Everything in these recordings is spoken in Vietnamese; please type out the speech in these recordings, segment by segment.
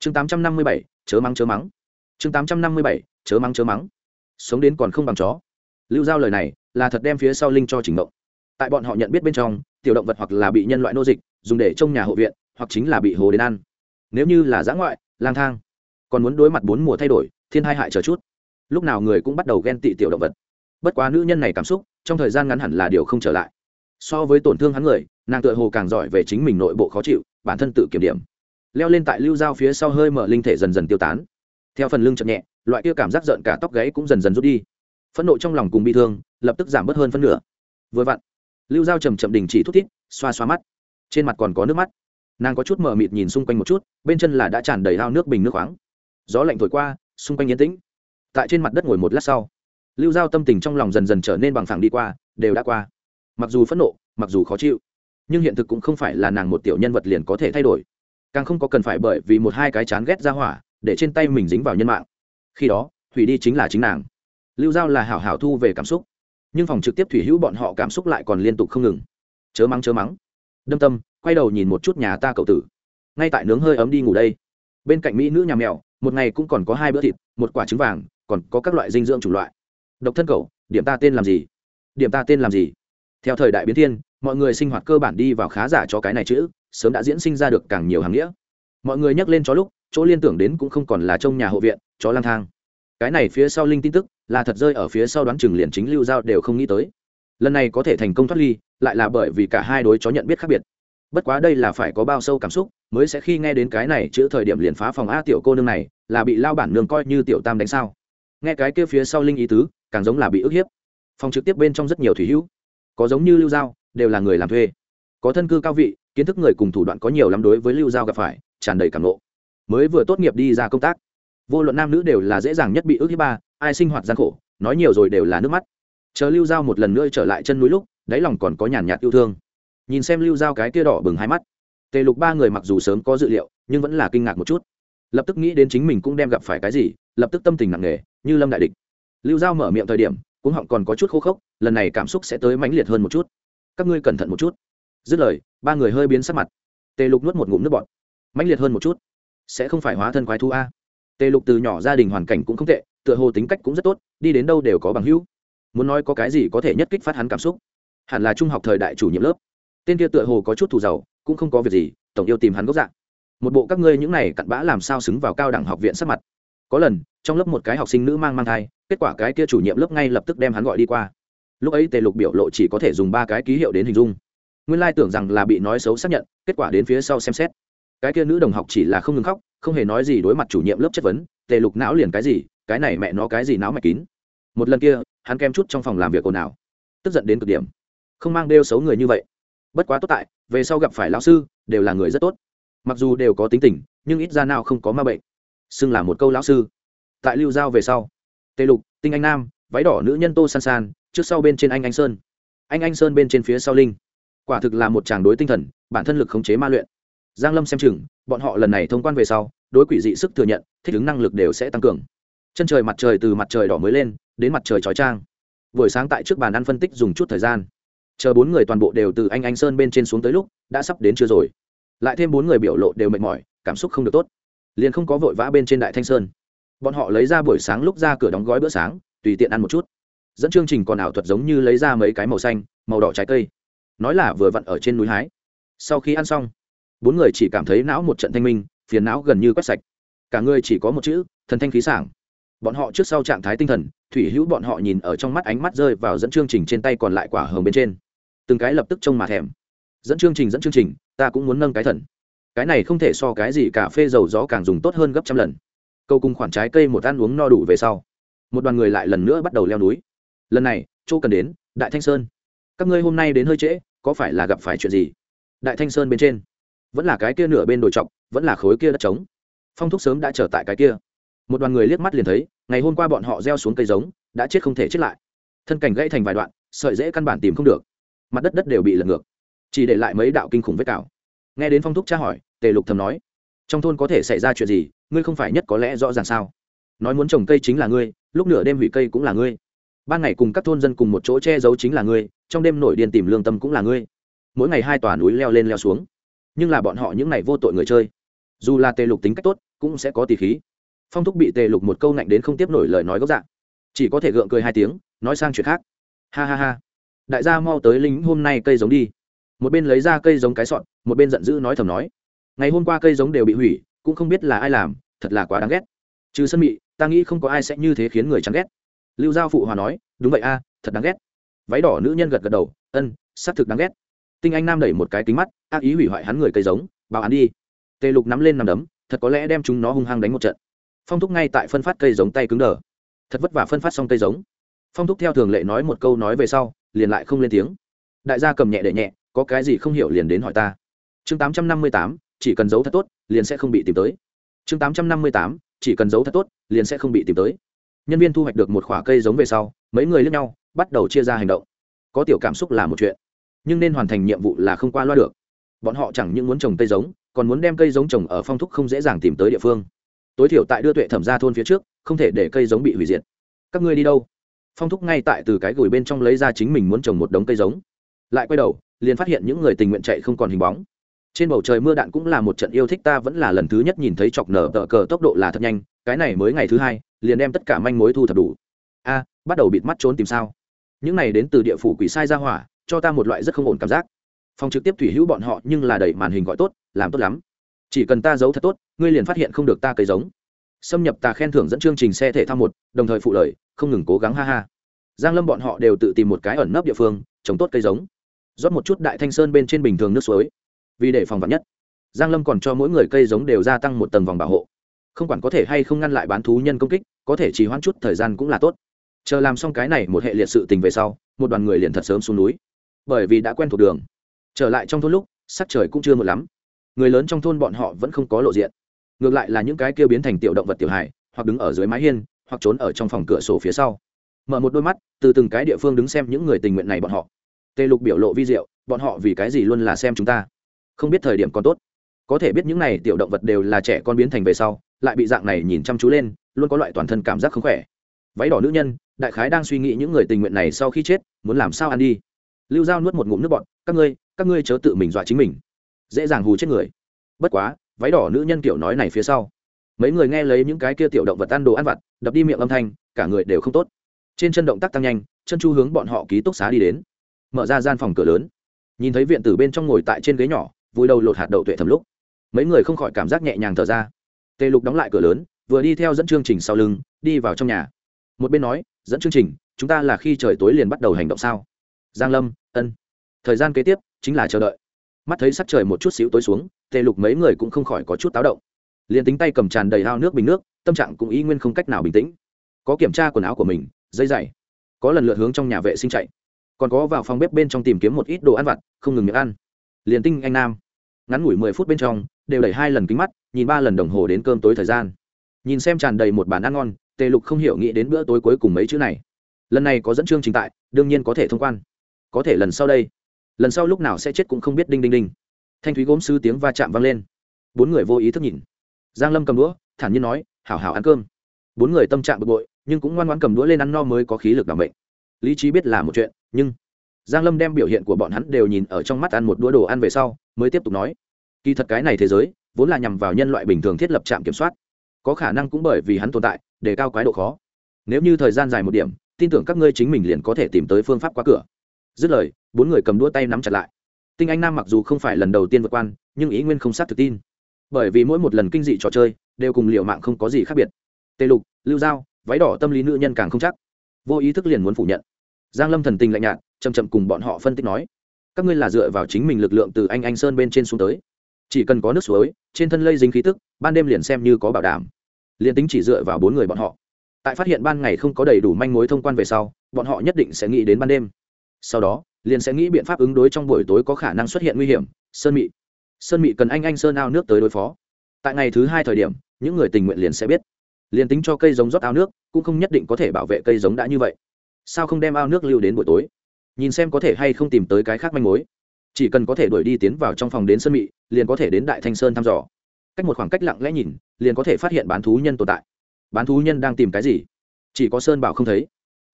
chương tám trăm năm mươi bảy, chớ mắng chớ mắng. Chương tám trăm năm mươi bảy, chớ mắng chớ mắng. Sống đến còn không bằng chó. Lưu giao lời này là thật đem phía sau linh cho trình động tại bọn họ nhận biết bên trong, tiểu động vật hoặc là bị nhân loại nô dịch, dùng để trông nhà hộ viện, hoặc chính là bị hồ đến ăn. Nếu như là giã ngoại, lang thang, còn muốn đối mặt bốn mùa thay đổi, thiên hai hại chờ chút. Lúc nào người cũng bắt đầu ghen tị tiểu động vật. Bất quá nữ nhân này cảm xúc, trong thời gian ngắn hẳn là điều không trở lại. So với tổn thương hắn người, nàng tựa hồ càng giỏi về chính mình nội bộ khó chịu, bản thân tự kiểm điểm leo lên tại lưu dao phía sau hơi mở linh thể dần dần tiêu tán. Theo phần lưng chậm nhẹ, loại kia cảm giác giận cả tóc gáy cũng dần dần rút đi. Phẫn nộ trong lòng cùng bị thương lập tức giảm bớt hơn phân nửa. Vừa vặn, lưu dao chầm chậm đình chỉ thút thít, xoa xoa mắt. Trên mặt còn có nước mắt. Nàng có chút mờ mịt nhìn xung quanh một chút, bên chân là đã tràn đầy hao nước bình nước khoáng. Gió lạnh thổi qua, xung quanh yên tĩnh. Tại trên mặt đất ngồi một lát sau, lưu giao tâm tình trong lòng dần dần trở nên bằng phẳng đi qua, đều đã qua. Mặc dù phẫn nộ, mặc dù khó chịu, nhưng hiện thực cũng không phải là nàng một tiểu nhân vật liền có thể thay đổi càng không có cần phải bởi vì một hai cái chán ghét ra hỏa, để trên tay mình dính vào nhân mạng. Khi đó hủy đi chính là chính nàng. Lưu giao là hảo hảo thu về cảm xúc, nhưng phòng trực tiếp thủy hữu bọn họ cảm xúc lại còn liên tục không ngừng. Chớ mắng chớ mắng. Đâm tâm, quay đầu nhìn một chút nhà ta cậu tử. Ngay tại nướng hơi ấm đi ngủ đây. Bên cạnh mỹ nữ nhà mèo, một ngày cũng còn có hai bữa thịt, một quả trứng vàng, còn có các loại dinh dưỡng chủng loại. Độc thân cậu, điểm ta tên làm gì? Điểm ta tên làm gì? Theo thời đại biến thiên, mọi người sinh hoạt cơ bản đi vào khá giả cho cái này chữ sớm đã diễn sinh ra được càng nhiều hàng nghĩa. Mọi người nhắc lên chó lúc, chỗ liên tưởng đến cũng không còn là trong nhà hộ viện, chó lang thang. Cái này phía sau linh tin tức, là thật rơi ở phía sau đoán chừng liền chính lưu giao đều không nghĩ tới. Lần này có thể thành công thoát ly, lại là bởi vì cả hai đối chó nhận biết khác biệt. Bất quá đây là phải có bao sâu cảm xúc, mới sẽ khi nghe đến cái này chữ thời điểm liền phá phòng a tiểu cô nương này, là bị lao bản nương coi như tiểu tam đánh sao. Nghe cái kia phía sau linh ý tứ, càng giống là bị ức hiếp. Phòng trực tiếp bên trong rất nhiều thủy hữu. Có giống như lưu giao, đều là người làm thuê. Có thân cư cao vị kiến thức người cùng thủ đoạn có nhiều lắm đối với lưu giao gặp phải, tràn đầy cảm lộ mới vừa tốt nghiệp đi ra công tác, vô luận nam nữ đều là dễ dàng nhất bị ước hiếp ba, ai sinh hoạt gian khổ, nói nhiều rồi đều là nước mắt. Chờ lưu giao một lần nữa trở lại chân núi lúc, đáy lòng còn có nhàn nhạt yêu thương. Nhìn xem lưu giao cái kia đỏ bừng hai mắt, tề lục ba người mặc dù sớm có dự liệu, nhưng vẫn là kinh ngạc một chút. Lập tức nghĩ đến chính mình cũng đem gặp phải cái gì, lập tức tâm tình nặng nề, như lâm đại địch. Lưu giao mở miệng thời điểm cũng họng còn có chút khô khốc, lần này cảm xúc sẽ tới mãnh liệt hơn một chút. Các ngươi cẩn thận một chút dứt lời, ba người hơi biến sắc mặt. Tề lục nuốt một ngụm nước bọt. Mãnh liệt hơn một chút. Sẽ không phải hóa thân quái thú a. Tề lục từ nhỏ gia đình hoàn cảnh cũng không tệ, tựa hồ tính cách cũng rất tốt, đi đến đâu đều có bằng hữu. Muốn nói có cái gì có thể nhất kích phát hắn cảm xúc. Hẳn là trung học thời đại chủ nhiệm lớp. Tên kia tựa hồ có chút thù giàu, cũng không có việc gì, tổng yêu tìm hắn gốc dạng. Một bộ các ngươi những này cặn bã làm sao xứng vào cao đẳng học viện sắc mặt. Có lần, trong lớp một cái học sinh nữ mang mang thai, kết quả cái kia chủ nhiệm lớp ngay lập tức đem hắn gọi đi qua. Lúc ấy tề lục biểu lộ chỉ có thể dùng ba cái ký hiệu đến hình dung nguyên lai tưởng rằng là bị nói xấu xác nhận, kết quả đến phía sau xem xét. Cái kia nữ đồng học chỉ là không ngừng khóc, không hề nói gì đối mặt chủ nhiệm lớp chất vấn, tề lục não liền cái gì, cái này mẹ nó cái gì não mạch kín. Một lần kia, hắn kem chút trong phòng làm việc ồn ào, tức giận đến cực điểm. Không mang đeo xấu người như vậy. Bất quá tốt tại, về sau gặp phải lão sư, đều là người rất tốt. Mặc dù đều có tính tình, nhưng ít ra nào không có ma bệnh. Xưng là một câu lão sư. Tại lưu giao về sau, tề lục, tinh anh nam, váy đỏ nữ nhân tô san san, trước sau bên trên anh anh sơn. Anh anh sơn bên trên phía sau linh quả thực là một chàng đối tinh thần, bản thân lực khống chế ma luyện. Giang lâm xem chừng, bọn họ lần này thông quan về sau, đối quỷ dị sức thừa nhận, thích ứng năng lực đều sẽ tăng cường. Chân trời mặt trời từ mặt trời đỏ mới lên, đến mặt trời chói trang buổi sáng tại trước bàn ăn phân tích dùng chút thời gian. Chờ bốn người toàn bộ đều từ anh anh sơn bên trên xuống tới lúc, đã sắp đến chưa rồi. Lại thêm bốn người biểu lộ đều mệt mỏi, cảm xúc không được tốt. Liền không có vội vã bên trên đại thanh sơn. Bọn họ lấy ra buổi sáng lúc ra cửa đóng gói bữa sáng, tùy tiện ăn một chút. Dẫn chương trình còn ảo thuật giống như lấy ra mấy cái màu xanh, màu đỏ trái cây nói là vừa vặn ở trên núi hái. Sau khi ăn xong, bốn người chỉ cảm thấy não một trận thanh minh, phiền não gần như quét sạch. Cả người chỉ có một chữ, thần thanh khí sảng. Bọn họ trước sau trạng thái tinh thần, thủy hữu bọn họ nhìn ở trong mắt ánh mắt rơi vào dẫn chương trình trên tay còn lại quả hồng bên trên. Từng cái lập tức trông mà thèm. Dẫn chương trình, dẫn chương trình, ta cũng muốn nâng cái thần. Cái này không thể so cái gì cà phê dầu gió càng dùng tốt hơn gấp trăm lần. Câu cùng khoản trái cây một ăn uống no đủ về sau, một đoàn người lại lần nữa bắt đầu leo núi. Lần này châu cần đến, đại thanh sơn. Các ngươi hôm nay đến hơi trễ có phải là gặp phải chuyện gì? Đại thanh sơn bên trên. Vẫn là cái kia nửa bên đồi trọc, vẫn là khối kia đất trống. Phong thúc sớm đã trở tại cái kia. Một đoàn người liếc mắt liền thấy, ngày hôm qua bọn họ gieo xuống cây giống, đã chết không thể chết lại. Thân cảnh gãy thành vài đoạn, sợi dễ căn bản tìm không được. Mặt đất đất đều bị lật ngược. Chỉ để lại mấy đạo kinh khủng vết cào. Nghe đến phong thúc tra hỏi, tề lục thầm nói, trong thôn có thể xảy ra chuyện gì? Ngươi không phải nhất có lẽ rõ ràng sao? Nói muốn trồng cây chính là ngươi, lúc nửa đêm hủy cây cũng là ngươi ban ngày cùng các thôn dân cùng một chỗ che giấu chính là ngươi, trong đêm nổi điên tìm lương tâm cũng là ngươi. Mỗi ngày hai tòa núi leo lên leo xuống. Nhưng là bọn họ những ngày vô tội người chơi. Dù là tề lục tính cách tốt, cũng sẽ có tỷ khí. Phong thúc bị tề lục một câu nạnh đến không tiếp nổi lời nói gốc dạng. Chỉ có thể gượng cười hai tiếng, nói sang chuyện khác. Ha ha ha. Đại gia mau tới lính hôm nay cây giống đi. Một bên lấy ra cây giống cái sọn một bên giận dữ nói thầm nói. Ngày hôm qua cây giống đều bị hủy, cũng không biết là ai làm, thật là quá đáng ghét. Trừ sân mị, ta nghĩ không có ai sẽ như thế khiến người chán ghét lưu giao phụ hòa nói, đúng vậy a, thật đáng ghét. Váy đỏ nữ nhân gật gật đầu, ân, xác thực đáng ghét. Tinh anh nam đẩy một cái kính mắt, ác ý hủy hoại hắn người cây giống bảo hắn đi. Tề lục nắm lên nằm đấm, thật có lẽ đem chúng nó hung hăng đánh một trận. Phong thúc ngay tại phân phát cây giống tay cứng đờ. Thật vất vả phân phát xong cây giống. Phong thúc theo thường lệ nói một câu nói về sau, liền lại không lên tiếng. Đại gia cầm nhẹ để nhẹ, có cái gì không hiểu liền đến hỏi ta. Chương tám trăm năm mươi tám, chỉ cần giấu thật tốt, liền sẽ không bị tìm tới. Chương tám trăm năm mươi tám, chỉ cần giấu thật tốt, liền sẽ không bị tìm tới nhân viên thu hoạch được một khoả cây giống về sau, mấy người lướt nhau, bắt đầu chia ra hành động. Có tiểu cảm xúc là một chuyện, nhưng nên hoàn thành nhiệm vụ là không qua loa được. Bọn họ chẳng những muốn trồng cây giống, còn muốn đem cây giống trồng ở phong thúc không dễ dàng tìm tới địa phương. Tối thiểu tại đưa tuệ thẩm ra thôn phía trước, không thể để cây giống bị hủy diệt. Các ngươi đi đâu? Phong thúc ngay tại từ cái gửi bên trong lấy ra chính mình muốn trồng một đống cây giống. Lại quay đầu, liền phát hiện những người tình nguyện chạy không còn hình bóng trên bầu trời mưa đạn cũng là một trận yêu thích, ta vẫn là lần thứ nhất nhìn thấy chọc nở tờ cờ tốc độ là thật nhanh, cái này mới ngày thứ hai, liền đem tất cả manh mối thu thập đủ. A, bắt đầu bịt mắt trốn tìm sao. Những này đến từ địa phủ quỷ sai ra hỏa, cho ta một loại rất không ổn cảm giác. Phòng trực tiếp thủy hữu bọn họ, nhưng là đẩy màn hình gọi tốt, làm tốt lắm. Chỉ cần ta giấu thật tốt, ngươi liền phát hiện không được ta cây giống. Xâm nhập ta khen thưởng dẫn chương trình xe thể thao một, đồng thời phụ lời, không ngừng cố gắng ha ha. Giang lâm bọn họ đều tự tìm một cái ẩn nấp địa phương, trồng tốt cây giống. Rót một chút đại thanh sơn bên trên bình thường nước suối vì để phòng vật nhất. Giang lâm còn cho mỗi người cây giống đều gia tăng một tầng vòng bảo hộ. Không quản có thể hay không ngăn lại bán thú nhân công kích, có thể chỉ hoãn chút thời gian cũng là tốt. Chờ làm xong cái này một hệ liệt sự tình về sau, một đoàn người liền thật sớm xuống núi. Bởi vì đã quen thuộc đường. Trở lại trong thôn lúc, sắc trời cũng chưa một lắm. Người lớn trong thôn bọn họ vẫn không có lộ diện. Ngược lại là những cái kia biến thành tiểu động vật tiểu hài, hoặc đứng ở dưới mái hiên, hoặc trốn ở trong phòng cửa sổ phía sau. Mở một đôi mắt, từ từng cái địa phương đứng xem những người tình nguyện này bọn họ. Tê lục biểu lộ vi diệu, bọn họ vì cái gì luôn là xem chúng ta? Không biết thời điểm còn tốt. Có thể biết những này tiểu động vật đều là trẻ con biến thành về sau, lại bị dạng này nhìn chăm chú lên, luôn có loại toàn thân cảm giác không khỏe. Váy đỏ nữ nhân, đại khái đang suy nghĩ những người tình nguyện này sau khi chết, muốn làm sao ăn đi. Lưu giao nuốt một ngụm nước bọn các ngươi các ngươi chớ tự mình dọa chính mình. Dễ dàng hù chết người. Bất quá, váy đỏ nữ nhân kiểu nói này phía sau. Mấy người nghe lấy những cái kia tiểu động vật ăn đồ ăn vặt, đập đi miệng âm thanh, cả người đều không tốt. Trên chân động tác tăng nhanh, chân chu hướng bọn họ ký túc xá đi đến. Mở ra gian phòng cửa lớn. Nhìn thấy viện tử bên trong ngồi tại trên ghế nhỏ vùi đầu lột hạt đậu tuệ thầm lúc. Mấy người không khỏi cảm giác nhẹ nhàng thở ra. Tề lục đóng lại cửa lớn, vừa đi theo dẫn chương trình sau lưng, đi vào trong nhà. Một bên nói, dẫn chương trình, chúng ta là khi trời tối liền bắt đầu hành động sao? Giang lâm, ân. Thời gian kế tiếp chính là chờ đợi. Mắt thấy sắc trời một chút xíu tối xuống, tề lục mấy người cũng không khỏi có chút táo động. Liền tính tay cầm tràn đầy hao nước bình nước, tâm trạng cũng y nguyên không cách nào bình tĩnh. Có kiểm tra quần áo của mình, dây dày. Có lần lượt hướng trong nhà vệ sinh chạy. Còn có vào phòng bếp bên trong tìm kiếm một ít đồ ăn vặt, không ngừng miệng ăn liền tinh anh nam. Ngắn ngủi mười phút bên trong, đều đẩy hai lần kính mắt, nhìn ba lần đồng hồ đến cơm tối thời gian. Nhìn xem tràn đầy một bàn ăn ngon, tề lục không hiểu nghĩ đến bữa tối cuối cùng mấy chữ này. Lần này có dẫn chương trình tại, đương nhiên có thể thông quan. Có thể lần sau đây. Lần sau lúc nào sẽ chết cũng không biết đinh đinh đinh. Thanh thúy gốm sư tiếng va chạm vang lên. Bốn người vô ý thức nhìn. Giang lâm cầm đũa, thản nhiên nói, hảo hảo ăn cơm. Bốn người tâm trạng bực bội, nhưng cũng ngoan ngoãn cầm đũa lên ăn no mới có khí lực đảm bệnh. Lý trí biết là một chuyện, nhưng giang lâm đem biểu hiện của bọn hắn đều nhìn ở trong mắt ăn một đũa đồ ăn về sau, mới tiếp tục nói. Kỳ thật cái này thế giới, vốn là nhằm vào nhân loại bình thường thiết lập trạm kiểm soát. Có khả năng cũng bởi vì hắn tồn tại, để cao quái độ khó. Nếu như thời gian dài một điểm, tin tưởng các ngươi chính mình liền có thể tìm tới phương pháp qua cửa. Dứt lời, bốn người cầm đũa tay nắm chặt lại. Tinh anh nam mặc dù không phải lần đầu tiên vượt quan, nhưng ý nguyên không sát thực tin. Bởi vì mỗi một lần kinh dị trò chơi, đều cùng liệu mạng không có gì khác biệt. Tê lục, lưu giao, váy đỏ tâm lý nữ nhân càng không chắc. Vô ý thức liền muốn phủ nhận giang lâm thần tình lạnh nhạt, chậm chậm cùng bọn họ phân tích nói, các ngươi là dựa vào chính mình lực lượng từ anh anh sơn bên trên xuống tới. Chỉ cần có nước suối, trên thân lây dính khí tức, ban đêm liền xem như có bảo đảm. Liền tính chỉ dựa vào bốn người bọn họ. Tại phát hiện ban ngày không có đầy đủ manh mối thông quan về sau, bọn họ nhất định sẽ nghĩ đến ban đêm. Sau đó, liền sẽ nghĩ biện pháp ứng đối trong buổi tối có khả năng xuất hiện nguy hiểm. Sơn mị. Sơn mị cần anh anh sơn ao nước tới đối phó. Tại ngày thứ hai thời điểm, những người tình nguyện liền sẽ biết. Liền tính cho cây giống rót ao nước, cũng không nhất định có thể bảo vệ cây giống đã như vậy sao không đem ao nước lưu đến buổi tối? Nhìn xem có thể hay không tìm tới cái khác manh mối. Chỉ cần có thể đuổi đi tiến vào trong phòng đến sân mị, liền có thể đến đại thanh sơn thăm dò. Cách một khoảng cách lặng lẽ nhìn, liền có thể phát hiện bán thú nhân tồn tại. Bán thú nhân đang tìm cái gì? Chỉ có sơn bảo không thấy.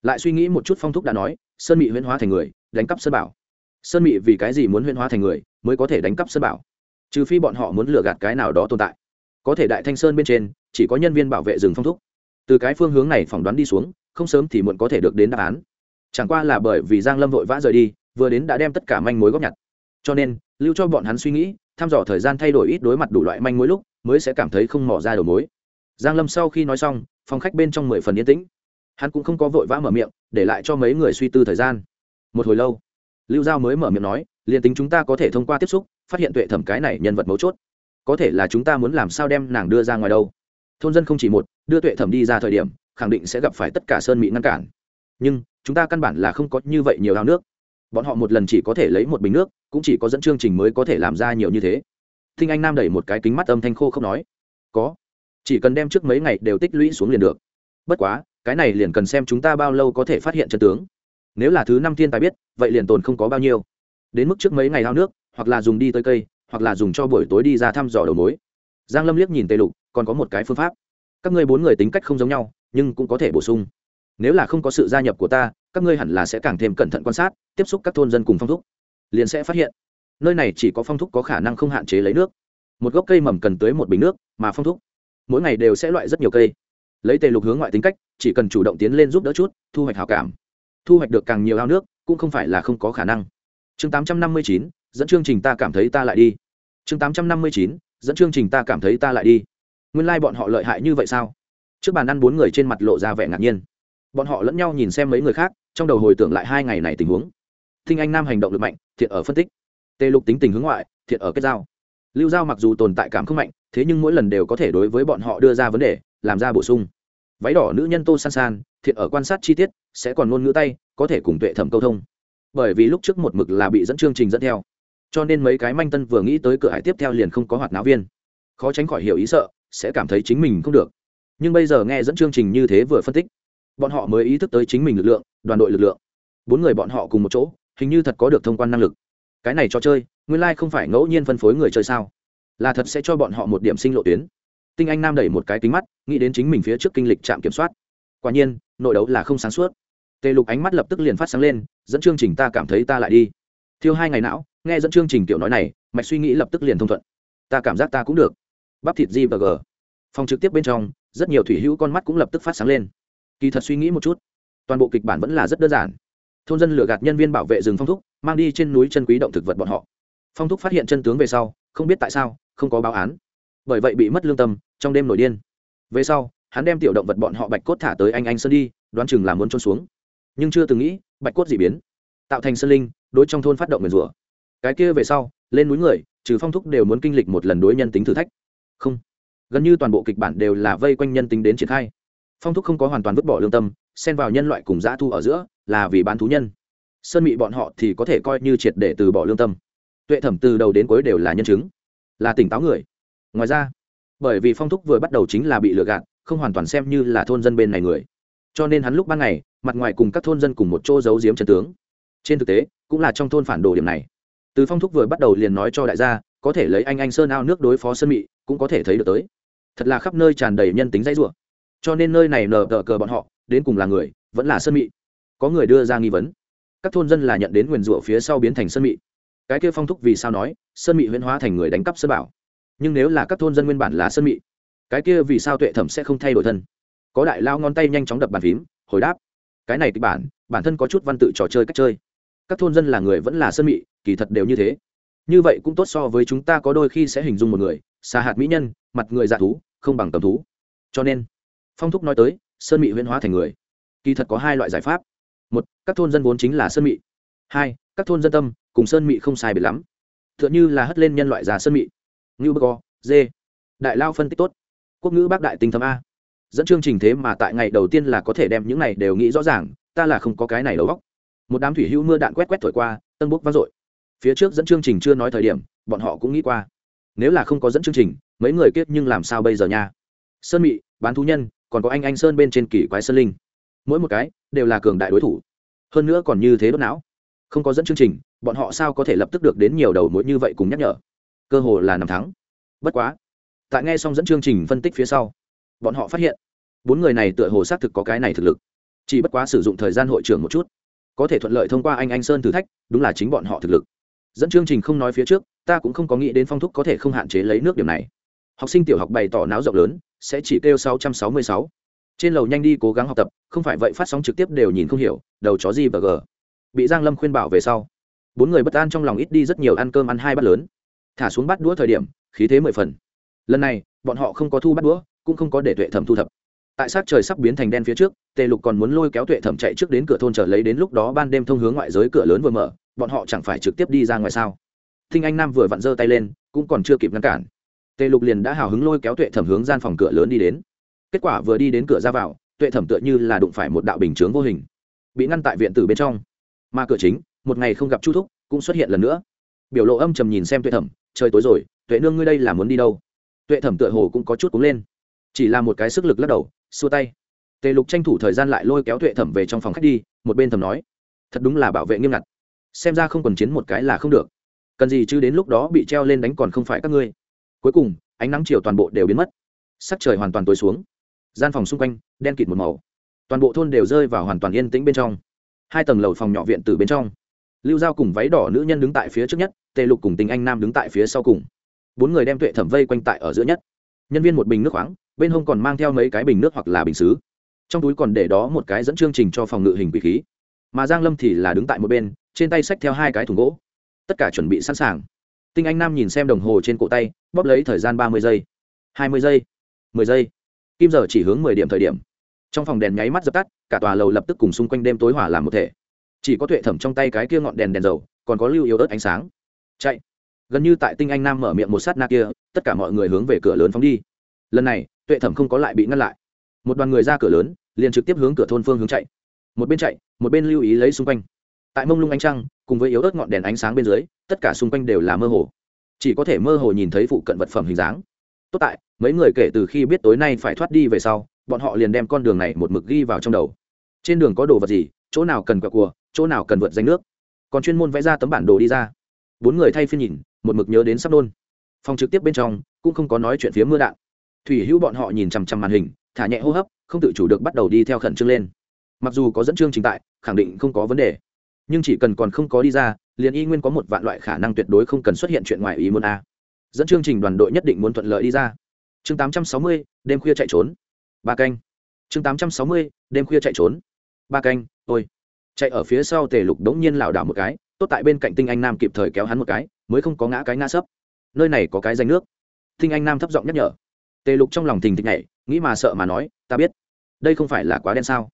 Lại suy nghĩ một chút phong thúc đã nói, sơn mị huyễn hóa thành người, đánh cắp sơn bảo. Sơn mị vì cái gì muốn huyễn hóa thành người, mới có thể đánh cắp sơn bảo? Trừ phi bọn họ muốn lừa gạt cái nào đó tồn tại. Có thể đại thanh sơn bên trên, chỉ có nhân viên bảo vệ rừng phong thúc. Từ cái phương hướng này phỏng đoán đi xuống không sớm thì muộn có thể được đến đáp án. Chẳng qua là bởi vì giang lâm vội vã rời đi, vừa đến đã đem tất cả manh mối góp nhặt. Cho nên, lưu cho bọn hắn suy nghĩ, thăm dò thời gian thay đổi ít đối mặt đủ loại manh mối lúc, mới sẽ cảm thấy không mỏ ra đầu mối. Giang lâm sau khi nói xong, phòng khách bên trong mười phần yên tĩnh. Hắn cũng không có vội vã mở miệng, để lại cho mấy người suy tư thời gian. Một hồi lâu, lưu giao mới mở miệng nói liền tính chúng ta có thể thông qua tiếp xúc, phát hiện tuệ thẩm cái này nhân vật mấu chốt, có thể là chúng ta muốn làm sao đem nàng đưa ra ngoài đâu? Thôn dân không chỉ một, đưa tuệ thẩm đi ra thời điểm khẳng định sẽ gặp phải tất cả sơn mỹ ngăn cản. Nhưng, chúng ta căn bản là không có như vậy nhiều ao nước. Bọn họ một lần chỉ có thể lấy một bình nước, cũng chỉ có dẫn chương trình mới có thể làm ra nhiều như thế. Thinh anh nam đẩy một cái kính mắt âm thanh khô không nói, có. Chỉ cần đem trước mấy ngày đều tích lũy xuống liền được. Bất quá, cái này liền cần xem chúng ta bao lâu có thể phát hiện chân tướng. Nếu là thứ năm thiên tài biết, vậy liền tồn không có bao nhiêu. Đến mức trước mấy ngày hao nước, hoặc là dùng đi tới cây, hoặc là dùng cho buổi tối đi ra thăm dò đầu mối. Giang lâm liếc nhìn tề lục, còn có một cái phương pháp. Các ngươi bốn người tính cách không giống nhau nhưng cũng có thể bổ sung. Nếu là không có sự gia nhập của ta, các ngươi hẳn là sẽ càng thêm cẩn thận quan sát, tiếp xúc các thôn dân cùng phong thúc. Liền sẽ phát hiện, nơi này chỉ có phong thúc có khả năng không hạn chế lấy nước. Một gốc cây mầm cần tới một bình nước, mà phong thúc, mỗi ngày đều sẽ loại rất nhiều cây. Lấy tề lục hướng ngoại tính cách, chỉ cần chủ động tiến lên giúp đỡ chút, thu hoạch hào cảm. Thu hoạch được càng nhiều ao nước, cũng không phải là không có khả năng. Chương tám trăm năm mươi chín, dẫn chương trình ta cảm thấy ta lại đi. Chương tám trăm năm mươi chín, dẫn chương trình ta cảm thấy ta lại đi. Nguyên lai、like、bọn họ lợi hại như vậy sao? Trước bàn ăn bốn người trên mặt lộ ra vẻ ngạc nhiên. Bọn họ lẫn nhau nhìn xem mấy người khác, trong đầu hồi tưởng lại hai ngày này tình huống. Thinh anh nam hành động lực mạnh, thiện ở phân tích. Tê lục tính tình hướng ngoại, thiện ở kết giao. Lưu giao mặc dù tồn tại cảm không mạnh, thế nhưng mỗi lần đều có thể đối với bọn họ đưa ra vấn đề, làm ra bổ sung. Váy đỏ nữ nhân tô san san, thiện ở quan sát chi tiết, sẽ còn ngôn ngữ tay, có thể cùng tuệ thẩm câu thông. Bởi vì lúc trước một mực là bị dẫn chương trình dẫn theo. Cho nên mấy cái manh tân vừa nghĩ tới cửa hải tiếp theo liền không có hoạt náo viên. Khó tránh khỏi hiểu ý sợ, sẽ cảm thấy chính mình không được nhưng bây giờ nghe dẫn chương trình như thế vừa phân tích, bọn họ mới ý thức tới chính mình lực lượng, đoàn đội lực lượng. Bốn người bọn họ cùng một chỗ, hình như thật có được thông quan năng lực. Cái này cho chơi, nguyên lai、like、không phải ngẫu nhiên phân phối người chơi sao? Là thật sẽ cho bọn họ một điểm sinh lộ tuyến. Tinh anh nam đẩy một cái kính mắt, nghĩ đến chính mình phía trước kinh lịch trạm kiểm soát. Quả nhiên, nội đấu là không sáng suốt. Tề lục ánh mắt lập tức liền phát sáng lên, dẫn chương trình ta cảm thấy ta lại đi. Thiêu hai ngày não, nghe dẫn chương trình kiểu nói này, mạch suy nghĩ lập tức liền thông thuận. Ta cảm giác ta cũng được. Bắp thịt g và g. Phòng trực tiếp bên trong rất nhiều thủy hữu con mắt cũng lập tức phát sáng lên. Kỳ thật suy nghĩ một chút, toàn bộ kịch bản vẫn là rất đơn giản. Thôn dân lừa gạt nhân viên bảo vệ rừng phong thúc, mang đi trên núi chân quý động thực vật bọn họ. Phong thúc phát hiện chân tướng về sau, không biết tại sao, không có báo án. Bởi vậy bị mất lương tâm, trong đêm nổi điên. Về sau, hắn đem tiểu động vật bọn họ bạch cốt thả tới anh anh sơn đi, đoán chừng là muốn trôn xuống. Nhưng chưa từng nghĩ, bạch cốt dị biến, tạo thành sơn linh, đối trong thôn phát động nguyền rủa. Cái kia về sau, lên núi người, trừ phong thúc đều muốn kinh lịch một lần đối nhân tính thử thách. Không gần như toàn bộ kịch bản đều là vây quanh nhân tính đến triển khai. Phong thúc không có hoàn toàn vứt bỏ lương tâm, xen vào nhân loại cùng dã thu ở giữa, là vì bán thú nhân. Sơn mị bọn họ thì có thể coi như triệt để từ bỏ lương tâm. Tuệ thẩm từ đầu đến cuối đều là nhân chứng, là tỉnh táo người. Ngoài ra, bởi vì phong thúc vừa bắt đầu chính là bị lừa gạt, không hoàn toàn xem như là thôn dân bên này người. Cho nên hắn lúc ban ngày, mặt ngoài cùng các thôn dân cùng một chỗ giấu giếm trần tướng. Trên thực tế, cũng là trong thôn phản đồ điểm này. Từ phong thúc vừa bắt đầu liền nói cho đại gia, có thể lấy anh anh sơn ao nước đối phó sơn mị, cũng có thể thấy được tới thật là khắp nơi tràn đầy nhân tính dãy rủa. Cho nên nơi này nở tờ cờ bọn họ, đến cùng là người, vẫn là sơn mị. Có người đưa ra nghi vấn. Các thôn dân là nhận đến nguyền rủa phía sau biến thành sơn mị. Cái kia phong thúc vì sao nói sơn mị huyễn hóa thành người đánh cắp sơn bảo. Nhưng nếu là các thôn dân nguyên bản là sơn mị, cái kia vì sao tuệ thẩm sẽ không thay đổi thân? Có đại lao ngón tay nhanh chóng đập bàn phím, hồi đáp. Cái này kịch bản bản thân có chút văn tự trò chơi cách chơi. Các thôn dân là người vẫn là sơn mị, kỳ thật đều như thế. Như vậy cũng tốt so với chúng ta có đôi khi sẽ hình dung một người xa hạt mỹ nhân, mặt người dạ thú không bằng cầm thú. Cho nên, phong thúc nói tới, sơn mị huyễn hóa thành người. Kỳ thật có hai loại giải pháp. Một, các thôn dân vốn chính là sơn mị. Hai, các thôn dân tâm cùng sơn mị không sai biệt lắm. T h ư ợ n h ư là hất lên nhân loại già sơn mị. Ngưu bơ co dê. Đại lao phân tích tốt. Quốc ngữ bác đại tinh thấm a. Dẫn chương trình thế mà tại ngày đầu tiên là có thể đem những này đều nghĩ rõ ràng, ta là không có cái này đầu góc một đám thủy hữu mưa đạn quét quét thổi qua, tân bốc vang dội. Phía trước dẫn chương trình chưa nói thời điểm, bọn họ cũng nghĩ qua nếu là không có dẫn chương trình, mấy người kiếp nhưng làm sao bây giờ nha? Sơn mị, bán thú nhân, còn có anh anh sơn bên trên kỳ quái sơn linh. Mỗi một cái đều là cường đại đối thủ. Hơn nữa còn như thế đốt não. Không có dẫn chương trình, bọn họ sao có thể lập tức được đến nhiều đầu mối như vậy cùng nhắc nhở? Cơ hồ là năm tháng bất quá, tại nghe xong dẫn chương trình phân tích phía sau, bọn họ phát hiện, bốn người này tựa hồ xác thực có cái này thực lực. Chỉ bất quá sử dụng thời gian hội trưởng một chút, có thể thuận lợi thông qua anh anh sơn thử thách, đúng là chính bọn họ thực lực. Dẫn chương trình không nói phía trước ta cũng không có nghĩ đến phong thúc có thể không hạn chế lấy nước điểm này. Học sinh tiểu học bày tỏ náo rộng lớn, sẽ chỉ kêu 666. trên lầu nhanh đi cố gắng học tập, không phải vậy phát sóng trực tiếp đều nhìn không hiểu, đầu chó gì và g bị giang lâm khuyên bảo về sau, bốn người bất an trong lòng ít đi rất nhiều ăn cơm ăn hai bát lớn. Thả xuống bát đũa thời điểm, khí thế mười phần. Lần này, bọn họ không có thu bát đũa, cũng không có để tuệ thẩm thu thập. Tại sát trời sắp biến thành đen phía trước, tề lục còn muốn lôi kéo tuệ thẩm chạy trước đến cửa thôn chờ lấy đến lúc đó ban đêm thông hướng ngoại giới cửa lớn vừa mở, bọn họ chẳng phải trực tiếp đi ra ngoài sao? Thinh anh nam vừa vặn giơ tay lên, cũng còn chưa kịp ngăn cản. Tề lục liền đã hào hứng lôi kéo tuệ thẩm hướng gian phòng cửa lớn đi đến. Kết quả vừa đi đến cửa ra vào, tuệ thẩm tựa như là đụng phải một đạo bình chướng vô hình, bị ngăn tại viện tử bên trong. Mà cửa chính, một ngày không gặp chu thúc, cũng xuất hiện lần nữa. Biểu lộ âm trầm nhìn xem tuệ thẩm, trời tối rồi, tuệ nương ngươi đây là muốn đi đâu? Tuệ thẩm tựa hồ cũng có chút cúng lên. Chỉ là một cái sức lực lắc đầu, xua tay. Tề lục tranh thủ thời gian lại lôi kéo tuệ thẩm về trong phòng khách đi, một bên thẩm nói, thật đúng là bảo vệ nghiêm ngặt. Xem ra không còn chiến một cái là không được cần gì chứ đến lúc đó bị treo lên đánh còn không phải các ngươi. Cuối cùng, ánh nắng chiều toàn bộ đều biến mất. Sắc trời hoàn toàn tối xuống. Gian phòng xung quanh, đen kịt một màu. Toàn bộ thôn đều rơi vào hoàn toàn yên tĩnh bên trong. Hai tầng lầu phòng nhỏ viện từ bên trong. Lưu giao cùng váy đỏ nữ nhân đứng tại phía trước nhất, tề lục cùng tình anh nam đứng tại phía sau cùng. Bốn người đem tuệ thẩm vây quanh tại ở giữa nhất. Nhân viên một bình nước khoáng, bên hông còn mang theo mấy cái bình nước hoặc là bình xứ. Trong túi còn để đó một cái dẫn chương trình cho phòng ngự hình quỷ khí. Mà giang lâm thì là đứng tại một bên, trên tay xách theo hai cái thùng gỗ tất cả chuẩn bị sẵn sàng. Tinh anh nam nhìn xem đồng hồ trên cổ tay, bóp lấy thời gian ba mươi giây. hai mươi giây, mười giây. Kim giờ chỉ hướng mười điểm thời điểm. Trong phòng đèn nháy mắt dập tắt, cả tòa lầu lập tức cùng xung quanh đêm tối hỏa làm một thể. Chỉ có tuệ thẩm trong tay cái kia ngọn đèn đèn dầu, còn có lưu yếu ớt ánh sáng. Chạy. Gần như tại tinh anh nam mở miệng một sát na kia, tất cả mọi người hướng về cửa lớn phóng đi. Lần này, tuệ thẩm không có lại bị ngăn lại. Một đoàn người ra cửa lớn, liền trực tiếp hướng cửa thôn phương hướng chạy. Một bên chạy, một bên lưu ý lấy xung quanh tại mông lung ánh trăng, cùng với yếu ớt ngọn đèn ánh sáng bên dưới, tất cả xung quanh đều là mơ hồ. Chỉ có thể mơ hồ nhìn thấy phụ cận vật phẩm hình dáng. Tốt tại, mấy người kể từ khi biết tối nay phải thoát đi về sau, bọn họ liền đem con đường này một mực ghi vào trong đầu. Trên đường có đồ vật gì, chỗ nào cần quẹo cùa chỗ nào cần vượt danh nước. Còn chuyên môn vẽ ra tấm bản đồ đi ra. Bốn người thay phiên nhìn, một mực nhớ đến sắp nôn phòng trực tiếp bên trong, cũng không có nói chuyện phía mưa đạn. Thủy hữu bọn họ nhìn chằm chằm màn hình, thả nhẹ hô hấp, không tự chủ được bắt đầu đi theo khẩn trương lên. Mặc dù có dẫn chương trình tại, khẳng định không có vấn đề nhưng chỉ cần còn không có đi ra liền y nguyên có một vạn loại khả năng tuyệt đối không cần xuất hiện chuyện ngoài ý muốn a. Dẫn chương trình đoàn đội nhất định muốn thuận lợi đi ra. Chương 860, đêm khuya chạy trốn. Ba canh. Chương 860, đêm khuya chạy trốn. Ba canh ôi. Chạy ở phía sau tề lục đống nhiên lảo đảo một cái tốt tại bên cạnh tinh anh nam kịp thời kéo hắn một cái mới không có ngã cái ngã sấp. Nơi này có cái danh nước. Tinh anh nam thấp giọng nhắc nhở. Tề lục trong lòng thình thịch nhảy nghĩ mà sợ mà nói ta biết. Đây không phải là quá đen sao?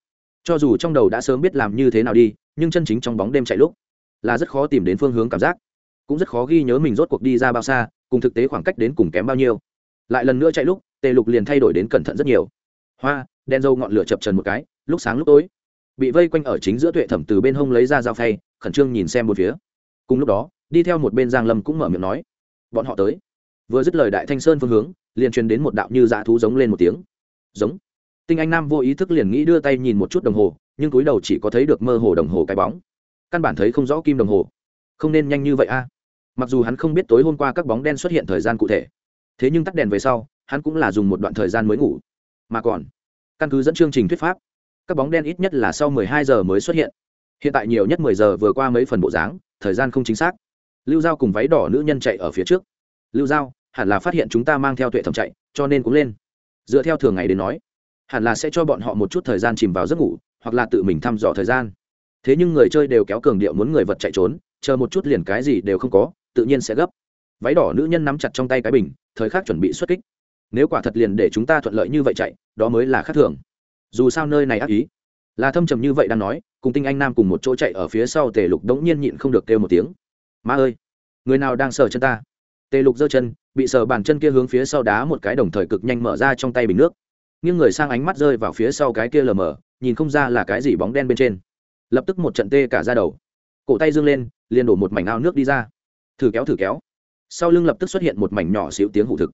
Cho dù trong đầu đã sớm biết làm như thế nào đi, nhưng chân chính trong bóng đêm chạy lúc là rất khó tìm đến phương hướng cảm giác. Cũng rất khó ghi nhớ mình rốt cuộc đi ra bao xa, cùng thực tế khoảng cách đến cùng kém bao nhiêu. Lại lần nữa chạy lúc, tề lục liền thay đổi đến cẩn thận rất nhiều. Hoa, đen dâu ngọn lửa chập trần một cái, lúc sáng lúc tối, bị vây quanh ở chính giữa tuệ thẩm từ bên hông lấy ra dao phay, khẩn trương nhìn xem một phía. Cùng lúc đó, đi theo một bên giang lâm cũng mở miệng nói, bọn họ tới. Vừa dứt lời đại thanh sơn phương hướng, liền truyền đến một đạo như dạ thú giống lên một tiếng. Giống tinh anh nam vô ý thức liền nghĩ đưa tay nhìn một chút đồng hồ, nhưng túi đầu chỉ có thấy được mơ hồ đồng hồ cái bóng. Căn bản thấy không rõ kim đồng hồ. Không nên nhanh như vậy a. Mặc dù hắn không biết tối hôm qua các bóng đen xuất hiện thời gian cụ thể, thế nhưng tắt đèn về sau, hắn cũng là dùng một đoạn thời gian mới ngủ. Mà còn, căn cứ dẫn chương trình thuyết pháp, các bóng đen ít nhất là sau 12 giờ mới xuất hiện. Hiện tại nhiều nhất 10 giờ vừa qua mấy phần bộ dáng, thời gian không chính xác. Lưu giao cùng váy đỏ nữ nhân chạy ở phía trước. Lưu giao, hẳn là phát hiện chúng ta mang theo tuệ thẩm chạy, cho nên cũng lên. Dựa theo thường ngày đến nói hẳn là sẽ cho bọn họ một chút thời gian chìm vào giấc ngủ, hoặc là tự mình thăm dò thời gian. Thế nhưng người chơi đều kéo cường điệu muốn người vật chạy trốn, chờ một chút liền cái gì đều không có, tự nhiên sẽ gấp. Váy đỏ nữ nhân nắm chặt trong tay cái bình, thời khắc chuẩn bị xuất kích. Nếu quả thật liền để chúng ta thuận lợi như vậy chạy, đó mới là khác thường. Dù sao nơi này ác ý. Là thâm trầm như vậy đang nói, cùng tinh anh nam cùng một chỗ chạy ở phía sau tề lục đống nhiên nhịn không được kêu một tiếng. Ma ơi, người nào đang sờ chân ta? Tề lục giơ chân, bị sờ bàn chân kia hướng phía sau đá một cái đồng thời cực nhanh mở ra trong tay bình nước nghiêng người sang ánh mắt rơi vào phía sau cái kia lờ mờ, nhìn không ra là cái gì bóng đen bên trên. Lập tức một trận tê cả ra đầu. Cổ tay dương lên, liền đổ một mảnh ao nước đi ra. Thử kéo thử kéo. Sau lưng lập tức xuất hiện một mảnh nhỏ xíu tiếng hụ thực.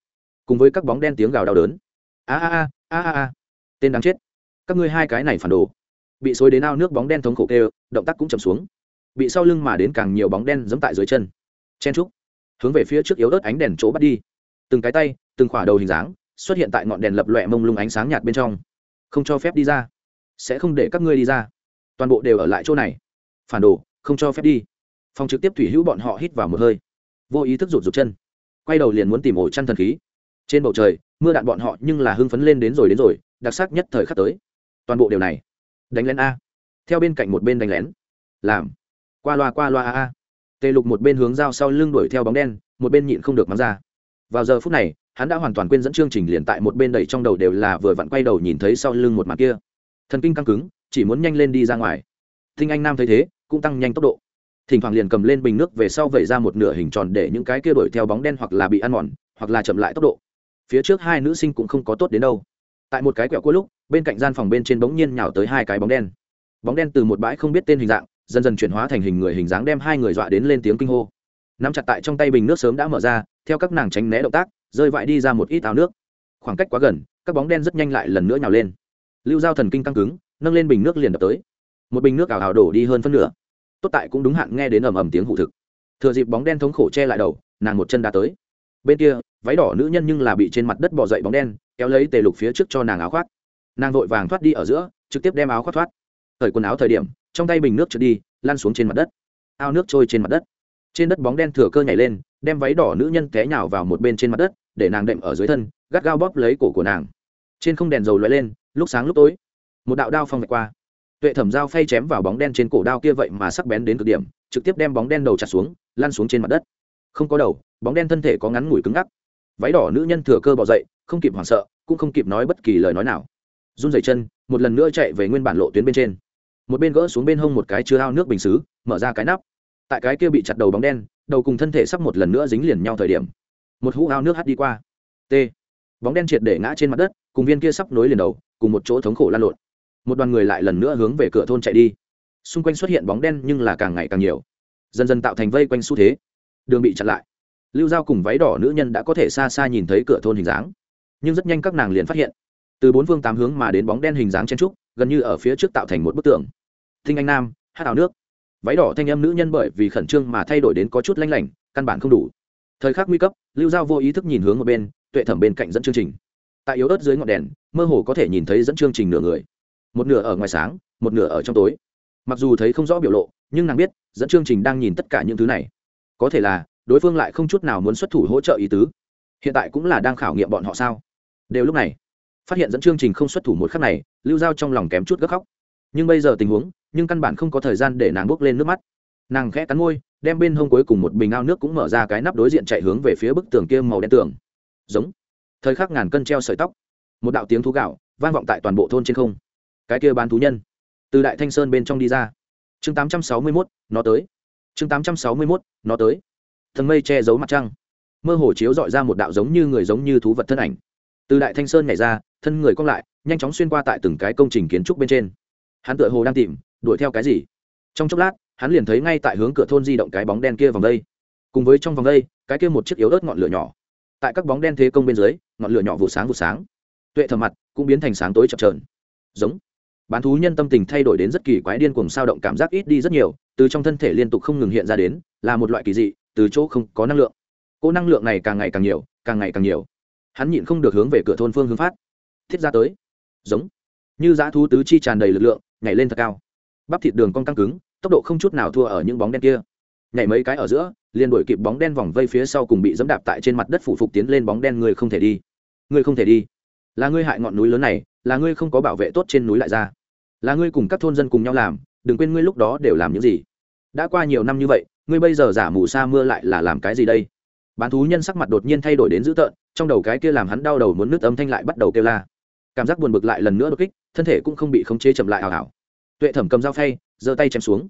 Cùng với các bóng đen tiếng gào đau đớn. A a a a a a. Tên đáng chết. Các ngươi hai cái này phản đồ. Bị xối đến ao nước bóng đen thống khổ kêu, động tác cũng chầm xuống. Bị sau lưng mà đến càng nhiều bóng đen giẫm tại dưới chân. Chen trúc. Hướng về phía trước yếu ớt ánh đèn chỗ bắt đi. Từng cái tay, từng khỏa đầu hình dáng xuất hiện tại ngọn đèn lập lòe mông lung ánh sáng nhạt bên trong. Không cho phép đi ra. Sẽ không để các ngươi đi ra. Toàn bộ đều ở lại chỗ này. Phản đồ, không cho phép đi. Phòng trực tiếp thủy hữu bọn họ hít vào một hơi. Vô ý thức rụt rụt chân. Quay đầu liền muốn tìm ổ chăn thần khí. Trên bầu trời, mưa đạn bọn họ nhưng là hưng phấn lên đến rồi đến rồi, đặc sắc nhất thời khắc tới. Toàn bộ điều này. Đánh lén a. Theo bên cạnh một bên đánh lén. Làm. Qua loa qua loa, a a. Tề lục một bên hướng dao sau lưng đuổi theo bóng đen, một bên nhịn không được mắng ra. Vào giờ phút này hắn đã hoàn toàn quên dẫn chương trình liền tại một bên đầy trong đầu đều là vừa vặn quay đầu nhìn thấy sau lưng một mặt kia. Thần kinh căng cứng, chỉ muốn nhanh lên đi ra ngoài. Thinh anh nam thấy thế, cũng tăng nhanh tốc độ. Thỉnh thoảng liền cầm lên bình nước về sau vẩy ra một nửa hình tròn để những cái kia đuổi theo bóng đen hoặc là bị ăn mòn, hoặc là chậm lại tốc độ. Phía trước hai nữ sinh cũng không có tốt đến đâu. Tại một cái quẹo cuối lúc, bên cạnh gian phòng bên trên bỗng nhiên nhào tới hai cái bóng đen. Bóng đen từ một bãi không biết tên hình dạng, dần dần chuyển hóa thành hình người hình dáng đem hai người dọa đến lên tiếng kinh hô. Nắm chặt tại trong tay bình nước sớm đã mở ra, theo các nàng tránh né động tác rơi vãi đi ra một ít áo nước. Khoảng cách quá gần, các bóng đen rất nhanh lại lần nữa nhào lên. Lưu giao thần kinh căng cứng, nâng lên bình nước liền đập tới. Một bình nước ảo ảo đổ đi hơn phân nửa. Tốt tại cũng đúng hạn nghe đến ầm ầm tiếng hụ thực. Thừa dịp bóng đen thống khổ che lại đầu, nàng một chân đá tới. Bên kia, váy đỏ nữ nhân nhưng là bị trên mặt đất bỏ dậy bóng đen, kéo lấy tề lục phía trước cho nàng áo khoác. Nàng vội vàng thoát đi ở giữa, trực tiếp đem áo khoác thoát. Thời quần áo thời điểm, trong tay bình nước trượt đi lan xuống trên mặt đất. Ao nước trôi trên mặt đất trên đất bóng đen thừa cơ nhảy lên, đem váy đỏ nữ nhân té nhào vào một bên trên mặt đất, để nàng đệm ở dưới thân, gắt gao bóp lấy cổ của nàng. Trên không đèn dầu lóe lên, lúc sáng lúc tối, một đạo đao phong vạch qua. Tuệ thẩm dao phay chém vào bóng đen trên cổ đao kia vậy mà sắc bén đến cực điểm, trực tiếp đem bóng đen đầu chặt xuống, lăn xuống trên mặt đất. Không có đầu, bóng đen thân thể có ngắn ngủi cứng ngắc. Váy đỏ nữ nhân thừa cơ bỏ dậy, không kịp hoảng sợ, cũng không kịp nói bất kỳ lời nói nào. Run rẩy chân, một lần nữa chạy về nguyên bản lộ tuyến bên trên. Một bên gỡ xuống bên hông một cái chứa ao nước bình xứ, mở ra cái nắp tại cái kia bị chặt đầu bóng đen, đầu cùng thân thể sắp một lần nữa dính liền nhau thời điểm. Một hũ ao nước hắt đi qua. T. Bóng đen triệt để ngã trên mặt đất, cùng viên kia sắp nối liền đầu, cùng một chỗ thống khổ lan lộn. Một đoàn người lại lần nữa hướng về cửa thôn chạy đi. Xung quanh xuất hiện bóng đen nhưng là càng ngày càng nhiều. Dần dần tạo thành vây quanh xu thế. Đường bị chặn lại. Lưu giao cùng váy đỏ nữ nhân đã có thể xa xa nhìn thấy cửa thôn hình dáng. Nhưng rất nhanh các nàng liền phát hiện, từ bốn phương tám hướng mà đến bóng đen hình dáng chen trúc, gần như ở phía trước tạo thành một bức tường. Thinh anh nam, hát ảo nước váy đỏ thanh âm nữ nhân bởi vì khẩn trương mà thay đổi đến có chút lanh lảnh, căn bản không đủ. Thời khắc nguy cấp, lưu giao vô ý thức nhìn hướng một bên, tuệ thẩm bên cạnh dẫn chương trình. Tại yếu ớt dưới ngọn đèn, mơ hồ có thể nhìn thấy dẫn chương trình nửa người. Một nửa ở ngoài sáng, một nửa ở trong tối. Mặc dù thấy không rõ biểu lộ, nhưng nàng biết, dẫn chương trình đang nhìn tất cả những thứ này. Có thể là, đối phương lại không chút nào muốn xuất thủ hỗ trợ ý tứ. Hiện tại cũng là đang khảo nghiệm bọn họ sao? Đều lúc này, phát hiện dẫn chương trình không xuất thủ một khắc này, lưu giao trong lòng kém chút gấp khóc nhưng bây giờ tình huống, nhưng căn bản không có thời gian để nàng bước lên nước mắt. Nàng khẽ cắn môi, đem bên hông cuối cùng một bình ao nước cũng mở ra cái nắp đối diện chạy hướng về phía bức tường kia màu đen tường. Giống. Thời khắc ngàn cân treo sợi tóc. Một đạo tiếng thú gạo, vang vọng tại toàn bộ thôn trên không. Cái kia bán thú nhân. Từ đại thanh sơn bên trong đi ra. Chương tám trăm sáu mươi mốt, nó tới. Chương tám trăm sáu mươi mốt, nó tới. Thần mây che giấu mặt trăng. Mơ hồ chiếu dọi ra một đạo giống như người giống như thú vật thân ảnh. Từ đại thanh sơn nhảy ra, thân người cong lại, nhanh chóng xuyên qua tại từng cái công trình kiến trúc bên trên hắn tựa hồ đang tìm, đuổi theo cái gì? Trong chốc lát, hắn liền thấy ngay tại hướng cửa thôn di động cái bóng đen kia vòng đây. Cùng với trong vòng đây, cái kia một chiếc yếu ớt ngọn lửa nhỏ. Tại các bóng đen thế công bên dưới, ngọn lửa nhỏ vụ sáng vụ sáng. Tuệ thở mặt cũng biến thành sáng tối chập trờn giống. Bán thú nhân tâm tình thay đổi đến rất kỳ quái điên cuồng sao động cảm giác ít đi rất nhiều, từ trong thân thể liên tục không ngừng hiện ra đến, là một loại kỳ dị, từ chỗ không có năng lượng. Cô năng lượng này càng ngày càng nhiều, càng ngày càng nhiều. Hắn nhịn không được hướng về cửa thôn phương hướng phát. Thiết ra tới. Giống. Như dã thú tứ chi tràn đầy lực lượng nhảy lên thật cao. Bắp thịt đường cong căng cứng, tốc độ không chút nào thua ở những bóng đen kia. Nhảy mấy cái ở giữa, liền đổi kịp bóng đen vòng vây phía sau cùng bị dẫm đạp tại trên mặt đất phủ phục tiến lên bóng đen người không thể đi. Người không thể đi. Là ngươi hại ngọn núi lớn này, là ngươi không có bảo vệ tốt trên núi lại ra. Là ngươi cùng các thôn dân cùng nhau làm, đừng quên ngươi lúc đó đều làm những gì. Đã qua nhiều năm như vậy, ngươi bây giờ giả mù sa mưa lại là làm cái gì đây? Bán thú nhân sắc mặt đột nhiên thay đổi đến dữ tợn, trong đầu cái kia làm hắn đau đầu muốn nứt âm thanh lại bắt đầu kêu la. Cảm giác buồn bực lại lần nữa đột kích thân thể cũng không bị khống chế chậm lại hào hào. Tuệ thẩm cầm dao phay, giơ tay chém xuống.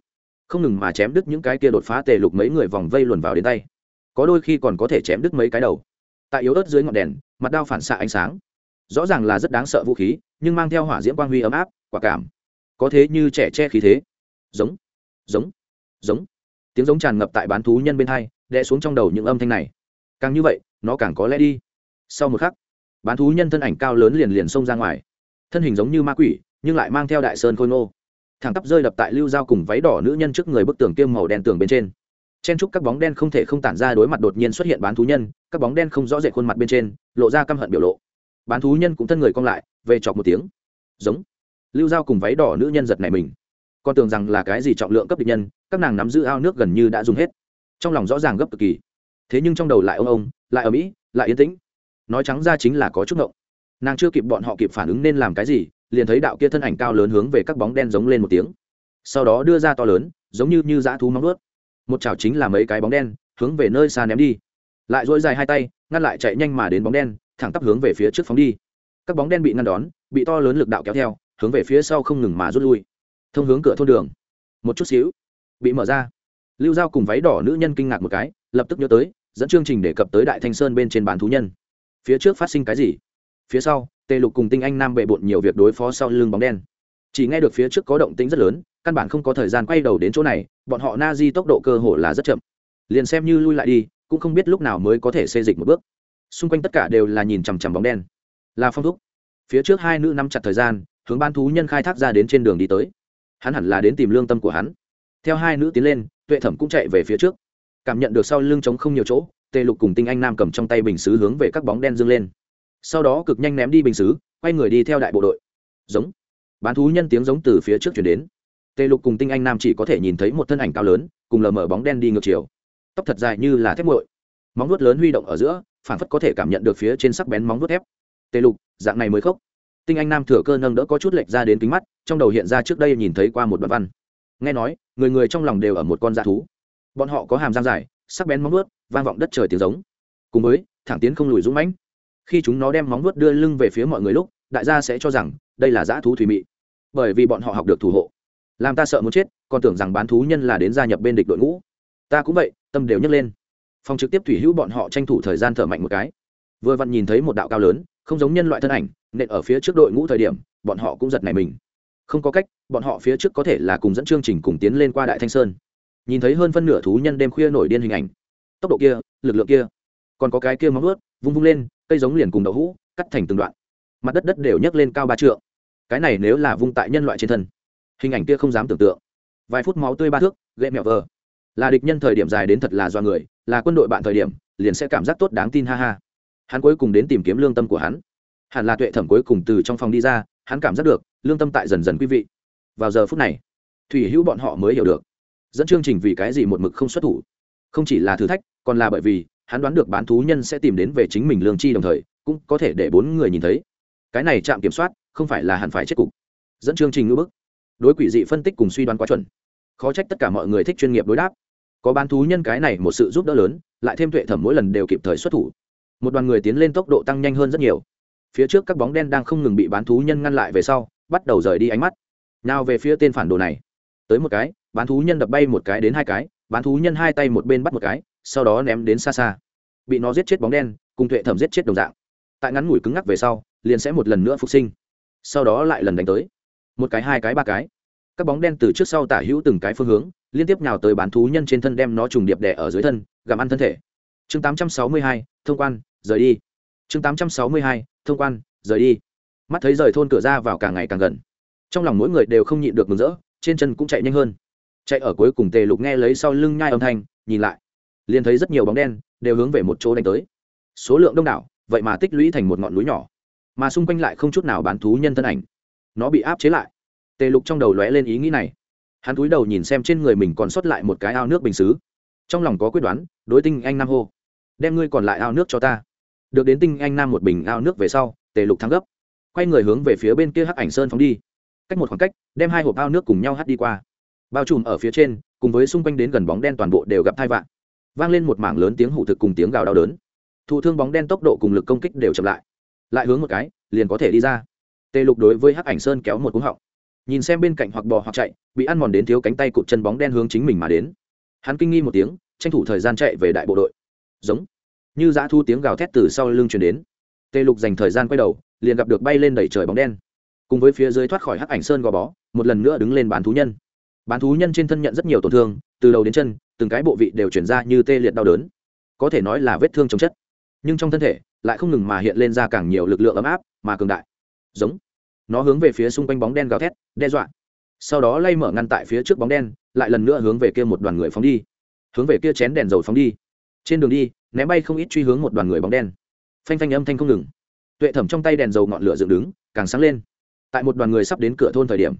Không ngừng mà chém đứt những cái kia đột phá tề lục mấy người vòng vây luồn vào đến tay. Có đôi khi còn có thể chém đứt mấy cái đầu. Tại yếu ớt dưới ngọn đèn, mặt đao phản xạ ánh sáng. Rõ ràng là rất đáng sợ vũ khí, nhưng mang theo hỏa diễm quang huy ấm áp, quả cảm. Có thế như trẻ che khí thế. Giống giống giống. Tiếng giống tràn ngập tại bán thú nhân bên hai, đè xuống trong đầu những âm thanh này. Càng như vậy, nó càng có lẽ đi. Sau một khắc, bán thú nhân thân ảnh cao lớn liền liền xông ra ngoài thân hình giống như ma quỷ, nhưng lại mang theo đại sơn khôi ngô. Thẳng tắp rơi đập tại lưu dao cùng váy đỏ nữ nhân trước người bức tường kiêm màu đen tường bên trên. Chen trúc các bóng đen không thể không tản ra đối mặt đột nhiên xuất hiện bán thú nhân, các bóng đen không rõ rệt khuôn mặt bên trên, lộ ra căm hận biểu lộ. Bán thú nhân cũng thân người cong lại, về chọc một tiếng. Giống. Lưu dao cùng váy đỏ nữ nhân giật này mình. Con tưởng rằng là cái gì trọng lượng cấp địch nhân, các nàng nắm giữ ao nước gần như đã dùng hết. Trong lòng rõ ràng gấp cực kỳ. Thế nhưng trong đầu lại ông ông, lại ở mỹ lại yên tĩnh. Nói trắng ra chính là có chút ngộng nàng chưa kịp bọn họ kịp phản ứng nên làm cái gì, liền thấy đạo kia thân ảnh cao lớn hướng về các bóng đen giống lên một tiếng. Sau đó đưa ra to lớn, giống như như dã thú móng ướt một chảo chính là mấy cái bóng đen, hướng về nơi xa ném đi. Lại dỗi dài hai tay, ngăn lại chạy nhanh mà đến bóng đen, thẳng tắp hướng về phía trước phóng đi. Các bóng đen bị ngăn đón, bị to lớn lực đạo kéo theo, hướng về phía sau không ngừng mà rút lui. Thông hướng cửa thôn đường. Một chút xíu, bị mở ra. Lưu giao cùng váy đỏ nữ nhân kinh ngạc một cái, lập tức nhớ tới, dẫn chương trình đề cập tới đại thanh sơn bên trên bán thú nhân. Phía trước phát sinh cái gì? Phía sau, tề lục cùng tinh anh nam bệ bộn nhiều việc đối phó sau lưng bóng đen. Chỉ nghe được phía trước có động tĩnh rất lớn, căn bản không có thời gian quay đầu đến chỗ này, bọn họ na di tốc độ cơ hồ là rất chậm. Liền xem như lui lại đi, cũng không biết lúc nào mới có thể xê dịch một bước. Xung quanh tất cả đều là nhìn chằm chằm bóng đen. Là phong thúc. Phía trước hai nữ nắm chặt thời gian, hướng ban thú nhân khai thác ra đến trên đường đi tới. Hắn hẳn là đến tìm lương tâm của hắn. Theo hai nữ tiến lên, tuệ thẩm cũng chạy về phía trước. Cảm nhận được sau lưng trống không nhiều chỗ, tề lục cùng tinh anh nam cầm trong tay bình xứ hướng về các bóng đen dâng lên sau đó cực nhanh ném đi bình xứ, quay người đi theo đại bộ đội. Giống. Bán thú nhân tiếng giống từ phía trước chuyển đến. Tề lục cùng tinh anh nam chỉ có thể nhìn thấy một thân ảnh cao lớn, cùng lờ mở bóng đen đi ngược chiều. Tóc thật dài như là thép nguội. Móng vuốt lớn huy động ở giữa phản phất có thể cảm nhận được phía trên sắc bén móng vuốt thép. Tề lục, dạng này mới khóc tinh anh nam thừa cơ nâng đỡ có chút lệch ra đến kính mắt, trong đầu hiện ra trước đây nhìn thấy qua một đoạn văn. Nghe nói, người người trong lòng đều ở một con dạ thú. Bọn họ có hàm giang dài, sắc bén móng vuốt, vang vọng đất trời tiếng giống. Cùng với, thẳng tiến không lùi dũng mãnh khi chúng nó đem móng vuốt đưa lưng về phía mọi người lúc, đại gia sẽ cho rằng, đây là dã thú thủy mị. Bởi vì bọn họ học được thủ hộ. Làm ta sợ muốn chết, còn tưởng rằng bán thú nhân là đến gia nhập bên địch đội ngũ. Ta cũng vậy, tâm đều nhấc lên. Phòng trực tiếp thủy hữu bọn họ tranh thủ thời gian thở mạnh một cái. Vừa vặn nhìn thấy một đạo cao lớn, không giống nhân loại thân ảnh, nện ở phía trước đội ngũ thời điểm, bọn họ cũng giật nảy mình. Không có cách, bọn họ phía trước có thể là cùng dẫn chương trình cùng tiến lên qua đại thanh sơn. Nhìn thấy hơn phân nửa thú nhân đêm khuya nổi điên hình ảnh. Tốc độ kia, lực lượng kia. Còn có cái kia móng ướt vung vung lên cây giống liền cùng đậu hũ, cắt thành từng đoạn. Mặt đất đất đều nhấc lên cao ba trượng. Cái này nếu là vung tại nhân loại trên thân, hình ảnh kia không dám tưởng tượng. Vài phút máu tươi ba thước gậy mẹo vờ. Là địch nhân thời điểm dài đến thật là do người, là quân đội bạn thời điểm, liền sẽ cảm giác tốt đáng tin ha ha. Hắn cuối cùng đến tìm kiếm lương tâm của hắn. Hẳn là tuệ thẩm cuối cùng từ trong phòng đi ra, hắn cảm giác được, lương tâm tại dần dần quý vị. Vào giờ phút này, thủy hữu bọn họ mới hiểu được, dẫn chương trình vì cái gì một mực không xuất thủ. Không chỉ là thử thách, còn là bởi vì hắn đoán được bán thú nhân sẽ tìm đến về chính mình lương chi đồng thời, cũng có thể để bốn người nhìn thấy. Cái này chạm kiểm soát, không phải là hẳn phải chết cục. Dẫn chương trình ngữ bức. Đối quỷ dị phân tích cùng suy đoán quá chuẩn. Khó trách tất cả mọi người thích chuyên nghiệp đối đáp. Có bán thú nhân cái này một sự giúp đỡ lớn, lại thêm tuệ thẩm mỗi lần đều kịp thời xuất thủ. Một đoàn người tiến lên tốc độ tăng nhanh hơn rất nhiều. Phía trước các bóng đen đang không ngừng bị bán thú nhân ngăn lại về sau, bắt đầu rời đi ánh mắt. Nào về phía tên phản đồ này. Tới một cái, bán thú nhân đập bay một cái đến hai cái, bán thú nhân hai tay một bên bắt một cái sau đó ném đến xa xa. Bị nó giết chết bóng đen cùng tuệ thẩm giết chết đồng dạng. Tại ngắn ngủi cứng ngắc về sau liền sẽ một lần nữa phục sinh. Sau đó lại lần đánh tới. Một cái hai cái ba cái. Các bóng đen từ trước sau tả hữu từng cái phương hướng liên tiếp nhào tới bán thú nhân trên thân đem nó trùng điệp đẻ ở dưới thân gặm ăn thân thể. Chương 862, thông quan rời đi. Chương 862, thông quan rời đi. Mắt thấy rời thôn cửa ra vào càng ngày càng gần. Trong lòng mỗi người đều không nhịn được mừng rỡ trên chân cũng chạy nhanh hơn. Chạy ở cuối cùng tề lục nghe lấy sau lưng nhai âm thanh nhìn lại liền thấy rất nhiều bóng đen đều hướng về một chỗ đánh tới. Số lượng đông đảo, vậy mà tích lũy thành một ngọn núi nhỏ, mà xung quanh lại không chút nào bán thú nhân thân ảnh. Nó bị áp chế lại. Tề lục trong đầu lóe lên ý nghĩ này. Hắn cúi đầu nhìn xem trên người mình còn sót lại một cái ao nước bình xứ. Trong lòng có quyết đoán, đối tinh anh nam hô, đem ngươi còn lại ao nước cho ta. Được đến tinh anh nam một bình ao nước về sau, tề lục thắng gấp, quay người hướng về phía bên kia hắc ảnh sơn phóng đi. Cách một khoảng cách, đem hai hộp ao nước cùng nhau hắt đi qua. Bao trùm ở phía trên, cùng với xung quanh đến gần bóng đen toàn bộ đều gặp thai vạn vang lên một mảng lớn tiếng hủ thực cùng tiếng gào đau đớn. Thụ thương bóng đen tốc độ cùng lực công kích đều chậm lại. Lại hướng một cái, liền có thể đi ra. Tề lục đối với hắc ảnh sơn kéo một cúng họng. Nhìn xem bên cạnh hoặc bò hoặc chạy, bị ăn mòn đến thiếu cánh tay cụt chân bóng đen hướng chính mình mà đến. Hắn kinh nghi một tiếng, tranh thủ thời gian chạy về đại bộ đội. Giống. Như dã thu tiếng gào thét từ sau lưng chuyển đến. Tề lục dành thời gian quay đầu, liền gặp được bay lên đẩy trời bóng đen. Cùng với phía dưới thoát khỏi hắc ảnh sơn gò bó, một lần nữa đứng lên bán thú nhân. Bán thú nhân trên thân nhận rất nhiều tổn thương, từ đầu đến chân từng cái bộ vị đều chuyển ra như tê liệt đau đớn. Có thể nói là vết thương chống chất. Nhưng trong thân thể lại không ngừng mà hiện lên ra càng nhiều lực lượng ấm áp mà cường đại. Giống. Nó hướng về phía xung quanh bóng đen gào thét, đe dọa. Sau đó lay mở ngăn tại phía trước bóng đen, lại lần nữa hướng về kia một đoàn người phóng đi. Hướng về kia chén đèn dầu phóng đi. Trên đường đi ném bay không ít truy hướng một đoàn người bóng đen. Phanh phanh âm thanh không ngừng. Tuệ thẩm trong tay đèn dầu ngọn lửa dựng đứng, càng sáng lên. Tại một đoàn người sắp đến cửa thôn thời điểm,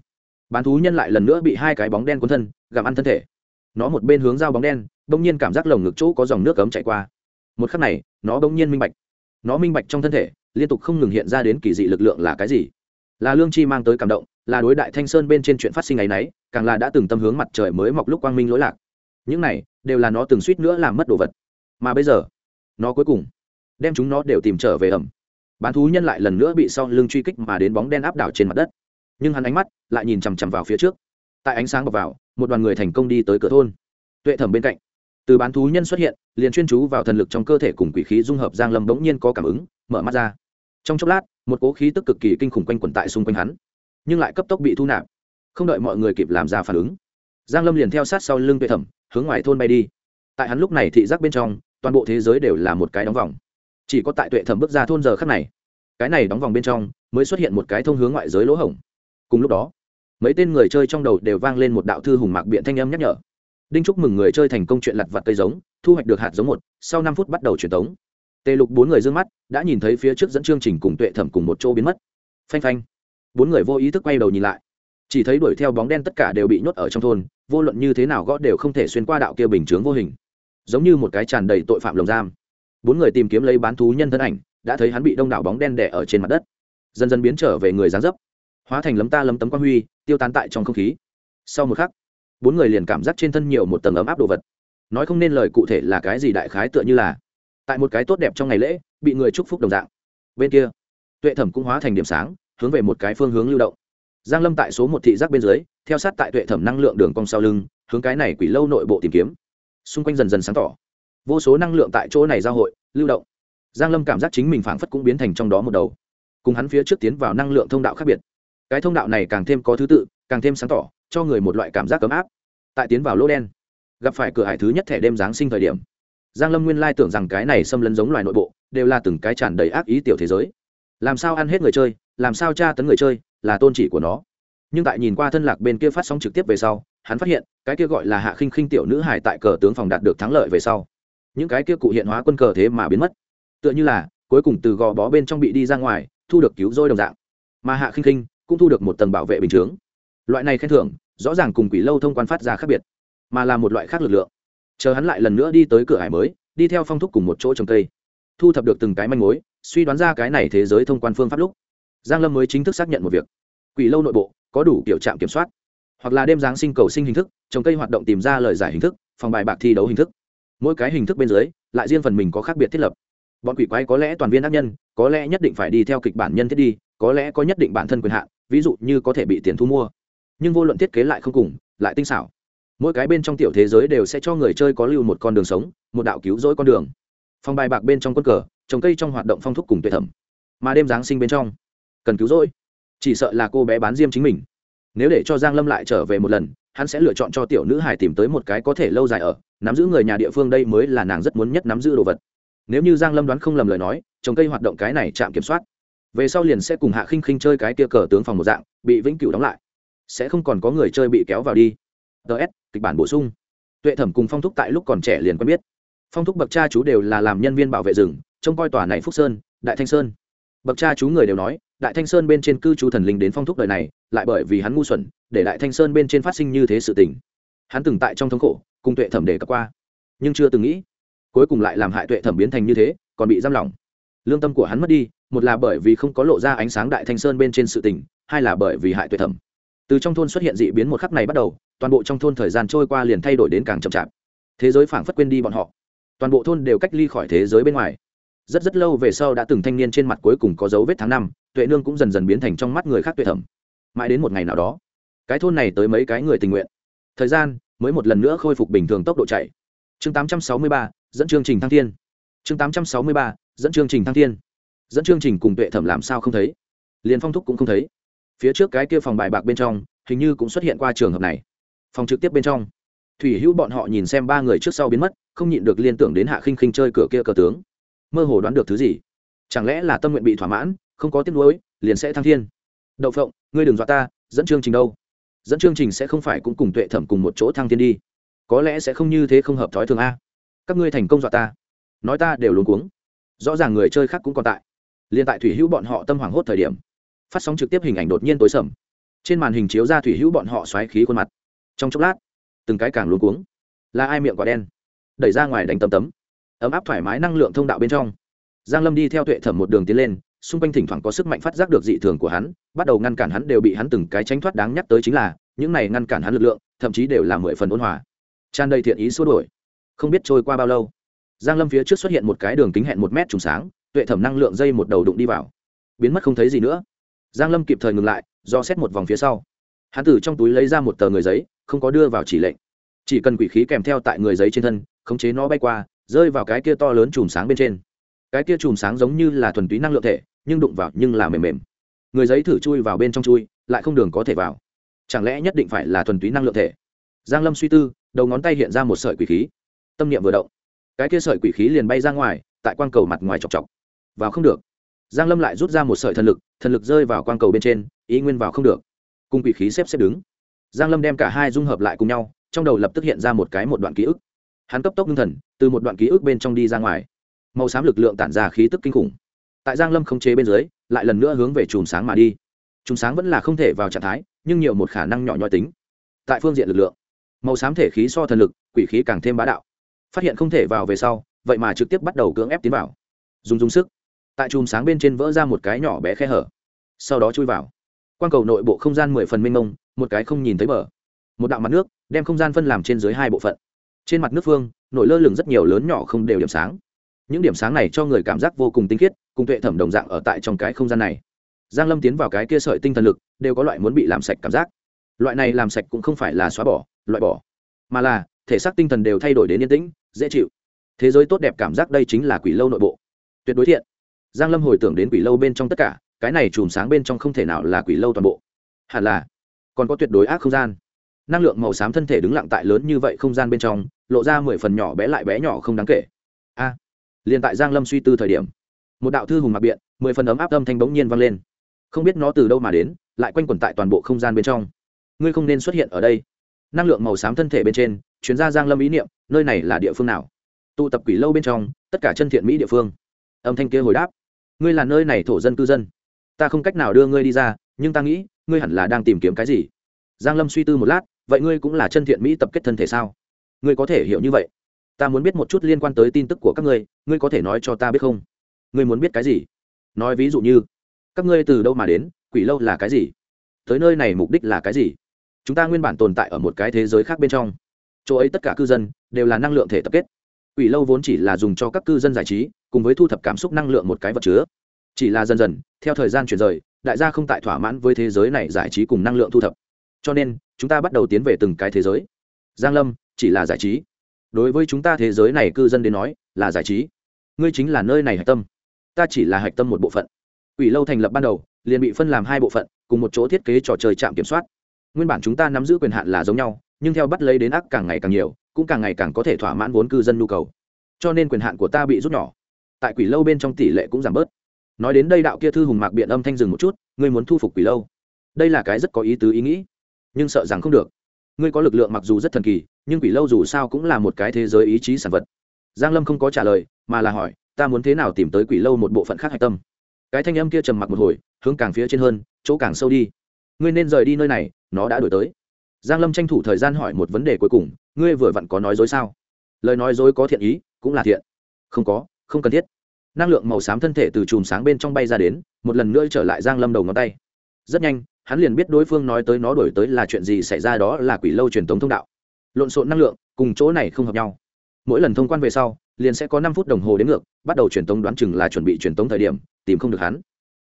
bán thú nhân lại lần nữa bị hai cái bóng đen cuốn thân, gặm ăn thân thể nó một bên hướng dao bóng đen, bỗng nhiên cảm giác lồng ngực chỗ có dòng nước cấm chạy qua. Một khắc này, nó bỗng nhiên minh bạch. Nó minh bạch trong thân thể, liên tục không ngừng hiện ra đến kỳ dị lực lượng là cái gì. Là lương chi mang tới cảm động, là đối đại thanh sơn bên trên chuyện phát sinh ấ y n ấ y càng là đã từng tâm hướng mặt trời mới mọc lúc quang minh lỗi lạc. Những này, đều là nó từng suýt nữa làm mất đồ vật. Mà bây giờ, nó cuối cùng đem chúng nó đều tìm trở về ẩm. Bán thú nhân lại lần nữa bị sau lưng truy kích mà đến bóng đen áp đảo trên mặt đất. Nhưng hắn ánh mắt lại nhìn chằm chằm vào phía trước tại ánh sáng bọc vào, một đoàn người thành công đi tới cửa thôn. Tuệ thẩm bên cạnh. Từ bán thú nhân xuất hiện, liền chuyên chú vào thần lực trong cơ thể cùng quỷ khí dung hợp giang lâm bỗng nhiên có cảm ứng, mở mắt ra. Trong chốc lát, một cố khí tức cực kỳ kinh khủng quanh quẩn tại xung quanh hắn, nhưng lại cấp tốc bị thu nạp. Không đợi mọi người kịp làm ra phản ứng, giang lâm liền theo sát sau lưng tuệ thẩm, hướng ngoài thôn bay đi. Tại hắn lúc này thị giác bên trong, toàn bộ thế giới đều là một cái đóng vòng. Chỉ có tại tuệ thẩm bước ra thôn giờ khắc này, cái này đóng vòng bên trong mới xuất hiện một cái thông hướng ngoại giới lỗ hổng. Cùng lúc đó mấy tên người chơi trong đầu đều vang lên một đạo thư hùng mạc biện thanh âm nhắc nhở. Đinh chúc mừng người chơi thành công chuyện lặt vặt cây giống, thu hoạch được hạt giống một, sau năm phút bắt đầu truyền tống. Tề lục bốn người d ư ơ n g mắt, đã nhìn thấy phía trước dẫn chương trình cùng tuệ thẩm cùng một chỗ biến mất. Phanh phanh. Bốn người vô ý thức quay đầu nhìn lại. Chỉ thấy đuổi theo bóng đen tất cả đều bị nhốt ở trong thôn, vô luận như thế nào gõ đều không thể xuyên qua đạo kia bình chướng vô hình. Giống như một cái tràn đầy tội phạm lồng giam. Bốn người tìm kiếm lấy bán thú nhân thân ảnh, đã thấy hắn bị đông đảo bóng đen đẻ ở trên mặt đất. Dần dần biến trở về người gián dấp hóa thành lấm ta lấm tấm quang huy, tiêu tán tại trong không khí. Sau một khắc, bốn người liền cảm giác trên thân nhiều một tầng ấm áp đồ vật. Nói không nên lời cụ thể là cái gì đại khái tựa như là, tại một cái tốt đẹp trong ngày lễ, bị người chúc phúc đồng dạng. Bên kia, tuệ thẩm cũng hóa thành điểm sáng, hướng về một cái phương hướng lưu động. Giang lâm tại số một thị giác bên dưới, theo sát tại tuệ thẩm năng lượng đường cong sau lưng, hướng cái này quỷ lâu nội bộ tìm kiếm. Xung quanh dần dần sáng tỏ. Vô số năng lượng tại chỗ này giao hội, lưu động. Giang lâm cảm giác chính mình phảng phất cũng biến thành trong đó một đầu. Cùng hắn phía trước tiến vào năng lượng thông đạo khác biệt cái thông đạo này càng thêm có thứ tự, càng thêm sáng tỏ, cho người một loại cảm giác ấm áp. Tại tiến vào lỗ đen, gặp phải cửa hải thứ nhất thẻ đêm giáng sinh thời điểm, giang lâm nguyên lai tưởng rằng cái này xâm lấn giống loài nội bộ, đều là từng cái tràn đầy ác ý tiểu thế giới. Làm sao ăn hết người chơi, làm sao tra tấn người chơi, là tôn chỉ của nó. Nhưng tại nhìn qua thân lạc bên kia phát sóng trực tiếp về sau, hắn phát hiện, cái kia gọi là hạ khinh khinh tiểu nữ hải tại cờ tướng phòng đạt được thắng lợi về sau, những cái kia cụ hiện hóa quân cờ thế mà biến mất. Tựa như là, cuối cùng từ gò bó bên trong bị đi ra ngoài, thu được cứu rỗi đồng dạng. Mà hạ khinh khinh cũng thu được một tầng bảo vệ bình chướng. Loại này khen thưởng, rõ ràng cùng quỷ lâu thông quan phát ra khác biệt, mà là một loại khác lực lượng. Chờ hắn lại lần nữa đi tới cửa hải mới, đi theo phong thúc cùng một chỗ trồng cây. Thu thập được từng cái manh mối, suy đoán ra cái này thế giới thông quan phương pháp lúc, giang lâm mới chính thức xác nhận một việc. Quỷ lâu nội bộ, có đủ kiểu trạm kiểm soát, hoặc là đêm giáng sinh cầu sinh hình thức, trồng cây hoạt động tìm ra lời giải hình thức, phòng bài bạc thi đấu hình thức. Mỗi cái hình thức bên dưới, lại riêng phần mình có khác biệt thiết lập. Bọn quỷ quái có lẽ toàn viên ác nhân, có lẽ nhất định phải đi theo kịch bản nhân thiết đi, có lẽ có nhất định bản thân quyền hạn ví dụ như có thể bị tiền thu mua. Nhưng vô luận thiết kế lại không cùng, lại tinh xảo. Mỗi cái bên trong tiểu thế giới đều sẽ cho người chơi có lưu một con đường sống, một đạo cứu rỗi con đường. Phong bài bạc bên trong quân cờ, trồng cây trong hoạt động phong thúc cùng tuyệt thẩm. Mà đêm giáng sinh bên trong, cần cứu rỗi. Chỉ sợ là cô bé bán diêm chính mình. Nếu để cho giang lâm lại trở về một lần, hắn sẽ lựa chọn cho tiểu nữ hải tìm tới một cái có thể lâu dài ở, nắm giữ người nhà địa phương đây mới là nàng rất muốn nhất nắm giữ đồ vật. Nếu như giang lâm đoán không lầm lời nói, trồng cây hoạt động cái này chạm kiểm soát về sau liền sẽ cùng hạ khinh khinh chơi cái tia cờ tướng phòng một dạng, bị vĩnh cửu đóng lại. Sẽ không còn có người chơi bị kéo vào đi. Ts kịch bản bổ sung. Tuệ thẩm cùng phong thúc tại lúc còn trẻ liền quen biết. Phong thúc bậc cha chú đều là làm nhân viên bảo vệ rừng, trông coi tòa này phúc sơn, đại thanh sơn. Bậc cha chú người đều nói, đại thanh sơn bên trên cư trú thần linh đến phong thúc đời này, lại bởi vì hắn ngu xuẩn, để đại thanh sơn bên trên phát sinh như thế sự tình. Hắn từng tại trong thống khổ, cùng tuệ thẩm đề cập qua, nhưng chưa từng nghĩ, cuối cùng lại làm hại tuệ thẩm biến thành như thế, còn bị giam lỏng. Lương tâm của hắn mất đi một là bởi vì không có lộ ra ánh sáng đại thanh sơn bên trên sự tình hai là bởi vì hại tuệ thẩm. Từ trong thôn xuất hiện dị biến một khắc này bắt đầu toàn bộ trong thôn thời gian trôi qua liền thay đổi đến càng chậm chạp. Thế giới phảng phất quên đi bọn họ. Toàn bộ thôn đều cách ly khỏi thế giới bên ngoài. Rất rất lâu về sau đã từng thanh niên trên mặt cuối cùng có dấu vết tháng năm tuệ nương cũng dần dần biến thành trong mắt người khác tuệ thẩm. Mãi đến một ngày nào đó cái thôn này tới mấy cái người tình nguyện. Thời gian mới một lần nữa khôi phục bình thường tốc độ chạy. Chương 863, dẫn chương trình thăng thiên. Chương 863, dẫn chương trình thăng thiên dẫn chương trình cùng tuệ thẩm làm sao không thấy? Liền phong thúc cũng không thấy. Phía trước cái kia phòng bài bạc bên trong, hình như cũng xuất hiện qua trường hợp này. Phòng trực tiếp bên trong, thủy hữu bọn họ nhìn xem ba người trước sau biến mất, không nhịn được liên tưởng đến hạ khinh khinh chơi cửa kia cờ tướng. Mơ hồ đoán được thứ gì? Chẳng lẽ là tâm nguyện bị thỏa mãn, không có tiếc nuối, liền sẽ thăng thiên? Đậu phộng, ngươi đừng dọa ta, dẫn chương trình đâu? Dẫn chương trình sẽ không phải cũng cùng tuệ thẩm cùng một chỗ thăng thiên đi. Có lẽ sẽ không như thế không hợp thói thường a. Các ngươi thành công dọa ta. Nói ta đều luống cuống. Rõ ràng người chơi khác cũng còn tại liền tại thủy hữu bọn họ tâm hoảng hốt thời điểm, phát sóng trực tiếp hình ảnh đột nhiên tối sầm. Trên màn hình chiếu ra thủy hữu bọn họ xoáy khí khuôn mặt. Trong chốc lát, từng cái càng luống cuống. Là ai miệng quả đen? Đẩy ra ngoài đánh tấm tấm. Ấm áp thoải mái năng lượng thông đạo bên trong. Giang lâm đi theo tuệ thẩm một đường tiến lên, xung quanh thỉnh thoảng có sức mạnh phát giác được dị thường của hắn, bắt đầu ngăn cản hắn đều bị hắn từng cái tránh thoát đáng nhắc tới chính là, những này ngăn cản hắn lực lượng, thậm chí đều là mười phần ôn hòa. Tràn đầy thiện ý xua đuổi. Không biết trôi qua bao lâu, giang lâm phía trước xuất hiện một cái đường kính hẹn một mét trùng sáng tuệ thẩm năng lượng dây một đầu đụng đi vào. Biến mất không thấy gì nữa. Giang lâm kịp thời ngừng lại, do xét một vòng phía sau. Hắn từ trong túi lấy ra một tờ người giấy, không có đưa vào chỉ lệnh. Chỉ cần quỷ khí kèm theo tại người giấy trên thân, khống chế nó bay qua, rơi vào cái kia to lớn chùm sáng bên trên. Cái kia chùm sáng giống như là thuần túy năng lượng thể, nhưng đụng vào nhưng là mềm mềm. Người giấy thử chui vào bên trong chui, lại không đường có thể vào. Chẳng lẽ nhất định phải là thuần túy năng lượng thể? Giang lâm suy tư, đầu ngón tay hiện ra một sợi quỷ khí. Tâm niệm vừa động. Cái kia sợi quỷ khí liền bay ra ngoài, tại quang cầu mặt ngoài chọc chọc vào không được. Giang lâm lại rút ra một sợi thần lực thần lực rơi vào quang cầu bên trên, ý nguyên vào không được. Cùng quỷ khí xếp xếp đứng. Giang lâm đem cả hai dung hợp lại cùng nhau, trong đầu lập tức hiện ra một cái một đoạn ký ức. Hắn cấp tốc ngưng thần, từ một đoạn ký ức bên trong đi ra ngoài. Màu xám lực lượng tản ra khí tức kinh khủng. Tại giang lâm không chế bên dưới, lại lần nữa hướng về chùm sáng mà đi. Chùm sáng vẫn là không thể vào trạng thái, nhưng nhiều một khả năng nhỏ nhoi tính. Tại phương diện lực lượng, màu xám thể khí so thần lực, quỷ khí càng thêm bá đạo. Phát hiện không thể vào về sau, vậy mà trực tiếp bắt đầu cưỡng ép tiến vào. Dùng dùng sức tại chùm sáng bên trên vỡ ra một cái nhỏ bé khe hở. Sau đó chui vào. Quang cầu nội bộ không gian mười phần mênh mông, một cái không nhìn thấy bờ. Một đạo mặt nước, đem không gian phân làm trên dưới hai bộ phận. Trên mặt nước phương, nổi lơ lửng rất nhiều lớn nhỏ không đều điểm sáng. Những điểm sáng này cho người cảm giác vô cùng tinh khiết, cùng tuệ thẩm đồng dạng ở tại trong cái không gian này. Giang lâm tiến vào cái kia sợi tinh thần lực, đều có loại muốn bị làm sạch cảm giác. Loại này làm sạch cũng không phải là xóa bỏ, loại bỏ, mà là thể xác tinh thần đều thay đổi đến yên tĩnh, dễ chịu. Thế giới tốt đẹp cảm giác đây chính là quỷ lâu nội bộ. Tuyệt đối thiện giang lâm hồi tưởng đến quỷ lâu bên trong tất cả cái này chùm sáng bên trong không thể nào là quỷ lâu toàn bộ. Hẳn là còn có tuyệt đối ác không gian. Năng lượng màu xám thân thể đứng lặng tại lớn như vậy không gian bên trong lộ ra mười phần nhỏ bé lại bé nhỏ không đáng kể. A à, liền tại giang lâm suy tư thời điểm một đạo thư hùng mặc biện mười phần ấm áp âm thanh bỗng nhiên vang lên. Không biết nó từ đâu mà đến lại quanh quẩn tại toàn bộ không gian bên trong. Ngươi không nên xuất hiện ở đây. Năng lượng màu xám thân thể bên trên chuyến ra giang lâm ý niệm nơi này là địa phương nào? Tụ tập quỷ lâu bên trong tất cả chân thiện mỹ địa phương âm thanh kia hồi đáp. Ngươi là nơi này thổ dân cư dân. Ta không cách nào đưa ngươi đi ra, nhưng ta nghĩ, ngươi hẳn là đang tìm kiếm cái gì? Giang lâm suy tư một lát, vậy ngươi cũng là chân thiện mỹ tập kết thân thể sao? Ngươi có thể hiểu như vậy. Ta muốn biết một chút liên quan tới tin tức của các ngươi ngươi có thể nói cho ta biết không? Ngươi muốn biết cái gì? Nói ví dụ như, các ngươi từ đâu mà đến, quỷ lâu là cái gì? Tới nơi này mục đích là cái gì? Chúng ta nguyên bản tồn tại ở một cái thế giới khác bên trong. Chỗ ấy tất cả cư dân đều là năng lượng thể tập kết quỷ lâu vốn chỉ là dùng cho các cư dân giải trí, cùng với thu thập cảm xúc năng lượng một cái vật chứa. Chỉ là dần dần, theo thời gian chuyển rời, đại gia không tại thỏa mãn với thế giới này giải trí cùng năng lượng thu thập. Cho nên, chúng ta bắt đầu tiến về từng cái thế giới. Giang lâm, chỉ là giải trí. Đối với chúng ta thế giới này cư dân đến nói, là giải trí. Ngươi chính là nơi này hạch tâm. Ta chỉ là hạch tâm một bộ phận. Ủy lâu thành lập ban đầu, liền bị phân làm hai bộ phận, cùng một chỗ thiết kế trò chơi trạm kiểm soát. Nguyên bản chúng ta nắm giữ quyền hạn là giống nhau, nhưng theo bắt lấy đến ác càng ngày càng nhiều cũng càng ngày càng có thể thỏa mãn vốn cư dân nhu cầu. Cho nên quyền hạn của ta bị rút nhỏ. Tại quỷ lâu bên trong tỷ lệ cũng giảm bớt. Nói đến đây đạo kia thư hùng mạc biện âm thanh dừng một chút, ngươi muốn thu phục quỷ lâu. Đây là cái rất có ý tứ ý nghĩ, nhưng sợ rằng không được. Ngươi có lực lượng mặc dù rất thần kỳ, nhưng quỷ lâu dù sao cũng là một cái thế giới ý chí sản vật. Giang lâm không có trả lời, mà là hỏi, ta muốn thế nào tìm tới quỷ lâu một bộ phận khác hạch tâm? Cái thanh âm kia trầm mặc một hồi, hướng càng phía trên hơn, chỗ càng sâu đi. Ngươi nên rời đi nơi này, nó đã đổi tới giang lâm tranh thủ thời gian hỏi một vấn đề cuối cùng, ngươi vừa vặn có nói dối sao? Lời nói dối có thiện ý, cũng là thiện. Không có, không cần thiết. Năng lượng màu xám thân thể từ chùm sáng bên trong bay ra đến, một lần nữa trở lại giang lâm đầu ngón tay. Rất nhanh, hắn liền biết đối phương nói tới nó đổi tới là chuyện gì xảy ra đó là quỷ lâu truyền thống thông đạo. Lộn xộn năng lượng, cùng chỗ này không hợp nhau. Mỗi lần thông quan về sau, liền sẽ có năm phút đồng hồ đến ngược, bắt đầu truyền tống đoán chừng là chuẩn bị truyền tống thời điểm, tìm không được hắn.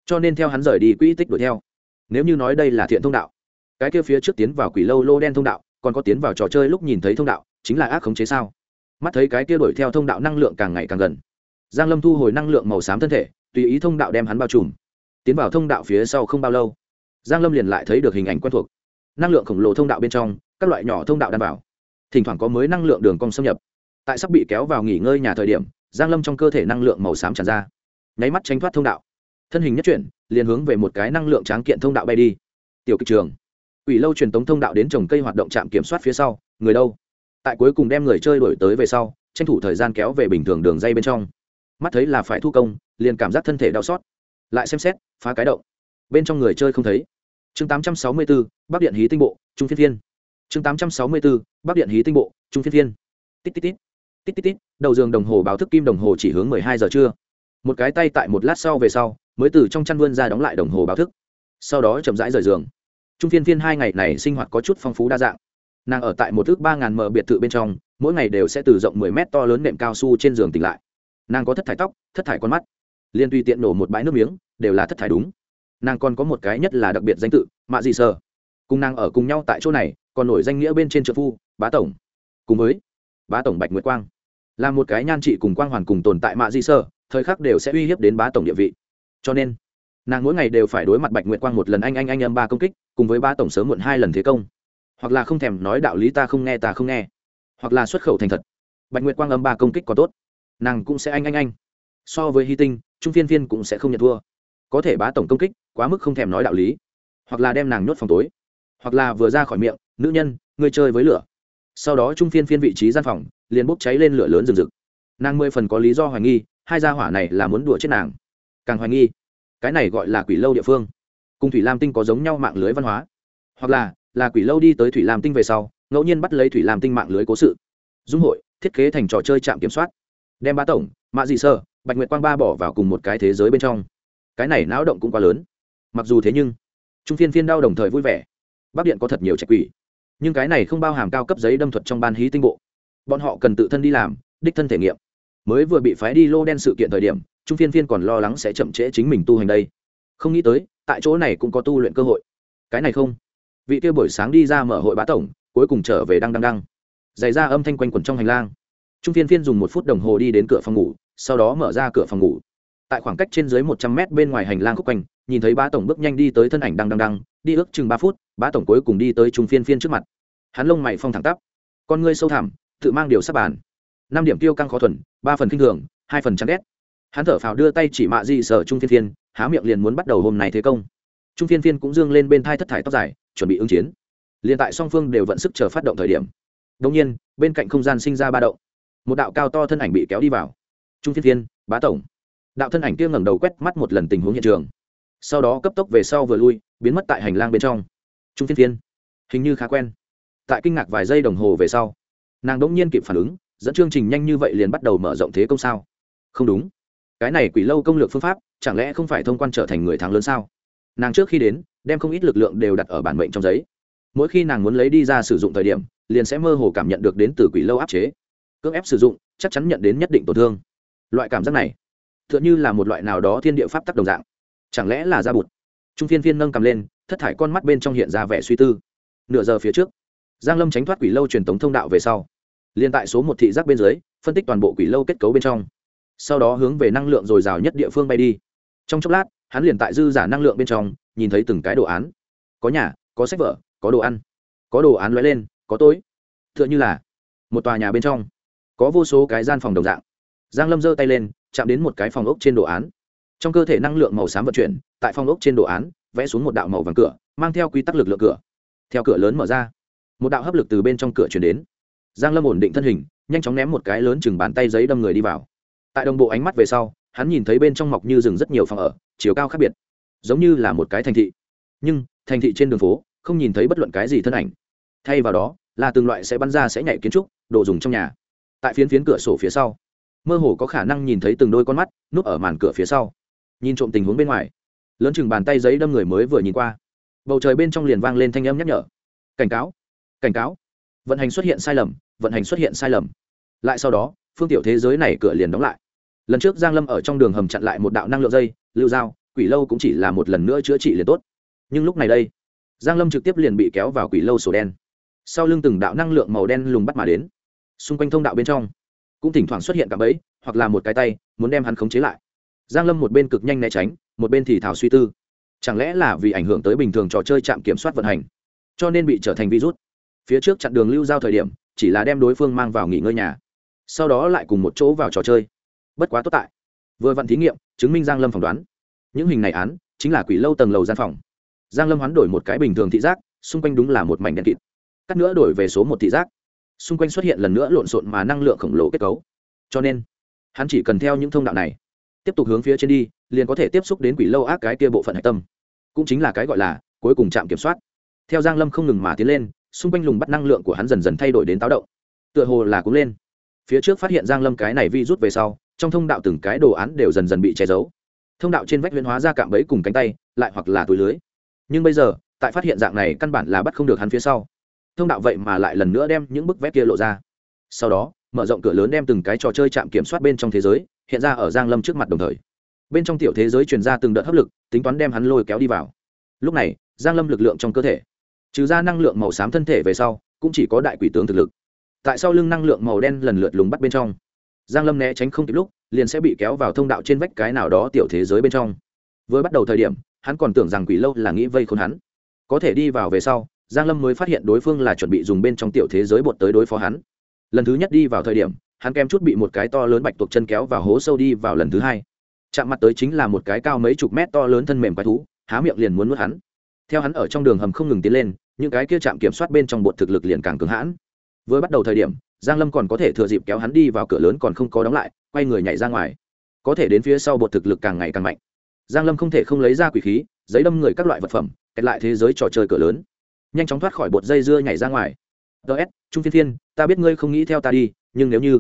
Cho nên theo hắn rời đi quỹ tích đuổi theo. Nếu như nói đây là thiện thông đạo cái kia phía trước tiến vào quỷ lâu lô đen thông đạo, còn có tiến vào trò chơi lúc nhìn thấy thông đạo, chính là ác khống chế sao? Mắt thấy cái kia đuổi theo thông đạo năng lượng càng ngày càng gần. Giang lâm thu hồi năng lượng màu xám thân thể, tùy ý thông đạo đem hắn bao trùm. Tiến vào thông đạo phía sau không bao lâu, giang lâm liền lại thấy được hình ảnh quen thuộc. Năng lượng khổng lồ thông đạo bên trong, các loại nhỏ thông đạo đảm bảo thỉnh thoảng có mới năng lượng đường cong xâm nhập. Tại sắp bị kéo vào nghỉ ngơi nhà thời điểm, giang lâm trong cơ thể năng lượng màu xám tràn ra. Nháy mắt tránh thoát thông đạo. Thân hình nhất chuyển, liền hướng về một cái năng lượng tráng kiện thông đạo bay đi. Tiểu kịch trường ủy lâu truyền tống thông đạo đến trồng cây hoạt động trạm kiểm soát phía sau người đâu? Tại cuối cùng đem người chơi đổi tới về sau tranh thủ thời gian kéo về bình thường đường dây bên trong. Mắt thấy là phải thu công liền cảm giác thân thể đau xót. Lại xem xét phá cái động. Bên trong người chơi không thấy. Chương 864, bắc điện hí tinh bộ trung phiên phiên. Chương 864, bắc điện hí tinh bộ trung phiên phiên. Tít tít tít. Tít tít tít đầu giường đồng hồ báo thức kim đồng hồ chỉ hướng mười hai giờ trưa. Một cái tay tại một lát sau về sau mới từ trong chăn vươn ra đóng lại đồng hồ báo thức. Sau đó chậm rãi rời giường trung phiên phiên hai ngày này sinh hoạt có chút phong phú đa dạng. Nàng ở tại một thước ba ngàn mở biệt thự bên trong, mỗi ngày đều sẽ từ rộng mười mét to lớn nệm cao su trên giường tỉnh lại. Nàng có thất thải tóc, thất thải con mắt. Liên tùy tiện nổ một bãi nước miếng, đều là thất thải đúng. Nàng còn có một cái nhất là đặc biệt danh tự, mạ dị sơ cùng nàng ở cùng nhau tại chỗ này, còn nổi danh nghĩa bên trên trợ phu, bá tổng. Cùng với bá tổng bạch nguyệt quang. Là một cái nhan trị cùng quang hoàn cùng tồn tại mạ Di sơ thời khắc đều sẽ uy hiếp đến bá tổng địa vị. Cho nên nàng mỗi ngày đều phải đối mặt bạch nguyệt quang một lần anh anh anh âm ba công kích, cùng với ba tổng sớm muộn hai lần thế công. Hoặc là không thèm nói đạo lý ta không nghe, ta không nghe. Hoặc là xuất khẩu thành thật. Bạch nguyệt quang âm ba công kích có tốt. Nàng cũng sẽ anh anh anh. So với hy tinh, trung phiên phiên cũng sẽ không nhận thua. Có thể bá tổng công kích, quá mức không thèm nói đạo lý. Hoặc là đem nàng nhốt phòng tối. Hoặc là vừa ra khỏi miệng, nữ nhân, ngươi chơi với lửa. Sau đó trung phiên phiên vị trí gian phòng, liền bốc cháy lên lửa lớn rừng rực. Nàng mười phần có lý do hoài nghi, hai gia hỏa này là muốn đùa chết nàng. Càng hoài nghi cái này gọi là quỷ lâu địa phương. Cùng thủy lam tinh có giống nhau mạng lưới văn hóa. Hoặc là là quỷ lâu đi tới thủy lam tinh về sau, ngẫu nhiên bắt lấy thủy lam tinh mạng lưới cố sự. Dung hội, thiết kế thành trò chơi trạm kiểm soát. Đem ba tổng, mạ dị sơ, bạch nguyệt quang ba bỏ vào cùng một cái thế giới bên trong. Cái này náo động cũng quá lớn. Mặc dù thế nhưng, trung phiên phiên đau đồng thời vui vẻ. Bắc điện có thật nhiều trạch quỷ. Nhưng cái này không bao hàm cao cấp giấy đâm thuật trong ban hí tinh bộ. Bọn họ cần tự thân đi làm, đích thân thể nghiệm. Mới vừa bị phái đi lô đen sự kiện thời điểm trung phiên phiên còn lo lắng sẽ chậm trễ chính mình tu hành đây. Không nghĩ tới, tại chỗ này cũng có tu luyện cơ hội. Cái này không. Vị kia buổi sáng đi ra mở hội bá tổng, cuối cùng trở về đăng đăng đăng. Dày ra âm thanh quanh quẩn trong hành lang. Trung phiên phiên dùng một phút đồng hồ đi đến cửa phòng ngủ, sau đó mở ra cửa phòng ngủ. Tại khoảng cách trên dưới một trăm mét bên ngoài hành lang khúc quanh, nhìn thấy bá tổng bước nhanh đi tới thân ảnh đăng đăng đăng, đi ước chừng ba phút, bá tổng cuối cùng đi tới trung phiên phiên trước mặt. Hắn lông mày phong thẳng tắp. Con ngươi sâu thẳm, tự mang điều sắp bàn. Năm điểm tiêu căng khó thuần, ba phần kinh thường, hai phần chán ghét hắn thở phào đưa tay chỉ mạ di sở trung phiên phiên, há miệng liền muốn bắt đầu hôm nay thế công. Trung phiên phiên cũng dương lên bên thai thất thải tóc dài, chuẩn bị ứng chiến. Liền tại song phương đều vận sức chờ phát động thời điểm đông nhiên, bên cạnh không gian sinh ra ba động. Một đạo cao to thân ảnh bị kéo đi vào. Trung phiên phiên, bá tổng. Đạo thân ảnh kia ngẩng đầu quét mắt một lần tình huống hiện trường. Sau đó cấp tốc về sau vừa lui, biến mất tại hành lang bên trong. Trung phiên phiên, hình như khá quen. Tại kinh ngạc vài giây đồng hồ về sau, nàng đ ỗ n g nhiên kịp phản ứng, dẫn chương trình nhanh như vậy liền bắt đầu mở rộng thế công sao? Không đúng cái này quỷ lâu công lược phương pháp, chẳng lẽ không phải thông quan trở thành người thắng lớn sao? Nàng trước khi đến, đem không ít lực lượng đều đặt ở bản mệnh trong giấy. Mỗi khi nàng muốn lấy đi ra sử dụng thời điểm, liền sẽ mơ hồ cảm nhận được đến từ quỷ lâu áp chế. Cưỡng ép sử dụng, chắc chắn nhận đến nhất định tổn thương. Loại cảm giác này t h ư ợ n h ư là một loại nào đó thiên địa pháp tắc đồng dạng. Chẳng lẽ là da bụt? Trung phiên phiên nâng cầm lên, thất thải con mắt bên trong hiện ra vẻ suy tư. Nửa giờ phía trước, giang lâm tránh thoát quỷ lâu truyền tống thông đạo về sau. Liền tại số một thị giác bên dưới, phân tích toàn bộ quỷ lâu kết cấu bên trong sau đó hướng về năng lượng dồi dào nhất địa phương bay đi. Trong chốc lát, hắn liền tại dư giả năng lượng bên trong, nhìn thấy từng cái đồ án. Có nhà, có sách vở, có đồ ăn. Có đồ án lóe lên, có tối. T h ư ợ n h ư là một tòa nhà bên trong. Có vô số cái gian phòng đồng dạng. Giang lâm giơ tay lên, chạm đến một cái phòng ốc trên đồ án. Trong cơ thể năng lượng màu xám vận chuyển, tại phòng ốc trên đồ án, vẽ xuống một đạo màu vàng cửa, mang theo quy tắc lực lượng cửa. Theo cửa lớn mở ra, một đạo hấp lực từ bên trong cửa chuyển đến. Giang lâm ổn định thân hình, nhanh chóng ném một cái lớn chừng bàn tay giấy đâm người đi vào tại đồng bộ ánh mắt về sau, hắn nhìn thấy bên trong mọc như rừng rất nhiều phòng ở, chiều cao khác biệt, giống như là một cái thành thị. Nhưng, thành thị trên đường phố, không nhìn thấy bất luận cái gì thân ảnh. Thay vào đó, là từng loại sẽ bắn ra sẽ nhảy kiến trúc, đồ dùng trong nhà. Tại phiến phiến cửa sổ phía sau, mơ hồ có khả năng nhìn thấy từng đôi con mắt núp ở màn cửa phía sau. Nhìn trộm tình huống bên ngoài, lớn chừng bàn tay giấy đâm người mới vừa nhìn qua. Bầu trời bên trong liền vang lên thanh âm nhắc nhở. Cảnh cáo cảnh cáo. Vận hành xuất hiện sai lầm, vận hành xuất hiện sai lầm. Lại sau đó, phương tiểu thế giới này cửa liền đóng lại lần trước giang lâm ở trong đường hầm chặn lại một đạo năng lượng dây, lưu dao, quỷ lâu cũng chỉ là một lần nữa chữa trị liền tốt. Nhưng lúc này đây, giang lâm trực tiếp liền bị kéo vào quỷ lâu sổ đen. Sau lưng từng đạo năng lượng màu đen lùng bắt mà đến. Xung quanh thông đạo bên trong, cũng thỉnh thoảng xuất hiện cả bẫy, hoặc là một cái tay, muốn đem hắn khống chế lại. Giang lâm một bên cực nhanh né tránh, một bên thì thảo suy tư. Chẳng lẽ là vì ảnh hưởng tới bình thường trò chơi trạm kiểm soát vận hành, cho nên bị trở thành virus? Phía trước chặn đường lưu giao thời điểm, chỉ là đem đối phương mang vào nghỉ ngơi nhà, sau đó lại cùng một chỗ vào trò chơi bất quá tốt tại. Vừa vặn thí nghiệm, chứng minh giang lâm phỏng đoán. Những hình này án, chính là quỷ lâu tầng lầu gian phòng. Giang lâm hoán đổi một cái bình thường thị giác, xung quanh đúng là một mảnh đen kịt. Cắt nữa đổi về số một thị giác. Xung quanh xuất hiện lần nữa lộn xộn mà năng lượng khổng lồ kết cấu. Cho nên, hắn chỉ cần theo những thông đạo này, tiếp tục hướng phía trên đi, liền có thể tiếp xúc đến quỷ lâu ác cái kia bộ phận hạch tâm. Cũng chính là cái gọi là cuối cùng trạm kiểm soát. Theo giang lâm không ngừng mà tiến lên, xung quanh lùng bắt năng lượng của hắn dần dần thay đổi đến táo động. Tựa hồ là cũng lên. Phía trước phát hiện giang lâm cái này vi rút về sau trong thông đạo từng cái đồ án đều dần dần bị che giấu. Thông đạo trên vách huyễn hóa ra cạm bẫy cùng cánh tay, lại hoặc là túi lưới. Nhưng bây giờ, tại phát hiện dạng này căn bản là bắt không được hắn phía sau. Thông đạo vậy mà lại lần nữa đem những bức vét kia lộ ra. Sau đó, mở rộng cửa lớn đem từng cái trò chơi chạm kiểm soát bên trong thế giới, hiện ra ở giang lâm trước mặt đồng thời. Bên trong tiểu thế giới truyền ra từng đợt hấp lực, tính toán đem hắn lôi kéo đi vào. Lúc này, giang lâm lực lượng trong cơ thể, trừ ra năng lượng màu xám thân thể về sau, cũng chỉ có đại quỷ tướng thực lực. Tại sao lưng năng lượng màu đen lần lượt lùng bắt bên trong giang lâm né tránh không kịp lúc, liền sẽ bị kéo vào thông đạo trên vách cái nào đó tiểu thế giới bên trong. Vừa bắt đầu thời điểm, hắn còn tưởng rằng quỷ lâu là nghĩ vây khốn hắn. Có thể đi vào về sau, giang lâm mới phát hiện đối phương là chuẩn bị dùng bên trong tiểu thế giới bột tới đối phó hắn. Lần thứ nhất đi vào thời điểm, hắn kem chút bị một cái to lớn bạch tuộc chân kéo vào hố sâu đi vào lần thứ hai. Chạm mặt tới chính là một cái cao mấy chục mét to lớn thân mềm quái thú, há miệng liền muốn nuốt hắn. Theo hắn ở trong đường hầm không ngừng tiến lên, những cái kia chạm kiểm soát bên trong bột thực lực liền càng cứng hãn. Vừa bắt đầu thời điểm giang lâm còn có thể thừa dịp kéo hắn đi vào cửa lớn còn không có đóng lại quay người nhảy ra ngoài. Có thể đến phía sau bột thực lực càng ngày càng mạnh. Giang lâm không thể không lấy ra quỷ khí giấy đâm người các loại vật phẩm kẹt lại thế giới trò chơi cửa lớn. Nhanh chóng thoát khỏi bột dây dưa nhảy ra ngoài. Ts trung Thiên thiên ta biết ngươi không nghĩ theo ta đi nhưng nếu như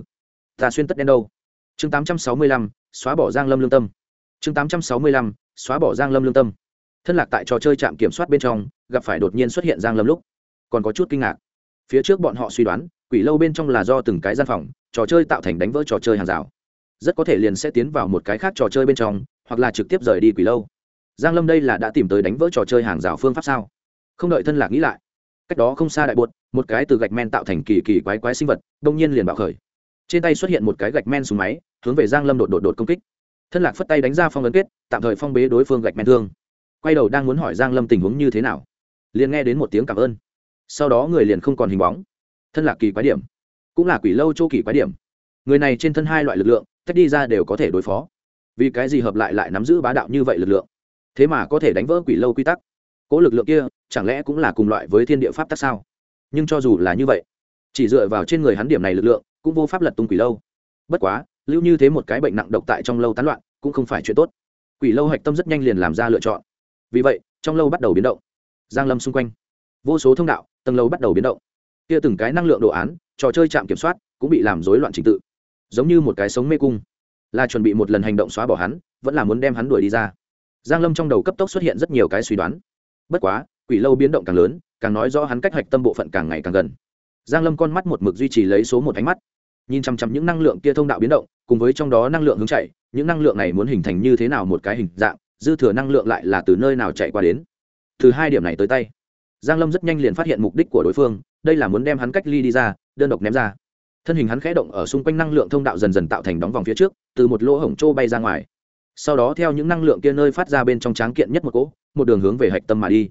ta xuyên tất đen đâu? Chương 865, xóa bỏ giang lâm lương tâm. Chương 865, xóa bỏ giang lâm lương tâm. Thân lạc tại trò chơi trạm kiểm soát bên trong gặp phải đột nhiên xuất hiện giang lâm lúc còn có chút kinh ngạc. Phía trước bọn họ suy đoán quỷ lâu bên trong là do từng cái gian phòng, trò chơi tạo thành đánh vỡ trò chơi hàng rào. Rất có thể liền sẽ tiến vào một cái khác trò chơi bên trong, hoặc là trực tiếp rời đi quỷ lâu. Giang lâm đây là đã tìm tới đánh vỡ trò chơi hàng rào phương pháp sao? Không đợi thân lạc nghĩ lại, cách đó không xa đại bột, một cái từ gạch men tạo thành kỳ kỳ quái quái sinh vật, đông nhiên liền bạo khởi. Trên tay xuất hiện một cái gạch men súng máy, hướng về giang lâm đột đột đột công kích. Thân lạc phất tay đánh ra phong ấn kết, tạm thời phong bế đối phương gạch men thương. Quay đầu đang muốn hỏi giang lâm tình huống như thế nào, liền nghe đến một tiếng cảm ơn. Sau đó người liền không còn hình bóng thân lạc kỳ quái điểm, cũng là quỷ lâu châu kỳ quái điểm. Người này trên thân hai loại lực lượng, tách đi ra đều có thể đối phó. Vì cái gì hợp lại lại nắm giữ bá đạo như vậy lực lượng? Thế mà có thể đánh vỡ quỷ lâu quy tắc. Cỗ lực lượng kia, chẳng lẽ cũng là cùng loại với thiên địa pháp tắc sao? Nhưng cho dù là như vậy, chỉ dựa vào trên người hắn điểm này lực lượng, cũng vô pháp lật tung quỷ lâu. Bất quá, lưu như thế một cái bệnh nặng độc tại trong lâu tán loạn, cũng không phải chuyện tốt. Quỷ lâu hạch tâm rất nhanh liền làm ra lựa chọn. Vì vậy, trong lâu bắt đầu biến động. Giang lâm xung quanh. Vô số thông đạo, tầng lâu bắt đầu biến động kia từng cái năng lượng đồ án, trò chơi chạm kiểm soát, cũng bị làm rối loạn trình tự. Giống như một cái sống mê cung. Là chuẩn bị một lần hành động xóa bỏ hắn, vẫn là muốn đem hắn đuổi đi ra. Giang lâm trong đầu cấp tốc xuất hiện rất nhiều cái suy đoán. Bất quá, quỷ lâu biến động càng lớn, càng nói rõ hắn cách hạch tâm bộ phận càng ngày càng gần. Giang lâm con mắt một mực duy trì lấy số một ánh mắt. Nhìn chăm chăm những năng lượng kia thông đạo biến động, cùng với trong đó năng lượng hướng chạy, những năng lượng này muốn hình thành như thế nào một cái hình dạng, dư thừa năng lượng lại là từ nơi nào chạy qua đến. Từ hai điểm này tới tay, giang lâm rất nhanh liền phát hiện mục đích của đối phương đây là muốn đem hắn cách ly đi ra, đơn độc ném ra. Thân hình hắn khẽ động ở xung quanh năng lượng thông đạo dần dần tạo thành đóng vòng phía trước, từ một lỗ hổng trô bay ra ngoài. Sau đó theo những năng lượng kia nơi phát ra bên trong tráng kiện nhất một cỗ, một đường hướng về hạch tâm mà đi.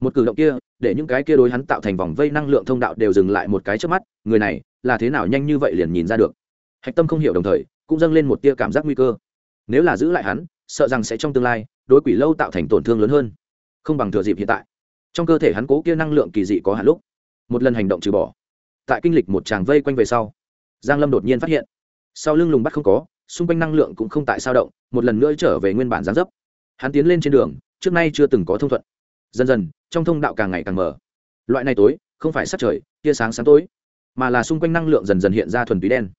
Một cử động kia, để những cái kia đối hắn tạo thành vòng vây năng lượng thông đạo đều dừng lại một cái trước mắt, người này là thế nào nhanh như vậy liền nhìn ra được. Hạch tâm không hiểu đồng thời, cũng dâng lên một tia cảm giác nguy cơ. Nếu là giữ lại hắn, sợ rằng sẽ trong tương lai, đối quỷ lâu tạo thành tổn thương lớn hơn. Không bằng thừa dịp hiện tại. Trong cơ thể hắn cố kia năng lượng kỳ dị có hạn lúc một lần hành động trừ bỏ. Tại kinh lịch một tràng vây quanh về sau, giang lâm đột nhiên phát hiện, sau lưng lùng bắt không có, xung quanh năng lượng cũng không tại sao động, một lần nữa trở về nguyên bản gián dấp. Hắn tiến lên trên đường, trước nay chưa từng có thông thuận. Dần dần, trong thông đạo càng ngày càng mở loại này tối, không phải sát trời, tia sáng sáng tối, mà là xung quanh năng lượng dần dần hiện ra thuần túy đen.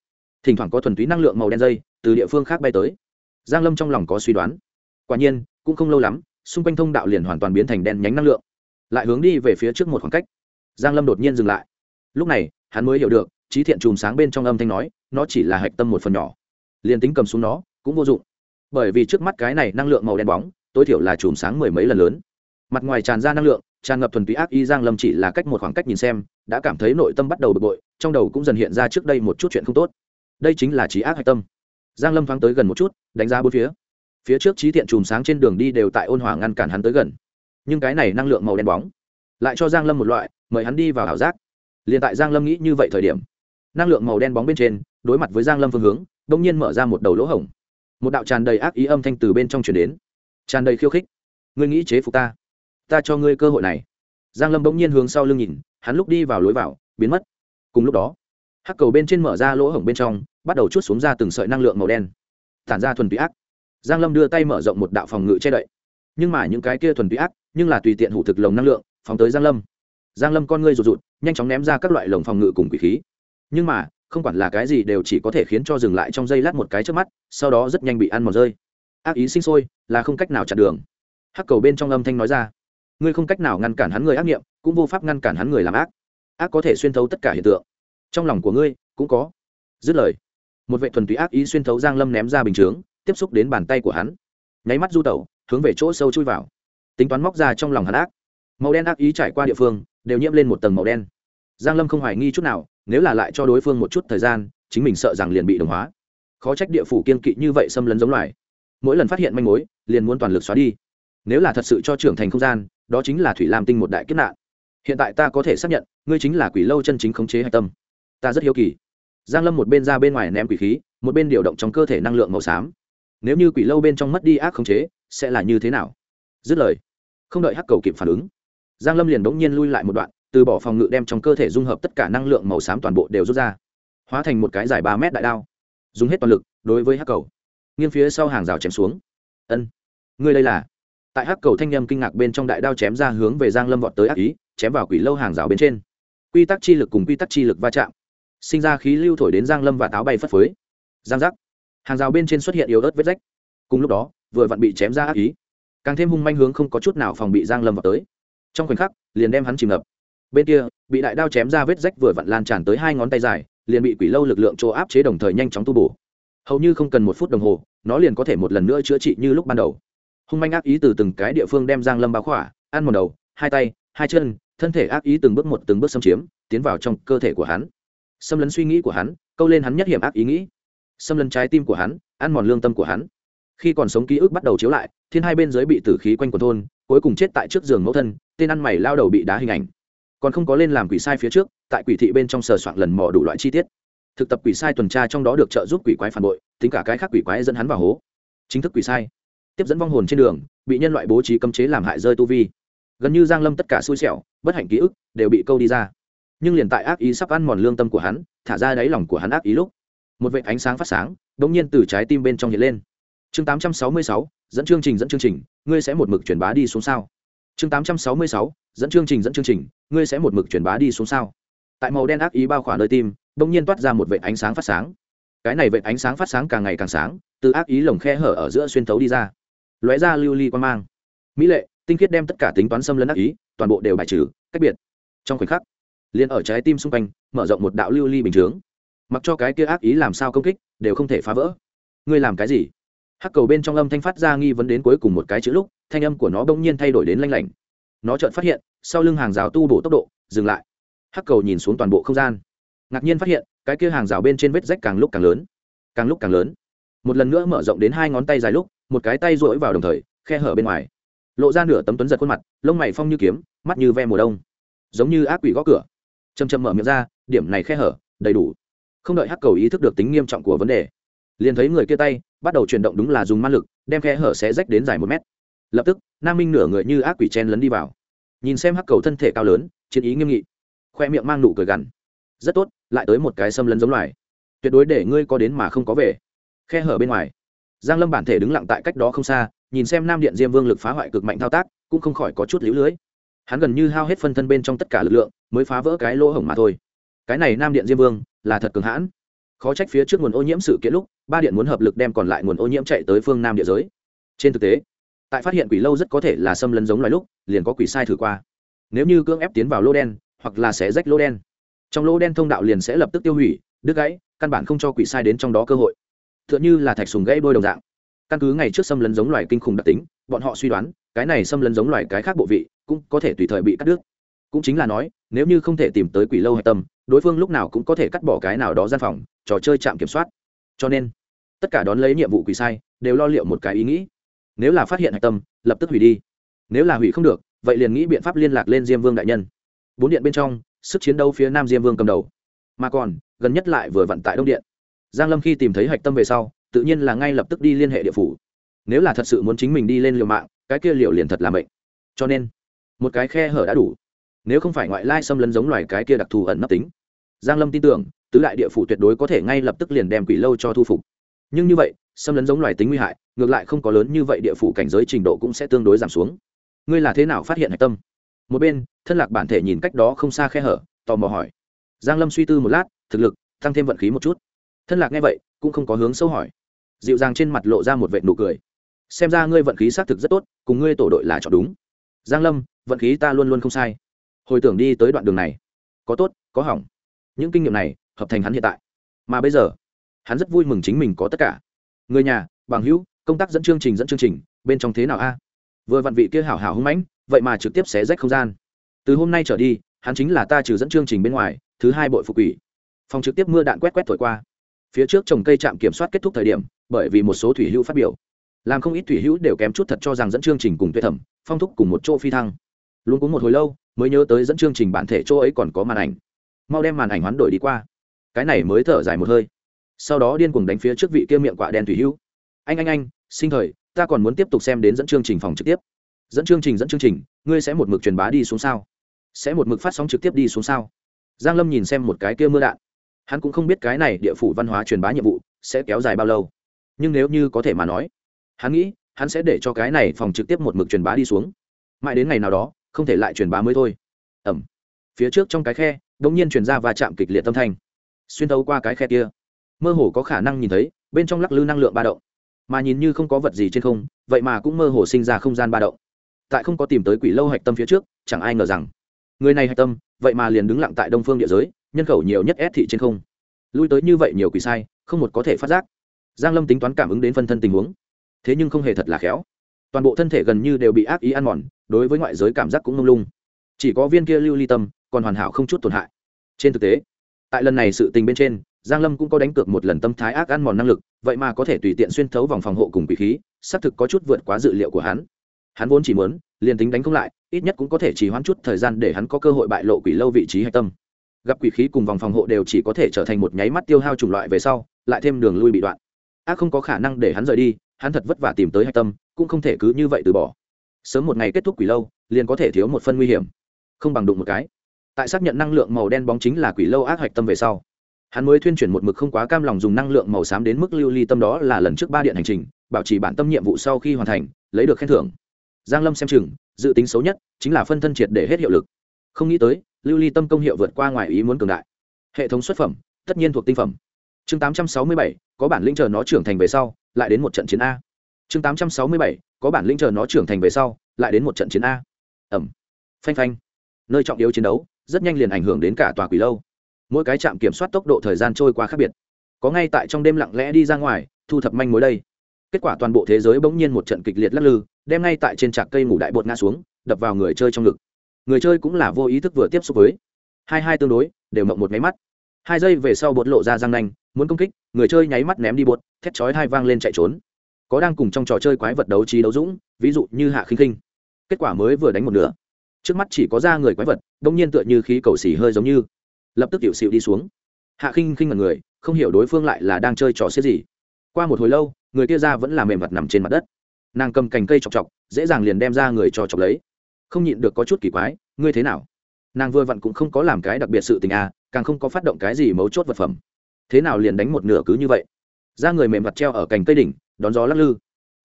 Thỉnh thoảng có thuần túy năng lượng màu đen dây từ địa phương khác bay tới. Giang lâm trong lòng có suy đoán. Quả nhiên, cũng không lâu lắm, xung quanh thông đạo liền hoàn toàn biến thành đen nhánh năng lượng. Lại hướng đi về phía trước một khoảng cách giang lâm đột nhiên dừng lại. Lúc này, hắn mới hiểu được trí thiện chùm sáng bên trong âm thanh nói, nó chỉ là hạch tâm một phần nhỏ. Liền tính cầm xuống nó, cũng vô dụng. Bởi vì trước mắt cái này năng lượng màu đen bóng, tối thiểu là chùm sáng mười mấy lần lớn. Mặt ngoài tràn ra năng lượng, tràn ngập thuần túy ác y giang lâm chỉ là cách một khoảng cách nhìn xem, đã cảm thấy nội tâm bắt đầu bực bội, trong đầu cũng dần hiện ra trước đây một chút chuyện không tốt. Đây chính là trí ác hạch tâm. Giang lâm thoáng tới gần một chút, đánh giá bốn phía. Phía trước trí thiện chùm sáng trên đường đi đều tại ôn hòa ngăn cản hắn tới gần. Nhưng cái này năng lượng màu đen bóng, lại cho giang lâm một loại mời hắn đi vào ảo giác. Liền tại giang lâm nghĩ như vậy thời điểm, năng lượng màu đen bóng bên trên, đối mặt với giang lâm phương hướng đông nhiên mở ra một đầu lỗ hổng. Một đạo tràn đầy ác ý âm thanh từ bên trong chuyển đến. Tràn đầy khiêu khích. Ngươi nghĩ chế phục ta? Ta cho ngươi cơ hội này. Giang lâm bỗng nhiên hướng sau lưng nhìn, hắn lúc đi vào lối vào, biến mất. Cùng lúc đó, hắc cầu bên trên mở ra lỗ hổng bên trong, bắt đầu chút xuống ra từng sợi năng lượng màu đen. Tản ra thuần túy ác. Giang lâm đưa tay mở rộng một đạo phòng ngự che đậy. Nhưng mà những cái kia thuần túy ác, nhưng là tùy tiện hủ thực lồng năng lượng, phóng tới giang lâm giang lâm con ngươi rụt rụt, nhanh chóng ném ra các loại lồng phòng ngự cùng quỷ khí. Nhưng mà, không quản là cái gì đều chỉ có thể khiến cho dừng lại trong giây lát một cái trước mắt, sau đó rất nhanh bị ăn mòn rơi. Ác ý sinh sôi, là không cách nào chặn đường. Hắc cầu bên trong âm thanh nói ra, ngươi không cách nào ngăn cản hắn người ác nghiệm, cũng vô pháp ngăn cản hắn người làm ác. Ác có thể xuyên thấu tất cả hiện tượng. Trong lòng của ngươi, cũng có. Dứt lời, một vệ thuần túy ác ý xuyên thấu giang lâm ném ra bình chướng, tiếp xúc đến bàn tay của hắn. Nháy mắt du tẩu, hướng về chỗ sâu chui vào. Tính toán móc ra trong lòng hắn ác. Màu đen ác ý trải qua địa phương đều nhiễm lên một tầng màu đen. Giang lâm không hoài nghi chút nào, nếu là lại cho đối phương một chút thời gian, chính mình sợ rằng liền bị đồng hóa. Khó trách địa phủ kiên kỵ như vậy xâm lấn giống loài. Mỗi lần phát hiện manh mối, liền muốn toàn lực xóa đi. Nếu là thật sự cho trưởng thành không gian, đó chính là thủy lam tinh một đại kiếp nạn. Hiện tại ta có thể xác nhận, ngươi chính là quỷ lâu chân chính khống chế hạch tâm. Ta rất hiếu kỳ. Giang lâm một bên ra bên ngoài ném quỷ khí, một bên điều động trong cơ thể năng lượng màu xám. Nếu như quỷ lâu bên trong mất đi ác khống chế, sẽ là như thế nào? Dứt lời. Không đợi hắc cầu kịp phản ứng giang lâm liền đống nhiên lui lại một đoạn, từ bỏ phòng ngự đem trong cơ thể dung hợp tất cả năng lượng màu xám toàn bộ đều rút ra. Hóa thành một cái dài ba mét đại đao. Dùng hết toàn lực, đối với hắc cầu. Nghiêng phía sau hàng rào chém xuống. Ân, ngươi đây là? Tại hắc cầu thanh niên kinh ngạc bên trong đại đao chém ra hướng về giang lâm vọt tới ác ý, chém vào quỷ lâu hàng rào bên trên. Quy tắc chi lực cùng quy tắc chi lực va chạm. Sinh ra khí lưu thổi đến giang lâm và táo bay phất phới. Giang giác. Hàng rào bên trên xuất hiện yếu ớt vết rách. Cùng lúc đó, vừa vặn bị chém ra ác ý. Càng thêm hung manh hướng không có chút nào phòng bị giang lâm vào tới trong khoảnh khắc, liền đem hắn chìm ngập. Bên kia, bị đại đao chém ra vết rách vừa vặn lan tràn tới hai ngón tay dài, liền bị quỷ lâu lực lượng chỗ áp chế đồng thời nhanh chóng tu bổ. Hầu như không cần một phút đồng hồ, nó liền có thể một lần nữa chữa trị như lúc ban đầu. Hung manh ác ý từ từng cái địa phương đem giang lâm báo khỏa, ăn một đầu, hai tay, hai chân, thân thể ác ý từng bước một từng bước xâm chiếm, tiến vào trong cơ thể của hắn. Xâm lấn suy nghĩ của hắn, câu lên hắn nhất hiểm ác ý nghĩ. Xâm lấn trái tim của hắn, ăn mòn lương tâm của hắn. Khi còn sống ký ức bắt đầu chiếu lại, thiên hai bên dưới bị tử khí quanh quần thôn cuối cùng chết tại trước giường mẫu thân, tên ăn mày lao đầu bị đá hình ảnh. Còn không có lên làm quỷ sai phía trước, tại quỷ thị bên trong sờ soạn lần mò đủ loại chi tiết. Thực tập quỷ sai tuần tra trong đó được trợ giúp quỷ quái phản bội, tính cả cái khác quỷ quái dẫn hắn vào hố. Chính thức quỷ sai. Tiếp dẫn vong hồn trên đường, bị nhân loại bố trí cấm chế làm hại rơi tu vi. Gần như giang lâm tất cả xui xẻo, bất hạnh ký ức đều bị câu đi ra. Nhưng liền tại ác ý sắp ăn mòn lương tâm của hắn, thả ra đáy lòng của hắn ác ý lúc, một vệ ánh sáng phát sáng, đột nhiên từ trái tim bên trong hiện lên chương 866, dẫn chương trình dẫn chương trình ngươi sẽ một mực truyền bá đi xuống sao? Chương 866, dẫn chương trình dẫn chương trình ngươi sẽ một mực truyền bá đi xuống sao? Tại màu đen ác ý bao khỏa nơi tim đột nhiên toát ra một vệt ánh sáng phát sáng. Cái này vệt ánh sáng phát sáng càng ngày càng sáng từ ác ý lồng khe hở ở giữa xuyên thấu đi ra. Lóe ra lưu ly quan mang. Mỹ lệ tinh khiết đem tất cả tính toán xâm lấn ác ý toàn bộ đều bài trừ cách biệt. Trong khoảnh khắc liền ở trái tim xung quanh mở rộng một đạo lưu ly bình chướng. Mặc cho cái kia ác ý làm sao công kích đều không thể phá vỡ. Ngươi làm cái gì? Hắc cầu bên trong âm thanh phát ra nghi vấn đến cuối cùng một cái chữ lúc, thanh âm của nó bỗng nhiên thay đổi đến lanh lảnh. Nó chợt phát hiện, sau lưng hàng rào tu bổ tốc độ, dừng lại. Hắc cầu nhìn xuống toàn bộ không gian. Ngạc nhiên phát hiện, cái kia hàng rào bên trên vết rách càng lúc càng lớn, càng lúc càng lớn. Một lần nữa mở rộng đến hai ngón tay dài lúc, một cái tay rỗi vào đồng thời, khe hở bên ngoài. Lộ ra nửa tấm tuấn giật khuôn mặt, lông mày phong như kiếm, mắt như ve mùa đông. Giống như ác quỷ gõ cửa. Chầm chầm mở miệng ra, điểm này khe hở, đầy đủ. Không đợi hắc cầu ý thức được tính nghiêm trọng của vấn đề liền thấy người kia tay bắt đầu chuyển động đúng là dùng man lực, đem khe hở sẽ rách đến dài một mét. Lập tức nam minh nửa người như ác quỷ chen lấn đi vào. Nhìn xem hắc cầu thân thể cao lớn, chiến ý nghiêm nghị, khoe miệng mang nụ cười gằn. Rất tốt, lại tới một cái xâm lấn giống loài. Tuyệt đối để ngươi có đến mà không có về. Khe hở bên ngoài. Giang lâm bản thể đứng lặng tại cách đó không xa, nhìn xem nam điện diêm vương lực phá hoại cực mạnh thao tác, cũng không khỏi có chút lũ lưới. Hắn gần như hao hết phân thân bên trong tất cả lực lượng, mới phá vỡ cái lỗ hổng mà thôi. Cái này nam điện diêm vương là thật cường hãn khó trách phía trước nguồn ô nhiễm sự kiện lúc, ba điện muốn hợp lực đem còn lại nguồn ô nhiễm chạy tới phương nam địa giới. Trên thực tế, tại phát hiện quỷ lâu rất có thể là xâm lấn giống loài lúc, liền có quỷ sai thử qua. Nếu như cưỡng ép tiến vào lô đen, hoặc là sẽ rách lô đen. Trong lô đen thông đạo liền sẽ lập tức tiêu hủy, đứt gãy, căn bản không cho quỷ sai đến trong đó cơ hội. T h ư ợ n h ư là thạch sùng gãy đôi đồng dạng. Căn cứ ngày trước xâm lấn giống loài kinh khủng đặc tính, bọn họ suy đoán, cái này xâm lấn giống loài cái khác bộ vị, cũng có thể tùy thời bị cắt đứt. Cũng chính là nói, nếu như không thể tìm tới quỷ lâu hạch tâm đối phương lúc nào cũng có thể cắt bỏ cái nào đó gian phòng, trò chơi chạm kiểm soát. Cho nên, tất cả đón lấy nhiệm vụ quỷ sai, đều lo liệu một cái ý nghĩ. Nếu là phát hiện hạch tâm, lập tức hủy đi. Nếu là hủy không được, vậy liền nghĩ biện pháp liên lạc lên diêm vương đại nhân. Bốn điện bên trong, sức chiến đấu phía nam diêm vương cầm đầu. Mà còn, gần nhất lại vừa vận tại đông điện. Giang lâm khi tìm thấy hạch tâm về sau, tự nhiên là ngay lập tức đi liên hệ địa phủ. Nếu là thật sự muốn chính mình đi lên liều mạng, cái kia liều liền thật là mệnh. Cho nên, một cái khe hở đã đủ nếu không phải ngoại lai xâm lấn giống loài cái kia đặc thù ẩn nấp tính. Giang lâm tin tưởng, tứ đại địa phủ tuyệt đối có thể ngay lập tức liền đem quỷ lâu cho thu phục. Nhưng như vậy, xâm lấn giống loài tính nguy hại, ngược lại không có lớn như vậy địa phủ cảnh giới trình độ cũng sẽ tương đối giảm xuống. Ngươi là thế nào phát hiện hạch tâm? Một bên, thân lạc bản thể nhìn cách đó không xa khe hở, tò mò hỏi. Giang lâm suy tư một lát, thực lực, tăng thêm vận khí một chút. Thân lạc nghe vậy, cũng không có hướng sâu hỏi. Dịu dàng trên mặt lộ ra một vệ nụ cười. Xem ra ngươi vận khí xác thực rất tốt, cùng ngươi tổ đội là chọn đúng. Giang lâm, vận khí ta luôn luôn không sai hồi tưởng đi tới đoạn đường này, có tốt, có hỏng. Những kinh nghiệm này hợp thành hắn hiện tại. Mà bây giờ, hắn rất vui mừng chính mình có tất cả. Người nhà, bằng hữu, công tác dẫn chương trình dẫn chương trình, bên trong thế nào a? Vừa vặn vị kia hảo hảo hưng mãnh, vậy mà trực tiếp xé rách không gian. Từ hôm nay trở đi, hắn chính là ta trừ dẫn chương trình bên ngoài, thứ hai bội phục ủy phòng trực tiếp mưa đạn quét quét thổi qua. Phía trước trồng cây trạm kiểm soát kết thúc thời điểm, bởi vì một số thủy hữu phát biểu. Làm không ít thủy hữu đều kém chút thật cho rằng dẫn chương trình cùng tuệ thẩm, phong thúc cùng một chỗ phi thăng luôn cũng một hồi lâu, mới nhớ tới dẫn chương trình bản thể chỗ ấy còn có màn ảnh. Mau đem màn ảnh hoán đổi đi qua. Cái này mới thở dài một hơi. Sau đó điên cuồng đánh phía trước vị kia miệng quạ đen thủy hữu. Anh anh anh, sinh thời, ta còn muốn tiếp tục xem đến dẫn chương trình phòng trực tiếp. Dẫn chương trình, dẫn chương trình, ngươi sẽ một mực truyền bá đi xuống sao? Sẽ một mực phát sóng trực tiếp đi xuống sao? Giang lâm nhìn xem một cái kia mưa đạn. Hắn cũng không biết cái này địa phủ văn hóa truyền bá nhiệm vụ sẽ kéo dài bao lâu. Nhưng nếu như có thể mà nói, hắn nghĩ, hắn sẽ để cho cái này phòng trực tiếp một mực truyền bá đi xuống. Mãi đến ngày nào đó không thể lại truyền bá mới thôi. Ẩm. Phía trước trong cái khe đ ỗ n g nhiên truyền ra va chạm kịch liệt tâm thanh. Xuyên thấu qua cái khe kia, mơ hồ có khả năng nhìn thấy, bên trong lắc lư năng lượng ba động. Mà nhìn như không có vật gì trên không, vậy mà cũng mơ hồ sinh ra không gian ba động. Tại không có tìm tới quỷ lâu hạch tâm phía trước, chẳng ai ngờ rằng, người này hạch tâm, vậy mà liền đứng lặng tại đông phương địa giới, nhân khẩu nhiều nhất ép thị trên không. Lui tới như vậy nhiều quỷ sai, không một có thể phát giác. Giang lâm tính toán cảm ứng đến phân thân tình huống. Thế nhưng không hề thật là khéo toàn bộ thân thể gần như đều bị ác ý ăn mòn, đối với ngoại giới cảm giác cũng mông lung. Chỉ có viên kia lưu ly tâm, còn hoàn hảo không chút tổn hại. Trên thực tế, tại lần này sự tình bên trên, giang lâm cũng có đánh cược một lần tâm thái ác ăn mòn năng lực, vậy mà có thể tùy tiện xuyên thấu vòng phòng hộ cùng quỷ khí, xác thực có chút vượt quá dự liệu của hắn. Hắn vốn chỉ muốn, liền tính đánh không lại, ít nhất cũng có thể chỉ hoãn chút thời gian để hắn có cơ hội bại lộ quỷ lâu vị trí hạch tâm. Gặp quỷ khí cùng vòng phòng hộ đều chỉ có thể trở thành một nháy mắt tiêu hao chủng loại về sau, lại thêm đường lui bị đoạn. Ác không có khả năng để hắn rời đi hắn thật vất vả tìm tới hạch tâm cũng không thể cứ như vậy từ bỏ. Sớm một ngày kết thúc quỷ lâu liền có thể thiếu một phân nguy hiểm. Không bằng đụng một cái. Tại xác nhận năng lượng màu đen bóng chính là quỷ lâu ác hạch tâm về sau hắn mới thuyên chuyển một mực không quá cam lòng dùng năng lượng màu xám đến mức lưu ly tâm đó là lần trước ba điện hành trình bảo trì bản tâm nhiệm vụ sau khi hoàn thành lấy được khen thưởng. Giang lâm xem chừng dự tính xấu nhất chính là phân thân triệt để hết hiệu lực. Không nghĩ tới lưu ly tâm công hiệu vượt qua ngoài ý muốn cường đại. Hệ thống xuất phẩm tất nhiên thuộc tinh phẩm. Chương 867, có bản lĩnh chờ nó trưởng thành về sau lại đến một trận chiến a. Chương 867, có bản lĩnh chờ nó trưởng thành về sau lại đến một trận chiến a. Ẩm. Phanh phanh. Nơi trọng yếu chiến đấu rất nhanh liền ảnh hưởng đến cả tòa quỷ lâu. Mỗi cái trạm kiểm soát tốc độ thời gian trôi qua khác biệt. Có ngay tại trong đêm lặng lẽ đi ra ngoài thu thập manh mối đây. Kết quả toàn bộ thế giới bỗng nhiên một trận kịch liệt lắc lư đem ngay tại trên trạc cây ngủ đại bột ngã xuống đập vào người chơi trong ngực. Người chơi cũng là vô ý thức vừa tiếp xúc với. Hai hai tương đối đều mộng một máy mắt hai giây về sau bột lộ ra răng nanh, muốn công kích, người chơi nháy mắt ném đi bột, thét chói hai vang lên chạy trốn. Có đang cùng trong trò chơi quái vật đấu trí đấu dũng, ví dụ như hạ khinh khinh. Kết quả mới vừa đánh một nửa. Trước mắt chỉ có ra người quái vật, đông nhiên tựa như khí cầu xỉ hơi giống như. Lập tức hiệu xịu đi xuống. Hạ khinh khinh mật người, không hiểu đối phương lại là đang chơi trò xếp gì. Qua một hồi lâu, người kia ra vẫn là mềm mặt nằm trên mặt đất. Nàng cầm cành cây chọc chọc, dễ dàng liền đem ra người cho chọc lấy. Không nhịn được có chút kỳ quái, ngươi thế nào? Nàng vừa vặn cũng không có làm cái đặc biệt sự tình à càng không có phát động cái gì mấu chốt vật phẩm. Thế nào liền đánh một nửa cứ như vậy? Ra người mềm mặt treo ở cành cây đỉnh, đón gió lắc lư.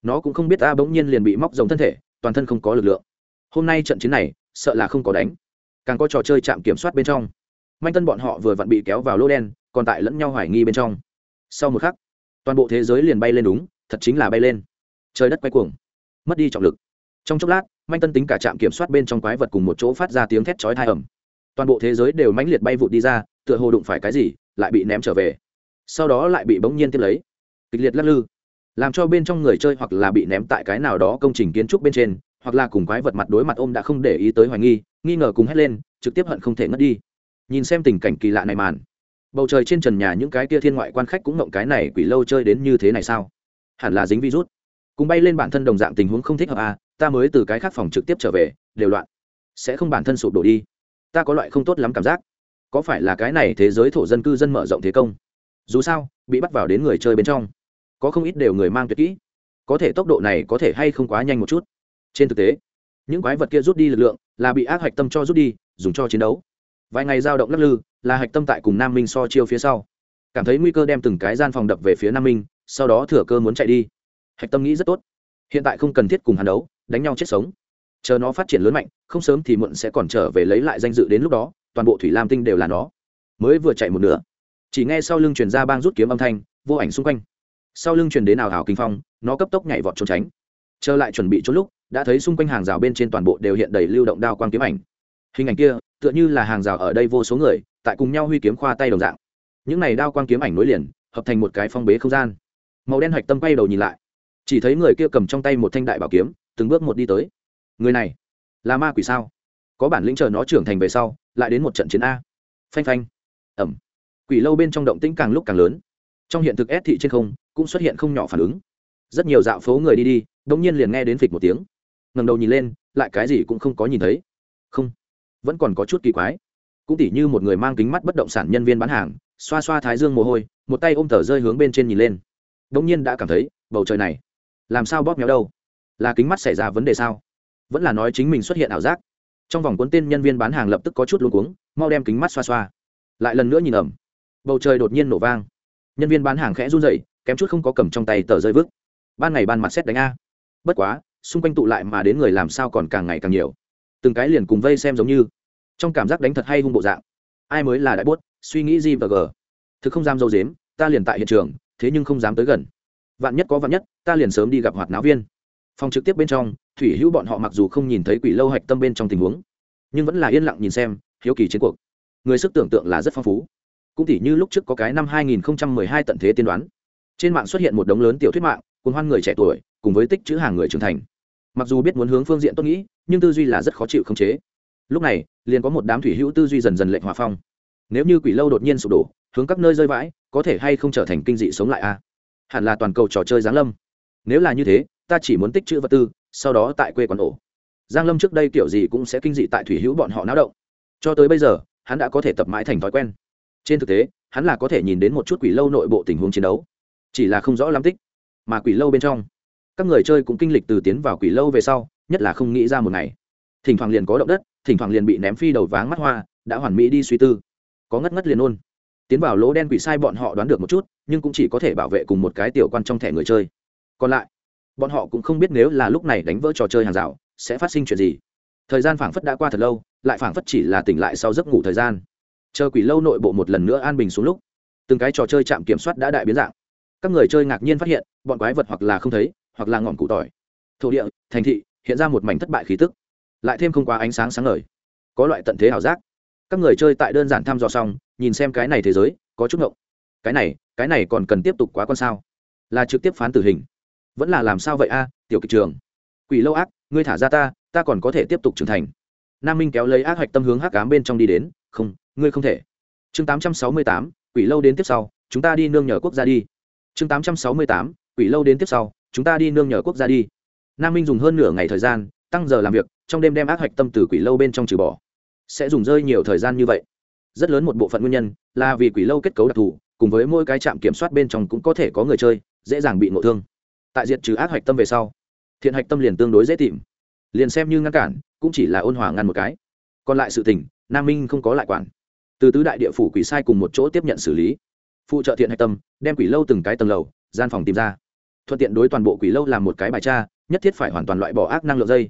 Nó cũng không biết ta bỗng nhiên liền bị móc giống thân thể, toàn thân không có lực lượng. Hôm nay trận chiến này, sợ là không có đánh. Càng có trò chơi chạm kiểm soát bên trong. Manh tân bọn họ vừa vặn bị kéo vào lô đen, còn tại lẫn nhau hoài nghi bên trong. Sau một khắc, toàn bộ thế giới liền bay lên đúng, thật chính là bay lên. Trời đất quay cuồng, mất đi trọng lực. Trong chốc lát, manh tân tính cả trạm kiểm soát bên trong quái vật cùng một chỗ phát ra tiếng thét chói thai ẩm toàn bộ thế giới đều mãnh liệt bay vụt đi ra, tựa hồ đụng phải cái gì, lại bị ném trở về. Sau đó lại bị bỗng nhiên tiếp lấy. Kịch liệt lắc lư. Làm cho bên trong người chơi hoặc là bị ném tại cái nào đó công trình kiến trúc bên trên, hoặc là cùng quái vật mặt đối mặt ôm đã không để ý tới hoài nghi nghi ngờ cùng hét lên, trực tiếp hận không thể ngất đi. Nhìn xem tình cảnh kỳ lạ này màn, bầu trời trên trần nhà những cái kia thiên ngoại quan khách cũng ngộng cái này quỷ lâu chơi đến như thế này sao? Hẳn là dính virus. Cùng bay lên bản thân đồng dạng tình huống không thích hợp à ta mới từ cái khác phòng trực tiếp trở về, đều loạn. Sẽ không bản thân sụp đổ đi ta có loại không tốt lắm cảm giác. Có phải là cái này thế giới thổ dân cư dân mở rộng thế công? Dù sao, bị bắt vào đến người chơi bên trong, có không ít đều người mang tuyệt kỹ. Có thể tốc độ này có thể hay không quá nhanh một chút. Trên thực tế, những quái vật kia rút đi lực lượng là bị ác hạch tâm cho rút đi, dùng cho chiến đấu. Vài ngày giao động lắc lư, là hạch tâm tại cùng nam minh so chiêu phía sau. Cảm thấy nguy cơ đem từng cái gian phòng đập về phía nam minh, sau đó thừa cơ muốn chạy đi. Hạch tâm nghĩ rất tốt. Hiện tại không cần thiết cùng hắn đấu, đánh nhau chết sống chờ nó phát triển lớn mạnh, không sớm thì muộn sẽ còn trở về lấy lại danh dự đến lúc đó, toàn bộ thủy lam tinh đều là nó. Mới vừa chạy một nửa, chỉ nghe sau lưng truyền ra bang rút kiếm âm thanh, vô ảnh xung quanh. Sau lưng truyền đến nào hào kinh phong, nó cấp tốc nhảy vọt trốn tránh. Trở lại chuẩn bị trốn lúc, đã thấy xung quanh hàng rào bên trên toàn bộ đều hiện đầy lưu động đao quang kiếm ảnh. Hình ảnh kia, tựa như là hàng rào ở đây vô số người, tại cùng nhau huy kiếm khoa tay đồng dạng. Những này đao quang kiếm ảnh nối liền, hợp thành một cái phong bế không gian. Màu đen hạch tâm quay đầu nhìn lại. Chỉ thấy người kia cầm trong tay một thanh đại bảo kiếm, từng bước một đi tới người này là ma quỷ sao? Có bản lĩnh chờ nó trưởng thành về sau, lại đến một trận chiến a. Phanh phanh. Ẩm. Quỷ lâu bên trong động tĩnh càng lúc càng lớn. Trong hiện thực ép thị trên không, cũng xuất hiện không nhỏ phản ứng. Rất nhiều dạo phố người đi đi đông nhiên liền nghe đến phịch một tiếng. Ngầm đầu nhìn lên, lại cái gì cũng không có nhìn thấy. Không. Vẫn còn có chút kỳ quái. Cũng tỉ như một người mang kính mắt bất động sản nhân viên bán hàng, xoa xoa thái dương mồ hôi, một tay ôm thở rơi hướng bên trên nhìn lên. Đông nhiên đã cảm thấy, bầu trời này, làm sao bóp méo đâu? Là kính mắt xảy ra vấn đề sao? Vẫn là nói chính mình xuất hiện ảo giác. Trong vòng cuốn tên nhân viên bán hàng lập tức có chút luống cuống, mau đem kính mắt xoa xoa. Lại lần nữa nhìn ẩm. Bầu trời đột nhiên nổ vang. Nhân viên bán hàng khẽ run rẩy, kém chút không có cầm trong tay tờ rơi vứt. Ban ngày ban mặt xét đánh a. Bất quá, xung quanh tụ lại mà đến người làm sao còn càng ngày càng nhiều. Từng cái liền cùng vây xem giống như. Trong cảm giác đánh thật hay hung bộ dạng. Ai mới là đại bốt, suy nghĩ gì và g thực không dám dâu dếm, ta liền tại hiện trường, thế nhưng không dám tới gần. Vạn nhất có vạn nhất, ta liền sớm đi gặp hoạt náo viên phòng trực tiếp bên trong, thủy hữu bọn họ mặc dù không nhìn thấy quỷ lâu hạch tâm bên trong tình huống, nhưng vẫn là yên lặng nhìn xem, hiếu kỳ chiến cuộc. Người sức tưởng tượng là rất phong phú. Cũng tỉ như lúc trước có cái năm 2012 tận thế tiên đoán. Trên mạng xuất hiện một đống lớn tiểu thuyết mạng cùng hoan người trẻ tuổi, cùng với tích chữ hàng người trưởng thành. Mặc dù biết muốn hướng phương diện tốt nghĩ, nhưng tư duy là rất khó chịu khống chế. Lúc này, liền có một đám thủy hữu tư duy dần dần lệnh hòa phong. Nếu như quỷ lâu đột nhiên sụp đổ, hướng các nơi rơi vãi, có thể hay không trở thành kinh dị sống lại a? Hẳn là toàn cầu trò chơi giáng lâm nếu là như thế, ta chỉ muốn tích chữ vật tư, sau đó tại quê quán ổ. Giang lâm trước đây kiểu gì cũng sẽ kinh dị tại thủy hữu bọn họ náo động. Cho tới bây giờ, hắn đã có thể tập mãi thành thói quen. Trên thực tế, hắn là có thể nhìn đến một chút quỷ lâu nội bộ tình huống chiến đấu. Chỉ là không rõ lắm tích, mà quỷ lâu bên trong, các người chơi cũng kinh lịch từ tiến vào quỷ lâu về sau, nhất là không nghĩ ra một ngày. Thỉnh thoảng liền có động đất, thỉnh thoảng liền bị ném phi đầu váng mắt hoa, đã hoàn mỹ đi suy tư. Có ngất ngất liền ôn tiến vào lỗ đen quỷ sai bọn họ đoán được một chút, nhưng cũng chỉ có thể bảo vệ cùng một cái tiểu quan trong thẻ người chơi còn lại, bọn họ cũng không biết nếu là lúc này đánh vỡ trò chơi hàng rào, sẽ phát sinh chuyện gì. Thời gian phảng phất đã qua thật lâu, lại phảng phất chỉ là tỉnh lại sau giấc ngủ thời gian. Chờ quỷ lâu nội bộ một lần nữa an bình xuống lúc, từng cái trò chơi chạm kiểm soát đã đại biến dạng. Các người chơi ngạc nhiên phát hiện, bọn quái vật hoặc là không thấy, hoặc là ngọn cụ tỏi. Thổ địa, thành thị, hiện ra một mảnh thất bại khí tức. Lại thêm không quá ánh sáng sáng ngời. Có loại tận thế ảo giác. Các người chơi tại đơn giản thăm dò xong, nhìn xem cái này thế giới, có chút ngộng. Cái này cái này còn cần tiếp tục quá con sao? Là trực tiếp phán tử hình vẫn là làm sao vậy a, tiểu kịch trường? Quỷ lâu ác, ngươi thả ra ta ta còn có thể tiếp tục trưởng thành. Nam minh kéo lấy ác hạch tâm hướng hắc cám bên trong đi đến, không, ngươi không thể. Chương tám trăm sáu mươi tám, quỷ lâu đến tiếp sau, chúng ta đi nương nhờ quốc gia đi. Chương tám trăm sáu mươi tám, quỷ lâu đến tiếp sau, chúng ta đi nương nhờ quốc gia đi. Nam minh dùng hơn nửa ngày thời gian, tăng giờ làm việc, trong đêm đem ác hạch tâm từ quỷ lâu bên trong trừ bỏ. Sẽ dùng rơi nhiều thời gian như vậy. Rất lớn một bộ phận nguyên nhân là vì quỷ lâu kết cấu đặc thù, cùng với mỗi cái trạm kiểm soát bên trong cũng có thể có người chơi, dễ dàng bị ngộ thương tại diện trừ ác hạch tâm về sau, thiện hạch tâm liền tương đối dễ tìm. Liền xem như ngăn cản, cũng chỉ là ôn hòa ngăn một cái. Còn lại sự tình, nam minh không có lại quản. Từ tứ đại địa phủ quỷ sai cùng một chỗ tiếp nhận xử lý. Phụ trợ thiện hạch tâm, đem quỷ lâu từng cái tầng lầu, gian phòng tìm ra. Thuận tiện đối toàn bộ quỷ lâu làm một cái bài tra, nhất thiết phải hoàn toàn loại bỏ ác năng lượng dây.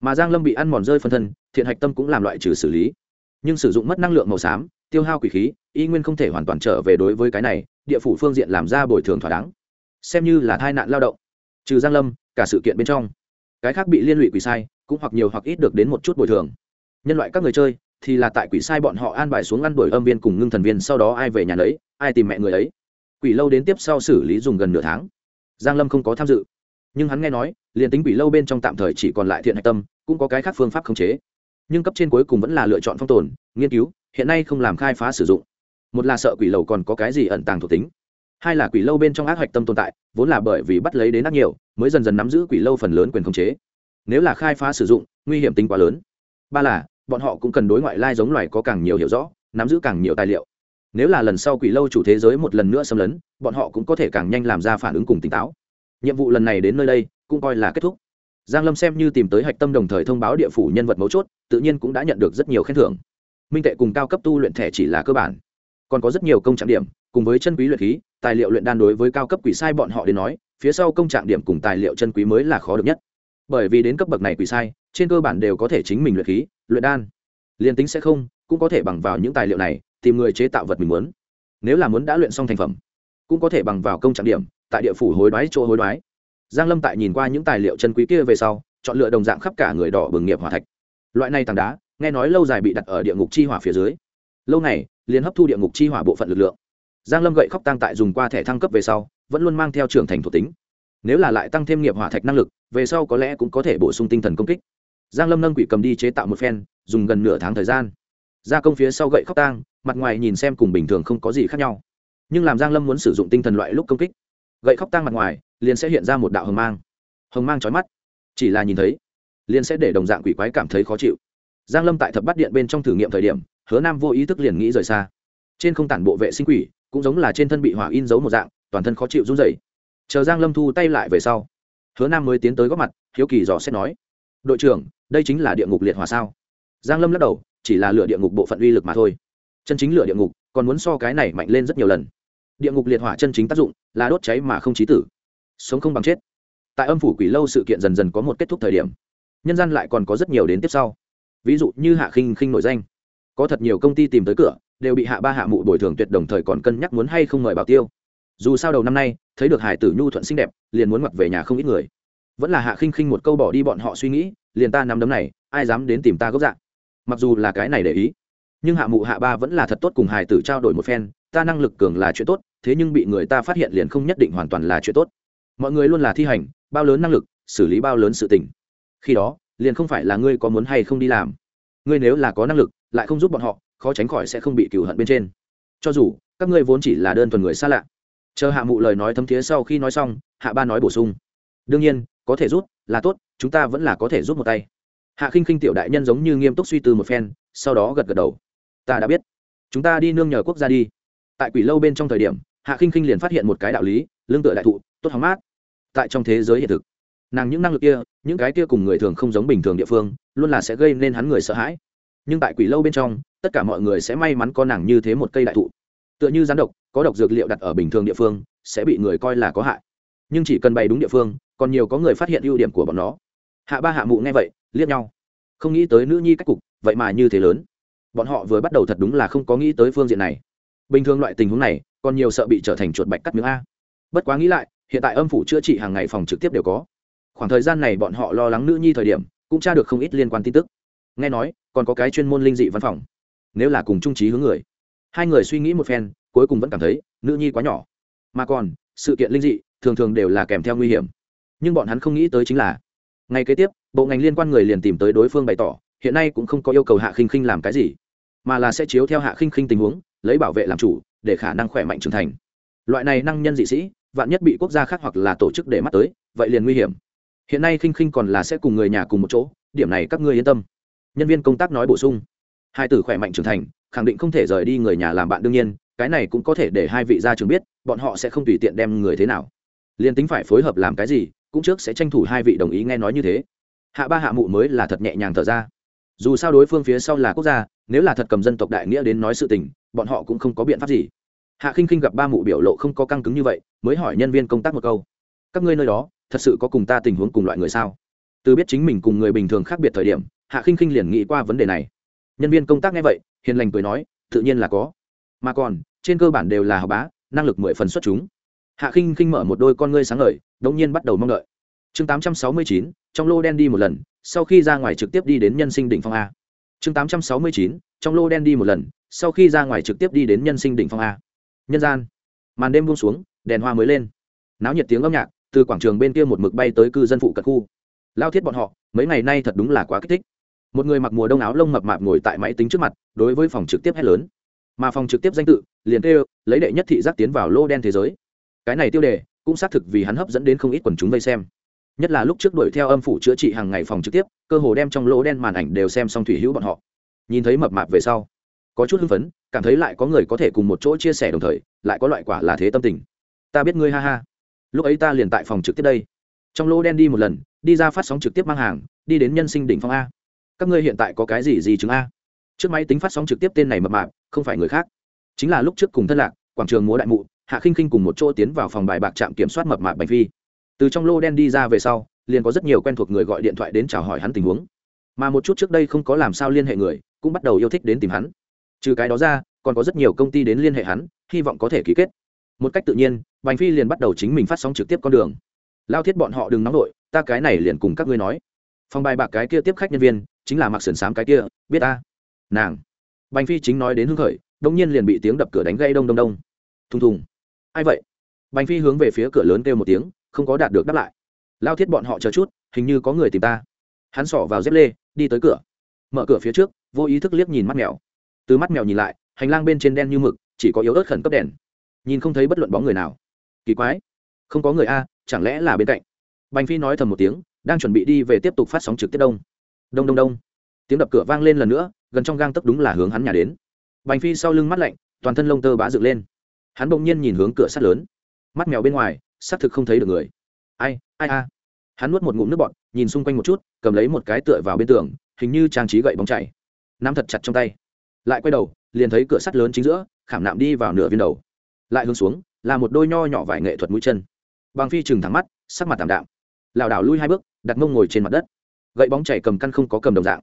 Mà giang lâm bị ăn mòn rơi phân thân, thiện hạch tâm cũng làm loại trừ xử lý. Nhưng sử dụng mất năng lượng màu xám, tiêu hao quỷ khí, y nguyên không thể hoàn toàn trở về đối với cái này, địa phủ phương diện làm ra bồi thường thỏa đáng. Xem như là tai nạn lao động trừ giang lâm, cả sự kiện bên trong, cái khác bị liên lụy quỷ sai cũng hoặc nhiều hoặc ít được đến một chút bồi thường. Nhân loại các người chơi thì là tại quỷ sai bọn họ an bài xuống ngăn đuổi âm viên cùng ngưng thần viên, sau đó ai về nhà lấy, ai tìm mẹ người ấy quỷ lâu đến tiếp sau xử lý dùng gần nửa tháng. Giang lâm không có tham dự. Nhưng hắn nghe nói, liền tính quỷ lâu bên trong tạm thời chỉ còn lại thiện hạch tâm, cũng có cái khác phương pháp khống chế. Nhưng cấp trên cuối cùng vẫn là lựa chọn phong tồn, nghiên cứu, hiện nay không làm khai phá sử dụng. Một là sợ quỷ lâu còn có cái gì ẩn tàng thuộc tính hai là quỷ lâu bên trong ác hạch tâm tồn tại, vốn là bởi vì bắt lấy đến ác nhiều, mới dần dần nắm giữ quỷ lâu phần lớn quyền khống chế. Nếu là khai phá sử dụng, nguy hiểm tính quá lớn. Ba là, bọn họ cũng cần đối ngoại lai giống loài có càng nhiều hiểu rõ, nắm giữ càng nhiều tài liệu. Nếu là lần sau quỷ lâu chủ thế giới một lần nữa xâm lấn, bọn họ cũng có thể càng nhanh làm ra phản ứng cùng tỉnh táo. Nhiệm vụ lần này đến nơi đây, cũng coi là kết thúc. Giang lâm xem như tìm tới hạch tâm đồng thời thông báo địa phủ nhân vật mấu chốt, tự nhiên cũng đã nhận được rất nhiều khen thưởng. Minh tệ cùng cao cấp tu luyện thẻ chỉ là cơ bản. Còn có rất nhiều công trạng điểm cùng với chân quý luyện khí, tài liệu luyện đan đối với cao cấp quỷ sai bọn họ đến nói, phía sau công trạng điểm cùng tài liệu chân quý mới là khó được nhất. Bởi vì đến cấp bậc này quỷ sai, trên cơ bản đều có thể chính mình luyện khí, luyện đan. Liên tính sẽ không, cũng có thể bằng vào những tài liệu này, tìm người chế tạo vật mình muốn. Nếu là muốn đã luyện xong thành phẩm, cũng có thể bằng vào công trạng điểm, tại địa phủ hối đoái, chỗ hối đoái. Giang lâm tại nhìn qua những tài liệu chân quý kia về sau, chọn lựa đồng dạng khắp cả người đỏ bừng nghiệp hỏa thạch. Loại này tảng đá, nghe nói lâu dài bị đặt ở địa ngục chi hỏa phía dưới. Lâu này liền hấp thu địa ngục chi hỏa bộ phận lực lượng giang lâm gậy khóc tăng tại dùng qua thẻ thăng cấp về sau, vẫn luôn mang theo trưởng thành thuộc tính. Nếu là lại tăng thêm nghiệp hỏa thạch năng lực, về sau có lẽ cũng có thể bổ sung tinh thần công kích. Giang lâm nâng quỷ cầm đi chế tạo một phen, dùng gần nửa tháng thời gian. Gia công phía sau gậy khóc tang, mặt ngoài nhìn xem cùng bình thường không có gì khác nhau. Nhưng làm giang lâm muốn sử dụng tinh thần loại lúc công kích, gậy khóc tang mặt ngoài, liền sẽ hiện ra một đạo hồng mang. Hồng mang chói mắt. Chỉ là nhìn thấy, liền sẽ để đồng dạng quỷ quái cảm thấy khó chịu. Giang lâm tại thập bát điện bên trong thử nghiệm thời điểm, hứa nam vô ý thức liền nghĩ rời xa. Trên không tản bộ vệ sinh quỷ cũng giống là trên thân bị hỏa in dấu một dạng, toàn thân khó chịu run rẩy. Chờ giang lâm thu tay lại về sau, hứa nam mới tiến tới góp mặt, hiếu kỳ dò xét nói, đội trưởng, đây chính là địa ngục liệt hỏa sao? Giang lâm lắc đầu, chỉ là lửa địa ngục bộ phận uy lực mà thôi. Chân chính lửa địa ngục, còn muốn so cái này mạnh lên rất nhiều lần. Địa ngục liệt hỏa chân chính tác dụng là đốt cháy mà không chí tử. Sống không bằng chết. Tại âm phủ quỷ lâu sự kiện dần dần có một kết thúc thời điểm, nhân dân lại còn có rất nhiều đến tiếp sau. Ví dụ như hạ khinh khinh nổi danh. Có thật nhiều công ty tìm tới cửa đều bị hạ ba hạ mụ bồi thường tuyệt đồng thời còn cân nhắc muốn hay không mời bảo tiêu. Dù sao đầu năm nay, thấy được hải tử nhu thuận xinh đẹp, liền muốn mặc về nhà không ít người. Vẫn là hạ khinh khinh một câu bỏ đi bọn họ suy nghĩ, liền ta nắm đấm này, ai dám đến tìm ta gốc dạng. Mặc dù là cái này để ý, nhưng hạ mụ hạ ba vẫn là thật tốt cùng hải tử trao đổi một phen, ta năng lực cường là chuyện tốt, thế nhưng bị người ta phát hiện liền không nhất định hoàn toàn là chuyện tốt. Mọi người luôn là thi hành, bao lớn năng lực, xử lý bao lớn sự tình. Khi đó, liền không phải là ngươi có muốn hay không đi làm. Ngươi nếu là có năng lực, lại không giúp bọn họ khó tránh khỏi sẽ không bị cừu hận bên trên. Cho dù, các ngươi vốn chỉ là đơn thuần người xa lạ. Chờ hạ mụ lời nói thấm thiế sau khi nói xong, hạ ba nói bổ sung. Đương nhiên, có thể rút, là tốt, chúng ta vẫn là có thể rút một tay. Hạ khinh khinh tiểu đại nhân giống như nghiêm túc suy tư một phen, sau đó gật gật đầu. Ta đã biết. Chúng ta đi nương nhờ quốc gia đi. Tại quỷ lâu bên trong thời điểm, hạ khinh khinh liền phát hiện một cái đạo lý, lương tựa đại thụ, tốt hóng mát. Tại trong thế giới hiện thực, nàng những năng lực kia, những cái kia cùng người thường không giống bình thường địa phương, luôn là sẽ gây nên hắn người sợ hãi nhưng tại quỷ lâu bên trong, tất cả mọi người sẽ may mắn có nàng như thế một cây đại thụ. Tựa như rắn độc, có độc dược liệu đặt ở bình thường địa phương, sẽ bị người coi là có hại. Nhưng chỉ cần bày đúng địa phương, còn nhiều có người phát hiện ưu điểm của bọn nó. Hạ ba hạ mụ nghe vậy, liếc nhau. Không nghĩ tới nữ nhi cách cục, vậy mà như thế lớn. Bọn họ vừa bắt đầu thật đúng là không có nghĩ tới phương diện này. Bình thường loại tình huống này, còn nhiều sợ bị trở thành chuột bạch cắt miếng a. Bất quá nghĩ lại, hiện tại âm phủ chữa trị hàng ngày phòng trực tiếp đều có. Khoảng thời gian này bọn họ lo lắng nữ nhi thời điểm, cũng tra được không ít liên quan tin tức nghe nói, còn có cái chuyên môn linh dị văn phòng. Nếu là cùng trung trí hướng người. Hai người suy nghĩ một phen, cuối cùng vẫn cảm thấy, nữ nhi quá nhỏ. Mà còn, sự kiện linh dị, thường thường đều là kèm theo nguy hiểm. Nhưng bọn hắn không nghĩ tới chính là, ngay kế tiếp, bộ ngành liên quan người liền tìm tới đối phương bày tỏ, hiện nay cũng không có yêu cầu hạ khinh khinh làm cái gì, mà là sẽ chiếu theo hạ khinh khinh tình huống, lấy bảo vệ làm chủ, để khả năng khỏe mạnh trưởng thành. Loại này năng nhân dị sĩ, vạn nhất bị quốc gia khác hoặc là tổ chức để mắt tới, vậy liền nguy hiểm. Hiện nay khinh khinh còn là sẽ cùng người nhà cùng một chỗ, điểm này các ngươi yên tâm nhân viên công tác nói bổ sung. Hai tử khỏe mạnh trưởng thành, khẳng định không thể rời đi người nhà làm bạn đương nhiên, cái này cũng có thể để hai vị gia trường biết, bọn họ sẽ không tùy tiện đem người thế nào. Liền tính phải phối hợp làm cái gì, cũng trước sẽ tranh thủ hai vị đồng ý nghe nói như thế. Hạ ba hạ mụ mới là thật nhẹ nhàng thở ra. Dù sao đối phương phía sau là quốc gia, nếu là thật cầm dân tộc đại nghĩa đến nói sự tình, bọn họ cũng không có biện pháp gì. Hạ khinh khinh gặp ba mụ biểu lộ không có căng cứng như vậy, mới hỏi nhân viên công tác một câu. Các ngươi nơi đó, thật sự có cùng ta tình huống cùng loại người sao? Từ biết chính mình cùng người bình thường khác biệt thời điểm hạ khinh khinh liền nghĩ qua vấn đề này. Nhân viên công tác nghe vậy, hiền lành cười nói, tự nhiên là có. Mà còn, trên cơ bản đều là học bá, năng lực mười phần xuất chúng. Hạ khinh khinh mở một đôi con ngươi sáng ngời, đống nhiên bắt đầu mong đợi. Chương tám trăm sáu mươi chín, trong lô đen đi một lần, sau khi ra ngoài trực tiếp đi đến nhân sinh đỉnh phong a. Chương tám trăm sáu mươi chín, trong lô đen đi một lần, sau khi ra ngoài trực tiếp đi đến nhân sinh đỉnh phong a. Nhân gian. Màn đêm buông xuống, đèn hoa mới lên. Náo nhiệt tiếng âm nhạc, từ quảng trường bên kia một mực bay tới cư dân phụ cận khu. Lao thiết bọn họ, mấy ngày nay thật đúng là quá kích thích một người mặc mùa đông áo lông mập mạp ngồi tại máy tính trước mặt, đối với phòng trực tiếp hét lớn. Mà phòng trực tiếp danh tự, liền kêu, lấy đệ nhất thị giác tiến vào lô đen thế giới. Cái này tiêu đề, cũng xác thực vì hắn hấp dẫn đến không ít quần chúng vây xem. Nhất là lúc trước đuổi theo âm phủ chữa trị hàng ngày phòng trực tiếp, cơ hồ đem trong lỗ đen màn ảnh đều xem xong thủy hữu bọn họ. Nhìn thấy mập mạp về sau, có chút hưng phấn, cảm thấy lại có người có thể cùng một chỗ chia sẻ đồng thời, lại có loại quả là thế tâm tình. Ta biết ngươi ha ha. Lúc ấy ta liền tại phòng trực tiếp đây. Trong lỗ đen đi một lần, đi ra phát sóng trực tiếp mang hàng, đi đến nhân sinh đỉnh phong a các ngươi hiện tại có cái gì gì chứng a? Trước máy tính phát sóng trực tiếp tên này mập mạp, không phải người khác. Chính là lúc trước cùng thân lạc, quảng trường múa đại mụ, hạ khinh khinh cùng một chỗ tiến vào phòng bài bạc trạm kiểm soát mập mạp bạch phi. Từ trong lô đen đi ra về sau, liền có rất nhiều quen thuộc người gọi điện thoại đến chào hỏi hắn tình huống. Mà một chút trước đây không có làm sao liên hệ người, cũng bắt đầu yêu thích đến tìm hắn. Trừ cái đó ra, còn có rất nhiều công ty đến liên hệ hắn, hy vọng có thể ký kết. Một cách tự nhiên bành phi liền bắt đầu chính mình phát sóng trực tiếp con đường. Lao thiết bọn họ đừng nóng nổi ta cái này liền cùng các ngươi nói. Phòng bài bạc cái kia tiếp khách nhân viên chính là mặc sườn xám cái kia, biết ta. Nàng. Bành phi chính nói đến hưng khởi, đông nhiên liền bị tiếng đập cửa đánh gây đông đông đông. Thùng thùng. Ai vậy? Bành phi hướng về phía cửa lớn kêu một tiếng, không có đạt được đáp lại. Lao thiết bọn họ chờ chút, hình như có người tìm ta. Hắn xỏ vào dép lê, đi tới cửa. Mở cửa phía trước, vô ý thức liếc nhìn mắt mèo. Từ mắt mèo nhìn lại, hành lang bên trên đen như mực, chỉ có yếu ớt khẩn cấp đèn. Nhìn không thấy bất luận bóng người nào. Kỳ quái. Không có người a, chẳng lẽ là bên cạnh? Bành phi nói thầm một tiếng, đang chuẩn bị đi về tiếp tục phát sóng trực tiếp đông đông đông đông. Tiếng đập cửa vang lên lần nữa, gần trong gang tấp đúng là hướng hắn nhà đến. Bành phi sau lưng mắt lạnh, toàn thân lông tơ bá dựng lên. Hắn bỗng nhiên nhìn hướng cửa sắt lớn. Mắt mèo bên ngoài, xác thực không thấy được người. Ai ai a hắn nuốt một ngụm nước bọt, nhìn xung quanh một chút, cầm lấy một cái tựa vào bên tường, hình như trang trí gậy bóng chảy. Nắm thật chặt trong tay. Lại quay đầu, liền thấy cửa sắt lớn chính giữa, khảm nạm đi vào nửa viên đầu. Lại hướng xuống, là một đôi nho nhỏ vải nghệ thuật mũi chân. Bằng phi chừng thẳng mắt, sắc mặt tạm đạm. Lảo đảo lui hai bước, đặt mông ngồi trên mặt đất gậy bóng chảy cầm căn không có cầm đồng dạng.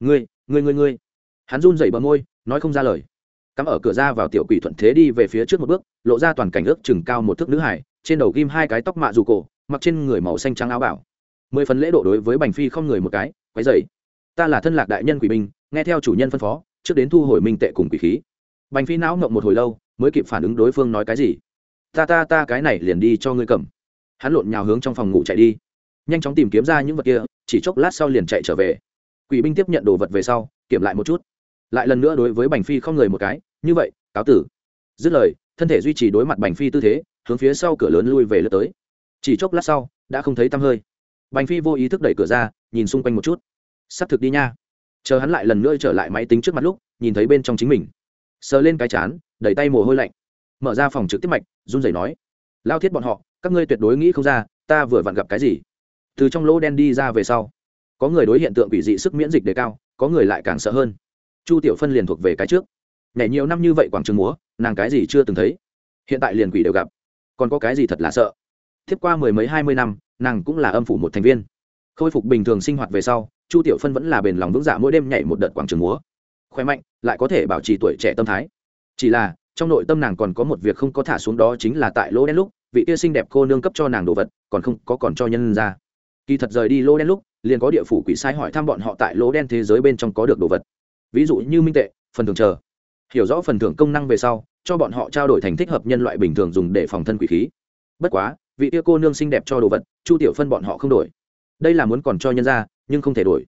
Ngươi ngươi ngươi ngươi. Hắn run dậy bờ môi, nói không ra lời. Cắm ở cửa ra vào tiểu quỷ thuận thế đi về phía trước một bước, lộ ra toàn cảnh ước chừng cao một thước nữ hải, trên đầu ghim hai cái tóc mạ dù cổ, mặc trên người màu xanh trắng áo bảo. Mười phần lễ độ đối với bành phi không người một cái, quấy dậy ta là thân lạc đại nhân quỷ binh, nghe theo chủ nhân phân phó, trước đến thu hồi minh tệ cùng quỷ khí. Bành phi não ngộng một hồi lâu, mới kịp phản ứng đối phương nói cái gì. Ta ta ta, cái này liền đi cho ngươi cầm. Hắn lộn nhào hướng trong phòng ngủ chạy đi. Nhanh chóng tìm kiếm ra những vật kia chỉ chốc lát sau liền chạy trở về. Quỷ binh tiếp nhận đồ vật về sau, kiểm lại một chút. Lại lần nữa đối với bành phi không người một cái, như vậy, cáo tử. Dứt lời, thân thể duy trì đối mặt bành phi tư thế, hướng phía sau cửa lớn lui về lướt tới. Chỉ chốc lát sau, đã không thấy tăm hơi. Bành phi vô ý thức đẩy cửa ra, nhìn xung quanh một chút. Sắp thực đi nha. Chờ hắn lại lần nữa trở lại máy tính trước mặt lúc, nhìn thấy bên trong chính mình. Sờ lên cái chán, đẩy tay mồ hôi lạnh. Mở ra phòng trực tiếp mạch, run rẩy nói, lao thiết bọn họ, các ngươi tuyệt đối nghĩ không ra, ta vừa vặn gặp cái gì? Từ trong lỗ đen đi ra về sau, có người đối hiện tượng quỷ dị sức miễn dịch đề cao, có người lại càng sợ hơn. Chu tiểu phân liền thuộc về cái trước. Nhảy nhiều năm như vậy quảng trường múa, nàng cái gì chưa từng thấy. Hiện tại liền quỷ đều gặp. Còn có cái gì thật là sợ? Thiếp qua mười mấy hai mươi năm, nàng cũng là âm phủ một thành viên. Khôi phục bình thường sinh hoạt về sau, chu tiểu phân vẫn là bền lòng vững dạ mỗi đêm nhảy một đợt quảng trường múa. Khỏe mạnh, lại có thể bảo trì tuổi trẻ tâm thái. Chỉ là, trong nội tâm nàng còn có một việc không có thả xuống đó chính là tại lỗ đen lúc, vị tia xinh đẹp cô nương cấp cho nàng đồ vật, còn không có còn cho nhân ra kỳ thật rời đi lô đen lúc, liền có địa phủ quỷ sai hỏi thăm bọn họ tại lô đen thế giới bên trong có được đồ vật. Ví dụ như minh tệ, phần thưởng chờ. Hiểu rõ phần thưởng công năng về sau, cho bọn họ trao đổi thành thích hợp nhân loại bình thường dùng để phòng thân quỷ khí. Bất quá, vị tia cô nương xinh đẹp cho đồ vật, chu tiểu phân bọn họ không đổi. Đây là muốn còn cho nhân ra, nhưng không thể đổi.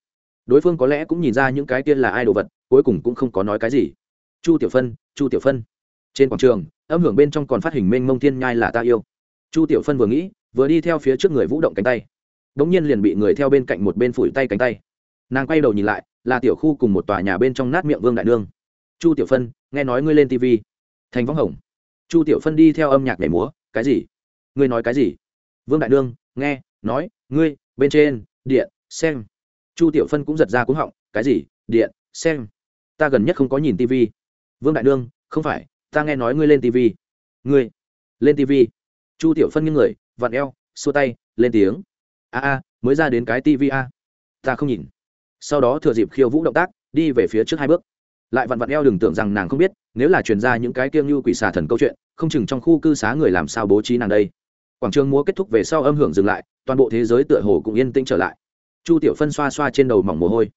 Đối phương có lẽ cũng nhìn ra những cái tiên là ai đồ vật, cuối cùng cũng không có nói cái gì. Chu tiểu phân, chu tiểu phân. Trên quảng trường, âm hưởng bên trong còn phát hình mênh mông thiên nhai là ta yêu. Chu tiểu phân vừa nghĩ, vừa đi theo phía trước người vũ động cánh tay đống nhiên liền bị người theo bên cạnh một bên phủi tay cánh tay. Nàng quay đầu nhìn lại, là tiểu khu cùng một tòa nhà bên trong nát miệng vương đại nương. Chu tiểu phân, nghe nói ngươi lên tv thành võng hồng. Chu tiểu phân đi theo âm nhạc nhảy múa, cái gì? Ngươi nói cái gì? Vương đại nương, nghe, nói, ngươi, bên trên, điện, xem. Chu tiểu phân cũng giật ra cúng họng, cái gì, điện, xem? Ta gần nhất không có nhìn tv vương đại nương, không phải, ta nghe nói ngươi lên tv ngươi, lên tv chu tiểu phân nghiêng người, vặn eo, xua tay, lên tiếng a a, mới ra đến cái tv a. Ta không nhìn. Sau đó thừa dịp khiêu vũ động tác, đi về phía trước hai bước. Lại vặn vặn eo đừng tưởng rằng nàng không biết, nếu là truyền ra những cái kiêng như quỷ xà thần câu chuyện, không chừng trong khu cư xá người làm sao bố trí nàng đây. Quảng trường múa kết thúc về sau âm hưởng dừng lại, toàn bộ thế giới tựa hồ cũng yên tĩnh trở lại. Chu tiểu phân xoa xoa trên đầu mỏng mồ hôi.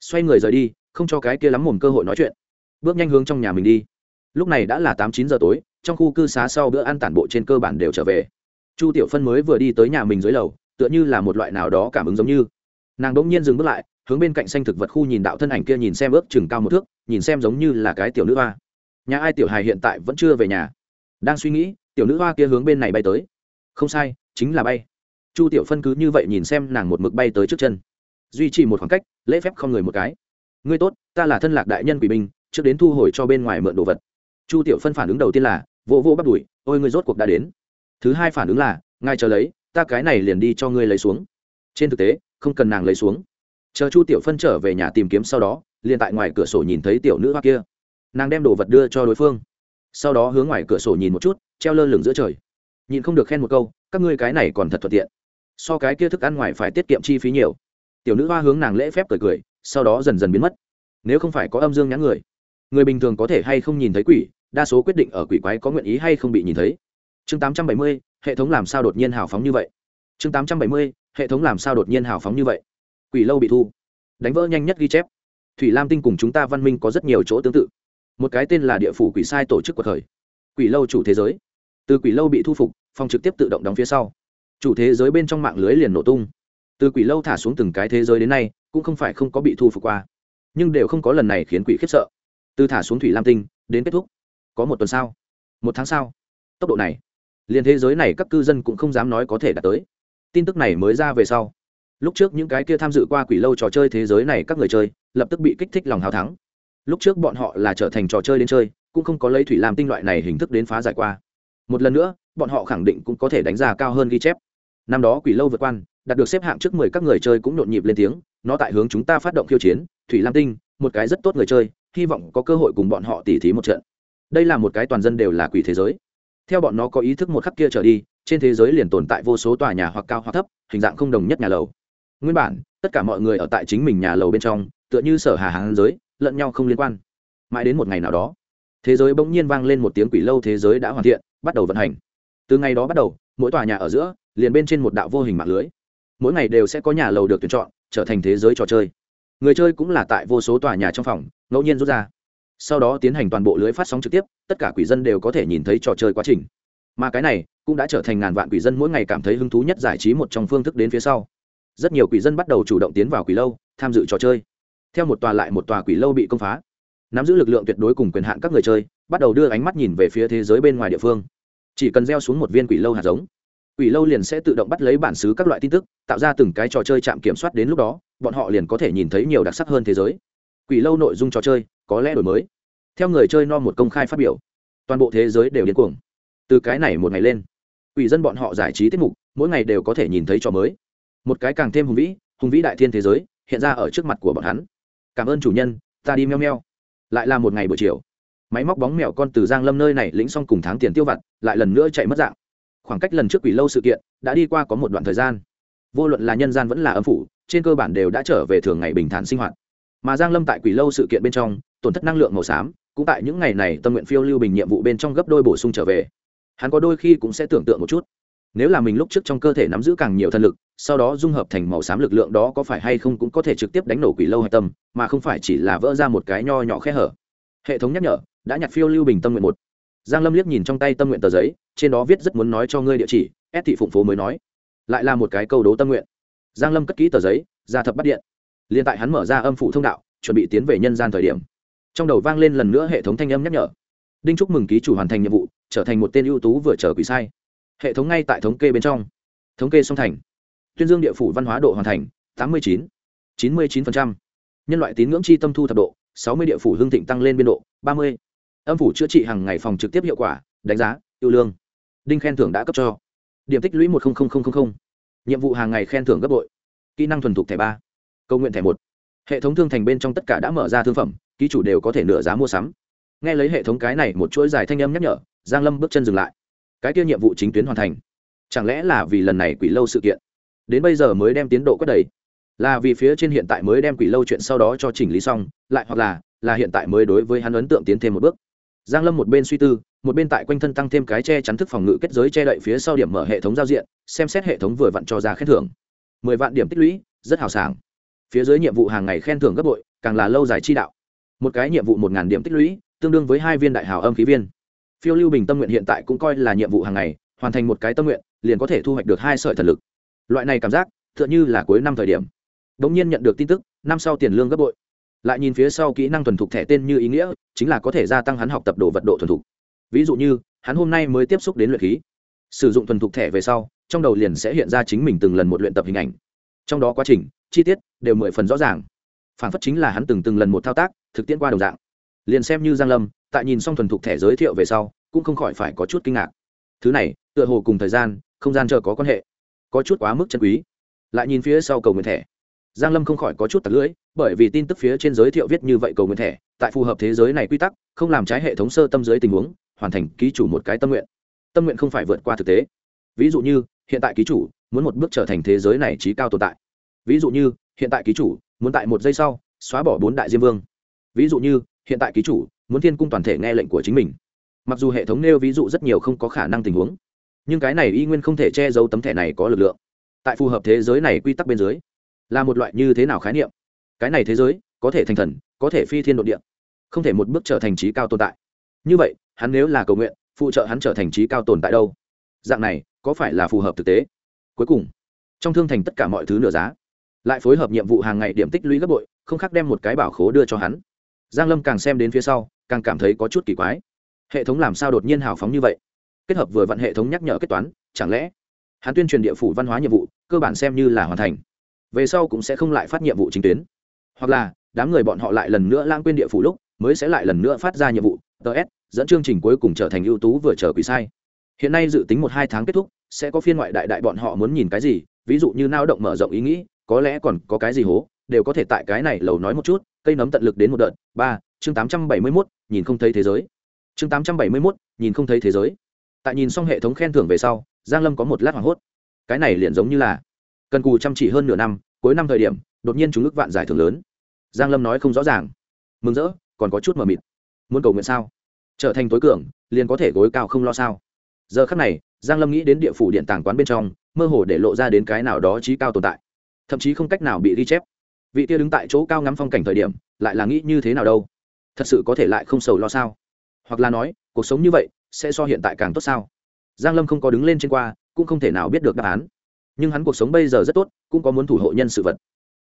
Xoay người rời đi, không cho cái kia lắm mồm cơ hội nói chuyện. Bước nhanh hướng trong nhà mình đi. Lúc này đã là tám chín giờ tối, trong khu cư xá sau bữa ăn tản bộ trên cơ bản đều trở về. Chu tiểu phân mới vừa đi tới nhà mình dưới lầu tựa như là một loại nào đó cảm ứng giống như. Nàng bỗng nhiên dừng bước lại, hướng bên cạnh xanh thực vật khu nhìn đạo thân ảnh kia nhìn xem ước chừng cao một thước, nhìn xem giống như là cái tiểu nữ hoa. Nhà ai tiểu hài hiện tại vẫn chưa về nhà? Đang suy nghĩ, tiểu nữ hoa kia hướng bên này bay tới. Không sai, chính là bay. Chu tiểu phân cứ như vậy nhìn xem nàng một mực bay tới trước chân. Duy trì một khoảng cách, lễ phép không người một cái. Ngươi tốt, ta là thân lạc đại nhân quỷ binh, trước đến thu hồi cho bên ngoài mượn đồ vật. Chu tiểu phân phản ứng đầu tiên là vô vô bắt đuổi ôi, ngươi rốt cuộc đã đến. Thứ hai phản ứng là, ngài chờ lấy ta cái này liền đi cho ngươi lấy xuống. Trên thực tế không cần nàng lấy xuống. Chờ chu tiểu phân trở về nhà tìm kiếm sau đó liền tại ngoài cửa sổ nhìn thấy tiểu nữ hoa kia. Nàng đem đồ vật đưa cho đối phương. Sau đó hướng ngoài cửa sổ nhìn một chút treo lơ lửng giữa trời. Nhìn không được khen một câu các ngươi cái này còn thật thuận tiện. So cái kia thức ăn ngoài phải tiết kiệm chi phí nhiều. Tiểu nữ hoa hướng nàng lễ phép cười cười sau đó dần dần biến mất. Nếu không phải có âm dương nhãn người người bình thường có thể hay không nhìn thấy quỷ đa số quyết định ở quỷ quái có nguyện ý hay không bị nhìn thấy. Chương 870, hệ thống làm sao đột nhiên hào phóng như vậy? Chương 870, hệ thống làm sao đột nhiên hào phóng như vậy? Quỷ lâu bị thu. Đánh vỡ nhanh nhất ghi chép. Thủy lam tinh cùng chúng ta văn minh có rất nhiều chỗ tương tự. Một cái tên là địa phủ quỷ sai tổ chức cuộc khởi. Quỷ lâu chủ thế giới. Từ quỷ lâu bị thu phục phòng trực tiếp tự động đóng phía sau. Chủ thế giới bên trong mạng lưới liền nổ tung. Từ quỷ lâu thả xuống từng cái thế giới đến nay cũng không phải không có bị thu phục qua. Nhưng đều không có lần này khiến quỷ khiếp sợ. Từ thả xuống thủy lam tinh đến kết thúc. Có một tuần sau. Một tháng sau. Tốc độ này liền thế giới này các cư dân cũng không dám nói có thể đạt tới. Tin tức này mới ra về sau. Lúc trước những cái kia tham dự qua quỷ lâu trò chơi thế giới này các người chơi, lập tức bị kích thích lòng hào thắng. Lúc trước bọn họ là trở thành trò chơi đến chơi, cũng không có lấy thủy lam tinh loại này hình thức đến phá giải qua. Một lần nữa, bọn họ khẳng định cũng có thể đánh giá cao hơn ghi chép. Năm đó quỷ lâu vượt quan, đạt được xếp hạng trước mười các người chơi cũng nhộn nhịp lên tiếng, nó tại hướng chúng ta phát động khiêu chiến, thủy lam tinh, một cái rất tốt người chơi, hy vọng có cơ hội cùng bọn họ tỉ thí một trận. Đây là một cái toàn dân đều là quỷ thế giới theo bọn nó có ý thức một khắc kia trở đi, trên thế giới liền tồn tại vô số tòa nhà hoặc cao hoặc thấp, hình dạng không đồng nhất nhà lầu. Nguyên bản, tất cả mọi người ở tại chính mình nhà lầu bên trong, tựa như sở hà hàng giới, lẫn nhau không liên quan. Mãi đến một ngày nào đó, thế giới bỗng nhiên vang lên một tiếng quỷ lâu thế giới đã hoàn thiện, bắt đầu vận hành. Từ ngày đó bắt đầu, mỗi tòa nhà ở giữa, liền bên trên một đạo vô hình mạng lưới. Mỗi ngày đều sẽ có nhà lầu được tuyển chọn, trở thành thế giới trò chơi. Người chơi cũng là tại vô số tòa nhà trong phòng, ngẫu nhiên rút ra sau đó tiến hành toàn bộ lưới phát sóng trực tiếp, tất cả quỷ dân đều có thể nhìn thấy trò chơi quá trình. Mà cái này cũng đã trở thành ngàn vạn quỷ dân mỗi ngày cảm thấy hứng thú nhất giải trí một trong phương thức đến phía sau. Rất nhiều quỷ dân bắt đầu chủ động tiến vào quỷ lâu, tham dự trò chơi. Theo một tòa lại một tòa quỷ lâu bị công phá. Nắm giữ lực lượng tuyệt đối cùng quyền hạn các người chơi, bắt đầu đưa ánh mắt nhìn về phía thế giới bên ngoài địa phương. Chỉ cần gieo xuống một viên quỷ lâu hạt giống, quỷ lâu liền sẽ tự động bắt lấy bản xứ các loại tin tức, tạo ra từng cái trò chơi chạm kiểm soát đến lúc đó, bọn họ liền có thể nhìn thấy nhiều đặc sắc hơn thế giới. Quỷ lâu nội dung trò chơi có lẽ đổi mới. Theo người chơi no một công khai phát biểu, toàn bộ thế giới đều điên cuồng. Từ cái này một ngày lên, quỷ dân bọn họ giải trí tiết mục, mỗi ngày đều có thể nhìn thấy trò mới. Một cái càng thêm hùng vĩ hùng vĩ đại thiên thế giới, hiện ra ở trước mặt của bọn hắn. Cảm ơn chủ nhân, ta đi meo meo. Lại là một ngày buổi chiều. Máy móc bóng mèo con từ giang lâm nơi này lĩnh xong cùng tháng tiền tiêu vặt, lại lần nữa chạy mất dạng. Khoảng cách lần trước quỷ lâu sự kiện, đã đi qua có một đoạn thời gian. Vô luận là nhân gian vẫn là âm phủ, trên cơ bản đều đã trở về thường ngày bình thản sinh hoạt. Mà giang lâm tại quỷ lâu sự kiện bên trong tổn thất năng lượng màu xám, cũng tại những ngày này tâm nguyện phiêu lưu bình nhiệm vụ bên trong gấp đôi bổ sung trở về. Hắn có đôi khi cũng sẽ tưởng tượng một chút. Nếu là mình lúc trước trong cơ thể nắm giữ càng nhiều thân lực, sau đó dung hợp thành màu xám lực lượng đó có phải hay không cũng có thể trực tiếp đánh nổ quỷ lâu hạch tâm, mà không phải chỉ là vỡ ra một cái nho nhỏ khe hở. Hệ thống nhắc nhở, đã nhặt phiêu lưu bình tâm nguyện một. Giang lâm liếc nhìn trong tay tâm nguyện tờ giấy, trên đó viết rất muốn nói cho ngươi địa chỉ ép thị phụng phố mới nói. Lại là một cái câu đố tâm nguyện. Giang lâm cất kỹ tờ giấy, ra thập bắt điện. Liền tại hắn mở ra âm phủ thông đạo, chuẩn bị tiến về nhân gian thời điểm trong đầu vang lên lần nữa hệ thống thanh âm nhắc nhở. Đinh chúc mừng ký chủ hoàn thành nhiệm vụ, trở thành một tên ưu tú vừa trở quỷ sai. Hệ thống ngay tại thống kê bên trong. Thống kê song thành. Tuyên dương địa phủ văn hóa độ hoàn thành, tám mươi chín chín mươi chín nhân loại tín ngưỡng chi tâm thu thập độ, sáu mươi địa phủ hương thịnh tăng lên biên độ, ba mươi. Âm phủ chữa trị hàng ngày phòng trực tiếp hiệu quả, đánh giá yêu lương. Đinh khen thưởng đã cấp cho. Điểm tích lũy một nhiệm vụ hàng ngày khen thưởng gấp bội. Kỹ năng thuần thục thẻ ba. Câu nguyện thẻ một. Hệ thống thương thành bên trong tất cả đã mở ra thương phẩm ký chủ đều có thể nửa giá mua sắm. Nghe lấy hệ thống cái này một chuỗi dài thanh âm nhắc nhở, giang lâm bước chân dừng lại. Cái kia nhiệm vụ chính tuyến hoàn thành. Chẳng lẽ là vì lần này quỷ lâu sự kiện? Đến bây giờ mới đem tiến độ quá đầy. Là vì phía trên hiện tại mới đem quỷ lâu chuyện sau đó cho chỉnh lý xong, lại hoặc là là hiện tại mới đối với hắn ấn tượng tiến thêm một bước. Giang lâm một bên suy tư, một bên tại quanh thân tăng thêm cái che chắn thức phòng ngự kết giới che đậy phía sau điểm mở hệ thống giao diện, xem xét hệ thống vừa vặn cho ra khen thưởng. Mười vạn điểm tích lũy, rất hào sảng. Phía dưới nhiệm vụ hàng ngày khen thưởng gấp bội, càng là lâu dài chi đạo một cái nhiệm vụ một ngàn điểm tích lũy, tương đương với hai viên đại hào âm khí viên. Phiêu lưu bình tâm nguyện hiện tại cũng coi là nhiệm vụ hàng ngày, hoàn thành một cái tâm nguyện, liền có thể thu hoạch được hai sợi thần lực. Loại này cảm giác t h ư ợ n h ư là cuối năm thời điểm. Đ ỗ n g nhiên nhận được tin tức, năm sau tiền lương gấp bội. Lại nhìn phía sau kỹ năng thuần thục thẻ tên như ý nghĩa, chính là có thể gia tăng hắn học tập đồ vật độ thuần thục. Ví dụ như, hắn hôm nay mới tiếp xúc đến luyện khí. Sử dụng thuần thục thẻ về sau, trong đầu liền sẽ hiện ra chính mình từng lần một luyện tập hình ảnh. Trong đó quá trình, chi tiết đều mười phần rõ ràng phản phất chính là hắn từng từng lần một thao tác, thực tiễn qua đồng dạng. Liền xem như giang lâm, tại nhìn xong thuần thục thẻ giới thiệu về sau, cũng không khỏi phải có chút kinh ngạc. Thứ này, tựa hồ cùng thời gian, không gian chờ có quan hệ. Có chút quá mức chân quý. Lại nhìn phía sau cầu nguyện thẻ. Giang lâm không khỏi có chút tật lưỡi, bởi vì tin tức phía trên giới thiệu viết như vậy cầu nguyện thẻ, tại phù hợp thế giới này quy tắc, không làm trái hệ thống sơ tâm giới tình huống, hoàn thành ký chủ một cái tâm nguyện. Tâm nguyện không phải vượt qua thực tế. Ví dụ như, hiện tại ký chủ, muốn một bước trở thành thế giới này trí cao tồn tại. Ví dụ như hiện tại ký chủ, muốn tại một giây sau, xóa bỏ bốn đại diêm vương. Ví dụ như, hiện tại ký chủ, muốn thiên cung toàn thể nghe lệnh của chính mình. Mặc dù hệ thống nêu ví dụ rất nhiều không có khả năng tình huống, nhưng cái này y nguyên không thể che giấu tấm thẻ này có lực lượng. Tại phù hợp thế giới này quy tắc bên dưới, là một loại như thế nào khái niệm? Cái này thế giới, có thể thành thần, có thể phi thiên đ ộ địa, không thể một bước trở thành trí cao tồn tại. Như vậy, hắn nếu là cầu nguyện, phụ trợ hắn trở thành trí cao tồn tại đâu? Dạng này, có phải là phù hợp thực tế? Cuối cùng, trong thương thành tất cả mọi thứ nửa giá lại phối hợp nhiệm vụ hàng ngày điểm tích lũy gấp bội, không khác đem một cái bảo khố đưa cho hắn. Giang lâm càng xem đến phía sau, càng cảm thấy có chút kỳ quái. Hệ thống làm sao đột nhiên hào phóng như vậy? Kết hợp vừa vặn hệ thống nhắc nhở kết toán, chẳng lẽ hắn tuyên truyền địa phủ văn hóa nhiệm vụ, cơ bản xem như là hoàn thành. Về sau cũng sẽ không lại phát nhiệm vụ chính tuyến. Hoặc là, đám người bọn họ lại lần nữa lãng quên địa phủ lúc, mới sẽ lại lần nữa phát ra nhiệm vụ. Ts dẫn chương trình cuối cùng trở thành ưu tú vừa chờ quỷ sai. Hiện nay dự tính một hai tháng kết thúc, sẽ có phiên ngoại đại đại bọn họ muốn nhìn cái gì? Ví dụ như nao động mở rộng ý nghĩ có lẽ còn có cái gì hố, đều có thể tại cái này lầu nói một chút, cây nấm tận lực đến một đợt. Ba, chương tám trăm bảy mươi mốt, nhìn không thấy thế giới. Chương tám trăm bảy mươi mốt, nhìn không thấy thế giới. Tại nhìn xong hệ thống khen thưởng về sau, giang lâm có một lát hoảng hốt. Cái này liền giống như là cần cù chăm chỉ hơn nửa năm, cuối năm thời điểm, đột nhiên chúng ước vạn giải thưởng lớn. Giang lâm nói không rõ ràng. Mừng rỡ, còn có chút mờ mịt. Muốn cầu nguyện sao? Trở thành tối cường, liền có thể gối cao không lo sao? Giờ khắc này, giang lâm nghĩ đến địa phủ điện tàng quán bên trong, mơ hồ để lộ ra đến cái nào đó trí cao tồn tại thậm chí không cách nào bị ghi chép. Vị kia đứng tại chỗ cao ngắm phong cảnh thời điểm, lại là nghĩ như thế nào đâu? Thật sự có thể lại không sầu lo sao? Hoặc là nói, cuộc sống như vậy sẽ so hiện tại càng tốt sao? Giang lâm không có đứng lên trên qua, cũng không thể nào biết được đáp án. Nhưng hắn cuộc sống bây giờ rất tốt, cũng có muốn thủ hộ nhân sự vật.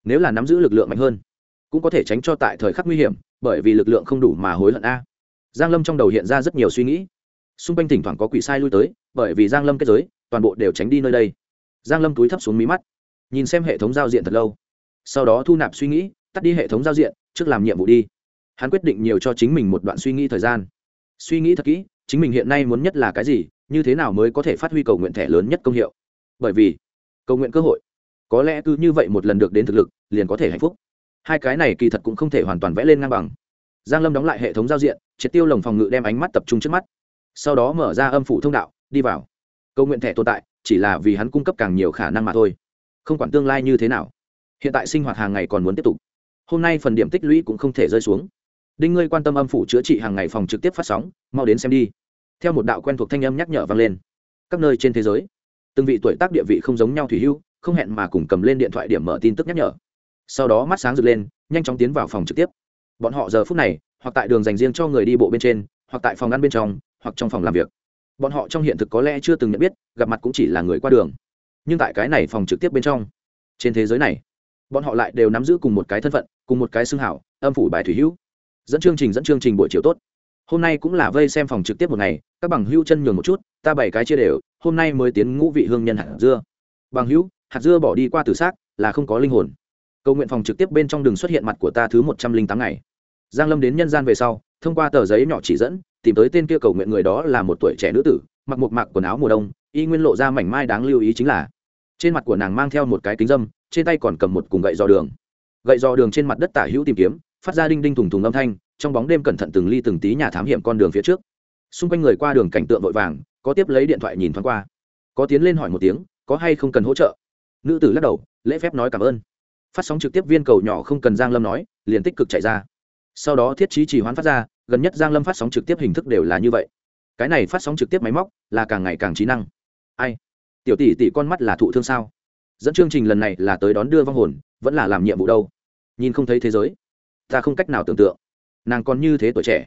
Nếu là nắm giữ lực lượng mạnh hơn, cũng có thể tránh cho tại thời khắc nguy hiểm, bởi vì lực lượng không đủ mà hối hận a. Giang lâm trong đầu hiện ra rất nhiều suy nghĩ. Xung quanh thỉnh thoảng có quỷ sai lui tới, bởi vì giang lâm kết giới, toàn bộ đều tránh đi nơi đây. Giang lâm túi thấp xuống mí mắt nhìn xem hệ thống giao diện thật lâu. Sau đó thu nạp suy nghĩ, tắt đi hệ thống giao diện, trước làm nhiệm vụ đi. Hắn quyết định nhiều cho chính mình một đoạn suy nghĩ thời gian. Suy nghĩ thật kỹ, chính mình hiện nay muốn nhất là cái gì, như thế nào mới có thể phát huy cầu nguyện thẻ lớn nhất công hiệu? Bởi vì, cầu nguyện cơ hội, có lẽ cứ như vậy một lần được đến thực lực, liền có thể hạnh phúc. Hai cái này kỳ thật cũng không thể hoàn toàn vẽ lên ngang bằng. Giang lâm đóng lại hệ thống giao diện, triệt tiêu lồng phòng ngự đem ánh mắt tập trung trước mắt. Sau đó mở ra âm phủ thông đạo, đi vào. Cầu nguyện thẻ tồn tại, chỉ là vì hắn cung cấp càng nhiều khả năng mà thôi không quản tương lai như thế nào, hiện tại sinh hoạt hàng ngày còn muốn tiếp tục. Hôm nay phần điểm tích lũy cũng không thể rơi xuống. Đinh ngươi quan tâm âm phủ chữa trị hàng ngày phòng trực tiếp phát sóng, mau đến xem đi. Theo một đạo quen thuộc thanh âm nhắc nhở vang lên. Các nơi trên thế giới, từng vị tuổi tác địa vị không giống nhau thủy hưu, không hẹn mà cùng cầm lên điện thoại điểm mở tin tức nhắc nhở. Sau đó mắt sáng rực lên, nhanh chóng tiến vào phòng trực tiếp. Bọn họ giờ phút này, hoặc tại đường dành riêng cho người đi bộ bên trên, hoặc tại phòng ăn bên trong, hoặc trong phòng làm việc. Bọn họ trong hiện thực có lẽ chưa từng nhận biết, gặp mặt cũng chỉ là người qua đường nhưng tại cái này phòng trực tiếp bên trong, trên thế giới này, bọn họ lại đều nắm giữ cùng một cái thân phận, cùng một cái xưng hảo, âm phủ bài thủy hữu. Dẫn chương trình, dẫn chương trình buổi chiều tốt. Hôm nay cũng là vây xem phòng trực tiếp một ngày, các bằng hữu chân nhường một chút, ta bảy cái chia đều, hôm nay mới tiến ngũ vị hương nhân hạt dưa. Bằng hữu, hạt dưa bỏ đi qua tử xác, là không có linh hồn. Cầu nguyện phòng trực tiếp bên trong đường xuất hiện mặt của ta thứ một trăm linh tám ngày. Giang lâm đến nhân gian về sau, thông qua tờ giấy nhỏ chỉ dẫn, tìm tới tên kia cầu nguyện người đó là một tuổi trẻ nữ tử, mặc một mặc quần áo mùa đông y nguyên lộ ra mảnh mai đáng lưu ý chính là trên mặt của nàng mang theo một cái kính dâm, trên tay còn cầm một cùng gậy dò đường. Gậy dò đường trên mặt đất tả hữu tìm kiếm, phát ra đinh đinh thùng thùng âm thanh, trong bóng đêm cẩn thận từng ly từng tí nhà thám hiểm con đường phía trước. Xung quanh người qua đường cảnh tượng vội vàng, có tiếp lấy điện thoại nhìn thoáng qua. Có tiến lên hỏi một tiếng, có hay không cần hỗ trợ? Nữ tử lắc đầu, lễ phép nói cảm ơn. Phát sóng trực tiếp viên cầu nhỏ không cần giang lâm nói, liền tích cực chạy ra. Sau đó thiết trí trì hoãn phát ra, gần nhất giang lâm phát sóng trực tiếp hình thức đều là như vậy. Cái này phát sóng trực tiếp máy móc là càng ngày càng trí năng ai? Tiểu tỷ tỷ con mắt là thụ thương sao? Dẫn chương trình lần này là tới đón đưa vong hồn, vẫn là làm nhiệm vụ đâu? Nhìn không thấy thế giới. Ta không cách nào tưởng tượng. Nàng còn như thế tuổi trẻ.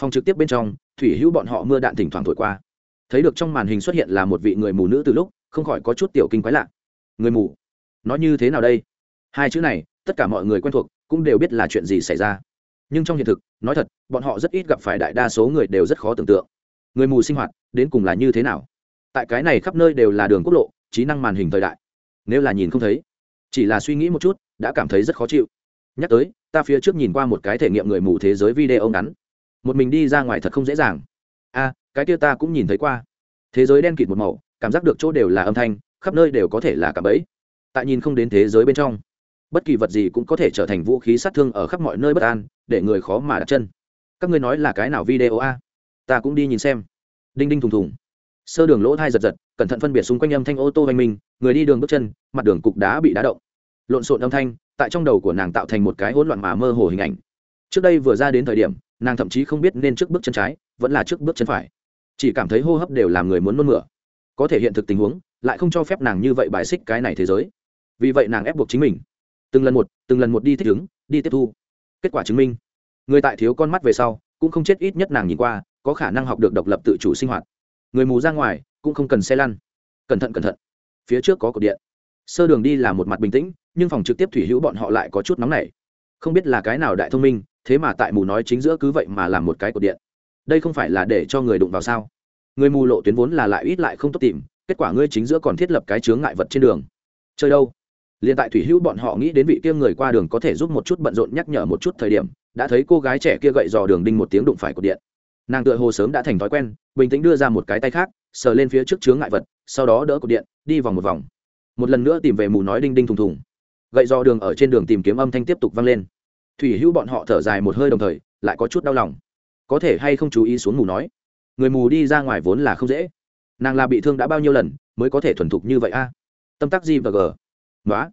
Phòng trực tiếp bên trong, thủy hữu bọn họ mưa đạn thỉnh thoảng thổi qua. Thấy được trong màn hình xuất hiện là một vị người mù nữ từ lúc, không khỏi có chút tiểu kinh quái lạ. Người mù? Nói như thế nào đây? Hai chữ này, tất cả mọi người quen thuộc, cũng đều biết là chuyện gì xảy ra. Nhưng trong hiện thực, nói thật, bọn họ rất ít gặp phải đại đa số người đều rất khó tưởng tượng. Người mù sinh hoạt, đến cùng là như thế nào? Tại cái này khắp nơi đều là đường quốc lộ, trí năng màn hình thời đại. Nếu là nhìn không thấy, chỉ là suy nghĩ một chút, đã cảm thấy rất khó chịu. Nhắc tới, ta phía trước nhìn qua một cái thể nghiệm người mù thế giới video ngắn. Một mình đi ra ngoài thật không dễ dàng. A, cái kia ta cũng nhìn thấy qua. Thế giới đen kịt một màu, cảm giác được chỗ đều là âm thanh, khắp nơi đều có thể là cảm bẫy. Tại nhìn không đến thế giới bên trong, bất kỳ vật gì cũng có thể trở thành vũ khí sát thương ở khắp mọi nơi bất an, để người khó mà đặt chân. Các ngươi nói là cái nào video a? Ta cũng đi nhìn xem. Đinh đinh thùng thùng sơ đường lỗ thai giật giật, cẩn thận phân biệt xung quanh âm thanh ô tô oanh minh người đi đường bước chân, mặt đường cục đá bị đá động. Lộn xộn âm thanh, tại trong đầu của nàng tạo thành một cái hỗn loạn mà mơ hồ hình ảnh. Trước đây vừa ra đến thời điểm, nàng thậm chí không biết nên trước bước chân trái, vẫn là trước bước chân phải. Chỉ cảm thấy hô hấp đều làm người muốn nôn mửa. Có thể hiện thực tình huống, lại không cho phép nàng như vậy bài xích cái này thế giới. Vì vậy nàng ép buộc chính mình. Từng lần một, từng lần một đi thích ứng, đi tiếp thu. Kết quả chứng minh. Người tại thiếu con mắt về sau, cũng không chết ít nhất nàng nhìn qua, có khả năng học được độc lập tự chủ sinh hoạt người mù ra ngoài cũng không cần xe lăn. Cẩn thận cẩn thận. Phía trước có cột điện. Sơ đường đi là một mặt bình tĩnh, nhưng phòng trực tiếp thủy hữu bọn họ lại có chút nóng nảy. Không biết là cái nào đại thông minh, thế mà tại mù nói chính giữa cứ vậy mà làm một cái cột điện. Đây không phải là để cho người đụng vào sao? Người mù lộ tuyến vốn là lại ít lại không tốt tìm, kết quả ngươi chính giữa còn thiết lập cái chướng ngại vật trên đường. Chơi đâu? Liền tại thủy hữu bọn họ nghĩ đến vị kia người qua đường có thể giúp một chút bận rộn nhắc nhở một chút thời điểm, đã thấy cô gái trẻ kia gậy dò đường đinh một tiếng đụng phải cột điện nàng tựa hồ sớm đã thành thói quen, bình tĩnh đưa ra một cái tay khác, sờ lên phía trước chướng ngại vật, sau đó đỡ cột điện, đi vòng một vòng. Một lần nữa tìm về mù nói đinh đinh thùng thùng. Gậy do đường ở trên đường tìm kiếm âm thanh tiếp tục vang lên. Thủy hữu bọn họ thở dài một hơi đồng thời, lại có chút đau lòng. Có thể hay không chú ý xuống mù nói? Người mù đi ra ngoài vốn là không dễ. Nàng là bị thương đã bao nhiêu lần, mới có thể thuần thục như vậy a? Tâm tác gì và g. Nói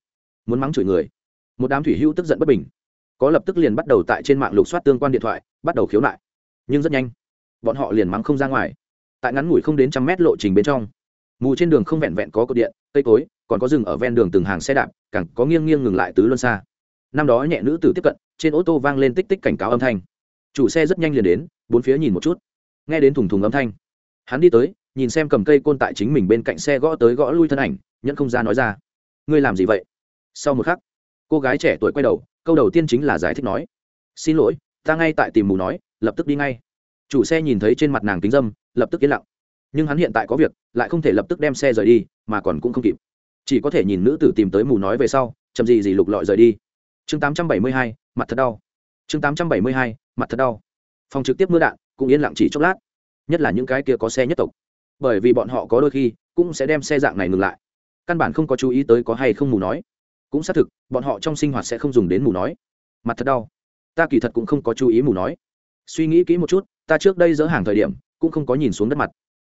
muốn mắng chửi người. Một đám thủy hữu tức giận bất bình. Có lập tức liền bắt đầu tại trên mạng lục soát tương quan điện thoại, bắt đầu khiếu nại. Nhưng rất nhanh bọn họ liền mắng không ra ngoài. Tại ngắn ngủi không đến trăm mét lộ trình bên trong, mù trên đường không vẹn vẹn có cột điện, cây cối, còn có rừng ở ven đường từng hàng xe đạp, càng có nghiêng nghiêng ngừng lại tứ luân xa. Năm đó nhẹ nữ tử tiếp cận, trên ô tô vang lên tích tích cảnh cáo âm thanh. Chủ xe rất nhanh liền đến, bốn phía nhìn một chút. Nghe đến thùng thùng âm thanh, hắn đi tới, nhìn xem cầm cây côn tại chính mình bên cạnh xe gõ tới gõ lui thân ảnh, nhẫn không ra nói ra. Ngươi làm gì vậy? Sau một khắc, cô gái trẻ tuổi quay đầu, câu đầu tiên chính là giải thích nói, xin lỗi, ta ngay tại tìm mù nói, lập tức đi ngay chủ xe nhìn thấy trên mặt nàng kính dâm lập tức yên lặng. Nhưng hắn hiện tại có việc lại không thể lập tức đem xe rời đi mà còn cũng không kịp. Chỉ có thể nhìn nữ tử tìm tới mù nói về sau chậm gì gì lục lọi rời đi. Chương 872, mặt thật đau. Chương 872, mặt thật đau. Phòng trực tiếp mưa đạn cũng yên lặng chỉ chốc lát. Nhất là những cái kia có xe nhất tộc. Bởi vì bọn họ có đôi khi cũng sẽ đem xe dạng này ngừng lại. Căn bản không có chú ý tới có hay không mù nói. Cũng xác thực bọn họ trong sinh hoạt sẽ không dùng đến mù nói. Mặt thật đau. Ta kỳ thật cũng không có chú ý mù nói suy nghĩ kỹ một chút, ta trước đây dỡ hàng thời điểm, cũng không có nhìn xuống đất mặt.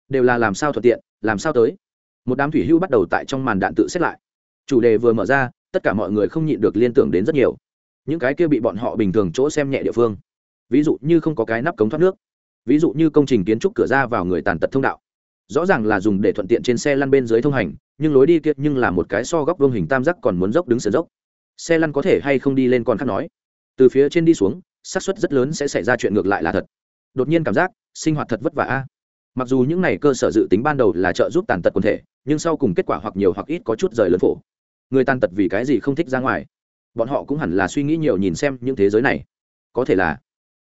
Đều là làm sao thuận tiện, làm sao tới. Một đám thủy hưu bắt đầu tại trong màn đạn tự xét lại. Chủ đề vừa mở ra, tất cả mọi người không nhịn được liên tưởng đến rất nhiều. Những cái kia bị bọn họ bình thường chỗ xem nhẹ địa phương. Ví dụ như không có cái nắp cống thoát nước. Ví dụ như công trình kiến trúc cửa ra vào người tàn tật thông đạo. Rõ ràng là dùng để thuận tiện trên xe lăn bên dưới thông hành, nhưng lối đi kia nhưng là một cái so góc vương hình tam giác còn muốn dốc đứng sườn dốc. Xe lăn có thể hay không đi lên còn khác nói. Từ phía trên đi xuống xác suất rất lớn sẽ xảy ra chuyện ngược lại là thật. Đột nhiên cảm giác, sinh hoạt thật vất vả a. Mặc dù những này cơ sở dự tính ban đầu là trợ giúp tàn tật quần thể, nhưng sau cùng kết quả hoặc nhiều hoặc ít có chút rời lớn phổ. Người tàn tật vì cái gì không thích ra ngoài? Bọn họ cũng hẳn là suy nghĩ nhiều nhìn xem những thế giới này. Có thể là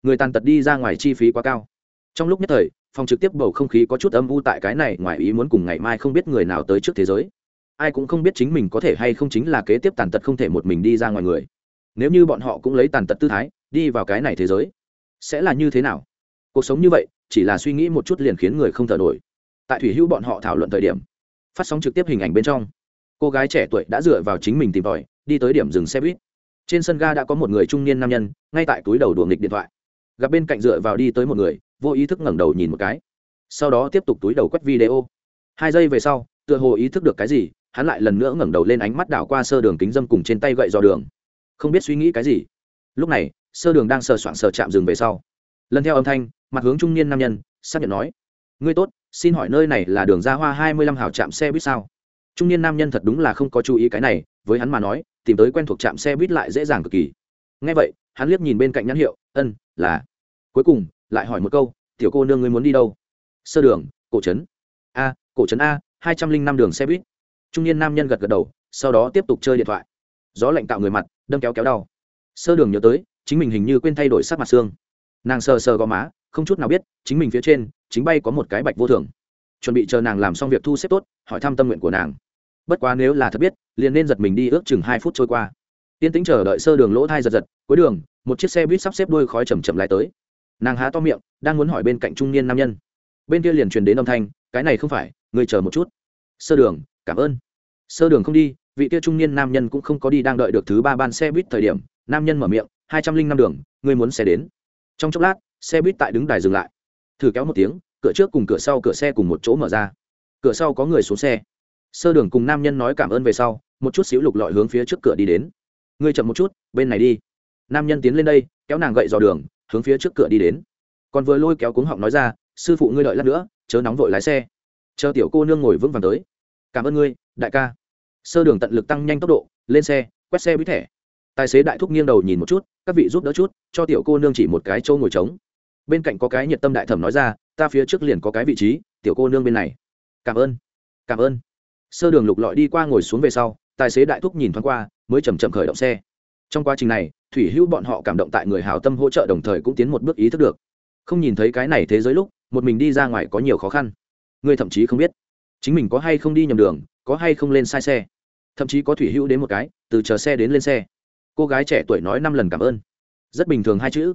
người tàn tật đi ra ngoài chi phí quá cao. Trong lúc nhất thời, phòng trực tiếp bầu không khí có chút âm u tại cái này ngoài ý muốn cùng ngày mai không biết người nào tới trước thế giới. Ai cũng không biết chính mình có thể hay không chính là kế tiếp tàn tật không thể một mình đi ra ngoài người. Nếu như bọn họ cũng lấy tàn tật tư thái đi vào cái này thế giới, sẽ là như thế nào? Cuộc sống như vậy, chỉ là suy nghĩ một chút liền khiến người không thở nổi. Tại thủy hữu bọn họ thảo luận thời điểm, phát sóng trực tiếp hình ảnh bên trong, cô gái trẻ tuổi đã dựa vào chính mình tìm tòi, đi tới điểm dừng xe buýt. Trên sân ga đã có một người trung niên nam nhân, ngay tại túi đầu đùa nghịch điện thoại. Gặp bên cạnh dựa vào đi tới một người, vô ý thức ngẩng đầu nhìn một cái. Sau đó tiếp tục túi đầu quét video. Hai giây về sau, tựa hồ ý thức được cái gì, hắn lại lần nữa ngẩng đầu lên ánh mắt đảo qua sơ đường kính dâm cùng trên tay gậy dò đường. Không biết suy nghĩ cái gì. Lúc này sơ đường đang sờ soạng sờ chạm dừng về sau. Lần theo âm thanh, mặt hướng trung niên nam nhân, xác nhận nói, ngươi tốt, xin hỏi nơi này là đường ra hoa hai mươi lăm hào trạm xe buýt sao? Trung niên nam nhân thật đúng là không có chú ý cái này, với hắn mà nói, tìm tới quen thuộc trạm xe buýt lại dễ dàng cực kỳ. Ngay vậy, hắn liếc nhìn bên cạnh nhãn hiệu, ân, là. Cuối cùng, lại hỏi một câu, tiểu cô nương ngươi muốn đi đâu? Sơ đường, cổ trấn. A, cổ trấn a, hai trăm linh năm đường xe buýt. Trung niên nam nhân gật gật đầu, sau đó tiếp tục chơi điện thoại. Gió lạnh tạo người mặt, đâm kéo kéo đau. Sơ đường nhớ tới chính mình hình như quên thay đổi sắc mặt xương. Nàng sờ sờ gò má, không chút nào biết, chính mình phía trên, chính bay có một cái bạch vô thường. Chuẩn bị chờ nàng làm xong việc thu xếp tốt, hỏi thăm tâm nguyện của nàng. Bất quá nếu là thật biết, liền nên giật mình đi ước chừng hai phút trôi qua. Tiên tính chờ đợi sơ đường lỗ thai giật giật, cuối đường, một chiếc xe buýt sắp xếp đuôi khói chầm chậm lại tới. Nàng há to miệng, đang muốn hỏi bên cạnh trung niên nam nhân. Bên kia liền truyền đến âm thanh, cái này không phải người chờ một chút. Sơ đường, cảm ơn. Sơ đường không đi, vị kia trung niên nam nhân cũng không có đi đang đợi được thứ ba ban xe buýt thời điểm. Nam nhân mở miệng hai trăm linh năm đường, ngươi muốn xe đến. Trong chốc lát, xe buýt tại đứng đài dừng lại. Thử kéo một tiếng, cửa trước cùng cửa sau cửa xe cùng một chỗ mở ra. Cửa sau có người xuống xe. Sơ đường cùng nam nhân nói cảm ơn về sau, một chút xíu lục lọi hướng phía trước cửa đi đến. Ngươi chậm một chút, bên này đi. Nam nhân tiến lên đây, kéo nàng gậy dò đường, hướng phía trước cửa đi đến. Còn vừa lôi kéo cuống họng nói ra, sư phụ ngươi đợi lát nữa, chớ nóng vội lái xe. Chờ tiểu cô nương ngồi vững vàng tới. Cảm ơn ngươi, đại ca. Sơ đường tận lực tăng nhanh tốc độ, lên xe, quét xe bí thẻ tài xế đại thúc nghiêng đầu nhìn một chút, các vị giúp đỡ chút, cho tiểu cô nương chỉ một cái chỗ ngồi trống. Bên cạnh có cái nhiệt tâm đại thẩm nói ra, ta phía trước liền có cái vị trí, tiểu cô nương bên này. Cảm ơn cảm ơn. Sơ đường lục lọi đi qua ngồi xuống về sau, tài xế đại thúc nhìn thoáng qua, mới chầm chậm khởi động xe. Trong quá trình này, thủy hữu bọn họ cảm động tại người hào tâm hỗ trợ đồng thời cũng tiến một bước ý thức được. Không nhìn thấy cái này thế giới lúc, một mình đi ra ngoài có nhiều khó khăn. Người thậm chí không biết, chính mình có hay không đi nhầm đường, có hay không lên sai xe. Thậm chí có thủy hữu đến một cái, từ chờ xe đến lên xe cô gái trẻ tuổi nói năm lần cảm ơn. Rất bình thường hai chữ.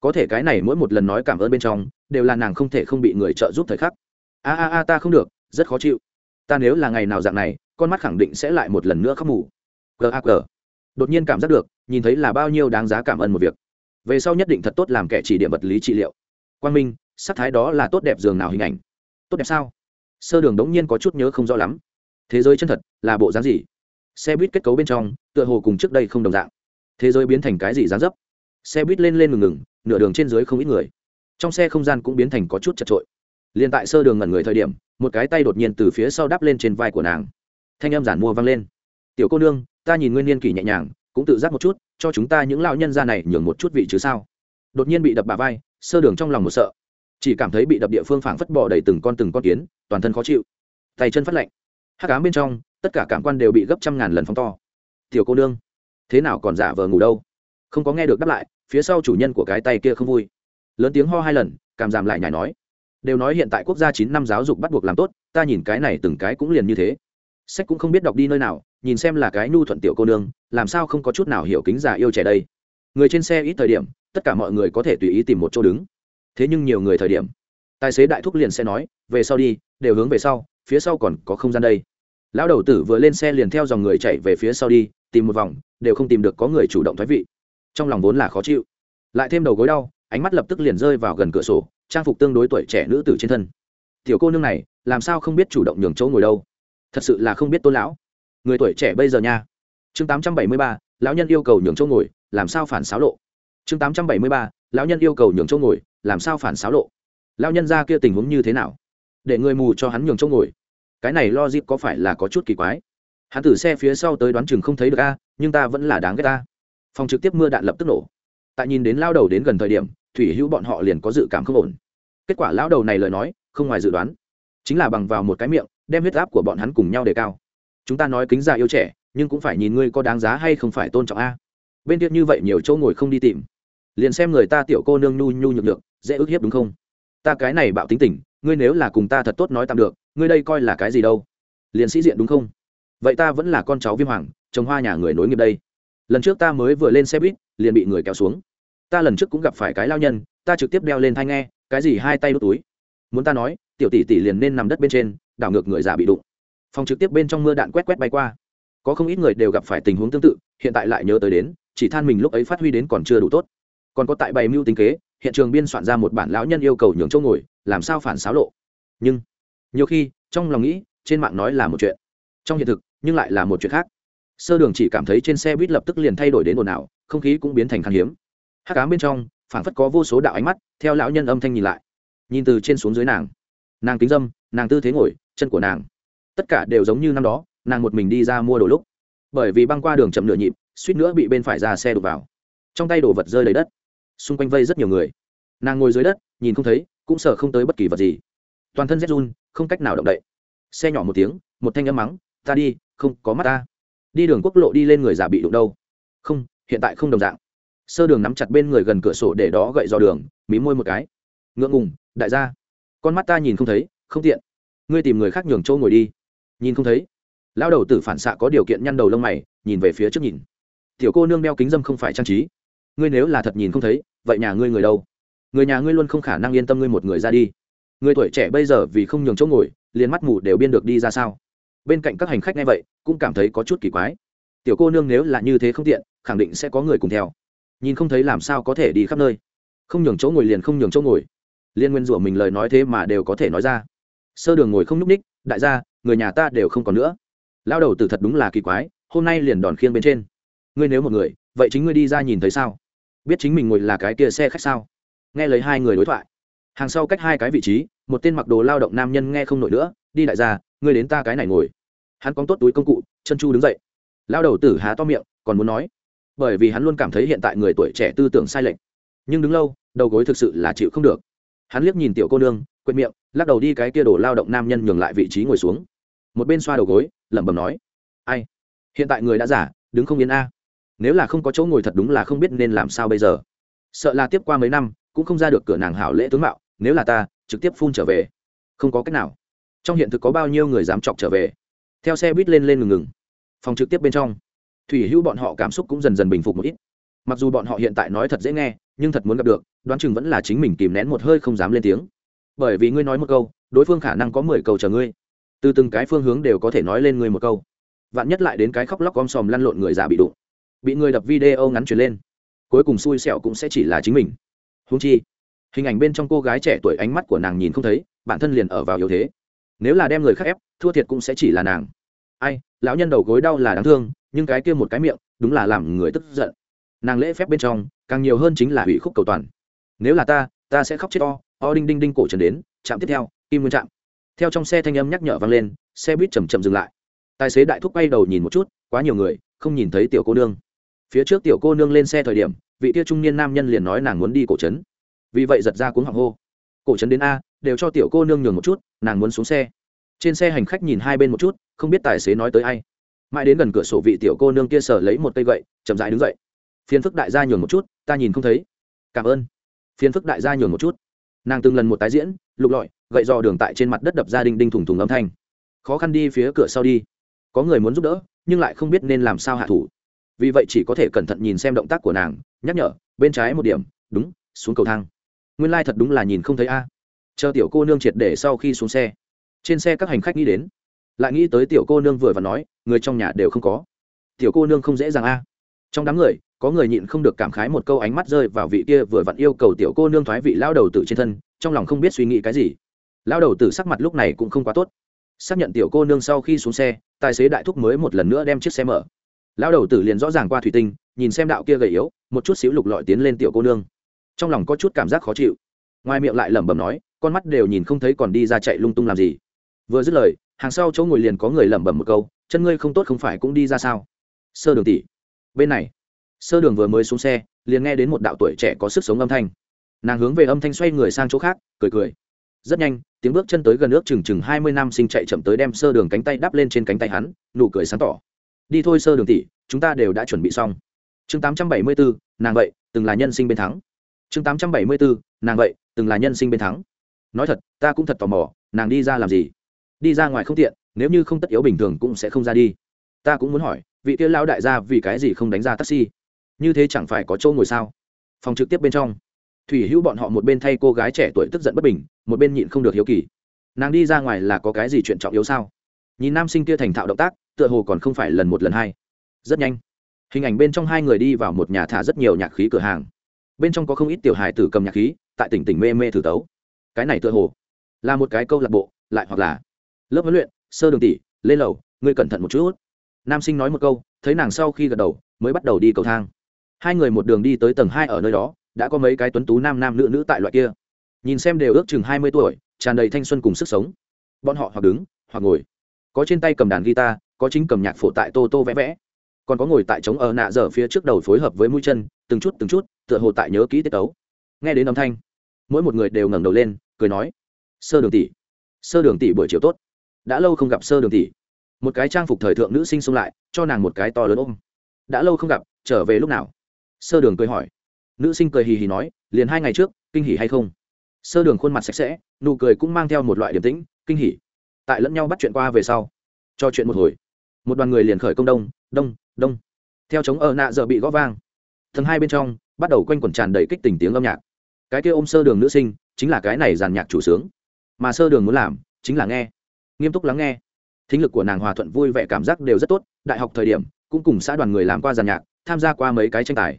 Có thể cái này mỗi một lần nói cảm ơn bên trong, đều là nàng không thể không bị người trợ giúp thời khắc. A a a, ta không được, rất khó chịu. Ta nếu là ngày nào dạng này, con mắt khẳng định sẽ lại một lần nữa khóc mù. Gag đột nhiên cảm giác được, nhìn thấy là bao nhiêu đáng giá cảm ơn một việc. Về sau nhất định thật tốt làm kẻ chỉ điểm vật lý trị liệu. Quang minh, sắc thái đó là tốt đẹp giường nào hình ảnh? Tốt đẹp sao? Sơ đường đống nhiên có chút nhớ không rõ lắm. Thế giới chân thật, là bộ dáng gì? Xe buýt kết cấu bên trong, tựa hồ cùng trước đây không đồng dạng thế giới biến thành cái gì dán dấp? Xe buýt lên lên ngừng ngừng, nửa đường trên dưới không ít người. Trong xe không gian cũng biến thành có chút chật trội. Liền tại sơ đường ngẩn người thời điểm, một cái tay đột nhiên từ phía sau đắp lên trên vai của nàng. Thanh em giản mua vang lên. Tiểu cô nương, ta nhìn nguyên niên kỷ nhẹ nhàng, cũng tự giác một chút, cho chúng ta những lão nhân gia này nhường một chút vị chứ sao? Đột nhiên bị đập bà vai, sơ đường trong lòng một sợ. Chỉ cảm thấy bị đập địa phương phảng phất bỏ đầy từng con từng con kiến, toàn thân khó chịu. Tay chân phát lạnh. Hắc ám bên trong, tất cả cảm quan đều bị gấp trăm ngàn lần phóng to. Tiểu cô nương thế nào còn giả vờ ngủ đâu? Không có nghe được đáp lại, phía sau chủ nhân của cái tay kia không vui. Lớn tiếng ho hai lần cảm giảm lại nhảy nói. Đều nói hiện tại quốc gia chín năm giáo dục bắt buộc làm tốt, ta nhìn cái này từng cái cũng liền như thế. Sách cũng không biết đọc đi nơi nào, nhìn xem là cái nhu thuận tiểu cô nương, làm sao không có chút nào hiểu kính già yêu trẻ đây. Người trên xe ít thời điểm, tất cả mọi người có thể tùy ý tìm một chỗ đứng. Thế nhưng nhiều người thời điểm, tài xế đại thúc liền sẽ nói, về sau đi, đều hướng về sau, phía sau còn có không gian đây. Lão đầu tử vừa lên xe liền theo dòng người chạy về phía sau đi, tìm một vòng đều không tìm được có người chủ động thoái vị. Trong lòng vốn là khó chịu. Lại thêm đầu gối đau, ánh mắt lập tức liền rơi vào gần cửa sổ, trang phục tương đối tuổi trẻ nữ tử trên thân. Tiểu cô nương này, làm sao không biết chủ động nhường chỗ ngồi đâu? Thật sự là không biết tôn lão. Người tuổi trẻ bây giờ nha. Chương tám trăm bảy mươi ba, lão nhân yêu cầu nhường chỗ ngồi, làm sao phản xáo lộ? Chương tám trăm bảy mươi ba, lão nhân yêu cầu nhường chỗ ngồi, làm sao phản xáo lộ? Lão nhân ra kia tình huống như thế nào? Để người mù cho hắn nhường chỗ ngồi. Cái này lo dịp có phải là có chút kỳ quái? Hắn từ xe phía sau tới đoán chừng không thấy được a nhưng ta vẫn là đáng ghét ta. Phòng trực tiếp mưa đạn lập tức nổ. Tại nhìn đến lao đầu đến gần thời điểm, thủy hữu bọn họ liền có dự cảm không ổn. Kết quả lao đầu này lời nói, không ngoài dự đoán. Chính là bằng vào một cái miệng, đem huyết áp của bọn hắn cùng nhau đề cao. Chúng ta nói kính già yêu trẻ, nhưng cũng phải nhìn ngươi có đáng giá hay không phải tôn trọng a. Bên kia như vậy nhiều chỗ ngồi không đi tìm. Liền xem người ta tiểu cô nương nhu nhu nhược được dễ ức hiếp đúng không? Ta cái này bạo tính tình, ngươi nếu là cùng ta thật tốt nói tạm được, ngươi đây coi là cái gì đâu? Liền sĩ diện đúng không? Vậy ta vẫn là con cháu viêm hoàng trồng hoa nhà người nối nghiệp đây. Lần trước ta mới vừa lên xe buýt, liền bị người kéo xuống. Ta lần trước cũng gặp phải cái lao nhân, ta trực tiếp đeo lên thai nghe, cái gì hai tay đốt túi. Muốn ta nói, tiểu tỷ tỷ liền nên nằm đất bên trên, đảo ngược người già bị đụng. Phòng trực tiếp bên trong mưa đạn quét quét bay qua. Có không ít người đều gặp phải tình huống tương tự, hiện tại lại nhớ tới đến, chỉ than mình lúc ấy phát huy đến còn chưa đủ tốt. Còn có tại bày mưu tính kế, hiện trường biên soạn ra một bản lão nhân yêu cầu nhường chỗ ngồi, làm sao phản xáo lộ. Nhưng, nhiều khi, trong lòng nghĩ, trên mạng nói là một chuyện. Trong hiện thực, nhưng lại là một chuyện khác sơ đường chỉ cảm thấy trên xe buýt lập tức liền thay đổi đến ồn ào, không khí cũng biến thành khan hiếm. Hát cám bên trong, phảng phất có vô số đạo ánh mắt, theo lão nhân âm thanh nhìn lại. Nhìn từ trên xuống dưới nàng. Nàng kính dâm, nàng tư thế ngồi, chân của nàng. Tất cả đều giống như năm đó, nàng một mình đi ra mua đồ lúc. Bởi vì băng qua đường chậm nửa nhịp, suýt nữa bị bên phải ra xe đục vào. Trong tay đồ vật rơi lấy đất. Xung quanh vây rất nhiều người. Nàng ngồi dưới đất, nhìn không thấy, cũng sợ không tới bất kỳ vật gì. Toàn thân rét run, không cách nào động đậy. Xe nhỏ một tiếng, một thanh âm mắng, ta đi, không có mắt ta đi đường quốc lộ đi lên người giả bị đụng đâu. Không, hiện tại không đồng dạng. Sơ đường nắm chặt bên người gần cửa sổ để đó gậy dò đường, mí môi một cái. Ngượng ngùng, đại gia. Con mắt ta nhìn không thấy, không tiện. Ngươi tìm người khác nhường chỗ ngồi đi. Nhìn không thấy. Lao đầu tử phản xạ có điều kiện nhăn đầu lông mày, nhìn về phía trước nhìn. Tiểu cô nương đeo kính dâm không phải trang trí. Ngươi nếu là thật nhìn không thấy, vậy nhà ngươi người đâu? Người nhà ngươi luôn không khả năng yên tâm ngươi một người ra đi. Người tuổi trẻ bây giờ vì không nhường chỗ ngồi, liền mắt mù đều biên được đi ra sao? Bên cạnh các hành khách nghe vậy, cũng cảm thấy có chút kỳ quái. Tiểu cô nương nếu là như thế không tiện, khẳng định sẽ có người cùng theo. Nhìn không thấy làm sao có thể đi khắp nơi. Không nhường chỗ ngồi liền không nhường chỗ ngồi. Liên nguyên rủa mình lời nói thế mà đều có thể nói ra. Sơ đường ngồi không n ú c ních đại gia, người nhà ta đều không còn nữa. Lao đầu từ thật đúng là kỳ quái, hôm nay liền đòn khiêng bên trên. Ngươi nếu một người, vậy chính ngươi đi ra nhìn thấy sao? Biết chính mình ngồi là cái kia xe khách sao? Nghe lấy hai người đối thoại. Hàng sau cách hai cái vị trí, một tên mặc đồ lao động nam nhân nghe không nổi nữa, đi đại gia, ngươi đến ta cái này ngồi hắn cóng tốt túi công cụ, chân chu đứng dậy. Lao đầu tử há to miệng, còn muốn nói. Bởi vì hắn luôn cảm thấy hiện tại người tuổi trẻ tư tưởng sai lệch. Nhưng đứng lâu, đầu gối thực sự là chịu không được. Hắn liếc nhìn tiểu cô nương, quệt miệng, lắc đầu đi cái kia đổ lao động nam nhân nhường lại vị trí ngồi xuống. Một bên xoa đầu gối, lẩm bẩm nói. Ai? Hiện tại người đã giả đứng không yên a. Nếu là không có chỗ ngồi thật đúng là không biết nên làm sao bây giờ. Sợ là tiếp qua mấy năm, cũng không ra được cửa nàng hảo lễ tướng mạo, nếu là ta, trực tiếp phun trở về. Không có cách nào. Trong hiện thực có bao nhiêu người dám chọc trở về? Theo xe buýt lên lên ngừng ngừng. Phòng trực tiếp bên trong, thủy hữu bọn họ cảm xúc cũng dần dần bình phục một ít. Mặc dù bọn họ hiện tại nói thật dễ nghe, nhưng thật muốn gặp được, đoán chừng vẫn là chính mình kìm nén một hơi không dám lên tiếng. Bởi vì ngươi nói một câu, đối phương khả năng có mười câu chờ ngươi. Từ từng cái phương hướng đều có thể nói lên ngươi một câu. Vạn nhất lại đến cái khóc lóc om sòm lăn lộn người già bị đụng, bị người đập video ngắn truyền lên, cuối cùng xui xẻo cũng sẽ chỉ là chính mình. Húng chi, hình ảnh bên trong cô gái trẻ tuổi ánh mắt của nàng nhìn không thấy, bản thân liền ở vào yếu thế nếu là đem người khác ép, thua thiệt cũng sẽ chỉ là nàng. Ai, lão nhân đầu gối đau là đáng thương, nhưng cái kia một cái miệng, đúng là làm người tức giận. Nàng lễ phép bên trong, càng nhiều hơn chính là hủy khúc cầu toàn. Nếu là ta ta sẽ khóc chết o o đinh đinh đinh cổ trần đến, chạm tiếp theo, kim nguyên chạm. Theo trong xe thanh âm nhắc nhở vang lên, xe buýt chầm chậm dừng lại. Tài xế đại thúc bay đầu nhìn một chút, quá nhiều người, không nhìn thấy tiểu cô nương. Phía trước tiểu cô nương lên xe thời điểm, vị tia trung niên nam nhân liền nói nàng muốn đi cổ trấn. Vì vậy giật ra cuốn hoàng hô cổ trấn đến a, đều cho tiểu cô nương nhường một chút, nàng muốn xuống xe. Trên xe hành khách nhìn hai bên một chút, không biết tài xế nói tới ai. Mãi đến gần cửa sổ vị tiểu cô nương kia sở lấy một cây gậy, chậm dại đứng dậy. Phiền phức đại gia nhường một chút, ta nhìn không thấy. Cảm ơn. Phiền phức đại gia nhường một chút. Nàng từng lần một tái diễn, lục lọi, gậy dò đường tại trên mặt đất đập ra đinh đinh thùng thùng âm thanh. Khó khăn đi phía cửa sau đi. Có người muốn giúp đỡ, nhưng lại không biết nên làm sao hạ thủ. Vì vậy chỉ có thể cẩn thận nhìn xem động tác của nàng, nhắc nhở, bên trái một điểm, đúng, xuống cầu thang nguyên lai、like、thật đúng là nhìn không thấy a. Chờ tiểu cô nương triệt để sau khi xuống xe. Trên xe các hành khách nghĩ đến. Lại nghĩ tới tiểu cô nương vừa và nói, người trong nhà đều không có. Tiểu cô nương không dễ dàng a. Trong đám người, có người nhịn không được cảm khái một câu ánh mắt rơi vào vị kia vừa vặn yêu cầu tiểu cô nương thoái vị lao đầu tử trên thân, trong lòng không biết suy nghĩ cái gì. Lao đầu tử sắc mặt lúc này cũng không quá tốt. Xác nhận tiểu cô nương sau khi xuống xe, tài xế đại thúc mới một lần nữa đem chiếc xe mở. Lao đầu tử liền rõ ràng qua thủy tinh, nhìn xem đạo kia gầy yếu, một chút xíu lục lọi tiến lên tiểu cô nương trong lòng có chút cảm giác khó chịu. Ngoài miệng lại lẩm bẩm nói, con mắt đều nhìn không thấy còn đi ra chạy lung tung làm gì. Vừa dứt lời, hàng sau chỗ ngồi liền có người lẩm bẩm một câu, chân ngươi không tốt không phải cũng đi ra sao? Sơ đường tỷ. Bên này, sơ đường vừa mới xuống xe, liền nghe đến một đạo tuổi trẻ có sức sống âm thanh. Nàng hướng về âm thanh xoay người sang chỗ khác, cười cười. Rất nhanh, tiếng bước chân tới gần nước chừng chừng hai mươi năm sinh chạy chậm tới đem sơ đường cánh tay đắp lên trên cánh tay hắn, nụ cười sáng tỏ. Đi thôi sơ đường tỷ, chúng ta đều đã chuẩn bị xong. Chương tám trăm bảy mươi bốn nàng vậy, từng là nhân sinh bên thắng chương tám trăm bảy mươi bốn, nàng vậy, từng là nhân sinh bên thắng. Nói thật, ta cũng thật tò mò, nàng đi ra làm gì? Đi ra ngoài không tiện, nếu như không tất yếu bình thường cũng sẽ không ra đi. Ta cũng muốn hỏi, vị kia lão đại gia vì cái gì không đánh ra taxi? Như thế chẳng phải có chỗ ngồi sao? Phòng trực tiếp bên trong. Thủy hữu bọn họ một bên thay cô gái trẻ tuổi tức giận bất bình, một bên nhịn không được hiếu kỳ. Nàng đi ra ngoài là có cái gì chuyện trọng yếu sao? Nhìn nam sinh kia thành thạo động tác, tựa hồ còn không phải lần một lần hai. Rất nhanh. Hình ảnh bên trong hai người đi vào một nhà thả rất nhiều nhạc khí cửa hàng bên trong có không ít tiểu hài tử cầm nhạc khí, tại tỉnh tỉnh mê mê thử tấu. Cái này tựa hồ là một cái câu lạc bộ, lại hoặc là lớp huấn luyện, sơ đường tỷ, lên lầu, ngươi cẩn thận một chút. Nam sinh nói một câu, thấy nàng sau khi gật đầu, mới bắt đầu đi cầu thang. Hai người một đường đi tới tầng hai ở nơi đó, đã có mấy cái tuấn tú nam nam nữ nữ tại loại kia. Nhìn xem đều ước chừng hai mươi tuổi, tràn đầy thanh xuân cùng sức sống. Bọn họ hoặc đứng, hoặc ngồi. Có trên tay cầm đàn guitar, có chính cầm nhạc phổ tại tô tô vẽ vẽ còn có ngồi tại trống ở nạ dở phía trước đầu phối hợp với mũi chân, từng chút từng chút, tựa hồ tại nhớ kỹ tiết tấu. Nghe đến âm thanh, mỗi một người đều ngẩng đầu lên, cười nói, sơ đường tỷ, sơ đường tỷ buổi chiều tốt. Đã lâu không gặp sơ đường tỷ. Một cái trang phục thời thượng nữ sinh xông lại, cho nàng một cái to lớn ôm. Đã lâu không gặp, trở về lúc nào? Sơ đường cười hỏi. Nữ sinh cười hì hì nói, liền hai ngày trước, kinh hỉ hay không? Sơ đường khuôn mặt sạch sẽ, nụ cười cũng mang theo một loại điềm tĩnh, kinh hỉ. Tại lẫn nhau bắt chuyện qua về sau, cho chuyện một hồi một đoàn người liền khởi công đông đông đông. Theo chống ở nạ giờ bị gõ vang. Tầng hai bên trong, bắt đầu quanh quẩn tràn đầy kích tình tiếng âm nhạc. Cái kia ôm sơ đường nữ sinh, chính là cái này giàn nhạc chủ sướng. Mà sơ đường muốn làm, chính là nghe. Nghiêm túc lắng nghe. Thính lực của nàng hòa thuận vui vẻ cảm giác đều rất tốt, đại học thời điểm, cũng cùng xã đoàn người làm qua giàn nhạc, tham gia qua mấy cái tranh tài.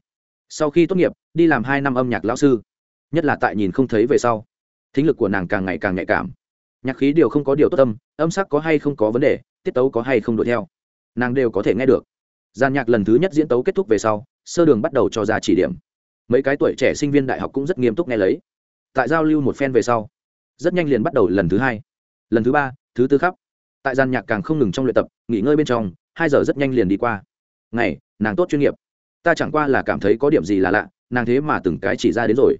Sau khi tốt nghiệp, đi làm hai năm âm nhạc lão sư. Nhất là tại nhìn không thấy về sau. Thính lực của nàng càng ngày càng nhạy cảm. Nhạc khí đều không có điều tốt tâm âm sắc có hay không có vấn đề, tiết tấu có hay không đuổi theo nàng đều có thể nghe được. Gian nhạc lần thứ nhất diễn tấu kết thúc về sau, sơ đường bắt đầu cho ra chỉ điểm. Mấy cái tuổi trẻ sinh viên đại học cũng rất nghiêm túc nghe lấy. Tại giao lưu một phen về sau, rất nhanh liền bắt đầu lần thứ hai, lần thứ ba, thứ tư khắp. Tại gian nhạc càng không ngừng trong luyện tập, nghỉ ngơi bên trong, hai giờ rất nhanh liền đi qua. Ngày, nàng tốt chuyên nghiệp. Ta chẳng qua là cảm thấy có điểm gì là lạ, nàng thế mà từng cái chỉ ra đến rồi.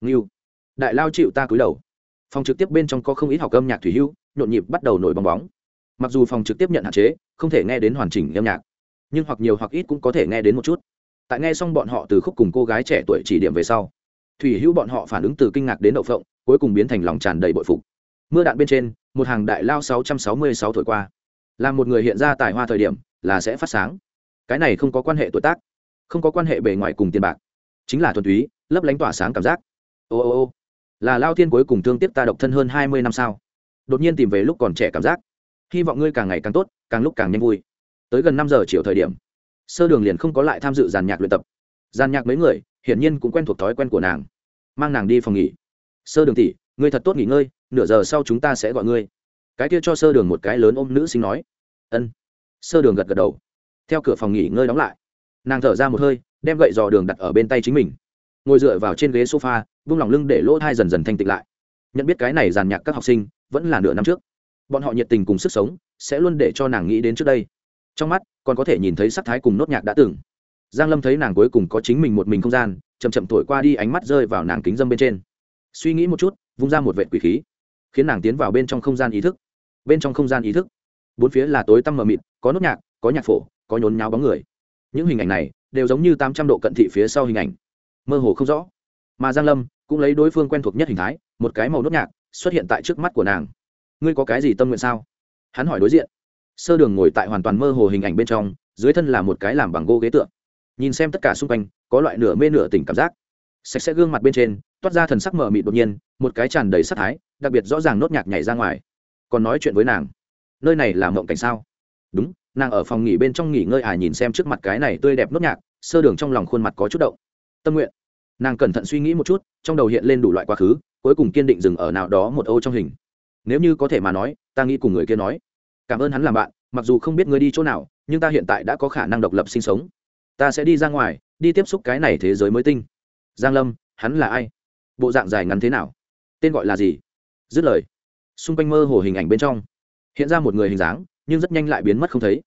Nghiêu đại lao chịu ta cúi đầu. Phòng trực tiếp bên trong có không ít học âm nhạc thủy hưu, nhộn nhịp bắt đầu nổi bong bóng mặc dù phòng trực tiếp nhận hạn chế, không thể nghe đến hoàn chỉnh âm nhạc, nhưng hoặc nhiều hoặc ít cũng có thể nghe đến một chút. Tại nghe xong bọn họ từ khúc cùng cô gái trẻ tuổi chỉ điểm về sau, thủy hữu bọn họ phản ứng từ kinh ngạc đến đậu phộng, cuối cùng biến thành lòng tràn đầy bội phục. Mưa đạn bên trên, một hàng đại lao 666 thổi qua. Là một người hiện ra tài hoa thời điểm, là sẽ phát sáng. Cái này không có quan hệ tuổi tác, không có quan hệ bề ngoài cùng tiền bạc, chính là thuần túy, lấp lánh tỏa sáng cảm giác. Ô ô ô, là lao thiên cuối cùng thương tiếc ta độc thân hơn hai mươi năm sao. Đột nhiên tìm về lúc còn trẻ cảm giác hy vọng ngươi càng ngày càng tốt, càng lúc càng nhanh vui. Tới gần năm giờ chiều thời điểm, sơ đường liền không có lại tham dự giàn nhạc luyện tập. Giàn nhạc mấy người, hiển nhiên cũng quen thuộc thói quen của nàng. Mang nàng đi phòng nghỉ. Sơ đường tỉ ngươi thật tốt nghỉ ngơi, nửa giờ sau chúng ta sẽ gọi ngươi. Cái kia cho sơ đường một cái lớn ôm nữ sinh nói. Ân. Sơ đường gật gật đầu. Theo cửa phòng nghỉ ngơi đóng lại, nàng thở ra một hơi, đem gậy dò đường đặt ở bên tay chính mình. Ngồi dựa vào trên ghế sofa, vung lòng lưng để lỗ thai dần dần thanh tịnh lại. Nhận biết cái này giàn nhạc các học sinh, vẫn là nửa năm trước bọn họ nhiệt tình cùng sức sống sẽ luôn để cho nàng nghĩ đến trước đây. Trong mắt, còn có thể nhìn thấy sắc thái cùng nốt nhạc đã từng. Giang lâm thấy nàng cuối cùng có chính mình một mình không gian, chậm chậm thổi qua đi ánh mắt rơi vào nàng kính dâm bên trên. Suy nghĩ một chút, vung ra một vệ quỷ khí, khiến nàng tiến vào bên trong không gian ý thức. Bên trong không gian ý thức, bốn phía là tối tăm mờ mịt, có nốt nhạc, có nhạc phổ, có nhốn nháo bóng người. Những hình ảnh này đều giống như tám trăm độ cận thị phía sau hình ảnh. Mơ hồ không rõ. Mà giang lâm cũng lấy đối phương quen thuộc nhất hình thái, một cái màu nốt nhạc xuất hiện tại trước mắt của nàng ngươi có cái gì tâm nguyện sao? Hắn hỏi đối diện. Sơ đường ngồi tại hoàn toàn mơ hồ hình ảnh bên trong, dưới thân là một cái làm bằng gỗ ghế tượng nhìn xem tất cả xung quanh, có loại nửa mê nửa tỉnh cảm giác. Sạch sẽ gương mặt bên trên, toát ra thần sắc mờ mịt đột nhiên, một cái tràn đầy sắc thái, đặc biệt rõ ràng nốt nhạc nhảy ra ngoài. Còn nói chuyện với nàng. Nơi này là mộng cảnh sao? Đúng, nàng ở phòng nghỉ bên trong nghỉ ngơi à nhìn xem trước mặt cái này tươi đẹp nốt nhạc, sơ đường trong lòng khuôn mặt có chút động. Tâm nguyện. Nàng cẩn thận suy nghĩ một chút, trong đầu hiện lên đủ loại quá khứ, cuối cùng kiên định dừng ở nào đó một ô trong hình nếu như có thể mà nói, ta nghĩ cùng người kia nói. Cảm ơn hắn làm bạn, mặc dù không biết người đi chỗ nào, nhưng ta hiện tại đã có khả năng độc lập sinh sống. Ta sẽ đi ra ngoài, đi tiếp xúc cái này thế giới mới tinh. Giang lâm, hắn là ai? Bộ dạng dài ngắn thế nào? Tên gọi là gì? Dứt lời. Xung quanh mơ hồ hình ảnh bên trong, hiện ra một người hình dáng, nhưng rất nhanh lại biến mất không thấy.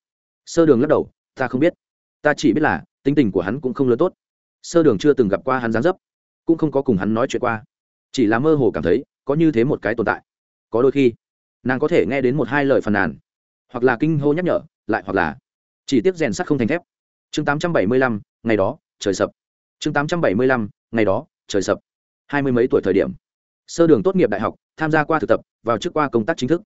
Sơ đường lắc đầu, ta không biết. Ta chỉ biết là, tính tình của hắn cũng không lớn tốt. Sơ đường chưa từng gặp qua hắn dáng dấp, cũng không có cùng hắn nói chuyện qua. Chỉ là mơ hồ cảm thấy, có như thế một cái tồn tại có đôi khi, nàng có thể nghe đến một hai lời phàn nàn, hoặc là kinh hô nhắc nhở, lại hoặc là chỉ tiếc rèn sắt không thành thép. Chương tám trăm bảy mươi lăm, ngày đó, trời sập. Chương tám trăm bảy mươi lăm, ngày đó, trời sập. Hai mươi mấy tuổi thời điểm, sơ đường tốt nghiệp đại học, tham gia qua thực tập, vào trước qua công tác chính thức.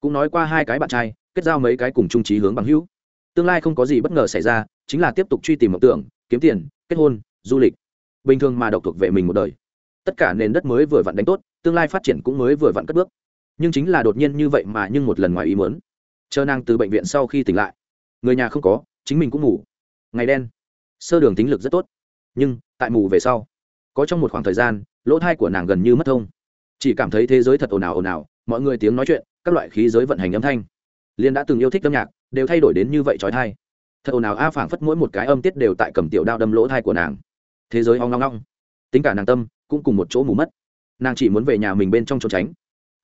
Cũng nói qua hai cái bạn trai, kết giao mấy cái cùng trung trí hướng bằng hữu. Tương lai không có gì bất ngờ xảy ra, chính là tiếp tục truy tìm mộng tưởng, kiếm tiền, kết hôn, du lịch. Bình thường mà độc thuộc về mình một đời. Tất cả nền đất mới vừa vặn đánh tốt, tương lai phát triển cũng mới vừa vặn cất bước nhưng chính là đột nhiên như vậy mà nhưng một lần ngoài ý muốn. Chờ nàng từ bệnh viện sau khi tỉnh lại, người nhà không có, chính mình cũng ngủ. Ngày đen, sơ đường tính lực rất tốt, nhưng tại mù về sau, có trong một khoảng thời gian, lỗ thai của nàng gần như mất thông. Chỉ cảm thấy thế giới thật ồn ào ồn ào, mọi người tiếng nói chuyện, các loại khí giới vận hành âm thanh. Liên đã từng yêu thích âm nhạc, đều thay đổi đến như vậy trói thai. Thật ồn ào a, phảng phất mỗi một cái âm tiết đều tại cầm tiểu đao đâm lỗ thai của nàng. Thế giới hoang long long tính cả nàng tâm cũng cùng một chỗ mù mất. Nàng chỉ muốn về nhà mình bên trong trốn tránh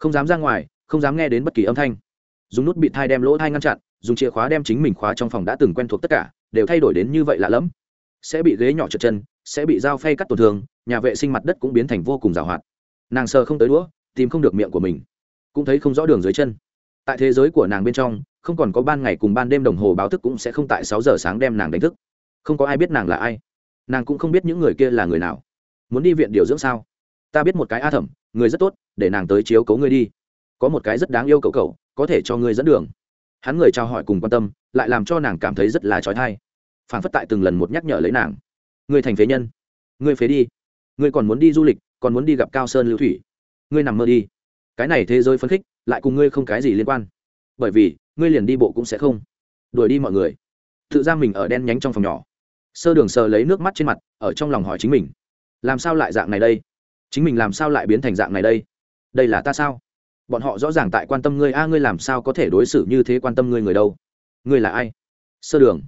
không dám ra ngoài, không dám nghe đến bất kỳ âm thanh. Dùng nút bị thai đem lỗ thai ngăn chặn, dùng chìa khóa đem chính mình khóa trong phòng đã từng quen thuộc tất cả, đều thay đổi đến như vậy lạ lẫm. Sẽ bị ghế nhỏ trượt chân, sẽ bị dao phay cắt tổn thương, nhà vệ sinh mặt đất cũng biến thành vô cùng rào hoạt. Nàng sờ không tới đũa, tìm không được miệng của mình. Cũng thấy không rõ đường dưới chân. Tại thế giới của nàng bên trong, không còn có ban ngày cùng ban đêm đồng hồ báo thức cũng sẽ không tại sáu giờ sáng đem nàng đánh thức. Không có ai biết nàng là ai. Nàng cũng không biết những người kia là người nào. Muốn đi viện điều dưỡng sao? Ta biết một cái a thẩm, người rất tốt, để nàng tới chiếu cấu ngươi đi. Có một cái rất đáng yêu cậu cậu, có thể cho ngươi dẫn đường. Hắn người trao hỏi cùng quan tâm, lại làm cho nàng cảm thấy rất là trói thai. Phản phất tại từng lần một nhắc nhở lấy nàng. Ngươi thành phế nhân. Ngươi phế đi. Ngươi còn muốn đi du lịch, còn muốn đi gặp cao sơn lưu thủy. Ngươi nằm mơ đi. Cái này thế giới phấn khích, lại cùng ngươi không cái gì liên quan. Bởi vì, ngươi liền đi bộ cũng sẽ không. Đuổi đi mọi người. Tự ra mình ở đen nhánh trong phòng nhỏ. Sơ đường sờ lấy nước mắt trên mặt, ở trong lòng hỏi chính mình. Làm sao lại dạng này đây? Chính mình làm sao lại biến thành dạng này đây? Đây là ta sao? Bọn họ rõ ràng tại quan tâm ngươi, a, ngươi làm sao có thể đối xử như thế quan tâm ngươi người đâu? Ngươi là ai? Sơ đường.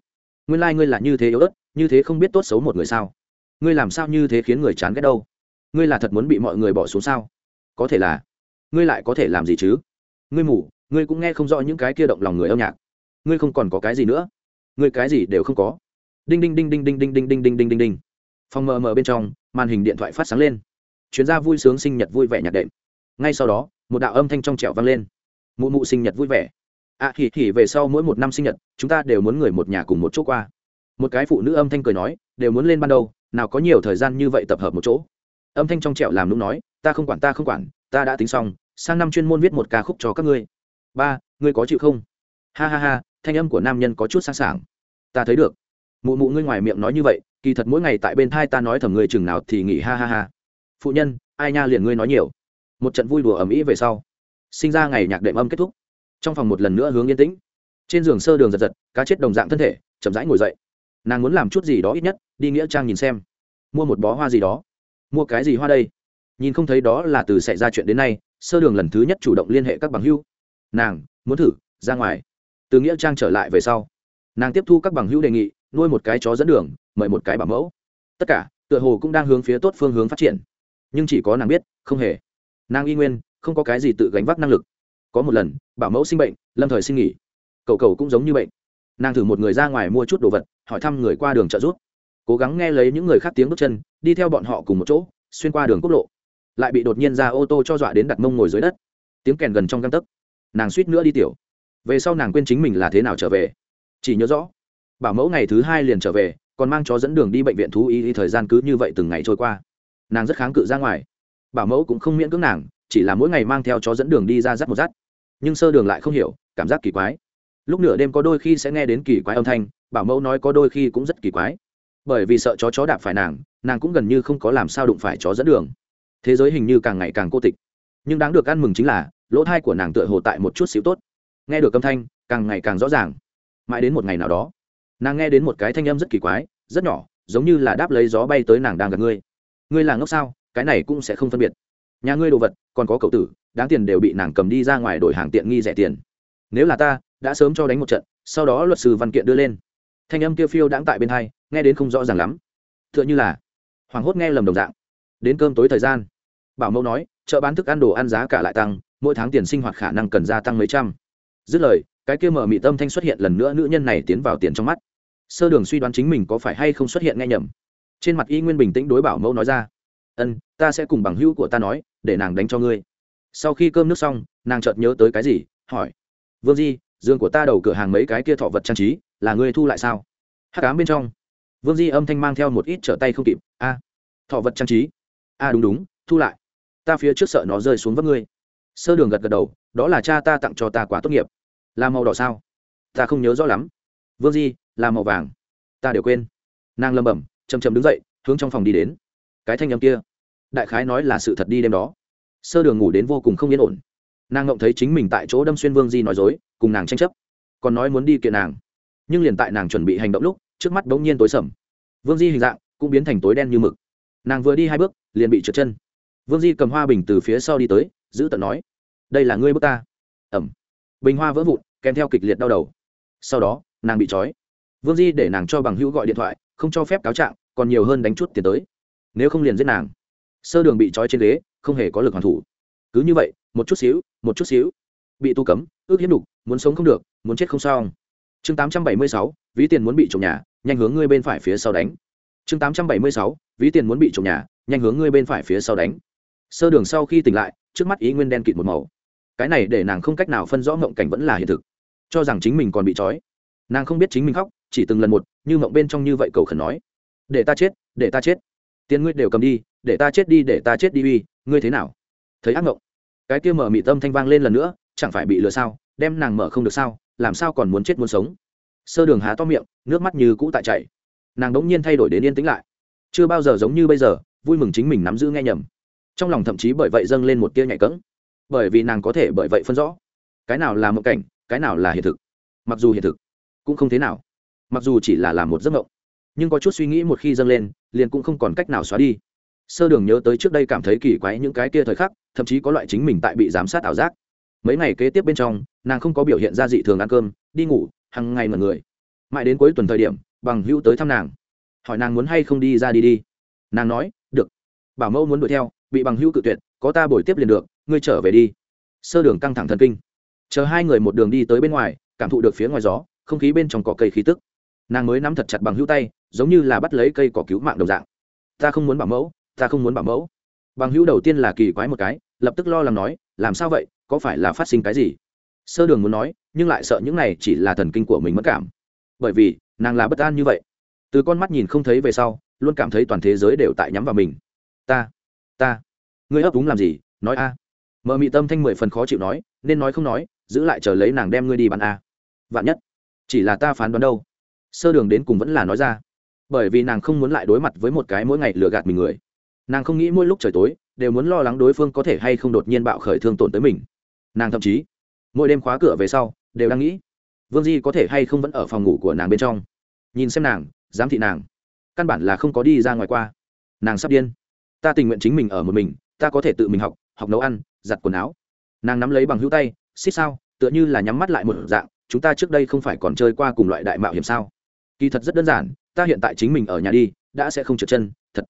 Nguyên lai、like、ngươi là như thế yếu ớt, như thế không biết tốt xấu một người sao? Ngươi làm sao như thế khiến người chán ghét đâu? Ngươi là thật muốn bị mọi người bỏ xuống sao? Có thể là. Ngươi lại có thể làm gì chứ? Ngươi mủ ngươi cũng nghe không rõ những cái kia động lòng người âm nhạc. Ngươi không còn có cái gì nữa. Ngươi cái gì đều không có. Đinh đinh đinh đinh đinh đinh đinh đinh đinh đinh đinh đinh. Phòng mờ mờ bên trong, màn hình điện thoại phát sáng lên chuyến ra vui sướng sinh nhật vui vẻ nhạc đệm. Ngay sau đó một đạo âm thanh trong trẻo vang lên. Mụ mụ sinh nhật vui vẻ. Ạ à, thì thì về sau mỗi một năm sinh nhật chúng ta đều muốn người một nhà cùng một chỗ qua. Một cái phụ nữ âm thanh cười nói đều muốn lên ban đầu nào có nhiều thời gian như vậy tập hợp một chỗ. Âm thanh trong trẻo làm lúc nói ta không quản ta không quản ta đã tính xong sang năm chuyên môn viết một ca khúc cho các ngươi. Ba ngươi có chịu không? Ha ha ha thanh âm của nam nhân có chút sẵn sàng ta thấy được. Mụ mụ ngươi ngoài miệng nói như vậy kỳ thật mỗi ngày tại bên thai ta nói thầm ngươi chừng nào thì nghỉ ha ha ha phụ nhân, ai nha liền ngươi nói nhiều. Một trận vui đùa ầm ĩ về sau, sinh ra ngày nhạc đệm âm kết thúc. Trong phòng một lần nữa hướng yên tĩnh. Trên giường sơ đường giật giật, cá chết đồng dạng thân thể, chậm rãi ngồi dậy. Nàng muốn làm chút gì đó ít nhất, đi nghĩa trang nhìn xem. Mua một bó hoa gì đó. Mua cái gì hoa đây? Nhìn không thấy đó là từ xảy ra chuyện đến nay, sơ đường lần thứ nhất chủ động liên hệ các bằng hữu. nàng, muốn thử, ra ngoài. Từ nghĩa trang trở lại về sau, nàng tiếp thu các bằng hữu đề nghị, nuôi một cái chó dẫn đường, mời một cái bảo mẫu. Tất cả, tựa hồ cũng đang hướng phía tốt phương hướng phát triển nhưng chỉ có nàng biết, không hề. Nàng y nguyên, không có cái gì tự gánh vác năng lực. Có một lần, bảo mẫu sinh bệnh, lâm thời sinh nghỉ. Cậu cậu cũng giống như bệnh. Nàng thử một người ra ngoài mua chút đồ vật, hỏi thăm người qua đường trợ giúp. Cố gắng nghe lấy những người khác tiếng bước chân, đi theo bọn họ cùng một chỗ, xuyên qua đường quốc lộ. Lại bị đột nhiên ra ô tô cho dọa đến đặt mông ngồi dưới đất. Tiếng kèn gần trong găng tấc. Nàng suýt nữa đi tiểu. Về sau nàng quên chính mình là thế nào trở về. Chỉ nhớ rõ, bảo mẫu ngày thứ hai liền trở về, còn mang chó dẫn đường đi bệnh viện thú y thời gian cứ như vậy từng ngày trôi qua nàng rất kháng cự ra ngoài. Bảo mẫu cũng không miễn cưỡng nàng, chỉ là mỗi ngày mang theo chó dẫn đường đi ra dắt một dắt nhưng sơ đường lại không hiểu, cảm giác kỳ quái. Lúc nửa đêm có đôi khi sẽ nghe đến kỳ quái âm thanh, bảo mẫu nói có đôi khi cũng rất kỳ quái. Bởi vì sợ chó chó đạp phải nàng nàng cũng gần như không có làm sao đụng phải chó dẫn đường. Thế giới hình như càng ngày càng cô tịch. Nhưng đáng được ăn mừng chính là, lỗ thai của nàng tựa hồ tại một chút xíu tốt. Nghe được âm thanh, càng ngày càng rõ ràng. Mãi đến một ngày nào đó, nàng nghe đến một cái thanh âm rất kỳ quái, rất nhỏ, giống như là đáp lấy gió bay tới nàng đang gặp ngươi ngươi là ngốc sao? Cái này cũng sẽ không phân biệt. Nhà ngươi đồ vật, còn có cậu tử, đáng tiền đều bị nàng cầm đi ra ngoài đổi hàng tiện nghi rẻ tiền. Nếu là ta, đã sớm cho đánh một trận, sau đó luật sư văn kiện đưa lên. Thanh âm kia phiêu đãng tại bên hai, nghe đến không rõ ràng lắm. T h ư ợ n h ư là hoảng hốt nghe lầm đồng dạng. Đến cơm tối thời gian, bảo mẫu nói, chợ bán thức ăn đồ ăn giá cả lại tăng, mỗi tháng tiền sinh hoạt khả năng cần gia tăng mấy trăm. Dứt lời, cái kia mở mị tâm thanh xuất hiện lần nữa, nữ nhân này tiến vào tiền trong mắt. Sơ đường suy đoán chính mình có phải hay không xuất hiện nghe nhầm trên mặt y nguyên bình tĩnh đối bảo mẫu nói ra, ân, ta sẽ cùng bằng hữu của ta nói, để nàng đánh cho ngươi. Sau khi cơm nước xong, nàng chợt nhớ tới cái gì, hỏi, vương di dương của ta đầu cửa hàng mấy cái kia thọ vật trang trí, là ngươi thu lại sao? Hát cám bên trong, vương di âm thanh mang theo một ít trở tay không kịp, a, thọ vật trang trí? A, đúng đúng, thu lại. Ta phía trước sợ nó rơi xuống vấp ngươi. Sơ đường gật gật đầu, đó là cha ta tặng cho ta quả tốt nghiệp. Là màu đỏ sao? Ta không nhớ rõ lắm. Vương di, là màu vàng. Ta đều quên. Nàng lầm bẩm chầm chầm đứng dậy, hướng trong phòng đi đến. Cái thanh âm kia, đại khái nói là sự thật đi đêm đó. Sơ đường ngủ đến vô cùng không yên ổn. Nàng ngộng thấy chính mình tại chỗ đâm xuyên vương di nói dối, cùng nàng tranh chấp. Còn nói muốn đi kiện nàng. Nhưng liền tại nàng chuẩn bị hành động lúc, trước mắt bỗng nhiên tối sầm. Vương di hình dạng cũng biến thành tối đen như mực. Nàng vừa đi hai bước, liền bị trượt chân. Vương di cầm hoa bình từ phía sau đi tới, giữ tận nói, đây là ngươi bước ta. Ẩm. Bình hoa vỡ vụn, kèm theo kịch liệt đau đầu. Sau đó, nàng bị trói. Vương di để nàng cho bằng hữu gọi điện thoại, không cho phép cáo trạng còn nhiều hơn đánh chút tiền tới. Nếu không liền giết nàng. Sơ đường bị trói trên ghế, không hề có lực hoàn thủ. Cứ như vậy, một chút xíu, một chút xíu. Bị tu cấm, ước hiếp đục muốn sống không được, muốn chết không xong. chương tám trăm bảy mươi sáu, ví tiền muốn bị trộm nhà, nhanh hướng ngươi bên phải phía sau đánh. Chương tám trăm bảy mươi sáu, ví tiền muốn bị trộm nhà, nhanh hướng ngươi bên phải phía sau đánh. Sơ đường sau khi tỉnh lại, trước mắt ý nguyên đen kịt một màu. Cái này để nàng không cách nào phân rõ mộng cảnh vẫn là hiện thực. Cho rằng chính mình còn bị trói. Nàng không biết chính mình khóc, chỉ từng lần một, như mộng bên trong như vậy cầu khẩn nói để ta chết, để ta chết. Tiền ngươi đều cầm đi, để ta chết đi, để ta chết đi uy, ngươi thế nào? Thấy ác mộng cái kia mở mị tâm thanh vang lên lần nữa, chẳng phải bị lừa sao, đem nàng mở không được sao, làm sao còn muốn chết muốn sống? Sơ đường há to miệng, nước mắt như cũ tại chảy. Nàng đống nhiên thay đổi đến yên tĩnh lại. Chưa bao giờ giống như bây giờ, vui mừng chính mình nắm giữ nghe nhầm. Trong lòng thậm chí bởi vậy dâng lên một tia nhạy cẫng. Bởi vì nàng có thể bởi vậy phân rõ. Cái nào là mộng cảnh, cái nào là hiện thực. Mặc dù hiện thực cũng không thế nào. Mặc dù chỉ là làm một giấc mộng nhưng có chút suy nghĩ một khi dâng lên, liền cũng không còn cách nào xóa đi. Sơ đường nhớ tới trước đây cảm thấy kỳ quái những cái kia thời khắc, thậm chí có loại chính mình tại bị giám sát ảo giác. Mấy ngày kế tiếp bên trong, nàng không có biểu hiện ra dị thường ăn cơm, đi ngủ hàng ngày mật người. Mãi đến cuối tuần thời điểm, bằng hữu tới thăm nàng. Hỏi nàng muốn hay không đi ra đi đi. Nàng nói, được. Bảo mẫu muốn đuổi theo, bị bằng hữu cự tuyệt, có ta bồi tiếp liền được, ngươi trở về đi. Sơ đường căng thẳng thần kinh. Chờ hai người một đường đi tới bên ngoài, cảm thụ được phía ngoài gió, không khí bên trong cỏ cây khí tức nàng mới nắm thật chặt bằng hữu tay, giống như là bắt lấy cây cỏ cứu mạng đồng dạng. Ta không muốn bảo mẫu, ta không muốn bảo mẫu. Bằng hữu đầu tiên là kỳ quái một cái, lập tức lo lắng nói, làm sao vậy, có phải là phát sinh cái gì? Sơ đường muốn nói, nhưng lại sợ những này chỉ là thần kinh của mình mất cảm. Bởi vì, nàng là bất an như vậy. Từ con mắt nhìn không thấy về sau, luôn cảm thấy toàn thế giới đều tại nhắm vào mình. Ta ta, ngươi ấp úng làm gì, nói a. Mợ mị tâm thanh mười phần khó chịu nói, nên nói không nói, giữ lại chờ lấy nàng đem ngươi đi bàn a. Vạn nhất, chỉ là ta phán đoán đâu sơ đường đến cùng vẫn là nói ra. Bởi vì nàng không muốn lại đối mặt với một cái mỗi ngày lừa gạt mình người. Nàng không nghĩ mỗi lúc trời tối, đều muốn lo lắng đối phương có thể hay không đột nhiên bạo khởi thương tổn tới mình. Nàng thậm chí, mỗi đêm khóa cửa về sau, đều đang nghĩ, vương di có thể hay không vẫn ở phòng ngủ của nàng bên trong. Nhìn xem nàng, giám thị nàng. Căn bản là không có đi ra ngoài qua. Nàng sắp điên. Ta tình nguyện chính mình ở một mình, ta có thể tự mình học học nấu ăn, giặt quần áo. Nàng nắm lấy bằng hữu tay, xích sao, tựa như là nhắm mắt lại một dạng, chúng ta trước đây không phải còn chơi qua cùng loại đại mạo hiểm sao? Kỳ thật rất đơn giản, ta hiện tại chính mình ở nhà đi, đã sẽ không trượt chân, thật.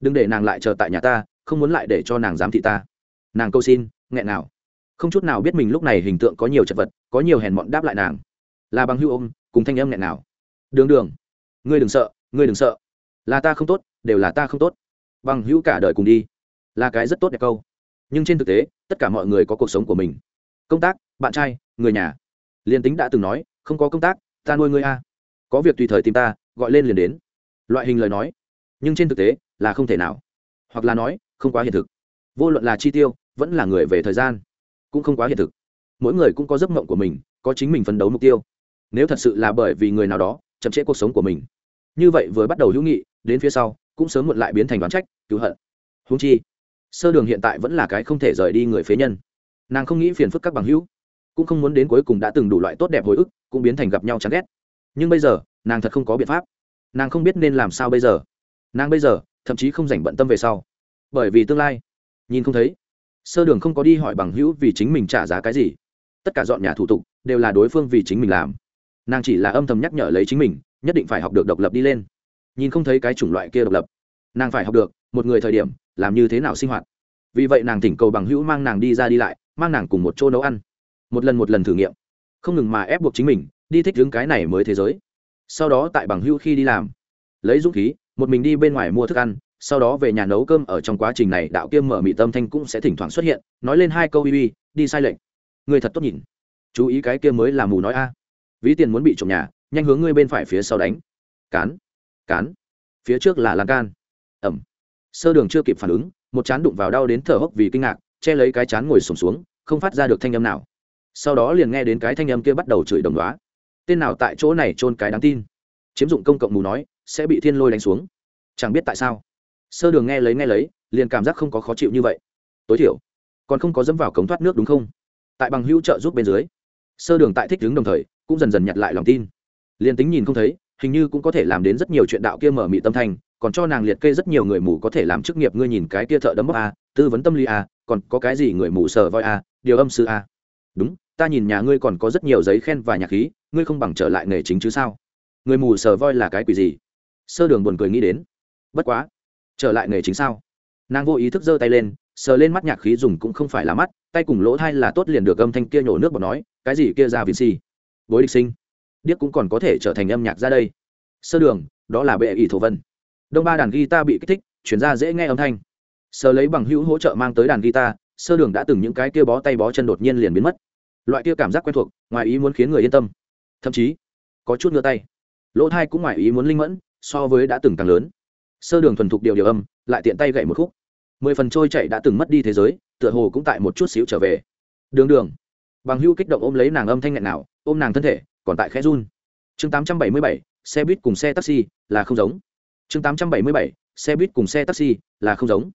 Đừng để nàng lại chờ tại nhà ta, không muốn lại để cho nàng giám thị ta. Nàng câu xin, nghẹn nào. Không chút nào biết mình lúc này hình tượng có nhiều chật vật, có nhiều hèn mọn đáp lại nàng. Là bằng hưu ôm, cùng thanh âm nghẹn nào. Đường đường. Ngươi đừng sợ, ngươi đừng sợ. Là ta không tốt, đều là ta không tốt. Bằng hữu cả đời cùng đi. Là cái rất tốt đẹp câu. Nhưng trên thực tế, tất cả mọi người có cuộc sống của mình. Công tác, bạn trai, người nhà. Liền tính đã từng nói, không có công tác, ta nuôi ngươi a có việc tùy thời tìm ta, gọi lên liền đến. Loại hình lời nói, nhưng trên thực tế là không thể nào. Hoặc là nói, không quá hiện thực. Vô luận là chi tiêu, vẫn là người về thời gian, cũng không quá hiện thực. Mỗi người cũng có giấc mộng của mình, có chính mình phấn đấu mục tiêu. Nếu thật sự là bởi vì người nào đó chậm trễ cuộc sống của mình. Như vậy vừa bắt đầu hữu nghị, đến phía sau, cũng sớm muộn lại biến thành đoán trách, cứu hận. Húng chi, sơ đường hiện tại vẫn là cái không thể rời đi người phế nhân. Nàng không nghĩ phiền phức các bằng hữu, cũng không muốn đến cuối cùng đã từng đủ loại tốt đẹp hồi ức, cũng biến thành gặp nhau chán ghét nhưng bây giờ, nàng thật không có biện pháp. Nàng không biết nên làm sao bây giờ. Nàng bây giờ, thậm chí không dành bận tâm về sau. Bởi vì tương lai, nhìn không thấy. Sơ đường không có đi hỏi bằng hữu vì chính mình trả giá cái gì. Tất cả dọn nhà thủ tục đều là đối phương vì chính mình làm. Nàng chỉ là âm thầm nhắc nhở lấy chính mình, nhất định phải học được độc lập đi lên. Nhìn không thấy cái chủng loại kia độc lập, nàng phải học được, một người thời điểm, làm như thế nào sinh hoạt. Vì vậy nàng thỉnh cầu bằng hữu mang nàng đi ra đi lại, mang nàng cùng một chỗ nấu ăn. Một lần một lần thử nghiệm. Không ngừng mà ép buộc chính mình đi thích hướng cái này mới thế giới. Sau đó tại bằng hưu khi đi làm. Lấy dũng khí một mình đi bên ngoài mua thức ăn sau đó về nhà nấu cơm ở trong quá trình này đạo kiêm mở mị tâm thanh cũng sẽ thỉnh thoảng xuất hiện nói lên hai câu uy uy đi sai lệnh. Người thật tốt nhìn. Chú ý cái kia mới là mù nói a. Ví tiền muốn bị trộm nhà nhanh hướng ngươi bên phải phía sau đánh. Cán cán. Phía trước là lan can. Ẩm. Sơ đường chưa kịp phản ứng một chán đụng vào đau đến thở hốc vì kinh ngạc che lấy cái chán ngồi sùng xuống, xuống không phát ra được thanh âm nào. Sau đó liền nghe đến cái thanh âm kia bắt đầu chửi đồng đoá tên nào tại chỗ này trôn cái đáng tin? Chiếm dụng công cộng mù nói, sẽ bị thiên lôi đánh xuống. Chẳng biết tại sao. Sơ đường nghe lấy nghe lấy, liền cảm giác không có khó chịu như vậy. Tối thiểu, còn không có dẫm vào cống thoát nước đúng không? Tại bằng hữu trợ giúp bên dưới, sơ đường tại thích đứng đồng thời, cũng dần dần nhặt lại lòng tin. Liền tính nhìn không thấy, hình như cũng có thể làm đến rất nhiều chuyện đạo kia mở mị tâm thành, còn cho nàng liệt kê rất nhiều người mù có thể làm chức nghiệp ngươi nhìn cái kia thợ đấm bốc a, tư vấn tâm lý a, còn có cái gì người mù sờ voi a, điều âm sư a. Đúng, ta nhìn nhà ngươi còn có rất nhiều giấy khen và nhạc khí ngươi không bằng trở lại nghề chính chứ sao? Người mù sờ voi là cái quỷ gì? Sơ đường buồn cười nghĩ đến. Bất quá, trở lại nghề chính sao? Nàng vô ý thức giơ tay lên, sờ lên mắt nhạc khí dùng cũng không phải là mắt, tay cùng lỗ thai là tốt liền được âm thanh kia nhổ nước bọt nói, cái gì kia ra vì si bối địch sinh. Điếc cũng còn có thể trở thành âm nhạc ra đây. Sơ đường, đó là bệ ỷ thổ vân. Đông ba đàn guitar bị kích thích, chuyển ra dễ nghe âm thanh. Sờ lấy bằng hữu hỗ trợ mang tới đàn guitar, sơ đường đã từng những cái kia bó tay bó chân đột nhiên liền biến mất. Loại kia cảm giác quen thuộc, ngoài ý muốn khiến người yên tâm thậm chí có chút ngựa tay. Lỗ thai cũng ngoài ý muốn linh mẫn, so với đã từng càng lớn. Sơ đường thuần thục điều điều âm, lại tiện tay gậy một khúc. Mười phần trôi chạy đã từng mất đi thế giới, tựa hồ cũng tại một chút xíu trở về. Đường đường. Bằng hưu kích động ôm lấy nàng âm thanh nghẹn nào, ôm nàng thân thể, còn tại khẽ run. Chương tám trăm bảy mươi bảy, xe buýt cùng xe taxi là không giống. Chương tám trăm bảy mươi bảy, xe buýt cùng xe taxi là không giống.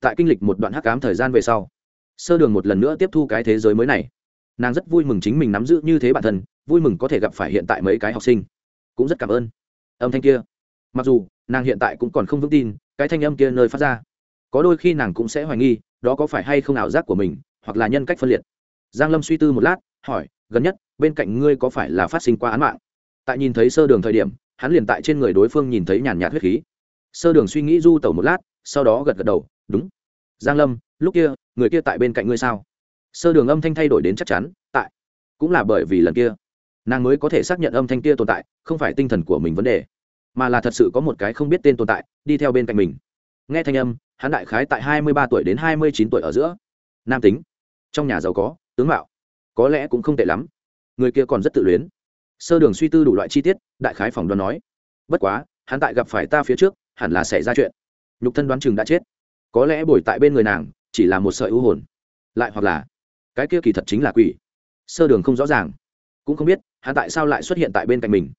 Tại kinh lịch một đoạn hắc cám thời gian về sau, sơ đường một lần nữa tiếp thu cái thế giới mới này. Nàng rất vui mừng chính mình nắm giữ như thế bản thân vui mừng có thể gặp phải hiện tại mấy cái học sinh. Cũng rất cảm ơn. Âm thanh kia. Mặc dù, nàng hiện tại cũng còn không vững tin, cái thanh âm kia nơi phát ra. Có đôi khi nàng cũng sẽ hoài nghi, đó có phải hay không ảo giác của mình, hoặc là nhân cách phân liệt. Giang lâm suy tư một lát, hỏi, gần nhất, bên cạnh ngươi có phải là phát sinh qua án mạng? Tại nhìn thấy sơ đường thời điểm, hắn liền tại trên người đối phương nhìn thấy nhàn nhạt huyết khí. Sơ đường suy nghĩ du tẩu một lát, sau đó gật gật đầu, đúng. Giang lâm, lúc kia, người kia tại bên cạnh ngươi sao? Sơ đường âm thanh thay đổi đến chắc chắn, tại. Cũng là bởi vì lần kia nàng mới có thể xác nhận âm thanh kia tồn tại, không phải tinh thần của mình vấn đề, mà là thật sự có một cái không biết tên tồn tại, đi theo bên cạnh mình. Nghe thanh âm, hắn đại khái tại hai mươi ba tuổi đến hai mươi chín tuổi ở giữa. Nam tính. Trong nhà giàu có, tướng mạo. Có lẽ cũng không tệ lắm. Người kia còn rất tự luyến. Sơ đường suy tư đủ loại chi tiết, đại khái phòng đoán nói. Bất quá, hắn tại gặp phải ta phía trước, hẳn là xảy ra chuyện. Nhục thân đoán chừng đã chết. Có lẽ bồi tại bên người nàng, chỉ là một sợi ưu hồn. Lại hoặc là, cái kia kỳ thật chính là quỷ. Sơ đường không rõ ràng cũng không biết, hắn tại sao lại xuất hiện tại bên cạnh mình.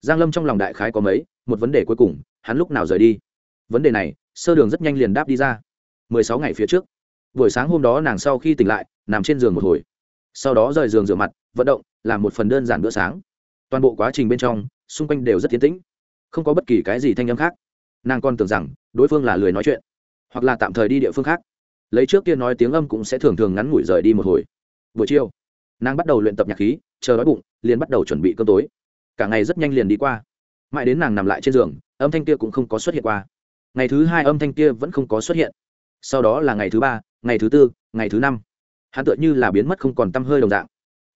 Giang lâm trong lòng đại khái có mấy, một vấn đề cuối cùng, hắn lúc nào rời đi? Vấn đề này, sơ đường rất nhanh liền đáp đi ra. Mười sáu ngày phía trước. Buổi sáng hôm đó nàng sau khi tỉnh lại, nằm trên giường một hồi. Sau đó rời giường rửa mặt, vận động, làm một phần đơn giản bữa sáng. Toàn bộ quá trình bên trong, xung quanh đều rất tiến tĩnh. Không có bất kỳ cái gì thanh âm khác. Nàng còn tưởng rằng, đối phương là lười nói chuyện, hoặc là tạm thời đi địa phương khác. Lấy trước kia nói tiếng âm cũng sẽ thường thường ngắn ngủi rời đi một hồi. Buổi chiều nàng bắt đầu luyện tập nhạc khí, chờ đói bụng, liền bắt đầu chuẩn bị cơm tối. Cả ngày rất nhanh liền đi qua. Mãi đến nàng nằm lại trên giường, âm thanh kia cũng không có xuất hiện qua. Ngày thứ hai âm thanh kia vẫn không có xuất hiện. Sau đó là ngày thứ ba, ngày thứ tư, ngày thứ năm. Hắn tựa như là biến mất không còn t hơi đồng dạng.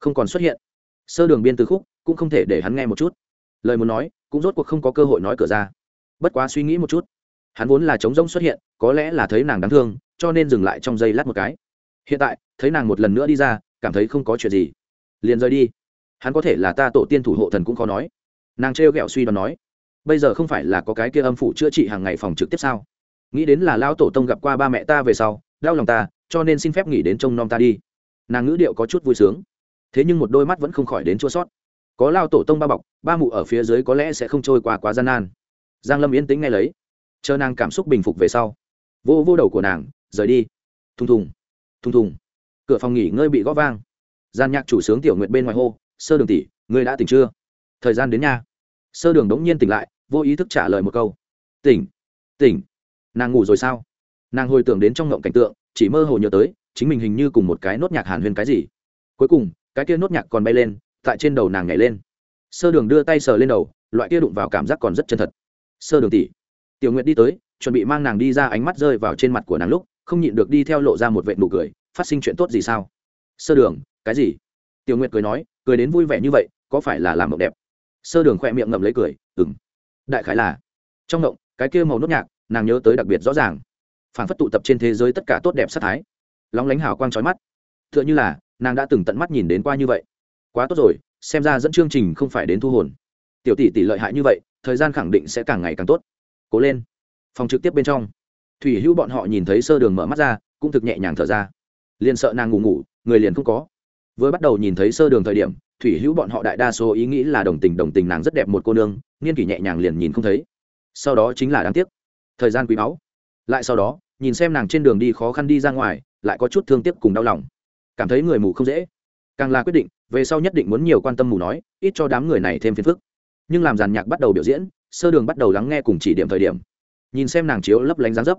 Không còn xuất hiện. Sơ đường biên từ khúc, cũng không thể để hắn nghe một chút. Lời muốn nói, cũng rốt cuộc không có cơ hội nói cửa ra. Bất quá suy nghĩ một chút. Hắn vốn là trống rỗng xuất hiện, có lẽ là thấy nàng đáng thương, cho nên dừng lại trong giây lát một cái. Hiện tại, thấy nàng một lần nữa đi ra cảm thấy không có chuyện gì. Liền rời đi. Hắn có thể là ta tổ tiên thủ hộ thần cũng khó nói. Nàng trêu ghẹo suy đoán nói, bây giờ không phải là có cái kia âm phủ chữa trị hàng ngày phòng trực tiếp sao? Nghĩ đến là lao tổ tông gặp qua ba mẹ ta về sau, đau lòng ta, cho nên xin phép nghỉ đến trông nom ta đi. Nàng ngữ điệu có chút vui sướng. Thế nhưng một đôi mắt vẫn không khỏi đến chua sót có lao tổ tông ba bọc, ba mụ ở phía dưới có lẽ sẽ không trôi qua quá gian nan. Giang lâm yên tĩnh ngay lấy. Chờ nàng cảm xúc bình phục về sau, vô vô đầu của nàng, rời đi. Thùng thùng thùng thùng cửa phòng nghỉ ngơi bị gõ vang. Gian nhạc chủ sướng tiểu nguyện bên ngoài hô, sơ đường tỷ, ngươi đã tỉnh chưa? Thời gian đến nha. Sơ đường đống nhiên tỉnh lại, vô ý thức trả lời một câu. Tỉnh tỉnh. Nàng ngủ rồi sao? Nàng hồi tưởng đến trong ngộng cảnh tượng, chỉ mơ hồ nhớ tới, chính mình hình như cùng một cái nốt nhạc hàn huyên cái gì. Cuối cùng, cái kia nốt nhạc còn bay lên, tại trên đầu nàng nhảy lên. Sơ đường đưa tay sờ lên đầu, loại kia đụng vào cảm giác còn rất chân thật. Sơ đường tỷ. Tiểu nguyệt đi tới, chuẩn bị mang nàng đi ra ánh mắt rơi vào trên mặt của nàng lúc, không nhịn được đi theo lộ ra một vệ nụ cười phát sinh chuyện tốt gì sao? Sơ đường, cái gì? Tiểu nguyệt cười nói, cười đến vui vẻ như vậy, có phải là làm mộng đẹp? Sơ đường khỏe miệng ngậm lấy cười ừng đại khái là, trong mộng, cái kia màu nốt nhạc, nàng nhớ tới đặc biệt rõ ràng. Phản phất tụ tập trên thế giới tất cả tốt đẹp sát thái. Lóng lánh hào quang trói mắt. T h ư ợ n h ư là, nàng đã từng tận mắt nhìn đến qua như vậy. Quá tốt rồi, xem ra dẫn chương trình không phải đến thu hồn. Tiểu tỷ tỷ lợi hại như vậy, thời gian khẳng định sẽ càng ngày càng tốt. Cố lên. Phòng trực tiếp bên trong. Thủy hữu bọn họ nhìn thấy sơ đường mở mắt ra, cũng thực nhẹ nhàng thở ra liền sợ nàng ngủ ngủ, người liền không có. Vừa bắt đầu nhìn thấy sơ đường thời điểm, thủy hữu bọn họ đại đa số ý nghĩ là đồng tình đồng tình nàng rất đẹp một cô nương, niên kỷ nhẹ nhàng liền nhìn không thấy. Sau đó chính là đáng tiếc. Thời gian quý báu. Lại sau đó, nhìn xem nàng trên đường đi khó khăn đi ra ngoài, lại có chút thương tiếc cùng đau lòng. Cảm thấy người mù không dễ. Càng là quyết định, về sau nhất định muốn nhiều quan tâm mù nói, ít cho đám người này thêm phiền phức. Nhưng làm giàn nhạc bắt đầu biểu diễn, sơ đường bắt đầu lắng nghe cùng chỉ điểm thời điểm. Nhìn xem nàng chiếu lấp lánh dáng dấp.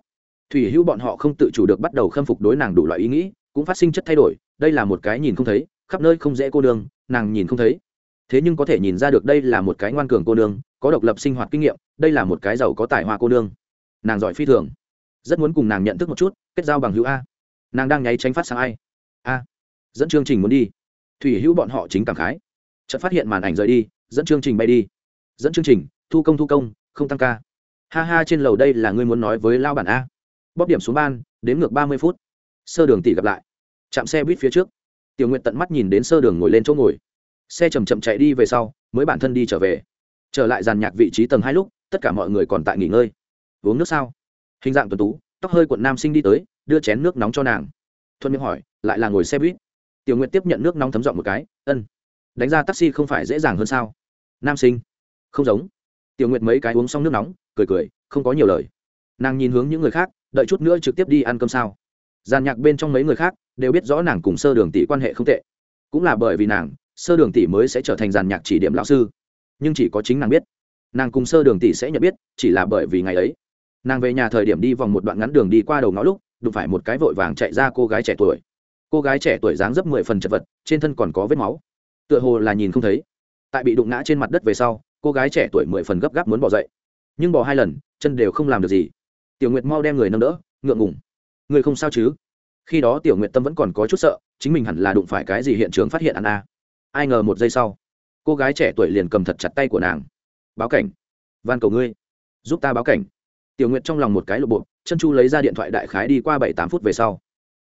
Thủy hữu bọn họ không tự chủ được bắt đầu khâm phục đối nàng đủ loại ý nghĩ cũng phát sinh chất thay đổi, đây là một cái nhìn không thấy, khắp nơi không dễ cô đường nàng nhìn không thấy. Thế nhưng có thể nhìn ra được đây là một cái ngoan cường cô nương, có độc lập sinh hoạt kinh nghiệm, đây là một cái giàu có tài hoa cô nương. Nàng giỏi phi thường. Rất muốn cùng nàng nhận thức một chút, kết giao bằng hữu a. Nàng đang nháy tránh phát sang ai. A. Dẫn chương trình muốn đi. Thủy hữu bọn họ chính cảm khái. Chợt phát hiện màn ảnh rời đi, dẫn chương trình bay đi. Dẫn chương trình, thu công thu công, không tăng ca. Ha ha, trên lầu đây là ngươi muốn nói với lao bản a. Bóp điểm xuống ban, đến ngược ba mươi phút. Sơ đường tỷ gặp lại chạm xe buýt phía trước. Tiểu nguyện tận mắt nhìn đến sơ đường ngồi lên chỗ ngồi. Xe chầm chậm chạy đi về sau, mới bản thân đi trở về. Trở lại dàn nhạc vị trí tầng hai lúc, tất cả mọi người còn tại nghỉ ngơi. Uống nước sao? Hình dạng tuần tú, tóc hơi quận nam sinh đi tới, đưa chén nước nóng cho nàng. Thuận miệng hỏi, lại là ngồi xe buýt? Tiểu nguyện tiếp nhận nước nóng thấm dọn một cái, ân. Đánh ra taxi không phải dễ dàng hơn sao? Nam sinh. Không giống. Tiểu nguyện mấy cái uống xong nước nóng, cười cười, không có nhiều lời. Nàng nhìn hướng những người khác, đợi chút nữa trực tiếp đi ăn cơm sao? Giàn nhạc bên trong mấy người khác đều biết rõ nàng cùng sơ đường tỷ quan hệ không tệ. Cũng là bởi vì nàng, sơ đường tỷ mới sẽ trở thành giàn nhạc chỉ điểm lão sư. Nhưng chỉ có chính nàng biết. Nàng cùng sơ đường tỷ sẽ nhận biết, chỉ là bởi vì ngày ấy, nàng về nhà thời điểm đi vòng một đoạn ngắn đường đi qua đầu ngõ lúc, đụng phải một cái vội vàng chạy ra cô gái trẻ tuổi. Cô gái trẻ tuổi dáng dấp mười phần chật vật, trên thân còn có vết máu. Tựa hồ là nhìn không thấy. Tại bị đụng ngã trên mặt đất về sau, cô gái trẻ tuổi mười phần gấp gáp muốn bỏ dậy. Nhưng bỏ hai lần, chân đều không làm được gì. Tiểu nguyệt mau đem người nâng đỡ, ngượng ngủng người không sao chứ? Khi đó tiểu nguyệt tâm vẫn còn có chút sợ, chính mình hẳn là đụng phải cái gì hiện trường phát hiện ăn a. Ai ngờ một giây sau, cô gái trẻ tuổi liền cầm thật chặt tay của nàng. Báo cảnh, van cầu ngươi, giúp ta báo cảnh. Tiểu nguyệt trong lòng một cái lộ bộ chân chu lấy ra điện thoại đại khái đi qua bảy tám phút về sau.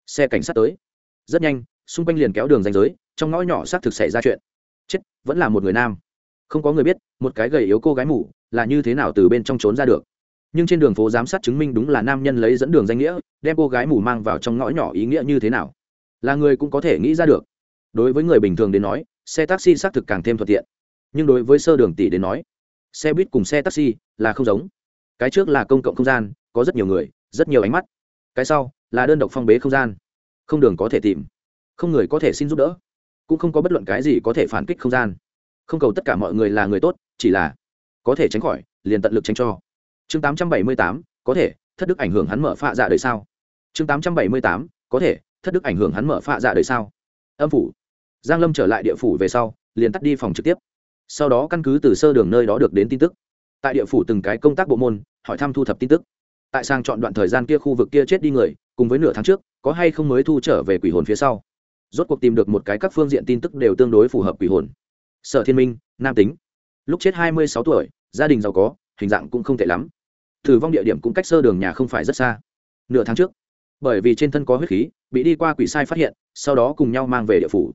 Xe cảnh sát tới. Rất nhanh, xung quanh liền kéo đường danh giới, trong ngõ nhỏ xác thực xảy ra chuyện. Chết, vẫn là một người nam. Không có người biết, một cái gầy yếu cô gái mù, là như thế nào từ bên trong trốn ra được nhưng trên đường phố giám sát chứng minh đúng là nam nhân lấy dẫn đường danh nghĩa, đem cô gái mù mang vào trong ngõ nhỏ ý nghĩa như thế nào? Là người cũng có thể nghĩ ra được. Đối với người bình thường đến nói, xe taxi xác thực càng thêm thuận tiện. Nhưng đối với sơ đường tỷ đến nói, xe buýt cùng xe taxi là không giống. Cái trước là công cộng không gian, có rất nhiều người, rất nhiều ánh mắt. Cái sau là đơn độc phong bế không gian. Không đường có thể tìm. Không người có thể xin giúp đỡ. Cũng không có bất luận cái gì có thể phản kích không gian. Không cầu tất cả mọi người là người tốt, chỉ là có thể tránh khỏi, liền tận lực tránh cho chương 878, có thể thất đức ảnh hưởng hắn mở phạ dạ đời sao? Chương 878, có thể thất đức ảnh hưởng hắn mở phạ dạ đời sao? Âm phủ. Giang lâm trở lại địa phủ về sau liền tắt đi phòng trực tiếp. Sau đó căn cứ từ sơ đường nơi đó được đến tin tức. Tại địa phủ từng cái công tác bộ môn hỏi thăm thu thập tin tức. Tại sang chọn đoạn thời gian kia khu vực kia chết đi người cùng với nửa tháng trước có hay không mới thu trở về quỷ hồn phía sau? Rốt cuộc tìm được một cái các phương diện tin tức đều tương đối phù hợp quỷ hồn. Sở thiên minh nam tính. Lúc chết hai mươi sáu tuổi gia đình giàu có hình dạng cũng không tệ lắm thử vong địa điểm cũng cách sơ đường nhà không phải rất xa. Nửa tháng trước, bởi vì trên thân có huyết khí, bị đi qua quỷ sai phát hiện, sau đó cùng nhau mang về địa phủ.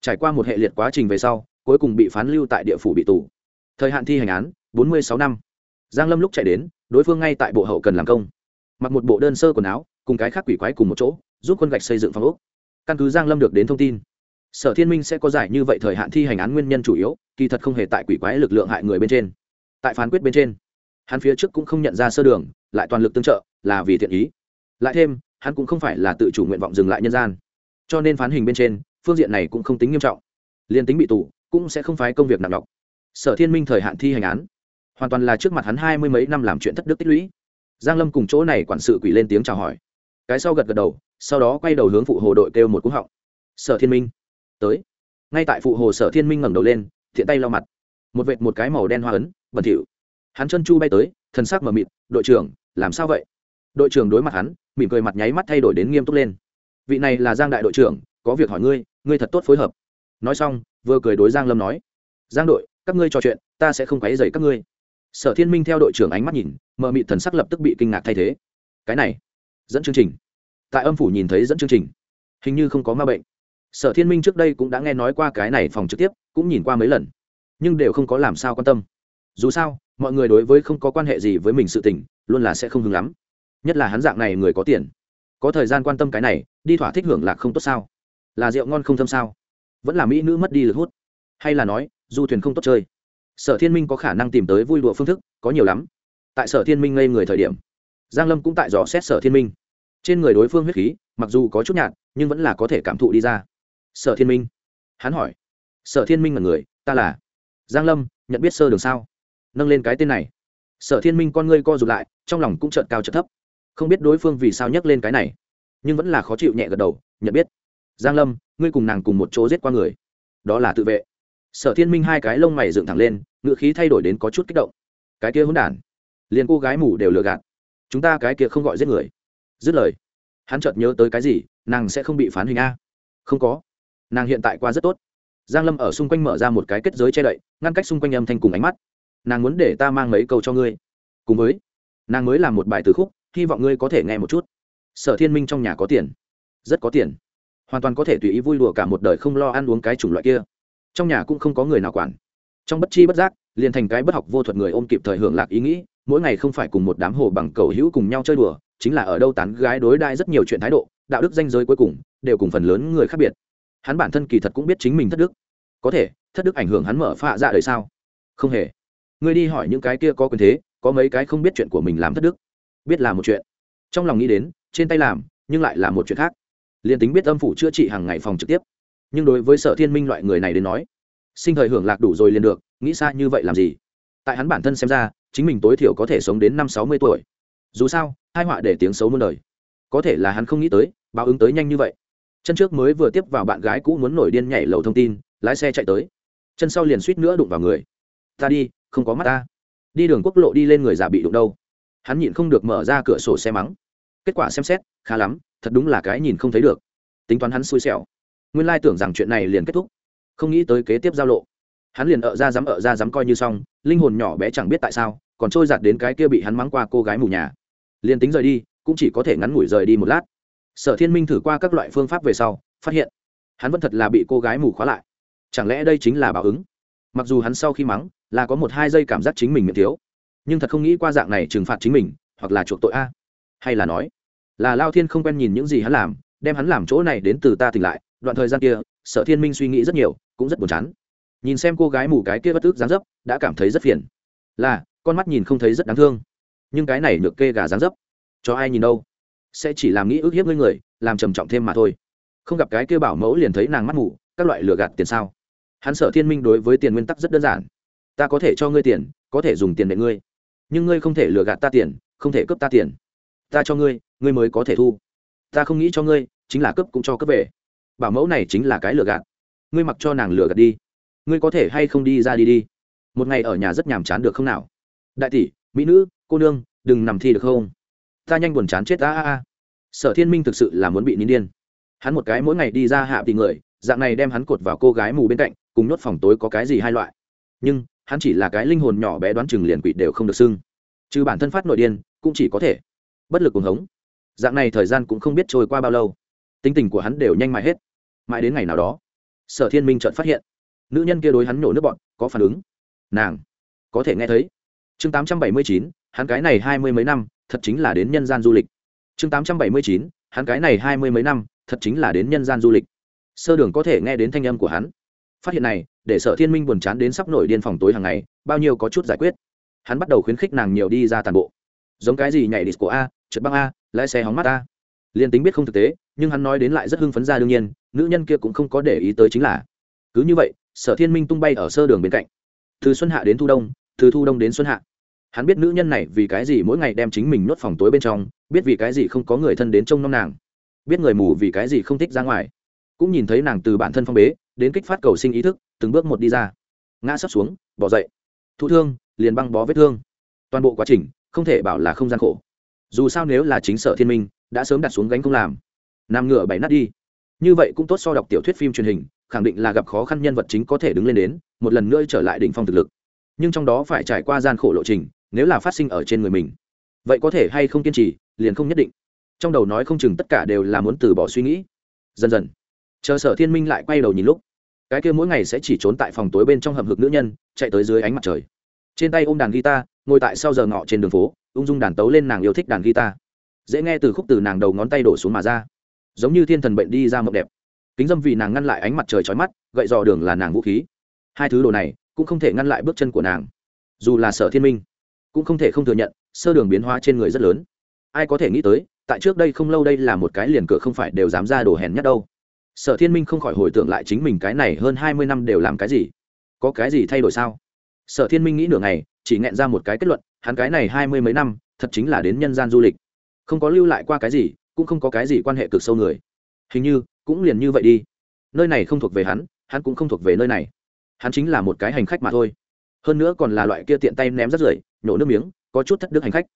Trải qua một hệ liệt quá trình về sau, cuối cùng bị phán lưu tại địa phủ bị tù. Thời hạn thi hành án, bốn mươi sáu năm. Giang lâm lúc chạy đến, đối phương ngay tại bộ hậu cần làm công. Mặc một bộ đơn sơ quần áo, cùng cái khác quỷ quái cùng một chỗ giúp quân gạch xây dựng phòng ốc. Căn cứ giang lâm được đến thông tin, sở thiên minh sẽ có giải như vậy thời hạn thi hành án nguyên nhân chủ yếu, kỳ thật không hề tại quỷ quái lực lượng hại người bên trên. Tại phán quyết bên trên hắn phía trước cũng không nhận ra sơ đường, lại toàn lực tương trợ, là vì thiện ý. Lại thêm, hắn cũng không phải là tự chủ nguyện vọng dừng lại nhân gian. Cho nên phán hình bên trên, phương diện này cũng không tính nghiêm trọng. Liên tính bị tù, cũng sẽ không phái công việc nặng nhọc. Sở thiên minh thời hạn thi hành án. Hoàn toàn là trước mặt hắn hai mươi mấy năm làm chuyện thất đức tích lũy. Giang lâm cùng chỗ này quản sự quỷ lên tiếng chào hỏi. Cái sau gật gật đầu, sau đó quay đầu hướng phụ hồ đội kêu một cú họng. Sở thiên minh, tới. Ngay tại phụ hồ sở thiên minh ngẩng đầu lên, thiện tay lau mặt. Một vệt một cái màu đen hoa ấn, bẩn thỉu hắn chân chu bay tới thân xác mờ mịt, đội trưởng, làm sao vậy? Đội trưởng đối mặt hắn, mỉm cười mặt nháy mắt thay đổi đến nghiêm túc lên. Vị này là giang đại đội trưởng, có việc hỏi ngươi ngươi thật tốt phối hợp. Nói xong, vừa cười đối giang lâm nói, giang đội, các ngươi trò chuyện, ta sẽ không quấy dày các ngươi. Sở thiên minh theo đội trưởng ánh mắt nhìn, mờ mịt thần sắc lập tức bị kinh ngạc thay thế. Cái này, dẫn chương trình. Tại âm phủ nhìn thấy dẫn chương trình, hình như không có ma bệnh. Sở thiên minh trước đây cũng đã nghe nói qua cái này phòng trực tiếp, cũng nhìn qua mấy lần, nhưng đều không có làm sao quan tâm. Dù sao mọi người đối với không có quan hệ gì với mình sự tình, luôn là sẽ không hứng lắm. Nhất là hắn dạng này người có tiền. Có thời gian quan tâm cái này, đi thỏa thích hưởng lạc không tốt sao? Là rượu ngon không thâm sao? Vẫn là mỹ nữ mất đi lực hút. Hay là nói, du thuyền không tốt chơi. Sở thiên minh có khả năng tìm tới vui đùa phương thức, có nhiều lắm. Tại sở thiên minh ngây người thời điểm, giang lâm cũng tại dò xét sở thiên minh. Trên người đối phương huyết khí, mặc dù có chút nhạt, nhưng vẫn là có thể cảm thụ đi ra. Sở thiên minh, hắn hỏi. Sở thiên minh là người, ta là giang lâm, nhận biết sơ đường sao? Nâng lên cái tên này. Sở thiên minh con ngươi co rụt lại, trong lòng cũng trợn cao trợn thấp. Không biết đối phương vì sao nhắc lên cái này, nhưng vẫn là khó chịu nhẹ gật đầu, nhận biết. Giang lâm, ngươi cùng nàng cùng một chỗ giết qua người. Đó là tự vệ. Sở thiên minh hai cái lông mày dựng thẳng lên ngựa khí thay đổi đến có chút kích động. Cái kia hỗn đản, liền cô gái mù đều lừa gạt. Chúng ta cái kia không gọi giết người. Dứt lời, hắn chợt nhớ tới cái gì, nàng sẽ không bị phán hình a. Không có. Nàng hiện tại qua rất tốt. Giang lâm ở xung quanh mở ra một cái kết giới che đậy, ngăn cách xung quanh âm thanh cùng ánh mắt nàng muốn để ta mang mấy câu cho ngươi. Cùng với, nàng mới làm một bài từ khúc, hy vọng ngươi có thể nghe một chút. Sở thiên minh trong nhà có tiền. Rất có tiền. Hoàn toàn có thể tùy ý vui đùa cả một đời không lo ăn uống cái chủng loại kia. Trong nhà cũng không có người nào quản. Trong bất chi bất giác, liền thành cái bất học vô thuật người ôm kịp thời hưởng lạc ý nghĩ, mỗi ngày không phải cùng một đám hồ bằng cầu hữu cùng nhau chơi đùa, chính là ở đâu tán gái đối đai rất nhiều chuyện thái độ, đạo đức danh giới cuối cùng, đều cùng phần lớn người khác biệt. Hắn bản thân kỳ thật cũng biết chính mình thất đức. Có thể, thất đức ảnh hưởng hắn mở phạ dạ đời sao? Không hề ngươi đi hỏi những cái kia có quyền thế, có mấy cái không biết chuyện của mình làm thất đức. Biết là một chuyện. Trong lòng nghĩ đến, trên tay làm, nhưng lại là một chuyện khác. Liền tính biết âm phủ chữa trị hàng ngày phòng trực tiếp. Nhưng đối với sở thiên minh loại người này đến nói, sinh thời hưởng lạc đủ rồi liền được, nghĩ xa như vậy làm gì? Tại hắn bản thân xem ra, chính mình tối thiểu có thể sống đến năm sáu mươi tuổi. Dù sao, hai họa để tiếng xấu muôn đời. Có thể là hắn không nghĩ tới, báo ứng tới nhanh như vậy. Chân trước mới vừa tiếp vào bạn gái cũ muốn nổi điên nhảy lầu thông tin, lái xe chạy tới. Chân sau liền suýt nữa đụng vào người ta đi, không có mắt ta. Đi đường quốc lộ đi lên người già bị đụng đâu. Hắn nhịn không được mở ra cửa sổ xe mắng. Kết quả xem xét, khá lắm, thật đúng là cái nhìn không thấy được. Tính toán hắn xui xẻo. Nguyên lai tưởng rằng chuyện này liền kết thúc. Không nghĩ tới kế tiếp giao lộ. Hắn liền ở ra dám ở ra dám coi như xong, linh hồn nhỏ bé chẳng biết tại sao, còn trôi giặt đến cái kia bị hắn mắng qua cô gái mù nhà. Liền tính rời đi, cũng chỉ có thể ngắn ngủi rời đi một lát. Sở thiên minh thử qua các loại phương pháp về sau, phát hiện, hắn vẫn thật là bị cô gái mù khóa lại. Chẳng lẽ đây chính là báo ứng? Mặc dù hắn sau khi mắng là có một hai giây cảm giác chính mình miệng thiếu. Nhưng thật không nghĩ qua dạng này trừng phạt chính mình, hoặc là chuộc tội a. Hay là nói, là lao thiên không quen nhìn những gì hắn làm, đem hắn làm chỗ này đến từ ta tỉnh lại, đoạn thời gian kia, sở thiên minh suy nghĩ rất nhiều, cũng rất buồn chán. Nhìn xem cô gái mù cái kia bất ức dáng dấp, đã cảm thấy rất phiền. Là, con mắt nhìn không thấy rất đáng thương. Nhưng cái này được kê gà dáng dấp, cho ai nhìn đâu? Sẽ chỉ làm nghĩ ức hiếp ngươi người, làm trầm trọng thêm mà thôi. Không gặp cái kia bảo mẫu liền thấy nàng mắt mù, các loại lừa gạt tiền sao? Hắn Sở thiên minh đối với tiền nguyên tắc rất đơn giản ta có thể cho ngươi tiền, có thể dùng tiền để ngươi. Nhưng ngươi không thể lừa gạt ta tiền, không thể cướp ta tiền. Ta cho ngươi ngươi mới có thể thu. Ta không nghĩ cho ngươi, chính là cướp cũng cho cướp về. Bảo mẫu này chính là cái lừa gạt. Ngươi mặc cho nàng lừa gạt đi. Ngươi có thể hay không đi ra đi đi. Một ngày ở nhà rất nhàm chán được không nào? Đại tỷ, mỹ nữ, cô nương, đừng nằm thi được không? Ta nhanh buồn chán chết ta a a. Sở thiên minh thực sự là muốn bị nín điên. Hắn một cái mỗi ngày đi ra hạ tỷ người, dạng này đem hắn cột vào cô gái mù bên cạnh, cùng nhốt phòng tối có cái gì hai loại. Nhưng hắn chỉ là cái linh hồn nhỏ bé đoán chừng liền quỷ đều không được xưng. Trừ bản thân phát nội điên, cũng chỉ có thể bất lực cuồng hống. Dạng này thời gian cũng không biết trôi qua bao lâu. Tính tình của hắn đều nhanh mãi hết. Mãi đến ngày nào đó, sở thiên minh chợt phát hiện, nữ nhân kia đối hắn nhổ nước bọn, có phản ứng. Nàng có thể nghe thấy. Chương tám trăm bảy mươi chín, hắn cái này hai mươi mấy năm, thật chính là đến nhân gian du lịch. Chương tám trăm bảy mươi chín, hắn cái này hai mươi mấy năm, thật chính là đến nhân gian du lịch. Sơ đường có thể nghe đến thanh âm của hắn. Phát hiện này để sở thiên minh buồn chán đến sắp nổi điên phòng tối hàng ngày, bao nhiêu có chút giải quyết. Hắn bắt đầu khuyến khích nàng nhiều đi ra tàn bộ. Giống cái gì nhảy disco a, trượt băng a, lái xe hóng mắt a. Liền tính biết không thực tế, nhưng hắn nói đến lại rất hưng phấn ra đương nhiên, nữ nhân kia cũng không có để ý tới chính là. Cứ như vậy, sở thiên minh tung bay ở sơ đường bên cạnh. Từ xuân hạ đến thu đông, từ thu đông đến xuân hạ. Hắn biết nữ nhân này vì cái gì mỗi ngày đem chính mình nuốt phòng tối bên trong, biết vì cái gì không có người thân đến trông nom nàng. Biết người mù vì cái gì không thích ra ngoài. Cũng nhìn thấy nàng từ bản thân phong bế đến kích phát cầu sinh ý thức, từng bước một đi ra. Ngã sấp xuống, bỏ dậy. Thụ thương, liền băng bó vết thương. Toàn bộ quá trình, không thể bảo là không gian khổ. Dù sao nếu là chính sở thiên minh, đã sớm đặt xuống gánh không làm. Nằm ngửa bảy nát đi. Như vậy cũng tốt so đọc tiểu thuyết phim truyền hình, khẳng định là gặp khó khăn nhân vật chính có thể đứng lên đến, một lần nữa trở lại đỉnh phong thực lực. Nhưng trong đó phải trải qua gian khổ lộ trình, nếu là phát sinh ở trên người mình, vậy có thể hay không kiên trì, liền không nhất định. Trong đầu nói không chừng tất cả đều là muốn từ bỏ suy nghĩ. Dần dần chờ sở thiên minh lại quay đầu nhìn lúc, cái kia mỗi ngày sẽ chỉ trốn tại phòng tối bên trong hầm hực nữ nhân, chạy tới dưới ánh mặt trời. Trên tay ôm đàn guitar, ngồi tại sau giờ ngọ trên đường phố, ung dung đàn tấu lên nàng yêu thích đàn guitar. Dễ nghe từ khúc từ nàng đầu ngón tay đổ xuống mà ra. Giống như thiên thần bệnh đi ra mộng đẹp. Kính dâm vì nàng ngăn lại ánh mặt trời trói mắt, gậy dò đường là nàng vũ khí. Hai thứ đồ này cũng không thể ngăn lại bước chân của nàng. Dù là sở thiên minh, cũng không thể không thừa nhận, sơ đường biến hóa trên người rất lớn. Ai có thể nghĩ tới, tại trước đây không lâu đây là một cái liền cửa không phải đều dám ra đồ hèn nhất đâu sở thiên minh không khỏi hồi tưởng lại chính mình cái này hơn hai mươi năm đều làm cái gì. Có cái gì thay đổi sao? Sở thiên minh nghĩ nửa ngày, chỉ nghẹn ra một cái kết luận, hắn cái này hai mươi mấy năm, thật chính là đến nhân gian du lịch. Không có lưu lại qua cái gì, cũng không có cái gì quan hệ cực sâu người. Hình như, cũng liền như vậy đi. Nơi này không thuộc về hắn hắn cũng không thuộc về nơi này. Hắn chính là một cái hành khách mà thôi. Hơn nữa còn là loại kia tiện tay ném rắt rưởi, nhổ nước miếng, có chút thất đức hành khách.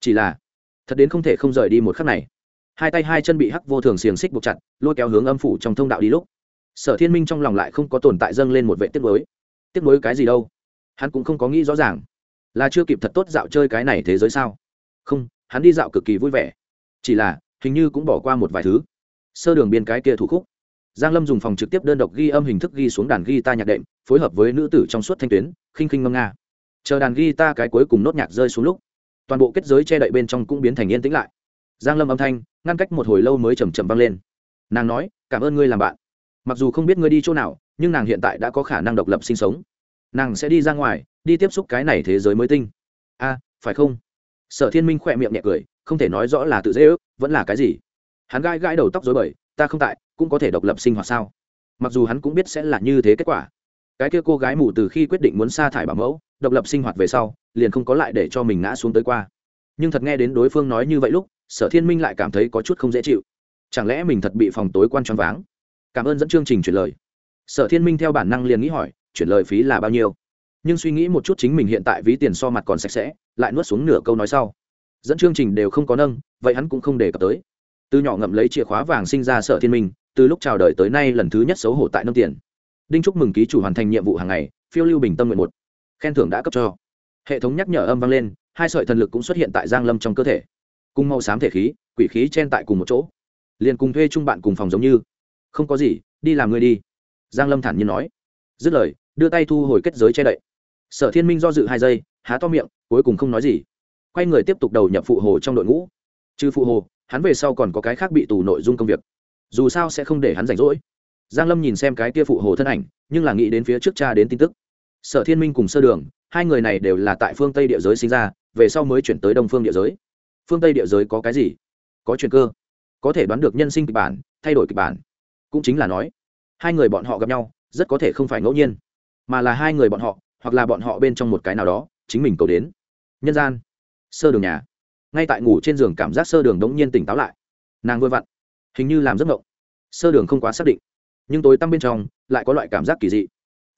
Chỉ là, thật đến không thể không rời đi một khắc này hai tay hai chân bị hắc vô thường xiềng xích buộc chặt, lôi kéo hướng âm phủ trong thông đạo đi lúc. Sở thiên minh trong lòng lại không có tồn tại dâng lên một vệ tiết mới tiết mới cái gì đâu? Hắn cũng không có nghĩ rõ ràng. Là chưa kịp thật tốt dạo chơi cái này thế giới sao? Không, hắn đi dạo cực kỳ vui vẻ. Chỉ là, hình như cũng bỏ qua một vài thứ. Sơ đường biên cái kia thủ khúc. Giang lâm dùng phòng trực tiếp đơn độc ghi âm hình thức ghi xuống đàn guitar nhạc đệm, phối hợp với nữ tử trong suốt thanh tuyến, khinh khinh ngâm nga. Chờ đàn guitar cái cuối cùng nốt nhạc rơi xuống lúc, toàn bộ kết giới che đậy bên trong cũng biến thành yên tĩnh lại. Giang lâm âm thanh ngăn cách một hồi lâu mới chầm chậm vang lên. Nàng nói, cảm ơn ngươi làm bạn. Mặc dù không biết ngươi đi chỗ nào, nhưng nàng hiện tại đã có khả năng độc lập sinh sống. Nàng sẽ đi ra ngoài, đi tiếp xúc cái này thế giới mới tinh. A, phải không? Sở thiên minh khỏe miệng nhẹ cười, không thể nói rõ là tự dễ ước, vẫn là cái gì. Hắn gai gãi đầu tóc dối bời, ta không tại, cũng có thể độc lập sinh hoạt sao? Mặc dù hắn cũng biết sẽ là như thế kết quả. Cái kia cô gái mù từ khi quyết định muốn sa thải bảo mẫu, độc lập sinh hoạt về sau, liền không có lại để cho mình ngã xuống tới qua. Nhưng thật nghe đến đối phương nói như vậy lúc sở thiên minh lại cảm thấy có chút không dễ chịu. Chẳng lẽ mình thật bị phòng tối quan choáng váng? Cảm ơn dẫn chương trình chuyển lời. Sở thiên minh theo bản năng liền nghĩ hỏi, chuyển lời phí là bao nhiêu? Nhưng suy nghĩ một chút chính mình hiện tại ví tiền so mặt còn sạch sẽ, lại nuốt xuống nửa câu nói sau. Dẫn chương trình đều không có nâng, vậy hắn cũng không đề cập tới. Từ nhỏ ngậm lấy chìa khóa vàng sinh ra sở thiên minh, từ lúc chào đời tới nay lần thứ nhất xấu hổ tại nâng tiền. Đinh chúc mừng ký chủ hoàn thành nhiệm vụ hàng ngày, phiêu lưu bình tâm nguyện một. Khen thưởng đã cấp cho. Hệ thống nhắc nhở âm vang lên, hai sợi thần lực cũng xuất hiện tại giang lâm trong cơ thể cùng màu xám thể khí, quỷ khí chen tại cùng một chỗ. Liền cùng thuê chung bạn cùng phòng giống như. Không có gì, đi làm người đi. Giang lâm thản nhiên nói. Dứt lời, đưa tay thu hồi kết giới che đậy. Sở thiên minh do dự hai giây, há to miệng, cuối cùng không nói gì. Quay người tiếp tục đầu nhập phụ hồ trong đội ngũ. Trừ phụ hồ, hắn về sau còn có cái khác bị tù nội dung công việc. Dù sao sẽ không để hắn rảnh rỗi. Giang lâm nhìn xem cái kia phụ hồ thân ảnh, nhưng là nghĩ đến phía trước cha đến tin tức. Sở thiên minh cùng sơ đường, hai người này đều là tại phương tây địa giới sinh ra, về sau mới chuyển tới đông phương địa giới phương tây địa giới có cái gì? Có chuyện cơ. Có thể đoán được nhân sinh kịch bản, thay đổi kịch bản. Cũng chính là nói, hai người bọn họ gặp nhau, rất có thể không phải ngẫu nhiên, mà là hai người bọn họ, hoặc là bọn họ bên trong một cái nào đó, chính mình cầu đến. Nhân gian, sơ đường nhà. Ngay tại ngủ trên giường cảm giác sơ đường đống nhiên tỉnh táo lại. Nàng vơi vặn, hình như làm giấc ngộng sơ đường không quá xác định, nhưng tối tăm bên trong, lại có loại cảm giác kỳ dị.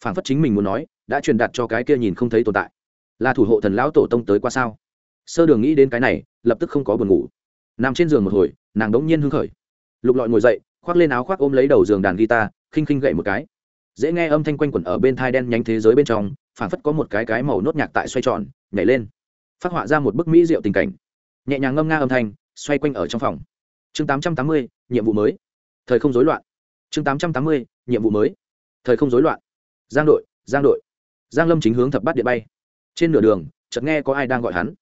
Phảng phất chính mình muốn nói, đã truyền đạt cho cái kia nhìn không thấy tồn tại. Là thủ hộ thần lão tổ tông tới qua sao? Sơ đường nghĩ đến cái này, lập tức không có buồn ngủ. Nằm trên giường một hồi, nàng đống nhiên hưng khởi. Lục lọi ngồi dậy, khoác lên áo khoác ôm lấy đầu giường đàn guitar, khinh khinh gậy một cái. Dễ nghe âm thanh quanh quẩn ở bên thai đen nhánh thế giới bên trong, phảng phất có một cái cái màu nốt nhạc tại xoay tròn, nhảy lên. Phát họa ra một bức mỹ diệu tình cảnh. Nhẹ nhàng ngâm nga âm thanh, xoay quanh ở trong phòng. Chương tám trăm tám mươi, nhiệm vụ mới. Thời không rối loạn. Chương tám trăm tám mươi, nhiệm vụ mới. Thời không rối loạn. Giang đội giang đội. Giang lâm chính hướng thập bát điện bay. Trên nửa đường, chợt nghe có ai đang gọi hắn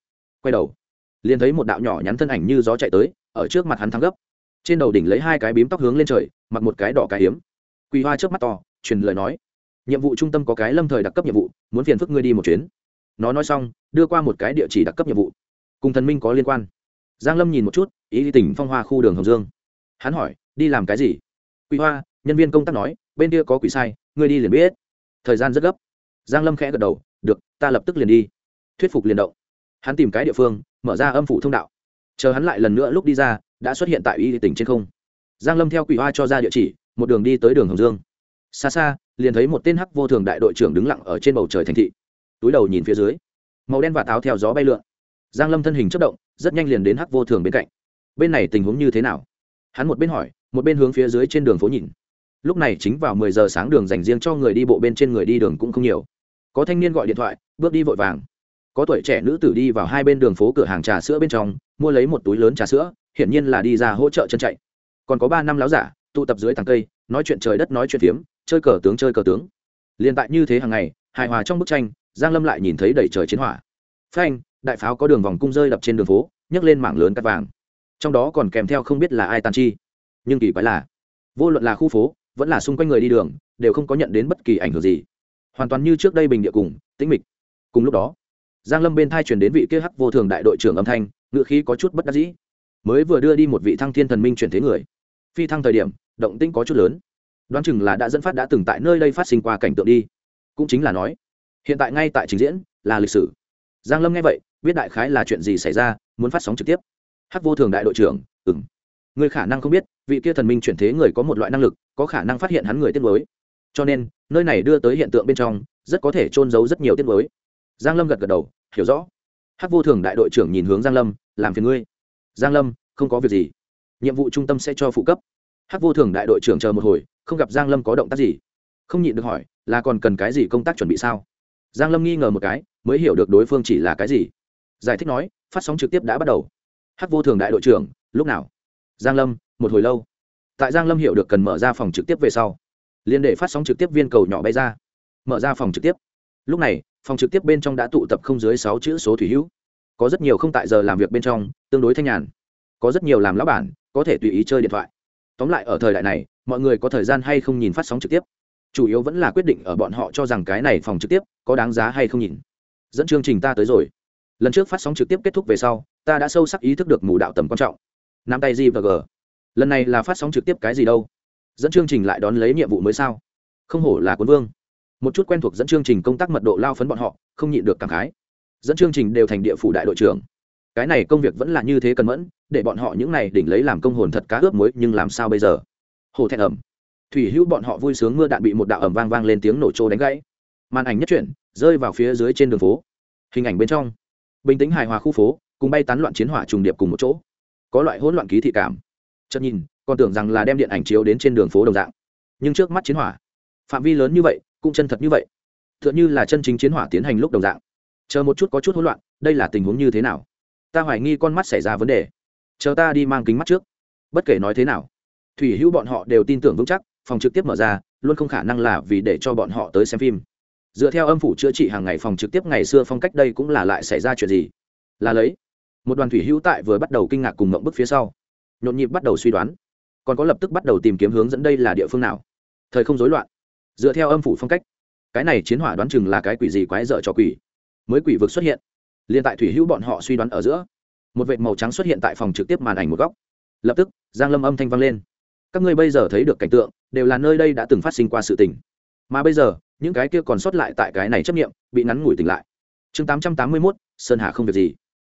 quay đầu, liền thấy một đạo nhỏ nhắn thân ảnh như gió chạy tới, ở trước mặt hắn thắng gấp. Trên đầu đỉnh lấy hai cái bím tóc hướng lên trời, mặc một cái đỏ cái hiếm. Quỳ hoa trước mắt to, truyền lời nói, nhiệm vụ trung tâm có cái lâm thời đặc cấp nhiệm vụ, muốn phiền phức ngươi đi một chuyến. Nó nói xong, đưa qua một cái địa chỉ đặc cấp nhiệm vụ. Cùng thần minh có liên quan. Giang lâm nhìn một chút, ý tỉnh phong hoa khu đường hồng dương. Hắn hỏi, đi làm cái gì? Quỳ hoa, nhân viên công tác nói, bên kia có quỷ sai, ngươi đi liền biết. Thời gian rất gấp. Giang lâm khẽ gật đầu, được, ta lập tức liền đi. Thuyết phục liền động hắn tìm cái địa phương, mở ra âm phủ thông đạo. Chờ hắn lại lần nữa lúc đi ra, đã xuất hiện tại y tỉnh trên không. Giang lâm theo quỷ hoa cho ra địa chỉ, một đường đi tới đường hồng dương. Xa xa, liền thấy một tên hắc vô thường đại đội trưởng đứng lặng ở trên bầu trời thành thị. Túi đầu nhìn phía dưới, màu đen và táo theo gió bay lượn. Giang lâm thân hình chất động, rất nhanh liền đến hắc vô thường bên cạnh. Bên này tình huống như thế nào? Hắn một bên hỏi, một bên hướng phía dưới trên đường phố nhìn. Lúc này chính vào mười giờ sáng đường dành riêng cho người đi bộ bên trên người đi đường cũng không nhiều. Có thanh niên gọi điện thoại, bước đi vội vàng có tuổi trẻ nữ tử đi vào hai bên đường phố cửa hàng trà sữa bên trong, mua lấy một túi lớn trà sữa, hiển nhiên là đi ra hỗ trợ chân chạy. Còn có ba năm láo giả, tụ tập dưới tàng cây, nói chuyện trời đất nói chuyện phiếm, chơi cờ tướng chơi cờ tướng. Liền tại như thế hàng ngày, hài hòa trong bức tranh, giang lâm lại nhìn thấy đầy trời chiến hỏa. Phanh, đại pháo có đường vòng cung rơi đập trên đường phố, nhấc lên mảng lớn cắt vàng. Trong đó còn kèm theo không biết là ai tàn chi. Nhưng kỳ quái là, vô luận là khu phố, vẫn là xung quanh người đi đường, đều không có nhận đến bất kỳ ảnh hưởng gì. Hoàn toàn như trước đây bình địa cùng, tĩnh mịch. Cùng lúc đó giang lâm bên thai truyền đến vị kia hắc vô thường đại đội trưởng âm thanh ngựa khí có chút bất đắc dĩ. Mới vừa đưa đi một vị thăng thiên thần minh chuyển thế người. Phi thăng thời điểm, động tĩnh có chút lớn. Đoán chừng là đã dẫn phát đã từng tại nơi đây phát sinh qua cảnh tượng đi. Cũng chính là nói, hiện tại ngay tại trình diễn, là lịch sử. Giang lâm nghe vậy, biết đại khái là chuyện gì xảy ra, muốn phát sóng trực tiếp. Hắc vô thường đại đội trưởng ừng người khả năng không biết, vị kia thần minh chuyển thế người có một loại năng lực, có khả năng phát hiện hắn người tiết mới. Cho nên, nơi này đưa tới hiện tượng bên trong, rất có thể trôn giấu rất nhiều tiết mới giang lâm gật gật đầu, hiểu rõ. Hắc vô thường đại đội trưởng nhìn hướng giang lâm, làm phiền ngươi. Giang lâm, không có việc gì. Nhiệm vụ trung tâm sẽ cho phụ cấp. Hắc vô thường đại đội trưởng chờ một hồi, không gặp giang lâm có động tác gì. Không nhịn được hỏi, là còn cần cái gì công tác chuẩn bị sao? Giang lâm nghi ngờ một cái, mới hiểu được đối phương chỉ là cái gì. Giải thích nói, phát sóng trực tiếp đã bắt đầu. Hắc vô thường đại đội trưởng, lúc nào? Giang lâm, một hồi lâu. Tại giang lâm hiểu được cần mở ra phòng trực tiếp về sau liên để phát sóng trực tiếp viên cầu nhỏ bay ra. Mở ra phòng trực tiếp. Lúc này phòng trực tiếp bên trong đã tụ tập không dưới sáu chữ số thủy hữu. Có rất nhiều không tại giờ làm việc bên trong, tương đối thanh nhàn. Có rất nhiều làm lão bản, có thể tùy ý chơi điện thoại. Tóm lại ở thời đại này, mọi người có thời gian hay không nhìn phát sóng trực tiếp? Chủ yếu vẫn là quyết định ở bọn họ cho rằng cái này phòng trực tiếp có đáng giá hay không nhìn. Dẫn chương trình ta tới rồi. Lần trước phát sóng trực tiếp kết thúc về sau, ta đã sâu sắc ý thức được mù đạo tầm quan trọng. Nắm tay gì và g. Lần này là phát sóng trực tiếp cái gì đâu? Dẫn chương trình lại đón lấy nhiệm vụ mới sao? Không hổ là quân vương một chút quen thuộc dẫn chương trình công tác mật độ lao phấn bọn họ, không nhịn được cảm khái. Dẫn chương trình đều thành địa phủ đại đội trưởng. Cái này công việc vẫn là như thế cần mẫn, để bọn họ những này đỉnh lấy làm công hồn thật cá ướp muối, nhưng làm sao bây giờ? Hồ thẹn ẩm. Thủy hữu bọn họ vui sướng mưa đạn bị một đạo ẩm vang vang lên tiếng nổ trô đánh gãy. Màn ảnh nhất chuyển, rơi vào phía dưới trên đường phố. Hình ảnh bên trong. Bình tĩnh hài hòa khu phố, cùng bay tán loạn chiến hỏa trùng điệp cùng một chỗ. Có loại hỗn loạn ký thị cảm. Chợt nhìn, còn tưởng rằng là đem điện ảnh chiếu đến trên đường phố đồng dạng. Nhưng trước mắt chiến hỏa, phạm vi lớn như vậy cũng chân thật như vậy. T h ư ợ n như là chân chính chiến hỏa tiến hành lúc đồng dạng. Chờ một chút có chút hỗn loạn, đây là tình huống như thế nào? Ta hoài nghi con mắt xảy ra vấn đề. Chờ ta đi mang kính mắt trước. Bất kể nói thế nào, thủy hữu bọn họ đều tin tưởng vững chắc, phòng trực tiếp mở ra, luôn không khả năng là vì để cho bọn họ tới xem phim. Dựa theo âm phủ chữa trị hàng ngày phòng trực tiếp ngày xưa phong cách đây cũng là lại xảy ra chuyện gì? Là lấy, một đoàn thủy hữu tại vừa bắt đầu kinh ngạc cùng mộng bức phía sau. Nhộn nhịp bắt đầu suy đoán. Còn có lập tức bắt đầu tìm kiếm hướng dẫn đây là địa phương nào. Thời không rối loạn dựa theo âm phủ phong cách. Cái này chiến hỏa đoán chừng là cái quỷ gì quái dở cho quỷ. Mới quỷ vực xuất hiện. Liền tại thủy hữu bọn họ suy đoán ở giữa một vệt màu trắng xuất hiện tại phòng trực tiếp màn ảnh một góc. Lập tức giang lâm âm thanh vang lên. Các ngươi bây giờ thấy được cảnh tượng đều là nơi đây đã từng phát sinh qua sự tình. Mà bây giờ những cái kia còn sót lại tại cái này chấp nghiệm bị ngắn ngủi tỉnh lại. Chương 881, sơn hà không việc gì.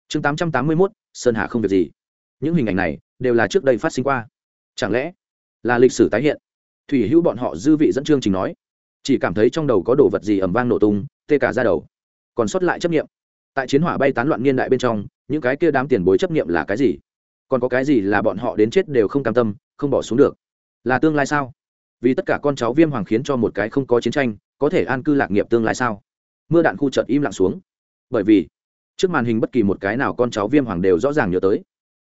Chương 881, sơn hà không việc gì. Những hình ảnh này đều là trước đây phát sinh qua. Chẳng lẽ là lịch sử tái hiện? Thủy hữu bọn họ dư vị dẫn chương trình nói. Chỉ cảm thấy trong đầu có đồ vật gì ẩm vang nổ tung, tê cả ra đầu. Còn sót lại chấp nghiệm. Tại chiến hỏa bay tán loạn niên đại bên trong, những cái kia đám tiền bối chấp nghiệm là cái gì? Còn có cái gì là bọn họ đến chết đều không cam tâm, không bỏ xuống được? Là tương lai sao? Vì tất cả con cháu viêm hoàng khiến cho một cái không có chiến tranh, có thể an cư lạc nghiệp tương lai sao? Mưa đạn khu chợt im lặng xuống. Bởi vì, trước màn hình bất kỳ một cái nào con cháu viêm hoàng đều rõ ràng nhớ tới.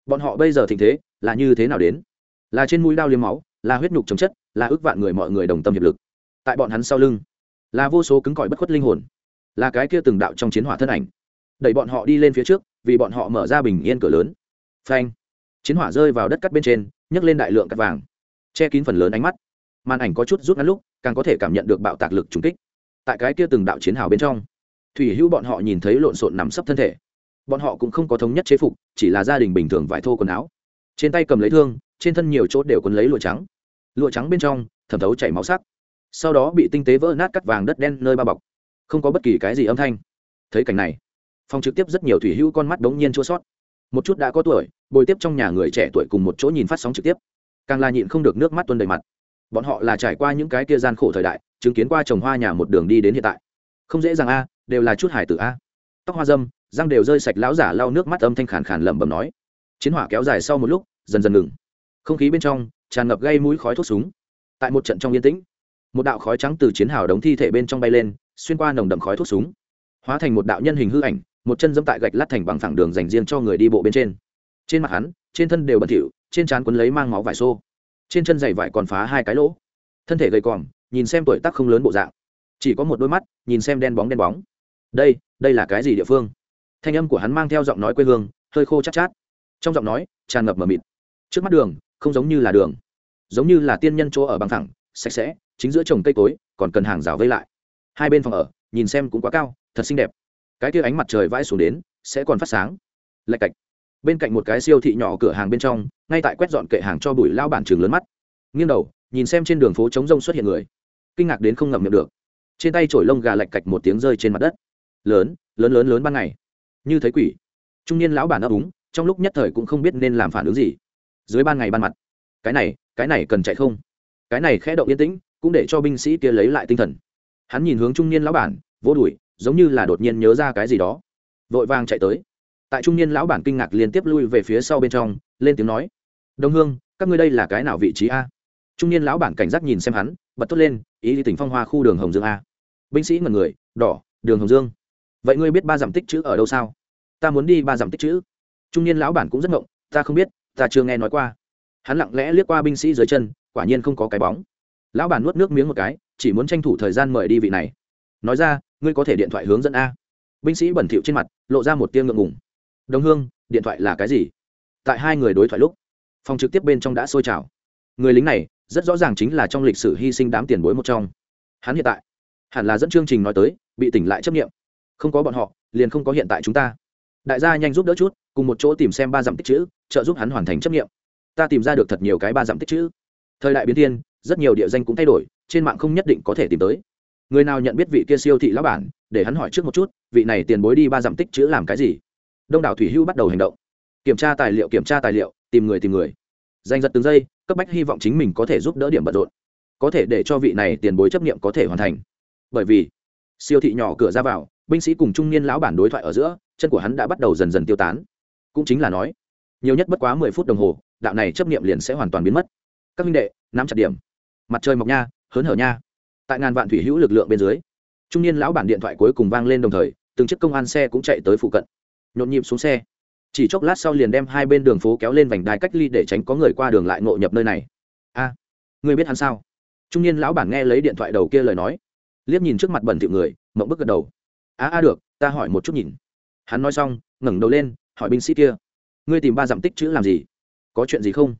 Bọn họ bây giờ tình thế, là như thế nào đến? Là trên mũi đao liếm máu là huyết nhục chống chất, là ước vạn người mọi người đồng tâm hiệp lực. Tại bọn hắn sau lưng, là vô số cứng cỏi bất khuất linh hồn, là cái kia từng đạo trong chiến hỏa thân ảnh. Đẩy bọn họ đi lên phía trước, vì bọn họ mở ra bình yên cửa lớn. Phanh! Chiến hỏa rơi vào đất cắt bên trên, nhấc lên đại lượng cắt vàng, che kín phần lớn ánh mắt. Màn ảnh có chút rút ngắn lúc, càng có thể cảm nhận được bạo tạc lực trùng kích. Tại cái kia từng đạo chiến hào bên trong, thủy hữu bọn họ nhìn thấy lộn xộn nằm sấp thân thể. Bọn họ cũng không có thống nhất chế phục, chỉ là gia đình bình thường vải thô quần áo. Trên tay cầm lấy thương, trên thân nhiều chỗ đều quấn lấy lụa trắng lụa trắng bên trong, thẩm thấu chảy máu sắc. Sau đó bị tinh tế vỡ nát cắt vàng đất đen nơi bao bọc. Không có bất kỳ cái gì âm thanh. Thấy cảnh này phong trực tiếp rất nhiều thủy hữu con mắt đống nhiên chua sót một chút đã có tuổi, bồi tiếp trong nhà người trẻ tuổi cùng một chỗ nhìn phát sóng trực tiếp. Càng là nhịn không được nước mắt tuân đầy mặt. Bọn họ là trải qua những cái kia gian khổ thời đại, chứng kiến qua trồng hoa nhà một đường đi đến hiện tại. Không dễ dàng a, đều là chút hải tử a. Tóc hoa dâm, răng đều rơi sạch lão giả lau nước mắt âm thanh khàn khàn lẩm bẩm nói. Chiến hỏa kéo dài sau một lúc, dần dần ngừng. Không khí bên trong tràn ngập gây mũi khói thuốc súng. Tại một trận trong yên tĩnh một đạo khói trắng từ chiến hào đống thi thể bên trong bay lên xuyên qua nồng đậm khói thuốc súng. Hóa thành một đạo nhân hình hư ảnh một chân dẫm tại gạch lát thành bằng phẳng đường dành riêng cho người đi bộ bên trên. Trên mặt hắn trên thân đều bẩn thỉu trên trán quấn lấy mang máu vải xô. Trên chân giày vải còn phá hai cái lỗ. Thân thể gầy còm nhìn xem tuổi tác không lớn bộ dạng. Chỉ có một đôi mắt nhìn xem đen bóng đen bóng. Đây đây là cái gì địa phương? Thanh âm của hắn mang theo giọng nói quê hương hơi khô chát, chát. Trong giọng nói tràn ngập mờ mịt. Trước mắt đường không giống như là đường. Giống như là tiên nhân chỗ ở bằng thẳng sạch sẽ, chính giữa trồng cây cối, còn cần hàng rào vây lại. Hai bên phòng ở, nhìn xem cũng quá cao, thật xinh đẹp. Cái kia ánh mặt trời vãi xuống đến, sẽ còn phát sáng. Lạch cạch. Bên cạnh một cái siêu thị nhỏ cửa hàng bên trong, ngay tại quét dọn kệ hàng cho bụi lao bản trường lớn mắt. Nghiêng đầu, nhìn xem trên đường phố trống rông xuất hiện người. Kinh ngạc đến không ngậm miệng được. Trên tay trổi lông gà lạch cạch một tiếng rơi trên mặt đất. Lớn lớn lớn lớn ban ngày. Như thấy quỷ. Trung niên lão bản ấp úng, trong lúc nhất thời cũng không biết nên làm phản ứng gì dưới ban ngày ban mặt. Cái này cái này cần chạy không? Cái này khẽ động yên tĩnh, cũng để cho binh sĩ kia lấy lại tinh thần. Hắn nhìn hướng trung niên lão bản, vô đùi, giống như là đột nhiên nhớ ra cái gì đó. Vội vàng chạy tới. Tại trung niên lão bản kinh ngạc liên tiếp lui về phía sau bên trong, lên tiếng nói, đông hương, các ngươi đây là cái nào vị trí a? Trung niên lão bản cảnh giác nhìn xem hắn, bật tốt lên, ý đi tỉnh phong hoa khu đường hồng dương a. Binh sĩ ngần người, đỏ, đường hồng dương. Vậy ngươi biết ba dặm tích chữ ở đâu sao? Ta muốn đi ba dặm tích chữ. Trung niên lão bản cũng rất ngộng, ta không biết ta chưa nghe nói qua. Hắn lặng lẽ liếc qua binh sĩ dưới chân, quả nhiên không có cái bóng. Lão bản nuốt nước miếng một cái, chỉ muốn tranh thủ thời gian mời đi vị này. Nói ra, ngươi có thể điện thoại hướng dẫn a. Binh sĩ bẩn thỉu trên mặt, lộ ra một tiếng ngượng ngùng. Đồng hương, điện thoại là cái gì? Tại hai người đối thoại lúc, phòng trực tiếp bên trong đã sôi trào. Người lính này, rất rõ ràng chính là trong lịch sử hy sinh đám tiền bối một trong. Hắn hiện tại, hẳn là dẫn chương trình nói tới, bị tỉnh lại chấp nghiệm. Không có bọn họ, liền không có hiện tại chúng ta đại gia nhanh giúp đỡ chút, cùng một chỗ tìm xem ba dặm tích chữ, trợ giúp hắn hoàn thành chấp nghiệm. Ta tìm ra được thật nhiều cái ba dặm tích chữ. Thời đại biến thiên, rất nhiều địa danh cũng thay đổi, trên mạng không nhất định có thể tìm tới. Người nào nhận biết vị kia siêu thị lão bản, để hắn hỏi trước một chút, vị này tiền bối đi ba dặm tích chữ làm cái gì? Đông đảo thủy hưu bắt đầu hành động. Kiểm tra tài liệu, kiểm tra tài liệu, tìm người tìm người. Danh giật từng giây, cấp bách hy vọng chính mình có thể giúp đỡ điểm bận rộn. Có thể để cho vị này tiền bối chấp nghiệm có thể hoàn thành. Bởi vì, siêu thị nhỏ cửa ra vào binh sĩ cùng trung niên lão bản đối thoại ở giữa chân của hắn đã bắt đầu dần dần tiêu tán. Cũng chính là nói nhiều nhất bất quá mười phút đồng hồ đạo này chấp nghiệm liền sẽ hoàn toàn biến mất. Các minh đệ nắm chặt điểm. Mặt trời mọc nha hớn hở nha. Tại ngàn vạn thủy hữu lực lượng bên dưới trung niên lão bản điện thoại cuối cùng vang lên đồng thời từng chiếc công an xe cũng chạy tới phụ cận. Nhộn nhịp xuống xe. Chỉ chốc lát sau liền đem hai bên đường phố kéo lên vành đai cách ly để tránh có người qua đường lại ngộ nhập nơi này. A à, người biết hắn sao? Trung niên lão bản nghe lấy điện thoại đầu kia lời nói liếc nhìn trước mặt bẩn thỉu người mộng bức gật đầu a a được, ta hỏi một chút nhìn. Hắn nói xong, ngẩng đầu lên, hỏi binh sĩ kia. Ngươi tìm ba dặm tích chữ làm gì? Có chuyện gì không?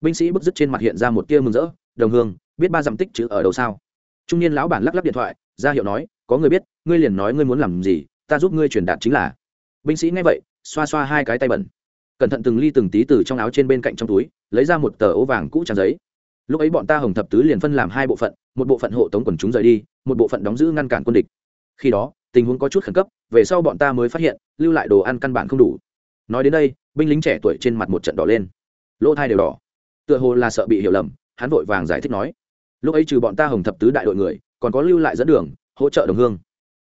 Binh sĩ bức dứt trên mặt hiện ra một tia mừng rỡ, đồng hương, biết ba dặm tích chữ ở đâu sao? Trung niên lão bản lắc lắc điện thoại, ra hiệu nói, có người biết, ngươi liền nói ngươi muốn làm gì, ta giúp ngươi truyền đạt chính là. Binh sĩ nghe vậy, xoa xoa hai cái tay bẩn. Cẩn thận từng ly từng tí từ trong áo trên bên cạnh trong túi, lấy ra một tờ ố vàng cũ trang giấy. Lúc ấy bọn ta hồng thập tứ liền phân làm hai bộ phận, một bộ phận hộ tống quần chúng rời đi, một bộ phận đóng giữ ngăn cản quân địch khi đó, tình huống có chút khẩn cấp, về sau bọn ta mới phát hiện, lưu lại đồ ăn căn bản không đủ. Nói đến đây, binh lính trẻ tuổi trên mặt một trận đỏ lên. Lỗ thai đều đỏ. Tựa hồ là sợ bị hiểu lầm, hắn vội vàng giải thích nói. Lúc ấy trừ bọn ta hồng thập tứ đại đội người, còn có lưu lại dẫn đường, hỗ trợ đồng hương.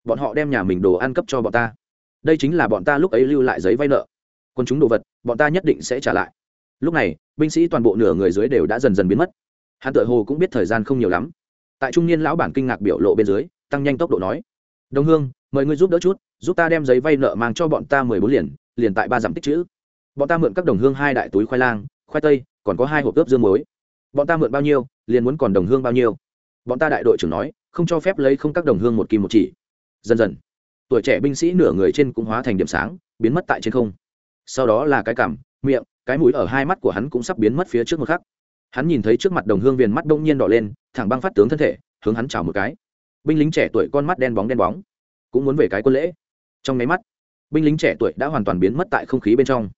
Bọn họ đem nhà mình đồ ăn cấp cho bọn ta. Đây chính là bọn ta lúc ấy lưu lại giấy vay nợ. Quân chúng đồ vật, bọn ta nhất định sẽ trả lại. Lúc này, binh sĩ toàn bộ nửa người dưới đều đã dần dần biến mất. Hắn tự hồ cũng biết thời gian không nhiều lắm. Tại trung niên lão bản kinh ngạc biểu lộ bên dưới, tăng nhanh tốc độ nói đồng hương mời ngươi giúp đỡ chút giúp ta đem giấy vay nợ mang cho bọn ta mười bốn liền liền tại ba dặm tích chữ. Bọn ta mượn các đồng hương hai đại túi khoai lang khoai tây còn có hai hộp ướp dương muối. Bọn ta mượn bao nhiêu liền muốn còn đồng hương bao nhiêu. Bọn ta đại đội trưởng nói không cho phép lấy không các đồng hương một kim một chỉ. Dần dần tuổi trẻ binh sĩ nửa người trên cũng hóa thành điểm sáng biến mất tại trên không. Sau đó là cái cảm, miệng cái mũi ở hai mắt của hắn cũng sắp biến mất phía trước một khắc. Hắn nhìn thấy trước mặt đồng hương viền mắt đông nhiên đỏ lên thẳng băng phát tướng thân thể hướng hắn chào một cái binh lính trẻ tuổi con mắt đen bóng đen bóng cũng muốn về cái quân lễ. Trong nháy mắt binh lính trẻ tuổi đã hoàn toàn biến mất tại không khí bên trong.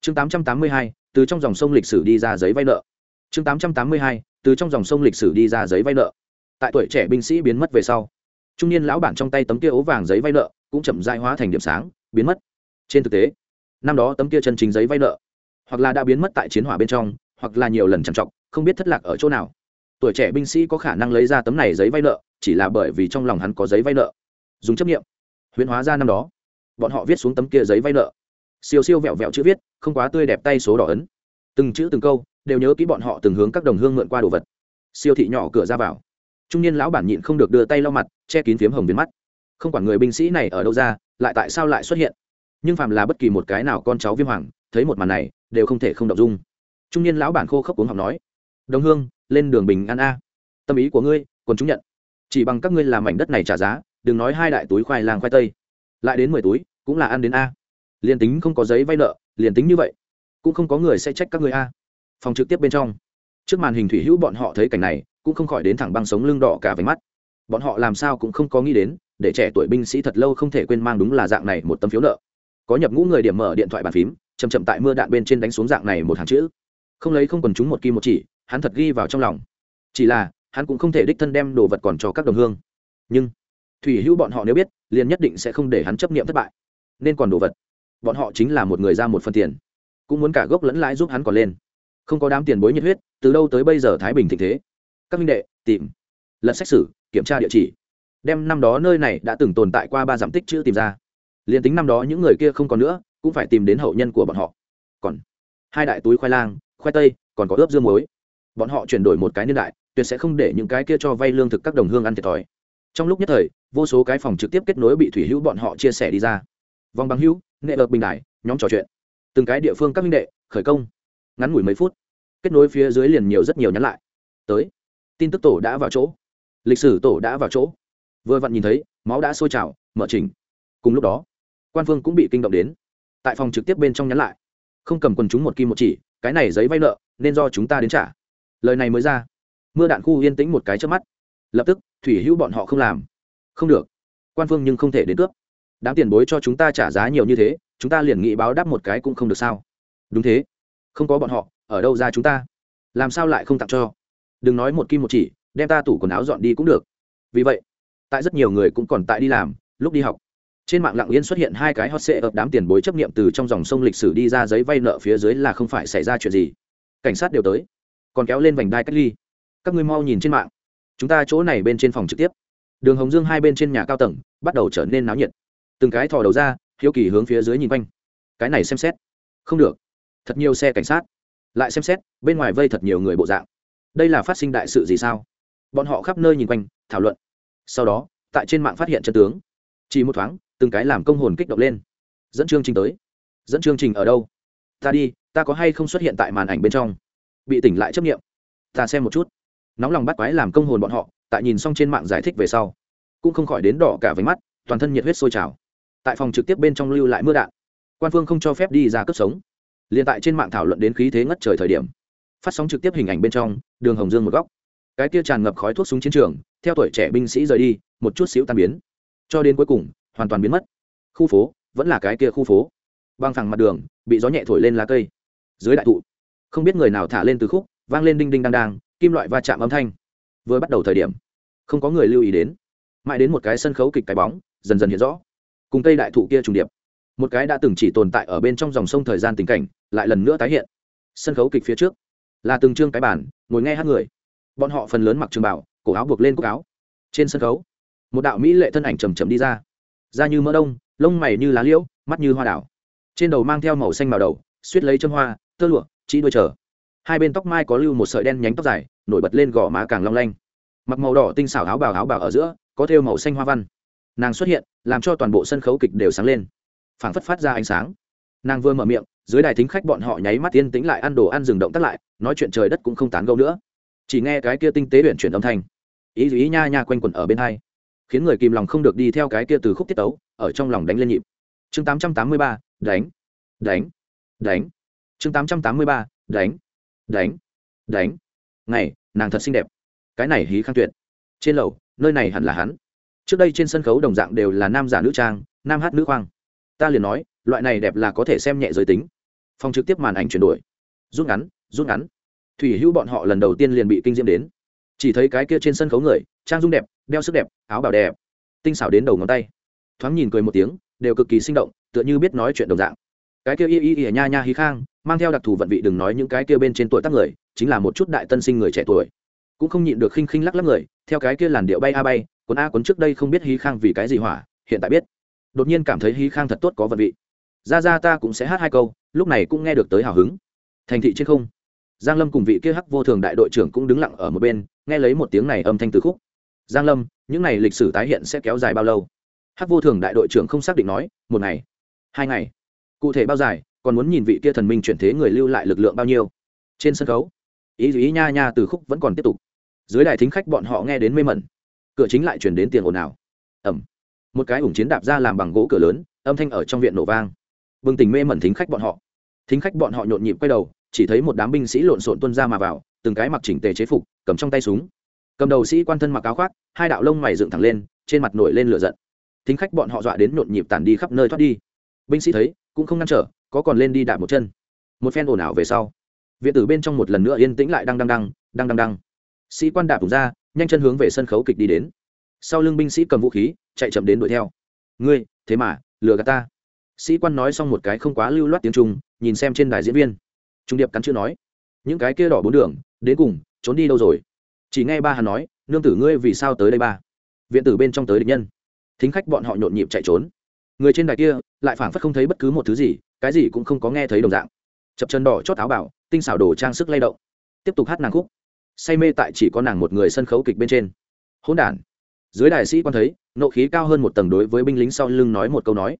Chương 882, từ trong dòng sông lịch sử đi ra giấy vay nợ. Chương 882, từ trong dòng sông lịch sử đi ra giấy vay nợ. Tại tuổi trẻ binh sĩ biến mất về sau trung niên lão bản trong tay tấm kia ố vàng giấy vay nợ cũng chậm dại hóa thành điểm sáng biến mất. Trên thực tế năm đó tấm kia chân chính giấy vay nợ hoặc là đã biến mất tại chiến hỏa bên trong hoặc là nhiều lần trầm trọng không biết thất lạc ở chỗ nào. Tuổi trẻ binh sĩ có khả năng lấy ra tấm này giấy vay nợ chỉ là bởi vì trong lòng hắn có giấy vay nợ. Dùng chấp nghiệm huyễn hóa ra năm đó. Bọn họ viết xuống tấm kia giấy vay nợ. Siêu siêu vẹo vẹo chữ viết, không quá tươi đẹp tay số đỏ ấn. Từng chữ từng câu, đều nhớ kỹ bọn họ từng hướng các đồng hương mượn qua đồ vật. Siêu thị nhỏ cửa ra vào. Trung niên lão bản nhịn không được đưa tay lau mặt, che kín phiếm hồng biến mắt. Không quản người binh sĩ này ở đâu ra, lại tại sao lại xuất hiện? Nhưng phàm là bất kỳ một cái nào con cháu viêm hoàng, thấy một màn này, đều không thể không động dung. Trung niên lão bản khô khốc uống học nói, đồng hương, lên đường bình an a. Tâm ý của ngươi còn chúng nhận chỉ bằng các ngươi làm mảnh đất này trả giá, đừng nói hai đại túi khoai lang khoai tây. Lại đến mười túi, cũng là ăn đến a. Liền tính không có giấy vay nợ, liền tính như vậy. Cũng không có người sẽ trách các người a. Phòng trực tiếp bên trong. Trước màn hình thủy hữu bọn họ thấy cảnh này, cũng không khỏi đến thẳng băng sống lưng đỏ cả váy mắt. Bọn họ làm sao cũng không có nghĩ đến, để trẻ tuổi binh sĩ thật lâu không thể quên mang đúng là dạng này một tấm phiếu nợ. Có nhập ngũ người điểm mở điện thoại bàn phím chầm chậm tại mưa đạn bên trên đánh xuống dạng này một hàng chữ. Không lấy không còn chúng một kim một chỉ, hắn thật ghi vào trong lòng. Chỉ là hắn cũng không thể đích thân đem đồ vật còn cho các đồng hương. Nhưng, thủy hữu bọn họ nếu biết, liền nhất định sẽ không để hắn chấp nghiệm thất bại. Nên còn đồ vật. Bọn họ chính là một người ra một phần tiền. Cũng muốn cả gốc lẫn lãi giúp hắn còn lên. Không có đám tiền bối nhiệt huyết, từ đâu tới bây giờ thái bình thịnh thế? Các minh đệ, tìm. Lật xét xử kiểm tra địa chỉ. Đem năm đó nơi này đã từng tồn tại qua ba giảm tích chữ tìm ra. Liền tính năm đó những người kia không còn nữa, cũng phải tìm đến hậu nhân của bọn họ. Còn hai đại túi khoai lang, khoai tây, còn có ướp dương muối bọn họ chuyển đổi một cái niên đại, tuyệt sẽ không để những cái kia cho vay lương thực các đồng hương ăn thiệt thòi. Trong lúc nhất thời, vô số cái phòng trực tiếp kết nối bị thủy hữu bọn họ chia sẻ đi ra. Vòng bằng hữu, nghệ ợp bình đại, nhóm trò chuyện. Từng cái địa phương các minh đệ, khởi công. Ngắn ngủi mấy phút, kết nối phía dưới liền nhiều rất nhiều nhắn lại. Tới, tin tức tổ đã vào chỗ. Lịch sử tổ đã vào chỗ. Vừa vặn nhìn thấy, máu đã sôi trào, mở trình cùng lúc đó, quan phương cũng bị kinh động đến. Tại phòng trực tiếp bên trong nhắn lại. Không cầm quần chúng một kim một chỉ, cái này giấy vay nợ, nên do chúng ta đến trả lời này mới ra. Mưa đạn khu yên tĩnh một cái trước mắt. Lập tức, thủy hữu bọn họ không làm. Không được. Quan phương nhưng không thể đến cướp. Đám tiền bối cho chúng ta trả giá nhiều như thế, chúng ta liền nghĩ báo đáp một cái cũng không được sao? Đúng thế. Không có bọn họ, ở đâu ra chúng ta? Làm sao lại không tặng cho? Đừng nói một kim một chỉ, đem ta tủ quần áo dọn đi cũng được. Vì vậy, tại rất nhiều người cũng còn tại đi làm, lúc đi học. Trên mạng lặng yên xuất hiện hai cái hot sệ ập đám tiền bối chấp nghiệm từ trong dòng sông lịch sử đi ra giấy vay nợ phía dưới là không phải xảy ra chuyện gì. Cảnh sát đều tới còn kéo lên vành đai cách ly. Các ngươi mau nhìn trên mạng. Chúng ta chỗ này bên trên phòng trực tiếp. Đường hồng dương hai bên trên nhà cao tầng bắt đầu trở nên náo nhiệt. Từng cái thò đầu ra, hiếu kỳ hướng phía dưới nhìn quanh. Cái này xem xét. Không được. Thật nhiều xe cảnh sát. Lại xem xét, bên ngoài vây thật nhiều người bộ dạng. Đây là phát sinh đại sự gì sao? Bọn họ khắp nơi nhìn quanh, thảo luận. Sau đó, tại trên mạng phát hiện chân tướng. Chỉ một thoáng, từng cái làm công hồn kích động lên. Dẫn chương trình tới. Dẫn chương trình ở đâu? Ta đi, ta có hay không xuất hiện tại màn ảnh bên trong? Bị tỉnh lại chấp nghiệm. Ta xem một chút. Nóng lòng bắt quái làm công hồn bọn họ, tại nhìn xong trên mạng giải thích về sau, cũng không khỏi đến đỏ cả váy mắt, toàn thân nhiệt huyết sôi trào. Tại phòng trực tiếp bên trong lưu lại mưa đạn, quan phương không cho phép đi ra cấp sống. Liền tại trên mạng thảo luận đến khí thế ngất trời thời điểm, phát sóng trực tiếp hình ảnh bên trong, đường hồng dương một góc. Cái kia tràn ngập khói thuốc súng chiến trường, theo tuổi trẻ binh sĩ rời đi, một chút xíu tan biến. Cho đến cuối cùng, hoàn toàn biến mất. Khu phố vẫn là cái kia khu phố. Băng phẳng mặt đường, bị gió nhẹ thổi lên lá cây. Dưới đại thụ không biết người nào thả lên từ khúc, vang lên đinh đinh đang đang, kim loại va chạm âm thanh. Vừa bắt đầu thời điểm, không có người lưu ý đến. Mãi đến một cái sân khấu kịch cái bóng, dần dần hiện rõ. Cùng cây đại thụ kia trùng điệp. Một cái đã từng chỉ tồn tại ở bên trong dòng sông thời gian tình cảnh, lại lần nữa tái hiện. Sân khấu kịch phía trước, là từng trương cái bản ngồi nghe hát người. Bọn họ phần lớn mặc trường bảo cổ áo buộc lên cúc áo. Trên sân khấu, một đạo mỹ lệ thân ảnh trầm trầm đi ra. Da như mỡ đông, lông mày như lá liễu, mắt như hoa đảo. Trên đầu mang theo màu xanh màu đầu, suýt lấy châm hoa, tơ lụa chỉ đôi chờ. hai bên tóc mai có lưu một sợi đen nhánh tóc dài, nổi bật lên gò má càng long lanh. Mặc màu đỏ tinh xảo áo bào áo bào ở giữa, có thêu màu xanh hoa văn. Nàng xuất hiện, làm cho toàn bộ sân khấu kịch đều sáng lên. Phảng phất phát ra ánh sáng. Nàng vừa mở miệng, dưới đài thính khách bọn họ nháy mắt tiên tính lại, ăn đồ ăn dừng động tắt lại, nói chuyện trời đất cũng không tán gẫu nữa. Chỉ nghe cái kia tinh tế huyện chuyển âm thanh. Ý ý nha nha quanh quẩn ở bên hai. Khiến người kìm lòng không được đi theo cái kia từ khúc tiết tấu, ở trong lòng đánh lên nhịp. Chương tám trăm tám mươi ba, đánh. Đánh. Đánh chương tám trăm tám mươi ba, đánh đánh đánh. Ngày, nàng thật xinh đẹp. Cái này hí khang tuyệt. Trên lầu, nơi này hẳn là hắn. Trước đây trên sân khấu đồng dạng đều là nam giả nữ trang, nam hát nữ khoang. Ta liền nói, loại này đẹp là có thể xem nhẹ giới tính. Phòng trực tiếp màn ảnh chuyển đổi. Rút ngắn rút ngắn. Thủy hữu bọn họ lần đầu tiên liền bị kinh diễm đến. Chỉ thấy cái kia trên sân khấu người, trang dung đẹp, đeo sức đẹp, áo bào đẹp, tinh xảo đến đầu ngón tay. Thoáng nhìn cười một tiếng, đều cực kỳ sinh động, tựa như biết nói chuyện đồng dạng. Cái kia y y y nha nha hí khang mang theo đặc thù vận vị đừng nói những cái kia bên trên tuổi tác người, chính là một chút đại tân sinh người trẻ tuổi. Cũng không nhịn được khinh khinh lắc lắc người, theo cái kia làn điệu bay a bay quần a quấn trước đây không biết hí khang vì cái gì hỏa, hiện tại biết. Đột nhiên cảm thấy hí khang thật tốt có vận vị. Ra ra ta cũng sẽ hát hai câu, lúc này cũng nghe được tới hào hứng. Thành thị trên không, giang lâm cùng vị kia hắc vô thường đại đội trưởng cũng đứng lặng ở một bên, nghe lấy một tiếng này âm thanh từ khúc. Giang lâm, những này lịch sử tái hiện sẽ kéo dài bao lâu? Hắc vô thường đại đội trưởng không xác định nói, một ngày, hai ngày. Cụ thể bao dài còn muốn nhìn vị kia thần minh chuyển thế người lưu lại lực lượng bao nhiêu. Trên sân khấu, ý ý nha nha từ khúc vẫn còn tiếp tục. Dưới đài thính khách bọn họ nghe đến mê mẩn. Cửa chính lại chuyển đến tiền ồn ào. Ẩm một cái ủng chiến đạp ra làm bằng gỗ cửa lớn, âm thanh ở trong viện nổ vang. Bừng tỉnh mê mẩn thính khách bọn họ. Thính khách bọn họ nhộn nhịp quay đầu, chỉ thấy một đám binh sĩ lộn xộn tuân ra mà vào, từng cái mặc chỉnh tề chế phục, cầm trong tay súng. Cầm đầu sĩ quan thân mặc áo khoác, hai đạo lông mày dựng thẳng lên, trên mặt nổi lên lửa giận. Thính khách bọn họ dọa đến nhộn nhịp tản đi khắp nơi thoát đi. Binh sĩ thấy, cũng không ngăn trở có còn lên đi đạp một chân. Một phen ồn ào về sau, viện tử bên trong một lần nữa yên tĩnh lại đang đang đang đang đang đang. Sĩ quan đạp thủng ra, nhanh chân hướng về sân khấu kịch đi đến. Sau lưng binh sĩ cầm vũ khí, chạy chậm đến đuổi theo. Ngươi, thế mà, lừa gạt ta. Sĩ quan nói xong một cái không quá lưu loát tiếng trung, nhìn xem trên đài diễn viên. Trung điệp cắn chữ nói, những cái kia đỏ bốn đường, đến cùng, trốn đi đâu rồi? Chỉ nghe ba hắn nói, nương tử ngươi vì sao tới đây ba? Viện tử bên trong tới địch nhân. Thính khách bọn họ nhộn nhịp chạy trốn. Người trên đài kia, lại phảng phất không thấy bất cứ một thứ gì cái gì cũng không có nghe thấy đồng dạng. Chập chân đỏ chót áo bảo, tinh xảo đồ trang sức lay động. Tiếp tục hát nàng khúc. Say mê tại chỉ có nàng một người sân khấu kịch bên trên. Hỗn đản. Dưới đại sĩ quan thấy, nộ khí cao hơn một tầng đối với binh lính sau lưng nói một câu nói.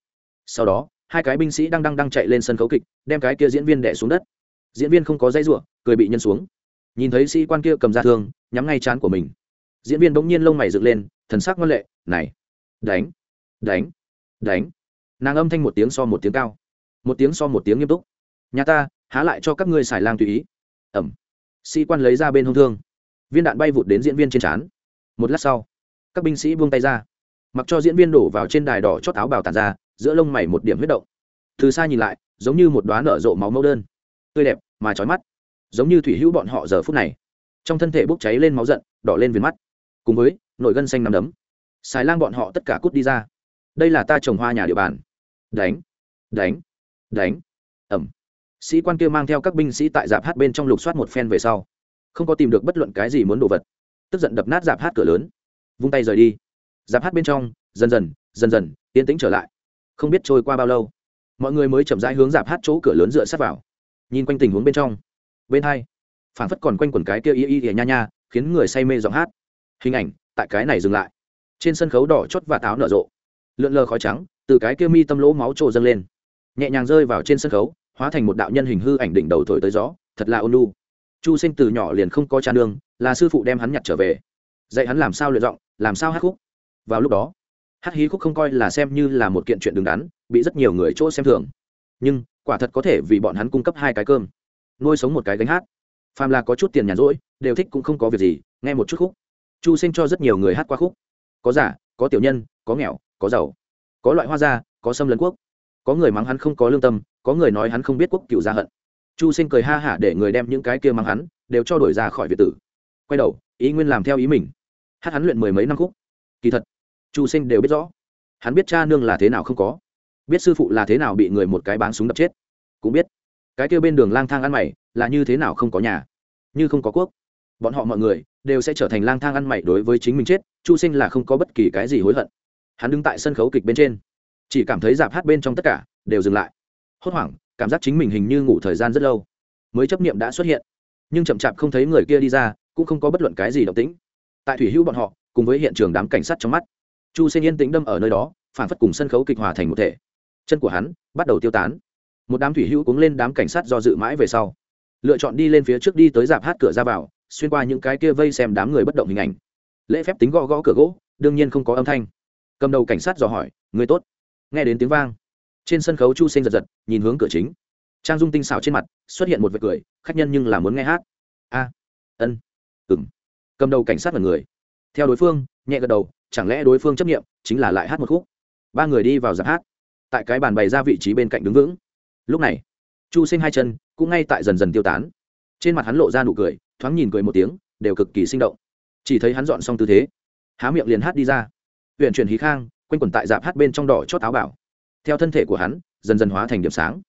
Sau đó, hai cái binh sĩ đang đang đang chạy lên sân khấu kịch, đem cái kia diễn viên đẻ xuống đất. Diễn viên không có dây rủa, cười bị nhân xuống. Nhìn thấy sĩ quan kia cầm ra thương, nhắm ngay chán của mình. Diễn viên bỗng nhiên lông mày dựng lên, thần sắc ngoan lệ, này, đánh đánh đánh. Nàng âm thanh một tiếng so một tiếng cao một tiếng so một tiếng nghiêm túc. Nhà ta, há lại cho các ngươi xài lang tùy ý. Ẩm. Sĩ quan lấy ra bên hông thương. Viên đạn bay vụt đến diễn viên trên trán. Một lát sau, các binh sĩ buông tay ra. Mặc cho diễn viên đổ vào trên đài đỏ chót áo bào tàn ra, giữa lông mày một điểm huyết động. Từ xa nhìn lại, giống như một đoá nở rộ máu mẫu đơn. Tươi đẹp mà trói mắt. Giống như thủy hữu bọn họ giờ phút này. Trong thân thể bốc cháy lên máu giận, đỏ lên viền mắt. Cùng với, nổi gân xanh nằm đấm. Xài lang bọn họ tất cả cút đi ra. Đây là ta trồng hoa nhà địa bàn. Đánh. Đánh đánh. Ẩm. Sĩ quan kia mang theo các binh sĩ tại dạp hát bên trong lục soát một phen về sau. Không có tìm được bất luận cái gì muốn đồ vật. Tức giận đập nát dạp hát cửa lớn. Vung tay rời đi. Giạp hát bên trong, dần dần dần dần, yên tĩnh trở lại. Không biết trôi qua bao lâu, mọi người mới chậm rãi hướng giạp hát chỗ cửa lớn dựa sát vào. Nhìn quanh tình huống bên trong. Bên hai phản phất còn quanh quần cái kia y y y nha nha, khiến người say mê giọng hát. Hình ảnh, tại cái này dừng lại. Trên sân khấu đỏ chót và táo nở rộ. Lượn lờ khói trắng, từ cái kia mi tâm lỗ máu trộ dâng lên nhẹ nhàng rơi vào trên sân khấu, hóa thành một đạo nhân hình hư ảnh đỉnh đầu thổi tới gió, thật là ôn lu chu sinh từ nhỏ liền không có cha nương, là sư phụ đem hắn nhặt trở về. Dạy hắn làm sao luyện giọng, làm sao hát khúc. Vào lúc đó, hát hí khúc không coi là xem như là một kiện chuyện đứng đắn, bị rất nhiều người chỗ xem thường. Nhưng, quả thật có thể vì bọn hắn cung cấp hai cái cơm. Nuôi sống một cái gánh hát. Phàm là có chút tiền nhàn rỗi, đều thích cũng không có việc gì, nghe một chút khúc. Chu sinh cho rất nhiều người hát qua khúc. Có giả, có tiểu nhân, có nghèo, có giàu. Có loại hoa gia có xâm lấn quốc có người mắng hắn không có lương tâm, có người nói hắn không biết quốc cựu gia hận. Chu sinh cười ha hả để người đem những cái kia mắng hắn, đều cho đổi ra khỏi việt tử. Quay đầu, ý nguyên làm theo ý mình. Hát hắn luyện mười mấy năm khúc. Kỳ thật, chu sinh đều biết rõ. Hắn biết cha nương là thế nào không có. Biết sư phụ là thế nào bị người một cái báng súng đập chết. Cũng biết, cái kia bên đường lang thang ăn mày là như thế nào không có nhà. Như không có quốc. Bọn họ mọi người đều sẽ trở thành lang thang ăn mày đối với chính mình chết, chu sinh là không có bất kỳ cái gì hối hận. Hắn đứng tại sân khấu kịch bên trên chỉ cảm thấy dạp hát bên trong tất cả đều dừng lại. Hốt hoảng, cảm giác chính mình hình như ngủ thời gian rất lâu. Mới chấp niệm đã xuất hiện. Nhưng chậm chạp không thấy người kia đi ra, cũng không có bất luận cái gì động tĩnh. Tại thủy hữu bọn họ, cùng với hiện trường đám cảnh sát trong mắt, chu sinh yên tĩnh đâm ở nơi đó, phản phất cùng sân khấu kịch hòa thành một thể. Chân của hắn bắt đầu tiêu tán. Một đám thủy hữu cuống lên đám cảnh sát do dự mãi về sau. Lựa chọn đi lên phía trước đi tới dạp hát cửa ra vào, xuyên qua những cái kia vây xem đám người bất động hình ảnh. Lễ phép tính gõ gõ cửa gỗ, đương nhiên không có âm thanh. Cầm đầu cảnh sát dò hỏi, người tốt? Nghe đến tiếng vang. Trên sân khấu chu sinh giật giật, nhìn hướng cửa chính. Trang dung tinh xảo trên mặt, xuất hiện một vệt cười, khách nhân nhưng là muốn nghe hát. A, ân ừng cầm đầu cảnh sát là người. Theo đối phương, nhẹ gật đầu, chẳng lẽ đối phương chấp nghiệm chính là lại hát một khúc? Ba người đi vào giáp hát. Tại cái bàn bày ra vị trí bên cạnh đứng vững. Lúc này, chu sinh hai chân cũng ngay tại dần dần tiêu tán. Trên mặt hắn lộ ra nụ cười, thoáng nhìn cười một tiếng, đều cực kỳ sinh động. Chỉ thấy hắn dọn xong tư thế, há miệng liền hát đi ra. Huyện chuyển hí khang quanh quẩn tại dạp hát bên trong đỏ chót áo bảo. Theo thân thể của hắn, dần dần hóa thành điểm sáng.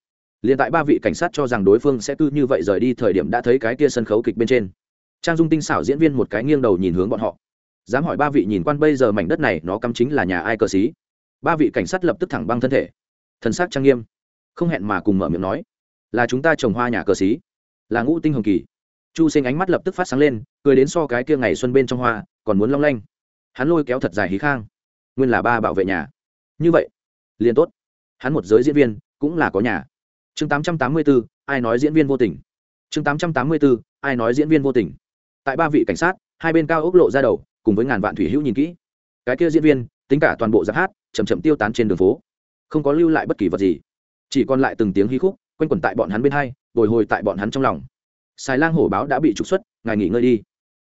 Liền tại ba vị cảnh sát cho rằng đối phương sẽ cứ như vậy rời đi thời điểm đã thấy cái kia sân khấu kịch bên trên. Trang dung tinh xảo diễn viên một cái nghiêng đầu nhìn hướng bọn họ. Dám hỏi ba vị nhìn quan bây giờ mảnh đất này nó cắm chính là nhà ai cờ xí ba vị cảnh sát lập tức thẳng băng thân thể. Thần sắc trang nghiêm. Không hẹn mà cùng mở miệng nói. Là chúng ta trồng hoa nhà cờ xí là ngũ tinh hồng kỳ. Chu sinh ánh mắt lập tức phát sáng lên, cười đến so cái kia ngày xuân bên trong hoa, còn muốn long lanh. Hắn lôi kéo thật dài hí khang nguyên là ba bảo vệ nhà. Như vậy, liền tốt. Hắn một giới diễn viên cũng là có nhà. Chương tám trăm tám mươi bốn ai nói diễn viên vô tình? Chương tám trăm tám mươi bốn ai nói diễn viên vô tình? Tại ba vị cảnh sát, hai bên cao ốc lộ ra đầu, cùng với ngàn vạn thủy hữu nhìn kỹ. Cái kia diễn viên, tính cả toàn bộ giáp hát chầm chậm tiêu tán trên đường phố. Không có lưu lại bất kỳ vật gì. Chỉ còn lại từng tiếng hí khúc, quanh quẩn tại bọn hắn bên hai, bồi hồi tại bọn hắn trong lòng. Xài lang hổ báo đã bị trục xuất, ngài nghỉ ngơi đi.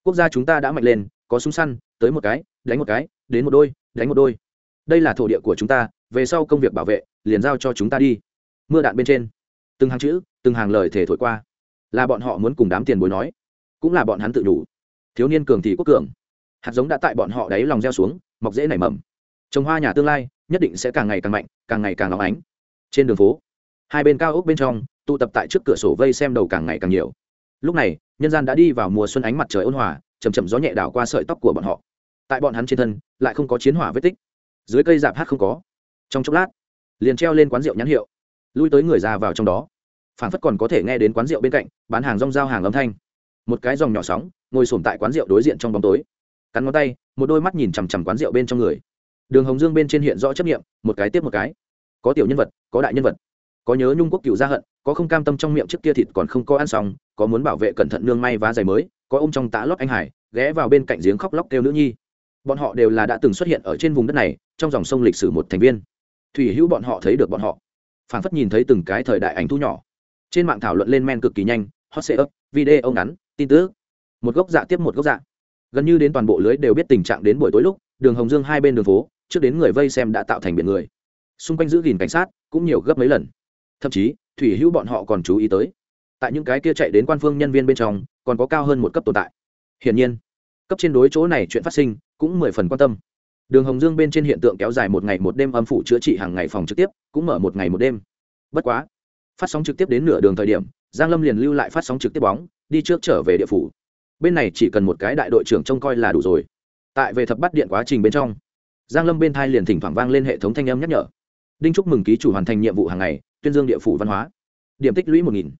Quốc gia chúng ta đã mạnh lên, có súng săn, tới một cái, đánh một cái, đến một đôi đánh một đôi. Đây là thổ địa của chúng ta, về sau công việc bảo vệ, liền giao cho chúng ta đi. Mưa đạn bên trên. Từng hàng chữ, từng hàng lời thể thổi qua. Là bọn họ muốn cùng đám tiền bối nói. Cũng là bọn hắn tự đủ thiếu niên cường thì quốc cường. Hạt giống đã tại bọn họ đáy lòng gieo xuống, mọc dễ nảy mầm. Trồng hoa nhà tương lai, nhất định sẽ càng ngày càng mạnh, càng ngày càng óng ánh. Trên đường phố, hai bên cao ốc bên trong, tụ tập tại trước cửa sổ vây xem đầu càng ngày càng nhiều. Lúc này, nhân gian đã đi vào mùa xuân ánh mặt trời ôn hòa chầm chậm gió nhẹ đảo qua sợi tóc của bọn họ tại bọn hắn trên thân, lại không có chiến hỏa vết tích. Dưới cây dạp hát không có. Trong chốc lát, liền treo lên quán rượu nhãn hiệu. Lui tới người ra vào trong đó. Phản phất còn có thể nghe đến quán rượu bên cạnh, bán hàng rong giao hàng âm thanh. Một cái dòng nhỏ sóng, ngồi sổm tại quán rượu đối diện trong bóng tối. Cắn ngón tay, một đôi mắt nhìn chằm chằm quán rượu bên trong người. Đường hồng dương bên trên hiện rõ chấp nghiệm một cái tiếp một cái. Có tiểu nhân vật, có đại nhân vật. Có nhớ nhung quốc cựu gia hận, có không cam tâm trong miệng trước kia thịt còn không có ăn xong, có muốn bảo vệ cẩn thận nương may vá giày mới, có ôm trong tã lót anh hải, ghé vào bên cạnh giếng khóc lóc kêu nữ nhi bọn họ đều là đã từng xuất hiện ở trên vùng đất này, trong dòng sông lịch sử một thành viên. Thủy hữu bọn họ thấy được bọn họ. Phản phất nhìn thấy từng cái thời đại ảnh thu nhỏ. Trên mạng thảo luận lên men cực kỳ nhanh, hot sê ấp video ngắn, tin tức. Một gốc dạ tiếp một gốc dạ. Gần như đến toàn bộ lưới đều biết tình trạng đến buổi tối lúc, đường hồng dương hai bên đường phố, trước đến người vây xem đã tạo thành biển người. Xung quanh giữ gìn cảnh sát, cũng nhiều gấp mấy lần. Thậm chí, thủy hữu bọn họ còn chú ý tới. Tại những cái kia chạy đến quan phương nhân viên bên trong, còn có cao hơn một cấp tồn tại. Hiển nhiên cấp trên đối chỗ này chuyện phát sinh cũng mười phần quan tâm. Đường hồng dương bên trên hiện tượng kéo dài một ngày một đêm âm phủ chữa trị hàng ngày phòng trực tiếp, cũng mở một ngày một đêm. Bất quá, phát sóng trực tiếp đến nửa đường thời điểm, giang lâm liền lưu lại phát sóng trực tiếp bóng, đi trước trở về địa phủ. Bên này chỉ cần một cái đại đội trưởng trông coi là đủ rồi. Tại về thập bắt điện quá trình bên trong, giang lâm bên thai liền thỉnh thoảng vang lên hệ thống thanh âm nhắc nhở. Đinh chúc mừng ký chủ hoàn thành nhiệm vụ hàng ngày, tuyên dương địa phủ văn hóa. Điểm tích lũy một nghìn.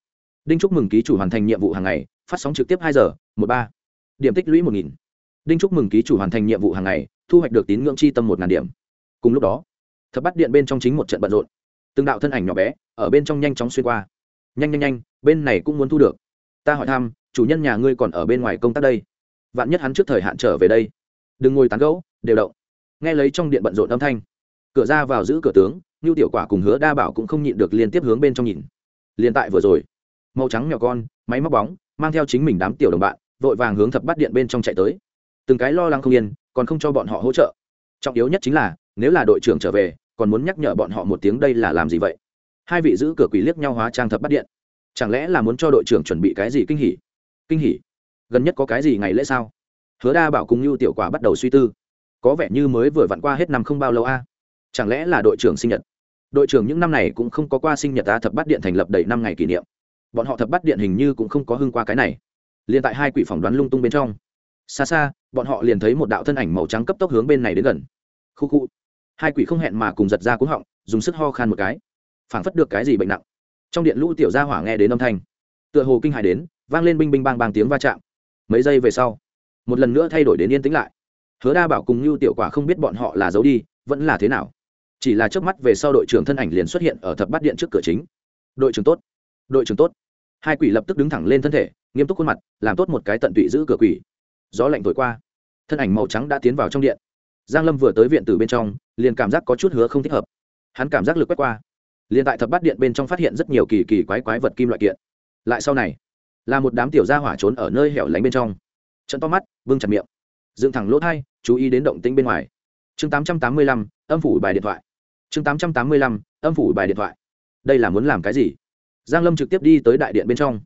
Đinh chúc mừng ký chủ hoàn thành nhiệm vụ hàng ngày, phát sóng trực tiếp hai giờ, một ba điểm tích lũy một nghìn. Đinh chúc mừng ký chủ hoàn thành nhiệm vụ hàng ngày, thu hoạch được tín ngưỡng chi tâm một ngàn điểm. Cùng lúc đó, thập bắt điện bên trong chính một trận bận rộn. Từng đạo thân ảnh nhỏ bé, ở bên trong nhanh chóng xuyên qua. Nhanh nhanh nhanh, bên này cũng muốn thu được. Ta hỏi thăm, chủ nhân nhà ngươi còn ở bên ngoài công tác đây? Vạn nhất hắn trước thời hạn trở về đây. Đừng ngồi tán gẫu, đều động. Nghe lấy trong điện bận rộn âm thanh, cửa ra vào giữ cửa tướng như tiểu quả cùng hứa đa bảo cũng không nhịn được liên tiếp hướng bên trong nhìn. Liền tại vừa rồi, màu trắng nhỏ con, máy móc bóng, mang theo chính mình đám tiểu đồng bạn vội vàng hướng thập bát điện bên trong chạy tới. Từng cái lo lắng không yên, còn không cho bọn họ hỗ trợ. Trọng yếu nhất chính là, nếu là đội trưởng trở về, còn muốn nhắc nhở bọn họ một tiếng đây là làm gì vậy? Hai vị giữ cửa quỷ liếc nhau hóa trang thập bát điện. Chẳng lẽ là muốn cho đội trưởng chuẩn bị cái gì kinh hỉ? Kinh hỉ? Gần nhất có cái gì ngày lễ sao? Hứa đa bảo cùng Lưu tiểu quả bắt đầu suy tư. Có vẻ như mới vừa vặn qua hết năm không bao lâu a. Chẳng lẽ là đội trưởng sinh nhật? Đội trưởng những năm này cũng không có qua sinh nhật ta thập bát điện thành lập đầy năm ngày kỷ niệm. Bọn họ thập bát điện hình như cũng không có hưng qua cái này liền tại hai quỷ phỏng đoán lung tung bên trong. Xa xa, bọn họ liền thấy một đạo thân ảnh màu trắng cấp tốc hướng bên này đến gần. Khu khu. Hai quỷ không hẹn mà cùng giật ra cuống họng, dùng sức ho khan một cái. Phảng phất được cái gì bệnh nặng. Trong điện lũ tiểu gia hỏa nghe đến âm thanh, tựa hồ kinh hài đến, vang lên binh binh bang bang tiếng va chạm. Mấy giây về sau, một lần nữa thay đổi đến yên tĩnh lại. Hứa đa bảo cùng như tiểu quả không biết bọn họ là giấu đi, vẫn là thế nào. Chỉ là trước mắt về sau đội trưởng thân ảnh liền xuất hiện ở thập bát điện trước cửa chính. Đội trưởng tốt. Đội trưởng tốt. Hai quỷ lập tức đứng thẳng lên thân thể nghiêm túc khuôn mặt làm tốt một cái tận tụy giữ cửa quỷ. Gió lạnh thổi qua thân ảnh màu trắng đã tiến vào trong điện. Giang lâm vừa tới viện từ bên trong liền cảm giác có chút hứa không thích hợp. Hắn cảm giác lực quét qua. Liền tại thập bát điện bên trong phát hiện rất nhiều kỳ kỳ quái quái vật kim loại kiện. Lại sau này là một đám tiểu gia hỏa trốn ở nơi hẻo lánh bên trong. Trận to mắt vương chặt miệng. Dựng thẳng lỗ thai chú ý đến động tĩnh bên ngoài. Chương 885, âm phủ bài điện thoại. Chương 885, âm phủ bài điện thoại. Đây là muốn làm cái gì? Giang lâm trực tiếp đi tới đại điện bên trong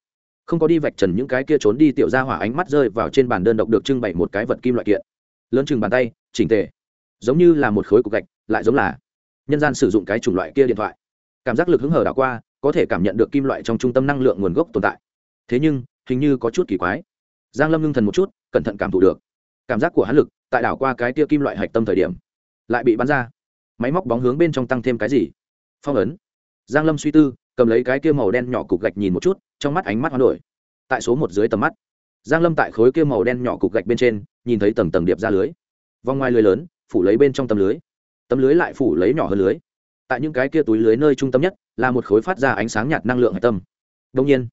không có đi vạch trần những cái kia trốn đi tiểu ra hỏa ánh mắt rơi vào trên bàn đơn độc được trưng bày một cái vật kim loại kiện. Lớn chừng bàn tay, chỉnh tề. Giống như là một khối cục gạch, lại giống là nhân gian sử dụng cái chủng loại kia điện thoại. Cảm giác lực hứng hở đảo qua, có thể cảm nhận được kim loại trong trung tâm năng lượng nguồn gốc tồn tại. Thế nhưng, hình như có chút kỳ quái. Giang lâm ngưng thần một chút, cẩn thận cảm thụ được. Cảm giác của hắn lực tại đảo qua cái tia kim loại hạch tâm thời điểm, lại bị bắn ra. Máy móc bóng hướng bên trong tăng thêm cái gì? Phong ấn. Giang lâm suy tư, cầm lấy cái kia màu đen nhỏ cục gạch nhìn một chút trong mắt ánh mắt hoán đổi. Tại số một dưới tầm mắt, giang lâm tại khối kia màu đen nhỏ cục gạch bên trên, nhìn thấy tầng tầng điệp ra lưới. Vòng ngoài lưới lớn, phủ lấy bên trong tấm lưới. Tấm lưới lại phủ lấy nhỏ hơn lưới. Tại những cái kia túi lưới nơi trung tâm nhất, là một khối phát ra ánh sáng nhạt năng lượng hạch tâm. Đông nhiên,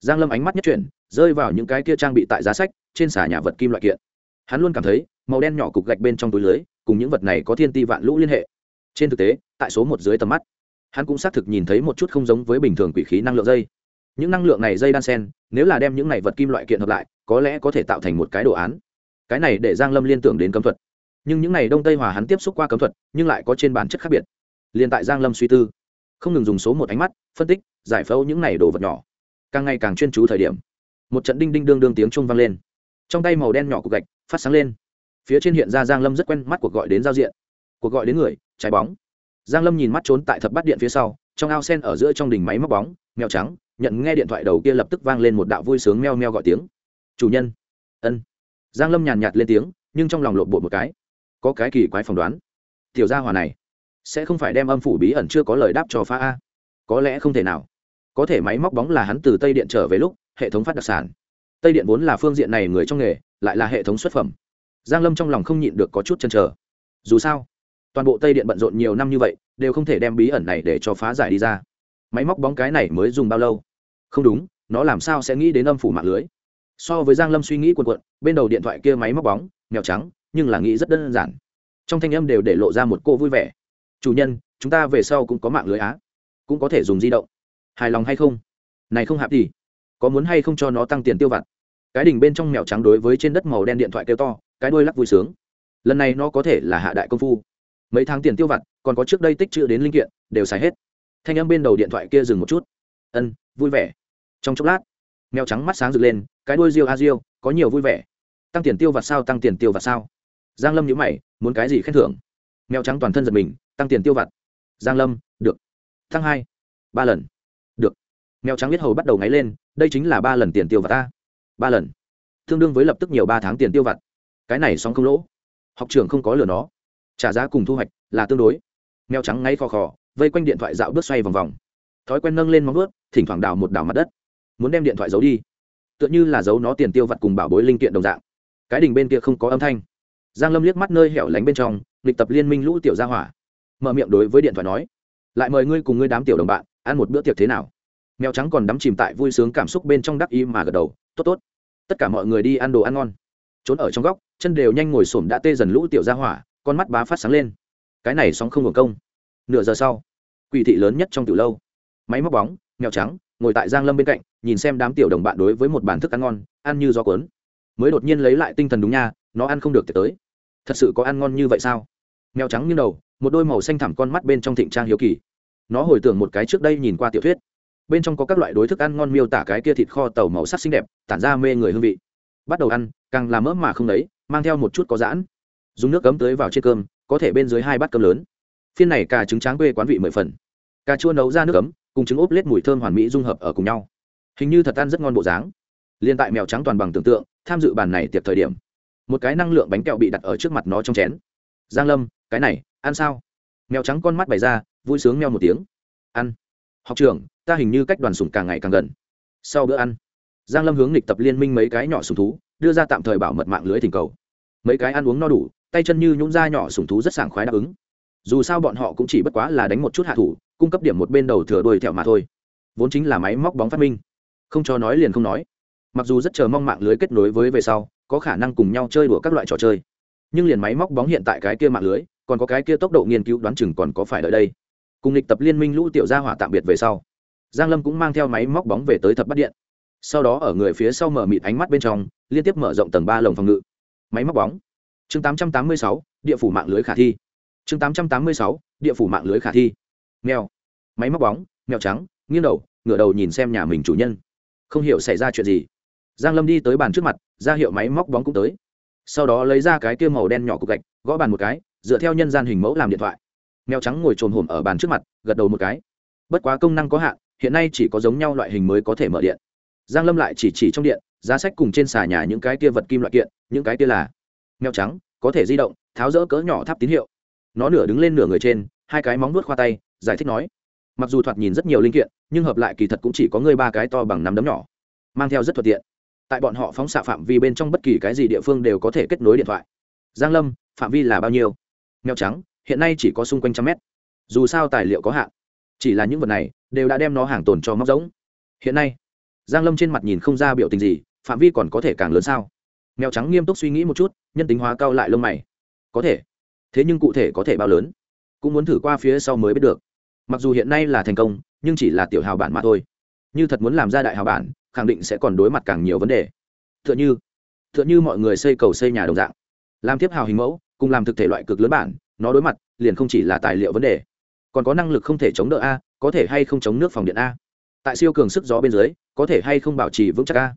giang lâm ánh mắt nhất chuyển, rơi vào những cái kia trang bị tại giá sách, trên xà nhà vật kim loại kiện. Hắn luôn cảm thấy, màu đen nhỏ cục gạch bên trong túi lưới, cùng những vật này có thiên ti vạn lũ liên hệ. Trên thực tế, tại số một dưới tầm mắt, hắn cũng xác thực nhìn thấy một chút không giống với bình thường quỷ khí năng lượng dây những năng lượng này dây đan sen, nếu là đem những này vật kim loại kiện hợp lại, có lẽ có thể tạo thành một cái đồ án. Cái này để giang lâm liên tưởng đến cấm thuật. Nhưng những này đông tây hòa hắn tiếp xúc qua cấm thuật, nhưng lại có trên bản chất khác biệt. Liền tại giang lâm suy tư, không ngừng dùng số một ánh mắt, phân tích, giải phẫu những này đồ vật nhỏ. Càng ngày càng chuyên chú thời điểm, một trận đinh đinh đương đương tiếng trung vang lên. Trong tay màu đen nhỏ cục gạch phát sáng lên. Phía trên hiện ra giang lâm rất quen mắt cuộc gọi đến giao diện. Cuộc gọi đến người, trái bóng. Giang lâm nhìn mắt trốn tại thập bát điện phía sau, trong ao sen ở giữa trong đỉnh máy móc bóng, mèo trắng nhận nghe điện thoại đầu kia lập tức vang lên một đạo vui sướng meo meo gọi tiếng. Chủ nhân. Ân. Giang lâm nhàn nhạt lên tiếng, nhưng trong lòng lộn bộ một cái. Có cái kỳ quái phỏng đoán. Tiểu gia hòa này sẽ không phải đem âm phủ bí ẩn chưa có lời đáp cho phá a. Có lẽ không thể nào. Có thể máy móc bóng là hắn từ tây điện trở về lúc, hệ thống phát đặc sản. Tây điện vốn là phương diện này người trong nghề, lại là hệ thống xuất phẩm. Giang lâm trong lòng không nhịn được có chút chăn trở dù sao, toàn bộ tây điện bận rộn nhiều năm như vậy, đều không thể đem bí ẩn này để cho phá giải đi ra. Máy móc bóng cái này mới dùng bao lâu? Không đúng, nó làm sao sẽ nghĩ đến âm phủ mạng lưới? So với giang lâm suy nghĩ quần quận bên đầu điện thoại kia máy móc bóng, mèo trắng, nhưng là nghĩ rất đơn giản. Trong thanh âm đều để lộ ra một cô vui vẻ. Chủ nhân, chúng ta về sau cũng có mạng lưới á. Cũng có thể dùng di động. Hài lòng hay không? Này không hạp gì có muốn hay không cho nó tăng tiền tiêu vặt? Cái đỉnh bên trong mèo trắng đối với trên đất màu đen điện thoại kêu to, cái đuôi lắc vui sướng. Lần này nó có thể là hạ đại công phu. Mấy tháng tiền tiêu vặt, còn có trước đây tích trữ đến linh kiện, đều xài hết. Thanh âm bên đầu điện thoại kia dừng một chút. Ân, vui vẻ trong chốc lát, mèo trắng mắt sáng rực lên, cái đuôi riêu a riêu có nhiều vui vẻ. Tăng tiền tiêu vặt sao, tăng tiền tiêu vặt sao? Giang lâm nhíu mày, muốn cái gì khen thưởng? Mèo trắng toàn thân giật mình, tăng tiền tiêu vặt. Giang lâm, được. Tăng hai, ba lần. Được. Mèo trắng biết hầu bắt đầu ngáy lên, đây chính là ba lần tiền tiêu vặt ta ba lần. Tương đương với lập tức nhiều ba tháng tiền tiêu vặt. Cái này xong không lỗ. Học trường không có lừa nó. Trả giá cùng thu hoạch là tương đối. Mèo trắng ngáy khò khò, vây quanh điện thoại dạo bước xoay vòng vòng. Thói quen nâng lên móng ướt thỉnh thoảng đào một đào mặt đất muốn đem điện thoại giấu đi. Tựa như là giấu nó tiền tiêu vặt cùng bảo bối linh kiện đồng dạng. Cái đình bên kia không có âm thanh. Giang lâm liếc mắt nơi hẻo lánh bên trong lịch tập liên minh lũ tiểu gia hỏa. Mở miệng đối với điện thoại nói, lại mời ngươi cùng ngươi đám tiểu đồng bạn, ăn một bữa tiệc thế nào? Mèo trắng còn đắm chìm tại vui sướng cảm xúc bên trong đắc ý mà gật đầu, tốt tốt. Tất cả mọi người đi ăn đồ ăn ngon. Trốn ở trong góc, chân đều nhanh ngồi xổm đã tê dần lũ tiểu gia hỏa, con mắt bá phát sáng lên. Cái này sóng không hưởng công. Nửa giờ sau, quỷ thị lớn nhất trong tiểu lâu. Máy móc bóng, mèo trắng, ngồi tại giang lâm bên cạnh nhìn xem đám tiểu đồng bạn đối với một bàn thức ăn ngon, ăn như gió cuốn. Mới đột nhiên lấy lại tinh thần đúng nha, nó ăn không được tới. Thật sự có ăn ngon như vậy sao? Mèo trắng như đầu, một đôi màu xanh thẳm con mắt bên trong thịnh trang hiếu kỳ. Nó hồi tưởng một cái trước đây nhìn qua tiểu thuyết. Bên trong có các loại đối thức ăn ngon miêu tả cái kia thịt kho tàu màu sắc xinh đẹp, tản ra mê người hương vị. Bắt đầu ăn, càng làm mỡ mà không đấy mang theo một chút có giãn. Dùng nước cấm tưới vào trên cơm, có thể bên dưới hai bát cơm lớn. Phiên này cà trứng tráng quê quán vị mười phần. Cà chua nấu ra nước cấm cùng trứng ốp lết mùi thơm hoàn mỹ dung hợp ở cùng nhau hình như thật ăn rất ngon bộ dáng. Liên tại mèo trắng toàn bằng tưởng tượng, tham dự bàn này tiệc thời điểm, một cái năng lượng bánh kẹo bị đặt ở trước mặt nó trong chén. Giang lâm, cái này, ăn sao? Mèo trắng con mắt bày ra, vui sướng meo một tiếng. Ăn. Học trưởng, ta hình như cách đoàn sủng càng ngày càng gần. Sau bữa ăn, giang lâm hướng lịch tập liên minh mấy cái nhỏ sủng thú, đưa ra tạm thời bảo mật mạng lưới thỉnh cầu. Mấy cái ăn uống no đủ, tay chân như nhũng ra nhỏ sủng thú rất sảng khoái đáp ứng. Dù sao bọn họ cũng chỉ bất quá là đánh một chút hạ thủ, cung cấp điểm một bên đầu thừa đuôi thẹo mà thôi. Vốn chính là máy móc bóng phát minh không cho nói liền không nói. Mặc dù rất chờ mong mạng lưới kết nối với về sau có khả năng cùng nhau chơi đùa các loại trò chơi. Nhưng liền máy móc bóng hiện tại cái kia mạng lưới còn có cái kia tốc độ nghiên cứu đoán chừng còn có phải đợi đây. Cùng lịch tập liên minh lũ tiểu gia hỏa tạm biệt về sau giang lâm cũng mang theo máy móc bóng về tới thập bắt điện. Sau đó ở người phía sau mở mịt ánh mắt bên trong liên tiếp mở rộng tầng ba lồng phòng ngự. Máy móc bóng. Chương 886, địa phủ mạng lưới khả thi. Chương 886, địa phủ mạng lưới khả thi. Mèo. Máy móc bóng mèo trắng nghiêng đầu ngửa đầu nhìn xem nhà mình chủ nhân không hiểu xảy ra chuyện gì. Giang lâm đi tới bàn trước mặt, ra hiệu máy móc bóng cũng tới. Sau đó lấy ra cái kia màu đen nhỏ cục gạch, gõ bàn một cái, dựa theo nhân gian hình mẫu làm điện thoại. Mèo trắng ngồi trồn hổm ở bàn trước mặt, gật đầu một cái. Bất quá công năng có hạn, hiện nay chỉ có giống nhau loại hình mới có thể mở điện. Giang lâm lại chỉ chỉ trong điện, giá sách cùng trên xà nhà những cái kia vật kim loại kiện, những cái kia là mèo trắng, có thể di động, tháo rỡ cỡ nhỏ tháp tín hiệu. Nó nửa đứng lên nửa người trên, hai cái móng nuốt khoa tay, giải thích nói mặc dù thoạt nhìn rất nhiều linh kiện, nhưng hợp lại kỳ thật cũng chỉ có người ba cái to bằng nắm đấm nhỏ. Mang theo rất thuận tiện. Tại bọn họ phóng xạ phạm vi bên trong bất kỳ cái gì địa phương đều có thể kết nối điện thoại. Giang lâm, phạm vi là bao nhiêu? Mèo trắng, hiện nay chỉ có xung quanh trăm mét. Dù sao tài liệu có hạn. Chỉ là những vật này đều đã đem nó hàng tồn cho móc giống. Hiện nay, giang lâm trên mặt nhìn không ra biểu tình gì, phạm vi còn có thể càng lớn sao? Mèo trắng nghiêm túc suy nghĩ một chút, nhân tính hóa cao lại lông mày. Có thể. Thế nhưng cụ thể có thể bao lớn? Cũng muốn thử qua phía sau mới biết được mặc dù hiện nay là thành công, nhưng chỉ là tiểu hào bản mà thôi. Như thật muốn làm ra đại hào bản, khẳng định sẽ còn đối mặt càng nhiều vấn đề. T h ư ợ n h ư t h ư ợ n h ư mọi người xây cầu xây nhà đồng dạng. Làm tiếp hào hình mẫu, cùng làm thực thể loại cực lớn bản, nó đối mặt, liền không chỉ là tài liệu vấn đề. Còn có năng lực không thể chống đỡ a, có thể hay không chống nước phòng điện a. Tại siêu cường sức gió bên dưới, có thể hay không bảo trì vững chắc a.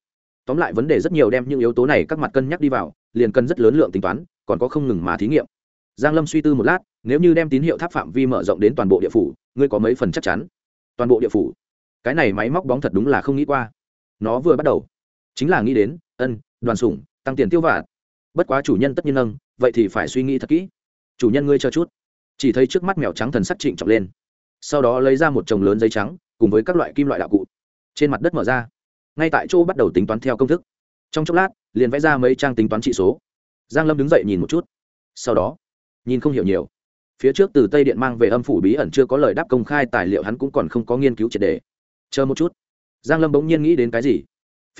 Tóm lại vấn đề rất nhiều đem những yếu tố này các mặt cân nhắc đi vào, liền cần rất lớn lượng tính toán, còn có không ngừng mà thí nghiệm. Giang lâm suy tư một lát nếu như đem tín hiệu tháp phạm vi mở rộng đến toàn bộ địa phủ, ngươi có mấy phần chắc chắn? Toàn bộ địa phủ? Cái này máy móc bóng thật đúng là không nghĩ qua. Nó vừa bắt đầu. Chính là nghĩ đến, ân, đoàn sủng, tăng tiền tiêu vạ bất quá chủ nhân tất nhiên nâng, vậy thì phải suy nghĩ thật kỹ. Chủ nhân ngươi cho chút. Chỉ thấy trước mắt mèo trắng thần sắc trịnh trọng lên. Sau đó lấy ra một chồng lớn giấy trắng, cùng với các loại kim loại đạo cụ. Trên mặt đất mở ra. Ngay tại chỗ bắt đầu tính toán theo công thức. Trong chốc lát, liền vẽ ra mấy trang tính toán trị số. Giang lâm đứng dậy nhìn một chút. Sau đó, nhìn không hiểu nhiều phía trước từ tây điện mang về âm phủ bí ẩn chưa có lời đáp công khai, tài liệu hắn cũng còn không có nghiên cứu triệt đề. Chờ một chút. Giang lâm bỗng nhiên nghĩ đến cái gì?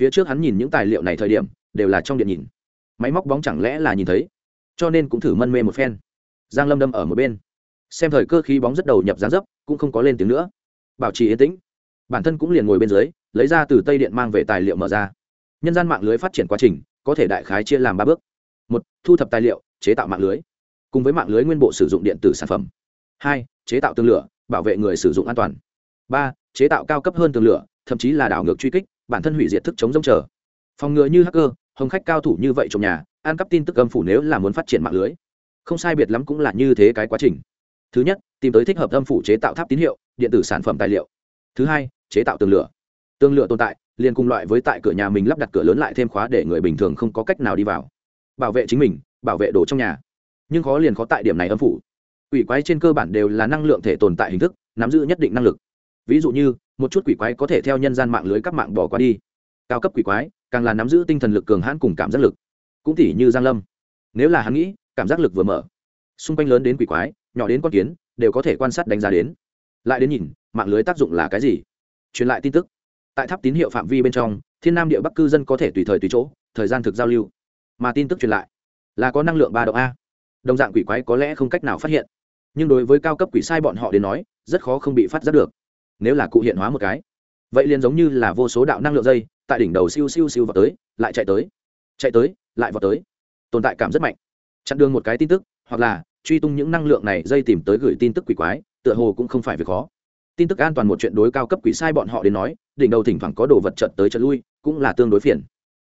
Phía trước hắn nhìn những tài liệu này thời điểm, đều là trong điện nhìn. Máy móc bóng chẳng lẽ là nhìn thấy? Cho nên cũng thử mân mê một phen. Giang lâm đâm ở một bên. Xem thời cơ khí bóng rất đầu nhập gián dấp, cũng không có lên tiếng nữa. Bảo trì yên tĩnh. Bản thân cũng liền ngồi bên dưới, lấy ra từ tây điện mang về tài liệu mở ra. Nhân gian mạng lưới phát triển quá trình, có thể đại khái chia làm ba bước. Một, thu thập tài liệu, chế tạo mạng lưới cùng với mạng lưới nguyên bộ sử dụng điện tử sản phẩm. Hai, chế tạo tương lửa, bảo vệ người sử dụng an toàn. Ba, chế tạo cao cấp hơn tường lửa, thậm chí là đảo ngược truy kích, bản thân hủy diệt thức chống rông chờ. Phòng ngừa như hacker, hồng khách cao thủ như vậy trong nhà, an cắp tin tức âm phủ nếu là muốn phát triển mạng lưới. Không sai biệt lắm cũng là như thế cái quá trình. Thứ nhất, tìm tới thích hợp âm phủ chế tạo tháp tín hiệu, điện tử sản phẩm tài liệu. Thứ hai, chế tạo tường lửa. Tường lửa tồn tại, liền cùng loại với tại cửa nhà mình lắp đặt cửa lớn lại thêm khóa để người bình thường không có cách nào đi vào. Bảo vệ chính mình, bảo vệ đồ trong nhà nhưng khó liền khó tại điểm này âm phủ. Quỷ quái trên cơ bản đều là năng lượng thể tồn tại hình thức, nắm giữ nhất định năng lực. Ví dụ như, một chút quỷ quái có thể theo nhân gian mạng lưới các mạng bỏ qua đi. Cao cấp quỷ quái, càng là nắm giữ tinh thần lực cường hãn cùng cảm giác lực. Cũng tỉ như giang lâm. Nếu là hắn nghĩ, cảm giác lực vừa mở, xung quanh lớn đến quỷ quái, nhỏ đến con kiến, đều có thể quan sát đánh giá đến. Lại đến nhìn, mạng lưới tác dụng là cái gì? Truyền lại tin tức. Tại tháp tín hiệu phạm vi bên trong, thiên nam địa bắc cư dân có thể tùy thời tùy chỗ, thời gian thực giao lưu. Mà tin tức truyền lại, là có năng lượng ba độ a đồng dạng quỷ quái có lẽ không cách nào phát hiện. Nhưng đối với cao cấp quỷ sai bọn họ đến nói, rất khó không bị phát giác được. Nếu là cụ hiện hóa một cái, vậy liền giống như là vô số đạo năng lượng dây, tại đỉnh đầu siêu siêu siêu vào tới, lại chạy tới chạy tới, lại vào tới. Tồn tại cảm rất mạnh. Chặn đường một cái tin tức, hoặc là truy tung những năng lượng này dây tìm tới gửi tin tức quỷ quái, tựa hồ cũng không phải việc khó. Tin tức an toàn một chuyện đối cao cấp quỷ sai bọn họ đến nói, đỉnh đầu thỉnh thoảng có đồ vật trận tới trận lui, cũng là tương đối phiền.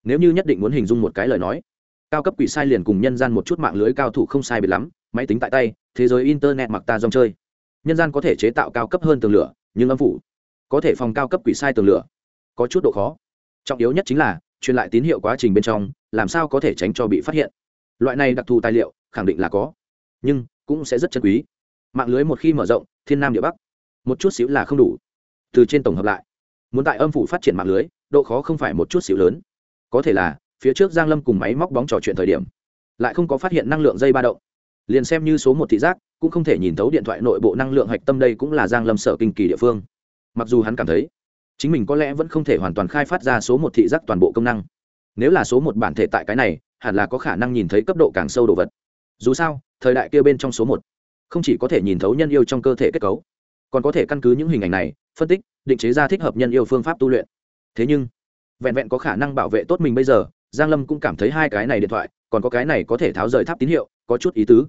Nếu như nhất định muốn hình dung một cái lời nói cao cấp quỷ sai liền cùng nhân gian một chút mạng lưới cao thủ không sai biệt lắm, máy tính tại tay, thế giới internet mặc ta dòng chơi. Nhân gian có thể chế tạo cao cấp hơn tường lửa, nhưng âm phủ có thể phòng cao cấp quỷ sai tường lửa, có chút độ khó. Trọng yếu nhất chính là, truyền lại tín hiệu quá trình bên trong, làm sao có thể tránh cho bị phát hiện. Loại này đặc thù tài liệu, khẳng định là có, nhưng cũng sẽ rất chân quý. Mạng lưới một khi mở rộng, thiên nam địa bắc, một chút xíu là không đủ. Từ trên tổng hợp lại, muốn tại âm phủ phát triển mạng lưới, độ khó không phải một chút xíu lớn. Có thể là phía trước giang lâm cùng máy móc bóng trò chuyện thời điểm, lại không có phát hiện năng lượng dây ba động. Liền xem như số một thị giác, cũng không thể nhìn thấu điện thoại nội bộ năng lượng hạch tâm đây cũng là giang lâm sở kinh kỳ địa phương. Mặc dù hắn cảm thấy, chính mình có lẽ vẫn không thể hoàn toàn khai phát ra số một thị giác toàn bộ công năng. Nếu là số một bản thể tại cái này, hẳn là có khả năng nhìn thấy cấp độ càng sâu đồ vật. Dù sao, thời đại kia bên trong số một, không chỉ có thể nhìn thấu nhân yêu trong cơ thể kết cấu, còn có thể căn cứ những hình ảnh này, phân tích, định chế ra thích hợp nhân yêu phương pháp tu luyện. Thế nhưng, vẹn vẹn có khả năng bảo vệ tốt mình bây giờ giang lâm cũng cảm thấy hai cái này điện thoại còn có cái này có thể tháo rời tháp tín hiệu có chút ý tứ.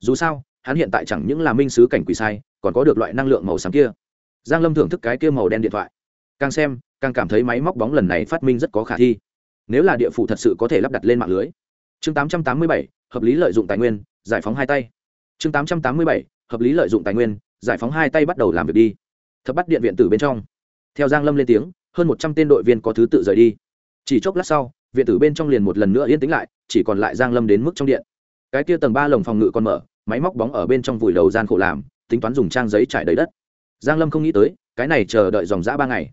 Dù sao hắn hiện tại chẳng những là minh sứ cảnh quỷ sai còn có được loại năng lượng màu xám kia. Giang lâm thưởng thức cái kia màu đen điện thoại. Càng xem càng cảm thấy máy móc bóng lần này phát minh rất có khả thi. Nếu là địa phủ thật sự có thể lắp đặt lên mạng lưới. Chương 887, hợp lý lợi dụng tài nguyên giải phóng hai tay. Chương 887, hợp lý lợi dụng tài nguyên giải phóng hai tay bắt đầu làm việc đi. Thập bắt điện viện tử bên trong. Theo giang lâm lên tiếng hơn một trăm tên đội viên có thứ tự rời đi. Chỉ chốc lát sau viện tử bên trong liền một lần nữa yên tĩnh lại, chỉ còn lại giang lâm đến mức trong điện. Cái kia tầng ba lồng phòng ngự còn mở, máy móc bóng ở bên trong vùi đầu gian khổ làm, tính toán dùng trang giấy trải đầy đất. Giang lâm không nghĩ tới, cái này chờ đợi dòng dã ba ngày.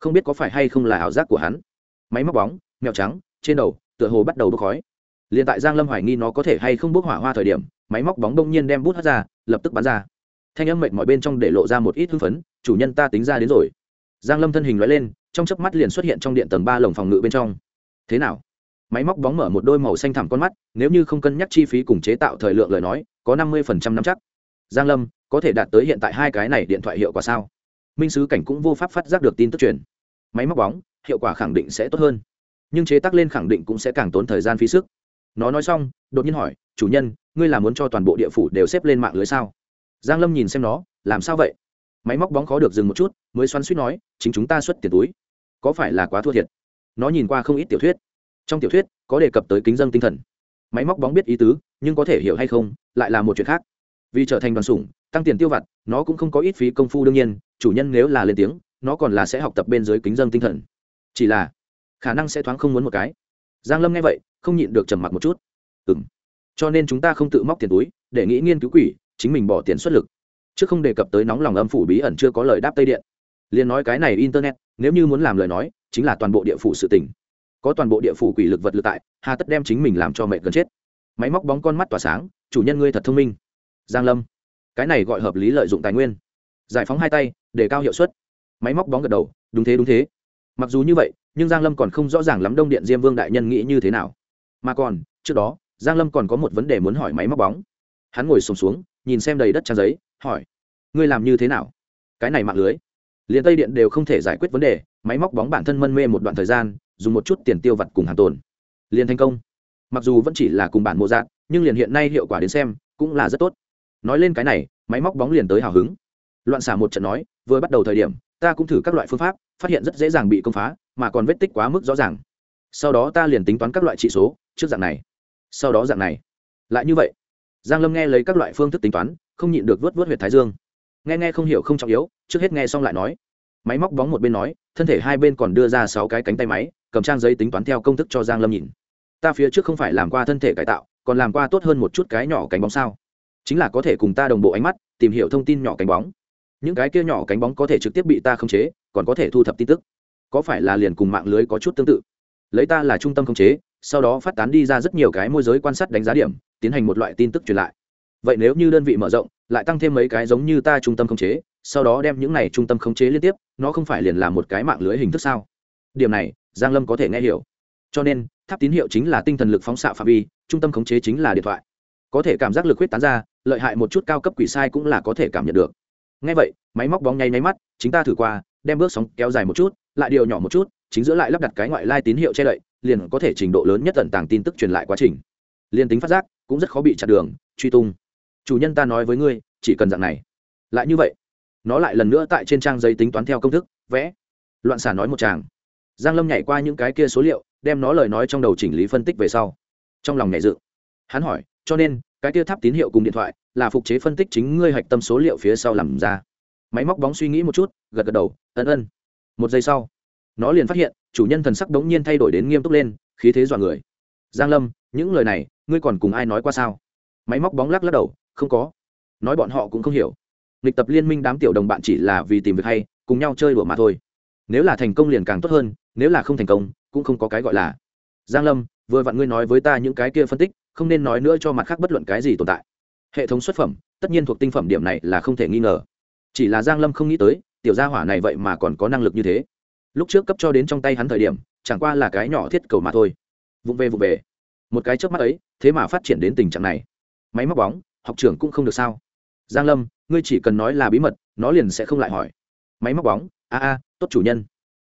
Không biết có phải hay không là ảo giác của hắn. Máy móc bóng, mèo trắng, trên đầu, tựa hồ bắt đầu bốc khói. Liền tại giang lâm hoài nghi nó có thể hay không bốc hỏa hoa thời điểm, máy móc bóng đông nhiên đem bút hất ra, lập tức bắn ra. Thanh âm mệt mỏi bên trong để lộ ra một ít hưng phấn, chủ nhân ta tính ra đến rồi. Giang lâm thân hình nói lên, trong chớp mắt liền xuất hiện trong điện tầng ba lồng phòng ngự bên trong thế nào? Máy móc bóng mở một đôi màu xanh thẳm con mắt, nếu như không cân nhắc chi phí cùng chế tạo thời lượng lời nói, có năm mươi phần trăm năm chắc. Giang lâm, có thể đạt tới hiện tại hai cái này điện thoại hiệu quả sao? Minh sứ cảnh cũng vô pháp phát giác được tin tức truyền. Máy móc bóng, hiệu quả khẳng định sẽ tốt hơn. Nhưng chế tác lên khẳng định cũng sẽ càng tốn thời gian phí sức. Nó nói xong, đột nhiên hỏi, chủ nhân, ngươi là muốn cho toàn bộ địa phủ đều xếp lên mạng lưới sao? Giang lâm nhìn xem nó, làm sao vậy? Máy móc bóng khó được dừng một chút, mới xoắn suýt nói, chính chúng ta xuất tiền túi. Có phải là quá thua thiệt? Nó nhìn qua không ít tiểu thuyết. Trong tiểu thuyết, có đề cập tới kính dân tinh thần. Máy móc bóng biết ý tứ, nhưng có thể hiểu hay không, lại là một chuyện khác. Vì trở thành đoàn sủng, tăng tiền tiêu vặt, nó cũng không có ít phí công phu đương nhiên, chủ nhân nếu là lên tiếng, nó còn là sẽ học tập bên dưới kính dân tinh thần. Chỉ là, khả năng sẽ thoáng không muốn một cái. Giang lâm nghe vậy, không nhịn được trầm mặc một chút. Ừm. Cho nên chúng ta không tự móc tiền túi, để nghĩ nghiên cứu quỷ, chính mình bỏ tiền xuất lực. Chứ không đề cập tới nóng lòng âm phủ bí ẩn chưa có lời đáp tây điện. Liền nói cái này internet, nếu như muốn làm lời nói chính là toàn bộ địa phủ sự tình. Có toàn bộ địa phủ quỷ lực vật lực tại hà tất đem chính mình làm cho mẹ gần chết. Máy móc bóng con mắt tỏa sáng chủ nhân ngươi thật thông minh. Giang lâm. Cái này gọi hợp lý lợi dụng tài nguyên. Giải phóng hai tay để cao hiệu suất. Máy móc bóng gật đầu đúng thế đúng thế. Mặc dù như vậy nhưng giang lâm còn không rõ ràng lắm đông điện diêm vương đại nhân nghĩ như thế nào. Mà còn trước đó giang lâm còn có một vấn đề muốn hỏi máy móc bóng. Hắn ngồi sùng xuống, xuống nhìn xem đầy đất trang giấy hỏi ngươi làm như thế nào? Cái này mạng lưới liền tây điện đều không thể giải quyết vấn đề, máy móc bóng bản thân mân mê một đoạn thời gian, dùng một chút tiền tiêu vặt cùng hàng tồn. Liền thành công. Mặc dù vẫn chỉ là cùng bản mô dạng, nhưng liền hiện nay hiệu quả đến xem, cũng là rất tốt. Nói lên cái này, máy móc bóng liền tới hào hứng. Loạn xả một trận nói, vừa bắt đầu thời điểm, ta cũng thử các loại phương pháp, phát hiện rất dễ dàng bị công phá, mà còn vết tích quá mức rõ ràng. Sau đó ta liền tính toán các loại trị số, trước dạng này. Sau đó dạng này. Lại như vậy. Giang lâm nghe lấy các loại phương thức tính toán, không nhịn được vớt vớt huyệt thái dương nghe nghe không hiểu không trọng yếu, trước hết nghe xong lại nói. Máy móc bóng một bên nói, thân thể hai bên còn đưa ra sáu cái cánh tay máy, cầm trang giấy tính toán theo công thức cho giang lâm nhìn. Ta phía trước không phải làm qua thân thể cải tạo, còn làm qua tốt hơn một chút cái nhỏ cánh bóng sao? Chính là có thể cùng ta đồng bộ ánh mắt, tìm hiểu thông tin nhỏ cánh bóng. Những cái kia nhỏ cánh bóng có thể trực tiếp bị ta khống chế, còn có thể thu thập tin tức. Có phải là liền cùng mạng lưới có chút tương tự? Lấy ta là trung tâm khống chế, sau đó phát tán đi ra rất nhiều cái môi giới quan sát đánh giá điểm, tiến hành một loại tin tức truyền lại. Vậy nếu như đơn vị mở rộng lại tăng thêm mấy cái giống như ta trung tâm khống chế, sau đó đem những này trung tâm khống chế liên tiếp, nó không phải liền là một cái mạng lưới hình thức sao? Điểm này, giang lâm có thể nghe hiểu. Cho nên, tháp tín hiệu chính là tinh thần lực phóng xạ phạm vi, trung tâm khống chế chính là điện thoại. Có thể cảm giác lực huyết tán ra, lợi hại một chút cao cấp quỷ sai cũng là có thể cảm nhận được. Ngay vậy, máy móc bóng nháy nháy mắt, chính ta thử qua, đem bước sóng kéo dài một chút, lại điều nhỏ một chút, chính giữa lại lắp đặt cái ngoại lai tín hiệu che đậy, liền có thể trình độ lớn nhất tận tàng tin tức truyền lại quá trình. Liên tính phát giác, cũng rất khó bị chặn đường, truy tung chủ nhân ta nói với ngươi, chỉ cần dạng này. Lại như vậy, nó lại lần nữa tại trên trang giấy tính toán theo công thức, vẽ. Loạn xả nói một tràng. Giang lâm nhảy qua những cái kia số liệu, đem nó lời nói trong đầu chỉnh lý phân tích về sau. Trong lòng nhảy dự hắn hỏi, cho nên, cái kia tháp tín hiệu cùng điện thoại là phục chế phân tích chính ngươi hạch tâm số liệu phía sau làm ra? Máy móc bóng suy nghĩ một chút, gật gật đầu, ân ân. Một giây sau, nó liền phát hiện, chủ nhân thần sắc đống nhiên thay đổi đến nghiêm túc lên, khí thế dọa người. Giang lâm, những lời này, ngươi còn cùng ai nói qua sao? Máy móc bóng lắc lắc đầu không có. Nói bọn họ cũng không hiểu. Lịch tập liên minh đám tiểu đồng bạn chỉ là vì tìm việc hay, cùng nhau chơi đùa mà thôi. Nếu là thành công liền càng tốt hơn, nếu là không thành công, cũng không có cái gọi là. Giang lâm, vừa vặn ngươi nói với ta những cái kia phân tích, không nên nói nữa cho mặt khác bất luận cái gì tồn tại. Hệ thống xuất phẩm, tất nhiên thuộc tinh phẩm điểm này là không thể nghi ngờ. Chỉ là giang lâm không nghĩ tới, tiểu gia hỏa này vậy mà còn có năng lực như thế. Lúc trước cấp cho đến trong tay hắn thời điểm, chẳng qua là cái nhỏ thiết cầu mà thôi. Vụng về vụng về. Một cái trước mắt ấy, thế mà phát triển đến tình trạng này. Máy móc bóng học trưởng cũng không được sao? Giang lâm, ngươi chỉ cần nói là bí mật, nó liền sẽ không lại hỏi. Máy móc bóng, a a, tốt chủ nhân.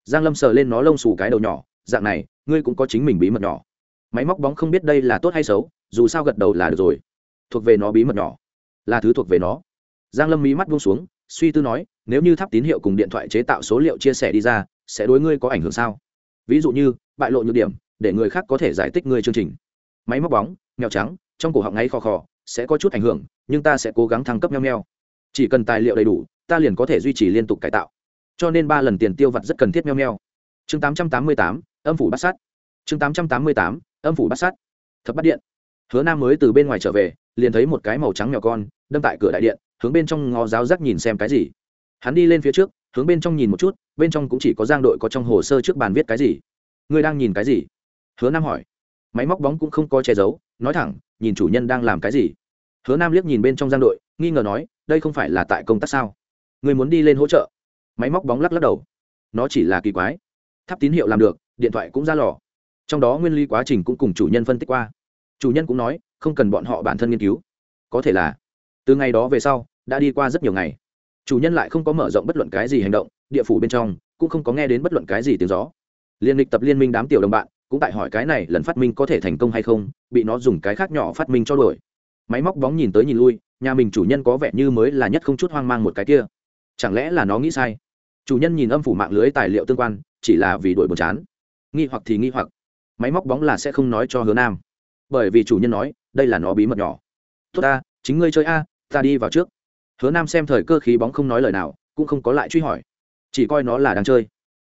Giang lâm sờ lên nó lông xù cái đầu nhỏ, dạng này, ngươi cũng có chính mình bí mật nhỏ. Máy móc bóng không biết đây là tốt hay xấu, dù sao gật đầu là được rồi. Thuộc về nó bí mật nhỏ. Là thứ thuộc về nó. Giang lâm mí mắt buông xuống, suy tư nói, nếu như tháp tín hiệu cùng điện thoại chế tạo số liệu chia sẻ đi ra, sẽ đối ngươi có ảnh hưởng sao? Ví dụ như, bại lộ nhược điểm, để người khác có thể giải thích ngươi chương trình. Máy móc bóng, mèo trắng, trong cổ họng ngáy khò khò sẽ có chút ảnh hưởng, nhưng ta sẽ cố gắng thăng cấp nheo nheo. Chỉ cần tài liệu đầy đủ, ta liền có thể duy trì liên tục cải tạo. Cho nên ba lần tiền tiêu vặt rất cần thiết nheo nheo. Chương tám trăm tám mươi tám, âm phủ bắt sát. Chương tám trăm tám mươi tám, âm phủ bắt sát. Thập bắt điện. Hứa nam mới từ bên ngoài trở về, liền thấy một cái màu trắng nhỏ con, đâm tại cửa đại điện, hướng bên trong ngó giáo giác nhìn xem cái gì. Hắn đi lên phía trước, hướng bên trong nhìn một chút, bên trong cũng chỉ có giang đội có trong hồ sơ trước bàn viết cái gì. Ngươi đang nhìn cái gì? Hứa nam hỏi. Máy móc bóng cũng không có che giấu, nói thẳng nhìn chủ nhân đang làm cái gì? Hứa nam liếc nhìn bên trong giang đội, nghi ngờ nói, đây không phải là tại công tác sao? Người muốn đi lên hỗ trợ. Máy móc bóng lắc lắc đầu. Nó chỉ là kỳ quái. Tháp tín hiệu làm được, điện thoại cũng ra lò. Trong đó nguyên lý quá trình cũng cùng chủ nhân phân tích qua. Chủ nhân cũng nói, không cần bọn họ bản thân nghiên cứu. Có thể là, từ ngày đó về sau, đã đi qua rất nhiều ngày. Chủ nhân lại không có mở rộng bất luận cái gì hành động, địa phủ bên trong, cũng không có nghe đến bất luận cái gì tiếng gió. Liên lịch tập liên minh đám tiểu đồng bạn cũng tại hỏi cái này lần phát minh có thể thành công hay không, bị nó dùng cái khác nhỏ phát minh cho đổi máy móc bóng nhìn tới nhìn lui, nhà mình chủ nhân có vẻ như mới là nhất không chút hoang mang một cái kia. Chẳng lẽ là nó nghĩ sai? Chủ nhân nhìn âm phủ mạng lưới tài liệu tương quan, chỉ là vì đổi buồn chán. Nghi hoặc thì nghi hoặc. Máy móc bóng là sẽ không nói cho hứa nam. Bởi vì chủ nhân nói, đây là nó bí mật nhỏ. Tốt ta, chính ngươi chơi a, ta đi vào trước. Hứa nam xem thời cơ khí bóng không nói lời nào, cũng không có lại truy hỏi. Chỉ coi nó là đang chơi.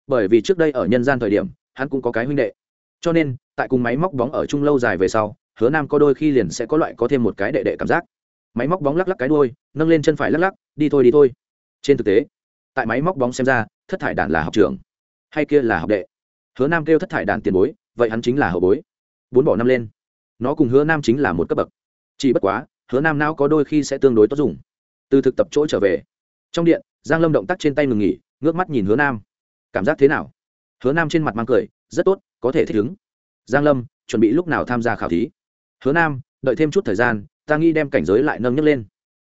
Bởi vì trước đây ở nhân gian thời điểm, hắn cũng có cái huynh đệ cho nên, tại cùng máy móc bóng ở chung lâu dài về sau, hứa nam có đôi khi liền sẽ có loại có thêm một cái đệ đệ cảm giác. Máy móc bóng lắc lắc cái đôi nâng lên chân phải lắc lắc, đi thôi đi thôi. Trên thực tế, tại máy móc bóng xem ra, thất thải đàn là học trưởng, hay kia là học đệ. Hứa nam kêu thất thải đàn tiền bối, vậy hắn chính là hậu bối. Bốn bỏ năm lên. Nó cùng hứa nam chính là một cấp bậc. Chỉ bất quá, hứa nam não có đôi khi sẽ tương đối tốt dùng. Từ thực tập chỗ trở về, trong điện, giang lâm động tác trên tay ngừng nghỉ, ngước mắt nhìn hứa nam. Cảm giác thế nào? Hứa nam trên mặt mang cười, rất tốt có thể thích ứng. Giang lâm, chuẩn bị lúc nào tham gia khảo thí? Hứa nam, đợi thêm chút thời gian, ta nghĩ đem cảnh giới lại nâng nhấc lên.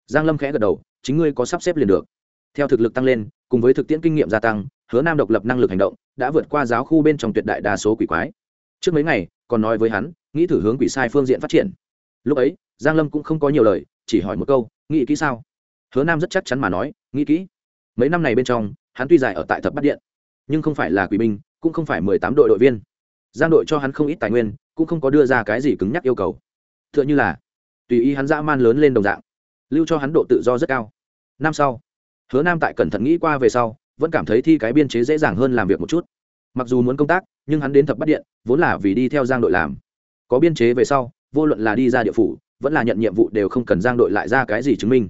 Giang lâm khẽ gật đầu, chính ngươi có sắp xếp liền được. Theo thực lực tăng lên, cùng với thực tiễn kinh nghiệm gia tăng, hứa nam độc lập năng lực hành động đã vượt qua giáo khu bên trong tuyệt đại đa số quỷ quái. Trước mấy ngày, còn nói với hắn, nghĩ thử hướng quỷ sai phương diện phát triển. Lúc ấy, giang lâm cũng không có nhiều lời, chỉ hỏi một câu, nghĩ kỹ sao? Hứa nam rất chắc chắn mà nói, nghĩ kỹ. Mấy năm này bên trong, hắn tuy dài ở tại thập bát điện, nhưng không phải là quỷ binh, cũng không phải mười tám đội đội viên giang đội cho hắn không ít tài nguyên, cũng không có đưa ra cái gì cứng nhắc yêu cầu. T h ư ợ n h ư là, tùy ý hắn dã man lớn lên đồng dạng, lưu cho hắn độ tự do rất cao. Năm sau, hứa nam tại cẩn thận nghĩ qua về sau, vẫn cảm thấy thi cái biên chế dễ dàng hơn làm việc một chút. Mặc dù muốn công tác, nhưng hắn đến thập bắt điện, vốn là vì đi theo giang đội làm. Có biên chế về sau, vô luận là đi ra địa phủ, vẫn là nhận nhiệm vụ đều không cần giang đội lại ra cái gì chứng minh.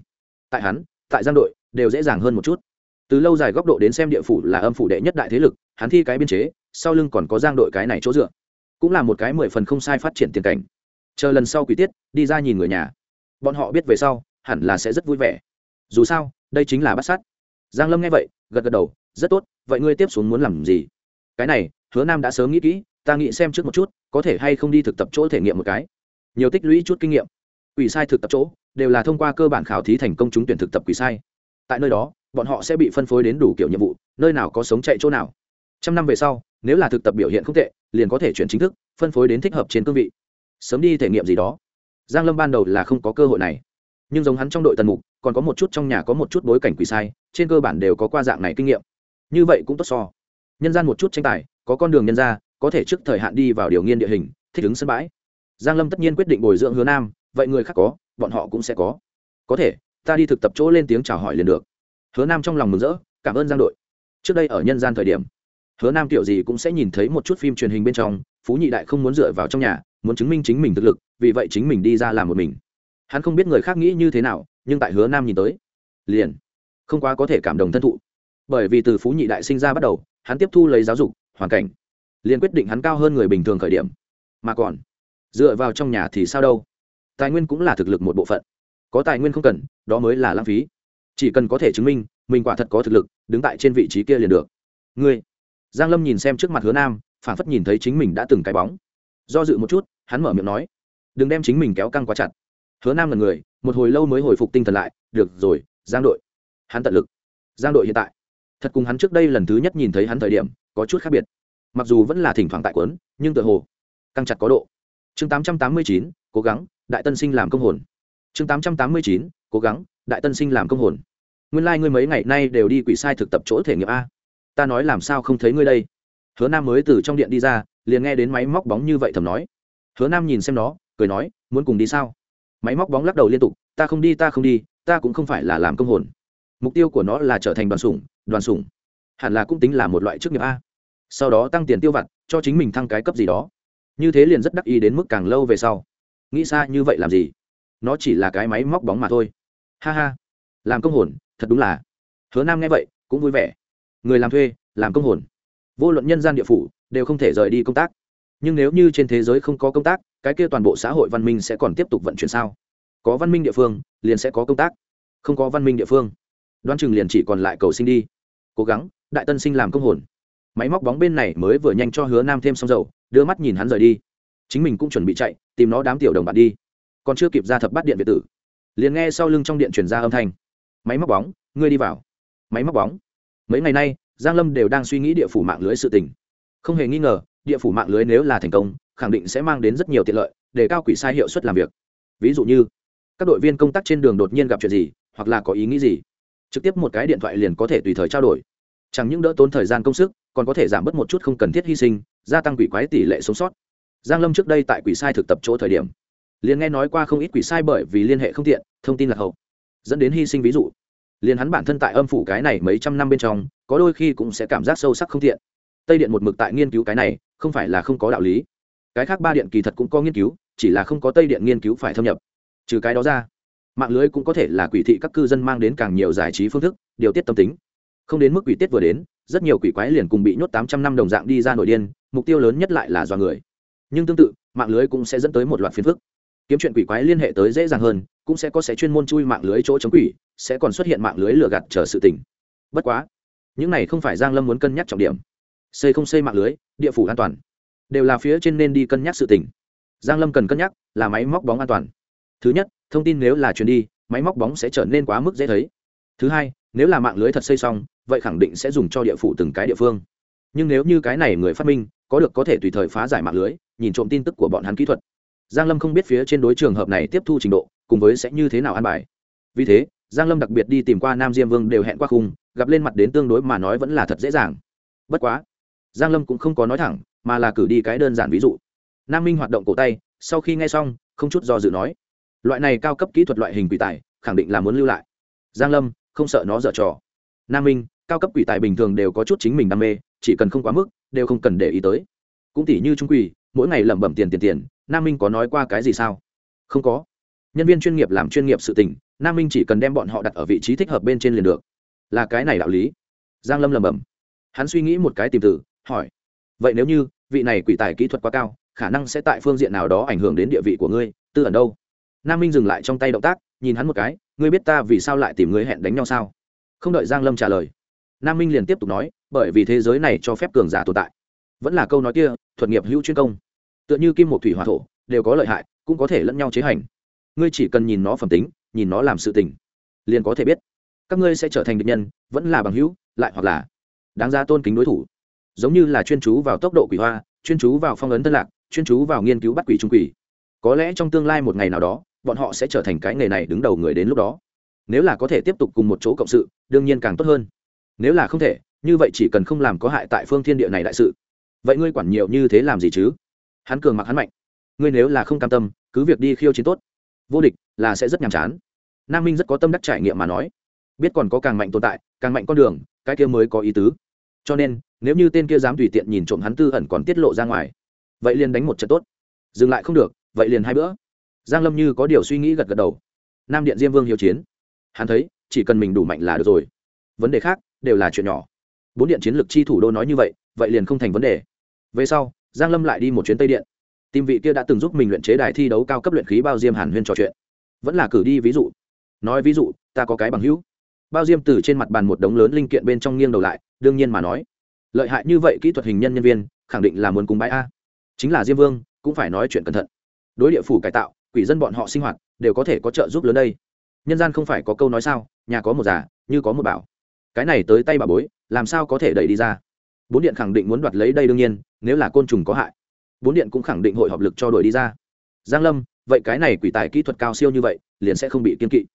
Tại hắn, tại giang đội, đều dễ dàng hơn một chút. Từ lâu dài góc độ đến xem địa phủ là âm phủ đệ nhất đại thế lực, hắn thi cái biên chế sau lưng còn có giang đội cái này chỗ dựa. Cũng là một cái mười phần không sai phát triển tiền cảnh. Chờ lần sau quỷ tiết, đi ra nhìn người nhà. Bọn họ biết về sau, hẳn là sẽ rất vui vẻ. Dù sao, đây chính là bắt sát. Giang lâm nghe vậy, gật gật đầu, rất tốt, vậy ngươi tiếp xuống muốn làm gì? Cái này, hứa nam đã sớm nghĩ kỹ, ta nghĩ xem trước một chút, có thể hay không đi thực tập chỗ thể nghiệm một cái. Nhiều tích lũy chút kinh nghiệm. Quỷ sai thực tập chỗ, đều là thông qua cơ bản khảo thí thành công chúng tuyển thực tập quỷ sai. Tại nơi đó, bọn họ sẽ bị phân phối đến đủ kiểu nhiệm vụ, nơi nào có sống chạy chỗ nào. Trăm năm về sau nếu là thực tập biểu hiện không tệ, liền có thể chuyển chính thức, phân phối đến thích hợp trên cương vị. Sớm đi thể nghiệm gì đó. Giang lâm ban đầu là không có cơ hội này. Nhưng giống hắn trong đội tần mục, còn có một chút trong nhà có một chút bối cảnh quỷ sai, trên cơ bản đều có qua dạng này kinh nghiệm. Như vậy cũng tốt so. Nhân gian một chút tranh tài, có con đường nhân ra, có thể trước thời hạn đi vào điều nghiên địa hình, thích ứng sân bãi. Giang lâm tất nhiên quyết định bồi dưỡng hứa nam, vậy người khác có, bọn họ cũng sẽ có. Có thể, ta đi thực tập chỗ lên tiếng chào hỏi liền được. Hứa nam trong lòng mừng rỡ, cảm ơn giang đội. Trước đây ở nhân gian thời điểm hứa nam tiểu gì cũng sẽ nhìn thấy một chút phim truyền hình bên trong, phú nhị đại không muốn dựa vào trong nhà, muốn chứng minh chính mình thực lực, vì vậy chính mình đi ra làm một mình. Hắn không biết người khác nghĩ như thế nào, nhưng tại hứa nam nhìn tới, liền không quá có thể cảm động thân thụ. Bởi vì từ phú nhị đại sinh ra bắt đầu, hắn tiếp thu lấy giáo dục, hoàn cảnh, liền quyết định hắn cao hơn người bình thường khởi điểm. Mà còn, dựa vào trong nhà thì sao đâu? Tài nguyên cũng là thực lực một bộ phận. Có tài nguyên không cần, đó mới là lãng phí. Chỉ cần có thể chứng minh, mình quả thật có thực lực, đứng tại trên vị trí kia liền được. Ngươi giang lâm nhìn xem trước mặt hứa nam phản phất nhìn thấy chính mình đã từng cái bóng. Do dự một chút, hắn mở miệng nói, đừng đem chính mình kéo căng quá chặt. Hứa nam là người, một hồi lâu mới hồi phục tinh thần lại, được rồi, giang đội. Hắn tận lực. Giang đội hiện tại. Thật cùng hắn trước đây lần thứ nhất nhìn thấy hắn thời điểm, có chút khác biệt. Mặc dù vẫn là thỉnh thoảng tại quấn nhưng tự hồ, căng chặt có độ. Chương tám trăm tám mươi chín, cố gắng, đại tân sinh làm công hồn. Chương tám trăm tám mươi chín, cố gắng, đại tân sinh làm công hồn. Nguyên lai ngươi mấy ngày nay đều đi quỷ sai thực tập chỗ thể nghiệm a ta nói làm sao không thấy ngươi đây? Hứa nam mới từ trong điện đi ra, liền nghe đến máy móc bóng như vậy thầm nói. Hứa nam nhìn xem nó, cười nói, muốn cùng đi sao? Máy móc bóng lắc đầu liên tục, ta không đi, ta không đi, ta cũng không phải là làm công hồn. Mục tiêu của nó là trở thành đoàn sủng đoàn sủng. Hẳn là cũng tính là một loại chức nghiệp a. Sau đó tăng tiền tiêu vặt, cho chính mình thăng cái cấp gì đó. Như thế liền rất đắc ý đến mức càng lâu về sau. Nghĩ xa như vậy làm gì? Nó chỉ là cái máy móc bóng mà thôi. Ha ha. Làm công hồn, thật đúng là. Hứa nam nghe vậy, cũng vui vẻ người làm thuê, làm công hồn. Vô luận nhân gian địa phủ, đều không thể rời đi công tác. Nhưng nếu như trên thế giới không có công tác, cái kia toàn bộ xã hội văn minh sẽ còn tiếp tục vận chuyển sao? Có văn minh địa phương, liền sẽ có công tác. Không có văn minh địa phương đoan chừng liền chỉ còn lại cầu sinh đi. Cố gắng, đại tân sinh làm công hồn. Máy móc bóng bên này mới vừa nhanh cho hứa nam thêm xong dầu, đưa mắt nhìn hắn rời đi. Chính mình cũng chuẩn bị chạy, tìm nó đám tiểu đồng bạn đi. Còn chưa kịp ra thập bát điện việt tử, liền nghe sau lưng trong điện truyền ra âm thanh. Máy móc bóng, ngươi đi vào. Máy móc bóng mấy ngày nay, giang lâm đều đang suy nghĩ địa phủ mạng lưới sự tình. Không hề nghi ngờ, địa phủ mạng lưới nếu là thành công, khẳng định sẽ mang đến rất nhiều tiện lợi, để cao quỷ sai hiệu suất làm việc. Ví dụ như, các đội viên công tác trên đường đột nhiên gặp chuyện gì, hoặc là có ý nghĩ gì, trực tiếp một cái điện thoại liền có thể tùy thời trao đổi. Chẳng những đỡ tốn thời gian công sức, còn có thể giảm bớt một chút không cần thiết hy sinh, gia tăng quỷ quái tỷ lệ sống sót. Giang lâm trước đây tại quỷ sai thực tập chỗ thời điểm, liền nghe nói qua không ít quỷ sai bởi vì liên hệ không tiện, thông tin là hậu, dẫn đến hy sinh ví dụ liền hắn bản thân tại âm phủ cái này mấy trăm năm bên trong, có đôi khi cũng sẽ cảm giác sâu sắc không thiện. Tây điện một mực tại nghiên cứu cái này, không phải là không có đạo lý. Cái khác ba điện kỳ thật cũng có nghiên cứu, chỉ là không có tây điện nghiên cứu phải thâm nhập. Trừ cái đó ra, mạng lưới cũng có thể là quỷ thị các cư dân mang đến càng nhiều giải trí phương thức, điều tiết tâm tính. Không đến mức quỷ tiết vừa đến, rất nhiều quỷ quái liền cùng bị nhốt tám trăm năm đồng dạng đi ra nội điên, mục tiêu lớn nhất lại là do người. Nhưng tương tự, mạng lưới cũng sẽ dẫn tới một loạt phiền phức kiếm chuyện quỷ quái liên hệ tới dễ dàng hơn, cũng sẽ có sẽ chuyên môn chui mạng lưới chỗ chống quỷ, sẽ còn xuất hiện mạng lưới lừa gạt chờ sự tình. Bất quá, những này không phải giang lâm muốn cân nhắc trọng điểm. Xây không xây mạng lưới, địa phủ an toàn. Đều là phía trên nên đi cân nhắc sự tình. Giang lâm cần cân nhắc là máy móc bóng an toàn. Thứ nhất, thông tin nếu là truyền đi, máy móc bóng sẽ trở nên quá mức dễ thấy. Thứ hai, nếu là mạng lưới thật xây xong, vậy khẳng định sẽ dùng cho địa phủ từng cái địa phương. Nhưng nếu như cái này người phát minh, có được có thể tùy thời phá giải mạng lưới, nhìn trộm tin tức của bọn hắn kỹ thuật giang lâm không biết phía trên đối trường hợp này tiếp thu trình độ, cùng với sẽ như thế nào an bài. Vì thế, giang lâm đặc biệt đi tìm qua nam diêm vương đều hẹn qua khung, gặp lên mặt đến tương đối mà nói vẫn là thật dễ dàng. Bất quá, giang lâm cũng không có nói thẳng, mà là cử đi cái đơn giản ví dụ. Nam minh hoạt động cổ tay, sau khi nghe xong, không chút do dự nói, loại này cao cấp kỹ thuật loại hình quỷ tài, khẳng định là muốn lưu lại. Giang lâm, không sợ nó dở trò. Nam minh, cao cấp quỷ tài bình thường đều có chút chính mình đam mê, chỉ cần không quá mức, đều không cần để ý tới. Cũng tỷ như trung quỷ mỗi ngày lẩm bẩm tiền tiền tiền, nam minh có nói qua cái gì sao? Không có. Nhân viên chuyên nghiệp làm chuyên nghiệp sự tình, nam minh chỉ cần đem bọn họ đặt ở vị trí thích hợp bên trên liền được. Là cái này đạo lý. Giang lâm lẩm bẩm. Hắn suy nghĩ một cái tìm từ, hỏi. Vậy nếu như vị này quỷ tài kỹ thuật quá cao, khả năng sẽ tại phương diện nào đó ảnh hưởng đến địa vị của ngươi, tư ẩn đâu? Nam minh dừng lại trong tay động tác, nhìn hắn một cái, ngươi biết ta vì sao lại tìm ngươi hẹn đánh nhau sao? Không đợi giang lâm trả lời, nam minh liền tiếp tục nói, bởi vì thế giới này cho phép cường giả tồn tại. Vẫn là câu nói kia, thuật nghiệp hữu chuyên công tựa như kim một thủy hòa thổ, đều có lợi hại, cũng có thể lẫn nhau chế hành. Ngươi chỉ cần nhìn nó phẩm tính, nhìn nó làm sự tình, liền có thể biết. Các ngươi sẽ trở thành địch nhân, vẫn là bằng hữu, lại hoặc là đáng ra tôn kính đối thủ. Giống như là chuyên chú vào tốc độ quỷ hoa, chuyên chú vào phong ấn tân lạc, chuyên chú vào nghiên cứu bắt quỷ trung quỷ. Có lẽ trong tương lai một ngày nào đó, bọn họ sẽ trở thành cái nghề này đứng đầu người đến lúc đó. Nếu là có thể tiếp tục cùng một chỗ cộng sự, đương nhiên càng tốt hơn. Nếu là không thể, như vậy chỉ cần không làm có hại tại phương thiên địa này đại sự. Vậy ngươi quản nhiều như thế làm gì chứ? Hắn cường mặc hắn mạnh. Ngươi nếu là không cam tâm, cứ việc đi khiêu chiến tốt, vô địch là sẽ rất nhàm chán. Nam minh rất có tâm đắc trải nghiệm mà nói. Biết còn có càng mạnh tồn tại, càng mạnh con đường, cái kia mới có ý tứ. Cho nên, nếu như tên kia dám tùy tiện nhìn trộm hắn tư ẩn còn tiết lộ ra ngoài, vậy liền đánh một trận tốt. Dừng lại không được, vậy liền hai bữa. Giang lâm như có điều suy nghĩ gật gật đầu. Nam điện diêm vương hiếu chiến. Hắn thấy, chỉ cần mình đủ mạnh là được rồi. Vấn đề khác, đều là chuyện nhỏ. Bốn điện chiến lược chi thủ đô nói như vậy vậy liền không thành vấn đề. Về sau giang lâm lại đi một chuyến tây điện. Tìm vị kia đã từng giúp mình luyện chế đài thi đấu cao cấp luyện khí bao diêm hàn huyên trò chuyện. Vẫn là cử đi ví dụ. Nói ví dụ, ta có cái bằng hữu. Bao diêm từ trên mặt bàn một đống lớn linh kiện bên trong nghiêng đầu lại, đương nhiên mà nói. Lợi hại như vậy kỹ thuật hình nhân nhân viên, khẳng định là muốn cùng bãi a. Chính là diêm vương, cũng phải nói chuyện cẩn thận. Đối địa phủ cải tạo, quỷ dân bọn họ sinh hoạt, đều có thể có trợ giúp lớn đây. Nhân gian không phải có câu nói sao, nhà có một già, như có một bảo. Cái này tới tay bà bối, làm sao có thể đẩy đi ra? Bốn điện khẳng định muốn đoạt lấy đây đương nhiên, nếu là côn trùng có hại. Bốn điện cũng khẳng định hội hợp lực cho đuổi đi ra. Giang lâm, vậy cái này quỷ tài kỹ thuật cao siêu như vậy, liền sẽ không bị kiên kỵ.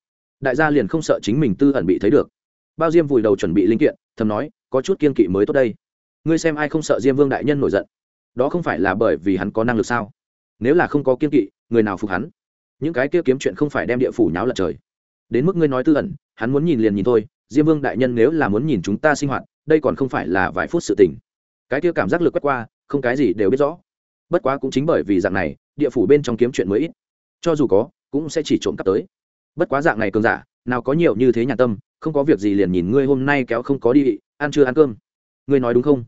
Đại gia liền không sợ chính mình tư ẩn bị thấy được. Bao diêm vùi đầu chuẩn bị linh kiện, thầm nói, có chút kiên kỵ mới tốt đây. Ngươi xem ai không sợ diêm vương đại nhân nổi giận. Đó không phải là bởi vì hắn có năng lực sao? Nếu là không có kiên kỵ, người nào phục hắn? Những cái kia kiếm chuyện không phải đem địa phủ nháo lật trời. Đến mức ngươi nói tư ẩn, hắn muốn nhìn liền nhìn thôi. Diêm vương đại nhân nếu là muốn nhìn chúng ta sinh hoạt đây còn không phải là vài phút sự tình. Cái kia cảm giác lực quét qua, không cái gì đều biết rõ. Bất quá cũng chính bởi vì dạng này, địa phủ bên trong kiếm chuyện mới ít. Cho dù có, cũng sẽ chỉ trộm cắp tới. Bất quá dạng này cường giả, nào có nhiều như thế nhà tâm, không có việc gì liền nhìn ngươi hôm nay kéo không có đi, ăn chưa ăn cơm. Ngươi nói đúng không?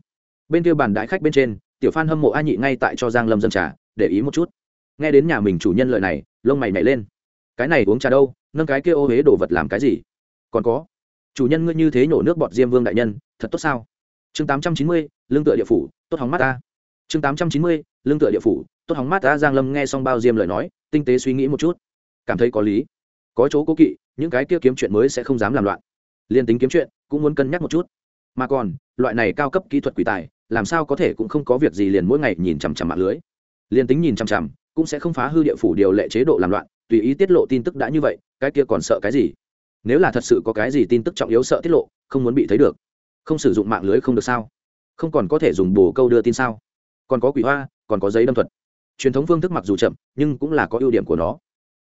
Bên kia bàn đại khách bên trên, tiểu phan hâm mộ a nhị ngay tại cho giang lâm dân trà, để ý một chút. Nghe đến nhà mình chủ nhân lợi này, lông mày nhảy lên. Cái này uống trà đâu? Nâng cái kia ô huế đồ vật làm cái gì? Còn có chủ nhân ngươi như thế nhổ nước bọt diêm vương đại nhân, thật tốt sao? Chương tám trăm chín mươi, lương tựa địa phủ, tốt hóng mát ta. Chương tám trăm chín mươi, lương tựa địa phủ, tốt hóng mát ta, giang lâm nghe xong bao diêm lời nói, tinh tế suy nghĩ một chút. Cảm thấy có lý. Có chỗ cố kỵ, những cái kia kiếm chuyện mới sẽ không dám làm loạn. Liên tính kiếm chuyện, cũng muốn cân nhắc một chút. Mà còn, loại này cao cấp kỹ thuật quỷ tài, làm sao có thể cũng không có việc gì liền mỗi ngày nhìn chằm chằm mạng lưới. Liên tính nhìn chằm chằm, cũng sẽ không phá hư địa phủ điều lệ chế độ làm loạn, tùy ý tiết lộ tin tức đã như vậy, cái kia còn sợ cái gì? Nếu là thật sự có cái gì tin tức trọng yếu sợ tiết lộ, không muốn bị thấy được. Không sử dụng mạng lưới không được sao? Không còn có thể dùng bồ câu đưa tin sao? Còn có quỷ hoa, còn có giấy đâm thuật. Truyền thống phương thức mặc dù chậm, nhưng cũng là có ưu điểm của nó.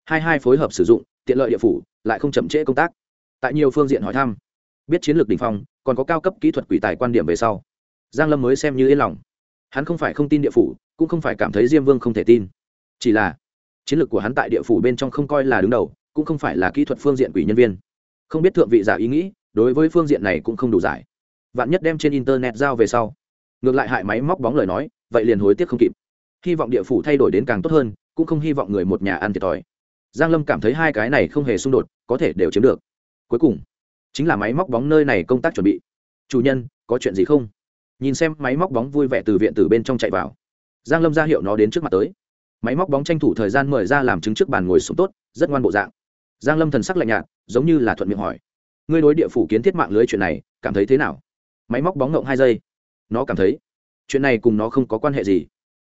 Hai hai phối hợp sử dụng, tiện lợi địa phủ, lại không chậm trễ công tác. Tại nhiều phương diện hỏi thăm, biết chiến lược đ ỉ n h phong, còn có cao cấp kỹ thuật quỷ tài quan điểm về sau. Giang lâm mới xem như yên lòng. Hắn không phải không tin địa phủ, cũng không phải cảm thấy diêm vương không thể tin. Chỉ là, chiến lược của hắn tại địa phủ bên trong không coi là đứng đầu, cũng không phải là kỹ thuật phương diện quỷ nhân viên không biết thượng vị giả ý nghĩ, đối với phương diện này cũng không đủ giải. Vạn nhất đem trên internet giao về sau. Ngược lại hại máy móc bóng lời nói, vậy liền hối tiếc không kịp. Hy vọng địa phủ thay đổi đến càng tốt hơn, cũng không hy vọng người một nhà ăn thiệt thòi. Giang lâm cảm thấy hai cái này không hề xung đột, có thể đều chiếm được. Cuối cùng, chính là máy móc bóng nơi này công tác chuẩn bị. Chủ nhân, có chuyện gì không? Nhìn xem máy móc bóng vui vẻ từ viện từ bên trong chạy vào. Giang lâm ra hiệu nó đến trước mặt tới. Máy móc bóng tranh thủ thời gian mời ra làm chứng trước bàn ngồi xuống tốt, rất ngoan bộ dạng giang lâm thần sắc lạnh nhạt, giống như là thuận miệng hỏi. Ngươi đối địa phủ kiến thiết mạng lưới chuyện này, cảm thấy thế nào? Máy móc bóng ngộng hai giây. Nó cảm thấy, chuyện này cùng nó không có quan hệ gì.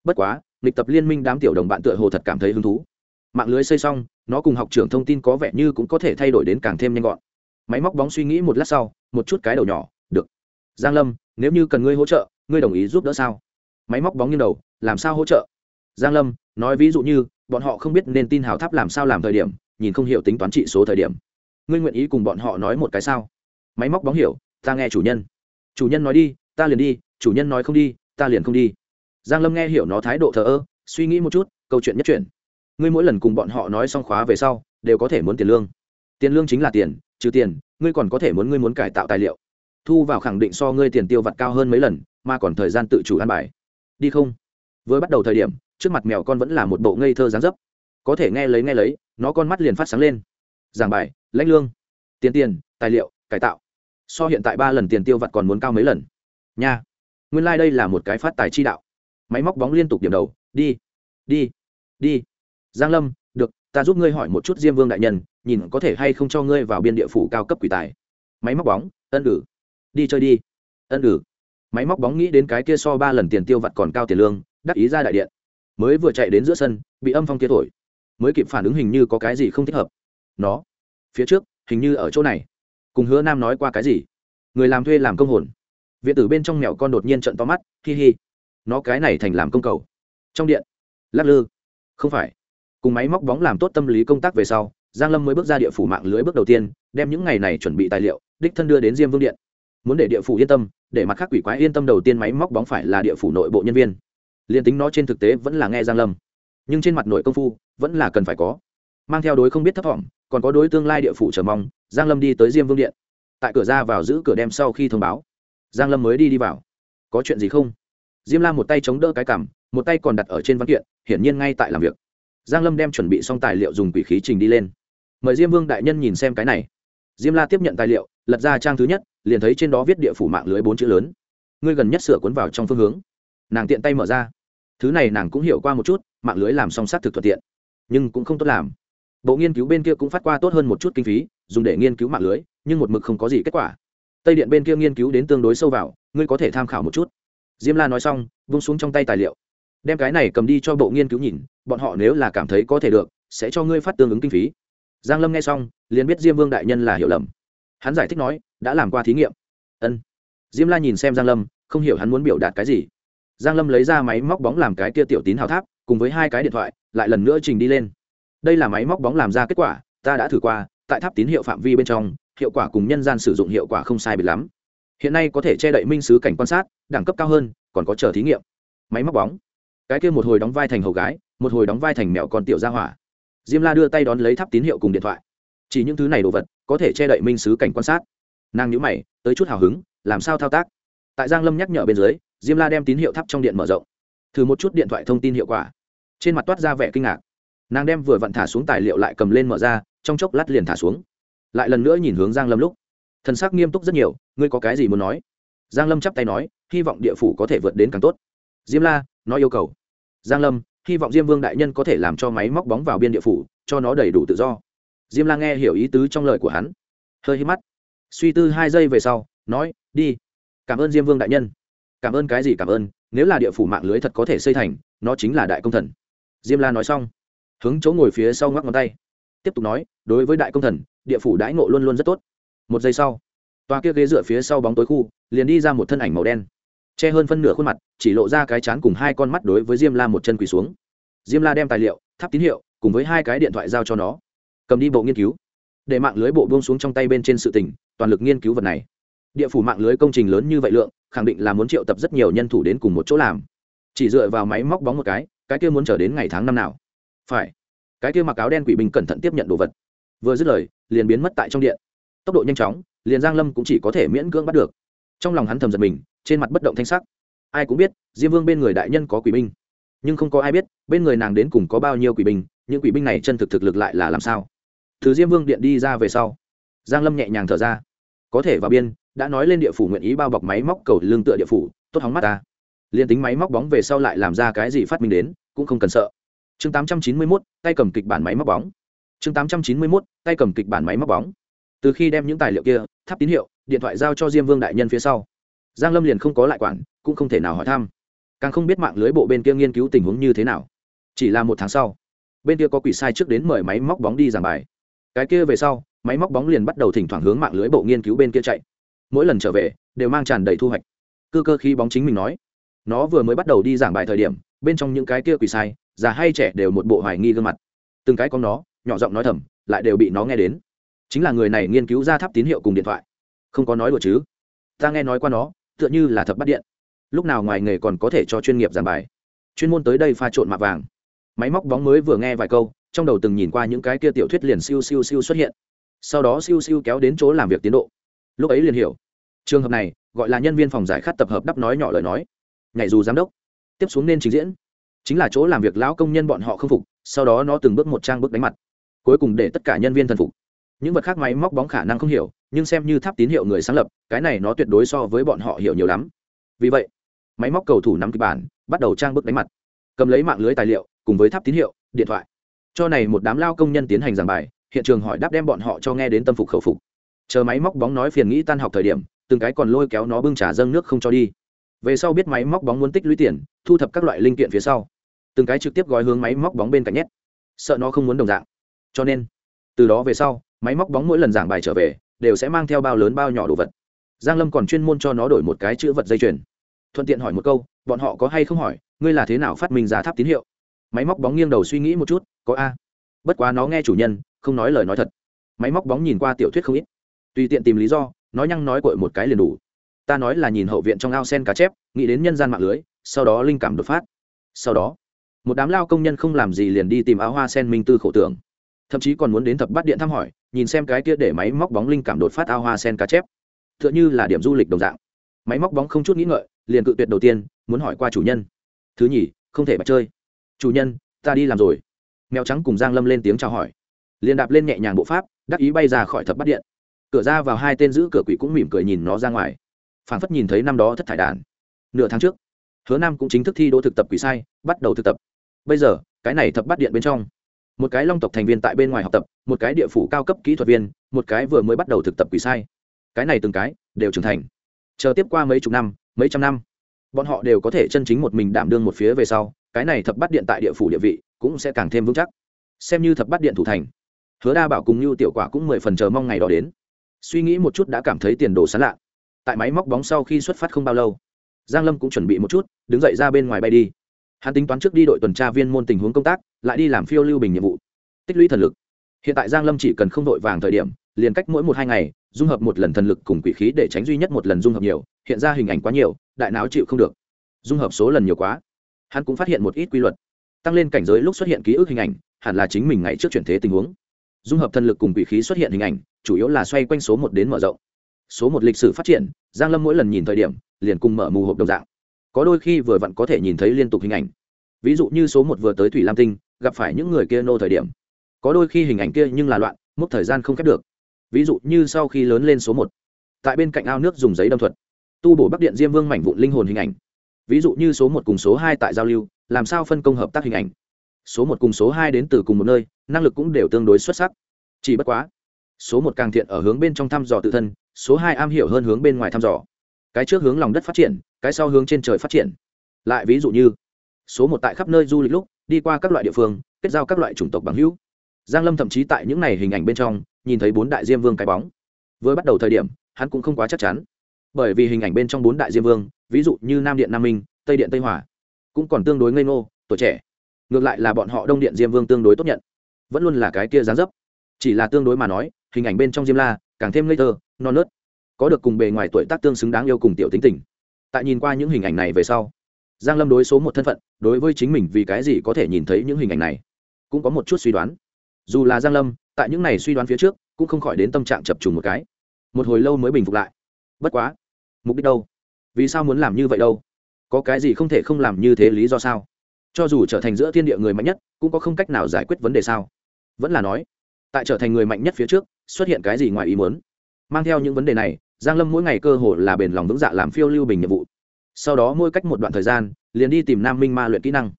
Bất quá lịch tập liên minh đám tiểu đồng bạn tựa hồ thật cảm thấy hứng thú. Mạng lưới xây xong, nó cùng học trưởng thông tin có vẻ như cũng có thể thay đổi đến càng thêm nhanh gọn. Máy móc bóng suy nghĩ một lát sau, một chút cái đầu nhỏ, được. Giang lâm, nếu như cần ngươi hỗ trợ, ngươi đồng ý giúp đỡ sao? Máy móc bóng như đầu, làm sao hỗ trợ? Giang lâm, nói ví dụ như, bọn họ không biết nên tin hào tháp làm sao làm thời điểm nhìn không hiểu tính toán trị số thời điểm. Ngươi nguyện ý cùng bọn họ nói một cái sao? Máy móc bóng hiểu, ta nghe chủ nhân. Chủ nhân nói đi, ta liền đi, chủ nhân nói không đi, ta liền không đi. Giang lâm nghe hiểu nó thái độ thờ ơ, suy nghĩ một chút, câu chuyện nhất chuyển. Ngươi mỗi lần cùng bọn họ nói xong khóa về sau, đều có thể muốn tiền lương. Tiền lương chính là tiền, trừ tiền, ngươi còn có thể muốn ngươi muốn cải tạo tài liệu. Thu vào khẳng định so ngươi tiền tiêu vặt cao hơn mấy lần, mà còn thời gian tự chủ ăn bài. Đi không? Với bắt đầu thời điểm, trước mặt mèo con vẫn là một bộ ngây thơ dáng dấp có thể nghe lấy nghe lấy, nó con mắt liền phát sáng lên. Giảng bài, lãnh lương, tiền tiền, tài liệu, cải tạo. So hiện tại ba lần tiền tiêu vặt còn muốn cao mấy lần. Nha. Nguyên lai、like、đây là một cái phát tài chi đạo. Máy móc bóng liên tục điểm đầu, đi đi đi. Giang lâm, được, ta giúp ngươi hỏi một chút diêm vương đại nhân, nhìn có thể hay không cho ngươi vào biên địa phủ cao cấp quỷ tài. Máy móc bóng, ân ử. Đi chơi đi. Ân ử. Máy móc bóng nghĩ đến cái kia so ba lần tiền tiêu vặt còn cao tiền lương, đắc ý ra đại điện. Mới vừa chạy đến giữa sân, bị âm phong kia thổi mới kịp phản ứng hình như có cái gì không thích hợp. Nó, phía trước, hình như ở chỗ này. Cùng hứa nam nói qua cái gì? Người làm thuê làm công hồn. Viện tử bên trong mèo con đột nhiên trận to mắt, hi hi. Nó cái này thành làm công cầu. Trong điện. Lắc lư. Không phải. Cùng máy móc bóng làm tốt tâm lý công tác về sau, giang lâm mới bước ra địa phủ mạng lưới bước đầu tiên, đem những ngày này chuẩn bị tài liệu, đích thân đưa đến diêm vương điện. Muốn để địa phủ yên tâm, để mặt khác quỷ quái yên tâm đầu tiên máy móc bóng phải là địa phủ nội bộ nhân viên. Liền tính nó trên thực tế vẫn là nghe giang lâm. Nhưng trên mặt nội công phu vẫn là cần phải có. Mang theo đối không biết thấp thỏm, còn có đối tương lai địa phủ chờ mong, giang lâm đi tới diêm vương điện. Tại cửa ra vào giữ cửa đem sau khi thông báo, giang lâm mới đi đi vào. Có chuyện gì không? Diêm lam một tay chống đỡ cái cằm, một tay còn đặt ở trên văn kiện, hiển nhiên ngay tại làm việc. Giang lâm đem chuẩn bị xong tài liệu dùng quỷ khí trình đi lên. Mời diêm vương đại nhân nhìn xem cái này. Diêm la tiếp nhận tài liệu, lật ra trang thứ nhất, liền thấy trên đó viết địa phủ mạng lưới bốn chữ lớn. Ngươi gần nhất sửa cuốn vào trong phương hướng. Nàng tiện tay mở ra. Thứ này nàng cũng hiểu qua một chút, mạng lưới làm song sát thực thuận tiện nhưng cũng không tốt làm. Bộ nghiên cứu bên kia cũng phát qua tốt hơn một chút kinh phí, dùng để nghiên cứu mạng lưới, nhưng một mực không có gì kết quả. Tây điện bên kia nghiên cứu đến tương đối sâu vào, ngươi có thể tham khảo một chút. Diêm la nói xong, vung xuống trong tay tài liệu. Đem cái này cầm đi cho bộ nghiên cứu nhìn, bọn họ nếu là cảm thấy có thể được, sẽ cho ngươi phát tương ứng kinh phí. Giang lâm nghe xong, liền biết diêm vương đại nhân là hiểu lầm. Hắn giải thích nói, đã làm qua thí nghiệm. Ân. Diêm la nhìn xem giang lâm, không hiểu hắn muốn biểu đạt cái gì. Giang lâm lấy ra máy móc bóng làm cái kia tiểu tín hào tháp cùng với hai cái điện thoại, lại lần nữa trình đi lên. Đây là máy móc bóng làm ra kết quả, ta đã thử qua, tại tháp tín hiệu phạm vi bên trong, hiệu quả cùng nhân gian sử dụng hiệu quả không sai biệt lắm. Hiện nay có thể che đậy minh sứ cảnh quan sát, đẳng cấp cao hơn, còn có chờ thí nghiệm. Máy móc bóng. Cái kia một hồi đóng vai thành hầu gái, một hồi đóng vai thành mẹo còn tiểu gia hỏa. Diêm la đưa tay đón lấy tháp tín hiệu cùng điện thoại. Chỉ những thứ này đồ vật, có thể che đậy minh sứ cảnh quan sát. Nàng nhữ mày, tới chút hào hứng, làm sao thao tác? Tại giang lâm nhắc nhở bên dưới, diêm la đem tín hiệu tháp trong điện mở rộng. Thử một chút điện thoại thông tin hiệu quả trên mặt toát ra vẻ kinh ngạc. Nàng đem vừa vặn thả xuống tài liệu lại cầm lên mở ra, trong chốc lát liền thả xuống. Lại lần nữa nhìn hướng giang lâm lúc. Thần sắc nghiêm túc rất nhiều, ngươi có cái gì muốn nói? Giang lâm chắp tay nói, hy vọng địa phủ có thể vượt đến càng tốt. Diêm la nói yêu cầu. Giang lâm, hy vọng diêm vương đại nhân có thể làm cho máy móc bóng vào biên địa phủ, cho nó đầy đủ tự do. Diêm la nghe hiểu ý tứ trong lời của hắn. Hơi hít mắt. Suy tư hai giây về sau, nói, đi. Cảm ơn diêm vương đại nhân. Cảm ơn cái gì cảm ơn, nếu là địa phủ mạng lưới thật có thể xây thành, nó chính là đại công thần diêm la nói xong, hướng chỗ ngồi phía sau ngoắc ngón tay, tiếp tục nói, đối với đại công thần, địa phủ đãi ngộ luôn luôn rất tốt. Một giây sau, tòa kia ghế dựa phía sau bóng tối khu liền đi ra một thân ảnh màu đen, che hơn phân nửa khuôn mặt, chỉ lộ ra cái chán cùng hai con mắt đối với diêm la một chân quỳ xuống. Diêm la đem tài liệu, tháp tín hiệu, cùng với hai cái điện thoại giao cho nó, cầm đi bộ nghiên cứu. Để mạng lưới bộ buông xuống trong tay bên trên sự tỉnh toàn lực nghiên cứu vật này. Địa phủ mạng lưới công trình lớn như vậy lượng, khẳng định là muốn triệu tập rất nhiều nhân thủ đến cùng một chỗ làm chỉ dựa vào máy móc bóng một cái cái kia muốn chờ đến ngày tháng năm nào? Phải. Cái kia mặc áo đen quỷ binh cẩn thận tiếp nhận đồ vật. Vừa dứt lời, liền biến mất tại trong điện. Tốc độ nhanh chóng, liền giang lâm cũng chỉ có thể miễn cưỡng bắt được. Trong lòng hắn thầm giật mình, trên mặt bất động thanh sắc. Ai cũng biết, diêm vương bên người đại nhân có quỷ binh. Nhưng không có ai biết, bên người nàng đến cùng có bao nhiêu quỷ binh, những quỷ binh này chân thực thực lực lại là làm sao? Thứ diêm vương điện đi ra về sau, giang lâm nhẹ nhàng thở ra. Có thể vào biên, đã nói lên địa phủ nguyện ý bao bọc máy móc cầu lương tựa địa phủ, tốt hóng mắt ta liền tính máy móc bóng về sau lại làm ra cái gì phát minh đến cũng không cần sợ. Chương 891, tay cầm kịch bản máy móc bóng. Chương 891, tay cầm kịch bản máy móc bóng. Từ khi đem những tài liệu kia thắp tín hiệu điện thoại giao cho diêm vương đại nhân phía sau. Giang lâm liền không có lại quản cũng không thể nào hỏi thăm. Càng không biết mạng lưới bộ bên kia nghiên cứu tình huống như thế nào. Chỉ là một tháng sau bên kia có quỷ sai trước đến mời máy móc bóng đi giảng bài. Cái kia về sau máy móc bóng liền bắt đầu thỉnh thoảng hướng mạng lưới bộ nghiên cứu bên kia chạy. Mỗi lần trở về đều mang tràn đầy thu hoạch. Cơ cơ khí bóng chính mình nói nó vừa mới bắt đầu đi giảng bài thời điểm, bên trong những cái kia quỷ sai, già hay trẻ đều một bộ hoài nghi gương mặt. Từng cái con nó, nhỏ giọng nói thầm, lại đều bị nó nghe đến. Chính là người này nghiên cứu ra tháp tín hiệu cùng điện thoại. Không có nói đùa chứ? Ta nghe nói qua nó, tựa như là thập bắt điện. Lúc nào ngoài nghề còn có thể cho chuyên nghiệp giảng bài. Chuyên môn tới đây pha trộn mạ vàng. Máy móc bóng mới vừa nghe vài câu, trong đầu từng nhìn qua những cái kia tiểu thuyết liền siêu siêu siêu xuất hiện. Sau đó siêu siêu kéo đến chỗ làm việc tiến độ. Lúc ấy liền hiểu. Trường hợp này, gọi là nhân viên phòng giải khát tập hợp đắp nói nhỏ lời nói nhảy dù giám đốc, tiếp xuống nên trình diễn. Chính là chỗ làm việc lão công nhân bọn họ không phục, sau đó nó từng bước một trang bước đánh mặt. Cuối cùng để tất cả nhân viên thần phục. Những vật khác máy móc bóng khả năng không hiểu, nhưng xem như tháp tín hiệu người sáng lập, cái này nó tuyệt đối so với bọn họ hiểu nhiều lắm. Vì vậy, máy móc cầu thủ nắm kịch bản, bắt đầu trang bước đánh mặt. Cầm lấy mạng lưới tài liệu, cùng với tháp tín hiệu, điện thoại. Cho này một đám lao công nhân tiến hành giảng bài, hiện trường hỏi đáp đem bọn họ cho nghe đến tâm phục khẩu phục. Chờ máy móc bóng nói phiền nghĩ tan học thời điểm, từng cái còn lôi kéo nó bưng trà dâng nước không cho đi về sau biết máy móc bóng muốn tích lũy tiền, thu thập các loại linh kiện phía sau. Từng cái trực tiếp gói hướng máy móc bóng bên cạnh nhét. Sợ nó không muốn đồng dạng. Cho nên, từ đó về sau, máy móc bóng mỗi lần giảng bài trở về, đều sẽ mang theo bao lớn bao nhỏ đồ vật. Giang lâm còn chuyên môn cho nó đổi một cái chữ vật dây chuyền. Thuận tiện hỏi một câu, bọn họ có hay không hỏi, ngươi là thế nào phát minh giá tháp tín hiệu? Máy móc bóng nghiêng đầu suy nghĩ một chút, có a. Bất quá nó nghe chủ nhân, không nói lời nói thật. Máy móc bóng nhìn qua tiểu thuyết không ít. Tùy tiện tìm lý do nói nhăng nói cội một cái liền đủ ta nói là nhìn hậu viện trong ao sen cá chép, nghĩ đến nhân gian mạng lưới, sau đó linh cảm đột phát. Sau đó, một đám lao công nhân không làm gì liền đi tìm áo hoa sen minh tư khổ tưởng. Thậm chí còn muốn đến thập bát điện thăm hỏi, nhìn xem cái kia để máy móc bóng linh cảm đột phát ao hoa sen cá chép. T h ư ợ n h ư là điểm du lịch đồng dạng. Máy móc bóng không chút nghĩ ngợi, liền cự tuyệt đầu tiên, muốn hỏi qua chủ nhân. Thứ nhì, không thể bạch chơi. Chủ nhân, ta đi làm rồi. Mèo trắng cùng giang lâm lên tiếng chào hỏi. Liền đạp lên nhẹ nhàng bộ pháp, đắc ý bay ra khỏi thập bát điện. Cửa ra vào hai tên giữ cửa quỷ cũng mỉm cười nhìn nó ra ngoài phảng phất nhìn thấy năm đó thất thải đàn. Nửa tháng trước, hứa nam cũng chính thức thi đỗ thực tập quỷ sai, bắt đầu thực tập. Bây giờ, cái này thập bát điện bên trong, một cái long tộc thành viên tại bên ngoài học tập, một cái địa phủ cao cấp kỹ thuật viên, một cái vừa mới bắt đầu thực tập quỷ sai. Cái này từng cái đều trưởng thành. Chờ tiếp qua mấy chục năm, mấy trăm năm, bọn họ đều có thể chân chính một mình đảm đương một phía về sau, cái này thập bắt điện tại địa phủ địa vị cũng sẽ càng thêm vững chắc. Xem như thập bắt điện thủ thành, hứa đa bảo cùng như tiểu quả cũng mười phần chờ mong ngày đó đến. Suy nghĩ một chút đã cảm thấy tiền đồ sán lạ tại máy móc bóng sau khi xuất phát không bao lâu, giang lâm cũng chuẩn bị một chút, đứng dậy ra bên ngoài bay đi. Hắn tính toán trước đi đội tuần tra viên môn tình huống công tác, lại đi làm phiêu lưu bình nhiệm vụ. Tích lũy thần lực. Hiện tại giang lâm chỉ cần không đội vàng thời điểm, liền cách mỗi một hai ngày, dung hợp một lần thần lực cùng quỷ khí để tránh duy nhất một lần dung hợp nhiều, hiện ra hình ảnh quá nhiều, đại não chịu không được. Dung hợp số lần nhiều quá. Hắn cũng phát hiện một ít quy luật. Tăng lên cảnh giới lúc xuất hiện ký ức hình ảnh, hẳn là chính mình ngày trước chuyển thế tình huống. Dung hợp thần lực cùng quỷ khí xuất hiện hình ảnh, chủ yếu là xoay quanh số một đến mở rộng. Số một lịch sử phát triển giang lâm mỗi lần nhìn thời điểm, liền cùng mở mù hộp đồng dạng. Có đôi khi vừa vặn có thể nhìn thấy liên tục hình ảnh. Ví dụ như số một vừa tới thủy lam tinh, gặp phải những người kia nô thời điểm. Có đôi khi hình ảnh kia nhưng là loạn, mốc thời gian không khép được. Ví dụ như sau khi lớn lên số một, tại bên cạnh ao nước dùng giấy đâm thuật. Tu bổ bắc điện diêm vương mảnh vụn linh hồn hình ảnh. Ví dụ như số một cùng số hai tại giao lưu, làm sao phân công hợp tác hình ảnh. Số một cùng số hai đến từ cùng một nơi, năng lực cũng đều tương đối xuất sắc. Chỉ bất quá, số một càng thiện ở hướng bên trong thăm dò tự thân số hai am hiểu hơn hướng bên ngoài thăm dò. Cái trước hướng lòng đất phát triển, cái sau hướng trên trời phát triển. Lại ví dụ như, số một tại khắp nơi du lịch lúc, đi qua các loại địa phương, kết giao các loại chủng tộc bằng hữu. Giang lâm thậm chí tại những này hình ảnh bên trong, nhìn thấy bốn đại diêm vương cái bóng. Với bắt đầu thời điểm, hắn cũng không quá chắc chắn. Bởi vì hình ảnh bên trong bốn đại diêm vương, ví dụ như nam điện nam minh, tây điện tây hòa, cũng còn tương đối ngây ngô, tuổi trẻ. Ngược lại là bọn họ đông điện diêm vương tương đối tốt nhận. Vẫn luôn là cái kia dáng dấp. Chỉ là tương đối mà nói, hình ảnh bên trong diêm la càng thêm ngây thơ non nớt. Có được cùng bề ngoài tuổi tác tương xứng đáng yêu cùng tiểu tính tình. Tại nhìn qua những hình ảnh này về sau, giang lâm đối số một thân phận, đối với chính mình vì cái gì có thể nhìn thấy những hình ảnh này, cũng có một chút suy đoán. Dù là giang lâm, tại những này suy đoán phía trước, cũng không khỏi đến tâm trạng chập trùng một cái. Một hồi lâu mới bình phục lại. Bất quá, mục đích đâu? Vì sao muốn làm như vậy đâu? Có cái gì không thể không làm như thế lý do sao? Cho dù trở thành giữa thiên địa người mạnh nhất, cũng có không cách nào giải quyết vấn đề sao? Vẫn là nói, tại trở thành người mạnh nhất phía trước, xuất hiện cái gì ngoài ý muốn? Mang theo những vấn đề này, giang lâm mỗi ngày cơ hồ là bền lòng vững dạ làm phiêu lưu bình nhiệm vụ. Sau đó mỗi cách một đoạn thời gian, liền đi tìm nam minh ma luyện kỹ năng.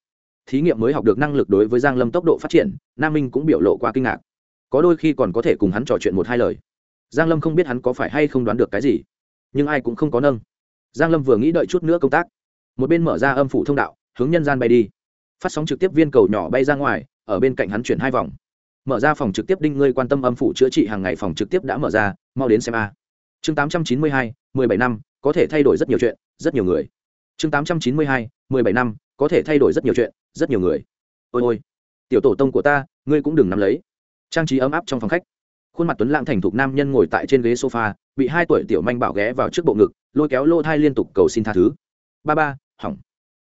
Thí nghiệm mới học được năng lực đối với giang lâm tốc độ phát triển, nam minh cũng biểu lộ qua kinh ngạc. Có đôi khi còn có thể cùng hắn trò chuyện một hai lời. Giang lâm không biết hắn có phải hay không đoán được cái gì, nhưng ai cũng không có nâng. Giang lâm vừa nghĩ đợi chút nữa công tác. Một bên mở ra âm phủ thông đạo, hướng nhân gian bay đi. Phát sóng trực tiếp viên cầu nhỏ bay ra ngoài, ở bên cạnh hắn chuyển hai vòng mở ra phòng trực tiếp đinh ngươi quan tâm âm phủ chữa trị hàng ngày phòng trực tiếp đã mở ra mau đến xem a. Chương 892, 17 năm có thể thay đổi rất nhiều chuyện rất nhiều người. Chương 892, 17 năm có thể thay đổi rất nhiều chuyện rất nhiều người. Ôi ôi tiểu tổ tông của ta ngươi cũng đừng nắm lấy. Trang trí ấm áp trong phòng khách. Khuôn mặt tuấn lãng thành thục nam nhân ngồi tại trên ghế sofa bị hai tuổi tiểu manh bảo ghé vào trước bộ ngực lôi kéo lô thai liên tục cầu xin tha thứ. Ba ba hỏng.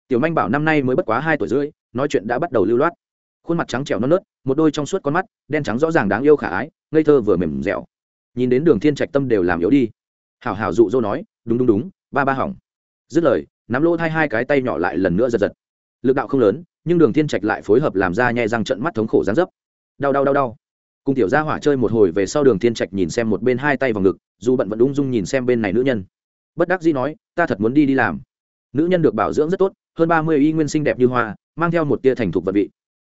Tiểu manh bảo năm nay mới bất quá hai tuổi rưỡi nói chuyện đã bắt đầu lưu loát khuôn mặt trắng trẻo non nớt, một đôi trong suốt con mắt, đen trắng rõ ràng đáng yêu khả ái, ngây thơ vừa mềm dẻo. Nhìn đến đường thiên trạch tâm đều làm yếu đi. Hảo hảo dụ dỗ nói, đúng đúng đúng, ba ba hỏng. Dứt lời, nắm lỗ thay hai cái tay nhỏ lại lần nữa giật giật. Lực đạo không lớn, nhưng đường thiên trạch lại phối hợp làm ra nhẹ răng trận mắt thống khổ giáng dấp. Đau đau đau đau. Cùng tiểu gia hỏa chơi một hồi về sau đường thiên trạch nhìn xem một bên hai tay vào ngực, dù bận vẫn ung dung nhìn xem bên này nữ nhân. Bất đắc dĩ nói, ta thật muốn đi đi làm. Nữ nhân được bảo dưỡng rất tốt, hơn ba mươi y nguyên sinh đẹp như hoa, mang theo một tia thành thục vật vị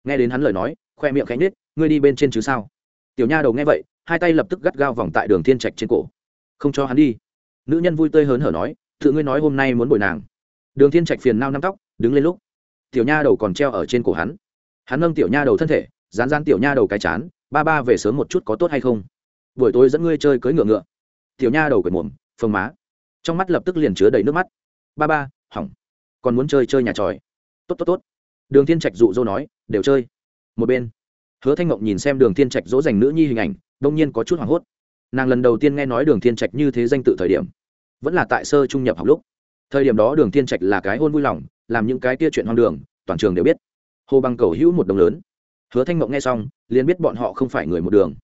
nghe đến hắn lời nói, khoe miệng khẽ nhếch, ngươi đi bên trên chứ sao? Tiểu nha đầu nghe vậy, hai tay lập tức gắt gao vòng tại đường thiên trạch trên cổ. Không cho hắn đi. Nữ nhân vui tươi hớn hở nói, tự ngươi nói hôm nay muốn bồi nàng. Đường thiên trạch phiền nao nắm tóc, đứng lên lúc, tiểu nha đầu còn treo ở trên cổ hắn. Hắn nâng tiểu nha đầu thân thể, dán dán tiểu nha đầu cái chán, ba ba về sớm một chút có tốt hay không? Buổi tối dẫn ngươi chơi cưới ngựa ngựa. Tiểu nha đầu quệt mồm, phồng má. Trong mắt lập tức liền chứa đầy nước mắt. Ba ba, hỏng. Còn muốn chơi chơi nhà tròi. Tốt tốt tốt. Đường thiên trạch dụ dỗ nói đều chơi. Một bên, hứa thanh ngộng nhìn xem đường thiên trạch dỗ dành nữ nhi hình ảnh, đông nhiên có chút hoảng hốt. Nàng lần đầu tiên nghe nói đường thiên trạch như thế danh tự thời điểm, vẫn là tại sơ trung nhập học lúc. Thời điểm đó đường thiên trạch là cái hôn vui lòng, làm những cái kia chuyện hoang đường, toàn trường đều biết. Hồ bằng cầu hữu một đồng lớn. Hứa thanh mộng nghe xong, liền biết bọn họ không phải người một đường.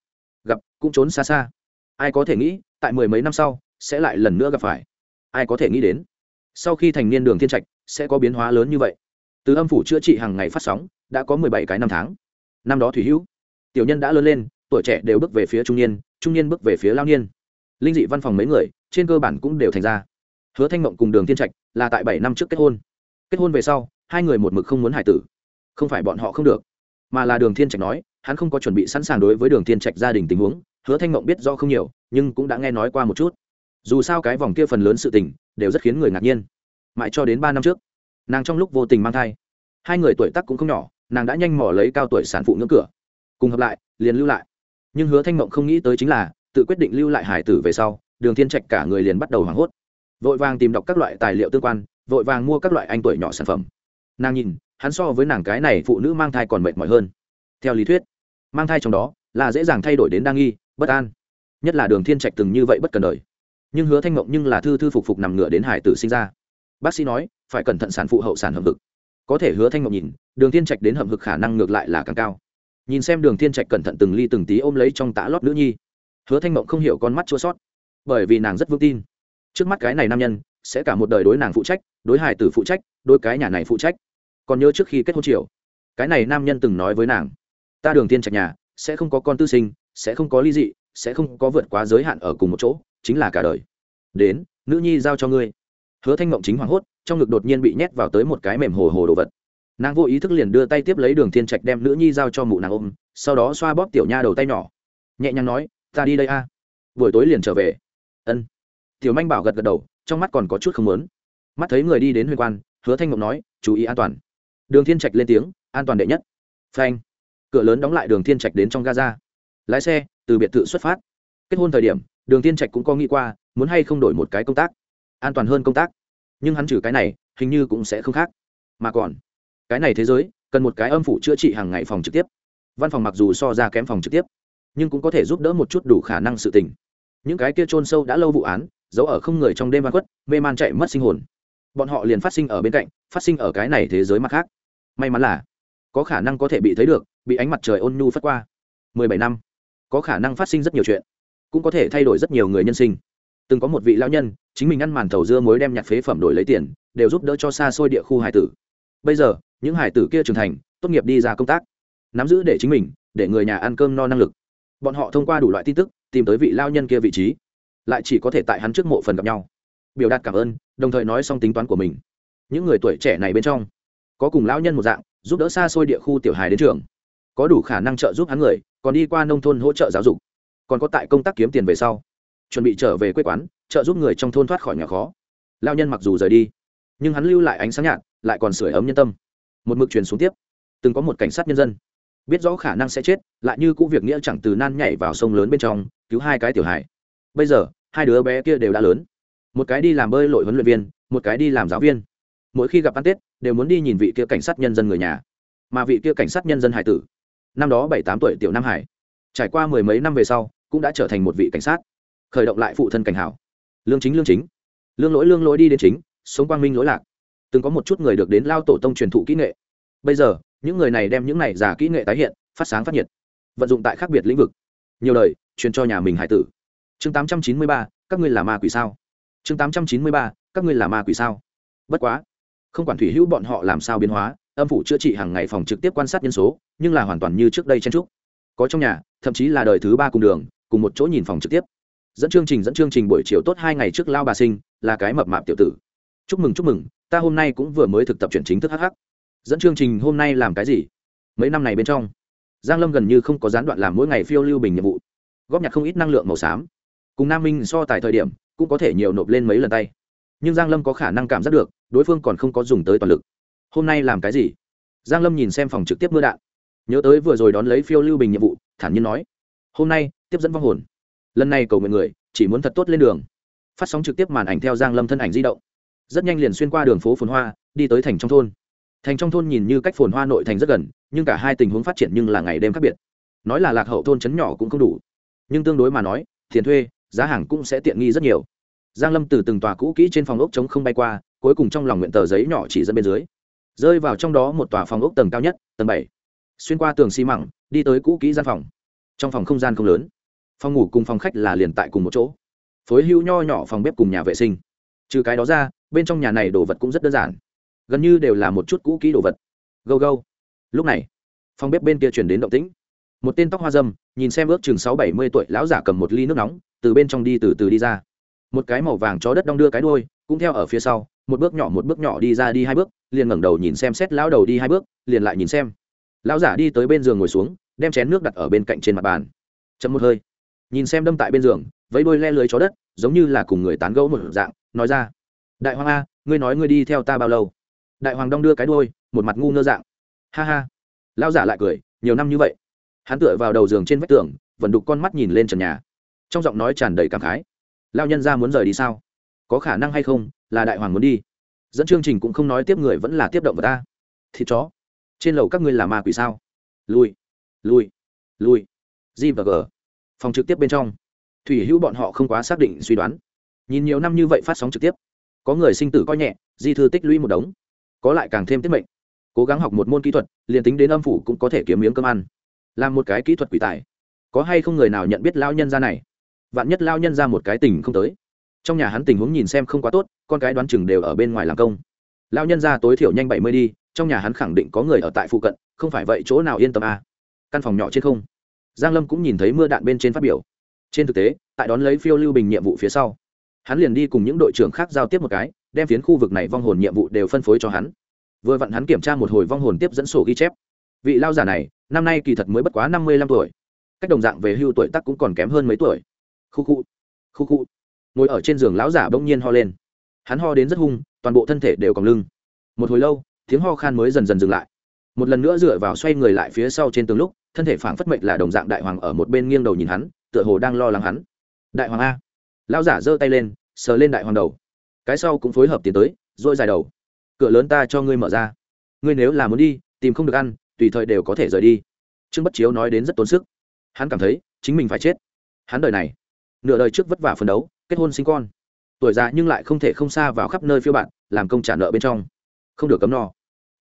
Gặp, cũng trốn xa xa. Ai có thể nghĩ, tại mười mấy năm sau, sẽ lại lần nữa gặp phải. Ai có thể nghĩ đến? Sau khi thành niên đường thiên trạch, sẽ có biến hóa lớn như vậy. Từ âm phủ chữa trị hàng ngày phát sóng đã có mười bảy cái năm tháng. Năm đó thủy hữu, tiểu nhân đã lớn lên, tuổi trẻ đều bước về phía trung niên trung niên bước về phía lao niên. Linh dị văn phòng mấy người, trên cơ bản cũng đều thành ra. Hứa thanh mộng cùng đường thiên trạch là tại bảy năm trước kết hôn. Kết hôn về sau, hai người một mực không muốn hải tử. Không phải bọn họ không được, mà là đường thiên trạch nói, hắn không có chuẩn bị sẵn sàng đối với đường thiên trạch gia đình tình huống, hứa thanh mộng biết do không nhiều, nhưng cũng đã nghe nói qua một chút. Dù sao cái vòng kia phần lớn sự tình, đều rất khiến người ngạc nhiên. Mãi cho đến ba năm trước, nàng trong lúc vô tình mang thai, hai người tuổi tác cũng không nhỏ nàng đã nhanh mỏ lấy cao tuổi sản phụ ngưỡng cửa, cùng hợp lại, liền lưu lại. Nhưng hứa thanh mộng không nghĩ tới chính là, tự quyết định lưu lại hải tử về sau, đường thiên trạch cả người liền bắt đầu hoảng hốt. Vội vàng tìm đọc các loại tài liệu tương quan, vội vàng mua các loại anh tuổi nhỏ sản phẩm. Nàng nhìn, hắn so với nàng cái này phụ nữ mang thai còn mệt mỏi hơn. Theo lý thuyết, mang thai trong đó là dễ dàng thay đổi đến đa nghi, bất an. Nhất là đường thiên trạch từng như vậy bất cần đời. Nhưng hứa thanh mộng nhưng là thư thư phục phục nằm ngửa đến hải tử sinh ra. Bác sĩ nói, phải cẩn thận sản phụ hậu sản hợp vực có thể hứa thanh ngọc nhìn, đường thiên trạch đến hầm hực khả năng ngược lại là càng cao. Nhìn xem đường thiên trạch cẩn thận từng ly từng tí ôm lấy trong tã lót nữ nhi, hứa thanh mộng không hiểu con mắt chua sót bởi vì nàng rất vững tin. Trước mắt cái này nam nhân, sẽ cả một đời đối nàng phụ trách, đối hải tử phụ trách, đối cái nhà này phụ trách. Còn nhớ trước khi kết hôn triều, cái này nam nhân từng nói với nàng, ta đường tiên trạch nhà, sẽ không có con tư sinh, sẽ không có ly dị, sẽ không có vượt quá giới hạn ở cùng một chỗ, chính là cả đời. Đến, nữ nhi giao cho ngươi. Hứa thanh mộng chính hoảng hốt trong ngực đột nhiên bị nhét vào tới một cái mềm hồ hồ đồ vật. Nàng vô ý thức liền đưa tay tiếp lấy đường thiên trạch đem nữ nhi giao cho mụ nàng ôm, sau đó xoa bóp tiểu nha đầu tay nhỏ. Nhẹ nhàng nói, ta đi đây a. Buổi tối liền trở về. Ân. Tiểu manh bảo gật gật đầu, trong mắt còn có chút không muốn. Mắt thấy người đi đến huyền quan, hứa thanh ngọc nói, chú ý an toàn. Đường thiên trạch lên tiếng, an toàn đệ nhất. Phanh. Cửa lớn đóng lại đường thiên trạch đến trong gaza lái xe, từ biệt thự xuất phát. Kết hôn thời điểm, đường thiên trạch cũng có nghĩ qua, muốn hay không đổi một cái công tác. An toàn hơn công tác nhưng hắn trừ cái này, hình như cũng sẽ không khác. Mà còn, cái này thế giới, cần một cái âm phủ chữa trị hàng ngày phòng trực tiếp. Văn phòng mặc dù so ra kém phòng trực tiếp, nhưng cũng có thể giúp đỡ một chút đủ khả năng sự tình. Những cái kia chôn sâu đã lâu vụ án, giấu ở không người trong đêm văn quất mê man chạy mất sinh hồn. Bọn họ liền phát sinh ở bên cạnh, phát sinh ở cái này thế giới mặt khác. May mắn là, có khả năng có thể bị thấy được, bị ánh mặt trời ôn nhu phất qua. Mười bảy năm, có khả năng phát sinh rất nhiều chuyện, cũng có thể thay đổi rất nhiều người nhân sinh. Từng có một vị lão nhân chính mình ăn màn thầu dưa muối đem nhặt phế phẩm đổi lấy tiền, đều giúp đỡ cho xa xôi địa khu hải tử. Bây giờ, những hải tử kia trưởng thành, tốt nghiệp đi ra công tác. Nắm giữ để chính mình, để người nhà ăn cơm no năng lực. Bọn họ thông qua đủ loại tin tức, tìm tới vị lao nhân kia vị trí. Lại chỉ có thể tại hắn trước mộ phần gặp nhau. Biểu đạt cảm ơn, đồng thời nói xong tính toán của mình. Những người tuổi trẻ này bên trong, có cùng lão nhân một dạng, giúp đỡ xa xôi địa khu tiểu hài đến trường. Có đủ khả năng trợ giúp hắn người, còn đi qua nông thôn hỗ trợ giáo dục. Còn có tại công tác kiếm tiền về sau chuẩn bị trở về quê quán, trợ giúp người trong thôn thoát khỏi nhà khó. Lao nhân mặc dù rời đi, nhưng hắn lưu lại ánh sáng nhạt, lại còn sửa ấm nhân tâm. Một mực truyền xuống tiếp. Từng có một cảnh sát nhân dân. Biết rõ khả năng sẽ chết, lại như cũ việc nghĩa chẳng từ nan nhảy vào sông lớn bên trong, cứu hai cái tiểu hải. bây giờ, hai đứa bé kia đều đã lớn. Một cái đi làm bơi lội huấn luyện viên, một cái đi làm giáo viên. Mỗi khi gặp ăn tết, đều muốn đi nhìn vị kia cảnh sát nhân dân người nhà. Mà vị kia cảnh sát nhân dân hải tử, năm đó bảy tám tuổi tiểu nam hải, trải qua mười mấy năm về sau, cũng đã trở thành một vị cảnh sát khởi động lại phụ thân cảnh hảo. Lương chính lương chính. Lương lỗi lương lỗi đi đến chính, sống quang minh lỗi lạc. Từng có một chút người được đến lao tổ tông truyền thụ kỹ nghệ. Bây giờ, những người này đem những này giả kỹ nghệ tái hiện, phát sáng phát nhiệt. Vận dụng tại khác biệt lĩnh vực. Nhiều lời truyền cho nhà mình hải tử. Chương tám trăm chín mươi ba, các ngươi là ma quỷ sao? Chương tám trăm chín mươi ba, các ngươi là ma quỷ sao? Bất quá, không quản thủy hữu bọn họ làm sao biến hóa, âm phủ chữa trị hàng ngày phòng trực tiếp quan sát nhân số, nhưng là hoàn toàn như trước đây chen trúc. Có trong nhà, thậm chí là đời thứ ba cùng đường, cùng một chỗ nhìn phòng trực tiếp dẫn chương trình dẫn chương trình buổi chiều tốt hai ngày trước lao bà sinh, là cái mập mạp tiểu tử. Chúc mừng chúc mừng, ta hôm nay cũng vừa mới thực tập chuyển chính thức hh dẫn chương trình hôm nay làm cái gì? Mấy năm này bên trong, giang lâm gần như không có gián đoạn làm mỗi ngày phiêu lưu bình nhiệm vụ, góp nhặt không ít năng lượng màu xám. Cùng nam minh so tài thời điểm, cũng có thể nhiều nộp lên mấy lần tay. Nhưng giang lâm có khả năng cảm giác được, đối phương còn không có dùng tới toàn lực. Hôm nay làm cái gì? Giang lâm nhìn xem phòng trực tiếp mưa đạn, nhớ tới vừa rồi đón lấy phiêu lưu bình nhiệm vụ, thản nhiên nói, hôm nay tiếp dẫn vong hồn lần này cầu nguyện người chỉ muốn thật tốt lên đường. Phát sóng trực tiếp màn ảnh theo giang lâm thân ảnh di động. Rất nhanh liền xuyên qua đường phố phồn hoa, đi tới thành trong thôn. Thành trong thôn nhìn như cách phồn hoa nội thành rất gần, nhưng cả hai tình huống phát triển nhưng là ngày đêm khác biệt. Nói là lạc hậu thôn trấn nhỏ cũng không đủ, nhưng tương đối mà nói, tiền thuê, giá hàng cũng sẽ tiện nghi rất nhiều. Giang lâm từ từng tòa cũ kỹ trên phòng ốc chống không bay qua, cuối cùng trong lòng nguyện tờ giấy nhỏ chỉ dẫn bên dưới, rơi vào trong đó một tòa phòng ốc tầng cao nhất, tầng bảy, xuyên qua tường xi măng, đi tới cũ kỹ gian phòng. Trong phòng không gian không lớn phòng ngủ cùng phòng khách là liền tại cùng một chỗ. Phối hữu nho nhỏ phòng bếp cùng nhà vệ sinh. Trừ cái đó ra, bên trong nhà này đồ vật cũng rất đơn giản. Gần như đều là một chút cũ kỹ đồ vật. Gâu gâu. Lúc này, phòng bếp bên kia chuyển đến động tĩnh. Một tên tóc hoa dâm, nhìn xem ước chừng sáu bảy mươi tuổi lão giả cầm một ly nước nóng, từ bên trong đi từ từ đi ra. Một cái màu vàng chó đất đong đưa cái đôi cũng theo ở phía sau, một bước nhỏ một bước nhỏ đi ra đi hai bước, liền ngẩng đầu nhìn xem xét lão đầu đi hai bước, liền lại nhìn xem. Lão giả đi tới bên giường ngồi xuống, đem chén nước đặt ở bên cạnh trên mặt bàn. Chậm một hơi nhìn xem đâm tại bên giường, vẫy đôi le lưới chó đất, giống như là cùng người tán gẫu một dạng, nói ra, đại hoàng a, ngươi nói ngươi đi theo ta bao lâu? Đại hoàng đong đưa cái đôi một mặt ngu ngơ dạng. Ha ha. Lão giả lại cười, nhiều năm như vậy. Hắn tựa vào đầu giường trên vách tường, vẫn đục con mắt nhìn lên trần nhà. Trong giọng nói tràn đầy cảm khái lao nhân ra muốn rời đi sao? Có khả năng hay không, là đại hoàng muốn đi. Dẫn chương trình cũng không nói tiếp người vẫn là tiếp động vào ta. Thịt chó, trên lầu các ngươi là ma quỷ sao? Lui lui lui. G và g phòng trực tiếp bên trong. Thủy hữu bọn họ không quá xác định suy đoán. Nhìn nhiều năm như vậy phát sóng trực tiếp, có người sinh tử coi nhẹ, di thư tích lũy một đống. Có lại càng thêm tiết mệnh. Cố gắng học một môn kỹ thuật, liền tính đến âm phủ cũng có thể kiếm miếng cơm ăn. Làm một cái kỹ thuật quỷ tài. Có hay không người nào nhận biết lao nhân ra này? Vạn nhất lao nhân ra một cái tình không tới. Trong nhà hắn tình huống nhìn xem không quá tốt, con cái đoán chừng đều ở bên ngoài làm công. Lao nhân ra tối thiểu nhanh bảy mươi đi, trong nhà hắn khẳng định có người ở tại phụ cận, không phải vậy chỗ nào yên tâm à. căn phòng nhỏ trên không giang lâm cũng nhìn thấy mưa đạn bên trên phát biểu. Trên thực tế, tại đón lấy phiêu lưu bình nhiệm vụ phía sau, hắn liền đi cùng những đội trưởng khác giao tiếp một cái, đem phiến khu vực này vong hồn nhiệm vụ đều phân phối cho hắn. Vừa vặn hắn kiểm tra một hồi vong hồn tiếp dẫn sổ ghi chép. Vị lao giả này, năm nay kỳ thật mới bất quá năm mươi lăm tuổi. Cách đồng dạng về hưu tuổi tác cũng còn kém hơn mấy tuổi. Khu khu khu khu. Ngồi ở trên giường lão giả bỗng nhiên ho lên. Hắn ho đến rất hung, toàn bộ thân thể đều còn lưng. Một hồi lâu, tiếng ho khan mới dần dần dừng lại. Một lần nữa dựa vào xoay người lại phía sau trên tường lúc thân thể phảng phất mệnh là đồng dạng đại hoàng ở một bên nghiêng đầu nhìn hắn, tựa hồ đang lo lắng hắn. Đại hoàng a. Lão giả giơ tay lên, sờ lên đại hoàng đầu. Cái sau cũng phối hợp tiến tới dội dài đầu. Cửa lớn ta cho ngươi mở ra. Ngươi nếu là muốn đi, tìm không được ăn, tùy thời đều có thể rời đi. Trương bất chiếu nói đến rất tốn sức. Hắn cảm thấy, chính mình phải chết. Hắn đời này, nửa đời trước vất vả phấn đấu, kết hôn sinh con. Tuổi già nhưng lại không thể không xa vào khắp nơi phiêu bạn, làm công trả nợ bên trong. Không được cấm no.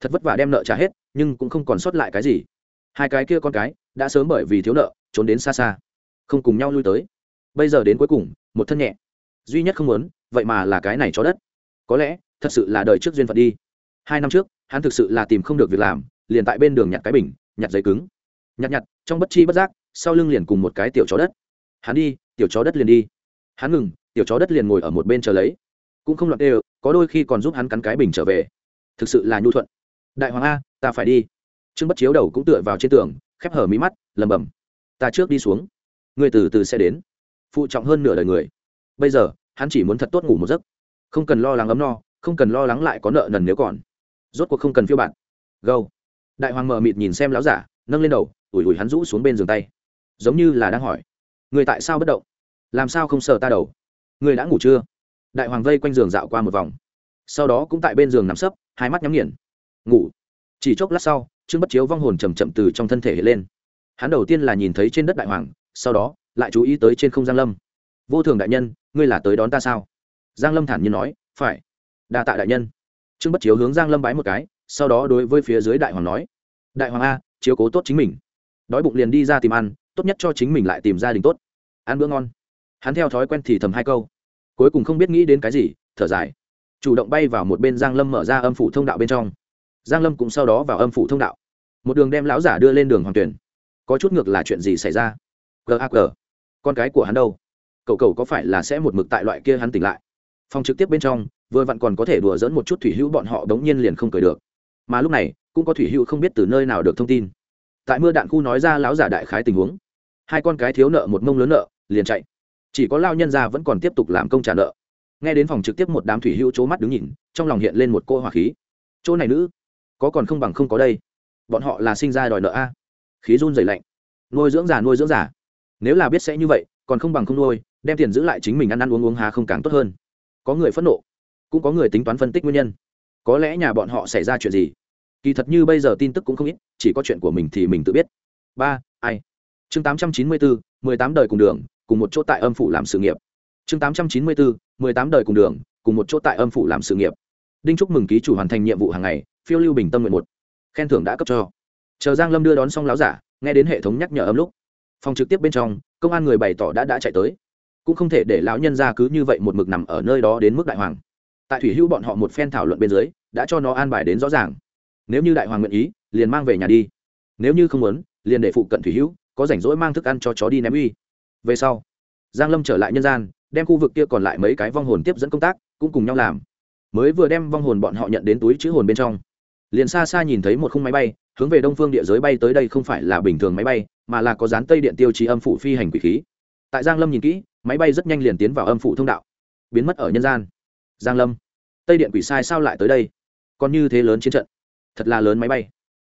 Thật vất vả đem nợ trả hết, nhưng cũng không còn sót lại cái gì hai cái kia con cái đã sớm bởi vì thiếu nợ, trốn đến xa xa, không cùng nhau lui tới. Bây giờ đến cuối cùng, một thân nhẹ. Duy nhất không muốn, vậy mà là cái này chó đất. Có lẽ, thật sự là đời trước duyên phận đi. Hai năm trước, hắn thực sự là tìm không được việc làm, liền tại bên đường nhặt cái bình, nhặt giấy cứng. Nhặt nhặt, trong bất chi bất giác, sau lưng liền cùng một cái tiểu chó đất. Hắn đi, tiểu chó đất liền đi. Hắn ngừng, tiểu chó đất liền ngồi ở một bên chờ lấy. Cũng không loạn đều, có đôi khi còn giúp hắn cắn cái bình trở về. Thực sự là nhu thuận. Đại hoàng a, ta phải đi trương bất chiếu đầu cũng tựa vào trên tường, khép hở mí mắt lầm bầm ta trước đi xuống. Người từ từ sẽ đến. Phụ trọng hơn nửa đời người. Bây giờ, hắn chỉ muốn thật tốt ngủ một giấc. Không cần lo lắng ấm no, không cần lo lắng lại có nợ nần nếu còn. Rốt cuộc không cần phiêu bạn. Gâu. Đại hoàng mờ mịt nhìn xem lão giả, nâng lên đầu, ủi ủi hắn rũ xuống bên giường tay. Giống như là đang hỏi người tại sao bất động? Làm sao không sờ ta đầu? Người đã ngủ chưa? Đại hoàng vây quanh giường dạo qua một vòng. Sau đó cũng tại bên giường nằm sấp, hai mắt nhắm nghiền. Ngủ. Chỉ chốc lát sau trương bất chiếu vong hồn chầm chậm từ trong thân thể hiện lên. Hắn đầu tiên là nhìn thấy trên đất đại hoàng, sau đó lại chú ý tới trên không giang lâm. Vô thường đại nhân, ngươi là tới đón ta sao? Giang lâm thản nhiên nói, phải. Đa tạ đại nhân. Trương bất chiếu hướng giang lâm bái một cái, sau đó đối với phía dưới đại hoàng nói, đại hoàng a, chiếu cố tốt chính mình. Đói bụng liền đi ra tìm ăn, tốt nhất cho chính mình lại tìm gia đình tốt. Ăn bữa ngon. Hắn theo thói quen thì thầm hai câu. Cuối cùng không biết nghĩ đến cái gì, thở dài. Chủ động bay vào một bên giang lâm mở ra âm phủ thông đạo bên trong. Giang lâm cũng sau đó vào âm phủ thông đạo một đường đem lão giả đưa lên đường hoàng tuyển. Có chút ngược là chuyện gì xảy ra? Gag con cái của hắn đâu? Cậu cậu có phải là sẽ một mực tại loại kia hắn tỉnh lại? Phòng trực tiếp bên trong, vừa vặn còn có thể đùa dẫn một chút thủy hữu bọn họ đống nhiên liền không cười được. Mà lúc này, cũng có thủy hữu không biết từ nơi nào được thông tin. Tại mưa đạn khu nói ra lão giả đại khái tình huống, hai con cái thiếu nợ một mông lớn nợ, liền chạy. Chỉ có lao nhân gia vẫn còn tiếp tục làm công trả nợ. Nghe đến phòng trực tiếp một đám thủy hữu chỗ mắt đứng nhìn, trong lòng hiện lên một cô hỏa khí. Chỗ này nữ, có còn không bằng không có đây bọn họ là sinh ra đòi nợ a. Khí run dày lạnh. Nuôi dưỡng giả nuôi dưỡng giả nếu là biết sẽ như vậy, còn không bằng không nuôi, đem tiền giữ lại chính mình ăn ăn uống uống hà không càng tốt hơn. Có người phẫn nộ, cũng có người tính toán phân tích nguyên nhân. Có lẽ nhà bọn họ xảy ra chuyện gì? Kỳ thật như bây giờ tin tức cũng không ít, chỉ có chuyện của mình thì mình tự biết. Ba, ai? Chương tám trăm chín mươi bốn mười tám đời cùng đường, cùng một chỗ tại âm phủ làm sự nghiệp. Chương tám trăm chín mươi bốn mười tám đời cùng đường, cùng một chỗ tại âm phủ làm sự nghiệp. Đinh chúc mừng ký chủ hoàn thành nhiệm vụ hàng ngày, phiêu lưu bình tâm nguyện một khen thưởng đã cấp cho. Chờ giang lâm đưa đón xong láo giả, nghe đến hệ thống nhắc nhở âm lúc, phòng trực tiếp bên trong, công an người bày tỏ đã đã chạy tới. Cũng không thể để lão nhân ra cứ như vậy một mực nằm ở nơi đó đến mức đại hoàng. Tại thủy hữu bọn họ một phen thảo luận bên dưới, đã cho nó an bài đến rõ ràng. Nếu như đại hoàng nguyện ý, liền mang về nhà đi. Nếu như không muốn, liền để phụ cận thủy hữu, có rảnh rỗi mang thức ăn cho chó đi ném uy. Về sau, giang lâm trở lại nhân gian, đem khu vực kia còn lại mấy cái vong hồn tiếp dẫn công tác, cũng cùng nhau làm. Mới vừa đem vong hồn bọn họ nhận đến túi chữ hồn bên trong liền xa xa nhìn thấy một khung máy bay, hướng về đông phương địa giới bay tới đây không phải là bình thường máy bay, mà là có dán tây điện tiêu chí âm phủ phi hành quỷ khí. Tại giang lâm nhìn kỹ, máy bay rất nhanh liền tiến vào âm phủ thông đạo. Biến mất ở nhân gian. Giang lâm. Tây điện quỷ sai sao lại tới đây? Còn như thế lớn chiến trận. Thật là lớn máy bay.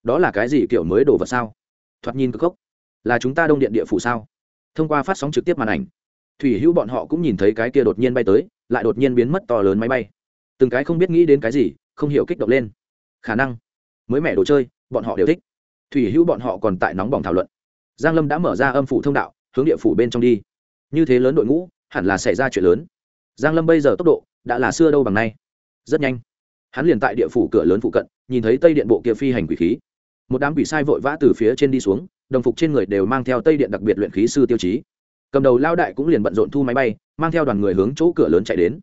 Đó là cái gì kiểu mới đổ vật sao? Thoạt nhìn cực gốc là chúng ta đông điện địa phủ sao? Thông qua phát sóng trực tiếp màn ảnh, thủy hữu bọn họ cũng nhìn thấy cái kia đột nhiên bay tới, lại đột nhiên biến mất to lớn máy bay. Từng cái không biết nghĩ đến cái gì, không hiểu kích động lên khả năng. Mới mẻ đồ chơi, bọn họ đều thích. Thủy hữu bọn họ còn tại nóng bỏng thảo luận. Giang lâm đã mở ra âm phủ thông đạo, hướng địa phủ bên trong đi. Như thế lớn đội ngũ, hẳn là xảy ra chuyện lớn. Giang lâm bây giờ tốc độ, đã là xưa đâu bằng nay. Rất nhanh. Hắn liền tại địa phủ cửa lớn phụ cận, nhìn thấy tây điện bộ kia phi hành quỷ khí. Một đám quỷ sai vội vã từ phía trên đi xuống, đồng phục trên người đều mang theo tây điện đặc biệt luyện khí sư tiêu chí. Cầm đầu lao đại cũng liền bận rộn thu máy bay, mang theo đoàn người hướng chỗ cửa lớn chạy đến.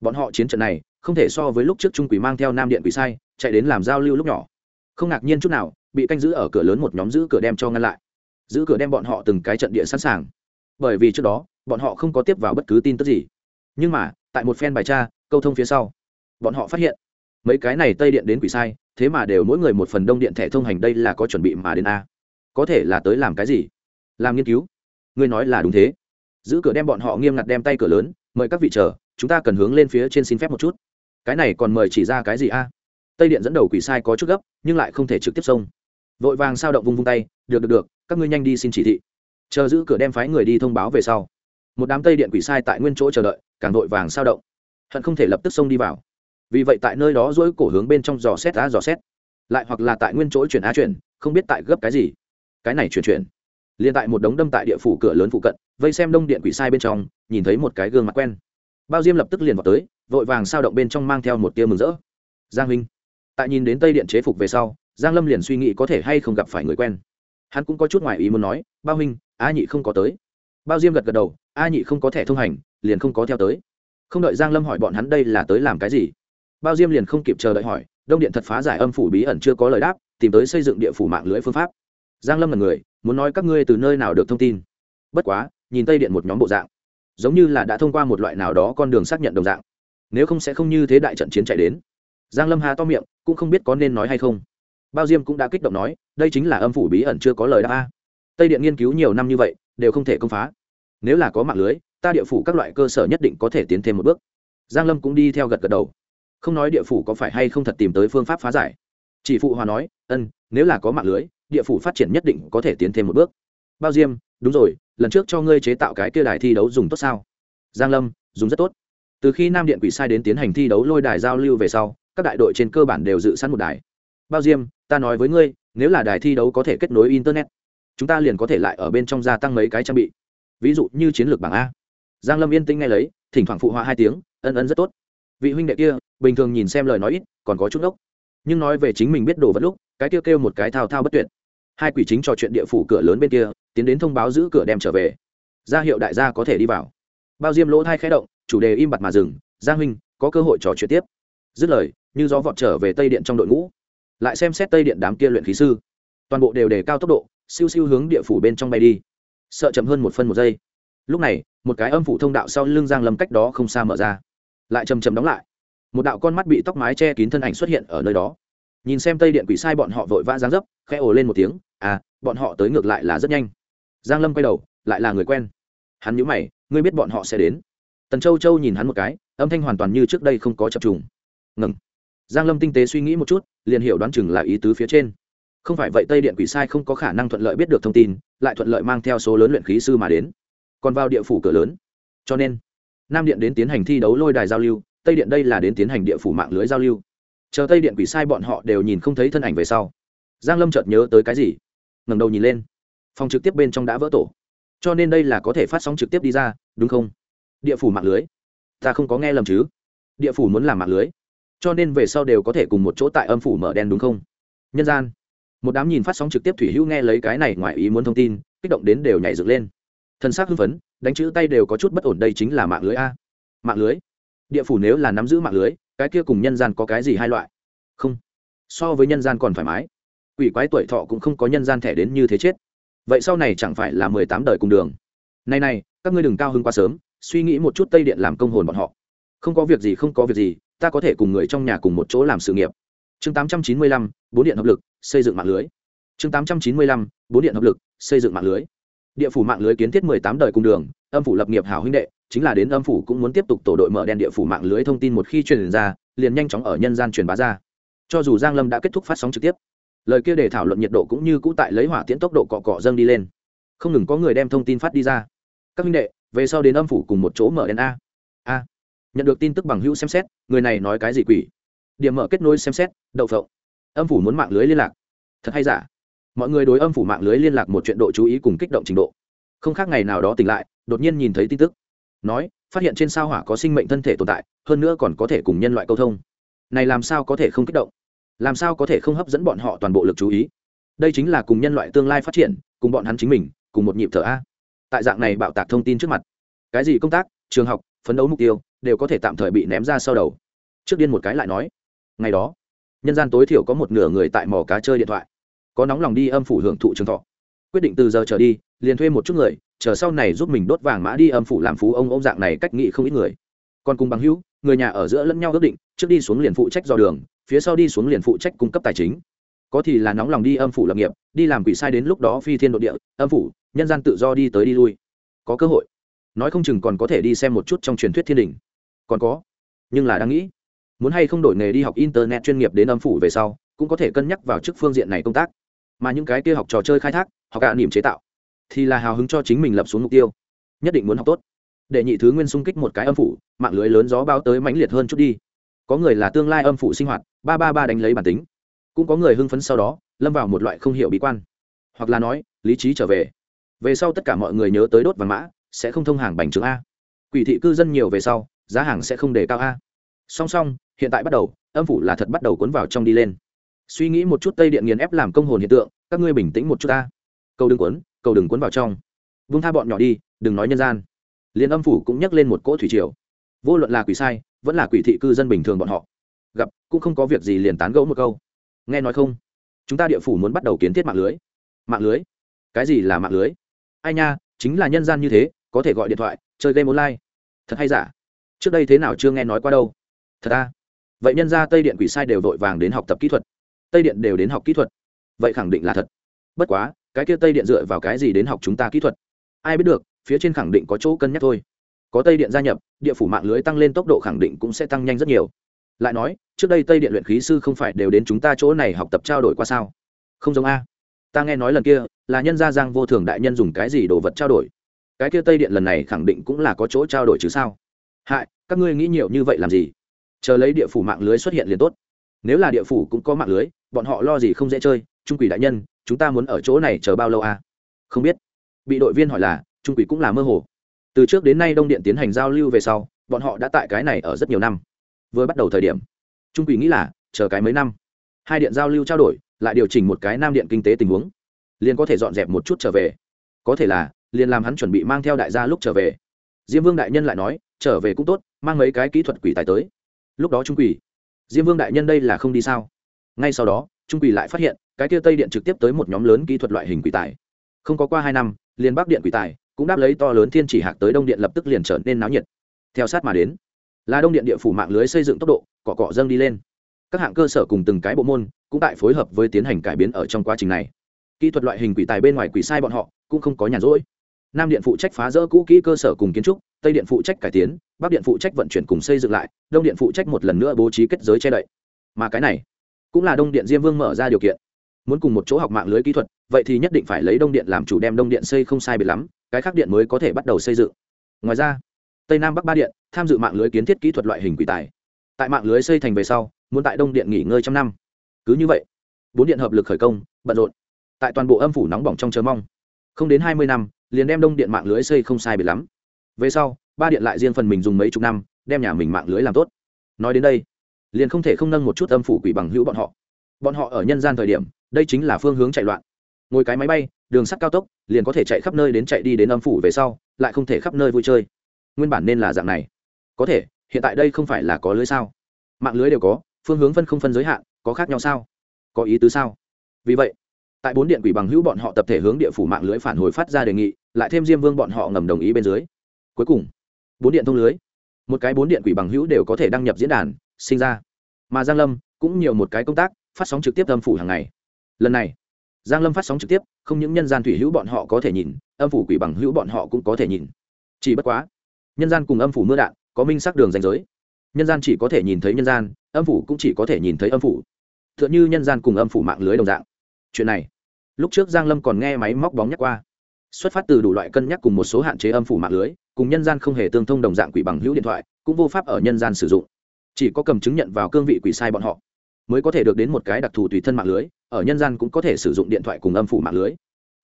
Bọn họ chiến trận này, không thể so với lúc trước trung quỷ mang theo nam điện quỷ sai chạy đến làm giao lưu lúc nhỏ. Không ngạc nhiên chút nào, bị canh giữ ở cửa lớn một nhóm giữ cửa đem cho ngăn lại. Giữ cửa đem bọn họ từng cái trận địa sẵn sàng. Bởi vì trước đó, bọn họ không có tiếp vào bất cứ tin tức gì. Nhưng mà, tại một phen bài tra, câu thông phía sau, bọn họ phát hiện, mấy cái này tây điện đến quỷ sai, thế mà đều mỗi người một phần đông điện thẻ thông hành đây là có chuẩn bị mà đến a. Có thể là tới làm cái gì? Làm nghiên cứu. Ngươi nói là đúng thế. Giữ cửa đem bọn họ nghiêm ngặt đem tay cửa lớn, mời các vị chờ, chúng ta cần hướng lên phía trên xin phép một chút. Cái này còn mời chỉ ra cái gì a? Tây điện dẫn đầu quỷ sai có chút gấp, nhưng lại không thể trực tiếp xông. Vội vàng sao động vung vung tay, được được được, các ngươi nhanh đi xin chỉ thị. Chờ giữ cửa đem phái người đi thông báo về sau, một đám tây điện quỷ sai tại nguyên chỗ chờ đợi, càng vội vàng sao động. Hận không thể lập tức xông đi vào. Vì vậy tại nơi đó dỗi cổ hướng bên trong dò xét á dò xét. Lại hoặc là tại nguyên chỗ chuyển á chuyển, không biết tại gấp cái gì. Cái này chuyển chuyển. Liền tại một đống đâm tại địa phủ cửa lớn phụ cận, vây xem đông điện quỷ sai bên trong, nhìn thấy một cái gương mặt quen. Bao diêm lập tức liền vào tới, vội vàng sao động bên trong mang theo một tia mừng rỡ. Giang huynh tại nhìn đến tây điện chế phục về sau, giang lâm liền suy nghĩ có thể hay không gặp phải người quen. Hắn cũng có chút ngoài ý muốn nói, bao huynh, a nhị không có tới. Bao diêm gật gật đầu, a nhị không có thẻ thông hành, liền không có theo tới. Không đợi giang lâm hỏi bọn hắn đây là tới làm cái gì, bao diêm liền không kịp chờ đợi hỏi, đông điện thật phá giải âm phủ bí ẩn chưa có lời đáp, tìm tới xây dựng địa phủ mạng lưới phương pháp. Giang lâm là người, muốn nói các ngươi từ nơi nào được thông tin. Bất quá, nhìn tây điện một nhóm bộ dạng, giống như là đã thông qua một loại nào đó con đường xác nhận đồng dạng. Nếu không sẽ không như thế đại trận chiến chạy đến. Giang lâm hà to miệng cũng không biết có nên nói hay không. Bao diêm cũng đã kích động nói, đây chính là âm phủ bí ẩn chưa có lời đáp a tây điện nghiên cứu nhiều năm như vậy, đều không thể công phá. Nếu là có mạng lưới, ta địa phủ các loại cơ sở nhất định có thể tiến thêm một bước. Giang lâm cũng đi theo gật gật đầu. Không nói địa phủ có phải hay không thật tìm tới phương pháp phá giải. Chỉ phụ hòa nói ân nếu là có mạng lưới, địa phủ phát triển nhất định có thể tiến thêm một bước. Bao diêm, đúng rồi, lần trước cho ngươi chế tạo cái kia đài thi đấu dùng tốt sao? Giang lâm, dùng rất tốt. Từ khi nam điện quỷ sai đến tiến hành thi đấu lôi đài giao lưu về sau các đại đội trên cơ bản đều dự sẵn một đài. Bao diêm, ta nói với ngươi, nếu là đài thi đấu có thể kết nối internet, chúng ta liền có thể lại ở bên trong gia tăng mấy cái trang bị. Ví dụ như chiến lược bảng a. Giang lâm yên tĩnh ngay lấy, thỉnh thoảng phụ họa hai tiếng, ân ân rất tốt. Vị huynh đệ kia, bình thường nhìn xem lời nói ít, còn có chút ốc nhưng nói về chính mình biết đồ vật lúc, cái kêu kêu một cái thao thao bất tuyệt. Hai quỷ chính trò chuyện địa phủ cửa lớn bên kia, tiến đến thông báo giữ cửa đem trở về. Ra hiệu đại gia có thể đi vào. Bao diêm lỗ thai khẽ động, chủ đề im bặt mà dừng. Giang huynh, có cơ hội trò chuyện tiếp. Dứt lời như gió vọt trở về tây điện trong đội ngũ. Lại xem xét tây điện đám kia luyện khí sư. Toàn bộ đều đề cao tốc độ, siêu siêu hướng địa phủ bên trong bay đi. Sợ chậm hơn một phân một giây. Lúc này, một cái âm phủ thông đạo sau lưng giang lâm cách đó không xa mở ra. Lại chầm chầm đóng lại. Một đạo con mắt bị tóc mái che kín thân ảnh xuất hiện ở nơi đó. Nhìn xem tây điện quỷ sai bọn họ vội vã giáng dấp, khẽ ồ lên một tiếng à bọn họ tới ngược lại là rất nhanh. Giang lâm quay đầu, lại là người quen. Hắn nhíu mày, ngươi biết bọn họ sẽ đến. Tần châu châu nhìn hắn một cái, âm thanh hoàn toàn như trước đây không có chập trùng. Ngừng giang lâm tinh tế suy nghĩ một chút, liền hiểu đoán chừng là ý tứ phía trên. Không phải vậy tây điện quỷ sai không có khả năng thuận lợi biết được thông tin, lại thuận lợi mang theo số lớn luyện khí sư mà đến. Còn vào địa phủ cửa lớn. Cho nên, nam điện đến tiến hành thi đấu lôi đài giao lưu, tây điện đây là đến tiến hành địa phủ mạng lưới giao lưu. Chờ tây điện quỷ sai bọn họ đều nhìn không thấy thân ảnh về sau, giang lâm chợt nhớ tới cái gì, ngẩng đầu nhìn lên. Phòng trực tiếp bên trong đã vỡ tổ. Cho nên đây là có thể phát sóng trực tiếp đi ra, đúng không? Địa phủ mạng lưới. Ta không có nghe lầm chứ? Địa phủ muốn làm mạng lưới cho nên về sau đều có thể cùng một chỗ tại âm phủ mở đen đúng không? Nhân gian. Một đám nhìn phát sóng trực tiếp thủy hữu nghe lấy cái này ngoài ý muốn thông tin, kích động đến đều nhảy dựng lên. Thân xác hưng phấn, đánh chữ tay đều có chút bất ổn đây chính là mạng lưới a. Mạng lưới? Địa phủ nếu là nắm giữ mạng lưới, cái kia cùng nhân gian có cái gì hai loại? Không. So với nhân gian còn thoải mái. Quỷ quái tuổi thọ cũng không có nhân gian thẻ đến như thế chết. Vậy sau này chẳng phải là mười tám đời cùng đường. Này này, các ngươi đừng cao hứng quá sớm, suy nghĩ một chút tây điện làm công hồn bọn họ. Không có việc gì, không có việc gì ta có thể cùng người trong nhà cùng một chỗ làm sự nghiệp. Chương tám trăm chín mươi lăm, bốn điện hợp lực, xây dựng mạng lưới. Chương tám trăm chín mươi lăm, bốn điện hợp lực, xây dựng mạng lưới. Địa phủ mạng lưới kiến thiết mười tám đời cùng đường, âm phủ lập nghiệp hảo huynh đệ, chính là đến âm phủ cũng muốn tiếp tục tổ đội mở đen địa phủ mạng lưới thông tin một khi truyền ra, liền nhanh chóng ở nhân gian truyền bá ra. Cho dù giang lâm đã kết thúc phát sóng trực tiếp, lời kia để thảo luận nhiệt độ cũng như cũ tại lấy hỏa tiễn tốc độ cọ cọ dâng đi lên. Không ngừng có người đem thông tin phát đi ra. Các huynh đệ, về sau đến âm phủ cùng một chỗ mở đen a nhận được tin tức bằng hữu xem xét, người này nói cái gì quỷ? Điểm mở kết nối xem xét, đậu phộng. Âm phủ muốn mạng lưới liên lạc. Thật hay giả? Mọi người đối âm phủ mạng lưới liên lạc một chuyện độ chú ý cùng kích động trình độ. Không khác ngày nào đó tỉnh lại, đột nhiên nhìn thấy tin tức. Nói, phát hiện trên sao hỏa có sinh mệnh thân thể tồn tại, hơn nữa còn có thể cùng nhân loại câu thông. Này làm sao có thể không kích động? Làm sao có thể không hấp dẫn bọn họ toàn bộ lực chú ý? Đây chính là cùng nhân loại tương lai phát triển, cùng bọn hắn chính mình, cùng một nhịp thở a. Tại dạng này bạo tạc thông tin trước mặt. Cái gì công tác, trường học phấn đấu mục tiêu, đều có thể tạm thời bị ném ra sau đầu. Trước điên một cái lại nói, ngày đó, nhân gian tối thiểu có một nửa người tại mò cá chơi điện thoại, có nóng lòng đi âm phủ hưởng thụ trường thọ. Quyết định từ giờ trở đi, liền thuê một chút người, chờ sau này giúp mình đốt vàng mã đi âm phủ làm phú ông ông dạng này cách nghị không ít người. Còn cùng bằng hữu, người nhà ở giữa lẫn nhau ước định, trước đi xuống liền phụ trách dò đường, phía sau đi xuống liền phụ trách cung cấp tài chính. Có thì là nóng lòng đi âm phủ lập nghiệp, đi làm quỷ sai đến lúc đó phi thiên độ địa, âm phủ, nhân gian tự do đi tới đi lui. Có cơ hội nói không chừng còn có thể đi xem một chút trong truyền thuyết thiên đình. Còn có, nhưng là đang nghĩ, muốn hay không đổi nghề đi học internet chuyên nghiệp đến âm phủ về sau, cũng có thể cân nhắc vào chức phương diện này công tác. Mà những cái kia học trò chơi khai thác, học cả niềm chế tạo, thì là hào hứng cho chính mình lập xuống mục tiêu. Nhất định muốn học tốt. Để nhị thứ nguyên xung kích một cái âm phủ, mạng lưới lớn gió báo tới mãnh liệt hơn chút đi. Có người là tương lai âm phủ sinh hoạt, ba ba ba đánh lấy bản tính. Cũng có người hưng phấn sau đó, lâm vào một loại không hiểu bí quan. Hoặc là nói, lý trí trở về. Về sau tất cả mọi người nhớ tới đốt vàng mã sẽ không thông hàng bành trướng a. Quỷ thị cư dân nhiều về sau, giá hàng sẽ không đề cao a. Song song, hiện tại bắt đầu, âm phủ là thật bắt đầu cuốn vào trong đi lên. Suy nghĩ một chút tây điện nghiền ép làm công hồn hiện tượng, các ngươi bình tĩnh một chút ta Cầu đừng cuốn, cầu đừng cuốn vào trong. Vung tha bọn nhỏ đi, đừng nói nhân gian. Liền âm phủ cũng nhắc lên một cỗ thủy triều. Vô luận là quỷ sai, vẫn là quỷ thị cư dân bình thường bọn họ. Gặp, cũng không có việc gì liền tán gẫu một câu. Nghe nói không? Chúng ta địa phủ muốn bắt đầu kiến thiết mạng lưới. Mạng lưới? Cái gì là mạng lưới? Ai nha, chính là nhân gian như thế có thể gọi điện thoại, chơi game online. Thật hay giả? Trước đây thế nào chưa nghe nói qua đâu. Thật à? Vậy nhân ra tây điện quỷ sai đều vội vàng đến học tập kỹ thuật. Tây điện đều đến học kỹ thuật. Vậy khẳng định là thật. Bất quá, cái kia tây điện dựa vào cái gì đến học chúng ta kỹ thuật? Ai biết được, phía trên khẳng định có chỗ cân nhắc thôi. Có tây điện gia nhập, địa phủ mạng lưới tăng lên tốc độ khẳng định cũng sẽ tăng nhanh rất nhiều. Lại nói, trước đây tây điện luyện khí sư không phải đều đến chúng ta chỗ này học tập trao đổi qua sao? Không giống a. Ta nghe nói lần kia, là nhân gia giang vô thường đại nhân dùng cái gì đồ vật trao đổi? Cái kia tây điện lần này khẳng định cũng là có chỗ trao đổi chứ sao? Hại, các ngươi nghĩ nhiều như vậy làm gì? Chờ lấy địa phủ mạng lưới xuất hiện liền tốt. Nếu là địa phủ cũng có mạng lưới, bọn họ lo gì không dễ chơi, trung quỷ đại nhân, chúng ta muốn ở chỗ này chờ bao lâu à? Không biết. Bị đội viên hỏi là, trung quỷ cũng là mơ hồ. Từ trước đến nay đông điện tiến hành giao lưu về sau, bọn họ đã tại cái này ở rất nhiều năm. Vừa bắt đầu thời điểm, trung quỷ nghĩ là, chờ cái mấy năm. Hai điện giao lưu trao đổi, lại điều chỉnh một cái nam điện kinh tế tình huống. Liền có thể dọn dẹp một chút trở về. Có thể là liền làm hắn chuẩn bị mang theo đại gia lúc trở về. Diêm vương đại nhân lại nói, trở về cũng tốt, mang mấy cái kỹ thuật quỷ tài tới. Lúc đó trung quỷ, diêm vương đại nhân đây là không đi sao? Ngay sau đó, trung quỷ lại phát hiện, cái kia tây điện trực tiếp tới một nhóm lớn kỹ thuật loại hình quỷ tài. Không có qua hai năm, liền bắc điện quỷ tài cũng đáp lấy to lớn thiên chỉ hạc tới đông điện lập tức liền trở nên náo nhiệt. Theo sát mà đến, là đông điện địa phủ mạng lưới xây dựng tốc độ, cọ cọ dâng đi lên. Các hạng cơ sở cùng từng cái bộ môn cũng tại phối hợp với tiến hành cải biến ở trong quá trình này. Kỹ thuật loại hình quỷ tài bên ngoài quỷ sai bọn họ cũng không có nhàn rỗi nam điện phụ trách phá rỡ cũ kỹ cơ sở cùng kiến trúc, tây điện phụ trách cải tiến, bắc điện phụ trách vận chuyển cùng xây dựng lại, đông điện phụ trách một lần nữa bố trí kết giới che đậy. Mà cái này cũng là đông điện diêm vương mở ra điều kiện. Muốn cùng một chỗ học mạng lưới kỹ thuật, vậy thì nhất định phải lấy đông điện làm chủ đem đông điện xây không sai biệt lắm, cái khác điện mới có thể bắt đầu xây dựng. Ngoài ra, tây nam bắc ba điện tham dự mạng lưới kiến thiết kỹ thuật loại hình quỷ tài. Tại mạng lưới xây thành về sau, muốn tại đông điện nghỉ ngơi trăm năm. Cứ như vậy, bốn điện hợp lực khởi công, bận rộn. Tại toàn bộ âm phủ nóng bỏng trong chờ mong. Không đến hai mươi năm liền đem đông điện mạng lưới xây không sai biệt lắm. Về sau, ba điện lại riêng phần mình dùng mấy chục năm, đem nhà mình mạng lưới làm tốt. Nói đến đây, liền không thể không nâng một chút âm phủ quỷ bằng hữu bọn họ. Bọn họ ở nhân gian thời điểm, đây chính là phương hướng chạy loạn. Ngồi cái máy bay, đường sắt cao tốc, liền có thể chạy khắp nơi đến chạy đi đến âm phủ về sau, lại không thể khắp nơi vui chơi. Nguyên bản nên là dạng này. Có thể, hiện tại đây không phải là có lưới sao? Mạng lưới đều có, phương hướng phân không phân giới hạn, có khác nhau sao? Có ý tứ sao? Vì vậy tại bốn điện quỷ bằng hữu bọn họ tập thể hướng địa phủ mạng lưới phản hồi phát ra đề nghị, lại thêm diêm vương bọn họ ngầm đồng ý bên dưới. Cuối cùng, bốn điện thông lưới. Một cái bốn điện quỷ bằng hữu đều có thể đăng nhập diễn đàn, sinh ra. Mà giang lâm cũng nhiều một cái công tác, phát sóng trực tiếp âm phủ hàng ngày. Lần này, giang lâm phát sóng trực tiếp, không những nhân gian thủy hữu bọn họ có thể nhìn, âm phủ quỷ bằng hữu bọn họ cũng có thể nhìn. Chỉ bất quá, nhân gian cùng âm phủ mưa đạn, có minh sắc đường ranh giới. Nhân gian chỉ có thể nhìn thấy nhân gian, âm phủ cũng chỉ có thể nhìn thấy âm phủ. T h ư ợ n h ư nhân gian cùng âm phủ mạng lưới đồng dạng. Chuyện này lúc trước giang lâm còn nghe máy móc bóng nhắc qua. Xuất phát từ đủ loại cân nhắc cùng một số hạn chế âm phủ mạng lưới, cùng nhân gian không hề tương thông đồng dạng quỷ bằng hữu điện thoại, cũng vô pháp ở nhân gian sử dụng. Chỉ có cầm chứng nhận vào cương vị quỷ sai bọn họ, mới có thể được đến một cái đặc thù tùy thân mạng lưới, ở nhân gian cũng có thể sử dụng điện thoại cùng âm phủ mạng lưới.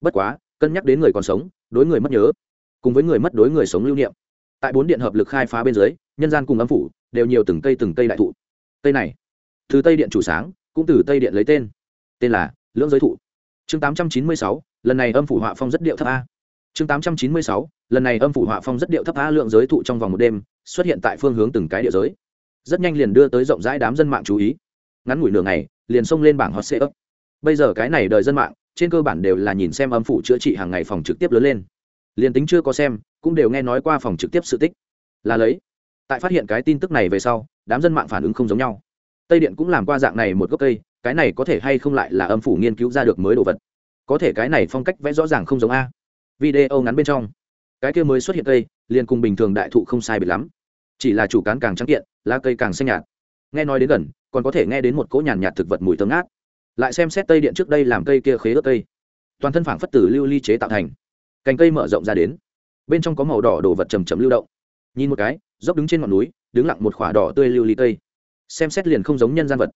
Bất quá, cân nhắc đến người còn sống, đối người mất nhớ, cùng với người mất đối người sống lưu niệm. Tại bốn điện hợp lực khai phá bên dưới, nhân gian cùng âm phủ đều nhiều từng cây từng cây đại thụ. Cây này, từ tây điện chủ sáng, cũng từ tây điện lấy tên. Tên là lưỡng giới thụ chương tám trăm chín mươi sáu, lần này âm phủ họa phong rất điệu thấp a. Chương tám trăm chín mươi sáu, lần này âm phủ họa phong rất điệu thấp a, lượng giới thụ trong vòng một đêm, xuất hiện tại phương hướng từng cái địa giới. Rất nhanh liền đưa tới rộng rãi đám dân mạng chú ý. Ngắn ngủi nửa ngày, liền xông lên bảng hot sê ấp bây giờ cái này đời dân mạng, trên cơ bản đều là nhìn xem âm phủ chữa trị hàng ngày phòng trực tiếp lớn lên. Liền tính chưa có xem, cũng đều nghe nói qua phòng trực tiếp sự tích. Là lấy, tại phát hiện cái tin tức này về sau, đám dân mạng phản ứng không giống nhau. Tây điện cũng làm qua dạng này một gốc cây cái này có thể hay không lại là âm phủ nghiên cứu ra được mới đồ vật? Có thể cái này phong cách vẽ rõ ràng không giống a. Video ngắn bên trong. Cái kia mới xuất hiện cây, liền cùng bình thường đại thụ không sai biệt lắm. Chỉ là chủ cán càng trắng kiện, lá cây càng xanh nhạt. Nghe nói đến gần, còn có thể nghe đến một cỗ nhàn nhạt thực vật mùi thơm ngát. Lại xem xét tây điện trước đây làm cây kia khế ớt cây. Toàn thân phảng phất tử lưu ly chế tạo thành. Cành cây mở rộng ra đến. Bên trong có màu đỏ đồ vật chầm chầm lưu động. Nhìn một cái, dốc đứng trên ngọn núi, đứng lặng một khỏa đỏ tươi lưu ly cây. Xem xét liền không giống nhân gian vật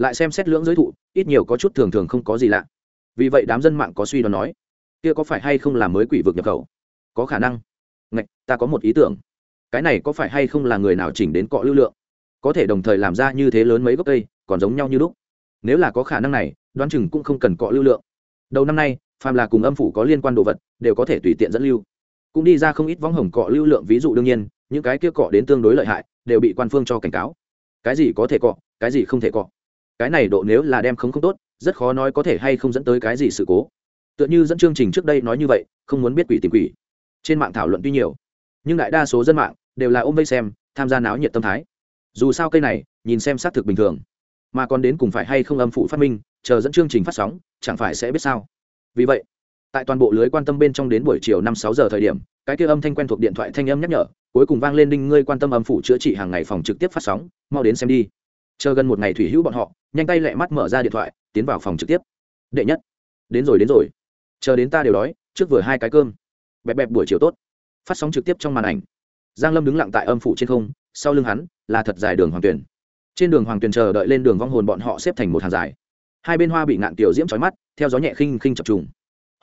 lại xem xét lưỡng giới thụ, ít nhiều có chút thường thường không có gì lạ. Vì vậy đám dân mạng có suy đoán nói, kia có phải hay không là mới quỷ vực nhập khẩu? Có khả năng. Ngạch, ta có một ý tưởng. Cái này có phải hay không là người nào chỉnh đến cọ lưu lượng? Có thể đồng thời làm ra như thế lớn mấy gốc cây, còn giống nhau như lúc. Nếu là có khả năng này, đoán chừng cũng không cần cọ lưu lượng. Đầu năm nay, phàm là cùng âm phủ có liên quan đồ vật, đều có thể tùy tiện dẫn lưu. Cũng đi ra không ít võng hồng cọ lưu lượng ví dụ đương nhiên, những cái kia cọ đến tương đối lợi hại, đều bị quan phương cho cảnh cáo. Cái gì có thể cọ, cái gì không thể cọ cái này độ nếu là đem không không tốt, rất khó nói có thể hay không dẫn tới cái gì sự cố. Tựa như dẫn chương trình trước đây nói như vậy, không muốn biết quỷ tìm quỷ. Trên mạng thảo luận tuy nhiều, nhưng đại đa số dân mạng đều là ôm vây xem, tham gia náo nhiệt tâm thái. Dù sao cây này, nhìn xem xác thực bình thường. Mà còn đến cùng phải hay không âm phụ phát minh, chờ dẫn chương trình phát sóng, chẳng phải sẽ biết sao. Vì vậy, tại toàn bộ lưới quan tâm bên trong đến buổi chiều năm sáu giờ thời điểm, cái kia âm thanh quen thuộc điện thoại thanh âm nhắc nhở, cuối cùng vang lên đinh ngươi quan tâm âm phủ chữa trị hàng ngày phòng trực tiếp phát sóng, mau đến xem đi chờ gần một ngày thủy hữu bọn họ, nhanh tay lẹ mắt mở ra điện thoại, tiến vào phòng trực tiếp. Đệ nhất. Đến rồi đến rồi. Chờ đến ta đều đói, trước vừa hai cái cơm. Bẹp bẹp buổi chiều tốt. Phát sóng trực tiếp trong màn ảnh. Giang lâm đứng lặng tại âm phủ trên không, sau lưng hắn là thật dài đường hoàng tuyền trên đường hoàng tuyền chờ đợi lên đường vong hồn bọn họ xếp thành một hàng dài. Hai bên hoa bị ngạn tiểu diễm trói mắt, theo gió nhẹ khinh khinh chập trùng.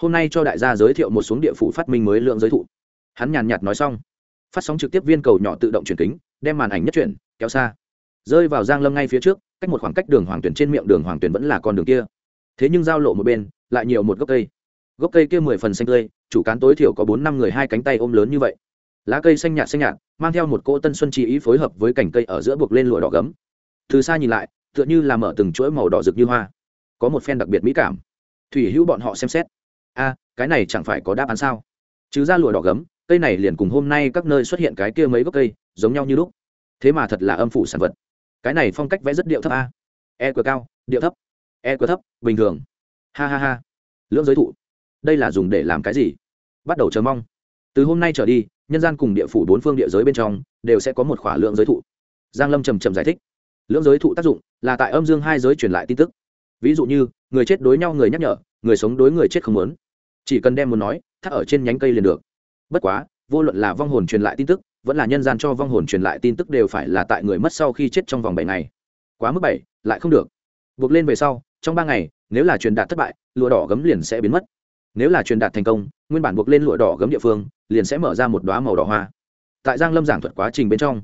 Hôm nay cho đại gia giới thiệu một xuống địa phủ phát minh mới lượng giới thụ. Hắn nhàn nhạt nói xong. Phát sóng trực tiếp viên cầu nhỏ tự động chuyển kính, đem màn ảnh nhất chuyển, kéo xa rơi vào giang lâm ngay phía trước, cách một khoảng cách đường hoàng tuyển trên miệng đường hoàng tuyển vẫn là con đường kia. Thế nhưng giao lộ một bên, lại nhiều một gốc cây. Gốc cây kia mười phần xanh tươi, chủ cán tối thiểu có bốn năm người hai cánh tay ôm lớn như vậy. Lá cây xanh nhạt xanh nhạt, mang theo một cỗ tân xuân chi ý phối hợp với cành cây ở giữa buộc lên lụa đỏ gấm. Từ xa nhìn lại, tựa như là mở từng chuỗi màu đỏ rực như hoa. Có một phen đặc biệt mỹ cảm. Thủy hữu bọn họ xem xét. A, cái này chẳng phải có đáp án sao? Chứ ra lụa đỏ gấm, cây này liền cùng hôm nay các nơi xuất hiện cái kia mấy gốc cây, giống nhau như lúc. Thế mà thật là âm phủ sản vật cái này phong cách vẽ rất điệu thấp a. E cờ cao, điệu thấp. E cờ thấp, bình thường. Ha ha ha. Lưỡng giới thụ. Đây là dùng để làm cái gì? Bắt đầu chờ mong. Từ hôm nay trở đi, nhân gian cùng địa phủ bốn phương địa giới bên trong đều sẽ có một khỏa lượng giới thụ. Giang lâm trầm trầm giải thích. Lưỡng giới thụ tác dụng là tại âm dương hai giới truyền lại tin tức. Ví dụ như, người chết đối nhau người nhắc nhở, người sống đối người chết không muốn. Chỉ cần đem muốn nói, thắt ở trên nhánh cây liền được. Bất quá, vô luận là vong hồn truyền lại tin tức vẫn là nhân gian cho vong hồn truyền lại tin tức đều phải là tại người mất sau khi chết trong vòng bảy ngày. Quá mức bảy, lại không được. Buộc lên về sau, trong ba ngày, nếu là truyền đạt thất bại, lụa đỏ gấm liền sẽ biến mất. Nếu là truyền đạt thành công, nguyên bản buộc lên lụa đỏ gấm địa phương, liền sẽ mở ra một đoá màu đỏ hoa. Tại giang lâm giảng thuật quá trình bên trong,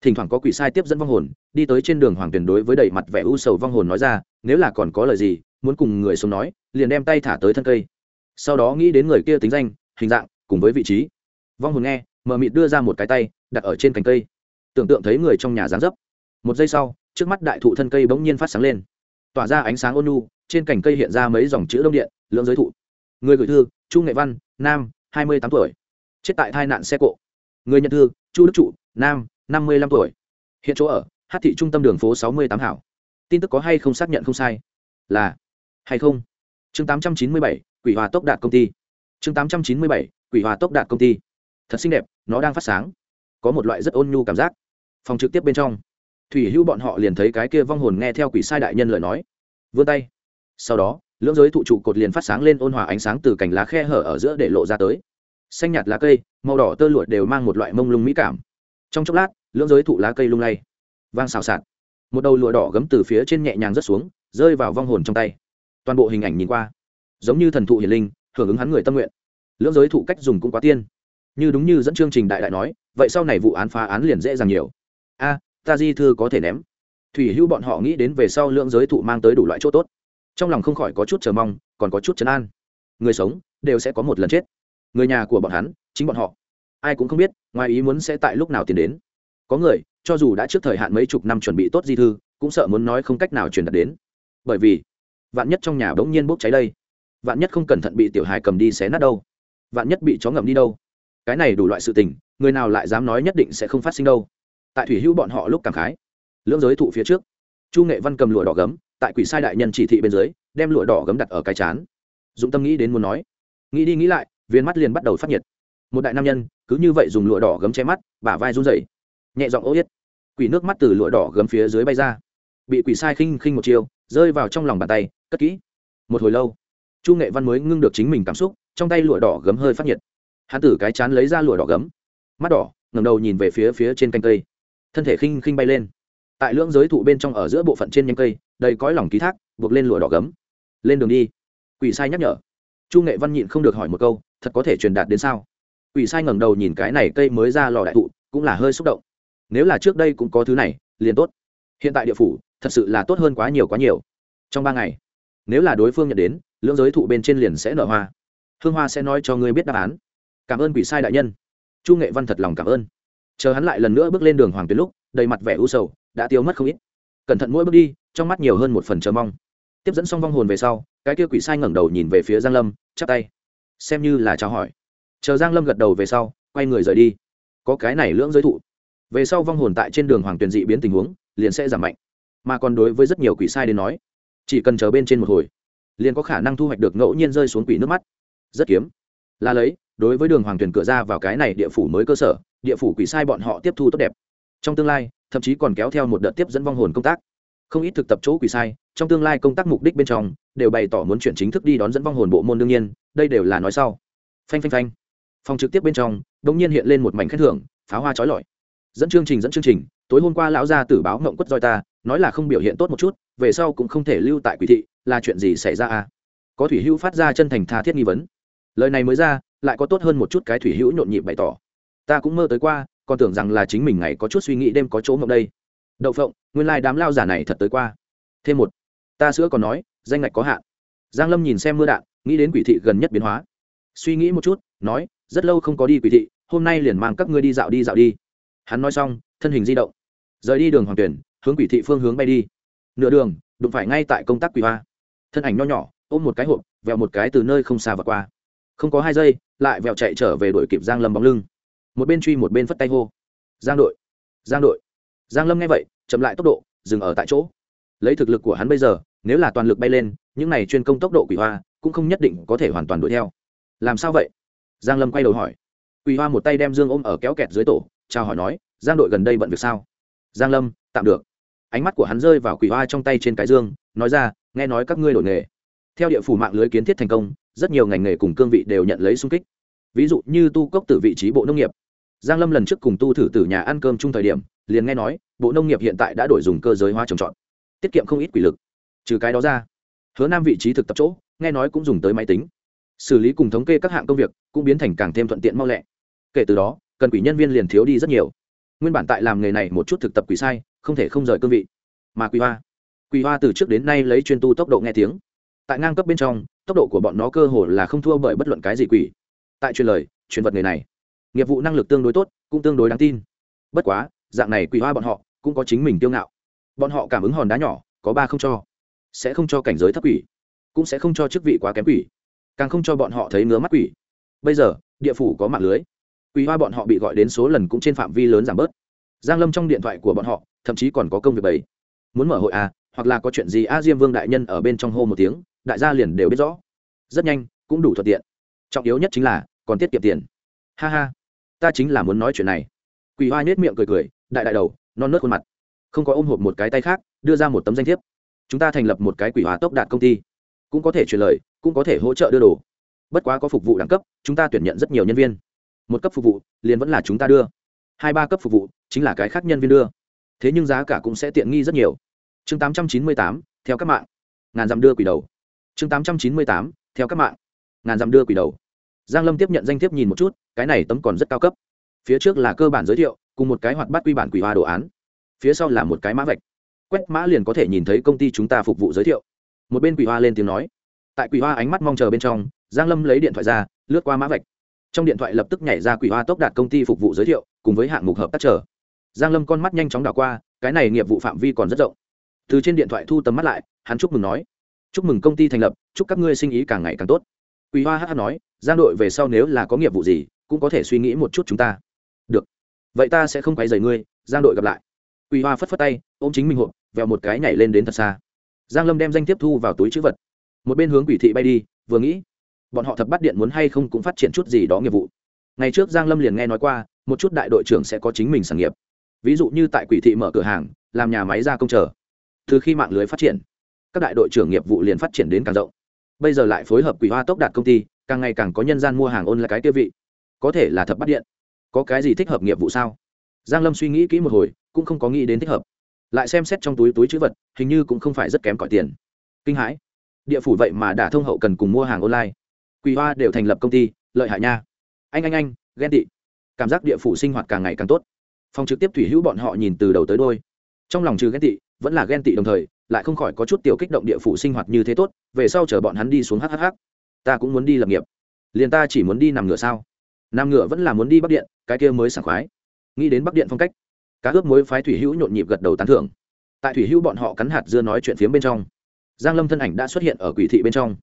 thỉnh thoảng có quỷ sai tiếp dẫn vong hồn, đi tới trên đường hoàng tuyển đối với đầy mặt vẻ u sầu vong hồn nói ra, nếu là còn có lời gì, muốn cùng người sống nói, liền đem tay thả tới thân cây. Sau đó nghĩ đến người kia tính danh, hình dạng, cùng với vị trí. Vong hồn nghe mờ mịt đưa ra một cái tay, đặt ở trên cành cây. Tưởng tượng thấy người trong nhà dáng dấp. Một giây sau, trước mắt đại thụ thân cây bỗng nhiên phát sáng lên. Tỏa ra ánh sáng ôn nhu, trên cành cây hiện ra mấy dòng chữ đông điện, lưỡng giới thụ. Người gửi thư, chu nghệ văn, nam, hai mươi tám tuổi. Chết tại tai nạn xe cộ. Người nhận thư, chu đức trụ, nam, năm mươi lăm tuổi. Hiện chỗ ở, hát thị trung tâm đường phố sáu mươi tám hảo. Tin tức có hay không xác nhận không sai? Là. Hay không? Chương tám trăm chín mươi bảy, quỷ hòa tốc đạt công ty. Chương tám trăm chín mươi bảy, quỷ hòa tốc đạt công ty thật xinh đẹp, nó đang phát sáng. Có một loại rất ôn nhu cảm giác. Phòng trực tiếp bên trong, thủy hữu bọn họ liền thấy cái kia vong hồn nghe theo quỷ sai đại nhân lời nói. Vươn tay. Sau đó, lưỡng giới thụ trụ cột liền phát sáng lên ôn hòa ánh sáng từ cành lá khe hở ở giữa để lộ ra tới. Xanh nhạt lá cây, màu đỏ tơ lụa đều mang một loại mông lung mỹ cảm. Trong chốc lát, lưỡng giới thụ lá cây lung lay, vang xào xạc. Một đầu lụa đỏ gấm từ phía trên nhẹ nhàng rớt xuống, rơi vào vong hồn trong tay. Toàn bộ hình ảnh nhìn qua, giống như thần thụ hiền linh, hưởng ứng hắn người tâm nguyện. Lưỡng giới thụ cách dùng cũng quá tiên như đúng như dẫn chương trình đại đại nói, vậy sau này vụ án phá án liền dễ dàng nhiều. A, ta di thư có thể ném. Thủy hữu bọn họ nghĩ đến về sau lượng giới thụ mang tới đủ loại chỗ tốt. Trong lòng không khỏi có chút chờ mong, còn có chút chấn an. Người sống, đều sẽ có một lần chết. Người nhà của bọn hắn, chính bọn họ. Ai cũng không biết, ngoài ý muốn sẽ tại lúc nào tiến đến. Có người, cho dù đã trước thời hạn mấy chục năm chuẩn bị tốt di thư, cũng sợ muốn nói không cách nào truyền đạt đến. Bởi vì, vạn nhất trong nhà bỗng nhiên bốc cháy đây, vạn nhất không cẩn thận bị tiểu hài cầm đi xé nát đâu, vạn nhất bị chó ngậm đi đâu cái này đủ loại sự tình, người nào lại dám nói nhất định sẽ không phát sinh đâu. Tại thủy hữu bọn họ lúc cảm khái, lưỡng giới thụ phía trước, chu nghệ văn cầm lụa đỏ gấm, tại quỷ sai đại nhân chỉ thị bên dưới, đem lụa đỏ gấm đặt ở cái chán. Dũng tâm nghĩ đến muốn nói, nghĩ đi nghĩ lại, viên mắt liền bắt đầu phát nhiệt. Một đại nam nhân, cứ như vậy dùng lụa đỏ gấm che mắt, bả vai run rẩy, nhẹ giọng ô yết. Quỷ nước mắt từ lụa đỏ gấm phía dưới bay ra. Bị quỷ sai khinh khinh một chiều rơi vào trong lòng bàn tay, cất kỹ. Một hồi lâu, chu nghệ văn mới ngưng được chính mình cảm xúc, trong tay lụa đỏ gấm hơi phát nhiệt hắn tử cái chán lấy ra lụa đỏ gấm, mắt đỏ ngầm đầu nhìn về phía phía trên canh cây. Thân thể khinh khinh bay lên. Tại lưỡng giới thụ bên trong ở giữa bộ phận trên nhánh cây, đầy cõi lòng ký thác, buộc lên lụa đỏ gấm. Lên đường đi. Quỷ sai nhắc nhở. Chu nghệ văn nhịn không được hỏi một câu, thật có thể truyền đạt đến sao? Quỷ sai ngẩng đầu nhìn cái này cây mới ra lò đại thụ, cũng là hơi xúc động. Nếu là trước đây cũng có thứ này, liền tốt. Hiện tại địa phủ, thật sự là tốt hơn quá nhiều quá nhiều. Trong ba ngày, nếu là đối phương nhận đến, lưỡng giới thụ bên trên liền sẽ nở hoa. Hương hoa sẽ nói cho ngươi biết đáp án cảm ơn quỷ sai đại nhân. Chu nghệ văn thật lòng cảm ơn. Chờ hắn lại lần nữa bước lên đường hoàng tuyến lúc, đầy mặt vẻ u sầu, đã tiêu mất không ít. Cẩn thận mỗi bước đi, trong mắt nhiều hơn một phần chờ mong. Tiếp dẫn xong vong hồn về sau, cái kia quỷ sai ngẩng đầu nhìn về phía giang lâm, chắp tay. Xem như là chào hỏi. Chờ giang lâm gật đầu về sau, quay người rời đi. Có cái này lưỡng giới thụ. Về sau vong hồn tại trên đường hoàng tuyền dị biến tình huống, liền sẽ giảm mạnh. Mà còn đối với rất nhiều quỷ sai đến nói, chỉ cần chờ bên trên một hồi, liền có khả năng thu hoạch được ngẫu nhiên rơi xuống quỷ nước mắt. Rất kiếm. Là lấy đối với đường hoàng tuyển cửa ra vào cái này địa phủ mới cơ sở, địa phủ quỷ sai bọn họ tiếp thu tốt đẹp. Trong tương lai, thậm chí còn kéo theo một đợt tiếp dẫn vong hồn công tác. Không ít thực tập chỗ quỷ sai, trong tương lai công tác mục đích bên trong, đều bày tỏ muốn chuyển chính thức đi đón dẫn vong hồn bộ môn đương nhiên, đây đều là nói sau. Phanh phanh phanh. Phòng trực tiếp bên trong đ ỗ n g nhiên hiện lên một mảnh khen thưởng, pháo hoa trói lọi. Dẫn chương trình, dẫn chương trình, tối hôm qua lão gia tử báo mộng quất roi ta, nói là không biểu hiện tốt một chút, về sau cũng không thể lưu tại quỷ thị, là chuyện gì xảy ra à? Có thủy hữu phát ra chân thành tha thiết nghi vấn. Lời này mới ra lại có tốt hơn một chút cái thủy hữu nhộn nhịp bày tỏ. Ta cũng mơ tới qua, còn tưởng rằng là chính mình ngày có chút suy nghĩ đêm có chỗ mộng đây. Đậu phộng, nguyên lai、like、đám lao giả này thật tới qua. Thêm một, ta sữa còn nói, danh ngạch có hạn. Giang lâm nhìn xem mưa đạn, nghĩ đến quỷ thị gần nhất biến hóa. Suy nghĩ một chút, nói, rất lâu không có đi quỷ thị, hôm nay liền mang các ngươi đi dạo đi dạo đi. Hắn nói xong, thân hình di động. Rời đi đường hoàng tuyển, hướng quỷ thị phương hướng bay đi. Nửa đường, đụng phải ngay tại công tác quỷ hoa. Thân ảnh nho nhỏ, ôm một cái hộp vẹo một cái từ nơi không xa vượt qua không có hai giây, lại vẹo chạy trở về đội kịp giang lâm bóng lưng. Một bên truy, một bên phất tay hô. Giang đội giang đội. Giang lâm nghe vậy, chậm lại tốc độ, dừng ở tại chỗ. Lấy thực lực của hắn bây giờ, nếu là toàn lực bay lên, những này chuyên công tốc độ quỷ hoa cũng không nhất định có thể hoàn toàn đuổi theo. Làm sao vậy? Giang lâm quay đầu hỏi. Quỷ hoa một tay đem dương ôm ở kéo kẹt dưới tổ, chào hỏi nói, giang đội gần đây bận việc sao? Giang lâm, tạm được. Ánh mắt của hắn rơi vào quỷ hoa trong tay trên cái dương, nói ra, nghe nói các ngươi đổi nghề. Theo địa phủ mạng lưới kiến thiết thành công rất nhiều ngành nghề cùng cương vị đều nhận lấy sung kích. Ví dụ như tu cốc từ vị trí bộ nông nghiệp. Giang lâm lần trước cùng tu thử từ nhà ăn cơm chung thời điểm, liền nghe nói, bộ nông nghiệp hiện tại đã đổi dùng cơ giới hóa trồng trọt, tiết kiệm không ít quỷ lực. Trừ cái đó ra, hứa nam vị trí thực tập chỗ, nghe nói cũng dùng tới máy tính. Xử lý cùng thống kê các hạng công việc cũng biến thành càng thêm thuận tiện mau lẹ. Kể từ đó, cần quỷ nhân viên liền thiếu đi rất nhiều. Nguyên bản tại làm nghề này một chút thực tập quỷ sai, không thể không rời cương vị. Mà quỷ hoa quỷ hoa từ trước đến nay lấy chuyên tu tốc độ nghe tiếng. Tại ngang cấp bên trong tốc độ của bọn nó cơ hồ là không thua bởi bất luận cái gì quỷ. Tại truyền lời, truyền vật người này, nghiệp vụ năng lực tương đối tốt, cũng tương đối đáng tin. Bất quá, dạng này quỷ hoa bọn họ, cũng có chính mình tiêu ngạo. Bọn họ cảm ứng hòn đá nhỏ, có ba không cho. Sẽ không cho cảnh giới thấp quỷ, cũng sẽ không cho chức vị quá kém quỷ. Càng không cho bọn họ thấy ngứa mắt quỷ. Bây giờ, địa phủ có mạng lưới. Quỷ hoa bọn họ bị gọi đến số lần cũng trên phạm vi lớn giảm bớt. Giang lâm trong điện thoại của bọn họ, thậm chí còn có công việc bảy muốn mở hội à hoặc là có chuyện gì a diêm vương đại nhân ở bên trong hô một tiếng đại gia liền đều biết rõ. Rất nhanh, cũng đủ thuận tiện. Trọng yếu nhất chính là, còn tiết kiệm tiền. Ha ha, ta chính là muốn nói chuyện này. Quỷ hoa nhếch miệng cười cười, đại đại đầu, non nớt khuôn mặt. Không có ôm hộp một cái tay khác, đưa ra một tấm danh thiếp. Chúng ta thành lập một cái quỷ hóa tốc đạt công ty. Cũng có thể truyền lời, cũng có thể hỗ trợ đưa đồ. Bất quá có phục vụ đẳng cấp, chúng ta tuyển nhận rất nhiều nhân viên. Một cấp phục vụ, liền vẫn là chúng ta đưa. Hai ba cấp phục vụ, chính là cái khác nhân viên đưa. Thế nhưng giá cả cũng sẽ tiện nghi rất nhiều. Chương tám trăm chín mươi tám, theo các mạng. Ngàn dặm đưa quỷ đầu chương tám trăm chín mươi tám, theo các mạng. Ngàn dặm đưa quỷ đầu. Giang lâm tiếp nhận danh thiếp nhìn một chút, cái này tấm còn rất cao cấp. Phía trước là cơ bản giới thiệu, cùng một cái hoạt bát quy bản quỷ hoa đồ án. Phía sau là một cái mã vạch. Quét mã liền có thể nhìn thấy công ty chúng ta phục vụ giới thiệu. Một bên quỷ hoa lên tiếng nói. Tại quỷ hoa ánh mắt mong chờ bên trong, giang lâm lấy điện thoại ra, lướt qua mã vạch. Trong điện thoại lập tức nhảy ra quỷ hoa tốc đạt công ty phục vụ giới thiệu, cùng với hạng mục hợp tác trở giang lâm con mắt nhanh chóng đảo qua, cái này nghiệp vụ phạm vi còn rất rộng. Từ trên điện thoại thu tầm mắt lại, hắn chúc mừng nói chúc mừng công ty thành lập, chúc các ngươi sinh ý càng ngày càng tốt. Quỳ hoa hh nói, giang đội về sau nếu là có nghiệp vụ gì, cũng có thể suy nghĩ một chút chúng ta. Được. Vậy ta sẽ không quay dày ngươi, giang đội gặp lại. Quỳ hoa phất phất tay, ôm chính mình hộp, vèo một cái nhảy lên đến thật xa. Giang lâm đem danh tiếp thu vào túi chữ vật. Một bên hướng quỷ thị bay đi, vừa nghĩ, bọn họ thập bắt điện muốn hay không cũng phát triển chút gì đó nghiệp vụ. Ngày trước giang lâm liền nghe nói qua, một chút đại đội trưởng sẽ có chính mình sản nghiệp. Ví dụ như tại quỷ thị mở cửa hàng, làm nhà máy gia công chờ. Từ khi mạng lưới phát triển các đại đội trưởng nghiệp vụ liền phát triển đến càng rộng. Bây giờ lại phối hợp quỷ hoa tốc đạt công ty, càng ngày càng có nhân gian mua hàng ôn là cái tiêu vị. Có thể là thập bắt điện. Có cái gì thích hợp nghiệp vụ sao? Giang lâm suy nghĩ kỹ một hồi, cũng không có nghĩ đến thích hợp. Lại xem xét trong túi túi chữ vật, hình như cũng không phải rất kém cỏi tiền. Kinh hãi. Địa phủ vậy mà đã thông hậu cần cùng mua hàng online. Quỳ hoa đều thành lập công ty, lợi hại nha. Anh anh anh, ghen tị. Cảm giác địa phủ sinh hoạt càng ngày càng tốt. Phòng trực tiếp thủy hữu bọn họ nhìn từ đầu tới đôi trong lòng trừ ghen tị, vẫn là ghen tị đồng thời lại không khỏi có chút tiểu kích động địa phủ sinh hoạt như thế tốt, về sau chở bọn hắn đi xuống hhh ta cũng muốn đi lập nghiệp. Liền ta chỉ muốn đi nằm ngựa sao? Nằm ngựa vẫn là muốn đi bắc điện, cái kia mới sảng khoái. Nghĩ đến bắc điện phong cách, cá ướp mối phái thủy hữu nhộn nhịp gật đầu tán thưởng. Tại thủy hữu bọn họ cắn hạt dưa nói chuyện phiếm bên trong, giang lâm thân ảnh đã xuất hiện ở quỷ thị bên trong.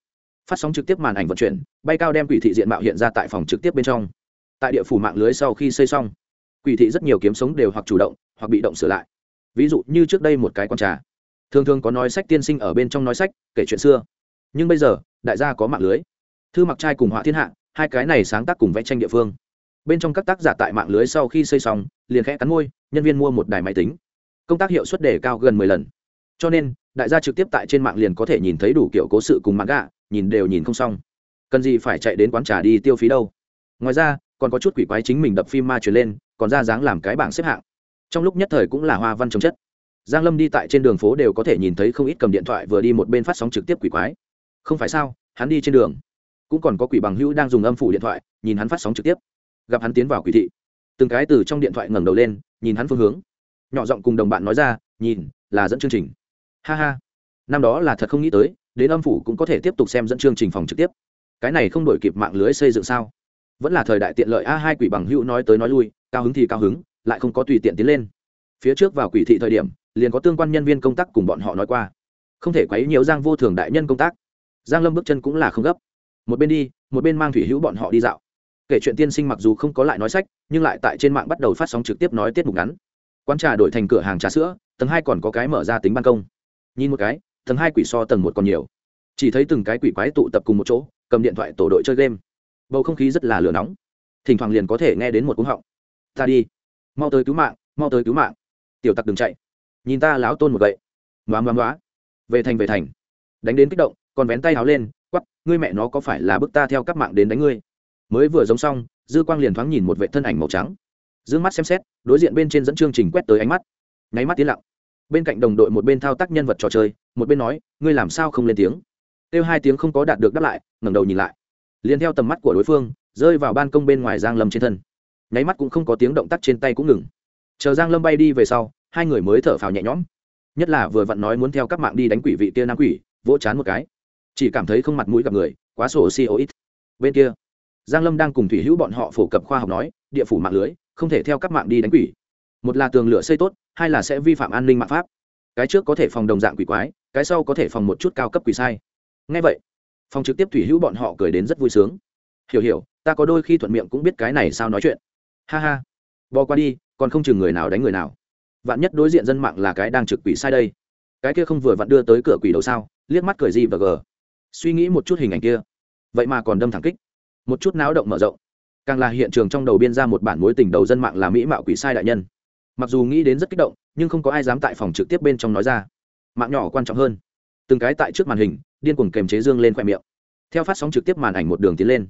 Phát sóng trực tiếp màn ảnh vận chuyển, bay cao đem quỷ thị diện mạo hiện ra tại phòng trực tiếp bên trong. Tại địa phủ mạng lưới sau khi xây xong, quỷ thị rất nhiều kiếm sống đều hoặc chủ động, hoặc bị động sửa lại. Ví dụ như trước đây một cái con trà thường thường có nói sách tiên sinh ở bên trong nói sách, kể chuyện xưa. Nhưng bây giờ, đại gia có mạng lưới. Thư mặc trai cùng họa thiên hạ, hai cái này sáng tác cùng vẽ tranh địa phương. Bên trong các tác giả tại mạng lưới sau khi xây xong, liền khẽ cắn môi, nhân viên mua một đài máy tính. Công tác hiệu suất đề cao gần mười lần. Cho nên, đại gia trực tiếp tại trên mạng liền có thể nhìn thấy đủ kiểu cố sự cùng mạng gạ nhìn đều nhìn không xong. Cần gì phải chạy đến quán trà đi tiêu phí đâu. Ngoài ra, còn có chút quỷ quái chính mình đập phim ma truyền lên, còn ra dáng làm cái bảng xếp hạng. Trong lúc nhất thời cũng là hoa văn trồng chất giang lâm đi tại trên đường phố đều có thể nhìn thấy không ít cầm điện thoại vừa đi một bên phát sóng trực tiếp quỷ quái. Không phải sao, hắn đi trên đường. Cũng còn có quỷ bằng hữu đang dùng âm phủ điện thoại, nhìn hắn phát sóng trực tiếp. Gặp hắn tiến vào quỷ thị. Từng cái từ trong điện thoại ngẩng đầu lên, nhìn hắn phương hướng. Nhỏ giọng cùng đồng bạn nói ra, nhìn, là dẫn chương trình. Ha ha. Năm đó là thật không nghĩ tới, đến âm phủ cũng có thể tiếp tục xem dẫn chương trình phòng trực tiếp. Cái này không đổi kịp mạng lưới xây dựng sao? Vẫn là thời đại tiện lợi a hai quỷ bằng hữu nói tới nói lui, cao hứng thì cao hứng, lại không có tùy tiện tiến lên. Phía trước vào quỷ thị thời điểm liền có tương quan nhân viên công tác cùng bọn họ nói qua. Không thể quấy nhiều giang vô thường đại nhân công tác. Giang lâm bước chân cũng là không gấp. Một bên đi, một bên mang thủy hữu bọn họ đi dạo. Kể chuyện tiên sinh mặc dù không có lại nói sách, nhưng lại tại trên mạng bắt đầu phát sóng trực tiếp nói tiết mục ngắn. Quán trà đổi thành cửa hàng trà sữa, tầng hai còn có cái mở ra tính ban công. Nhìn một cái, tầng hai quỷ so tầng một còn nhiều. Chỉ thấy từng cái quỷ quái tụ tập cùng một chỗ, cầm điện thoại tổ đội chơi game. Bầu không khí rất là lửa nóng. Thỉnh thoảng liền có thể nghe đến một cúng họng. Ta đi. Mau tới cứu mạng, mau tới cứu mạng. Tiểu tặc đừng chạy nhìn ta láo tôn một gậy. Ngoá ngoá ngoá. Về thành về thành. Đánh đến kích động còn vén tay háo lên quắp ngươi mẹ nó có phải là bức ta theo các mạng đến đánh ngươi? Mới vừa giống xong, dư quang liền thoáng nhìn một vệ thân ảnh màu trắng. D ư ơ n g mắt xem xét, đối diện bên trên dẫn chương trình quét tới ánh mắt. Nháy mắt tiến lặng. Bên cạnh đồng đội một bên thao tác nhân vật trò chơi, một bên nói, ngươi làm sao không lên tiếng? Kêu hai tiếng không có đạt được đáp lại, ngẩng đầu nhìn lại. Liền theo tầm mắt của đối phương, rơi vào ban công bên ngoài giang lâm trên thân. Nháy mắt cũng không có tiếng động tác trên tay cũng ngừng. Chờ giang lâm bay đi về sau hai người mới thở phào nhẹ nhõm. Nhất là vừa vặn nói muốn theo các mạng đi đánh quỷ vị kia nam quỷ, vỗ chán một cái. Chỉ cảm thấy không mặt mũi gặp người, quá sổ si ít. Bên kia, giang lâm đang cùng thủy hữu bọn họ phổ cập khoa học nói, địa phủ mạng lưới, không thể theo các mạng đi đánh quỷ. Một là tường lửa xây tốt, hai là sẽ vi phạm an ninh mạng pháp. Cái trước có thể phòng đồng dạng quỷ quái, cái sau có thể phòng một chút cao cấp quỷ sai. Ngay vậy, phòng trực tiếp thủy hữu bọn họ cười đến rất vui sướng. Hiểu hiểu, ta có đôi khi thuận miệng cũng biết cái này sao nói chuyện. Ha ha, bò qua đi, còn không chừng người nào đánh người nào vạn nhất đối diện dân mạng là cái đang trực quỷ sai đây. Cái kia không vừa vặn đưa tới cửa quỷ đầu sao? Liếc mắt cười gì và gờ. Suy nghĩ một chút hình ảnh kia. Vậy mà còn đâm thẳng kích. Một chút náo động mở rộng. Càng là hiện trường trong đầu biên ra một bản mối tình đầu dân mạng là mỹ mạo quỷ sai đại nhân. Mặc dù nghĩ đến rất kích động, nhưng không có ai dám tại phòng trực tiếp bên trong nói ra. Mạng nhỏ quan trọng hơn. Từng cái tại trước màn hình, điên cuồng kềm chế dương lên khoe miệng. Theo phát sóng trực tiếp màn ảnh một đường tiến lên.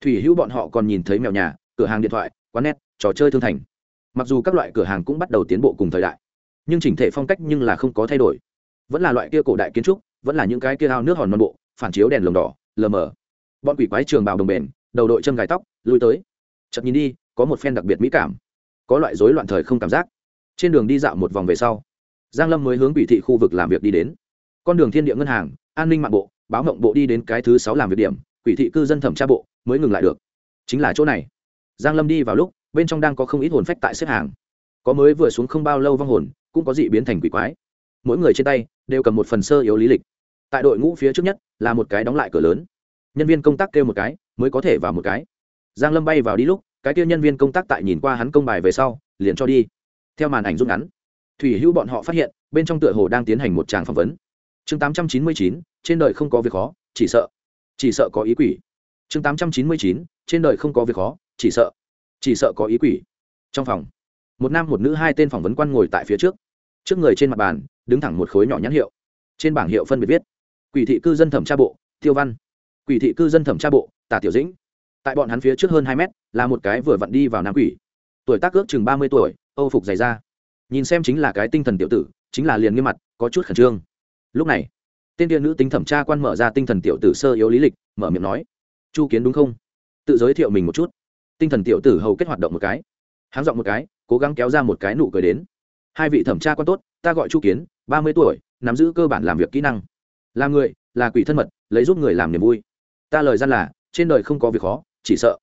Thủy hữu bọn họ còn nhìn thấy mèo nhà, cửa hàng điện thoại, quán net, trò chơi thương thành mặc dù các loại cửa hàng cũng bắt đầu tiến bộ cùng thời đại, nhưng chỉnh thể phong cách nhưng là không có thay đổi. Vẫn là loại kia cổ đại kiến trúc, vẫn là những cái kia ao nước hòn non bộ, phản chiếu đèn lồng đỏ, lờ mờ. Bọn quỷ quái trường bào đồng bền, đầu đội châm gài tóc, lui tới. Chậm nhìn đi, có một phen đặc biệt mỹ cảm, có loại rối loạn thời không cảm giác. Trên đường đi dạo một vòng về sau, giang lâm mới hướng quỷ thị khu vực làm việc đi đến. Con đường thiên địa ngân hàng, an ninh mạng bộ, báo mộng bộ đi đến cái thứ sáu làm việc điểm, quỷ thị cư dân thẩm tra bộ, mới ngừng lại được. Chính là chỗ này. Giang lâm đi vào lúc bên trong đang có không ít hồn phách tại xếp hàng. Có mới vừa xuống không bao lâu vong hồn cũng có dị biến thành quỷ quái. Mỗi người trên tay đều cầm một phần sơ yếu lý lịch. Tại đội ngũ phía trước nhất là một cái đóng lại cửa lớn. Nhân viên công tác kêu một cái mới có thể vào một cái. Giang lâm bay vào đi lúc cái kia nhân viên công tác tại nhìn qua hắn công bài về sau liền cho đi. Theo màn ảnh rút ngắn thủy hữu bọn họ phát hiện bên trong tựa hồ đang tiến hành một tràng phỏng vấn. Chương 899, trên đời không có việc khó chỉ sợ. Chỉ sợ có ý quỷ. Chương 899, trên đời không có việc khó chỉ sợ chỉ sợ có ý quỷ. Trong phòng, một nam một nữ hai tên phỏng vấn quan ngồi tại phía trước. Trước người trên mặt bàn, đứng thẳng một khối nhỏ nhãn hiệu. Trên bảng hiệu phân biệt viết, quỷ thị cư dân thẩm tra bộ, tiêu văn. Quỷ thị cư dân thẩm tra bộ, tả tiểu dĩnh. Tại bọn hắn phía trước hơn hai mét, là một cái vừa vặn đi vào nam quỷ. Tuổi tác ước chừng ba mươi tuổi, âu phục dày ra nhìn xem chính là cái tinh thần tiểu tử, chính là liền nghiêm mặt, có chút khẩn trương. Lúc này, tên tiên nữ tính thẩm tra quan mở ra tinh thần tiểu tử sơ yếu lý lịch, mở miệng nói, chu kiến đúng không? Tự giới thiệu mình một chút tinh thần tiểu tử hầu kết hoạt động một cái. Háng dọn một cái, cố gắng kéo ra một cái nụ cười đến. Hai vị thẩm tra quan tốt, ta gọi chu kiến, ba mươi tuổi, nắm giữ cơ bản làm việc kỹ năng. Là người, là quỷ thân mật, lấy giúp người làm niềm vui. Ta lời gian là, trên đời không có việc khó, chỉ sợ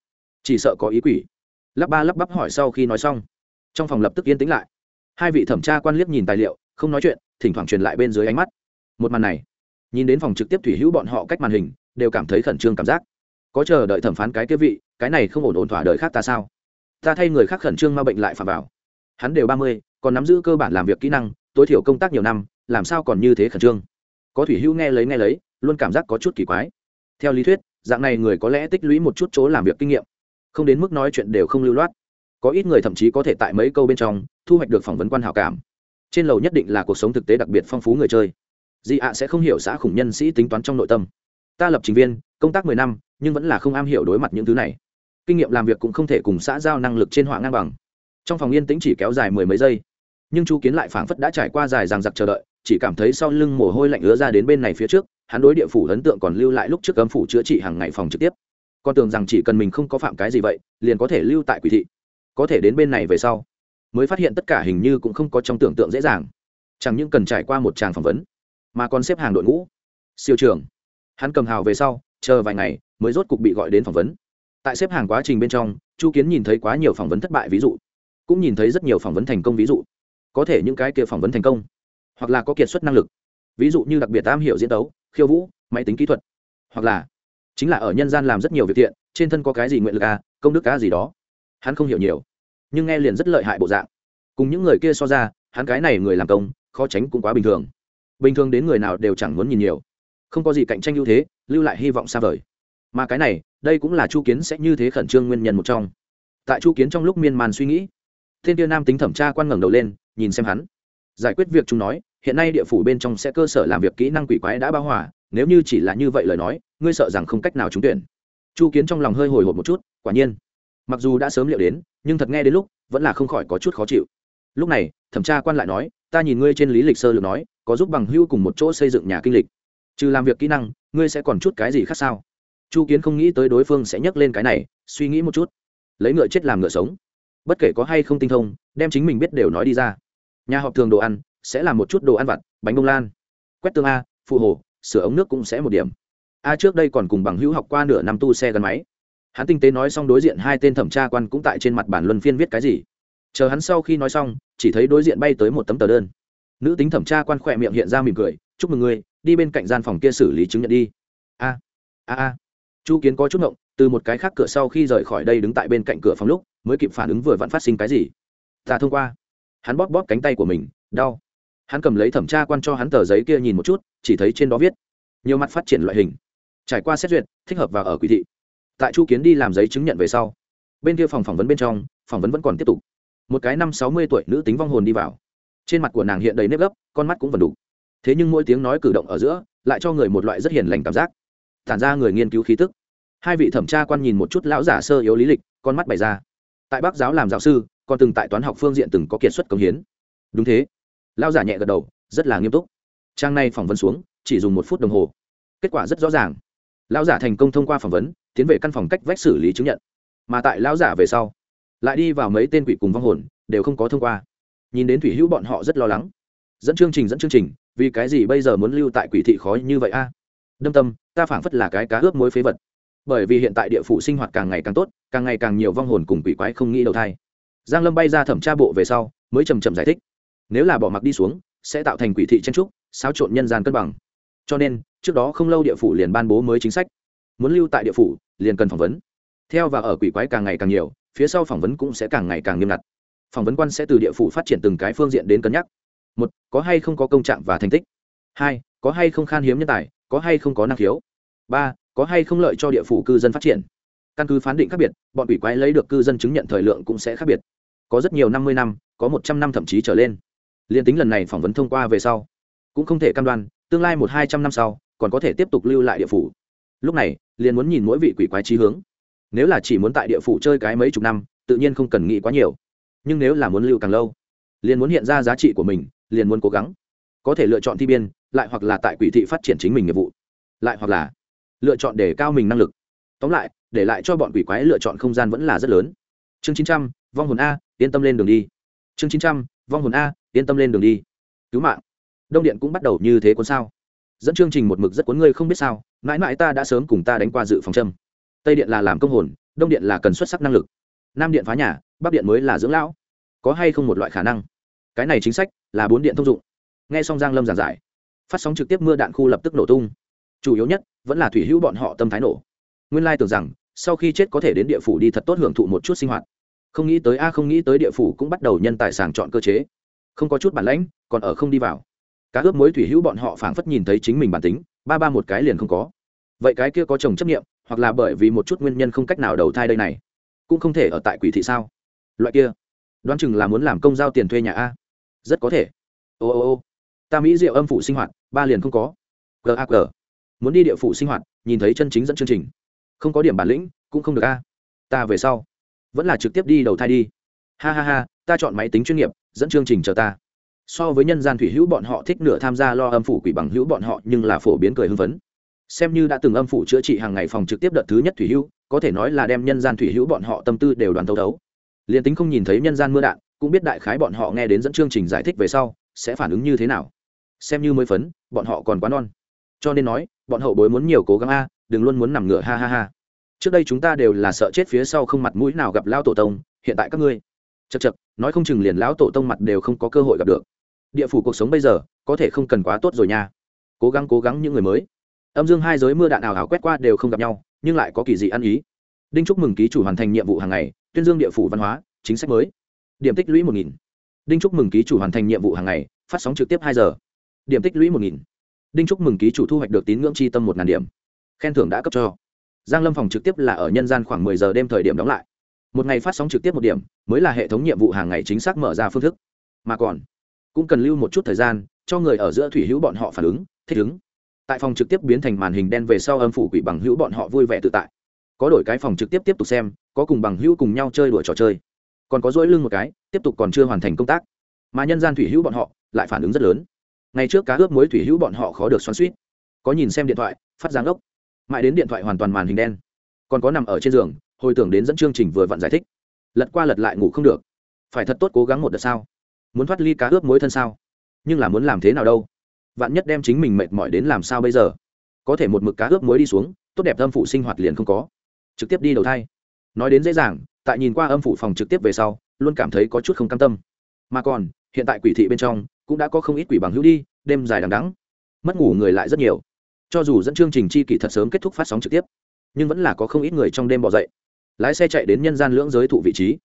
chỉ sợ có ý quỷ. Lắp ba lắp bắp hỏi sau khi nói xong. Trong phòng lập tức yên tĩnh lại. Hai vị thẩm tra quan liếc nhìn tài liệu, không nói chuyện, thỉnh thoảng truyền lại bên dưới ánh mắt. Một màn này, nhìn đến phòng trực tiếp thủy hữu bọn họ cách màn hình, đều cảm thấy khẩn trương cảm giác có chờ đợi thẩm phán cái kế vị, cái này không ổn ổn thỏa đời khác ta sao? Ta thay người khác khẩn trương ma bệnh lại phạm vào. Hắn đều ba mươi, còn nắm giữ cơ bản làm việc kỹ năng, tối thiểu công tác nhiều năm, làm sao còn như thế khẩn trương? Có thủy hữu nghe lấy nghe lấy, luôn cảm giác có chút kỳ quái. Theo lý thuyết, dạng này người có lẽ tích lũy một chút chỗ làm việc kinh nghiệm. Không đến mức nói chuyện đều không lưu loát. Có ít người thậm chí có thể tại mấy câu bên trong, thu hoạch được phỏng vấn quan hảo cảm. Trên lầu nhất định là cuộc sống thực tế đặc biệt phong phú người chơi. Dị ạ sẽ không hiểu xã khủng nhân sĩ tính toán trong nội tâm. Ta lập trình viên, công tác mười năm nhưng vẫn là không am hiểu đối mặt những thứ này. Kinh nghiệm làm việc cũng không thể cùng xã giao năng lực trên họa ngang bằng. Trong phòng yên tĩnh chỉ kéo dài mười mấy giây. Nhưng chu kiến lại phảng phất đã trải qua dài ràng giặc chờ đợi, chỉ cảm thấy sau lưng mồ hôi lạnh ứa ra đến bên này phía trước, hắn đối địa phủ ấn tượng còn lưu lại lúc trước âm phủ chữa trị hàng ngày phòng trực tiếp. Con tưởng rằng chỉ cần mình không có phạm cái gì vậy, liền có thể lưu tại quỷ thị. Có thể đến bên này về sau, mới phát hiện tất cả hình như cũng không có trong tưởng tượng dễ dàng. Chẳng những cần trải qua một tràng phỏng vấn, mà còn xếp hàng đội ngũ. Siêu trường. Hắn cầm hào về sau, chờ vài ngày mới rốt cục bị gọi đến phỏng vấn. Tại xếp hàng quá trình bên trong, chu kiến nhìn thấy quá nhiều phỏng vấn thất bại ví dụ, cũng nhìn thấy rất nhiều phỏng vấn thành công ví dụ. Có thể những cái kia phỏng vấn thành công, hoặc là có kiệt xuất năng lực. Ví dụ như đặc biệt am hiểu diễn tấu, khiêu vũ, máy tính kỹ thuật. Hoặc là, chính là ở nhân gian làm rất nhiều việc thiện, trên thân có cái gì nguyện lực à công đức cá gì đó. Hắn không hiểu nhiều, nhưng nghe liền rất lợi hại bộ dạng. Cùng những người kia so ra, hắn cái này người làm công, khó tránh cũng quá bình thường. Bình thường đến người nào đều chẳng muốn nhìn nhiều. Không có gì cạnh tranh ưu thế, lưu lại hy vọng xa vời mà cái này, đây cũng là chu kiến sẽ như thế khẩn trương nguyên nhân một trong. Tại chu kiến trong lúc miên man suy nghĩ, thiên tiêu nam tính thẩm tra quan ngẩng đầu lên, nhìn xem hắn. Giải quyết việc chúng nói, hiện nay địa phủ bên trong sẽ cơ sở làm việc kỹ năng quỷ quái đã bao hòa, nếu như chỉ là như vậy lời nói, ngươi sợ rằng không cách nào trúng tuyển. Chu kiến trong lòng hơi hồi hộp một chút, quả nhiên. Mặc dù đã sớm liệu đến, nhưng thật nghe đến lúc, vẫn là không khỏi có chút khó chịu. Lúc này, thẩm tra quan lại nói, ta nhìn ngươi trên lý lịch sơ lược nói, có giúp bằng hưu cùng một chỗ xây dựng nhà kinh lịch. Trừ làm việc kỹ năng, ngươi sẽ còn chút cái gì khác sao? Chu kiến không nghĩ tới đối phương sẽ nhắc lên cái này, suy nghĩ một chút. Lấy ngựa chết làm ngựa sống. Bất kể có hay không tinh thông, đem chính mình biết đều nói đi ra. Nhà họp thường đồ ăn, sẽ làm một chút đồ ăn vặt, bánh bông lan. Quét tương a, phụ hồ, sửa ống nước cũng sẽ một điểm. A trước đây còn cùng bằng hữu học qua nửa năm tu xe gắn máy. Hắn tinh tế nói xong đối diện hai tên thẩm tra quan cũng tại trên mặt bản luân phiên viết cái gì. Chờ hắn sau khi nói xong, chỉ thấy đối diện bay tới một tấm tờ đơn. Nữ tính thẩm tra quan khỏe miệng hiện ra mỉm cười, chúc mừng ngươi, đi bên cạnh gian phòng kia xử lý chứng nhận đi. A a a chu kiến có chút ngộng, từ một cái khác cửa sau khi rời khỏi đây đứng tại bên cạnh cửa phòng lúc, mới kịp phản ứng vừa vặn phát sinh cái gì. Ta thông qua. Hắn bóp bóp cánh tay của mình, đau. Hắn cầm lấy thẩm tra quan cho hắn tờ giấy kia nhìn một chút, chỉ thấy trên đó viết. Nhiều mặt phát triển loại hình. Trải qua xét duyệt, thích hợp và ở quỷ thị. Tại chu kiến đi làm giấy chứng nhận về sau, bên kia phòng phỏng vấn bên trong, phỏng vấn vẫn còn tiếp tục. Một cái năm sáu mươi tuổi nữ tính vong hồn đi vào. Trên mặt của nàng hiện đầy nếp gấp, con mắt cũng vẫn đủ. Thế nhưng mỗi tiếng nói cử động ở giữa, lại cho người một loại rất hiền lành cảm giác tản ra người nghiên cứu khí tức. Hai vị thẩm tra quan nhìn một chút lão giả sơ yếu lý lịch, con mắt bày ra. Tại bác giáo làm giáo sư, còn từng tại toán học phương diện từng có kiệt xuất công hiến. Đúng thế. Lão giả nhẹ gật đầu, rất là nghiêm túc. Trang này phỏng vấn xuống, chỉ dùng một phút đồng hồ. Kết quả rất rõ ràng. Lão giả thành công thông qua phỏng vấn, tiến về căn phòng cách vách xử lý chứng nhận. Mà tại lão giả về sau, lại đi vào mấy tên quỷ cùng vong hồn, đều không có thông qua. Nhìn đến thủy hữu bọn họ rất lo lắng. Dẫn chương trình, dẫn chương trình, vì cái gì bây giờ muốn lưu tại quỷ thị khó như vậy a? Đâm tâm ta phảng phất là cái cá ướp mối phế vật. Bởi vì hiện tại địa phủ sinh hoạt càng ngày càng tốt, càng ngày càng nhiều vong hồn cùng quỷ quái không nghĩ đầu thai. Giang lâm bay ra thẩm tra bộ về sau, mới chầm chậm giải thích. Nếu là bỏ mặc đi xuống, sẽ tạo thành quỷ thị chen trúc, xáo trộn nhân gian cân bằng. Cho nên, trước đó không lâu địa phủ liền ban bố mới chính sách. Muốn lưu tại địa phủ, liền cần phỏng vấn. Theo và ở quỷ quái càng ngày càng nhiều, phía sau phỏng vấn cũng sẽ càng ngày càng nghiêm ngặt. Phỏng vấn quan sẽ từ địa phủ phát triển từng cái phương diện đến cân nhắc. Một, có hay không có công trạng và thành tích? Hai, có hay không khan hiếm nhân tài, có hay không có năng khiếu? Ba, có hay không lợi cho địa phủ cư dân phát triển? Căn cứ phán định khác biệt, bọn quỷ quái lấy được cư dân chứng nhận thời lượng cũng sẽ khác biệt. Có rất nhiều năm mươi năm, có một trăm năm thậm chí trở lên. Liên tính lần này phỏng vấn thông qua về sau, cũng không thể cam đoan, tương lai một hai trăm năm sau, còn có thể tiếp tục lưu lại địa phủ. Lúc này, liền muốn nhìn mỗi vị quỷ quái trí hướng. Nếu là chỉ muốn tại địa phủ chơi cái mấy chục năm, tự nhiên không cần nghĩ quá nhiều. Nhưng nếu là muốn lưu càng lâu, liền muốn hiện ra giá trị của mình, liền muốn cố gắng. Có thể lựa chọn thi biên, lại hoặc là tại quỷ thị phát triển chính mình nghiệp vụ. Lại hoặc là lựa chọn để cao mình năng lực. Tóm lại, để lại cho bọn quỷ quái lựa chọn không gian vẫn là rất lớn. Chương chín trăm, vong hồn a, yên tâm lên đường đi. Chương chín trăm, vong hồn a, yên tâm lên đường đi. Cứu mạng. Đông điện cũng bắt đầu như thế cuốn sao. Dẫn chương trình một mực rất cuốn ngươi không biết sao, mãi mãi ta đã sớm cùng ta đánh qua dự phòng châm. Tây điện là làm công hồn, đông điện là cần xuất sắc năng lực. Nam điện phá nhà, bắc điện mới là dưỡng lão. Có hay không một loại khả năng? Cái này chính sách là bốn điện thông dụng. Nghe xong giang lâm giảng giải, phát sóng trực tiếp mưa đạn khu lập tức nổ tung. Chủ yếu nhất vẫn là thủy hữu bọn họ tâm thái nổ. Nguyên lai tưởng rằng, sau khi chết có thể đến địa phủ đi thật tốt hưởng thụ một chút sinh hoạt. Không nghĩ tới, a, không nghĩ tới địa phủ cũng bắt đầu nhân tài sàng chọn cơ chế. Không có chút bản lãnh, còn ở không đi vào. Cá ướp mối thủy hữu bọn họ phảng phất nhìn thấy chính mình bản tính, ba ba một cái liền không có. Vậy cái kia có chồng chấp nghiệm hoặc là bởi vì một chút nguyên nhân không cách nào đầu thai đây này, cũng không thể ở tại quỷ thị sao? Loại kia, đoán chừng là muốn làm công giao tiền thuê nhà a. Rất có thể. Ô ô ô, ta mỹ diệu âm phủ sinh hoạt, ba liền không có. Gag muốn đi địa phủ sinh hoạt, nhìn thấy chân chính dẫn chương trình. Không có điểm bản lĩnh, cũng không được a. Ta về sau, vẫn là trực tiếp đi đầu thai đi. Ha ha ha, ta chọn máy tính chuyên nghiệp, dẫn chương trình chờ ta. So với nhân gian thủy hữu bọn họ thích nửa tham gia lo âm phủ quỷ bằng hữu bọn họ, nhưng là phổ biến cười hưng phấn. Xem như đã từng âm phủ chữa trị hàng ngày phòng trực tiếp đợt thứ nhất thủy hữu, có thể nói là đem nhân gian thủy hữu bọn họ tâm tư đều đoàn thấu thấu. Liền tính không nhìn thấy nhân gian mưa đạn, cũng biết đại khái bọn họ nghe đến dẫn chương trình giải thích về sau, sẽ phản ứng như thế nào. Xem như mới phấn, bọn họ còn quá non. Cho nên nói bọn hậu bối muốn nhiều cố gắng a, đừng luôn muốn nằm ngửa, ha ha ha. Trước đây chúng ta đều là sợ chết phía sau không mặt mũi nào gặp lão tổ tông, hiện tại các ngươi chật chật nói không chừng liền lão tổ tông mặt đều không có cơ hội gặp được. Địa phủ cuộc sống bây giờ, có thể không cần quá tốt rồi nha. Cố gắng cố gắng những người mới. Âm dương hai giới mưa đạn ảo hảo quét qua đều không gặp nhau, nhưng lại có kỳ dị ăn ý. Đinh chúc mừng ký chủ hoàn thành nhiệm vụ hàng ngày, tuyên dương địa phủ văn hóa, chính sách mới. Điểm tích lũy một nghìn. Đinh chúc mừng ký chủ hoàn thành nhiệm vụ hàng ngày, phát sóng trực tiếp hai giờ. Điểm tích lũy một nghìn đinh chúc mừng ký chủ thu hoạch được tín ngưỡng chi tâm một ngàn điểm. Khen thưởng đã cấp cho. Giang lâm phòng trực tiếp là ở nhân gian khoảng mười giờ đêm thời điểm đóng lại. Một ngày phát sóng trực tiếp một điểm, mới là hệ thống nhiệm vụ hàng ngày chính xác mở ra phương thức. Mà còn, cũng cần lưu một chút thời gian, cho người ở giữa thủy hữu bọn họ phản ứng, thích ứng. Tại phòng trực tiếp biến thành màn hình đen về sau âm phủ quỷ bằng hữu bọn họ vui vẻ tự tại. Có đổi cái phòng trực tiếp tiếp tục xem, có cùng bằng hữu cùng nhau chơi đuổi trò chơi. Còn có dỗi lưng một cái, tiếp tục còn chưa hoàn thành công tác. Mà nhân gian thủy hữu bọn họ, lại phản ứng rất lớn ngày trước cá ướp muối thủy hữu bọn họ khó được xoắn suýt có nhìn xem điện thoại, phát giáng ốc mãi đến điện thoại hoàn toàn màn hình đen. Còn có nằm ở trên giường, hồi tưởng đến dẫn chương trình vừa vặn giải thích. Lật qua lật lại ngủ không được. Phải thật tốt cố gắng một đợt sao? Muốn thoát ly cá ướp muối thân sao? Nhưng là muốn làm thế nào đâu? Vạn nhất đem chính mình mệt mỏi đến làm sao bây giờ? Có thể một mực cá ướp muối đi xuống, tốt đẹp âm phụ sinh hoạt liền không có. Trực tiếp đi đầu thai. Nói đến dễ dàng, tại nhìn qua âm phủ phòng trực tiếp về sau, luôn cảm thấy có chút không cam tâm. Mà còn, hiện tại quỷ thị bên trong cũng đã có không ít quỷ bằng hữu đi, đêm dài đằng đắng mất ngủ người lại rất nhiều. Cho dù dẫn chương trình chi kỷ thật sớm kết thúc phát sóng trực tiếp, nhưng vẫn là có không ít người trong đêm bỏ dậy. Lái xe chạy đến nhân gian lưỡng giới thụ vị trí.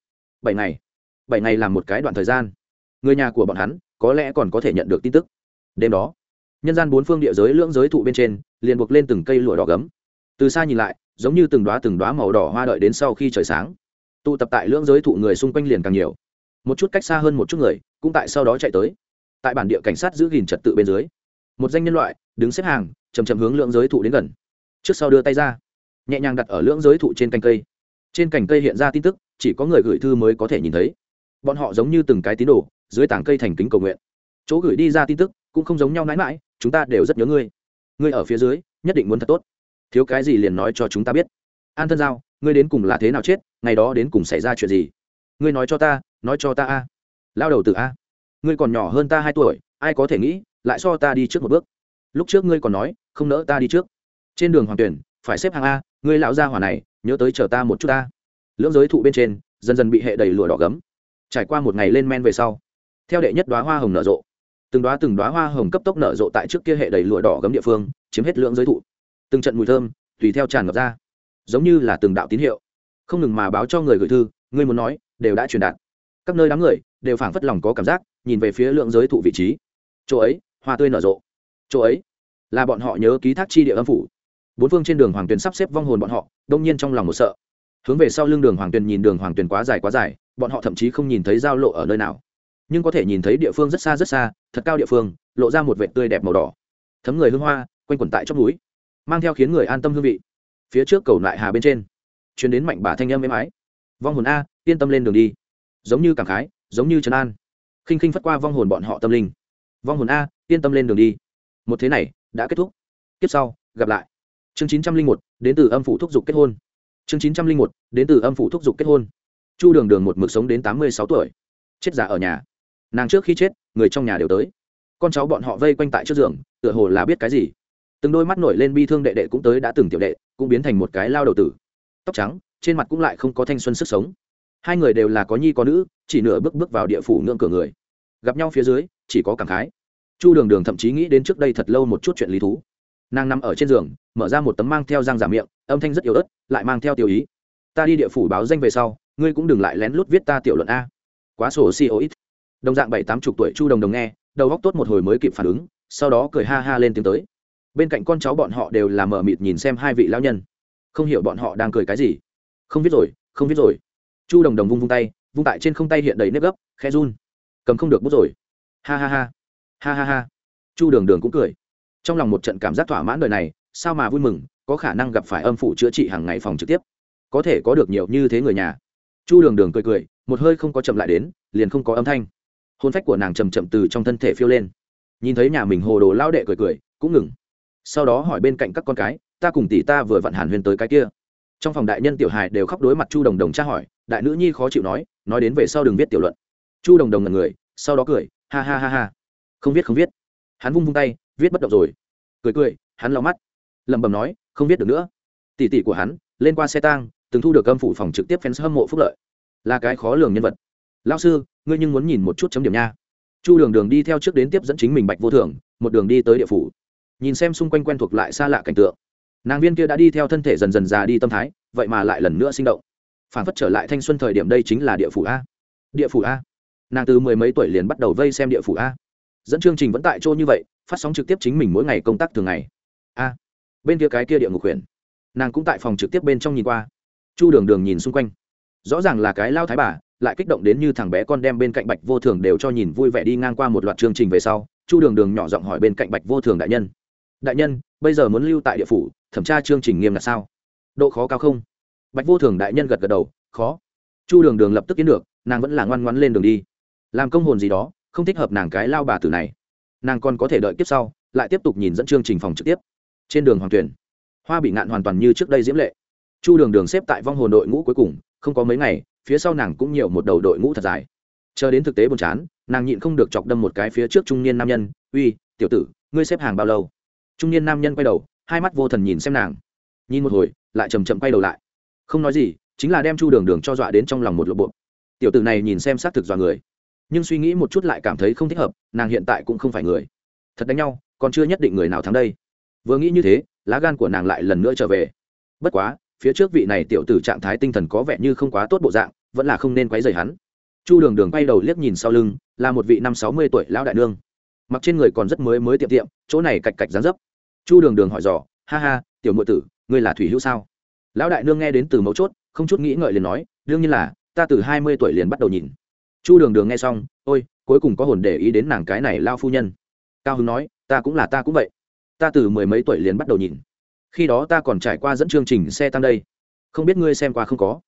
Bảy ngày. Bảy ngày là một cái đoạn thời gian. Người nhà của bọn hắn, có lẽ còn có thể nhận được tin tức. Đêm đó, nhân gian bốn phương địa giới lưỡng giới thụ bên trên, liền buộc lên từng cây lụa đỏ gấm. Từ xa nhìn lại, giống như từng đoá từng đoá màu đỏ hoa đợi đến sau khi trời sáng. Tụ tập tại lưỡng giới thụ người xung quanh liền càng nhiều. Một chút cách xa hơn một chút người, cũng tại sau đó chạy tới tại bản địa cảnh sát giữ gìn trật tự bên dưới. Một danh nhân loại, đứng xếp hàng chầm chậm hướng lưỡng giới thụ đến gần. Trước sau đưa tay ra, nhẹ nhàng đặt ở lưỡng giới thụ trên cành cây. Trên cành cây hiện ra tin tức, chỉ có người gửi thư mới có thể nhìn thấy. Bọn họ giống như từng cái tín đồ, dưới tảng cây thành kính cầu nguyện. Chỗ gửi đi ra tin tức, cũng không giống nhau mãi mãi, chúng ta đều rất nhớ ngươi. Ngươi ở phía dưới, nhất định muốn thật tốt. Thiếu cái gì liền nói cho chúng ta biết. An thân giao, ngươi đến cùng là thế nào chết, ngày đó đến cùng xảy ra chuyện gì? Ngươi nói cho ta, nói cho ta a. Lao đầu từ a ngươi còn nhỏ hơn ta hai tuổi, ai có thể nghĩ, lại so ta đi trước một bước. Lúc trước ngươi còn nói, không nỡ ta đi trước. Trên đường hoàng tuyển, phải xếp hàng a, ngươi lão gia hỏa này, nhớ tới chờ ta một chút ta. Lưỡng giới thụ bên trên, dần dần bị hệ đầy lụa đỏ gấm. Trải qua một ngày lên men về sau, theo đệ nhất đoá hoa hồng nở rộ, từng đoá từng đoá hoa hồng cấp tốc nở rộ tại trước kia hệ đầy lụa đỏ gấm địa phương, chiếm hết lưỡng giới thụ. Từng trận mùi thơm, tùy theo tràn ngập ra. Giống như là từng đạo tín hiệu. Không ngừng mà báo cho người gửi thư, Ngươi muốn nói, đều đã truyền đạt các nơi đám người đều phảng phất lòng có cảm giác, nhìn về phía lượng giới thụ vị trí. Chỗ ấy, hoa tươi nở rộ. Chỗ ấy, là bọn họ nhớ ký thác chi địa âm phủ. Bốn phương trên đường hoàng tuyền sắp xếp vong hồn bọn họ, đông nhiên trong lòng một sợ. Hướng về sau lưng đường hoàng tuyền nhìn đường hoàng tuyền quá dài quá dài, bọn họ thậm chí không nhìn thấy giao lộ ở nơi nào. Nhưng có thể nhìn thấy địa phương rất xa rất xa, thật cao địa phương, lộ ra một vệt tươi đẹp màu đỏ. Thấm người hương hoa, quanh quẩn tại trong núi, mang theo khiến người an tâm hương vị. Phía trước cầu lại hà bên trên chuyến đến mạnh bà thanh âm êm ái. Vong hồn a, yên tâm lên đường đi giống như cảm khái, giống như trấn an. Khinh khinh phất qua vong hồn bọn họ tâm linh. Vong hồn a, yên tâm lên đường đi. Một thế này, đã kết thúc. Tiếp sau, gặp lại. Chương chín trăm linh một, đến từ âm phủ thúc giục kết hôn. Chương chín trăm linh một, đến từ âm phủ thúc giục kết hôn. Chu đường đường một mực sống đến tám mươi sáu tuổi. Chết giả ở nhà. Nàng trước khi chết, người trong nhà đều tới. Con cháu bọn họ vây quanh tại trước giường, tựa hồ là biết cái gì. Từng đôi mắt nổi lên bi thương đệ đệ cũng tới đã từng tiểu đệ, cũng biến thành một cái lao đầu tử. Tóc trắng, trên mặt cũng lại không có thanh xuân sức sống hai người đều là có nhi có nữ, chỉ nửa bước bước vào địa phủ ngưỡng cửa người. Gặp nhau phía dưới, chỉ có cảm khái. Chu đường đường thậm chí nghĩ đến trước đây thật lâu một chút chuyện lý thú. Nàng nằm ở trên giường, mở ra một tấm mang theo răng giả miệng, âm thanh rất yếu ớt, lại mang theo tiểu ý. Ta đi địa phủ báo danh về sau, ngươi cũng đừng lại lén lút viết ta tiểu luận a. Quá sổ si ô ít. Đồng dạng bảy tám chục tuổi chu đồng đồng nghe, đầu góc tốt một hồi mới kịp phản ứng, sau đó cười ha ha lên tiếng tới. Bên cạnh con cháu bọn họ đều là mờ mịt nhìn xem hai vị lão nhân. Không hiểu bọn họ đang cười cái gì. Không viết rồi, không viết rồi chu đồng đồng vung vung tay, vung tại trên không tay hiện đầy nếp gấp khe run. Cầm không được bút rồi. Ha ha ha. Ha ha ha. Chu đường đường cũng cười. Trong lòng một trận cảm giác thỏa mãn đời này, sao mà vui mừng, có khả năng gặp phải âm phủ chữa trị hàng ngày phòng trực tiếp. Có thể có được nhiều như thế người nhà. Chu đường đường cười cười, một hơi không có chậm lại đến, liền không có âm thanh. Hôn phách của nàng chầm chậm từ trong thân thể phiêu lên. Nhìn thấy nhà mình hồ đồ lao đệ cười cười, cũng ngừng. Sau đó hỏi bên cạnh các con cái, ta cùng tỷ ta vừa vặn hàn huyên tới cái kia trong phòng đại nhân tiểu hài đều khóc đối mặt chu đồng đồng tra hỏi, đại nữ nhi khó chịu nói nói đến về sau đừng viết tiểu luận. Chu đồng đồng ngần người, sau đó cười, ha ha ha ha. Không viết không viết. Hắn vung vung tay, viết bất động rồi. Cười cười, hắn lau mắt. Lẩm bẩm nói, không viết được nữa. Tỷ tỷ của hắn, lên qua xe tang, từng thu được âm phủ phòng trực tiếp fans hâm mộ phúc lợi. Là cái khó lường nhân vật. Lao sư, ngươi nhưng muốn nhìn một chút chấm điểm nha. Chu đường đường đi theo trước đến tiếp dẫn chính mình bạch vô thường, một đường đi tới địa phủ. Nhìn xem xung quanh quen thuộc lại xa lạ cảnh tượng nàng viên kia đã đi theo thân thể dần dần già đi tâm thái, vậy mà lại lần nữa sinh động. Phản phất trở lại thanh xuân thời điểm đây chính là địa phủ a. Địa phủ a. Nàng từ mười mấy tuổi liền bắt đầu vây xem địa phủ a. Dẫn chương trình vẫn tại chỗ như vậy, phát sóng trực tiếp chính mình mỗi ngày công tác thường ngày. A. Bên kia cái kia địa ngục huyền nàng cũng tại phòng trực tiếp bên trong nhìn qua. Chu đường đường nhìn xung quanh. Rõ ràng là cái lao thái bà, lại kích động đến như thằng bé con đem bên cạnh bạch vô thường đều cho nhìn vui vẻ đi ngang qua một loạt chương trình về sau, chu đường đường nhỏ giọng hỏi bên cạnh bạch vô thường đại nhân. Đại nhân bây giờ muốn lưu tại địa phủ, thẩm tra chương trình nghiêm là sao? Độ khó cao không? Bạch vô thường đại nhân gật gật đầu, khó. Chu đường đường lập tức kiến được, nàng vẫn là ngoan ngoãn lên đường đi. Làm công hồn gì đó, không thích hợp nàng cái lao bà tử này. Nàng còn có thể đợi tiếp sau, lại tiếp tục nhìn dẫn chương trình phòng trực tiếp. Trên đường hoàng tuyển, hoa bị ngạn hoàn toàn như trước đây diễm lệ. Chu đường đường xếp tại vong hồn đội ngũ cuối cùng, không có mấy ngày, phía sau nàng cũng nhiều một đầu đội ngũ thật dài. Chờ đến thực tế buồn chán, nàng nhịn không được chọc đâm một cái phía trước trung niên nam nhân, uy, tiểu tử, ngươi xếp hàng bao lâu? Trung niên nam nhân quay đầu, hai mắt vô thần nhìn xem nàng. Nhìn một hồi, lại chầm chậm quay đầu lại. Không nói gì, chính là đem chu đường đường cho dọa đến trong lòng một lộp bộ tiểu tử này nhìn xem xác thực dọa người, nhưng suy nghĩ một chút lại cảm thấy không thích hợp, nàng hiện tại cũng không phải người. Thật đánh nhau, còn chưa nhất định người nào thắng đây. Vừa nghĩ như thế, lá gan của nàng lại lần nữa trở về. Bất quá, phía trước vị này tiểu tử trạng thái tinh thần có vẻ như không quá tốt bộ dạng, vẫn là không nên quấy rầy hắn. Chu đường đường quay đầu liếc nhìn sau lưng, là một vị năm sáu mươi tuổi lão đại nương mặc trên người còn rất mới mới tiệm tiệm, chỗ này cạch cạch dán dấp. Chu đường đường hỏi dò, ha ha, tiểu ngụy tử, ngươi là thủy hữu sao? Lão đại nương nghe đến từ mấu chốt, không chút nghĩ ngợi liền nói, đương nhiên là, ta từ hai mươi tuổi liền bắt đầu nhìn. Chu đường đường nghe xong, ôi, cuối cùng có hồn để ý đến nàng cái này lao phu nhân. Cao hưng nói, ta cũng là ta cũng vậy. Ta từ mười mấy tuổi liền bắt đầu nhìn. Khi đó ta còn trải qua dẫn chương trình xe tăng đây. Không biết ngươi xem qua không có?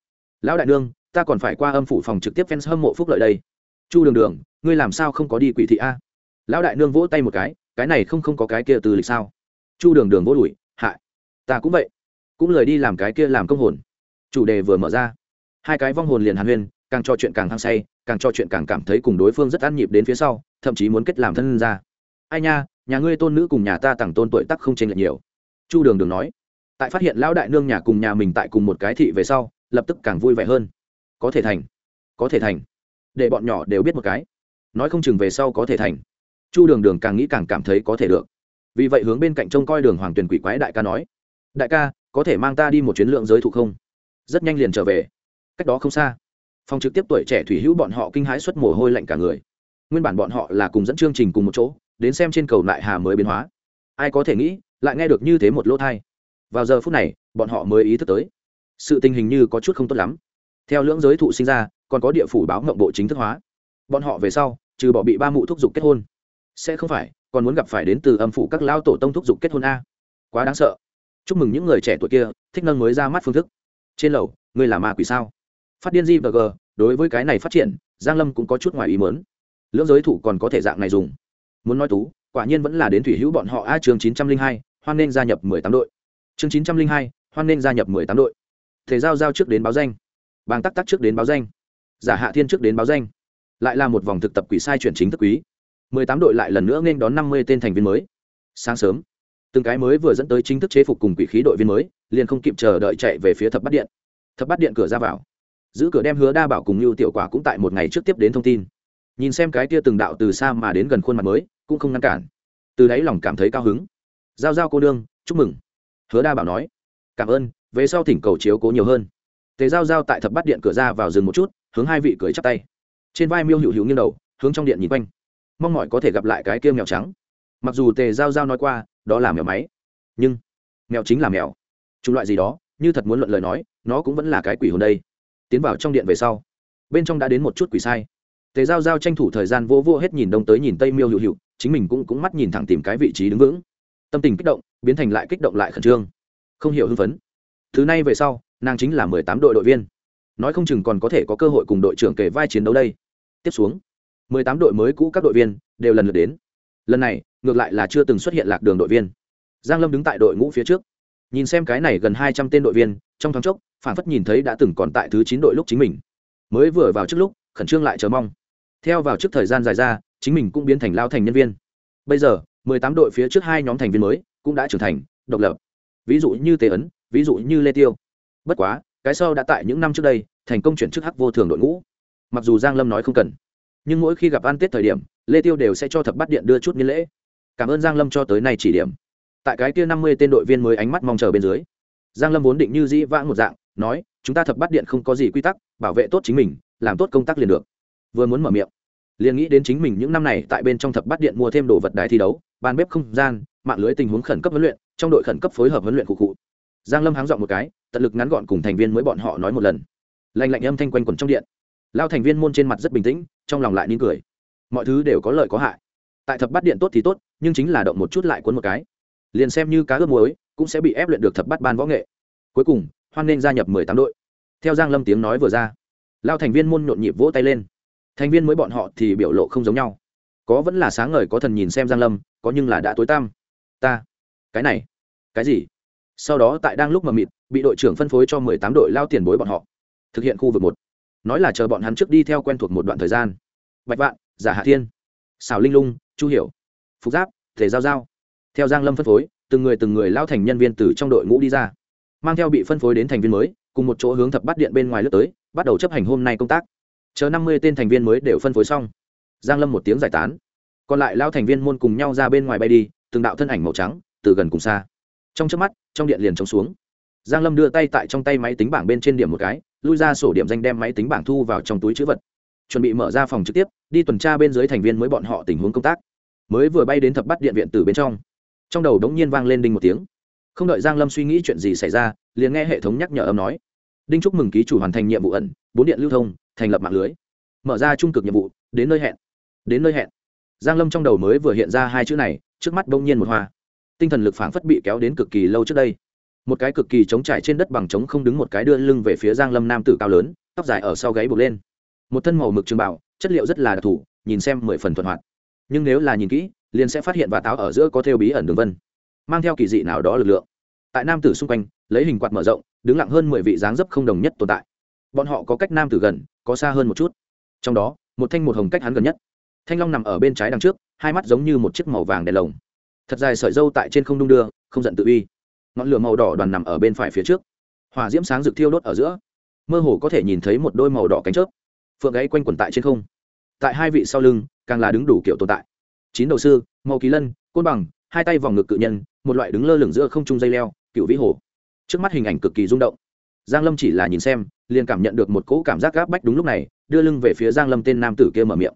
Lão đại nương, ta còn phải qua âm phủ phòng trực tiếp fans hâm mộ phúc lợi đây. Chu đường đường, ngươi làm sao không có đi quỷ thị a? Lão đại nương vỗ tay một cái cái này không không có cái kia từ lịch sao? Chu đường đường vỗ đùi hại ta cũng vậy, cũng lời đi làm cái kia làm công hồn. Chủ đề vừa mở ra, hai cái vong hồn liền hàn huyên, càng cho chuyện càng hăng say, càng cho chuyện càng cảm thấy cùng đối phương rất ăn nhịp đến phía sau, thậm chí muốn kết làm thân ra. Ai nha, nhà ngươi tôn nữ cùng nhà ta tặng tôn tuổi tắc không chênh lệch nhiều. Chu đường đường nói. Tại phát hiện lão đại nương nhà cùng nhà mình tại cùng một cái thị về sau, lập tức càng vui vẻ hơn. Có thể thành, có thể thành, để bọn nhỏ đều biết một cái, nói không chừng về sau có thể thành chu đường đường càng nghĩ càng cảm thấy có thể được. Vì vậy hướng bên cạnh trông coi đường hoàng tuyền quỷ quái đại ca nói, đại ca, có thể mang ta đi một chuyến lượng giới thụ không? Rất nhanh liền trở về. Cách đó không xa, phòng trực tiếp tuổi trẻ thủy hữu bọn họ kinh hãi xuất mồ hôi lạnh cả người. Nguyên bản bọn họ là cùng dẫn chương trình cùng một chỗ, đến xem trên cầu lại hà mới biến hóa. Ai có thể nghĩ, lại nghe được như thế một lỗ thai. Vào giờ phút này, bọn họ mới ý thức tới, sự tình hình như có chút không tốt lắm. Theo lưỡng giới thụ sinh ra, còn có địa phủ báo ngộng bộ chính thức hóa. Bọn họ về sau, trừ bỏ bị ba mụ thúc giục kết hôn sẽ không phải, còn muốn gặp phải đến từ âm phủ các lao tổ tông thúc giục kết hôn a. Quá đáng sợ. Chúc mừng những người trẻ tuổi kia, thích nâng mới ra mắt phương thức. Trên lầu, ngươi là ma quỷ sao? Phát điên di và đối với cái này phát triển, giang lâm cũng có chút ngoài ý mớn lưỡng giới thủ còn có thể dạng này dùng. Muốn nói tú, quả nhiên vẫn là đến thủy hữu bọn họ a, chương chín trăm linh hai, hoan nên gia nhập mười tám đội. Chương chín trăm linh hai, hoan nên gia nhập mười tám đội. Thể giao giao trước đến báo danh. Bàng tắc tắc trước đến báo danh. Giả hạ thiên trước đến báo danh. Lại là một vòng thực tập quỷ sai chuyển chính thức quý mười tám đội lại lần nữa nên đón năm mươi tên thành viên mới. Sáng sớm, từng cái mới vừa dẫn tới chính thức chế phục cùng quỷ khí đội viên mới, liền không kịp chờ đợi chạy về phía thập bát điện. Thập bát điện cửa ra vào. Giữ cửa đem hứa đa bảo cùng lưu tiểu quả cũng tại một ngày trước tiếp đến thông tin. Nhìn xem cái kia từng đạo từ xa mà đến gần khuôn mặt mới, cũng không ngăn cản. Từ đấy lòng cảm thấy cao hứng. Giao giao cô đương chúc mừng. Hứa đa bảo nói. Cảm ơn, về sau thỉnh cầu chiếu cố nhiều hơn. Tề giao giao tại thập bát điện cửa ra vào dừng một chút, hướng hai vị cười chắp tay. Trên vai miêu hữu hữu nghiêng đầu, hướng trong điện nhìn quanh mong mỏi có thể gặp lại cái kia mèo trắng. Mặc dù tề giao giao nói qua, đó là mèo máy, nhưng mèo chính là mèo. Chủng loại gì đó, như thật muốn luận lời nói, nó cũng vẫn là cái quỷ hồn đây. Tiến vào trong điện về sau, bên trong đã đến một chút quỷ sai. Tề giao giao tranh thủ thời gian vô vô hết nhìn đông tới nhìn tây miêu hữu hữu, chính mình cũng cũng mắt nhìn thẳng tìm cái vị trí đứng vững. Tâm tình kích động, biến thành lại kích động lại khẩn trương. Không hiểu hưng phấn. Thứ này về sau, nàng chính là mười tám đội đội viên. Nói không chừng còn có thể có cơ hội cùng đội trưởng kể vai chiến đấu đây. Tiếp xuống mười tám đội mới cũ các đội viên đều lần lượt đến. Lần này, ngược lại là chưa từng xuất hiện lạc đường đội viên. Giang lâm đứng tại đội ngũ phía trước. Nhìn xem cái này gần hai trăm tên đội viên, trong thoáng chốc phản phất nhìn thấy đã từng còn tại thứ chín đội lúc chính mình. Mới vừa vào trước lúc, khẩn trương lại chờ mong. Theo vào trước thời gian dài ra, chính mình cũng biến thành lao thành nhân viên. Bây giờ, mười tám đội phía trước hai nhóm thành viên mới cũng đã trưởng thành, độc lập. Ví dụ như tề ấn, ví dụ như lê tiêu. Bất quá, cái sau đã tại những năm trước đây, thành công chuyển chức hắc vô thường đội ngũ. Mặc dù giang lâm nói không cần nhưng mỗi khi gặp ăn tết thời điểm, lê tiêu đều sẽ cho thập bắt điện đưa chút nghi lễ. Cảm ơn giang lâm cho tới nay chỉ điểm. Tại cái kia năm mươi tên đội viên mới ánh mắt mong chờ bên dưới, giang lâm vốn định như dĩ vãng một dạng, nói, chúng ta thập bắt điện không có gì quy tắc, bảo vệ tốt chính mình, làm tốt công tác liền được. Vừa muốn mở miệng, liền nghĩ đến chính mình những năm này tại bên trong thập bắt điện mua thêm đồ vật đài thi đấu, bàn bếp không gian, mạng lưới tình huống khẩn cấp huấn luyện, trong đội khẩn cấp phối hợp huấn luyện cụ cụ. Giang lâm háng dọn một cái, tận lực ngắn gọn cùng thành viên mới bọn họ nói một lần. Lạnh lạnh âm thanh quanh quẩn trong điện lao thành viên môn trên mặt rất bình tĩnh, trong lòng lại nín cười. Mọi thứ đều có lợi có hại. Tại thập bát điện tốt thì tốt, nhưng chính là động một chút lại cuốn một cái. Liền xem như cá ướp muối, cũng sẽ bị ép luyện được thập bát ban võ nghệ. Cuối cùng, hoan nên gia nhập mười tám đội. Theo giang lâm tiếng nói vừa ra, lao thành viên môn nhộn nhịp vỗ tay lên. Thành viên mới bọn họ thì biểu lộ không giống nhau. Có vẫn là sáng ngời có thần nhìn xem giang lâm, có nhưng là đã tối tăm. Ta, cái này, cái gì? Sau đó tại đang lúc mà mịt, bị đội trưởng phân phối cho mười tám đội lao tiền bối bọn họ, thực hiện khu vực một nói là chờ bọn hắn trước đi theo quen thuộc một đoạn thời gian. Bạch vạn, giả hạ thiên xảo linh lung, chu hiểu, phục giáp, thể giao giao. Theo giang lâm phân phối, từng người từng người lao thành nhân viên từ trong đội ngũ đi ra. Mang theo bị phân phối đến thành viên mới, cùng một chỗ hướng thập bắt điện bên ngoài lướt tới, bắt đầu chấp hành hôm nay công tác. Chờ năm mươi tên thành viên mới đều phân phối xong. Giang lâm một tiếng giải tán. Còn lại lao thành viên môn cùng nhau ra bên ngoài bay đi, từng đạo thân ảnh màu trắng, từ gần cùng xa. Trong chớp mắt, trong điện liền trống xuống. Giang lâm đưa tay tại trong tay máy tính bảng bên trên điểm một cái lui ra sổ điểm danh đem máy tính bảng thu vào trong túi chữ vật. Chuẩn bị mở ra phòng trực tiếp, đi tuần tra bên dưới thành viên mới bọn họ tình huống công tác. Mới vừa bay đến thập bắt điện viện từ bên trong. Trong đầu đống nhiên vang lên đinh một tiếng. Không đợi giang lâm suy nghĩ chuyện gì xảy ra, liền nghe hệ thống nhắc nhở âm nói. Đinh chúc mừng ký chủ hoàn thành nhiệm vụ ẩn, bốn điện lưu thông, thành lập mạng lưới. Mở ra trung cực nhiệm vụ, đến nơi hẹn. Đến nơi hẹn. Giang lâm trong đầu mới vừa hiện ra hai chữ này, trước mắt bỗng nhiên một hoa tinh thần lực phảng phất bị kéo đến cực kỳ lâu trước đây một cái cực kỳ trống trải trên đất bằng trống không đứng một cái đưa lưng về phía giang lâm nam tử cao lớn, tóc dài ở sau gáy buộc lên. Một thân màu mực trường bảo chất liệu rất là đặc thù, nhìn xem mười phần thuận hoạt. Nhưng nếu là nhìn kỹ, liền sẽ phát hiện và táo ở giữa có theo bí ẩn đường vân, mang theo kỳ dị nào đó lực lượng. Tại nam tử xung quanh, lấy hình quạt mở rộng, đứng lặng hơn mười vị dáng dấp không đồng nhất tồn tại. Bọn họ có cách nam tử gần, có xa hơn một chút. Trong đó, một thanh một hồng cách hắn gần nhất. Thanh long nằm ở bên trái đằng trước, hai mắt giống như một chiếc màu vàng đèn lồng. Thật dài sợi dâu tại trên không đung đưa, không giận tự uy ngọn lửa màu đỏ đoàn nằm ở bên phải phía trước. Hỏa diễm sáng rực thiêu đốt ở giữa. Mơ hồ có thể nhìn thấy một đôi màu đỏ cánh chớp. Phượng gáy quanh quẩn tại trên không. Tại hai vị sau lưng, càng là đứng đủ kiểu tồn tại. Chín đầu sư, màu kỳ lân, côn bằng, hai tay vòng ngực cự nhân, một loại đứng lơ lửng giữa không trung dây leo, cựu vĩ hồ. Trước mắt hình ảnh cực kỳ rung động. Giang lâm chỉ là nhìn xem, liền cảm nhận được một cỗ cảm giác gáp bách đúng lúc này, đưa lưng về phía giang lâm tên nam tử kia mở miệng.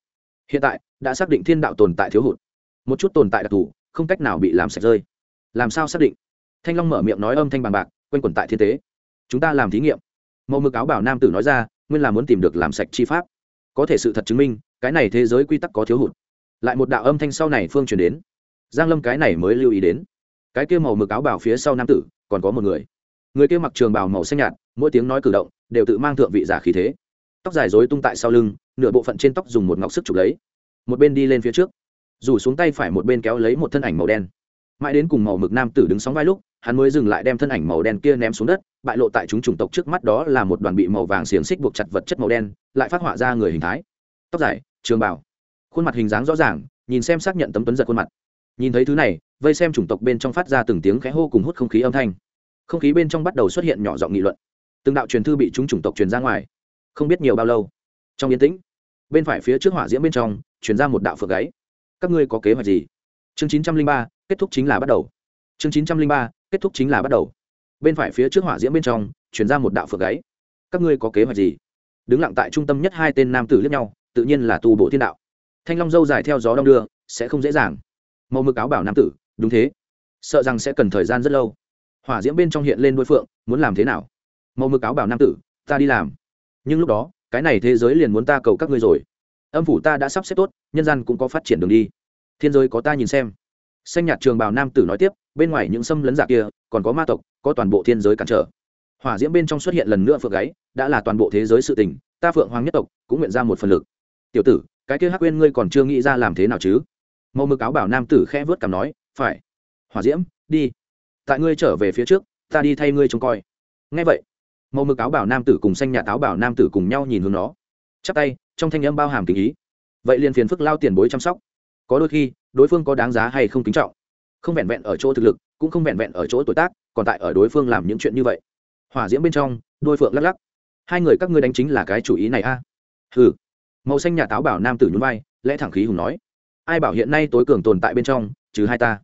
Hiện tại, đã xác định thiên đạo tồn tại thiếu hụt. Một chút tồn tại đặc thù, không cách nào bị làm sạch rơi. Làm sao xác định? Thanh long mở miệng nói âm thanh bằng bạc, quanh quẩn tại thiên tế. Chúng ta làm thí nghiệm. Mẫu mực áo bảo nam tử nói ra, nguyên là muốn tìm được làm sạch chi pháp. Có thể sự thật chứng minh, cái này thế giới quy tắc có thiếu hụt. Lại một đạo âm thanh sau này phương truyền đến. Giang lâm cái này mới lưu ý đến. Cái kia màu mực áo bảo phía sau nam tử, còn có một người. Người kia mặc trường bào màu xanh nhạt, mỗi tiếng nói cử động, đều tự mang thượng vị giả khí thế. Tóc dài rối tung tại sau lưng, nửa bộ phận trên tóc dùng một ngọc sức chụp lấy. Một bên đi lên phía trước rủ xuống tay phải một bên kéo lấy một thân ảnh màu đen. Mãi đến cùng màu mực nam tử đứng sóng vai lúc hắn mới dừng lại đem thân ảnh màu đen kia ném xuống đất, bại lộ tại chúng chủng tộc trước mắt đó là một đoàn bị màu vàng xiềng xích buộc chặt vật chất màu đen, lại phát họa ra người hình thái. Tóc dài, trường bảo khuôn mặt hình dáng rõ ràng, nhìn xem xác nhận tấm tuấn giật khuôn mặt. Nhìn thấy thứ này, vây xem chủng tộc bên trong phát ra từng tiếng khẽ hô cùng hút không khí âm thanh. Không khí bên trong bắt đầu xuất hiện nhỏ giọng nghị luận. Từng đạo truyền thư bị chúng chủng tộc truyền ra ngoài. Không biết nhiều bao lâu, trong yên tĩnh, bên phải phía trước hỏa diễm bên trong, truyền ra một đạo phượng gáy. Các ngươi có kế hoạch gì? Chương chín trăm linh ba, kết thúc chính là bắt đầu. Chương chín trăm linh ba kết thúc chính là bắt đầu. Bên phải phía trước hỏa diễm bên trong chuyển ra một đạo phượng gáy. Các ngươi có kế hoạch gì? Đứng lặng tại trung tâm nhất hai tên nam tử liếc nhau, tự nhiên là tu bộ thiên đạo. Thanh long dâu dài theo gió đong đưa, sẽ không dễ dàng. Màu mực áo bảo nam tử, đúng thế. Sợ rằng sẽ cần thời gian rất lâu. Hỏa diễm bên trong hiện lên đôi phượng, muốn làm thế nào? Màu mực áo bảo nam tử, ta đi làm. Nhưng lúc đó, cái này thế giới liền muốn ta cầu các ngươi rồi. Âm phủ ta đã sắp xếp tốt, nhân gian cũng có phát triển đường đi. Thiên giới có ta nhìn xem xanh nhạt trường bào nam tử nói tiếp, bên ngoài những xâm lấn giả kia, còn có ma tộc, có toàn bộ thiên giới cản trở. Hỏa diễm bên trong xuất hiện lần nữa phượng gáy, đã là toàn bộ thế giới sự tình, ta phượng hoàng nhất tộc, cũng nguyện ra một phần lực. Tiểu tử, cái kia hắc quên ngươi còn chưa nghĩ ra làm thế nào chứ? Màu mực áo bảo nam tử khẽ vớt cảm nói, phải. Hỏa diễm, đi. Tại ngươi trở về phía trước, ta đi thay ngươi trông coi. Ngay vậy, màu mực áo bảo nam tử cùng xanh nhà táo bảo nam tử cùng nhau nhìn hướng nó. Chắp tay, trong thanh âm bao hàm tình ý. Vậy liền phiền phức lao tiền bối chăm sóc. Có đôi khi đối phương có đáng giá hay không kính trọng. Không vẹn vẹn ở chỗ thực lực, cũng không vẹn vẹn ở chỗ tuổi tác, còn tại ở đối phương làm những chuyện như vậy. Hỏa diễm bên trong, đôi phượng lắc lắc. Hai người các ngươi đánh chính là cái chủ ý này a. À? hừ. Màu xanh nhà táo bảo nam tử nhún vai, lẽ thẳng khí hùng nói. Ai bảo hiện nay tối cường tồn tại bên trong, trừ hai ta.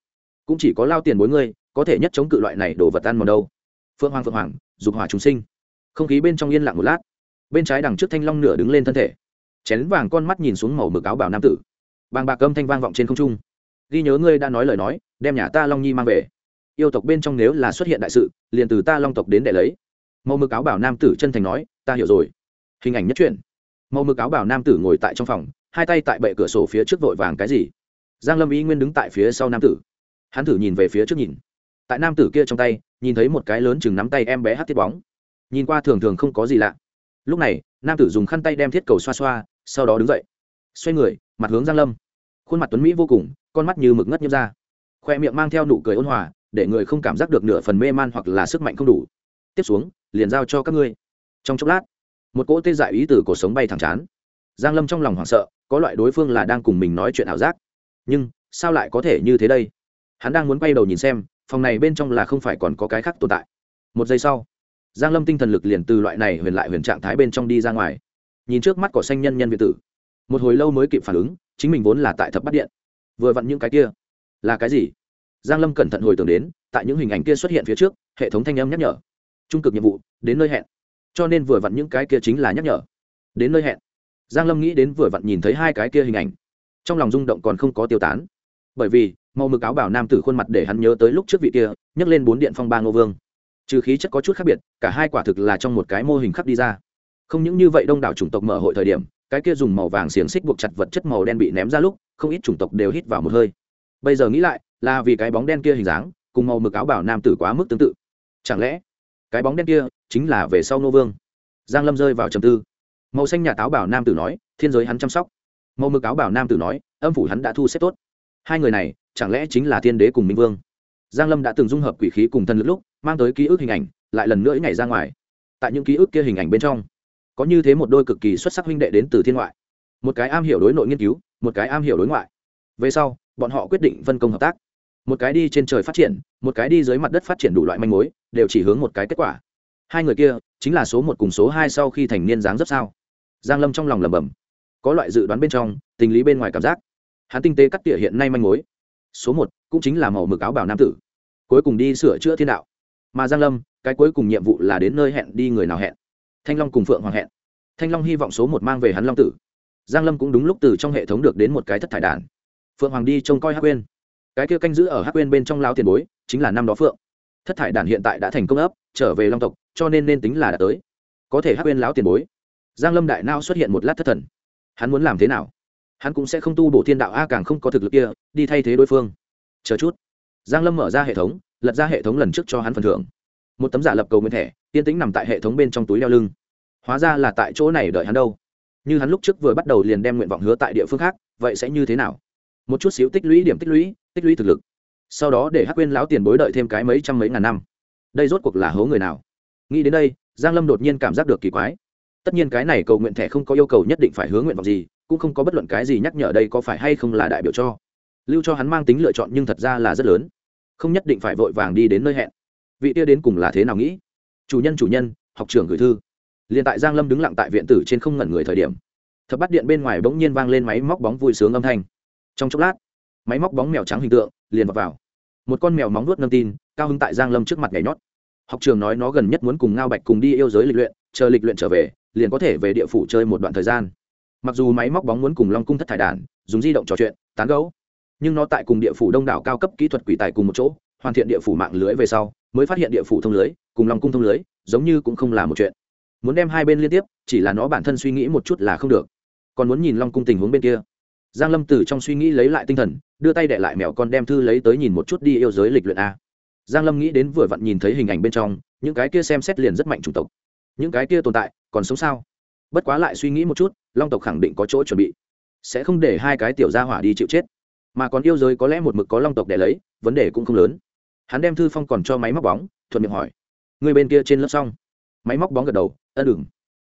Cũng chỉ có lao tiền bối ngươi, có thể nhất chống cự loại này đồ vật ăn mòn đâu. Phượng hoàng phượng hoàng, dục hỏa chúng sinh. Không khí bên trong yên lặng một lát. Bên trái đằng trước thanh long nửa đứng lên thân thể. Chén vàng con mắt nhìn xuống màu mực áo bảo nam tử bàng bạc âm thanh vang vọng trên không trung. Ghi nhớ ngươi đã nói lời nói, đem nhà ta long nhi mang về. Yêu tộc bên trong nếu là xuất hiện đại sự, liền từ ta long tộc đến để lấy. Màu mực áo bảo nam tử chân thành nói, ta hiểu rồi. Hình ảnh nhất truyện. Màu mực áo bảo nam tử ngồi tại trong phòng, hai tay tại bệ cửa sổ phía trước vội vàng cái gì. Giang lâm ý nguyên đứng tại phía sau nam tử. Hắn thử nhìn về phía trước nhìn. Tại nam tử kia trong tay, nhìn thấy một cái lớn chừng nắm tay em bé hát tiết bóng. Nhìn qua thường thường không có gì lạ. Lúc này, nam tử dùng khăn tay đem thiết cầu xoa xoa, sau đó đứng dậy. Xoay người mặt hướng giang lâm. Khuôn mặt tuấn mỹ vô cùng, con mắt như mực ngất nhiễm ra. Khoe miệng mang theo nụ cười ôn hòa, để người không cảm giác được nửa phần mê man hoặc là sức mạnh không đủ. Tiếp xuống, liền giao cho các ngươi. Trong chốc lát, một cỗ tê dại ý từ cuộc sống bay thẳng chán. Giang lâm trong lòng hoảng sợ, có loại đối phương là đang cùng mình nói chuyện ảo giác. Nhưng, sao lại có thể như thế đây? Hắn đang muốn quay đầu nhìn xem, phòng này bên trong là không phải còn có cái khác tồn tại. Một giây sau, giang lâm tinh thần lực liền từ loại này huyền lại huyền trạng thái bên trong đi ra ngoài. Nhìn trước mắt cỏ xanh nhân nhân việt tử một hồi lâu mới kịp phản ứng, chính mình vốn là tại thập bắt điện. Vừa vặn những cái kia. Là cái gì? Giang lâm cẩn thận hồi tưởng đến, tại những hình ảnh kia xuất hiện phía trước, hệ thống thanh âm nhắc nhở. Trung cực nhiệm vụ, đến nơi hẹn. Cho nên vừa vặn những cái kia chính là nhắc nhở. Đến nơi hẹn. Giang lâm nghĩ đến vừa vặn nhìn thấy hai cái kia hình ảnh. Trong lòng rung động còn không có tiêu tán. Bởi vì, màu mực áo bảo nam tử khuôn mặt để hắn nhớ tới lúc trước vị kia, nhấc lên bốn điện phong ba ngô vương. Trừ khí chất có chút khác biệt, cả hai quả thực là trong một cái mô hình khắc đi ra. Không những như vậy đông đảo chủng tộc mở hội thời điểm cái kia dùng màu vàng xiềng xích buộc chặt vật chất màu đen bị ném ra lúc, không ít chủng tộc đều hít vào một hơi. Bây giờ nghĩ lại, là vì cái bóng đen kia hình dáng, cùng màu mực áo bảo nam tử quá mức tương tự. Chẳng lẽ, cái bóng đen kia chính là về sau nô vương? Giang lâm rơi vào trầm tư. Màu xanh nhà táo bảo nam tử nói, thiên giới hắn chăm sóc. Màu mực áo bảo nam tử nói, âm phủ hắn đã thu xếp tốt. Hai người này, chẳng lẽ chính là thiên đế cùng minh vương? Giang lâm đã từng dung hợp quỷ khí cùng thân lực lúc, mang tới ký ức hình ảnh, lại lần nữa nhảy ra ngoài. Tại những ký ức kia hình ảnh bên trong có như thế một đôi cực kỳ xuất sắc huynh đệ đến từ thiên ngoại. Một cái am hiểu đối nội nghiên cứu, một cái am hiểu đối ngoại. Về sau, bọn họ quyết định phân công hợp tác. Một cái đi trên trời phát triển, một cái đi dưới mặt đất phát triển đủ loại manh mối, đều chỉ hướng một cái kết quả. Hai người kia, chính là số một cùng số hai sau khi thành niên dáng dấp sao? Giang lâm trong lòng lẩm bẩm. Có loại dự đoán bên trong, tình lý bên ngoài cảm giác. Hắn tinh tế cắt tỉa hiện nay manh mối. Số một cũng chính là màu mực áo bảo nam tử. Cuối cùng đi sửa chữa thiên đạo. Mà giang lâm, cái cuối cùng nhiệm vụ là đến nơi hẹn đi người nào hẹn thanh long cùng phượng hoàng hẹn. Thanh long hy vọng số một mang về hắn long tử. Giang lâm cũng đúng lúc từ trong hệ thống được đến một cái thất thải đàn. Phượng hoàng đi trông coi hắc quên cái kia canh giữ ở hắc quên bên trong lao tiền bối, chính là năm đó phượng. Thất thải đàn hiện tại đã thành công ấp, trở về long tộc, cho nên nên tính là đã tới. Có thể hắc quên lão tiền bối. Giang lâm đại nao xuất hiện một lát thất thần. Hắn muốn làm thế nào? Hắn cũng sẽ không tu bổ thiên đạo a, càng không có thực lực kia, đi thay thế đối phương. Chờ chút. Giang lâm mở ra hệ thống, lật ra hệ thống lần trước cho hắn phần thưởng một tấm giả lập cầu nguyên thẻ tiên tĩnh nằm tại hệ thống bên trong túi đeo lưng. Hóa ra là tại chỗ này đợi hắn đâu. Như hắn lúc trước vừa bắt đầu liền đem nguyện vọng hứa tại địa phương khác, vậy sẽ như thế nào? Một chút xíu tích lũy điểm tích lũy tích lũy thực lực. Sau đó để hắc quên lão tiền bối đợi thêm cái mấy trăm mấy ngàn năm. Đây rốt cuộc là hố người nào? Nghĩ đến đây, giang lâm đột nhiên cảm giác được kỳ quái. Tất nhiên cái này cầu nguyện thẻ không có yêu cầu nhất định phải hướng nguyện vọng gì, cũng không có bất luận cái gì nhắc nhở đây có phải hay không là đại biểu cho. Lưu cho hắn mang tính lựa chọn nhưng thật ra là rất lớn. Không nhất định phải vội vàng đi đến nơi hẹn vị kia đến cùng là thế nào nghĩ? Chủ nhân chủ nhân học trưởng gửi thư. Liền tại giang lâm đứng lặng tại viện tử trên không ngẩn người thời điểm thập bắt điện bên ngoài bỗng nhiên vang lên máy móc bóng vui sướng âm thanh. Trong chốc lát máy móc bóng mèo trắng hình tượng liền vào, vào. một con mèo móng nuốt nâng tin cao hứng tại giang lâm trước mặt nhảy nhót. Học trường nói nó gần nhất muốn cùng ngao bạch cùng đi yêu giới lịch luyện chờ lịch luyện trở về liền có thể về địa phủ chơi một đoạn thời gian. Mặc dù máy móc bóng muốn cùng long cung thất thải đàn dùng di động trò chuyện tán gấu nhưng nó tại cùng địa phủ đông đảo cao cấp kỹ thuật quỷ tài cùng một chỗ hoàn thiện địa phủ mạng lưới về sau, mới phát hiện địa phủ thông lưới, cùng long cung thông lưới, giống như cũng không là một chuyện. Muốn đem hai bên liên tiếp, chỉ là nó bản thân suy nghĩ một chút là không được. Còn muốn nhìn long cung tình huống bên kia. Giang lâm từ trong suy nghĩ lấy lại tinh thần, đưa tay đệ lại mèo con đem thư lấy tới nhìn một chút đi yêu giới lịch luyện a. Giang lâm nghĩ đến vừa vặn nhìn thấy hình ảnh bên trong, những cái kia xem xét liền rất mạnh chủng tộc. Những cái kia tồn tại, còn sống sao? Bất quá lại suy nghĩ một chút, long tộc khẳng định có chỗ chuẩn bị. Sẽ không để hai cái tiểu gia hỏa đi chịu chết. Mà còn yêu giới có lẽ một mực có long tộc để lấy, vấn đề cũng không lớn hắn đem thư phong còn cho máy móc bóng, thuận miệng hỏi. Người bên kia trên lớp xong. Máy móc bóng gật đầu, ân đừng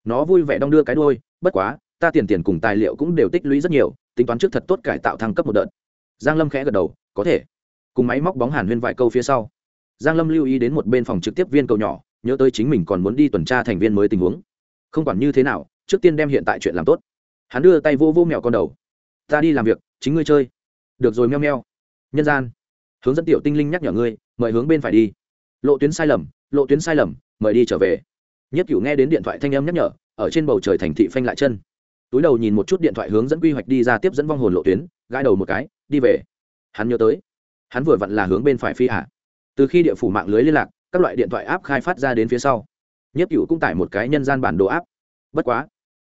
nó vui vẻ đong đưa cái đôi bất quá, ta tiền tiền cùng tài liệu cũng đều tích lũy rất nhiều, tính toán trước thật tốt cải tạo thăng cấp một đợt. Giang lâm khẽ gật đầu, có thể. Cùng máy móc bóng hàn huyên vài câu phía sau. Giang lâm lưu ý đến một bên phòng trực tiếp viên cầu nhỏ, nhớ tới chính mình còn muốn đi tuần tra thành viên mới tình huống. Không quản như thế nào, trước tiên đem hiện tại chuyện làm tốt. Hắn đưa tay vô vô mèo con đầu. Ta đi làm việc, chính ngươi chơi. Được rồi meo meo. Nhân gian hướng dẫn tiểu tinh linh nhắc nhở ngươi, mời hướng bên phải đi. Lộ tuyến sai lầm, lộ tuyến sai lầm, mời đi trở về. Nhất cửu nghe đến điện thoại thanh âm nhắc nhở, ở trên bầu trời thành thị phanh lại chân. Túi đầu nhìn một chút điện thoại hướng dẫn quy hoạch đi ra tiếp dẫn vong hồn lộ tuyến, gãi đầu một cái, đi về. Hắn nhớ tới. Hắn vừa vặn là hướng bên phải phi hạ. Từ khi địa phủ mạng lưới liên lạc, các loại điện thoại áp khai phát ra đến phía sau. Nhất cửu cũng tải một cái nhân gian bản đồ áp bất quá,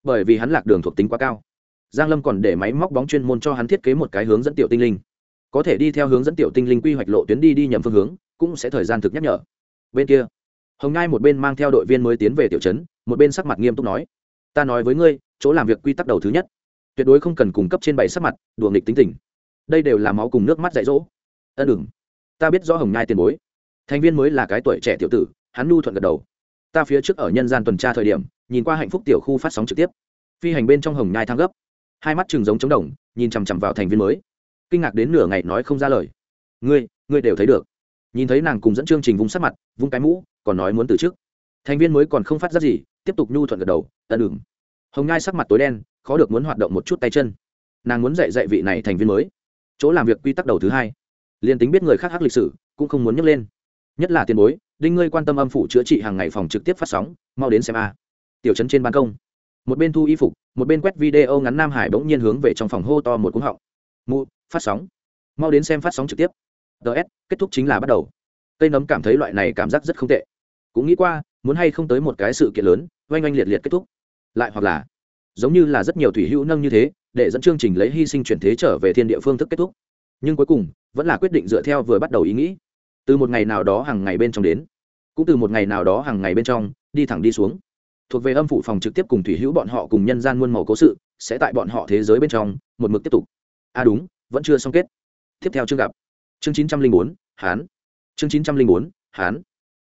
bởi vì hắn lạc đường thuộc tính quá cao, giang lâm còn để máy móc bóng chuyên môn cho hắn thiết kế một cái hướng dẫn tiểu tinh linh có thể đi theo hướng dẫn tiểu tinh linh quy hoạch lộ tuyến đi đi nhầm phương hướng, cũng sẽ thời gian thực nhắc nhở. Bên kia, hồng ngai một bên mang theo đội viên mới tiến về tiểu trấn, một bên sắc mặt nghiêm túc nói, ta nói với ngươi, chỗ làm việc quy tắc đầu thứ nhất, tuyệt đối không cần cung cấp trên bảy sắc mặt, đùa nghịch tính tình. Đây đều là máu cùng nước mắt dạy dỗ. Ân đừng, ta biết rõ hồng ngai tiền bối. Thành viên mới là cái tuổi trẻ tiểu tử, hắn nu thuận gật đầu. Ta phía trước ở nhân gian tuần tra thời điểm, nhìn qua hạnh phúc tiểu khu phát sóng trực tiếp. Phi hành bên trong hồng nhai thang gấp. Hai mắt chừng giống trống đồng, nhìn chằm chằm vào thành viên mới kinh ngạc đến nửa ngày nói không ra lời. Ngươi ngươi đều thấy được. Nhìn thấy nàng cùng dẫn chương trình vung sát mặt, vung cái mũ, còn nói muốn từ chức. Thành viên mới còn không phát ra gì, tiếp tục nhu thuận gật đầu tận đừng hồng nhai sắc mặt tối đen, khó được muốn hoạt động một chút tay chân. Nàng muốn dạy dạy vị này thành viên mới. Chỗ làm việc quy tắc đầu thứ hai. Liền tính biết người khác hắc lịch sử, cũng không muốn nhấc lên. Nhất là tiền bối, đinh ngươi quan tâm âm phủ chữa trị hàng ngày phòng trực tiếp phát sóng, mau đến xem a. Tiểu trấn trên ban công. Một bên thu y phục, một bên quét video ngắn nam hải bỗng nhiên hướng về trong phòng hô to một cúng họng. Mụ phát sóng. Mau đến xem phát sóng trực tiếp. Ts kết thúc chính là bắt đầu. Cây nấm cảm thấy loại này cảm giác rất không tệ. Cũng nghĩ qua, muốn hay không tới một cái sự kiện lớn, oanh oanh liệt liệt kết thúc. Lại hoặc là, giống như là rất nhiều thủy hữu nâng như thế, để dẫn chương trình lấy hy sinh chuyển thế trở về thiên địa phương thức kết thúc. Nhưng cuối cùng, vẫn là quyết định dựa theo vừa bắt đầu ý nghĩ. Từ một ngày nào đó hàng ngày bên trong đến, cũng từ một ngày nào đó hàng ngày bên trong, đi thẳng đi xuống. Thuộc về âm phủ phòng trực tiếp cùng thủy hữu bọn họ cùng nhân gian muôn màu cố sự, sẽ tại bọn họ thế giới bên trong, một mực tiếp tục. À đúng vẫn chưa xong kết. Tiếp theo chương gặp. Chương chín trăm linh bốn, hán. Chương chín trăm linh bốn, hán.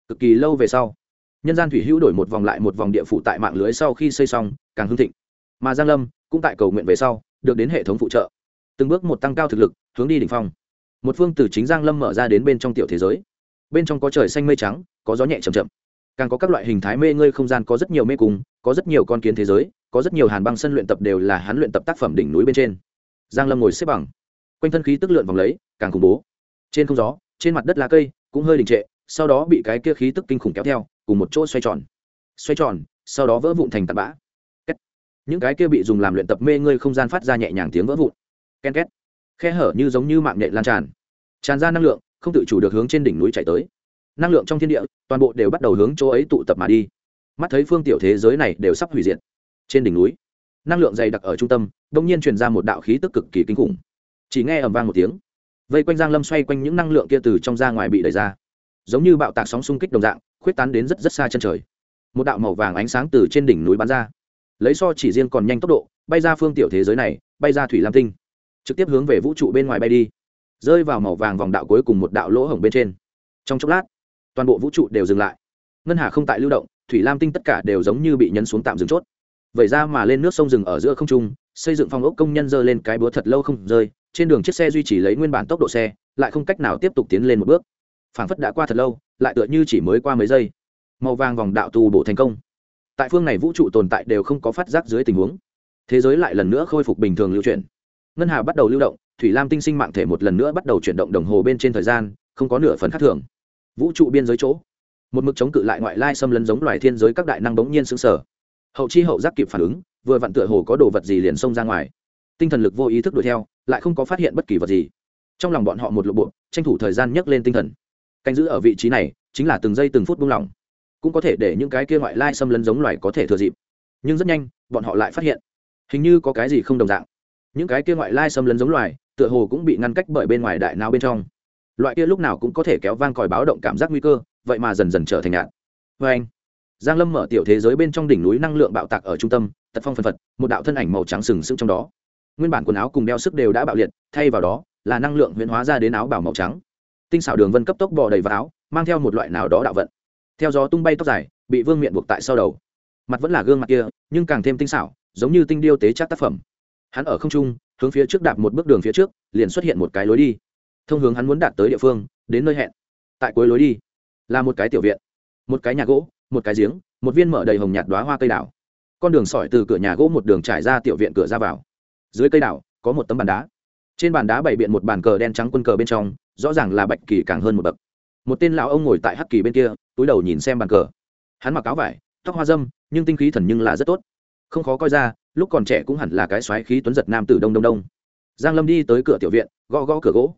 Cực kỳ lâu về sau, nhân gian thủy hữu đổi một vòng lại một vòng địa phủ tại mạng lưới sau khi xây xong, càng hưng thịnh. Mà giang lâm cũng tại cầu nguyện về sau, được đến hệ thống phụ trợ. Từng bước một tăng cao thực lực, hướng đi đỉnh phong. Một phương từ chính giang lâm mở ra đến bên trong tiểu thế giới. Bên trong có trời xanh mây trắng, có gió nhẹ chậm chậm. Càng có các loại hình thái mê ngơi không gian, có rất nhiều mê cung, có rất nhiều con kiến thế giới, có rất nhiều hàn băng sân luyện tập đều là hắn luyện tập tác phẩm đỉnh núi bên trên. Giang lâm ngồi xếp bằng quanh thân khí tức lượn vòng lấy, càng khủng bố. Trên không gió, trên mặt đất lá cây cũng hơi đình trệ, sau đó bị cái kia khí tức kinh khủng kéo theo, cùng một chỗ xoay tròn. Xoay tròn, sau đó vỡ vụn thành tạt bã. Những cái kia bị dùng làm luyện tập mê ngươi không gian phát ra nhẹ nhàng tiếng vỡ vụn. Ken két. Khe hở như giống như mạng nhện lan tràn. Tràn ra năng lượng, không tự chủ được hướng trên đỉnh núi chạy tới. Năng lượng trong thiên địa, toàn bộ đều bắt đầu hướng chỗ ấy tụ tập mà đi. Mắt thấy phương tiểu thế giới này đều sắp hủy diệt. Trên đỉnh núi, năng lượng dày đặc ở trung tâm đ ỗ n g nhiên truyền ra một đạo khí tức cực kỳ kinh khủng chỉ nghe ầm vang một tiếng. Vây quanh giang lâm xoay quanh những năng lượng kia từ trong ra ngoài bị đẩy ra. Giống như bạo tạc sóng xung kích đồng dạng, khuyết tán đến rất rất xa chân trời. Một đạo màu vàng ánh sáng từ trên đỉnh núi bắn ra. Lấy so chỉ riêng còn nhanh tốc độ, bay ra phương tiểu thế giới này, bay ra thủy lam tinh. Trực tiếp hướng về vũ trụ bên ngoài bay đi. Rơi vào màu vàng vòng đạo cuối cùng một đạo lỗ hổng bên trên. Trong chốc lát, toàn bộ vũ trụ đều dừng lại. Ngân hà không tại lưu động, thủy lam tinh tất cả đều giống như bị nhấn xuống tạm dừng chốt. Vậy ra mà lên nước sông rừng ở giữa không trung xây dựng phòng ốc công nhân dơ lên cái búa thật lâu không rơi, trên đường chiếc xe duy trì lấy nguyên bản tốc độ xe, lại không cách nào tiếp tục tiến lên một bước. Phảng phất đã qua thật lâu, lại tựa như chỉ mới qua mấy giây. Màu vàng vòng đạo tù bổ thành công. Tại phương này vũ trụ tồn tại đều không có phát giác dưới tình huống. Thế giới lại lần nữa khôi phục bình thường lưu chuyển. Ngân hà bắt đầu lưu động, thủy lam tinh sinh mạng thể một lần nữa bắt đầu chuyển động đồng hồ bên trên thời gian, không có nửa phần khác thường. Vũ trụ biên giới chỗ. Một mực chống cự lại ngoại lai xâm lấn giống loài thiên giới các đại năng bỗng nhiên xứng sở hậu chi hậu giác kịp phản ứng vừa vặn tựa hồ có đồ vật gì liền xông ra ngoài. Tinh thần lực vô ý thức đuổi theo, lại không có phát hiện bất kỳ vật gì. Trong lòng bọn họ một lộ bộ, tranh thủ thời gian nhấc lên tinh thần. Canh giữ ở vị trí này, chính là từng giây từng phút buông lỏng. Cũng có thể để những cái kia ngoại lai xâm lấn giống loài có thể thừa dịp. Nhưng rất nhanh, bọn họ lại phát hiện, hình như có cái gì không đồng dạng. Những cái kia ngoại lai xâm lấn giống loài, tựa hồ cũng bị ngăn cách bởi bên ngoài đại não bên trong. Loại kia lúc nào cũng có thể kéo vang còi báo động cảm giác nguy cơ, vậy mà dần dần trở thành nhạn vê vâng. anh giang lâm mở tiểu thế giới bên trong đỉnh núi năng lượng bạo tạc ở trung tâm tật phong phân phật, một đạo thân ảnh màu trắng sừng sững trong đó. Nguyên bản quần áo cùng đeo sức đều đã bạo liệt, thay vào đó là năng lượng huyễn hóa ra đến áo bảo màu trắng. Tinh xảo đường vân cấp tốc bò đầy vào áo, mang theo một loại nào đó đạo vận. Theo gió tung bay tóc dài, bị vương miện buộc tại sau đầu. Mặt vẫn là gương mặt kia, nhưng càng thêm tinh xảo, giống như tinh điêu tế chắc tác phẩm. Hắn ở không trung, hướng phía trước đạp một bước đường phía trước, liền xuất hiện một cái lối đi. Thông hướng hắn muốn đạt tới địa phương, đến nơi hẹn. Tại cuối lối đi, là một cái tiểu viện. Một cái nhà gỗ, một cái giếng, một viên mở đầy hồng nhạt đoá hoa cây đảo con đường sỏi từ cửa nhà gỗ một đường trải ra tiểu viện cửa ra vào. Dưới cây đảo, có một tấm bàn đá. Trên bàn đá bày biện một bàn cờ đen trắng quân cờ bên trong, rõ ràng là bạch kỳ càng hơn một bậc. Một tên lão ông ngồi tại hắc kỳ bên kia, túi đầu nhìn xem bàn cờ. Hắn mặc áo vải, tóc hoa dâm, nhưng tinh khí thần nhưng là rất tốt. Không khó coi ra, lúc còn trẻ cũng hẳn là cái xoáy khí tuấn giật nam tử đông đông đông. Giang lâm đi tới cửa tiểu viện, gõ gõ cửa gỗ.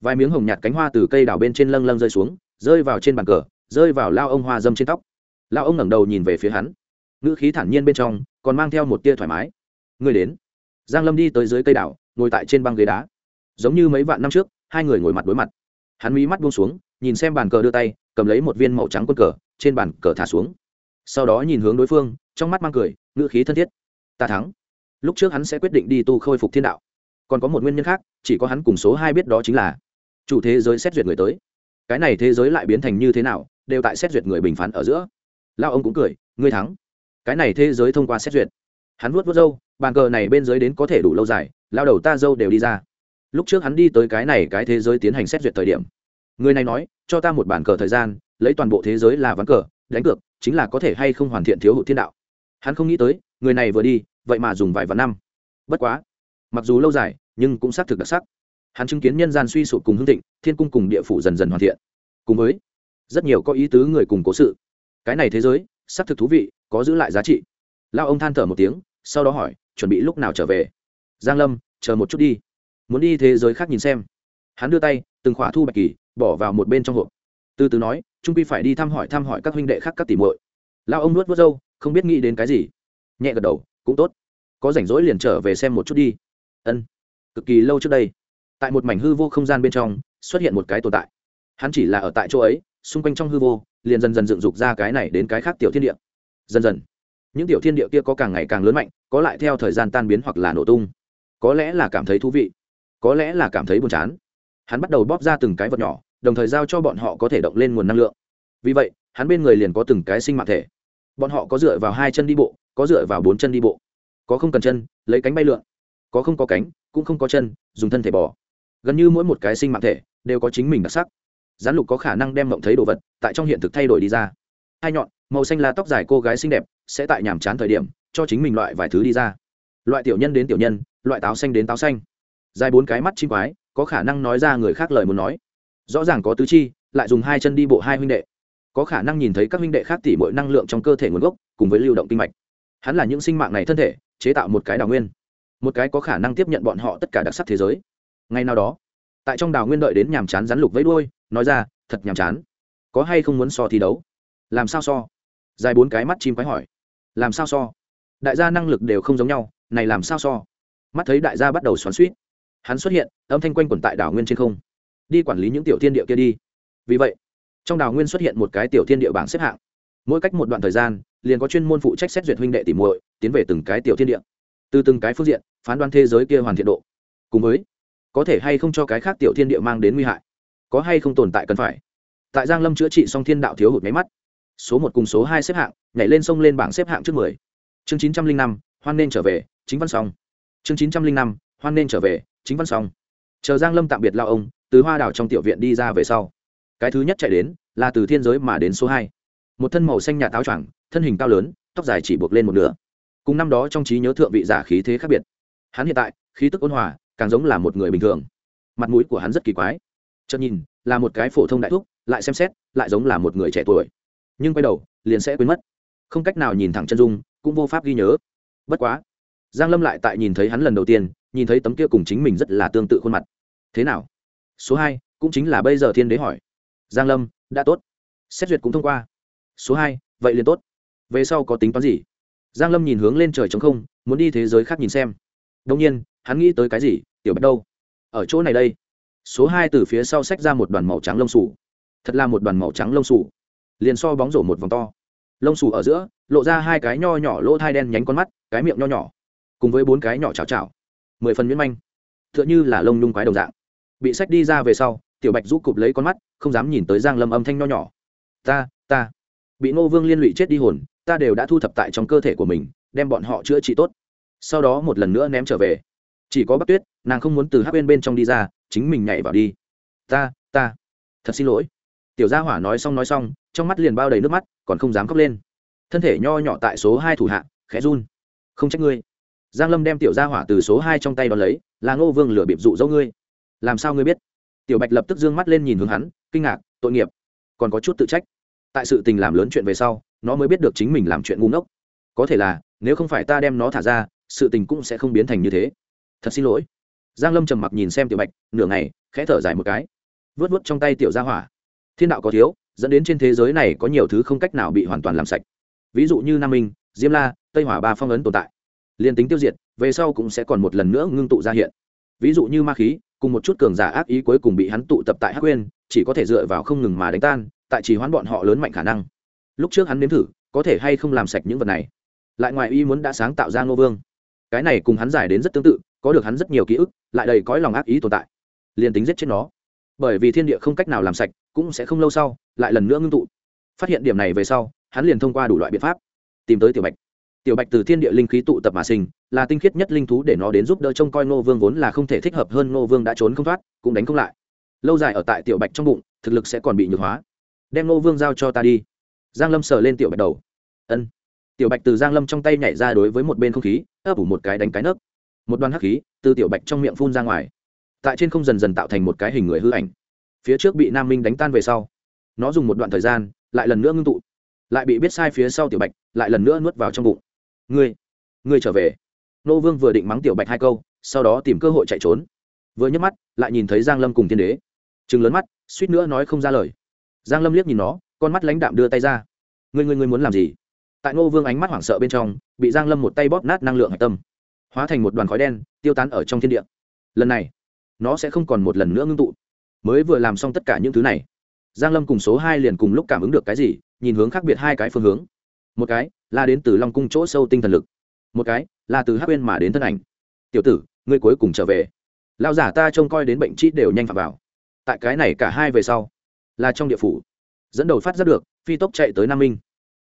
Vài miếng hồng nhạt cánh hoa từ cây đào bên trên lâng lâng rơi xuống, rơi vào trên bàn cờ, rơi vào lao ông hoa dâm trên tóc. Lao ông ngẩng đầu nhìn về phía hắn ngữ khí thản nhiên bên trong còn mang theo một tia thoải mái. Người đến. Giang lâm đi tới dưới cây đảo, ngồi tại trên băng ghế đá. Giống như mấy vạn năm trước, hai người ngồi mặt đối mặt. Hắn mí mắt buông xuống, nhìn xem bàn cờ đưa tay, cầm lấy một viên màu trắng quân cờ, trên bàn cờ thả xuống. Sau đó nhìn hướng đối phương, trong mắt mang cười, ngữ khí thân thiết. Ta thắng. Lúc trước hắn sẽ quyết định đi tu khôi phục thiên đạo. Còn có một nguyên nhân khác, chỉ có hắn cùng số hai biết đó chính là chủ thế giới xét duyệt người tới. Cái này thế giới lại biến thành như thế nào, đều tại xét duyệt người bình phán ở giữa. Lao ông cũng cười, ngươi thắng cái này thế giới thông qua xét duyệt. Hắn vuốt vuốt dâu bàn cờ này bên dưới đến có thể đủ lâu dài, lao đầu ta dâu đều đi ra. Lúc trước hắn đi tới cái này cái thế giới tiến hành xét duyệt thời điểm. Người này nói, cho ta một bàn cờ thời gian, lấy toàn bộ thế giới là ván cờ, đánh cược, chính là có thể hay không hoàn thiện thiếu hụt thiên đạo. Hắn không nghĩ tới, người này vừa đi, vậy mà dùng vài vạn năm. Bất quá, mặc dù lâu dài, nhưng cũng xác thực đặc sắc. Hắn chứng kiến nhân gian suy sụp cùng hương thịnh, thiên cung cùng địa phủ dần dần hoàn thiện. Cùng với rất nhiều có ý tứ người cùng cố sự. Cái này thế giới, xác thực thú vị có giữ lại giá trị. Lao ông than thở một tiếng, sau đó hỏi, chuẩn bị lúc nào trở về? Giang lâm, chờ một chút đi. Muốn đi thế giới khác nhìn xem. Hắn đưa tay, từng khỏa thu bạch kỳ, bỏ vào một bên trong hộp. Từ từ nói, trung quy phải đi thăm hỏi thăm hỏi các huynh đệ khác các tỷ muội. Lao ông nuốt vớt râu, không biết nghĩ đến cái gì. Nhẹ gật đầu, cũng tốt. Có rảnh rỗi liền trở về xem một chút đi. Ân. Cực kỳ lâu trước đây, tại một mảnh hư vô không gian bên trong, xuất hiện một cái tồn tại. Hắn chỉ là ở tại chỗ ấy, xung quanh trong hư vô, liền dần dần dựng dục ra cái này đến cái khác tiểu thiên địa dần dần. Những tiểu thiên địa kia có càng ngày càng lớn mạnh, có lại theo thời gian tan biến hoặc là nổ tung. Có lẽ là cảm thấy thú vị, có lẽ là cảm thấy buồn chán. Hắn bắt đầu bóp ra từng cái vật nhỏ, đồng thời giao cho bọn họ có thể động lên nguồn năng lượng. Vì vậy, hắn bên người liền có từng cái sinh mạng thể. Bọn họ có dựa vào hai chân đi bộ, có dựa vào bốn chân đi bộ. Có không cần chân, lấy cánh bay lượn. Có không có cánh, cũng không có chân, dùng thân thể bò. Gần như mỗi một cái sinh mạng thể đều có chính mình đặc sắc. Gián lục có khả năng đem mộng thấy đồ vật tại trong hiện thực thay đổi đi ra. Hai nhọn màu xanh là tóc dài cô gái xinh đẹp sẽ tại nhàm chán thời điểm cho chính mình loại vài thứ đi ra. Loại tiểu nhân đến tiểu nhân, loại táo xanh đến táo xanh. Dài bốn cái mắt chim quái, có khả năng nói ra người khác lời muốn nói. Rõ ràng có tứ chi, lại dùng hai chân đi bộ hai huynh đệ. Có khả năng nhìn thấy các huynh đệ khác tỉ mọi năng lượng trong cơ thể nguồn gốc, cùng với lưu động kinh mạch. Hắn là những sinh mạng này thân thể, chế tạo một cái đào nguyên. Một cái có khả năng tiếp nhận bọn họ tất cả đặc sắc thế giới. Ngay nào đó, tại trong đào nguyên đợi đến nhàm chán rắn lục với đuôi, nói ra, thật nhàm chán. Có hay không muốn so thi đấu? Làm sao so? Dài bốn cái mắt chim quái hỏi. Làm sao so? Đại gia năng lực đều không giống nhau, này làm sao so? Mắt thấy đại gia bắt đầu xoắn suýt hắn xuất hiện, âm thanh quanh quẩn tại đảo nguyên trên không. Đi quản lý những tiểu thiên địa kia đi. Vì vậy, trong đảo nguyên xuất hiện một cái tiểu thiên địa bảng xếp hạng. Mỗi cách một đoạn thời gian, liền có chuyên môn phụ trách xét duyệt huynh đệ tỉ muội, tiến về từng cái tiểu thiên địa. Từ từng cái phương diện, phán đoán thế giới kia hoàn thiện độ. Cùng với, có thể hay không cho cái khác tiểu thiên địa mang đến nguy hại. Có hay không tồn tại cần phải. Tại giang lâm chữa trị xong thiên đạo thiếu hụt máy mắt số một cùng số hai xếp hạng, nhảy lên sông lên bảng xếp hạng trước mười. Chương chín trăm linh năm, hoan nên trở về, chính văn xong. Chương chín trăm linh năm, hoan nên trở về, chính văn xong. Chờ giang lâm tạm biệt lao ông, từ hoa đảo trong tiểu viện đi ra về sau. Cái thứ nhất chạy đến, là từ thiên giới mà đến số hai. Một thân màu xanh nhà táo choàng, thân hình cao lớn, tóc dài chỉ buộc lên một nửa. Cùng năm đó trong trí nhớ thượng vị giả khí thế khác biệt. Hắn hiện tại, khí tức ôn hòa, càng giống là một người bình thường. Mặt mũi của hắn rất kỳ quái. Chợt nhìn, là một cái phổ thông đại thúc, lại xem xét, lại giống là một người trẻ tuổi nhưng quay đầu, liền sẽ quên mất. Không cách nào nhìn thẳng chân dung, cũng vô pháp ghi nhớ. Bất quá, giang lâm lại tại nhìn thấy hắn lần đầu tiên, nhìn thấy tấm kia cùng chính mình rất là tương tự khuôn mặt. Thế nào? Số hai, cũng chính là bây giờ thiên đế hỏi. Giang lâm, đã tốt. Xét duyệt cũng thông qua. Số hai, vậy liền tốt. Về sau có tính toán gì? Giang lâm nhìn hướng lên trời trống không, muốn đi thế giới khác nhìn xem. Đông nhiên, hắn nghĩ tới cái gì, tiểu bạch đâu? Ở chỗ này đây. Số hai từ phía sau xách ra một đoàn màu trắng lông sủ thật là một đoàn màu trắng lông sủ liền so bóng rổ một vòng to. Lông xù ở giữa, lộ ra hai cái nho nhỏ lỗ thai đen nhánh con mắt, cái miệng nho nhỏ, cùng với bốn cái nhỏ chảo chảo. Mười phần miễn manh. T h ư ợ n h ư là lông nhung quái đồng dạng. Bị sách đi ra về sau, tiểu bạch rũ cụp lấy con mắt, không dám nhìn tới giang lâm âm thanh nho nhỏ. Ta ta. Bị ngô vương liên lụy chết đi hồn, ta đều đã thu thập tại trong cơ thể của mình, đem bọn họ chữa trị tốt. Sau đó một lần nữa ném trở về. Chỉ có bắc tuyết, nàng không muốn từ hát bên bên trong đi ra, chính mình nhảy vào đi. Ta ta. Thật xin lỗi tiểu gia hỏa nói xong nói xong, trong mắt liền bao đầy nước mắt, còn không dám khóc lên. Thân thể nho nhỏ tại số hai thủ hạ, khẽ run. Không trách ngươi. Giang lâm đem tiểu gia hỏa từ số hai trong tay đón lấy, là ngô vương lửa bịp dụ dỗ ngươi. Làm sao ngươi biết? Tiểu bạch lập tức d ư ơ n g mắt lên nhìn hướng hắn, kinh ngạc, tội nghiệp. Còn có chút tự trách. Tại sự tình làm lớn chuyện về sau, nó mới biết được chính mình làm chuyện ngu ngốc. Có thể là, nếu không phải ta đem nó thả ra, sự tình cũng sẽ không biến thành như thế. Thật xin lỗi. Giang lâm trầm mặc nhìn xem tiểu bạch, nửa ngày, khẽ thở dài một cái. Vớt vớt trong tay tiểu gia hỏa thiên đạo có thiếu, dẫn đến trên thế giới này có nhiều thứ không cách nào bị hoàn toàn làm sạch. Ví dụ như nam minh, diêm la, tây hỏa ba phong ấn tồn tại. Liền tính tiêu diệt, về sau cũng sẽ còn một lần nữa ngưng tụ ra hiện. Ví dụ như ma khí, cùng một chút cường giả ác ý cuối cùng bị hắn tụ tập tại hắc quên chỉ có thể dựa vào không ngừng mà đánh tan, tại chỉ hoán bọn họ lớn mạnh khả năng. Lúc trước hắn nếm thử, có thể hay không làm sạch những vật này. Lại ngoài ý muốn đã sáng tạo ra ngô vương. Cái này cùng hắn giải đến rất tương tự, có được hắn rất nhiều ký ức, lại đầy cõi lòng ác ý tồn tại. Liền tính giết chết nó bởi vì thiên địa không cách nào làm sạch, cũng sẽ không lâu sau, lại lần nữa ngưng tụ. Phát hiện điểm này về sau, hắn liền thông qua đủ loại biện pháp, tìm tới tiểu bạch. Tiểu bạch từ thiên địa linh khí tụ tập mà sinh, là tinh khiết nhất linh thú để nó đến giúp đỡ trông coi ngô vương vốn là không thể thích hợp hơn ngô vương đã trốn không thoát, cũng đánh không lại. Lâu dài ở tại tiểu bạch trong bụng, thực lực sẽ còn bị nhược hóa. Đem ngô vương giao cho ta đi. Giang lâm sờ lên tiểu bạch đầu. Ân. Tiểu bạch từ giang lâm trong tay nhảy ra đối với một bên không khí, ấp ủ một cái đánh cái nấc. Một đoàn hắc khí từ tiểu bạch trong miệng phun ra ngoài tại trên không dần dần tạo thành một cái hình người hư ảnh. Phía trước bị nam minh đánh tan về sau, nó dùng một đoạn thời gian, lại lần nữa ngưng tụ, lại bị biết sai phía sau tiểu bạch, lại lần nữa nuốt vào trong bụng. Ngươi ngươi trở về. Nô vương vừa định mắng tiểu bạch hai câu, sau đó tìm cơ hội chạy trốn. Vừa nhấc mắt, lại nhìn thấy giang lâm cùng tiên đế. Chừng lớn mắt, suýt nữa nói không ra lời. Giang lâm liếc nhìn nó, con mắt lãnh đạm đưa tay ra. Ngươi ngươi ngươi muốn làm gì? Tại nô vương ánh mắt hoảng sợ bên trong, bị giang lâm một tay bóp nát năng lượng hạch tâm, hóa thành một đoàn khói đen tiêu tán ở trong thiên địa. Lần này nó sẽ không còn một lần nữa ngưng tụ. Mới vừa làm xong tất cả những thứ này, giang lâm cùng số hai liền cùng lúc cảm ứng được cái gì, nhìn hướng khác biệt hai cái phương hướng. Một cái là đến từ long cung chỗ sâu tinh thần lực, một cái là từ hắc Uyên mà đến thân ảnh. Tiểu tử, ngươi cuối cùng trở về. Lao giả ta trông coi đến bệnh trĩ đều nhanh phạm vào. Tại cái này cả hai về sau, là trong địa phủ. Dẫn đầu phát ra được, phi tốc chạy tới nam minh.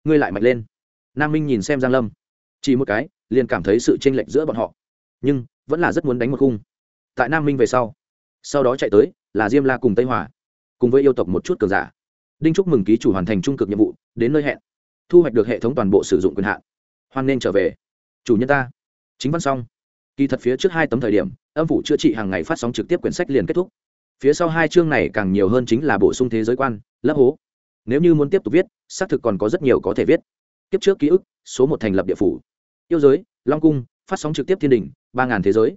Ngươi lại mạnh lên. Nam minh nhìn xem giang lâm. Chỉ một cái, liền cảm thấy sự chênh lệch giữa bọn họ. Nhưng vẫn là rất muốn đánh một khung tại nam minh về sau sau đó chạy tới là diêm la cùng tây hòa cùng với yêu tộc một chút cường giả đinh chúc mừng ký chủ hoàn thành trung cực nhiệm vụ đến nơi hẹn thu hoạch được hệ thống toàn bộ sử dụng quyền hạn hoan nên trở về chủ nhân ta chính văn xong kỳ thật phía trước hai tấm thời điểm âm phủ chữa trị hàng ngày phát sóng trực tiếp quyển sách liền kết thúc phía sau hai chương này càng nhiều hơn chính là bổ sung thế giới quan lấp hố nếu như muốn tiếp tục viết xác thực còn có rất nhiều có thể viết tiếp trước ký ức số một thành lập địa phủ yêu giới long cung phát sóng trực tiếp thiên đình ba ngàn thế giới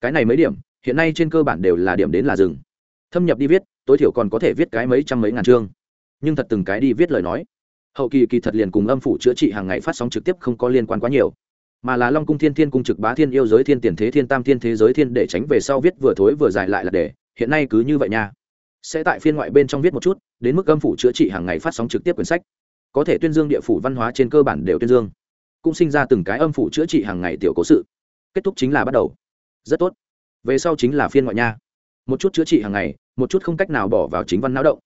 cái này mấy điểm hiện nay trên cơ bản đều là điểm đến là rừng. Thâm nhập đi viết, tối thiểu còn có thể viết cái mấy trăm mấy ngàn chương. Nhưng thật từng cái đi viết lời nói. Hậu kỳ kỳ thật liền cùng âm phủ chữa trị hàng ngày phát sóng trực tiếp không có liên quan quá nhiều. Mà là long cung thiên thiên cung trực bá thiên yêu giới thiên tiền thế thiên tam thiên thế giới thiên để tránh về sau viết vừa thối vừa dài lại là để, hiện nay cứ như vậy nha. Sẽ tại phiên ngoại bên trong viết một chút, đến mức âm phủ chữa trị hàng ngày phát sóng trực tiếp quyển sách. Có thể tuyên dương địa phủ văn hóa trên cơ bản đều tuyên dương. Cũng sinh ra từng cái âm phủ chữa trị hàng ngày tiểu cố sự. Kết thúc chính là bắt đầu. Rất tốt về sau chính là phiên ngoại nha. Một chút chữa trị hàng ngày, một chút không cách nào bỏ vào chính văn não động.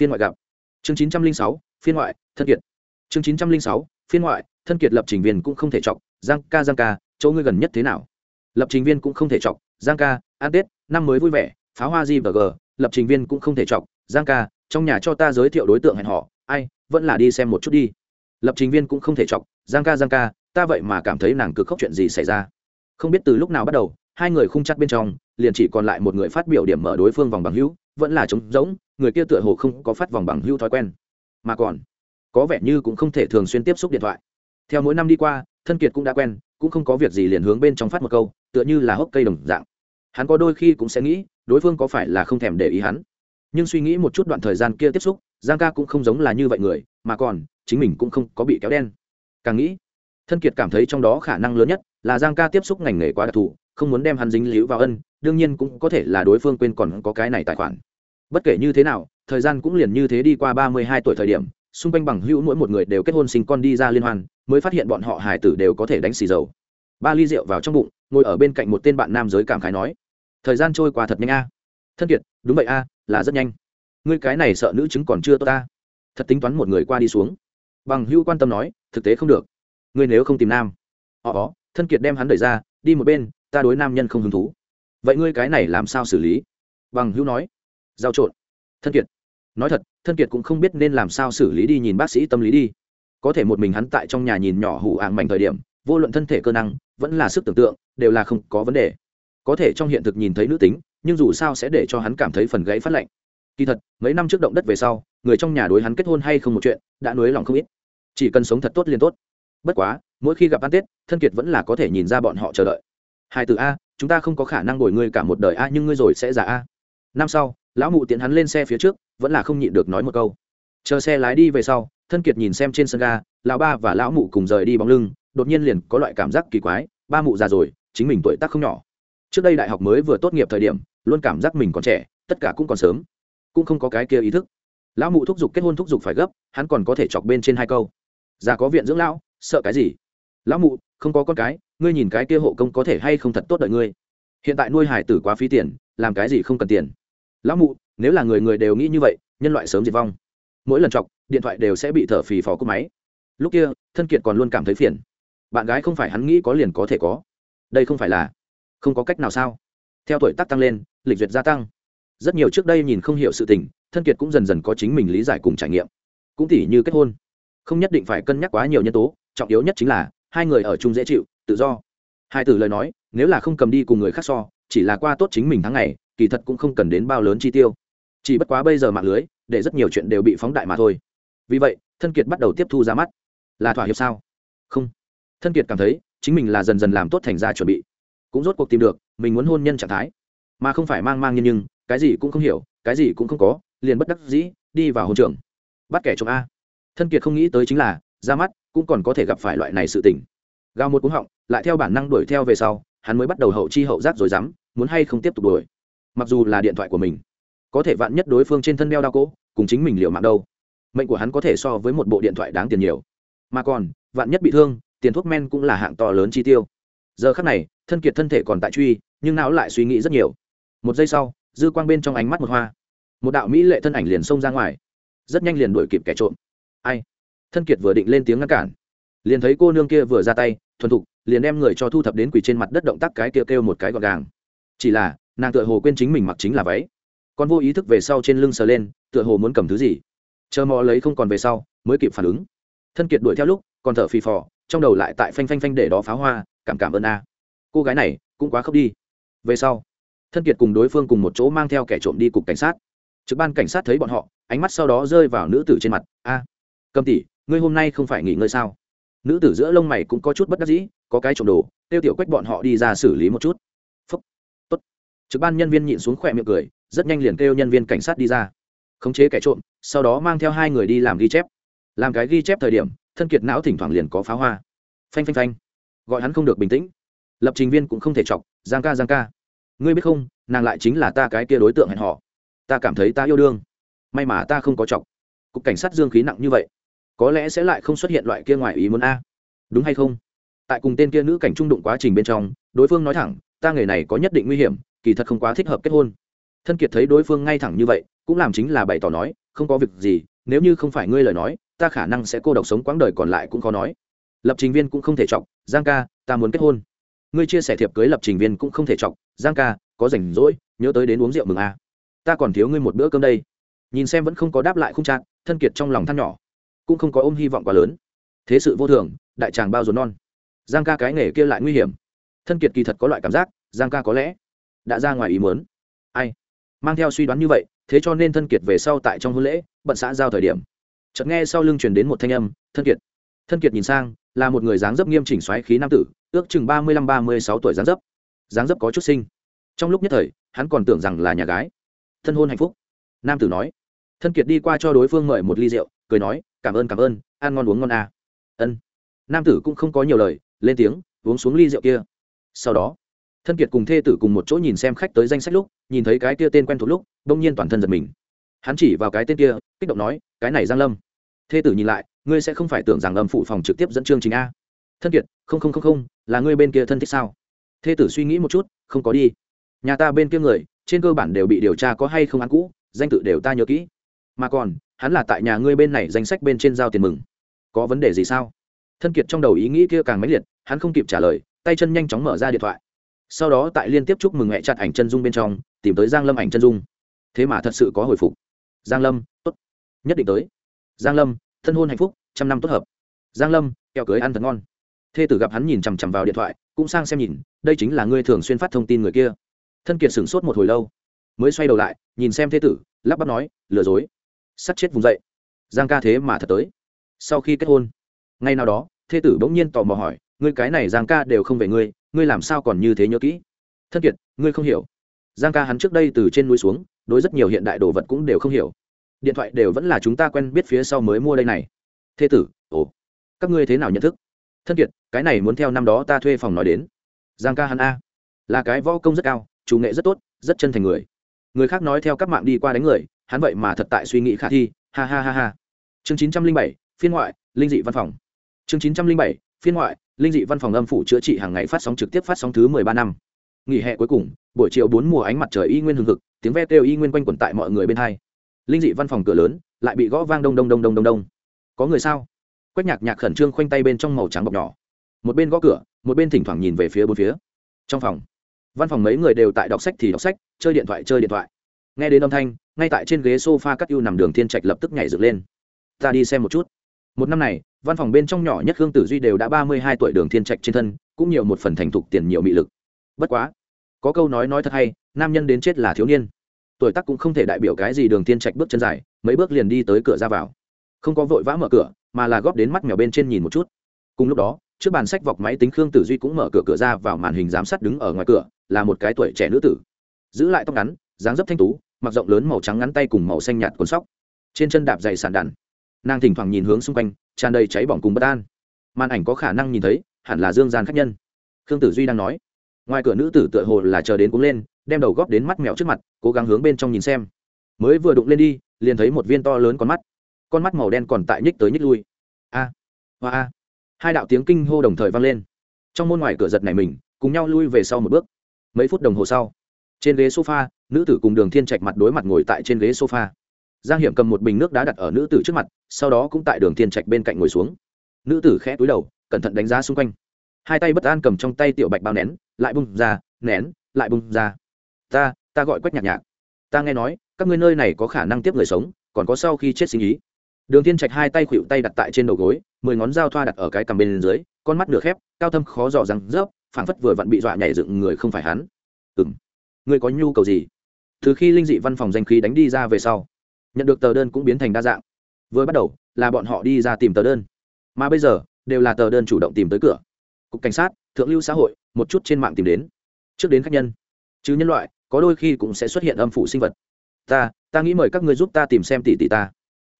Phiên ngoại gặp. Chương chín trăm linh sáu, phiên ngoại, thân kiệt. Chương chín trăm linh sáu, phiên ngoại, thân kiệt lập trình viên cũng không thể chọc. Giang ca giang ca, chỗ ngươi gần nhất thế nào? Lập trình viên cũng không thể chọc. Giang ca an tết, năm mới vui vẻ, pháo hoa g và g lập trình viên cũng không thể chọc. Giang ca, trong nhà cho ta giới thiệu đối tượng hẹn họ ai, vẫn là đi xem một chút đi. Lập trình viên cũng không thể chọc. Giang ca giang ca, ta vậy mà cảm thấy nàng cực khóc chuyện gì xảy ra. Không biết từ lúc nào bắt đầu hai người khung chắc bên trong, liền chỉ còn lại một người phát biểu điểm mở đối phương vòng bằng hữu, vẫn là trống rỗng, người kia tựa hồ không có phát vòng bằng hữu thói quen. Mà còn, có vẻ như cũng không thể thường xuyên tiếp xúc điện thoại. Theo mỗi năm đi qua, thân kiệt cũng đã quen, cũng không có việc gì liền hướng bên trong phát một câu, tựa như là hốc cây đồng dạng. Hắn có đôi khi cũng sẽ nghĩ, đối phương có phải là không thèm để ý hắn. Nhưng suy nghĩ một chút đoạn thời gian kia tiếp xúc, giang ca cũng không giống là như vậy người, mà còn, chính mình cũng không có bị kéo đen. Càng nghĩ, thân kiệt cảm thấy trong đó khả năng lớn nhất là giang ca tiếp xúc ngành nghề quá đặc thù không muốn đem hắn dính líu vào ân, đương nhiên cũng có thể là đối phương quên còn có cái này tài khoản. Bất kể như thế nào, thời gian cũng liền như thế đi qua ba mươi hai tuổi thời điểm, xung quanh bằng hữu mỗi một người đều kết hôn sinh con đi ra liên hoan mới phát hiện bọn họ hải tử đều có thể đánh xì dầu. Ba ly rượu vào trong bụng, ngồi ở bên cạnh một tên bạn nam giới cảm khái nói, thời gian trôi qua thật nhanh a. Thân kiệt, đúng vậy a, là rất nhanh. Ngươi cái này sợ nữ chứng còn chưa tốt ta. Thật tính toán một người qua đi xuống. Bằng hữu quan tâm nói, thực tế không được. Ngươi nếu không tìm nam. Họ có thân kiệt đem hắn đẩy ra, đi một bên ta đối nam nhân không hứng thú. Vậy ngươi cái này làm sao xử lý? Bằng hữu nói. Giao trộn. Thân kiệt. Nói thật, thân kiệt cũng không biết nên làm sao xử lý đi nhìn bác sĩ tâm lý đi. Có thể một mình hắn tại trong nhà nhìn nhỏ hủ ạng mảnh thời điểm, vô luận thân thể cơ năng, vẫn là sức tưởng tượng, đều là không có vấn đề. Có thể trong hiện thực nhìn thấy nữ tính, nhưng dù sao sẽ để cho hắn cảm thấy phần gãy phát lạnh. Kỳ thật, mấy năm trước động đất về sau, người trong nhà đối hắn kết hôn hay không một chuyện, đã nuối lòng không ít. Chỉ cần sống thật tốt liên tốt. Bất quá, mỗi khi gặp ăn tết, thân kiệt vẫn là có thể nhìn ra bọn họ chờ đợi hai từ a, chúng ta không có khả năng đổi ngươi cả một đời a, nhưng ngươi rồi sẽ già a. Năm sau, lão mụ tiện hắn lên xe phía trước, vẫn là không nhịn được nói một câu. Chờ xe lái đi về sau, thân kiệt nhìn xem trên sân ga, lão ba và lão mụ cùng rời đi bóng lưng, đột nhiên liền có loại cảm giác kỳ quái, ba mụ già rồi, chính mình tuổi tác không nhỏ. Trước đây đại học mới vừa tốt nghiệp thời điểm, luôn cảm giác mình còn trẻ, tất cả cũng còn sớm, cũng không có cái kia ý thức. Lão mụ thúc giục kết hôn thúc giục phải gấp, hắn còn có thể chọc bên trên hai câu. Già có viện dưỡng lão, sợ cái gì? Lão mụ, không có con cái ngươi nhìn cái kia hộ công có thể hay không thật tốt đợi ngươi. Hiện tại nuôi hải tử quá phí tiền, làm cái gì không cần tiền. Lão mụ, nếu là người người đều nghĩ như vậy, nhân loại sớm diệt vong. Mỗi lần chọc, điện thoại đều sẽ bị thở phì phò cúp máy. Lúc kia, thân kiệt còn luôn cảm thấy phiền. Bạn gái không phải hắn nghĩ có liền có thể có. Đây không phải là không có cách nào sao? Theo tuổi tác tăng lên, lịch duyệt gia tăng. Rất nhiều trước đây nhìn không hiểu sự tình, thân kiệt cũng dần dần có chính mình lý giải cùng trải nghiệm. Cũng tỉ như kết hôn. Không nhất định phải cân nhắc quá nhiều nhân tố, trọng yếu nhất chính là hai người ở chung dễ chịu tự do. Hai từ lời nói, nếu là không cầm đi cùng người khác so, chỉ là qua tốt chính mình tháng ngày, kỳ thật cũng không cần đến bao lớn chi tiêu. Chỉ bất quá bây giờ mạng lưới, để rất nhiều chuyện đều bị phóng đại mà thôi. Vì vậy, thân kiệt bắt đầu tiếp thu ra mắt. Là thỏa hiệp sao? Không. Thân kiệt cảm thấy, chính mình là dần dần làm tốt thành ra chuẩn bị. Cũng rốt cuộc tìm được, mình muốn hôn nhân trạng thái. Mà không phải mang mang nhân nhưng, cái gì cũng không hiểu, cái gì cũng không có, liền bất đắc dĩ, đi vào hôn trường. Bắt kẻ trộm a. Thân kiệt không nghĩ tới chính là, ra mắt, cũng còn có thể gặp phải loại này sự tình. Gào một cúng họng lại theo bản năng đuổi theo về sau, hắn mới bắt đầu hậu chi hậu giác rồi dám, muốn hay không tiếp tục đuổi. Mặc dù là điện thoại của mình, có thể vạn nhất đối phương trên thân đeo đao cỗ, cùng chính mình liệu mạng đâu. Mệnh của hắn có thể so với một bộ điện thoại đáng tiền nhiều. Mà còn, vạn nhất bị thương, tiền thuốc men cũng là hạng to lớn chi tiêu. Giờ khắc này, thân kiệt thân thể còn tại truy, nhưng não lại suy nghĩ rất nhiều. Một giây sau, dư quang bên trong ánh mắt một hoa. Một đạo mỹ lệ thân ảnh liền xông ra ngoài. Rất nhanh liền đuổi kịp kẻ trộm. Ai? Thân kiệt vừa định lên tiếng ngăn cản. Liền thấy cô nương kia vừa ra tay thuần thục liền đem người cho thu thập đến quỳ trên mặt đất động tác cái kia kêu, kêu một cái gọn gàng. Chỉ là nàng tựa hồ quên chính mình mặc chính là váy. Con vô ý thức về sau trên lưng sờ lên tựa hồ muốn cầm thứ gì. Chờ mò lấy không còn về sau mới kịp phản ứng. Thân kiệt đuổi theo lúc còn thở phì phò trong đầu lại tại phanh phanh phanh để đó pháo hoa cảm cảm ơn a. Cô gái này cũng quá khóc đi. Về sau thân kiệt cùng đối phương cùng một chỗ mang theo kẻ trộm đi cục cảnh sát. Trực ban cảnh sát thấy bọn họ ánh mắt sau đó rơi vào nữ tử trên mặt. A cầm tỷ ngươi hôm nay không phải nghỉ ngơi sao? Nữ tử giữa lông mày cũng có chút bất đắc dĩ, có cái trộm đồ, tiêu tiểu quách bọn họ đi ra xử lý một chút. Phúc. Tốt. Trực ban nhân viên nhịn xuống khỏe miệng cười, rất nhanh liền kêu nhân viên cảnh sát đi ra. Khống chế kẻ trộm, sau đó mang theo hai người đi làm ghi chép. Làm cái ghi chép thời điểm, thân kiệt não thỉnh thoảng liền có pháo hoa. Phanh phanh phanh. Gọi hắn không được bình tĩnh. Lập trình viên cũng không thể chọc, giang ca giang ca. Ngươi biết không, nàng lại chính là ta cái kia đối tượng hẹn họ ta cảm thấy ta yêu đương. May mà ta không có chọc. Cục cảnh sát dương khí nặng như vậy có lẽ sẽ lại không xuất hiện loại kia ngoài ý muốn a. Đúng hay không? Tại cùng tên kia nữ cảnh trung đụng quá trình bên trong, đối phương nói thẳng, ta nghề này có nhất định nguy hiểm, kỳ thật không quá thích hợp kết hôn. Thân kiệt thấy đối phương ngay thẳng như vậy, cũng làm chính là bày tỏ nói, không có việc gì, nếu như không phải ngươi lời nói, ta khả năng sẽ cô độc sống quãng đời còn lại cũng khó nói. Lập trình viên cũng không thể chọc, giang ca, ta muốn kết hôn. Ngươi chia sẻ thiệp cưới lập trình viên cũng không thể chọc, giang ca, có rảnh rỗi, nhớ tới đến uống rượu mừng a. Ta còn thiếu ngươi một bữa cơm đây. Nhìn xem vẫn không có đáp lại không trạng, thân kiệt trong lòng than nhỏ cũng không có ôm hy vọng quá lớn. Thế sự vô thường, đại tràng bao dồn non. Giang ca cái nghề kia lại nguy hiểm. Thân kiệt kỳ thật có loại cảm giác, giang ca có lẽ đã ra ngoài ý muốn. Ai? Mang theo suy đoán như vậy, thế cho nên thân kiệt về sau tại trong hôn lễ, bận xã giao thời điểm. Chợt nghe sau lưng truyền đến một thanh âm, thân kiệt. Thân kiệt nhìn sang, là một người dáng dấp nghiêm chỉnh xoáy khí nam tử, ước chừng ba mươi lăm ba mươi sáu tuổi dáng dấp. Dáng dấp có chút sinh trong lúc nhất thời, hắn còn tưởng rằng là nhà gái. Thân hôn hạnh phúc. Nam tử nói. Thân kiệt đi qua cho đối phương mời một ly rượu, cười nói cảm ơn cảm ơn, ăn ngon, uống ngon à. ân. Nam tử cũng không có nhiều lời, lên tiếng, uống xuống ly rượu kia. Sau đó, thân kiệt cùng thê tử cùng một chỗ nhìn xem khách tới danh sách lúc, nhìn thấy cái kia tên quen thuộc lúc đông nhiên toàn thân giật mình. Hắn chỉ vào cái tên kia, kích động nói, cái này giang lâm. Thê tử nhìn lại, ngươi sẽ không phải tưởng rằng âm phụ phòng trực tiếp dẫn chương trình a? Thân kiệt, không không không không, là ngươi bên kia thân thích sao? Thê tử suy nghĩ một chút, không có đi. Nhà ta bên kia người, trên cơ bản đều bị điều tra có hay không ăn cũ, danh tự đều ta nhớ kỹ. Mà còn hắn là tại nhà ngươi bên này danh sách bên trên giao tiền mừng. Có vấn đề gì sao? Thân kiệt trong đầu ý nghĩ kia càng mãnh liệt, hắn không kịp trả lời, tay chân nhanh chóng mở ra điện thoại. Sau đó tại liên tiếp chúc mừng mẹ chặt ảnh chân dung bên trong, tìm tới giang lâm ảnh chân dung. Thế mà thật sự có hồi phục. Giang lâm, tốt. Nhất định tới. Giang lâm, thân hôn hạnh phúc, trăm năm tốt hợp. Giang lâm, kẹo cưới ăn thật ngon. Thê tử gặp hắn nhìn chằm chằm vào điện thoại, cũng sang xem nhìn, đây chính là ngươi thường xuyên phát thông tin người kia. Thân kiệt sửng sốt một hồi lâu, mới xoay đầu lại, nhìn xem thê tử, lắp bắp nói, lừa dối sắt chết vùng dậy. Giang ca thế mà thật tới. Sau khi kết hôn, ngay nào đó, thê tử bỗng nhiên tò mò hỏi, ngươi cái này giang ca đều không về ngươi ngươi làm sao còn như thế nhớ kỹ? Thân kiệt, ngươi không hiểu. Giang ca hắn trước đây từ trên núi xuống, đối rất nhiều hiện đại đồ vật cũng đều không hiểu. Điện thoại đều vẫn là chúng ta quen biết phía sau mới mua đây này. Thê tử, ồ, các ngươi thế nào nhận thức? Thân kiệt, cái này muốn theo năm đó ta thuê phòng nói đến. Giang ca hắn a. Là cái võ công rất cao, chủ nghệ rất tốt, rất chân thành người. Người khác nói theo các mạng đi qua đánh người hắn vậy mà thật tại suy nghĩ khả thi, ha ha ha ha. Chương chín trăm linh bảy, phiên ngoại, linh dị văn phòng. Chương chín trăm linh bảy, phiên ngoại, linh dị văn phòng âm phủ chữa trị hàng ngày phát sóng trực tiếp phát sóng thứ mười ba năm. Nghỉ hè cuối cùng, buổi chiều bốn mùa ánh mặt trời y nguyên hừng hực, tiếng ve kêu y nguyên quanh quẩn tại mọi người bên hai. Linh dị văn phòng cửa lớn, lại bị gõ vang đông đông đông đông đông đông. Có người sao? Quách nhạc nhạc khẩn trương khoanh tay bên trong màu trắng bọc nhỏ. Một bên gõ cửa, một bên thỉnh thoảng nhìn về phía bốn phía. Trong phòng, văn phòng mấy người đều tại đọc sách thì đọc sách, chơi điện thoại, chơi điện thoại. Nghe đến âm thanh ngay tại trên ghế sofa cắt ưu nằm đường thiên trạch lập tức nhảy dựng lên. Ta đi xem một chút. Một năm này, văn phòng bên trong nhỏ nhất hương tử duy đều đã ba mươi hai tuổi đường thiên trạch trên thân, cũng nhiều một phần thành thục tiền nhiều mị lực. Bất quá, có câu nói nói thật hay, nam nhân đến chết là thiếu niên. Tuổi tác cũng không thể đại biểu cái gì đường thiên trạch bước chân dài, mấy bước liền đi tới cửa ra vào. Không có vội vã mở cửa, mà là góp đến mắt mèo bên trên nhìn một chút. Cùng lúc đó, trước bàn sách vọc máy tính khương tử duy cũng mở cửa cửa ra vào màn hình giám sát đứng ở ngoài cửa, là một cái tuổi trẻ nữ tử. Giữ lại tóc ngắn, dáng dấp thanh tú mặc rộng lớn màu trắng ngắn tay cùng màu xanh nhạt cuốn sóc. Trên chân đạp dày sàn đàn. Nàng thỉnh thoảng nhìn hướng xung quanh, tràn đầy cháy bỏng cùng bất an. Màn ảnh có khả năng nhìn thấy, hẳn là dương gian khách nhân. Khương tử duy đang nói. Ngoài cửa nữ tử tựa hồ là chờ đến cúng lên, đem đầu góp đến mắt mèo trước mặt, cố gắng hướng bên trong nhìn xem. Mới vừa đụng lên đi, liền thấy một viên to lớn con mắt. Con mắt màu đen còn tại nhích tới nhích lui. A, hoa a. Hai đạo tiếng kinh hô đồng thời vang lên. Trong môn ngoài cửa giật này mình, cùng nhau lui về sau một bước. Mấy phút đồng hồ sau, trên ghế sofa nữ tử cùng đường thiên trạch mặt đối mặt ngồi tại trên ghế sofa. Giang hiểm cầm một bình nước đá đặt ở nữ tử trước mặt, sau đó cũng tại đường thiên trạch bên cạnh ngồi xuống. Nữ tử khẽ túi đầu, cẩn thận đánh giá xung quanh. Hai tay bất an cầm trong tay tiểu bạch bao nén, lại bung ra, nén, lại bung ra. Ta ta gọi quách nhạc nhạc. Ta nghe nói, các ngươi nơi này có khả năng tiếp người sống, còn có sau khi chết sinh ý. Đường thiên trạch hai tay khuỵu tay đặt tại trên đầu gối, mười ngón dao thoa đặt ở cái cằm bên dưới, con mắt nửa khép, cao thâm khó dò răng rớp, phảng phất vừa vặn bị dọa nhảy dựng người không phải hắn. Ừng ngươi có nhu cầu gì? Từ khi linh dị văn phòng danh khí đánh đi ra về sau, nhận được tờ đơn cũng biến thành đa dạng. Vừa bắt đầu là bọn họ đi ra tìm tờ đơn, mà bây giờ đều là tờ đơn chủ động tìm tới cửa. Cục cảnh sát, thượng lưu xã hội, một chút trên mạng tìm đến. Trước đến khách nhân. Chứ nhân loại, có đôi khi cũng sẽ xuất hiện âm phủ sinh vật. Ta ta nghĩ mời các ngươi giúp ta tìm xem tỷ tỷ ta.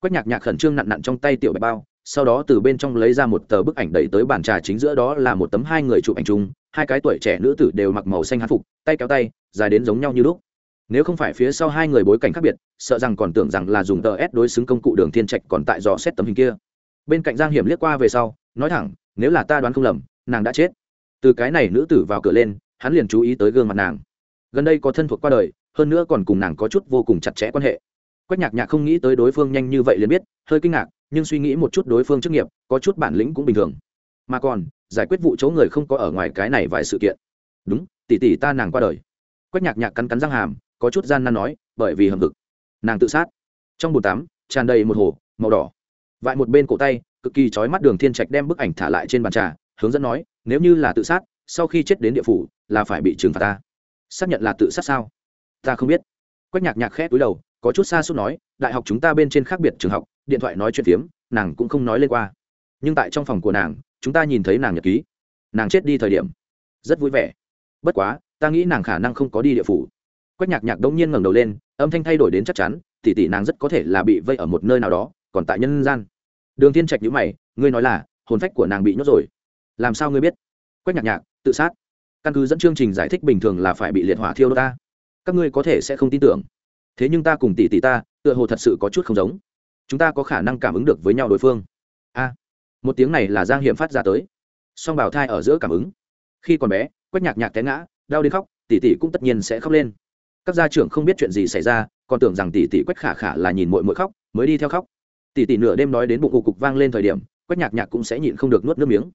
Quách nhạc nhạc khẩn trương nặn nặn trong tay tiểu bạch bao, sau đó từ bên trong lấy ra một tờ bức ảnh đẩy tới bàn trà chính giữa đó là một tấm hai người chụp ảnh chung, hai cái tuổi trẻ nữ tử đều mặc màu xanh hán phục, tay kéo tay, dài đến giống nhau như lúc nếu không phải phía sau hai người bối cảnh khác biệt, sợ rằng còn tưởng rằng là dùng tờ s đối xứng công cụ đường thiên trạch còn tại dò xét tấm hình kia. Bên cạnh giang hiểm liếc qua về sau, nói thẳng, nếu là ta đoán không lầm, nàng đã chết. Từ cái này nữ tử vào cửa lên, hắn liền chú ý tới gương mặt nàng. Gần đây có thân thuộc qua đời, hơn nữa còn cùng nàng có chút vô cùng chặt chẽ quan hệ. Quách nhạc nhạc không nghĩ tới đối phương nhanh như vậy liền biết, hơi kinh ngạc, nhưng suy nghĩ một chút đối phương chức nghiệp, có chút bản lĩnh cũng bình thường. Mà còn, giải quyết vụ chỗ người không có ở ngoài cái này vài sự kiện. Đúng, tỷ tỷ ta nàng qua đời. Quách nhạc nhạc cắn cắn răng hàm có chút gian nan nói, bởi vì hầm vực nàng tự sát. Trong bồn tắm, tràn đầy một hồ, màu đỏ. Vại một bên cổ tay, cực kỳ trói mắt đường thiên trạch đem bức ảnh thả lại trên bàn trà, hướng dẫn nói, nếu như là tự sát, sau khi chết đến địa phủ, là phải bị trừng phạt ta. Xác nhận là tự sát sao? Ta không biết. Quách nhạc nhạc khẽ túi đầu, có chút xa suốt nói, đại học chúng ta bên trên khác biệt trường học, điện thoại nói chuyện phiếm, nàng cũng không nói lên qua. Nhưng tại trong phòng của nàng, chúng ta nhìn thấy nàng nhật ký. Nàng chết đi thời điểm. Rất vui vẻ. Bất quá, ta nghĩ nàng khả năng không có đi địa phủ quách nhạc nhạc đông nhiên ngẩng đầu lên, âm thanh thay đổi đến chắc chắn tỉ tỉ nàng rất có thể là bị vây ở một nơi nào đó, còn tại nhân gian. Đường thiên trạch nhíu mày, ngươi nói là, hồn phách của nàng bị nhốt rồi. Làm sao ngươi biết? Quách nhạc nhạc, tự sát. Căn cứ dẫn chương trình giải thích bình thường là phải bị liệt hỏa thiêu đốt ta. Các ngươi có thể sẽ không tin tưởng. Thế nhưng ta cùng tỷ tỷ ta, tựa hồ thật sự có chút không giống. Chúng ta có khả năng cảm ứng được với nhau đối phương. A. Một tiếng này là giang hiểm phát ra tới. Song bảo thai ở giữa cảm ứng. Khi còn bé, quách nhạc nhạc té ngã, đau đến khóc, tỷ tỷ cũng tất nhiên sẽ khóc lên các gia trưởng không biết chuyện gì xảy ra, còn tưởng rằng tỷ tỷ quách khả khả là nhìn mội mội khóc, mới đi theo khóc. Tỷ tỷ nửa đêm nói đến bụng ụ cục vang lên thời điểm, quách nhạc nhạc cũng sẽ nhịn không được nuốt nước miếng.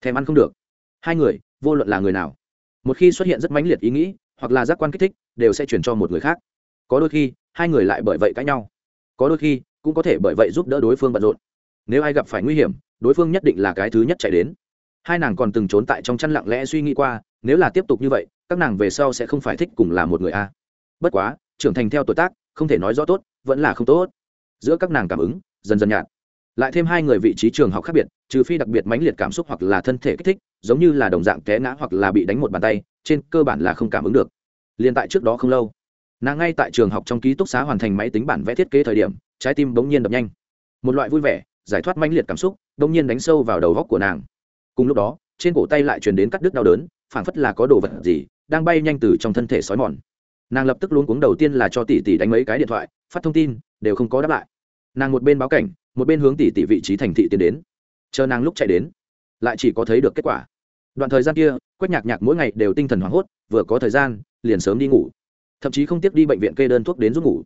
Thèm ăn không được. Hai người, vô luận là người nào, một khi xuất hiện rất mãnh liệt ý nghĩ, hoặc là giác quan kích thích, đều sẽ chuyển cho một người khác. Có đôi khi, hai người lại bởi vậy cãi nhau. Có đôi khi, cũng có thể bởi vậy giúp đỡ đối phương bận rộn. Nếu ai gặp phải nguy hiểm, đối phương nhất định là cái thứ nhất chạy đến. Hai nàng còn từng trốn tại trong chăn lặng lẽ suy nghĩ qua, nếu là tiếp tục như vậy, các nàng về sau sẽ không phải thích cùng là một người a bất quá, trưởng thành theo tuổi tác, không thể nói rõ tốt, vẫn là không tốt. Giữa các nàng cảm ứng, dần dần nhạt. Lại thêm hai người vị trí trường học khác biệt, trừ phi đặc biệt mãnh liệt cảm xúc hoặc là thân thể kích thích, giống như là đồng dạng té ngã hoặc là bị đánh một bàn tay, trên cơ bản là không cảm ứng được. Liền tại trước đó không lâu, nàng ngay tại trường học trong ký túc xá hoàn thành máy tính bản vẽ thiết kế thời điểm, trái tim bỗng nhiên đập nhanh. Một loại vui vẻ, giải thoát mãnh liệt cảm xúc, bỗng nhiên đánh sâu vào đầu góc của nàng. Cùng lúc đó, trên cổ tay lại truyền đến cắt đứt đau đớn, phảng phất là có đồ vật gì, đang bay nhanh từ trong thân thể sói mòn nàng lập tức luôn cuống đầu tiên là cho tỷ tỷ đánh mấy cái điện thoại, phát thông tin, đều không có đáp lại. Nàng một bên báo cảnh, một bên hướng tỷ tỷ vị trí thành thị tiến đến. Chờ nàng lúc chạy đến, lại chỉ có thấy được kết quả. Đoạn thời gian kia, quách nhạc nhạc mỗi ngày đều tinh thần hoảng hốt, vừa có thời gian, liền sớm đi ngủ. Thậm chí không tiếc đi bệnh viện kê đơn thuốc đến giúp ngủ.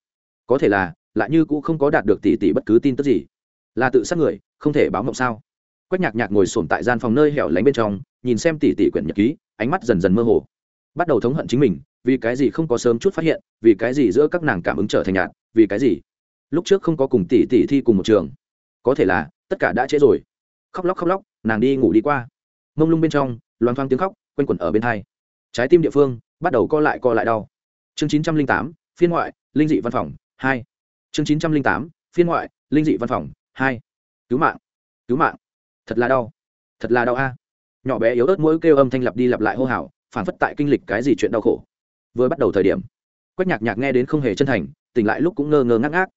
Có thể là, lại như cũng không có đạt được tỷ tỷ bất cứ tin tức gì. Là tự sát người, không thể báo mộng sao. Quách nhạc nhạc ngồi sổm tại gian phòng nơi hẻo lánh bên trong, nhìn xem tỷ tỷ quyển nhật ký, ánh mắt dần dần mơ hồ. Bắt đầu thống hận chính mình vì cái gì không có sớm chút phát hiện, vì cái gì giữa các nàng cảm ứng trở thành nhạt, vì cái gì? Lúc trước không có cùng tỷ tỷ thi cùng một trường. Có thể là, tất cả đã trễ rồi. Khóc lóc khóc lóc, nàng đi ngủ đi qua. Mông lung bên trong, loang thoang tiếng khóc, quanh quẩn ở bên thai trái tim địa phương, bắt đầu co lại co lại đau. Chương chín trăm linh tám, phiên ngoại, linh dị văn phòng, hai. Chương chín trăm linh tám, phiên ngoại, linh dị văn phòng, hai. Cứu mạng cứu mạng. Thật là đau, thật là đau a. Nhỏ bé yếu ớt mỗi kêu âm thanh lặp đi lặp lại hô hào phản phất tại kinh lịch cái gì chuyện đau khổ vừa bắt đầu thời điểm, quách nhạc nhạc nghe đến không hề chân thành, tỉnh lại lúc cũng ngơ ngơ ngác ngác.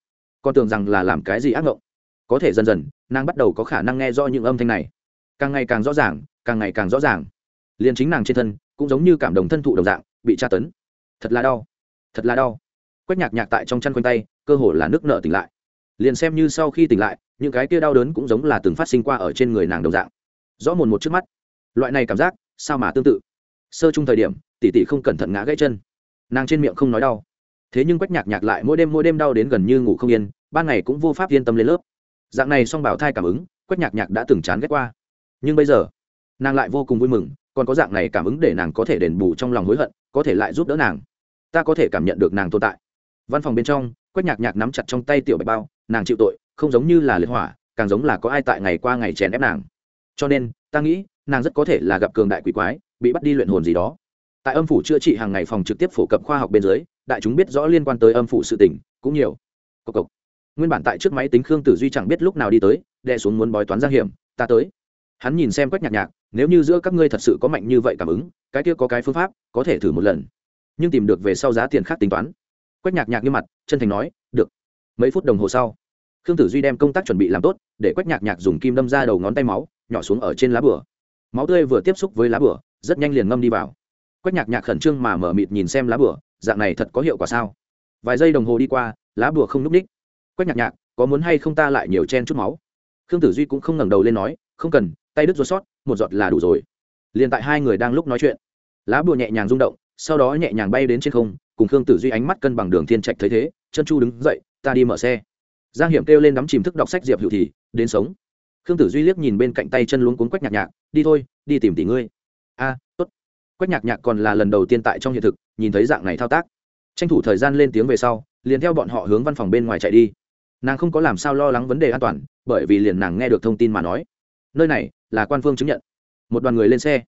Con tưởng rằng là làm cái gì ác mộng có thể dần dần, nàng bắt đầu có khả năng nghe do những âm thanh này. Càng ngày càng rõ ràng, càng ngày càng rõ ràng. Liền chính nàng trên thân, cũng giống như cảm động thân thụ đồng dạng, bị tra tấn. Thật là đau. Thật là đau. Quách nhạc nhạc tại trong chăn quanh tay, cơ hồ là nước nợ tỉnh lại. Liền xem như sau khi tỉnh lại, những cái kia đau đớn cũng giống là từng phát sinh qua ở trên người nàng đồng dạng. Rõ mồn một trước mắt. Loại này cảm giác, sao mà tương tự? Sơ chung thời điểm tỷ tỷ không cẩn thận ngã gãy chân. Nàng trên miệng không nói đau. Thế nhưng quách nhạc nhạc lại mỗi đêm mỗi đêm đau đến gần như ngủ không yên, ban ngày cũng vô pháp yên tâm lên lớp. Dạng này song bảo thai cảm ứng, quách nhạc nhạc đã từng chán ghét qua. Nhưng bây giờ, nàng lại vô cùng vui mừng, còn có dạng này cảm ứng để nàng có thể đền bù trong lòng hối hận, có thể lại giúp đỡ nàng. Ta có thể cảm nhận được nàng tồn tại. Văn phòng bên trong, quách nhạc nhạc nắm chặt trong tay tiểu bạch bao, nàng chịu tội, không giống như là liệt hỏa, càng giống là có ai tại ngày qua ngày chèn ép nàng. Cho nên, ta nghĩ, nàng rất có thể là gặp cường đại quỷ quái, bị bắt đi luyện hồn gì đó tại âm phủ chữa trị hàng ngày phòng trực tiếp phổ cập khoa học bên dưới, đại chúng biết rõ liên quan tới âm phủ sự tình, cũng nhiều. Cộc cộc. nguyên bản tại trước máy tính khương tử duy chẳng biết lúc nào đi tới, đè xuống muốn bói toán giang hiểm, ta tới. Hắn nhìn xem quách nhạc nhạc, nếu như giữa các ngươi thật sự có mạnh như vậy cảm ứng, cái kia có cái phương pháp, có thể thử một lần. Nhưng tìm được về sau giá tiền khác tính toán. Quách nhạc nhạc như mặt, chân thành nói, được. Mấy phút đồng hồ sau, khương tử duy đem công tác chuẩn bị làm tốt, để quách nhạc nhạc dùng kim đâm ra đầu ngón tay máu, nhỏ xuống ở trên lá bửa. Máu tươi vừa tiếp xúc với lá bửa, rất nhanh liền ngâm đi vào quách nhạc nhạc khẩn trương mà mở mịt nhìn xem lá bửa dạng này thật có hiệu quả sao? Vài giây đồng hồ đi qua, lá bửa không núp ních. Quách nhạc nhạc, có muốn hay không ta lại nhiều chen chút máu? Khương tử duy cũng không ngẩng đầu lên nói, không cần, tay đứt ruột sót, một giọt là đủ rồi. Liền tại hai người đang lúc nói chuyện, lá bùa nhẹ nhàng rung động, sau đó nhẹ nhàng bay đến trên không, cùng khương tử duy ánh mắt cân bằng đường thiên trạch thấy thế, chân chu đứng dậy, ta đi mở xe. Giang hiểm kêu lên đắm chìm thức đọc sách diệp hữu thì, đến sống. Khương tử duy liếc nhìn bên cạnh tay chân luống cuốn quách nhạc nhạc, đi thôi, đi tìm tỷ ngươi. A quách nhạc nhạc còn là lần đầu tiên tại trong hiện thực nhìn thấy dạng này thao tác. Tranh thủ thời gian lên tiếng về sau, liền theo bọn họ hướng văn phòng bên ngoài chạy đi. Nàng không có làm sao lo lắng vấn đề an toàn, bởi vì liền nàng nghe được thông tin mà nói. Nơi này là quan phương chứng nhận. Một đoàn người lên xe.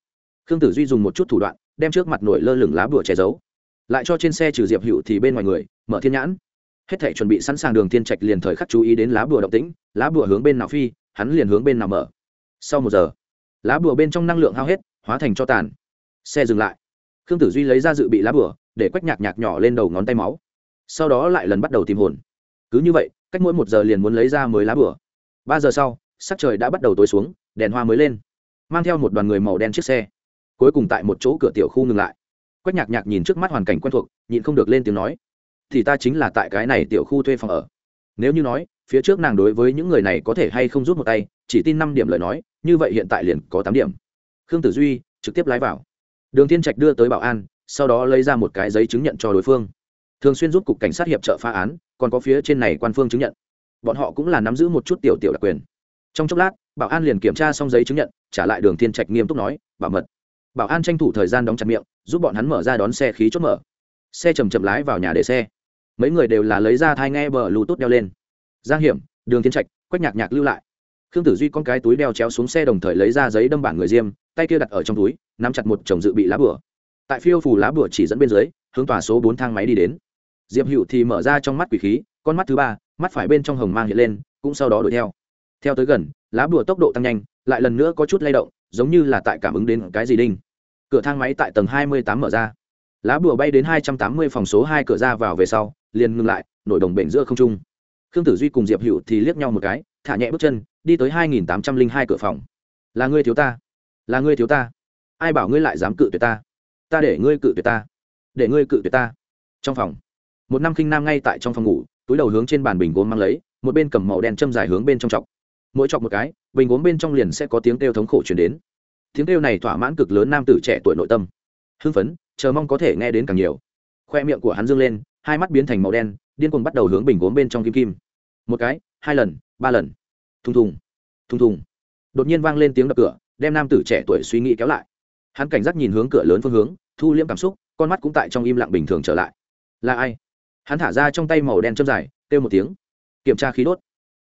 Khương tử duy dùng một chút thủ đoạn, đem trước mặt nổi lơ lửng lá bùa che giấu. Lại cho trên xe trừ diệp hữu thì bên ngoài người, mở thiên nhãn. Hết thể chuẩn bị sẵn sàng đường thiên trạch liền thời khắc chú ý đến lá bùa động tĩnh, lá bùa hướng bên nào phi, hắn liền hướng bên nào mở. Sau một giờ, lá bùa bên trong năng lượng hao hết, hóa thành cho tàn xe dừng lại. Khương tử duy lấy ra dự bị lá bùa để quách nhạc nhạc nhỏ lên đầu ngón tay máu. Sau đó lại lần bắt đầu tìm hồn. Cứ như vậy, cách mỗi một giờ liền muốn lấy ra mới lá bùa ba giờ sau, sắc trời đã bắt đầu tối xuống, đèn hoa mới lên. Mang theo một đoàn người màu đen chiếc xe. Cuối cùng tại một chỗ cửa tiểu khu ngừng lại. Quách nhạc nhạc nhìn trước mắt hoàn cảnh quen thuộc, nhịn không được lên tiếng nói, thì ta chính là tại cái này tiểu khu thuê phòng ở. Nếu như nói, phía trước nàng đối với những người này có thể hay không rút một tay, chỉ tin năm điểm lời nói, như vậy hiện tại liền có tám điểm. Khương tử duy trực tiếp lái vào đường thiên trạch đưa tới bảo an, sau đó lấy ra một cái giấy chứng nhận cho đối phương. Thường xuyên giúp cục cảnh sát hiệp trợ phá án, còn có phía trên này quan phương chứng nhận. Bọn họ cũng là nắm giữ một chút tiểu tiểu đặc quyền. Trong chốc lát, bảo an liền kiểm tra xong giấy chứng nhận, trả lại đường thiên trạch nghiêm túc nói, bảo mật. Bảo an tranh thủ thời gian đóng chặt miệng, giúp bọn hắn mở ra đón xe khí chốt mở. Xe chầm chậm lái vào nhà để xe. Mấy người đều là lấy ra thai nghe bờ lù tốt đeo lên. Giang hiểm, đường thiên trạch, quách nhạc nhạc lưu lại. Khương tử duy con cái túi đeo chéo xuống xe đồng thời lấy ra giấy đâm bản người diêm tay kia đặt ở trong túi, nắm chặt một chồng dự bị lá bửa tại phiêu phủ lá bửa chỉ dẫn bên dưới, hướng tòa số bốn thang máy đi đến. Diệp hữu thì mở ra trong mắt quỷ khí, con mắt thứ ba, mắt phải bên trong hồng mang hiện lên, cũng sau đó đuổi theo. Theo tới gần, lá bùa tốc độ tăng nhanh, lại lần nữa có chút lay động, giống như là tại cảm ứng đến cái gì đinh. Cửa thang máy tại tầng hai mươi tám mở ra. Lá bùa bay đến hai trăm tám mươi phòng số hai cửa ra vào về sau, liền ngừng lại, nổi đồng bệnh giữa không trung. Khương tử duy cùng diệp hữu thì liếc nhau một cái, thả nhẹ bước chân, đi tới hai nghìn tám trăm linh hai cửa phòng. Là ngươi thiếu ta là ngươi thiếu ta. Ai bảo ngươi lại dám cự tuyệt ta? Ta để ngươi cự tuyệt ta. Để ngươi cự tuyệt ta. Trong phòng. Một năm khinh nam ngay tại trong phòng ngủ, túi đầu hướng trên bàn bình gốm mang lấy, một bên cầm màu đen châm dài hướng bên trong chọc. Mỗi chọc một cái, bình gốm bên trong liền sẽ có tiếng kêu thống khổ chuyển đến. Tiếng kêu này thỏa mãn cực lớn nam tử trẻ tuổi nội tâm. Hưng phấn, chờ mong có thể nghe đến càng nhiều. Khoe miệng của hắn dương lên, hai mắt biến thành màu đen, điên cuồng bắt đầu hướng bình gốm bên trong kim kim. Một cái, hai lần, ba lần. Thùng thùng. Thùng thùng. Đột nhiên vang lên tiếng đập cửa đem nam tử trẻ tuổi suy nghĩ kéo lại. Hắn cảnh giác nhìn hướng cửa lớn phương hướng, thu liễm cảm xúc, con mắt cũng tại trong im lặng bình thường trở lại. Là ai? Hắn thả ra trong tay màu đen châm dài, kêu một tiếng. Kiểm tra khí đốt.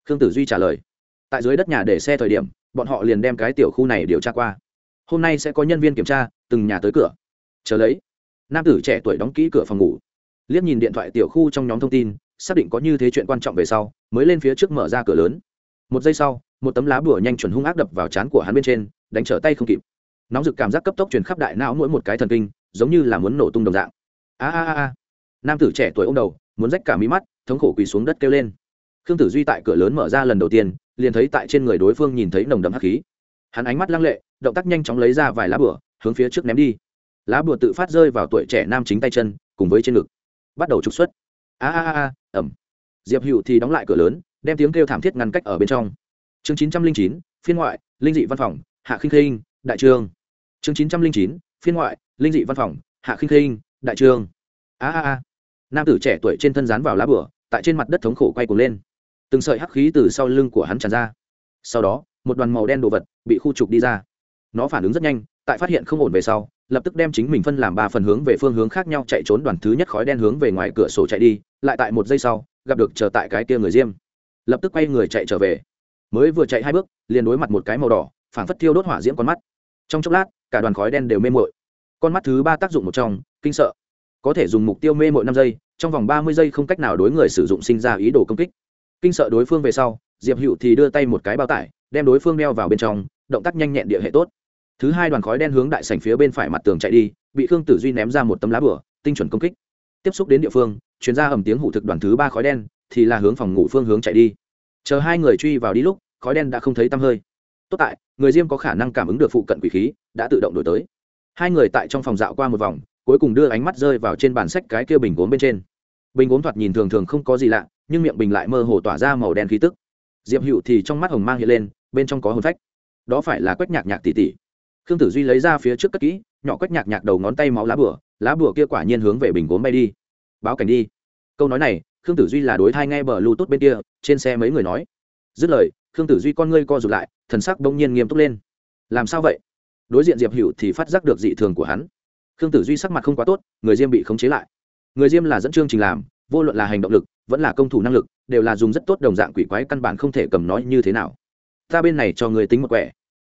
Khương tử duy trả lời. Tại dưới đất nhà để xe thời điểm, bọn họ liền đem cái tiểu khu này điều tra qua. Hôm nay sẽ có nhân viên kiểm tra, từng nhà tới cửa. Chờ lấy. Nam tử trẻ tuổi đóng kỹ cửa phòng ngủ. Liếc nhìn điện thoại tiểu khu trong nhóm thông tin, xác định có như thế chuyện quan trọng về sau, mới lên phía trước mở ra cửa lớn. Một giây sau, một tấm lá bùa nhanh chuẩn hung ác đập vào trán của hắn bên trên đánh trở tay không kịp. Nóng rực cảm giác cấp tốc truyền khắp đại não mỗi một cái thần kinh, giống như là muốn nổ tung đồng dạng. A a a nam tử trẻ tuổi ô m đầu, muốn rách cả mí mắt, thống khổ quỳ xuống đất kêu lên. Khương tử duy tại cửa lớn mở ra lần đầu tiên, liền thấy tại trên người đối phương nhìn thấy nồng đậm hắc khí. Hắn ánh mắt lăng lệ, động tác nhanh chóng lấy ra vài lá bửa hướng phía trước ném đi. Lá bửa tự phát rơi vào tuổi trẻ nam chính tay chân, cùng với trên ngực. Bắt đầu trục xuất. A a a ẩm diệp hữu thì đóng lại cửa lớn, đem tiếng kêu thảm thiết ngăn cách ở bên trong. Chương chín trăm linh chín, phiên ngoại, linh dị văn phòng hạ khinh khinh, đại trương. Chương chín trăm linh chín, phiên ngoại, linh dị văn phòng, hạ khinh khinh, đại trương. A a a. Nam tử trẻ tuổi trên thân dán vào lá bửa tại trên mặt đất thống khổ quay cuồng lên. Từng sợi hắc khí từ sau lưng của hắn tràn ra. Sau đó, một đoàn màu đen đồ vật bị khu trục đi ra. Nó phản ứng rất nhanh, tại phát hiện không ổn về sau, lập tức đem chính mình phân làm ba phần hướng về phương hướng khác nhau chạy trốn đoàn thứ nhất khói đen hướng về ngoài cửa sổ chạy đi, lại tại một giây sau, gặp được chờ tại cái kia người diêm. Lập tức quay người chạy trở về. Mới vừa chạy hai bước, liền đối mặt một cái màu đỏ phảng phất thiêu đốt hỏa diễm con mắt. Trong chốc lát, cả đoàn khói đen đều mê mội con mắt thứ ba tác dụng một trong, kinh sợ. Có thể dùng mục tiêu mê muội năm giây, trong vòng ba mươi giây không cách nào đối người sử dụng sinh ra ý đồ công kích. Kinh sợ đối phương về sau, diệp hữu thì đưa tay một cái bao tải, đem đối phương đeo vào bên trong, động tác nhanh nhẹn địa hệ tốt. Thứ hai đoàn khói đen hướng đại sành phía bên phải mặt tường chạy đi, bị khương tử duy ném ra một tấm lá bửa, tinh chuẩn công kích. Tiếp xúc đến địa phương chuyên gia ầm tiếng hụ thực đoàn thứ ba khói đen, thì là hướng phòng ngủ phương hướng chạy đi. Chờ hai người truy vào đi lúc, khói đen đã không thấy tăm hơi tốt tại, người diêm có khả năng cảm ứng được phụ cận quỷ khí, đã tự động đổi tới. Hai người tại trong phòng dạo qua một vòng, cuối cùng đưa ánh mắt rơi vào trên bàn sách cái kia bình gốm bên trên. Bình gốm thoạt nhìn thường thường không có gì lạ, nhưng miệng bình lại mơ hồ tỏa ra màu đen khí tức. Diệp hữu thì trong mắt hồng mang hiện lên, bên trong có hồn phách. Đó phải là quách nhạc nhạc tỉ tỉ khương tử duy lấy ra phía trước cất kỹ, nhỏ quách nhạc nhạc đầu ngón tay máu lá bửa lá bửa kia quả nhiên hướng về bình gốm bay đi. Báo cảnh đi. Câu nói này, khương tử duy là đối thai ngay bờ lưu tốt bên kia, trên xe mấy người nói. Dứt lời khương tử duy con ngươi co rụt lại, thần sắc bỗng nhiên nghiêm túc lên. Làm sao vậy? Đối diện diệp hữu thì phát giác được dị thường của hắn. Khương tử duy sắc mặt không quá tốt, người diêm bị khống chế lại. Người diêm là dẫn chương trình làm, vô luận là hành động lực, vẫn là công thủ năng lực, đều là dùng rất tốt đồng dạng quỷ quái căn bản không thể cầm nói như thế nào. Ta bên này cho người tính một quẻ.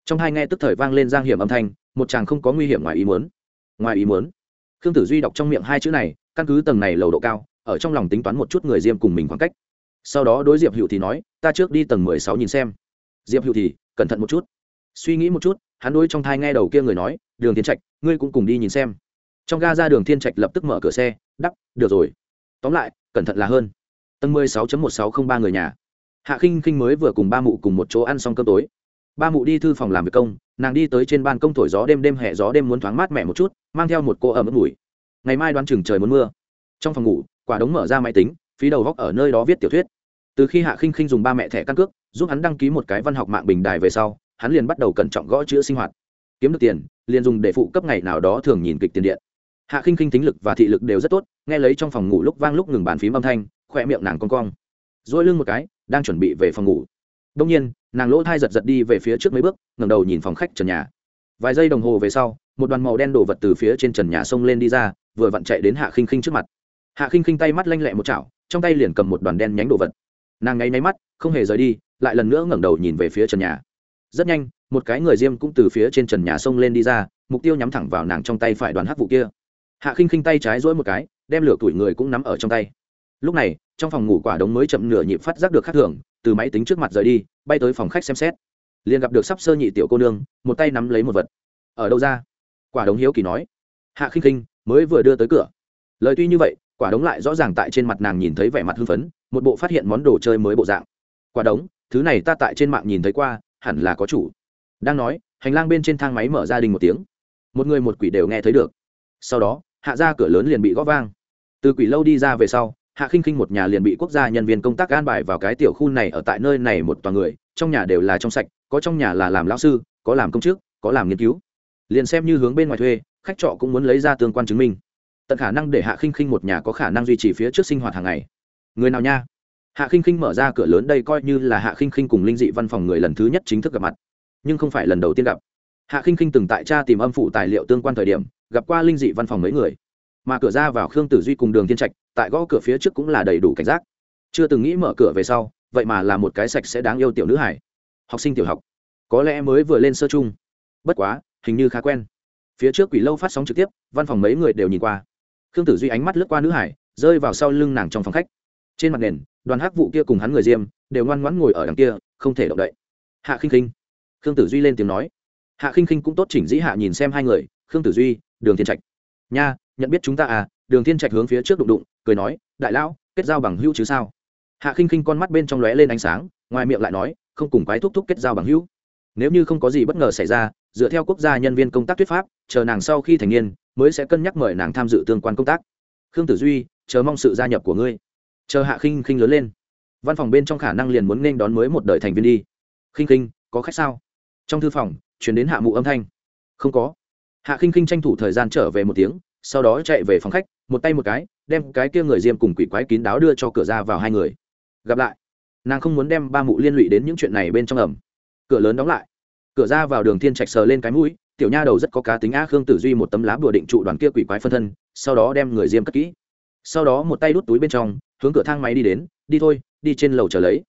Trong hai nghe tức thời vang lên giang hiểm âm thanh, một chàng không có nguy hiểm ngoài ý muốn. Ngoài ý muốn. Khương tử duy đọc trong miệng hai chữ này, căn cứ tầng này lầu độ cao, ở trong lòng tính toán một chút người diêm cùng mình khoảng cách sau đó đối diệp hữu thì nói, ta trước đi tầng mười sáu nhìn xem. Diệp hữu thì cẩn thận một chút. Suy nghĩ một chút, hắn đối trong thai nghe đầu kia người nói, đường thiên trạch, ngươi cũng cùng đi nhìn xem. Trong ga ra đường thiên trạch lập tức mở cửa xe, đắp, được rồi. Tóm lại, cẩn thận là hơn. Tầng mười sáu một sáu không ba người nhà. Hạ khinh khinh mới vừa cùng ba mụ cùng một chỗ ăn xong cơm tối. Ba mụ đi thư phòng làm việc công, nàng đi tới trên ban công thổi gió đêm đêm hẹ gió đêm muốn thoáng mát mẻ một chút, mang theo một cô ẩm ướt mùi. Ngày mai đoán chừng trời muốn mưa. Trong phòng ngủ, quả đống mở ra máy tính phí đầu góc ở nơi đó viết tiểu thuyết. Từ khi hạ khinh khinh dùng ba mẹ thẻ căn cước, giúp hắn đăng ký một cái văn học mạng bình đài về sau, hắn liền bắt đầu cẩn trọng gõ chữ sinh hoạt. Kiếm được tiền, liền dùng để phụ cấp ngày nào đó thường nhìn kịch tiền điện. Hạ khinh khinh tính lực và thị lực đều rất tốt, nghe lấy trong phòng ngủ lúc vang lúc ngừng bàn phím âm thanh khoe miệng nàng con cong. Dỗi lưng một cái, đang chuẩn bị về phòng ngủ. Đông nhiên, nàng lỗ thai giật giật đi về phía trước mấy bước, ngẩng đầu nhìn phòng khách trần nhà. Vài giây đồng hồ về sau, một đoàn màu đen đổ vật từ phía trên trần nhà xông lên đi ra, vừa vặn chạy đến hạ khinh khinh trước mặt. Hạ khinh khinh tay mắt lanh lẹ một chảo trong tay liền cầm một đoàn đen nhánh đồ vật. Nàng ngáy náy mắt, không hề rời đi, lại lần nữa ngẩng đầu nhìn về phía trần nhà. Rất nhanh, một cái người diêm cũng từ phía trên trần nhà xông lên đi ra, mục tiêu nhắm thẳng vào nàng trong tay phải đoàn hắc vụ kia. Hạ khinh khinh tay trái dỗi một cái, đem lửa tuổi người cũng nắm ở trong tay. Lúc này, trong phòng ngủ quả đống mới chậm nửa nhịp phát giác được khác thường, từ máy tính trước mặt rời đi, bay tới phòng khách xem xét. Liền gặp được sắp sơ nhị tiểu cô nương, một tay nắm lấy một vật. Ở đâu ra? Quả đống hiếu kỳ nói. Hạ khinh khinh mới vừa đưa tới cửa. Lời tuy như vậy quả đống lại rõ ràng tại trên mặt nàng nhìn thấy vẻ mặt hưng phấn, một bộ phát hiện món đồ chơi mới bộ dạng. Quả đống, thứ này ta tại trên mạng nhìn thấy qua, hẳn là có chủ. Đang nói, hành lang bên trên thang máy mở ra đình một tiếng. Một người một quỷ đều nghe thấy được. Sau đó, hạ ra cửa lớn liền bị góp vang. Từ quỷ lâu đi ra về sau, hạ khinh khinh một nhà liền bị quốc gia nhân viên công tác an bài vào cái tiểu khu này ở tại nơi này một toàn người, trong nhà đều là trong sạch, có trong nhà là làm lão sư, có làm công chức, có làm nghiên cứu. Liền xem như hướng bên ngoài thuê, khách trọ cũng muốn lấy ra tương quan chứng minh tận khả năng để hạ khinh khinh một nhà có khả năng duy trì phía trước sinh hoạt hàng ngày. Người nào nha? Hạ khinh khinh mở ra cửa lớn đây coi như là hạ khinh khinh cùng linh dị văn phòng người lần thứ nhất chính thức gặp mặt. Nhưng không phải lần đầu tiên gặp. Hạ khinh khinh từng tại cha tìm âm phủ tài liệu tương quan thời điểm, gặp qua linh dị văn phòng mấy người. Mà cửa ra vào khương tử duy cùng đường thiên trạch, tại gõ cửa phía trước cũng là đầy đủ cảnh giác. Chưa từng nghĩ mở cửa về sau, vậy mà là một cái sạch sẽ đáng yêu tiểu nữ hải học sinh tiểu học. Có lẽ mới vừa lên sơ chung bất quá, hình như khá quen. Phía trước quỷ lâu phát sóng trực tiếp, văn phòng mấy người đều nhìn qua khương tử duy ánh mắt lướt qua nữ hải, rơi vào sau lưng nàng trong phòng khách. Trên mặt nền, đoàn hắc vụ kia cùng hắn người diêm đều ngoan ngoãn ngồi ở đằng kia, không thể động đậy. Hạ khinh khinh. Khương tử duy lên tiếng nói. Hạ khinh khinh cũng tốt chỉnh dĩ hạ nhìn xem hai người, khương tử duy, đường thiên trạch. Nha, nhận biết chúng ta à? Đường thiên trạch hướng phía trước đụng đụng, cười nói, đại lão, kết giao bằng hữu chứ sao? Hạ khinh khinh con mắt bên trong lóe lên ánh sáng, ngoài miệng lại nói, không cùng quái thúc thúc kết giao bằng hữu. Nếu như không có gì bất ngờ xảy ra, dựa theo quốc gia nhân viên công tác thuyết pháp, chờ nàng sau khi thành niên mới sẽ cân nhắc mời nàng tham dự tương quan công tác. Khương tử duy, chờ mong sự gia nhập của ngươi. Chờ hạ khinh khinh lớn lên. Văn phòng bên trong khả năng liền muốn nên đón mới một đời thành viên đi. Khinh khinh, có khách sao? Trong thư phòng chuyển đến hạ mụ âm thanh. Không có. Hạ khinh khinh tranh thủ thời gian trở về một tiếng, sau đó chạy về phòng khách, một tay một cái, đem cái kia người diêm cùng quỷ quái kín đáo đưa cho cửa ra vào hai người. Gặp lại. Nàng không muốn đem ba mụ liên lụy đến những chuyện này bên trong ẩm. Cửa lớn đóng lại. Cửa ra vào đường thiên trạch sờ lên cái mũi tiểu nha đầu rất có cá tính a khương tử duy một tấm lá bùa định trụ đoàn kia quỷ quái phân thân, sau đó đem người diêm cất kỹ. Sau đó một tay đút túi bên trong, hướng cửa thang máy đi đến, đi thôi, đi trên lầu chờ lấy.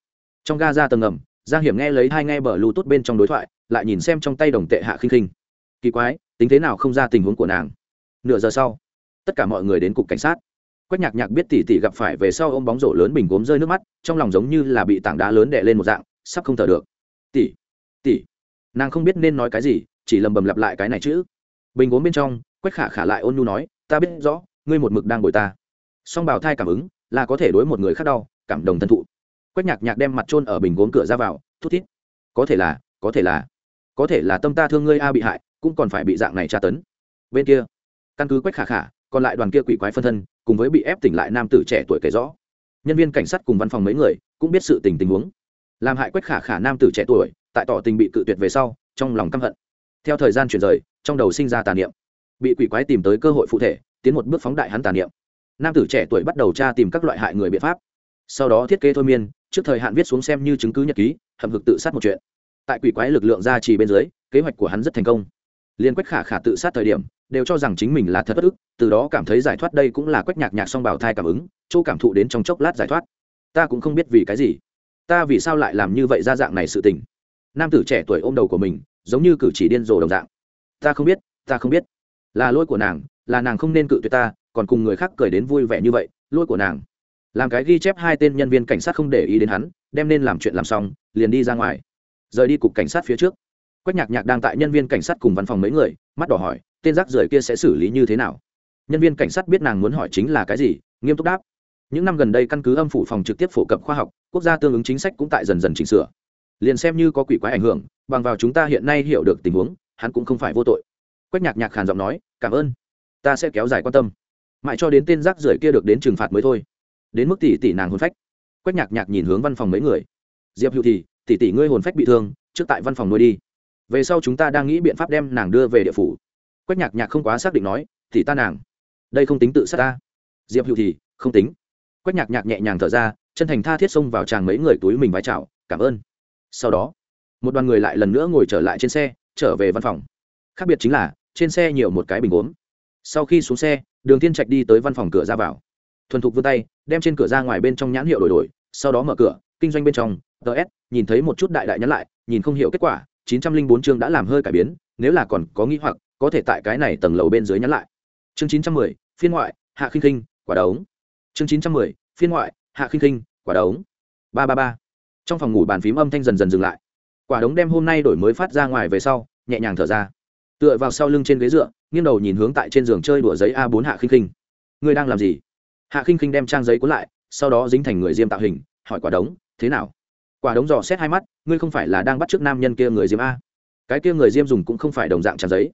Trong ga ra tầng ngầm, giang hiểm nghe lấy hai nghe bờ lưu tốt bên trong đối thoại, lại nhìn xem trong tay đồng tệ hạ khinh khinh. Kỳ quái, tính thế nào không ra tình huống của nàng? Nửa giờ sau, tất cả mọi người đến cục cảnh sát. Quách nhạc nhạc biết tỷ tỷ gặp phải về sau ô m bóng rổ lớn bình gốm rơi nước mắt, trong lòng giống như là bị tảng đá lớn đè lên một dạng, sắp không thở được. Tỷ tỷ, nàng không biết nên nói cái gì chỉ lầm bầm lặp lại cái này chứ bình gốm bên trong, quách khả khả lại ôn nhu nói, ta biết rõ, ngươi một mực đang bồi ta. Song bào thai cảm ứng, là có thể đối một người khác đau, cảm đồng thân thụ. Quách nhạc nhạc đem mặt trôn ở bình gốm cửa ra vào, thút thít. Có thể là, có thể là, có thể là tâm ta thương ngươi a bị hại, cũng còn phải bị dạng này tra tấn. Bên kia, căn cứ quách khả khả, còn lại đoàn kia quỷ quái phân thân, cùng với bị ép tỉnh lại nam tử trẻ tuổi kể rõ. Nhân viên cảnh sát cùng văn phòng mấy người, cũng biết sự tình tình huống. Làm hại quách khả khả nam tử trẻ tuổi, tại tỏ tình bị cự tuyệt về sau, trong lòng căm hận theo thời gian chuyển rời, trong đầu sinh ra tà niệm. Bị quỷ quái tìm tới cơ hội phụ thể, tiến một bước phóng đại hắn tà niệm. Nam tử trẻ tuổi bắt đầu tra tìm các loại hại người biện pháp. Sau đó thiết kế thôi miên, trước thời hạn viết xuống xem như chứng cứ nhật ký hầm hực tự sát một chuyện. Tại quỷ quái lực lượng gia trì bên dưới, kế hoạch của hắn rất thành công. Liên quách khả khả tự sát thời điểm, đều cho rằng chính mình là thật bất ức, từ đó cảm thấy giải thoát đây cũng là quách nhạc nhạc song bảo thai cảm ứng, chỗ cảm thụ đến trong chốc lát giải thoát. Ta cũng không biết vì cái gì. Ta vì sao lại làm như vậy ra dạng này sự tình. Nam tử trẻ tuổi ôm đầu của mình giống như cử chỉ điên rồ đồng dạng. Ta không biết, ta không biết. Là lỗi của nàng, là nàng không nên cự tuyệt ta, còn cùng người khác cười đến vui vẻ như vậy, lỗi của nàng. Làm cái ghi chép hai tên nhân viên cảnh sát không để ý đến hắn, đem nên làm chuyện làm xong, liền đi ra ngoài. Rời đi cục cảnh sát phía trước. Quách nhạc nhạc đang tại nhân viên cảnh sát cùng văn phòng mấy người, mắt đỏ hỏi, tên rác rưởi kia sẽ xử lý như thế nào? Nhân viên cảnh sát biết nàng muốn hỏi chính là cái gì, nghiêm túc đáp. Những năm gần đây căn cứ âm phủ phòng trực tiếp phổ cập khoa học, quốc gia tương ứng chính sách cũng tại dần dần chỉnh sửa liền xem như có quỷ quái ảnh hưởng, bằng vào chúng ta hiện nay hiểu được tình huống, hắn cũng không phải vô tội. Quách nhạc nhạc khàn giọng nói, cảm ơn. Ta sẽ kéo dài quan tâm. Mãi cho đến tên rác rưởi kia được đến trừng phạt mới thôi. Đến mức tỷ tỷ nàng hồn phách. Quách nhạc nhạc nhìn hướng văn phòng mấy người. Diệp hữu thì, tỷ tỷ ngươi hồn phách bị thương, trước tại văn phòng nuôi đi. Về sau chúng ta đang nghĩ biện pháp đem nàng đưa về địa phủ. Quách nhạc nhạc không quá xác định nói thì ta nàng. Đây không tính tự sát ta. Diệp hữu thì, không tính. Quách nhạc nhạc nhẹ nhàng thở ra, chân thành tha thiết xông vào chàng mấy người túi mình vái chào, cảm ơn sau đó một đoàn người lại lần nữa ngồi trở lại trên xe trở về văn phòng. Khác biệt chính là trên xe nhiều một cái bình gốm. Sau khi xuống xe đường thiên trạch đi tới văn phòng cửa ra vào. Thuần thục vươn tay đem trên cửa ra ngoài bên trong nhãn hiệu đổi đổi sau đó mở cửa kinh doanh bên trong ts nhìn thấy một chút đại đại nhắn lại nhìn không hiểu kết quả 904 chương đã làm hơi cải biến nếu là còn có nghi hoặc có thể tại cái này tầng lầu bên dưới nhắn lại. Chương 910, phiên ngoại hạ khinh khinh quả đống. Chương 910, phiên ngoại hạ khinh khinh quả đống. Ba ba ba trong phòng ngủ bàn phím âm thanh dần dần dừng lại. Quả đống đem hôm nay đổi mới phát ra ngoài về sau, nhẹ nhàng thở ra. Tựa vào sau lưng trên ghế dựa, nghiêng đầu nhìn hướng tại trên giường chơi đùa giấy a 4 hạ khinh khinh. Ngươi đang làm gì? Hạ khinh khinh đem trang giấy cuốn lại, sau đó dính thành người diêm tạo hình, hỏi quả đống, thế nào? Quả đống dò xét hai mắt, ngươi không phải là đang bắt t r ư ớ c nam nhân kia người diêm a? Cái kia người diêm dùng cũng không phải đồng dạng trang giấy.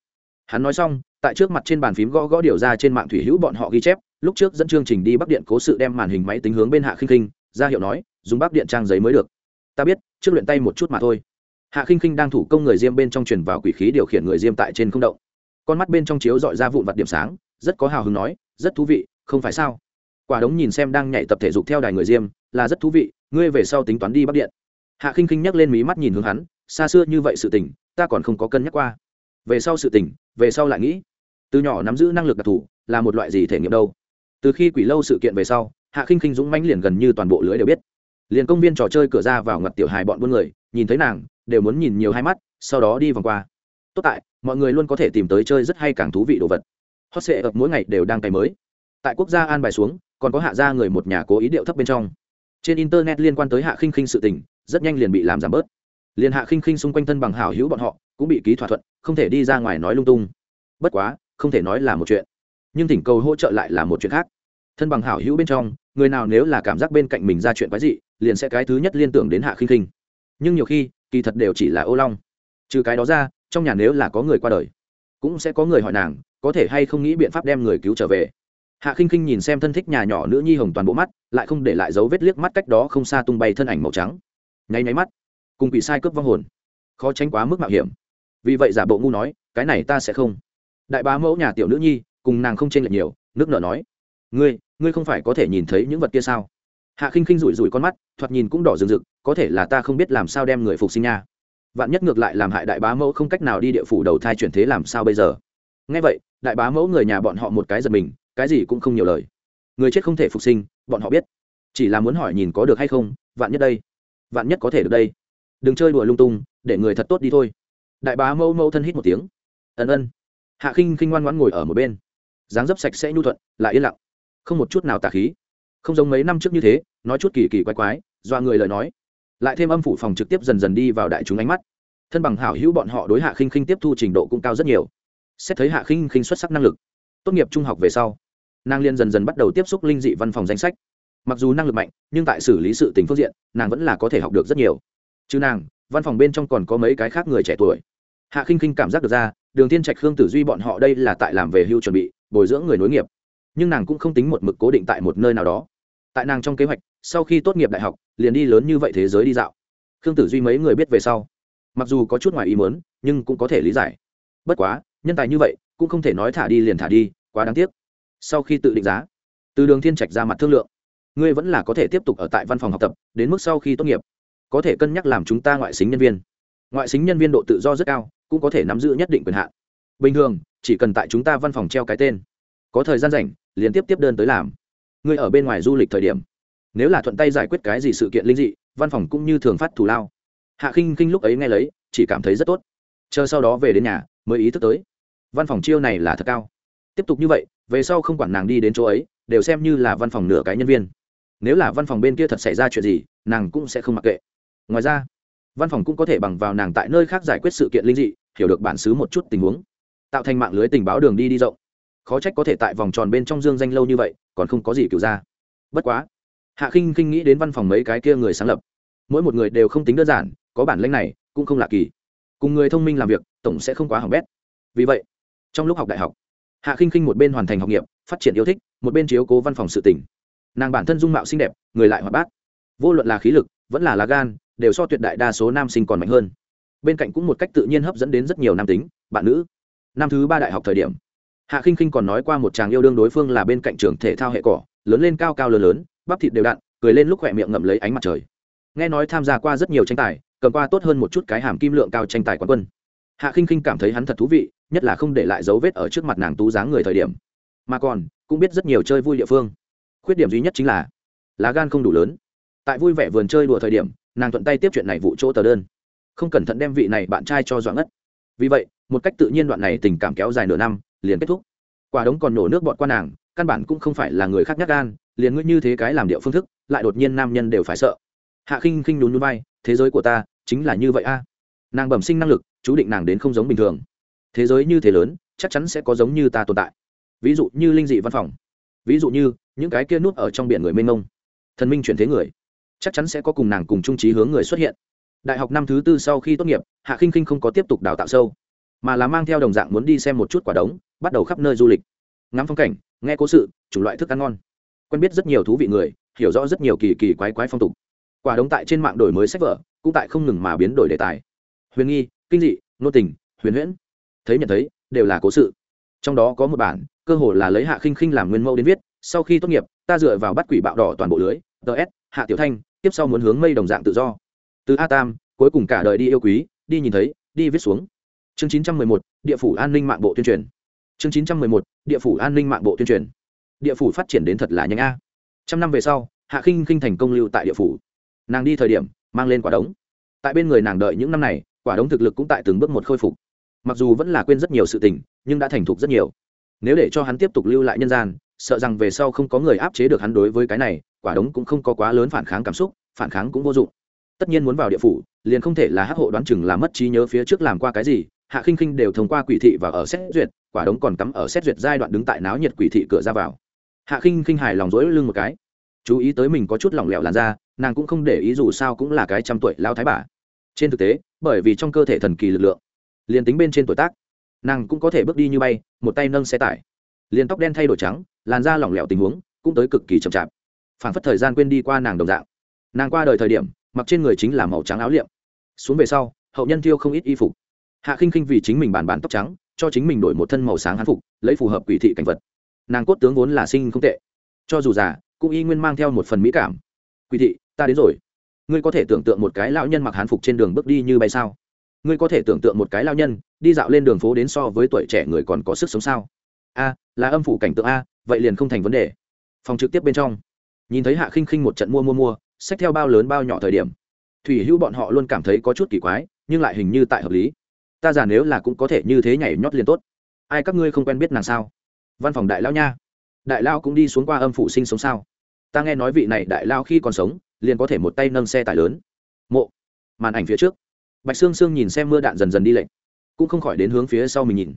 Hắn nói xong, tại trước mặt trên bàn phím gõ gõ điều ra trên mạng thủy hữu bọn họ ghi chép, lúc trước dẫn chương trình đi bắc điện cố sự đem màn hình máy tính hướng bên hạ khinh khinh, ra hiệu nói, dùng bắc điện trang giấy mới được ta biết, trước luyện tay một chút mà thôi. Hạ khinh khinh đang thủ công người diêm bên trong truyền vào quỷ khí điều khiển người diêm tại trên không động. Con mắt bên trong chiếu dọi ra vụn vặt điểm sáng, rất có hào hứng nói, rất thú vị, không phải sao? Quả đống nhìn xem đang nhảy tập thể dục theo đài người diêm, là rất thú vị, ngươi về sau tính toán đi bắc điện. Hạ khinh khinh nhắc lên mí mắt nhìn hướng hắn, xa xưa như vậy sự tình, ta còn không có cân nhắc qua. Về sau sự tình, về sau lại nghĩ. Từ nhỏ nắm giữ năng lực đặc thù, là một loại gì thể nghiệm đâu? Từ khi quỷ lâu sự kiện về sau, hạ khinh khinh dũng mãnh liền gần như toàn bộ lưới đều biết liền công viên trò chơi cửa ra vào ngặt tiểu hài bọn buôn người, nhìn thấy nàng, đều muốn nhìn nhiều hai mắt, sau đó đi vòng qua. Tốt tại, mọi người luôn có thể tìm tới chơi rất hay càng thú vị đồ vật. Hot sệ ập mỗi ngày đều đang cày mới. Tại quốc gia an bài xuống, còn có hạ gia người một nhà cố ý điệu thấp bên trong. Trên internet liên quan tới hạ khinh khinh sự tình, rất nhanh liền bị làm giảm bớt. Liền hạ khinh khinh xung quanh thân bằng hảo hữu bọn họ, cũng bị ký thỏa thuận, không thể đi ra ngoài nói lung tung. Bất quá, không thể nói là một chuyện. Nhưng thỉnh cầu hỗ trợ lại là một chuyện khác. Thân bằng hảo hữu bên trong, người nào nếu là cảm giác bên cạnh mình ra chuyện quái dị liền sẽ cái thứ nhất liên tưởng đến hạ khinh khinh. Nhưng nhiều khi, kỳ thật đều chỉ là ô long. Trừ cái đó ra, trong nhà nếu là có người qua đời, cũng sẽ có người hỏi nàng, có thể hay không nghĩ biện pháp đem người cứu trở về. Hạ khinh khinh nhìn xem thân thích nhà nhỏ nữ nhi hồng toàn bộ mắt, lại không để lại dấu vết liếc mắt cách đó không xa tung bay thân ảnh màu trắng. Nháy nháy mắt, cùng bị sai cướp vong hồn. Khó tránh quá mức mạo hiểm. Vì vậy giả bộ ngu nói, cái này ta sẽ không. Đại bá mẫu nhà tiểu nữ nhi, cùng nàng không chênh lệch nhiều, nước nở nói, ngươi ngươi không phải có thể nhìn thấy những vật kia sao? Hạ khinh khinh rủi rủi con mắt, thoạt nhìn cũng đỏ rừng rực, có thể là ta không biết làm sao đem người phục sinh nha. Vạn nhất ngược lại làm hại đại bá mẫu không cách nào đi địa phủ đầu thai chuyển thế làm sao bây giờ? Ngay vậy, đại bá mẫu người nhà bọn họ một cái giật mình, cái gì cũng không nhiều lời. Người chết không thể phục sinh, bọn họ biết. Chỉ là muốn hỏi nhìn có được hay không, vạn nhất đây, vạn nhất có thể được đây. Đừng chơi đùa lung tung, để người thật tốt đi thôi. Đại bá mẫu mẫu thân hít một tiếng. Ân ân. Hạ khinh khinh ngoan ngoãn ngồi ở một bên. Dáng dấp sạch sẽ nhu thuận, lại yên lặng. Không một chút nào tà khí không giống mấy năm trước như thế, nói chút kỳ kỳ quái quái do người lời nói. Lại thêm âm phủ phòng trực tiếp dần dần đi vào đại chúng ánh mắt. Thân bằng hảo hữu bọn họ đối hạ khinh khinh tiếp thu trình độ cũng cao rất nhiều. Xét thấy hạ khinh khinh xuất sắc năng lực, tốt nghiệp trung học về sau, nàng liên dần dần bắt đầu tiếp xúc linh dị văn phòng danh sách. Mặc dù năng lực mạnh, nhưng tại xử lý sự tình phương diện, nàng vẫn là có thể học được rất nhiều. Chứ nàng, văn phòng bên trong còn có mấy cái khác người trẻ tuổi. Hạ khinh khinh cảm giác được ra, đường thiên trạch, khương tử duy bọn họ đây là tại làm về hưu chuẩn bị, bồi dưỡng người nối nghiệp. Nhưng nàng cũng không tính một mực cố định tại một nơi nào đó tại nàng trong kế hoạch, sau khi tốt nghiệp đại học, liền đi lớn như vậy thế giới đi dạo. Khương tử duy mấy người biết về sau, mặc dù có chút ngoài ý muốn, nhưng cũng có thể lý giải. Bất quá, nhân tài như vậy, cũng không thể nói thả đi liền thả đi, quá đáng tiếc. Sau khi tự định giá, từ đường thiên trạch ra mặt thương lượng. Ngươi vẫn là có thể tiếp tục ở tại văn phòng học tập, đến mức sau khi tốt nghiệp, có thể cân nhắc làm chúng ta ngoại xính nhân viên. Ngoại xính nhân viên độ tự do rất cao, cũng có thể nắm giữ nhất định quyền hạn. Bình thường, chỉ cần tại chúng ta văn phòng treo cái tên, có thời gian rảnh, liền tiếp tiếp đơn tới làm ngươi ở bên ngoài du lịch thời điểm, nếu là thuận tay giải quyết cái gì sự kiện linh dị, văn phòng cũng như thường phát thù lao. Hạ khinh khinh lúc ấy nghe lấy, chỉ cảm thấy rất tốt. Chờ sau đó về đến nhà, mới ý thức tới, văn phòng chiêu này là thật cao. Tiếp tục như vậy, về sau không quản nàng đi đến chỗ ấy, đều xem như là văn phòng nửa cái nhân viên. Nếu là văn phòng bên kia thật xảy ra chuyện gì, nàng cũng sẽ không mặc kệ. Ngoài ra, văn phòng cũng có thể bằng vào nàng tại nơi khác giải quyết sự kiện linh dị, hiểu được bản xứ một chút tình huống. Tạo thành mạng lưới tình báo đường đi đi rộng. Khó trách có thể tại vòng tròn bên trong dương danh lâu như vậy còn không có gì cựu ra. Bất quá, hạ khinh khinh nghĩ đến văn phòng mấy cái kia người sáng lập. Mỗi một người đều không tính đơn giản, có bản lĩnh này cũng không lạ kỳ. Cùng người thông minh làm việc, tổng sẽ không quá hỏng bét. Vì vậy, trong lúc học đại học, hạ khinh khinh một bên hoàn thành học nghiệp, phát triển yêu thích, một bên chiếu cố văn phòng sự tỉnh nàng bản thân dung mạo xinh đẹp, người lại hoạt bát. Vô luận là khí lực, vẫn là lá gan, đều so tuyệt đại đa số nam sinh còn mạnh hơn. Bên cạnh cũng một cách tự nhiên hấp dẫn đến rất nhiều nam tính, bạn nữ. Năm thứ ba đại học thời điểm hạ khinh khinh còn nói qua một chàng yêu đương đối phương là bên cạnh trường thể thao hệ cỏ, lớn lên cao cao lớn lớn, bắp thịt đều đặn, cười lên lúc khỏe miệng ngậm lấy ánh mặt trời. Nghe nói tham gia qua rất nhiều tranh tài, cầm qua tốt hơn một chút cái hàm kim lượng cao tranh tài quán quân. Hạ khinh khinh cảm thấy hắn thật thú vị, nhất là không để lại dấu vết ở trước mặt nàng tú dáng người thời điểm. Mà còn, cũng biết rất nhiều chơi vui địa phương. Khuyết điểm duy nhất chính là, lá gan không đủ lớn. Tại vui vẻ vườn chơi đùa thời điểm, nàng thuận tay tiếp chuyện này vụ chỗ tờ đơn. Không cẩn thận đem vị này bạn trai cho doãn ngất. Vì vậy, một cách tự nhiên đoạn này tình cảm kéo dài nửa năm liền kết thúc. Quả đống còn nổ nước bọn qua nàng, căn bản cũng không phải là người khác nhắc gan, liền ngươi như thế cái làm điệu phương thức, lại đột nhiên nam nhân đều phải sợ. Hạ khinh khinh nhún nhún bay thế giới của ta chính là như vậy a. Nàng bẩm sinh năng lực, chú định nàng đến không giống bình thường. Thế giới như thế lớn, chắc chắn sẽ có giống như ta tồn tại. Ví dụ như linh dị văn phòng. Ví dụ như những cái kia nút ở trong biển người mênh mông. Thần minh chuyển thế người. Chắc chắn sẽ có cùng nàng cùng trung trí hướng người xuất hiện. Đại học năm thứ tư sau khi tốt nghiệp, hạ khinh khinh không có tiếp tục đào tạo sâu mà là mang theo đồng dạng muốn đi xem một chút quả đống, bắt đầu khắp nơi du lịch. Ngắm phong cảnh, nghe cố sự, chủng loại thức ăn ngon. Quen biết rất nhiều thú vị người, hiểu rõ rất nhiều kỳ kỳ quái quái phong tục. Quả đống tại trên mạng đổi mới sách vở, cũng tại không ngừng mà biến đổi đề tài. Huyền nghi, kinh dị, nô tình, huyền huyễn. Thấy nhận thấy, đều là cố sự. Trong đó có một bản, cơ hồ là lấy hạ khinh khinh làm nguyên mẫu đến viết, sau khi tốt nghiệp, ta dựa vào bắt quỷ bạo đỏ toàn bộ lưới ts hạ tiểu thanh, tiếp sau muốn hướng mây đồng dạng tự do. Từ a tam, cuối cùng cả đời đi yêu quý, đi nhìn thấy, đi viết xuống chương 911, địa phủ an ninh mạng bộ tuyên truyền. Chương 911, địa phủ an ninh mạng bộ tuyên truyền. Địa phủ phát triển đến thật là nhanh a. Trăm năm về sau hạ khinh khinh thành công lưu tại địa phủ. Nàng đi thời điểm mang lên quả đống. Tại bên người nàng đợi những năm này quả đống thực lực cũng tại từng bước một khôi phục. Mặc dù vẫn là quên rất nhiều sự tình nhưng đã thành thục rất nhiều. Nếu để cho hắn tiếp tục lưu lại nhân gian sợ rằng về sau không có người áp chế được hắn đối với cái này quả đống cũng không có quá lớn phản kháng cảm xúc phản kháng cũng vô dụng. Tất nhiên muốn vào địa phủ liền không thể là hắc hộ đoán chừng là mất trí nhớ phía trước làm qua cái gì hạ khinh khinh đều thông qua quỷ thị và ở xét duyệt, quả đống còn cắm ở xét duyệt giai đoạn đứng tại náo nhiệt quỷ thị cửa ra vào. Hạ khinh khinh hài lòng dối lưng một cái. Chú ý tới mình có chút lỏng lẻo làn da, nàng cũng không để ý dù sao cũng là cái trăm tuổi lao thái bà. Trên thực tế, bởi vì trong cơ thể thần kỳ lực lượng, liền tính bên trên tuổi tác, nàng cũng có thể bước đi như bay, một tay nâng xe tải. Liền tóc đen thay đổi trắng, làn da lỏng lẻo tình huống cũng tới cực kỳ chậm chạp. Phảng phất thời gian quên đi qua nàng đồng dạng. Nàng qua đời thời điểm, mặc trên người chính là màu trắng áo liệm. Xuống về sau, hậu nhân thiêu không ít y phục hạ khinh khinh vì chính mình bàn bàn tóc trắng, cho chính mình đổi một thân màu sáng hán phục, lấy phù hợp quỷ thị cảnh vật. Nàng cốt tướng vốn là sinh không tệ. Cho dù già, cũng y nguyên mang theo một phần mỹ cảm. Quỷ thị, ta đến rồi. Ngươi có thể tưởng tượng một cái lão nhân mặc hán phục trên đường bước đi như bay sao? Ngươi có thể tưởng tượng một cái lão nhân đi dạo lên đường phố đến so với tuổi trẻ người còn có sức sống sao? A, là âm phủ cảnh tượng a, vậy liền không thành vấn đề. Phòng trực tiếp bên trong, nhìn thấy hạ khinh khinh một trận mua mua mua, xách theo bao lớn bao nhỏ thời điểm. Thủy hữu bọn họ luôn cảm thấy có chút kỳ quái, nhưng lại hình như tại hợp lý ta giả nếu là cũng có thể như thế nhảy nhót liền tốt. Ai các ngươi không quen biết nàng sao? Văn phòng đại lao nha. Đại lao cũng đi xuống qua âm phủ sinh sống sao? Ta nghe nói vị này đại lao khi còn sống, liền có thể một tay nâng xe tải lớn. Mộ. Màn ảnh phía trước. Bạch sương sương nhìn xem mưa đạn dần dần đi lệnh cũng không khỏi đến hướng phía sau mình nhìn.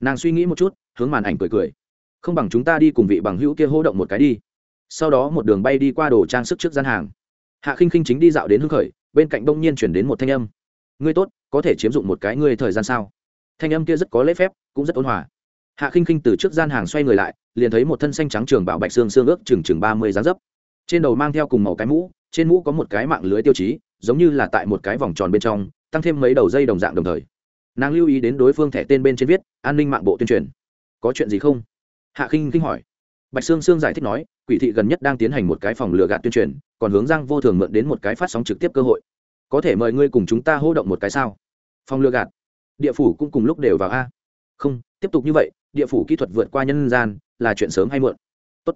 Nàng suy nghĩ một chút, hướng màn ảnh cười cười. Không bằng chúng ta đi cùng vị bằng hữu kia hô động một cái đi. Sau đó một đường bay đi qua đồ trang sức trước gian hàng. Hạ khinh khinh chính đi dạo đến hưng khởi, bên cạnh đông nhiên chuyển đến một thanh âm. Ngươi tốt có thể chiếm dụng một cái ngươi thời gian sao? Thanh âm kia rất có lễ phép, cũng rất ôn hòa. Hạ khinh khinh từ trước gian hàng xoay người lại, liền thấy một thân xanh trắng trường bảo bạch xương xương ước chừng chừng ba mươi dáng dấp. Trên đầu mang theo cùng màu cái mũ, trên mũ có một cái mạng lưới tiêu chí, giống như là tại một cái vòng tròn bên trong, tăng thêm mấy đầu dây đồng dạng đồng thời. Nàng lưu ý đến đối phương thẻ tên bên trên viết, an ninh mạng bộ tuyên truyền. Có chuyện gì không? Hạ khinh khinh hỏi. Bạch sương sương giải thích nói, quỷ thị gần nhất đang tiến hành một cái phòng lừa gạt tuyên truyền, còn hướng giang vô thường mượn đến một cái phát sóng trực tiếp cơ hội có thể mời ngươi cùng chúng ta hô động một cái sao? Phòng lừa gạt. Địa phủ cũng cùng lúc đều vào a. Không, tiếp tục như vậy, địa phủ kỹ thuật vượt qua nhân gian, là chuyện sớm hay muộn. Tốt.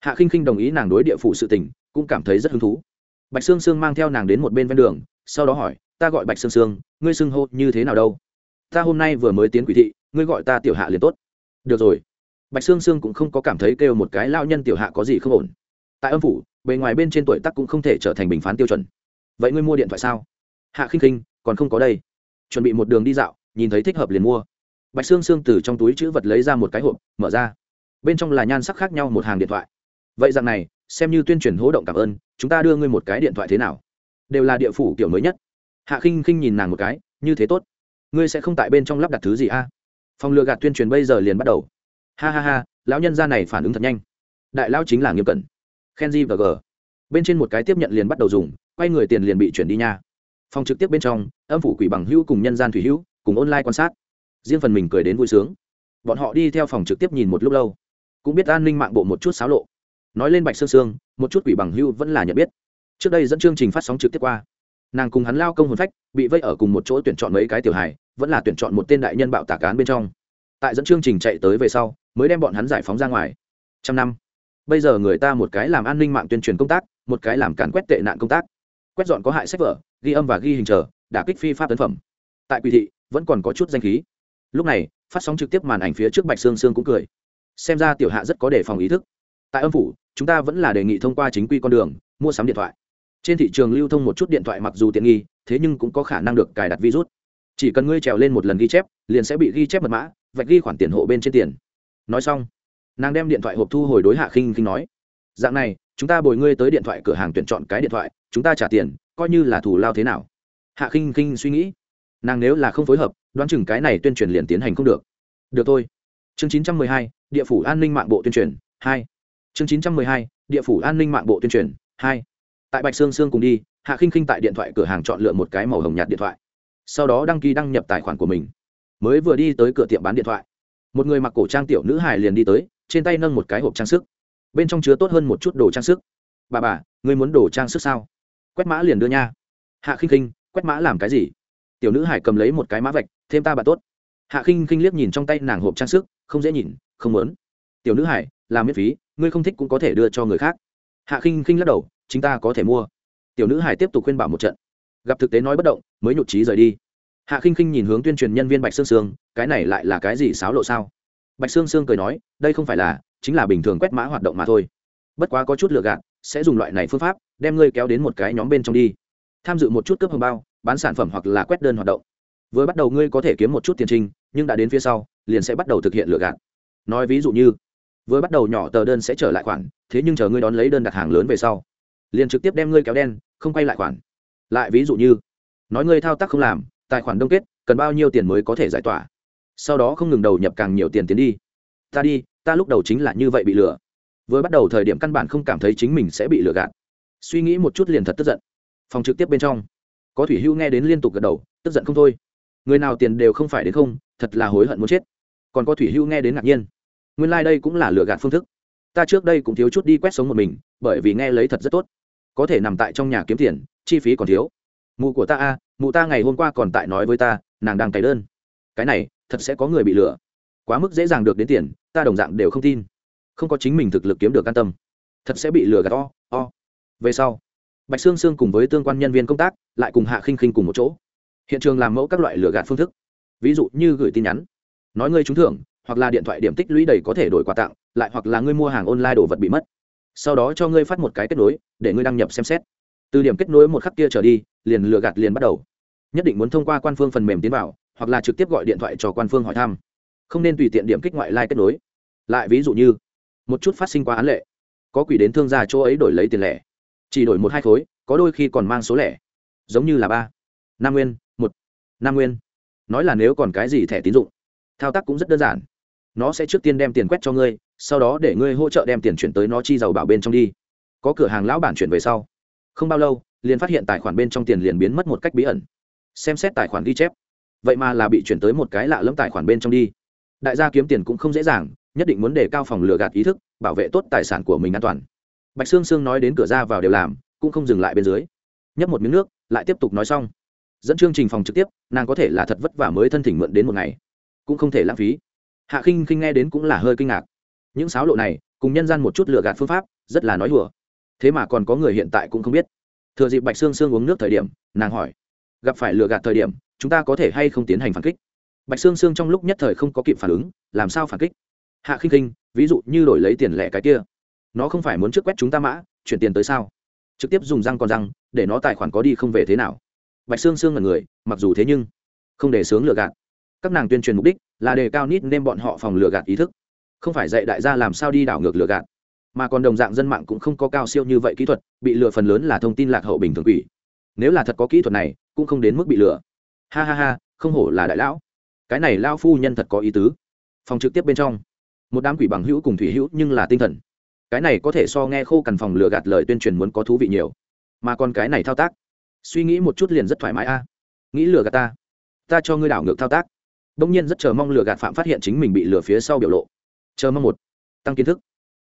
hạ khinh khinh đồng ý nàng đối địa phủ sự tình, cũng cảm thấy rất hứng thú. Bạch sương sương mang theo nàng đến một bên ven đường, sau đó hỏi, ta gọi bạch sương sương, ngươi xưng hô như thế nào đâu? Ta hôm nay vừa mới tiến quỷ thị, ngươi gọi ta tiểu hạ liền tốt. Được rồi. Bạch sương sương cũng không có cảm thấy kêu một cái lao nhân tiểu hạ có gì không ổn. Tại âm phủ, bề ngoài bên trên tuổi tắc cũng không thể trở thành bình phán tiêu chuẩn vậy ngươi mua điện thoại sao? Hạ khinh khinh, còn không có đây. Chuẩn bị một đường đi dạo, nhìn thấy thích hợp liền mua. Bạch sương sương từ trong túi chữ vật lấy ra một cái hộp, mở ra. Bên trong là nhan sắc khác nhau một hàng điện thoại. Vậy rằng này, xem như tuyên truyền hỗ động cảm ơn, chúng ta đưa ngươi một cái điện thoại thế nào? Đều là địa phủ kiểu mới nhất. Hạ khinh khinh nhìn nàng một cái, như thế tốt. Ngươi sẽ không tại bên trong lắp đặt thứ gì a à? phòng lừa gạt tuyên truyền bây giờ liền bắt đầu. Ha ha ha, lão nhân gia này phản ứng thật nhanh. Đại lão chính là nghiêm cẩn. Khen g và g. Bên trên một cái tiếp nhận liền bắt đầu dùng quay người tiền liền bị chuyển đi nha. Phòng trực tiếp bên trong, âm phủ quỷ bằng hữu cùng nhân gian thủy hữu, cùng online quan sát. Riêng phần mình cười đến vui sướng. Bọn họ đi theo phòng trực tiếp nhìn một lúc lâu. Cũng biết an ninh mạng bộ một chút xáo lộ. Nói lên bạch sương sương, một chút quỷ bằng hữu vẫn là nhận biết. Trước đây dẫn chương trình phát sóng trực tiếp qua. Nàng cùng hắn lao công hồn phách, bị vây ở cùng một chỗ tuyển chọn mấy cái tiểu hài, vẫn là tuyển chọn một tên đại nhân bạo tạc án bên trong. Tại dẫn chương trình chạy tới về sau, mới đem bọn hắn giải phóng ra ngoài. Trăm năm. Bây giờ người ta một cái làm an ninh mạng tuyên truyền công tác, một cái làm càn quét tệ nạn công tác quét dọn có hại sách vở, ghi âm và ghi hình chờ, đả kích phi pháp tấn phẩm. Tại quỳ thị, vẫn còn có chút danh khí. Lúc này, phát sóng trực tiếp màn ảnh phía trước bạch sương sương cũng cười. Xem ra tiểu hạ rất có đề phòng ý thức. Tại âm phủ, chúng ta vẫn là đề nghị thông qua chính quy con đường, mua sắm điện thoại. Trên thị trường lưu thông một chút điện thoại mặc dù tiện nghi, thế nhưng cũng có khả năng được cài đặt virus. Chỉ cần ngươi trèo lên một lần ghi chép, liền sẽ bị ghi chép mật mã, vạch ghi khoản tiền hộ bên trên tiền. Nói xong, nàng đem điện thoại hộp thu hồi đối hạ khinh khinh nói, dạng này, chúng ta bồi ngươi tới điện thoại cửa hàng tuyển chọn cái điện thoại chúng ta trả tiền, coi như là thủ lao thế nào. Hạ khinh khinh suy nghĩ. Nàng nếu là không phối hợp, đoán chừng cái này tuyên truyền liền tiến hành không được. Được thôi. Chương chín trăm mười hai, địa phủ an ninh mạng bộ tuyên truyền, hai. Chương chín trăm mười hai, địa phủ an ninh mạng bộ tuyên truyền, hai. Tại bạch sương sương cùng đi, hạ khinh khinh tại điện thoại cửa hàng chọn lựa một cái màu hồng nhạt điện thoại. Sau đó đăng ký đăng nhập tài khoản của mình. Mới vừa đi tới cửa tiệm bán điện thoại. Một người mặc cổ trang tiểu nữ hài liền đi tới, trên tay nâng một cái hộp trang sức. Bên trong chứa tốt hơn một chút đồ trang sức. Bà bà người muốn đồ trang sức sao? Quét mã liền đưa nha. Hạ khinh khinh, quét mã làm cái gì? Tiểu nữ hải cầm lấy một cái mã vạch, thêm ta bà tốt. Hạ khinh khinh liếc nhìn trong tay nàng hộp trang sức, không dễ nhìn, không muốn. Tiểu nữ hải làm miễn phí, ngươi không thích cũng có thể đưa cho người khác. Hạ khinh khinh lắc đầu chúng ta có thể mua. Tiểu nữ hải tiếp tục khuyên bảo một trận. Gặp thực tế nói bất động, mới nhụt trí rời đi. Hạ khinh khinh nhìn hướng tuyên truyền nhân viên bạch sương sương, cái này lại là cái gì xáo lộ sao? Bạch sương sương cười nói, đây không phải là, chính là bình thường quét mã hoạt động mà thôi. Bất quá có chút lựa gạt, sẽ dùng loại này phương pháp đem ngươi kéo đến một cái nhóm bên trong đi. Tham dự một chút cướp hồng bao, bán sản phẩm hoặc là quét đơn hoạt động. Vừa bắt đầu ngươi có thể kiếm một chút tiền trinh nhưng đã đến phía sau, liền sẽ bắt đầu thực hiện lựa gạt. Nói ví dụ như, vừa bắt đầu nhỏ tờ đơn sẽ trở lại khoản, thế nhưng chờ ngươi đón lấy đơn đặt hàng lớn về sau, liền trực tiếp đem ngươi kéo đen, không quay lại khoản. Lại ví dụ như, nói ngươi thao tác không làm, tài khoản đông kết, cần bao nhiêu tiền mới có thể giải tỏa? Sau đó không ngừng đầu nhập càng nhiều tiền tiến đi. Ta đi, ta lúc đầu chính là như vậy bị lừa. Vừa bắt đầu thời điểm căn bản không cảm thấy chính mình sẽ bị lừa gạt suy nghĩ một chút liền thật tức giận. Phòng trực tiếp bên trong, có thủy hưu nghe đến liên tục gật đầu, tức giận không thôi. Người nào tiền đều không phải đến không, thật là hối hận muốn chết. Còn có thủy hưu nghe đến ngạc nhiên. Nguyên lai、like、đây cũng là lừa gạt phương thức. Ta trước đây cũng thiếu chút đi quét sống một mình, bởi vì nghe lấy thật rất tốt. Có thể nằm tại trong nhà kiếm tiền, chi phí còn thiếu. Mụ của ta a, mụ ta ngày hôm qua còn tại nói với ta, nàng đang cày đơn. Cái này, thật sẽ có người bị lừa. Quá mức dễ dàng được đến tiền, ta đồng dạng đều không tin. Không có chính mình thực lực kiếm được an tâm. Thật sẽ bị lừa gạt o o về sau, bạch sương sương cùng với tương quan nhân viên công tác lại cùng hạ khinh khinh cùng một chỗ. Hiện trường làm mẫu các loại lừa gạt phương thức. Ví dụ như gửi tin nhắn, nói ngươi trúng thưởng, hoặc là điện thoại điểm tích lũy đầy có thể đổi quà tặng, lại hoặc là ngươi mua hàng online đồ vật bị mất. Sau đó cho ngươi phát một cái kết nối, để ngươi đăng nhập xem xét. Từ điểm kết nối một khắc kia trở đi, liền lừa gạt liền bắt đầu. Nhất định muốn thông qua quan phương phần mềm tiến vào, hoặc là trực tiếp gọi điện thoại cho quan phương hỏi thăm. Không nên tùy tiện điểm kích ngoại lai kết nối. Lại ví dụ như, một chút phát sinh qua án lệ, có quỷ đến thương gia chỗ ấy đổi lấy tiền lẻ chỉ đổi một hai khối, có đôi khi còn mang số lẻ. Giống như là ba. Năm nguyên, một. Năm nguyên. Nói là nếu còn cái gì thẻ tín dụng, thao tác cũng rất đơn giản. Nó sẽ trước tiên đem tiền quét cho ngươi, sau đó để ngươi hỗ trợ đem tiền chuyển tới nó chi giàu bảo bên trong đi. Có cửa hàng lão bản chuyển về sau. Không bao lâu, liền phát hiện tài khoản bên trong tiền liền biến mất một cách bí ẩn. Xem xét tài khoản ghi chép. Vậy mà là bị chuyển tới một cái lạ lẫm tài khoản bên trong đi. Đại gia kiếm tiền cũng không dễ dàng, nhất định muốn đề cao phòng lừa gạt ý thức, bảo vệ tốt tài sản của mình an toàn bạch sương sương nói đến cửa ra vào đều làm, cũng không dừng lại bên dưới. Nhấp một miếng nước, lại tiếp tục nói xong. Dẫn chương trình phòng trực tiếp, nàng có thể là thật vất vả mới thân thỉnh mượn đến một ngày. Cũng không thể lãng phí. Hạ khinh khinh nghe đến cũng là hơi kinh ngạc. Những sáo lộ này, cùng nhân gian một chút lừa gạt phương pháp, rất là nói đùa. Thế mà còn có người hiện tại cũng không biết. Thừa dịp bạch sương sương uống nước thời điểm, nàng hỏi, gặp phải lừa gạt thời điểm, chúng ta có thể hay không tiến hành phản kích? Bạch sương sương trong lúc nhất thời không có kịp phản ứng, làm sao phản kích? Hạ khinh khinh, ví dụ như đổi lấy tiền lẻ cái kia nó không phải muốn trước quét chúng ta mã, chuyển tiền tới sao? Trực tiếp dùng răng còn răng, để nó tài khoản có đi không về thế nào? Bạch sương sương là người, mặc dù thế nhưng không để sướng lừa gạt. Các nàng tuyên truyền mục đích là đề cao nít nên bọn họ phòng lừa gạt ý thức. Không phải dạy đại gia làm sao đi đảo ngược lừa gạt, mà còn đồng dạng dân mạng cũng không có cao siêu như vậy kỹ thuật, bị lừa phần lớn là thông tin lạc hậu bình thường quỷ. Nếu là thật có kỹ thuật này, cũng không đến mức bị lừa. Ha ha ha, không hổ là đại lão. Cái này lao phu nhân thật có ý tứ. Phòng trực tiếp bên trong, một đám quỷ bằng hữu cùng thủy hữu nhưng là tinh thần cái này có thể so nghe khô cằn phòng lừa gạt lời tuyên truyền muốn có thú vị nhiều. Mà còn cái này thao tác. Suy nghĩ một chút liền rất thoải mái a. Nghĩ lừa gạt ta. Ta cho ngươi đảo ngược thao tác. Đông nhiên rất chờ mong lừa gạt phạm phát hiện chính mình bị lừa phía sau biểu lộ. Chờ mong một. Tăng kiến thức.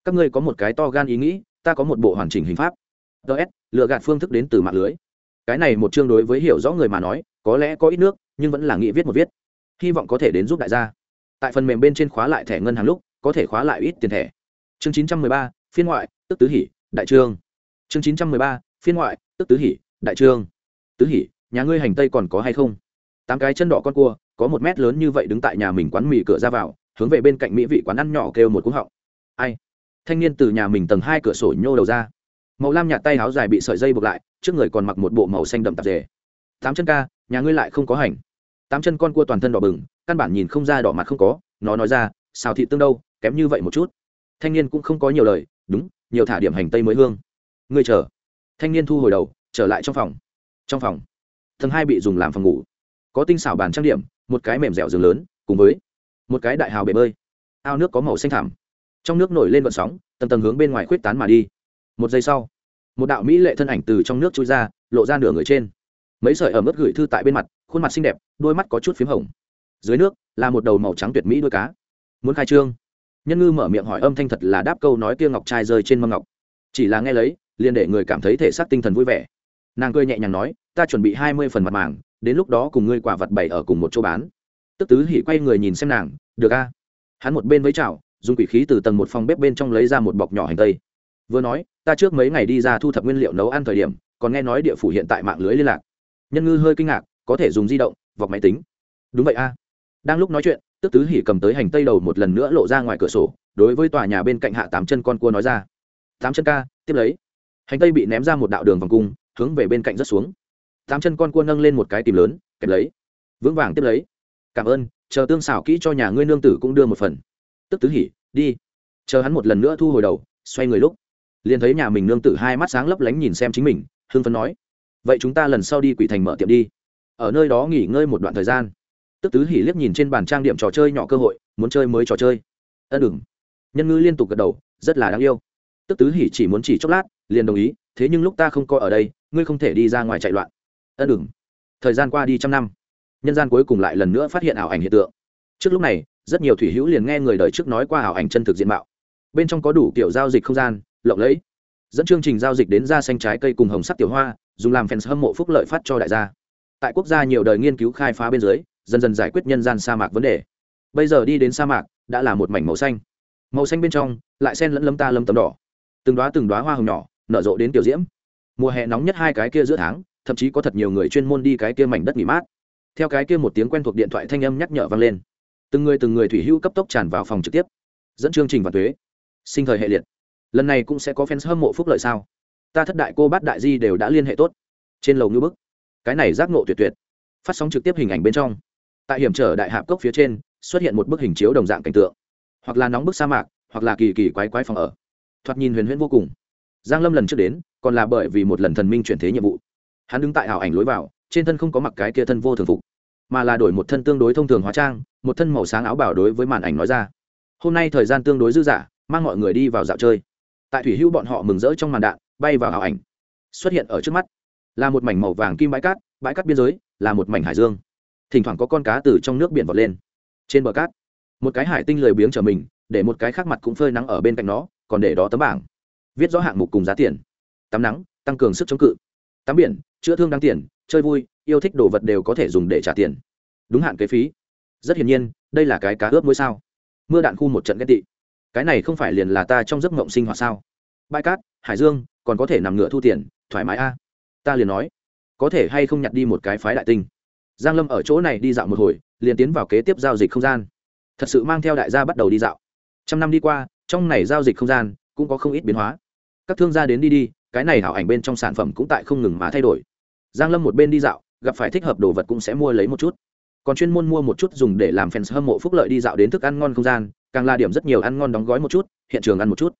Các ngươi có một cái to gan ý nghĩ ta có một bộ hoàn chỉnh hình pháp. Ts lừa gạt phương thức đến từ mạng lưới. Cái này một chương đối với hiểu rõ người mà nói có lẽ có ít nước nhưng vẫn là nghĩ viết một viết. Hy vọng có thể đến giúp đại gia. Tại phần mềm bên trên khóa lại thẻ ngân hàng lúc có thể khóa lại ít tiền thẻ. Chương 913, phiên ngoại tức tứ hỷ đại trương. Chương 913, phiên ngoại tức tứ hỷ đại trương. Tứ hỷ nhà ngươi hành tây còn có hay không? Tám cái chân đỏ con cua có một mét lớn như vậy đứng tại nhà mình quán mì cửa ra vào hướng về bên cạnh mỹ vị quán ăn nhỏ kêu một cúng họng. Ai? Thanh niên từ nhà mình tầng hai cửa sổ nhô đầu ra. Màu lam nhạt tay áo dài bị sợi dây buộc lại trước người còn mặc một bộ màu xanh đậm tạp dề. Tám chân ca nhà ngươi lại không có hành. Tám chân con cua toàn thân đỏ bừng căn bản nhìn không ra đỏ mặt không có nó nói ra xào thị tương đâu kém như vậy một chút. Thanh niên cũng không có nhiều lời đúng, nhiều thả điểm hành tây mới hương. Ngươi chờ. Thanh niên thu hồi đầu, trở lại trong phòng. Trong phòng, tầng hai bị dùng làm phòng ngủ. Có tinh xảo bàn trang điểm, một cái mềm dẻo giường lớn, cùng với một cái đại hào bể bơi. Ao nước có màu xanh thảm trong nước nổi lên vận sóng, tầng tầng hướng bên ngoài khuyết tán mà đi. Một giây sau, một đạo mỹ lệ thân ảnh từ trong nước trôi ra, lộ ra nửa người trên. Mấy sợi ở mức gửi thư tại bên mặt, khuôn mặt xinh đẹp, đôi mắt có chút p h í m hồng. Dưới nước, là một đầu màu trắng tuyệt mỹ đôi cá. Muốn khai trương nhân ngư mở miệng hỏi âm thanh thật là đáp câu nói kia ngọc trai rơi trên mâm ngọc. Chỉ là nghe lấy, liền để người cảm thấy thể xác tinh thần vui vẻ. Nàng cười nhẹ nhàng nói, ta chuẩn bị hai mươi phần mặt màng, đến lúc đó cùng ngươi quả vật bày ở cùng một chỗ bán. Tức tứ hỉ quay người nhìn xem nàng, được a. Hắn một bên với chảo dùng quỷ khí từ tầng một phòng bếp bên trong lấy ra một bọc nhỏ hành tây. Vừa nói, ta trước mấy ngày đi ra thu thập nguyên liệu nấu ăn thời điểm, còn nghe nói địa phủ hiện tại mạng lưới liên lạc. Nhân ngư hơi kinh ngạc, có thể dùng di động, vọc máy tính. Đúng vậy a. Đang lúc nói chuyện tức tứ hỉ cầm tới hành tây đầu một lần nữa lộ ra ngoài cửa sổ, đối với tòa nhà bên cạnh hạ tám chân con cua nói ra. Tám chân ca, tiếp lấy. Hành tây bị ném ra một đạo đường vòng cung, hướng về bên cạnh rất xuống. Tám chân con cua nâng lên một cái tìm lớn, kẹp lấy. Vững vàng tiếp lấy. Cảm ơn, chờ tương xảo kỹ cho nhà ngươi nương tử cũng đưa một phần. Tức tứ hỉ, đi. Chờ hắn một lần nữa thu hồi đầu, xoay người lúc, liền thấy nhà mình nương tử hai mắt sáng lấp lánh nhìn xem chính mình, hưng phấn nói. Vậy chúng ta lần sau đi quỷ thành mở tiệm đi. Ở nơi đó nghỉ ngơi một đoạn thời gian tức tứ hỉ liếc nhìn trên bàn trang điểm trò chơi nhỏ cơ hội, muốn chơi mới trò chơi. Ân đừng. Nhân ngư liên tục gật đầu, rất là đáng yêu. Tức tứ hỉ chỉ muốn chỉ chốc lát, liền đồng ý, thế nhưng lúc ta không coi ở đây, ngươi không thể đi ra ngoài chạy loạn. Ân đừng. Thời gian qua đi trăm năm, nhân gian cuối cùng lại lần nữa phát hiện ảo ảnh hiện tượng. Trước lúc này, rất nhiều thủy hữu liền nghe người đời trước nói qua ảo ảnh chân thực diện mạo. Bên trong có đủ kiểu giao dịch không gian, lộng lẫy. Dẫn chương trình giao dịch đến ra xanh trái cây cùng hồng sắc tiểu hoa, dùng làm fans hâm mộ phúc lợi phát cho đại gia. Tại quốc gia nhiều đời nghiên cứu khai phá bên dưới dần dần giải quyết nhân gian sa mạc vấn đề. Bây giờ đi đến sa mạc, đã là một mảnh màu xanh. Màu xanh bên trong, lại sen lẫn lấm ta lấm tấm đỏ. Từng đoá từng đoá hoa hồng nhỏ, nở rộ đến tiểu diễm. Mùa hè nóng nhất hai cái kia giữa tháng, thậm chí có thật nhiều người chuyên môn đi cái kia mảnh đất nghỉ mát. Theo cái kia một tiếng quen thuộc điện thoại thanh âm nhắc nhở vang lên, từng người từng người thủy hữu cấp tốc tràn vào phòng trực tiếp. Dẫn chương trình và thuế. Sinh thời hệ liệt. Lần này cũng sẽ có fans hâm mộ phúc lợi sao? Ta thất đại cô bát đại di đều đã liên hệ tốt. Trên lầu như bức. Cái này giác ngộ tuyệt tuyệt. Phát sóng trực tiếp hình ảnh bên trong tại hiểm trở đại hạp cốc phía trên, xuất hiện một bức hình chiếu đồng dạng cảnh tượng. Hoặc là nóng bức sa mạc, hoặc là kỳ kỳ quái quái phòng ở. Thoạt nhìn huyền huyễn vô cùng. Giang lâm lần trước đến, còn là bởi vì một lần thần minh chuyển thế nhiệm vụ. Hắn đứng tại ảo ảnh lối vào, trên thân không có mặc cái kia thân vô thường phục, mà là đổi một thân tương đối thông thường hóa trang, một thân màu sáng áo bảo đối với màn ảnh nói ra. Hôm nay thời gian tương đối dư dả, mang mọi người đi vào dạo chơi. Tại thủy hữu bọn họ mừng rỡ trong màn đạn, bay vào ảo ảnh. Xuất hiện ở trước mắt, là một mảnh màu vàng kim bãi cát bãi cát biên giới, là một mảnh hải dương thỉnh thoảng có con cá từ trong nước biển vọt lên. Trên bờ cát, một cái hải tinh lười biếng trở mình, để một cái khác mặt cũng phơi nắng ở bên cạnh nó, còn để đó tấm bảng. Viết rõ hạng mục cùng giá tiền. Tắm nắng, tăng cường sức chống cự. Tắm biển, chữa thương đáng tiền, chơi vui, yêu thích đồ vật đều có thể dùng để trả tiền. Đúng hạn kế phí. Rất hiển nhiên, đây là cái cá ướp mỗi sao. Mưa đạn khu một trận ghét tị. Cái này không phải liền là ta trong giấc mộng sinh hoạt sao? Bãi cát, hải dương, còn có thể nằm ngựa thu tiền, thoải mái a. Ta liền nói, có thể hay không nhặt đi một cái phái đại tinh? Giang lâm ở chỗ này đi dạo một hồi, liền tiến vào kế tiếp giao dịch không gian. Thật sự mang theo đại gia bắt đầu đi dạo. Trăm năm đi qua, trong này giao dịch không gian cũng có không ít biến hóa. Các thương gia đến đi đi, cái này hảo ảnh bên trong sản phẩm cũng tại không ngừng mà thay đổi. Giang lâm một bên đi dạo, gặp phải thích hợp đồ vật cũng sẽ mua lấy một chút. Còn chuyên môn mua một chút dùng để làm fans hâm mộ phúc lợi đi dạo đến thức ăn ngon không gian, càng là điểm rất nhiều ăn ngon đóng gói một chút, hiện trường ăn một chút.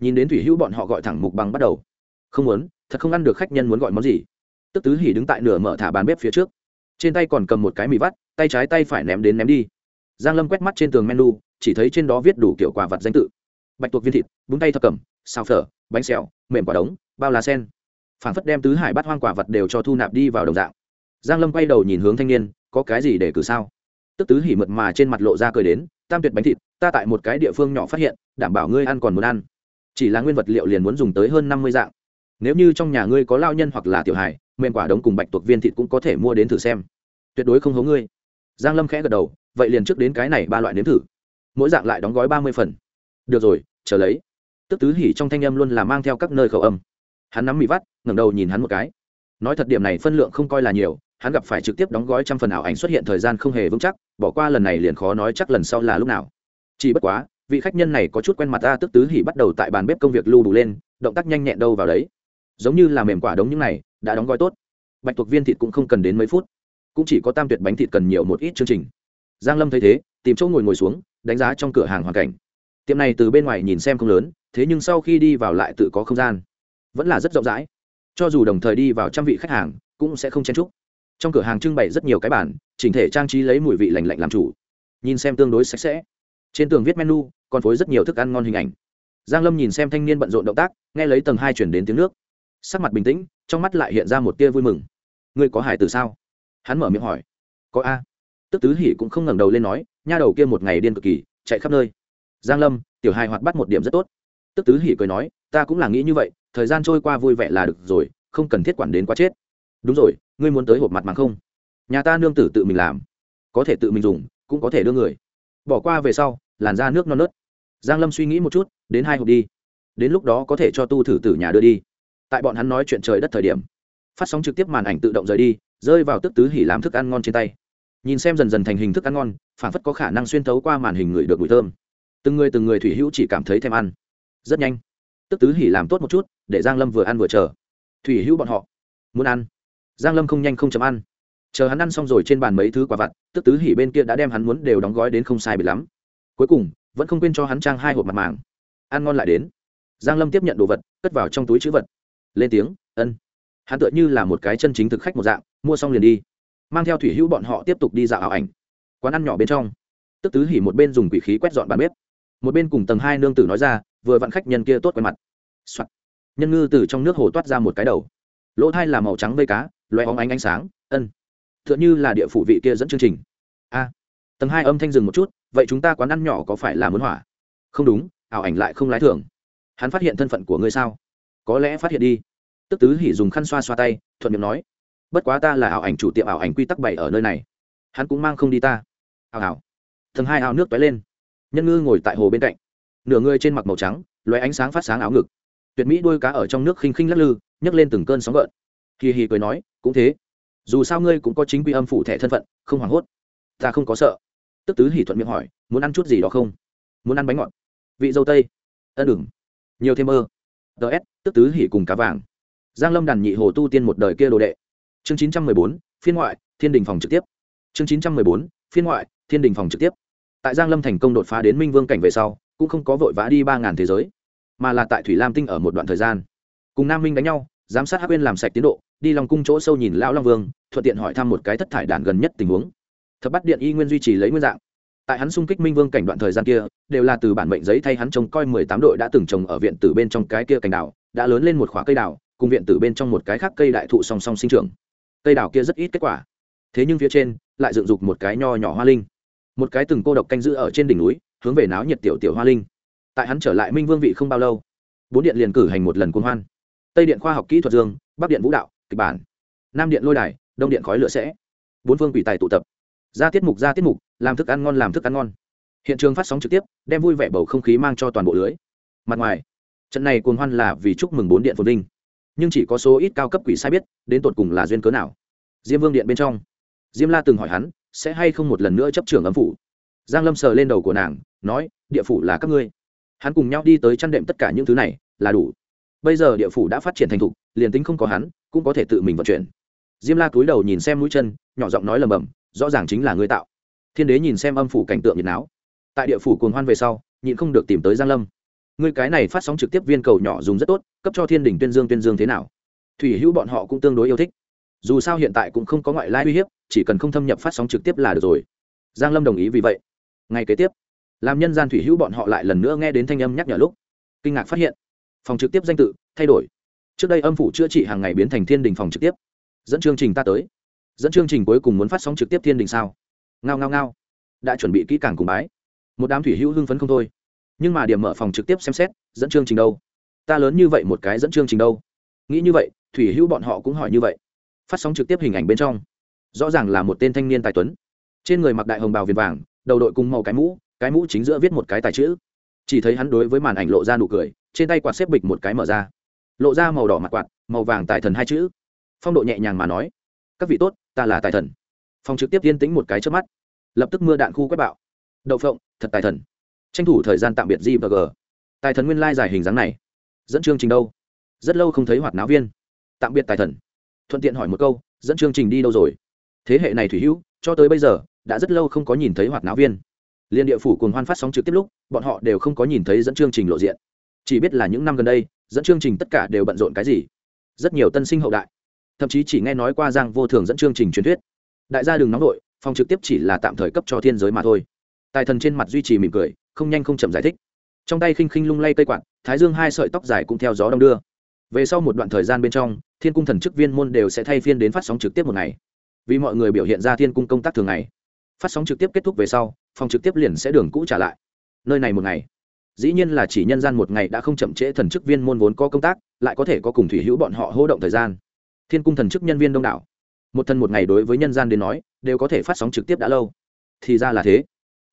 Nhìn đến thủy hữu bọn họ gọi thẳng mục bằng bắt đầu. Không muốn, thật không ăn được khách nhân muốn gọi món gì. Tức tứ hỉ đứng tại nửa mở thả bàn bếp phía trước trên tay còn cầm một cái mì vắt, tay trái tay phải ném đến ném đi. Giang lâm quét mắt trên tường menu, chỉ thấy trên đó viết đủ kiểu quả vật danh tự. Bạch tuộc viên thịt búng tay thập cẩm, xào phở, bánh xèo, mềm quả đống, bao lá sen. Phảng phất đem tứ hải bắt hoang quả vật đều cho thu nạp đi vào đồng dạng. Giang lâm quay đầu nhìn hướng thanh niên, có cái gì để cử sao? Tức tứ hỉ mượt mà trên mặt lộ ra cười đến, tam tuyệt bánh thịt, ta tại một cái địa phương nhỏ phát hiện, đảm bảo ngươi ăn còn muốn ăn. Chỉ là nguyên vật liệu liền muốn dùng tới hơn năm mươi dạng. Nếu như trong nhà ngươi có lao nhân hoặc là tiểu hài mềm quả đống cùng bạch tuộc viên thịt cũng có thể mua đến thử xem. Tuyệt đối không hố ngươi. Giang lâm khẽ gật đầu, vậy liền trước đến cái này ba loại nếm thử. Mỗi dạng lại đóng gói ba mươi phần. Được rồi, chờ lấy. Tức tứ hỉ trong thanh âm luôn là mang theo các nơi khẩu âm. Hắn nắm mì vắt, ngẩng đầu nhìn hắn một cái. Nói thật điểm này phân lượng không coi là nhiều, hắn gặp phải trực tiếp đóng gói trăm phần ảo ảnh xuất hiện thời gian không hề vững chắc, bỏ qua lần này liền khó nói chắc lần sau là lúc nào. Chỉ bất quá, vị khách nhân này có chút quen mặt ta tức tứ hỉ bắt đầu tại bàn bếp công việc lưu đủ lên, động tác nhanh nhẹn đâu vào đấy. Giống như là mềm quả đống những này đã đóng gói tốt. Bạch tuộc viên thịt cũng không cần đến mấy phút. Cũng chỉ có tam tuyệt bánh thịt cần nhiều một ít chương trình. Giang lâm thấy thế, tìm chỗ ngồi ngồi xuống, đánh giá trong cửa hàng hoàn cảnh. Tiệm này từ bên ngoài nhìn xem không lớn, thế nhưng sau khi đi vào lại tự có không gian. Vẫn là rất rộng rãi. Cho dù đồng thời đi vào trăm vị khách hàng, cũng sẽ không chen chúc. Trong cửa hàng trưng bày rất nhiều cái bản chỉnh thể trang trí lấy mùi vị lành lạnh làm chủ. Nhìn xem tương đối sạch sẽ. Trên tường viết menu, còn phối rất nhiều thức ăn ngon hình ảnh. Giang lâm nhìn xem thanh niên bận rộn động tác, nghe lấy tầng hai chuyển đến tiếng nước sắc mặt bình tĩnh, trong mắt lại hiện ra một tia vui mừng. Ngươi có hải tử sao? Hắn mở miệng hỏi. Có a. Tức tứ hỉ cũng không ngẩng đầu lên nói, nha đầu kia một ngày điên cực kỳ, chạy khắp nơi. Giang lâm, tiểu hài hoạt bắt một điểm rất tốt. Tức tứ hỉ cười nói, ta cũng là nghĩ như vậy, thời gian trôi qua vui vẻ là được rồi, không cần thiết quản đến quá chết. Đúng rồi, ngươi muốn tới hộp mặt màng không? Nhà ta nương tử tự mình làm. Có thể tự mình dùng, cũng có thể đưa người. Bỏ qua về sau, làn da nước non nớt. Giang lâm suy nghĩ một chút, đến hai hộp đi. Đến lúc đó có thể cho tu thử tử nhà đưa đi tại bọn hắn nói chuyện trời đất thời điểm, phát sóng trực tiếp màn ảnh tự động rời đi, rơi vào tức tứ hỉ làm thức ăn ngon trên tay. Nhìn xem dần dần thành hình thức ăn ngon phản phất có khả năng xuyên thấu qua màn hình người được mùi thơm. Từng người từng người thủy hữu chỉ cảm thấy thèm ăn. Rất nhanh, tức tứ hỉ làm tốt một chút, để giang lâm vừa ăn vừa chờ. Thủy hữu bọn họ, muốn ăn. Giang lâm không nhanh không chấm ăn. Chờ hắn ăn xong rồi trên bàn mấy thứ quả vặt, tức tứ hỉ bên kia đã đem hắn muốn đều đóng gói đến không sai bị lắm. Cuối cùng, vẫn không quên cho hắn trang hai hộp mặt màng. Ăn ngon lại đến. Giang lâm tiếp nhận đồ vật, cất vào trong túi chữ vật lên tiếng, ân. Hắn tựa như là một cái chân chính thực khách một dạng, mua xong liền đi. Mang theo thủy hữu bọn họ tiếp tục đi dạo ảo ảnh. Quán ăn nhỏ bên trong, tức tứ hỉ một bên dùng quỷ khí quét dọn bàn bếp. Một bên cùng tầng hai nương tử nói ra, vừa vặn khách nhân kia tốt quen mặt、Soạn. nhân ngư từ trong nước hồ toát ra một cái đầu. Lỗ thai là màu trắng vây cá loe óng ánh ánh sáng, ân. T h ư ợ n như là địa phủ vị kia dẫn chương trình. A. Tầng hai âm thanh dừng một chút, vậy chúng ta quán ăn nhỏ có phải là muốn hỏa? Không đúng, ảo ảnh lại không lái thường hắn phát hiện thân phận của ngươi sao? Có lẽ phát hiện đi. Tức tứ hỉ dùng khăn xoa xoa tay, thuận miệng nói, bất quá ta là ảo ảnh chủ tiệm ảo ảnh quy tắc bảy ở nơi này. Hắn cũng mang không đi ta. Ảo ảo tầng hai ảo nước tóe lên. Nhân ngư ngồi tại hồ bên cạnh. Nửa người trên mặc màu trắng loé ánh sáng phát sáng áo ngực. Tuyệt mỹ đuôi cá ở trong nước khinh khinh lắc lư, nhấc lên từng cơn sóng gợn. Kỳ hì cười nói, cũng thế. Dù sao ngươi cũng có chính quy âm phủ thẻ thân phận, không hoảng hốt. Ta không có sợ. Tức tứ hỉ thuận miệng hỏi, muốn ăn chút gì đó không? Muốn ăn bánh ngọt. Vị dâu tây. Ân đừng. Nhiều thêm mơ ts tức tứ hỉ cùng cá vàng. Giang lâm đàn nhị hồ tu tiên một đời kia đồ đệ. Chương chín trăm mười bốn, phiên ngoại, thiên đình phòng trực tiếp. Chương chín trăm mười bốn, phiên ngoại, thiên đình phòng trực tiếp. Tại giang lâm thành công đột phá đến minh vương cảnh về sau, cũng không có vội vã đi ba ngàn thế giới, mà là tại thủy lam tinh ở một đoạn thời gian. Cùng nam minh đánh nhau, giám sát hắc uyên làm sạch tiến độ, đi lòng cung chỗ sâu nhìn lão long vương, thuận tiện hỏi thăm một cái thất thải đàn gần nhất tình huống. Thập bắt điện y nguyên duy trì lấy nguyên dạng tại hắn xung kích minh vương cảnh đoạn thời gian kia, đều là từ bản mệnh giấy thay hắn trông coi mười tám đội đã từng trồng ở viện tử bên trong cái kia cành đào đã lớn lên một khóa cây đào cùng viện tử bên trong một cái khác cây đại thụ song song sinh trưởng. Cây đào kia rất ít kết quả. Thế nhưng phía trên, lại dựng dục một cái nho nhỏ hoa linh. Một cái từng cô độc canh giữ ở trên đỉnh núi, hướng về náo nhiệt tiểu tiểu hoa linh. Tại hắn trở lại minh vương vị không bao lâu, bốn điện liền cử hành một lần cung hoan. Tây điện khoa học kỹ thuật dương, bắc điện vũ đạo, kịch bản. Nam điện lôi đài, đông điện khói lửa sẽ. Bốn phương quỷ tài tụ tập. Ra tiết mục ra tiết mục làm thức ăn ngon làm thức ăn ngon. Hiện trường phát sóng trực tiếp, đem vui vẻ bầu không khí mang cho toàn bộ lưới. Mặt ngoài, trận này cuồng hoan là vì chúc mừng bốn điện phồn vinh. Nhưng chỉ có số ít cao cấp quỷ sai biết, đến tột cùng là duyên cớ nào? Diêm vương điện bên trong, diêm la từng hỏi hắn, sẽ hay không một lần nữa chấp trưởng âm phủ? Giang lâm sờ lên đầu của nàng, nói, địa phủ là các ngươi. Hắn cùng nhau đi tới chăn đệm tất cả những thứ này, là đủ. Bây giờ địa phủ đã phát triển thành thục, liền tính không có hắn, cũng có thể tự mình vận chuyển. Diêm la cúi đầu nhìn xem mũi chân, nhỏ giọng nói lầm bầm, rõ ràng chính là ngươi tạo thiên đế nhìn xem âm phủ cảnh tượng nhiệt náo. Tại địa phủ cuồng hoan về sau, nhịn không được tìm tới giang lâm. Ngươi cái này phát sóng trực tiếp viên cầu nhỏ dùng rất tốt, cấp cho thiên đình tuyên dương tuyên dương thế nào? Thủy hữu bọn họ cũng tương đối yêu thích. Dù sao hiện tại cũng không có ngoại lai uy hiếp, chỉ cần không thâm nhập phát sóng trực tiếp là được rồi. Giang lâm đồng ý vì vậy. Ngay kế tiếp, làm nhân gian thủy hữu bọn họ lại lần nữa nghe đến thanh âm nhắc nhở lúc, kinh ngạc phát hiện, phòng trực tiếp danh tự thay đổi. Trước đây âm phủ chữa trị hàng ngày biến thành thiên đình phòng trực tiếp. Dẫn chương trình ta tới. Dẫn chương trình cuối cùng muốn phát sóng trực tiếp thiên đình sao? Ngao ngao ngao. Đã chuẩn bị kỹ càng cùng bái. Một đám thủy hữu hưng phấn không thôi. Nhưng mà điểm mở phòng trực tiếp xem xét, dẫn chương trình đâu? Ta lớn như vậy một cái dẫn chương trình đâu? Nghĩ như vậy, thủy hữu bọn họ cũng hỏi như vậy. Phát sóng trực tiếp hình ảnh bên trong. Rõ ràng là một tên thanh niên tài tuấn. Trên người mặc đại hồng bào viền vàng, đầu đội cùng màu cái mũ cái mũ chính giữa viết một cái tài chữ. Chỉ thấy hắn đối với màn ảnh lộ ra nụ cười, trên tay quạt xếp bịch một cái mở ra. Lộ ra màu đỏ mặt quạt, màu vàng tài thần hai chữ. Phong độ nhẹ nhàng mà nói, các vị tốt, ta là tài thần phong trực tiếp yên tĩnh một cái trước mắt. Lập tức mưa đạn khu quét bạo. Đậu phộng, thật tài thần. Tranh thủ thời gian tạm biệt g và g. Tài thần nguyên lai dài hình dáng này. Dẫn chương trình đâu? Rất lâu không thấy hoạt náo viên. Tạm biệt tài thần. Thuận tiện hỏi một câu, dẫn chương trình đi đâu rồi? Thế hệ này thủy hữu, cho tới bây giờ, đã rất lâu không có nhìn thấy hoạt náo viên. Liên địa phủ cùng hoan phát sóng trực tiếp lúc, bọn họ đều không có nhìn thấy dẫn chương trình lộ diện. Chỉ biết là những năm gần đây, dẫn chương trình tất cả đều bận rộn cái gì. Rất nhiều tân sinh hậu đại. Thậm chí chỉ nghe nói qua giang vô thường dẫn chương trình truyền thuyết đại gia đừng nóng đội phòng trực tiếp chỉ là tạm thời cấp cho thiên giới mà thôi. Tài thần trên mặt duy trì mỉm cười, không nhanh không chậm giải thích. Trong tay khinh khinh lung lay cây quạt, thái dương hai sợi tóc dài cũng theo gió đông đưa. Về sau một đoạn thời gian bên trong, thiên cung thần chức viên môn đều sẽ thay phiên đến phát sóng trực tiếp một ngày. Vì mọi người biểu hiện ra thiên cung công tác thường ngày. Phát sóng trực tiếp kết thúc về sau, phòng trực tiếp liền sẽ đường cũ trả lại. Nơi này một ngày. Dĩ nhiên là chỉ nhân gian một ngày đã không chậm trễ thần chức viên môn vốn có công tác, lại có thể có cùng thủy hữu bọn họ hô động thời gian. Thiên cung thần chức nhân viên đông đảo một thân một ngày đối với nhân gian đến nói, đều có thể phát sóng trực tiếp đã lâu. Thì ra là thế.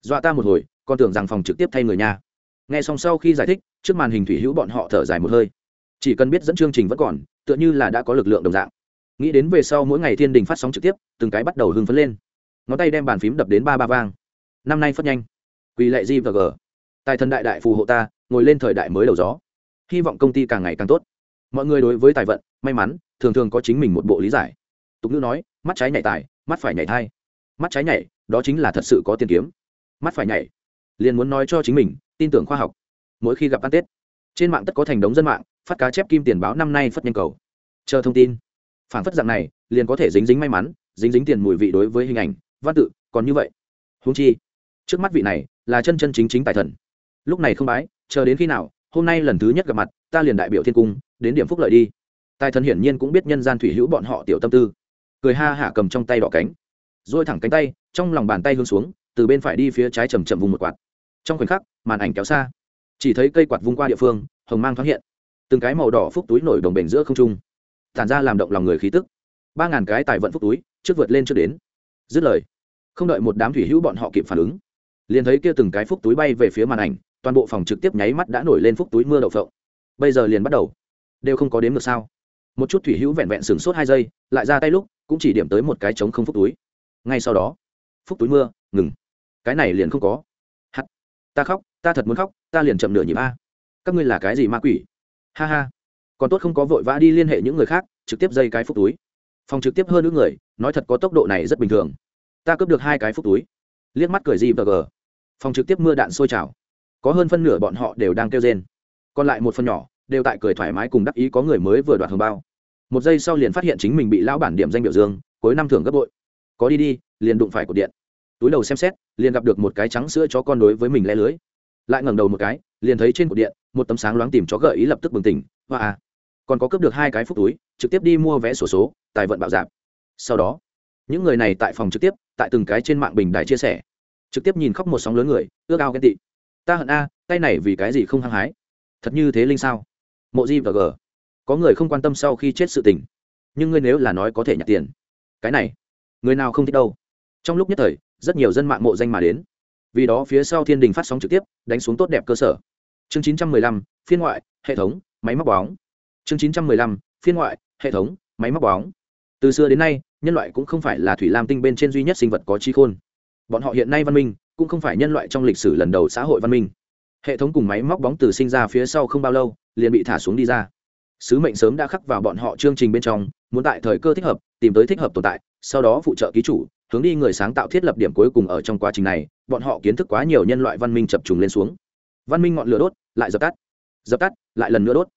Dọa ta một hồi, con tưởng rằng phòng trực tiếp thay người nhà. Nghe xong sau khi giải thích, trước màn hình thủy hữu bọn họ thở dài một hơi. Chỉ cần biết dẫn chương trình vẫn còn, tựa như là đã có lực lượng đồng dạng. Nghĩ đến về sau mỗi ngày thiên đình phát sóng trực tiếp, từng cái bắt đầu hưng phấn lên. Ngón tay đem bàn phím đập đến ba ba vang. Năm nay phất nhanh. Quỳ lệ g và g. Tài thần đại đại phù hộ ta, ngồi lên thời đại mới đầu gió. Hy vọng công ty càng ngày càng tốt. Mọi người đối với tài vận, may mắn, thường thường có chính mình một bộ lý giải tục ngữ nói, mắt trái nhảy tài, mắt phải nhảy thai. Mắt trái nhảy, đó chính là thật sự có tiền kiếm. Mắt phải nhảy, liền muốn nói cho chính mình, tin tưởng khoa học. Mỗi khi gặp ăn tết, trên mạng tất có thành đống dân mạng, phát cá chép kim tiền báo năm nay phất nhanh cầu. Chờ thông tin. Phản phất dạng này, liền có thể dính dính may mắn, dính dính tiền mùi vị đối với hình ảnh, văn tự, còn như vậy. Húng chi, trước mắt vị này, là chân chân chính chính tài thần. Lúc này không bái, chờ đến khi nào, hôm nay lần thứ nhất gặp mặt, ta liền đại biểu thiên cung, đến điểm phúc lợi đi. Tài thần hiển nhiên cũng biết nhân gian thủy hữu bọn họ tiểu tâm tư cười ha hả cầm trong tay đỏ cánh dôi thẳng cánh tay, trong lòng bàn tay hướng xuống, từ bên phải đi phía trái chầm chậm vùng một quạt. Trong khoảnh khắc, màn ảnh kéo xa. Chỉ thấy cây quạt vung qua địa phương, hồng mang thoáng hiện. Từng cái màu đỏ phúc túi nổi đồng bền giữa không trung. Tản ra làm động lòng người khí tức. Ba ngàn cái tài vận phúc túi, trước vượt lên trước đến. Dứt lời, không đợi một đám thủy hữu bọn họ kịp phản ứng, liền thấy kia từng cái phúc túi bay về phía màn ảnh, toàn bộ phòng trực tiếp nháy mắt đã nổi lên phúc túi mưa đậu phộng. Bây giờ liền bắt đầu. Đều không có đếm được sao. Một chút thủy hữu vẹn vẹn sửng sốt hai giây, lại ra tay lúc cũng chỉ điểm tới một cái trống không phúc túi. Ngay sau đó, phúc túi mưa, ngừng. Cái này liền không có. Hắt. Ta khóc, ta thật muốn khóc, ta liền chậm nửa nhịp a. Các ngươi là cái gì ma quỷ? Ha ha. Còn tốt không có vội vã đi liên hệ những người khác, trực tiếp dây cái phúc túi. Phòng trực tiếp hơn những người, nói thật có tốc độ này rất bình thường. Ta cướp được hai cái phúc túi. Liếc mắt cười gì bờ gờ. Phòng trực tiếp mưa đạn sôi trào. Có hơn phân nửa bọn họ đều đang kêu rên. Còn lại một phần nhỏ, đều tại cười thoải mái cùng đắc ý có người mới vừa đoạt hồng bao một giây sau liền phát hiện chính mình bị lão bản điểm danh biểu dương, cuối năm thưởng gấp bội. Có đi đi, liền đụng phải cột điện. Túi đầu xem xét, liền gặp được một cái trắng sữa chó con đối với mình le lưới. Lại ngẩng đầu một cái, liền thấy trên cột điện, một tấm sáng loáng tìm chó gợi ý lập tức bừng tỉnh, hoa à còn có cướp được hai cái phúc túi, trực tiếp đi mua vé sổ số, tài vận bạo dạp. Sau đó, những người này tại phòng trực tiếp, tại từng cái trên mạng bình đài chia sẻ. Trực tiếp nhìn khóc một sóng lớn người, ước ao ghen tị. Ta hận a, tay này vì cái gì không hăng hái? Thật như thế linh sao? Mộ di và g có người không quan tâm sau khi chết sự tình. Nhưng ngươi nếu là nói có thể nhặt tiền cái này người nào không thích đâu. Trong lúc nhất thời rất nhiều dân mạng mộ danh mà đến. Vì đó phía sau thiên đình phát sóng trực tiếp đánh xuống tốt đẹp cơ sở. Chương 915, phiên ngoại hệ thống máy móc bóng. Chương 915, phiên ngoại hệ thống máy móc bóng. Từ xưa đến nay nhân loại cũng không phải là thủy lam tinh bên trên duy nhất sinh vật có trí khôn. Bọn họ hiện nay văn minh cũng không phải nhân loại trong lịch sử lần đầu xã hội văn minh. Hệ thống cùng máy móc bóng từ sinh ra phía sau không bao lâu liền bị thả xuống đi ra sứ mệnh sớm đã khắc vào bọn họ chương trình bên trong, muốn tại thời cơ thích hợp, tìm tới thích hợp tồn tại, sau đó phụ trợ ký chủ, hướng đi người sáng tạo thiết lập điểm cuối cùng ở trong quá trình này, bọn họ kiến thức quá nhiều nhân loại văn minh chập trùng lên xuống. Văn minh ngọn lửa đốt, lại dập tắt. Dập tắt, lại lần nữa đốt.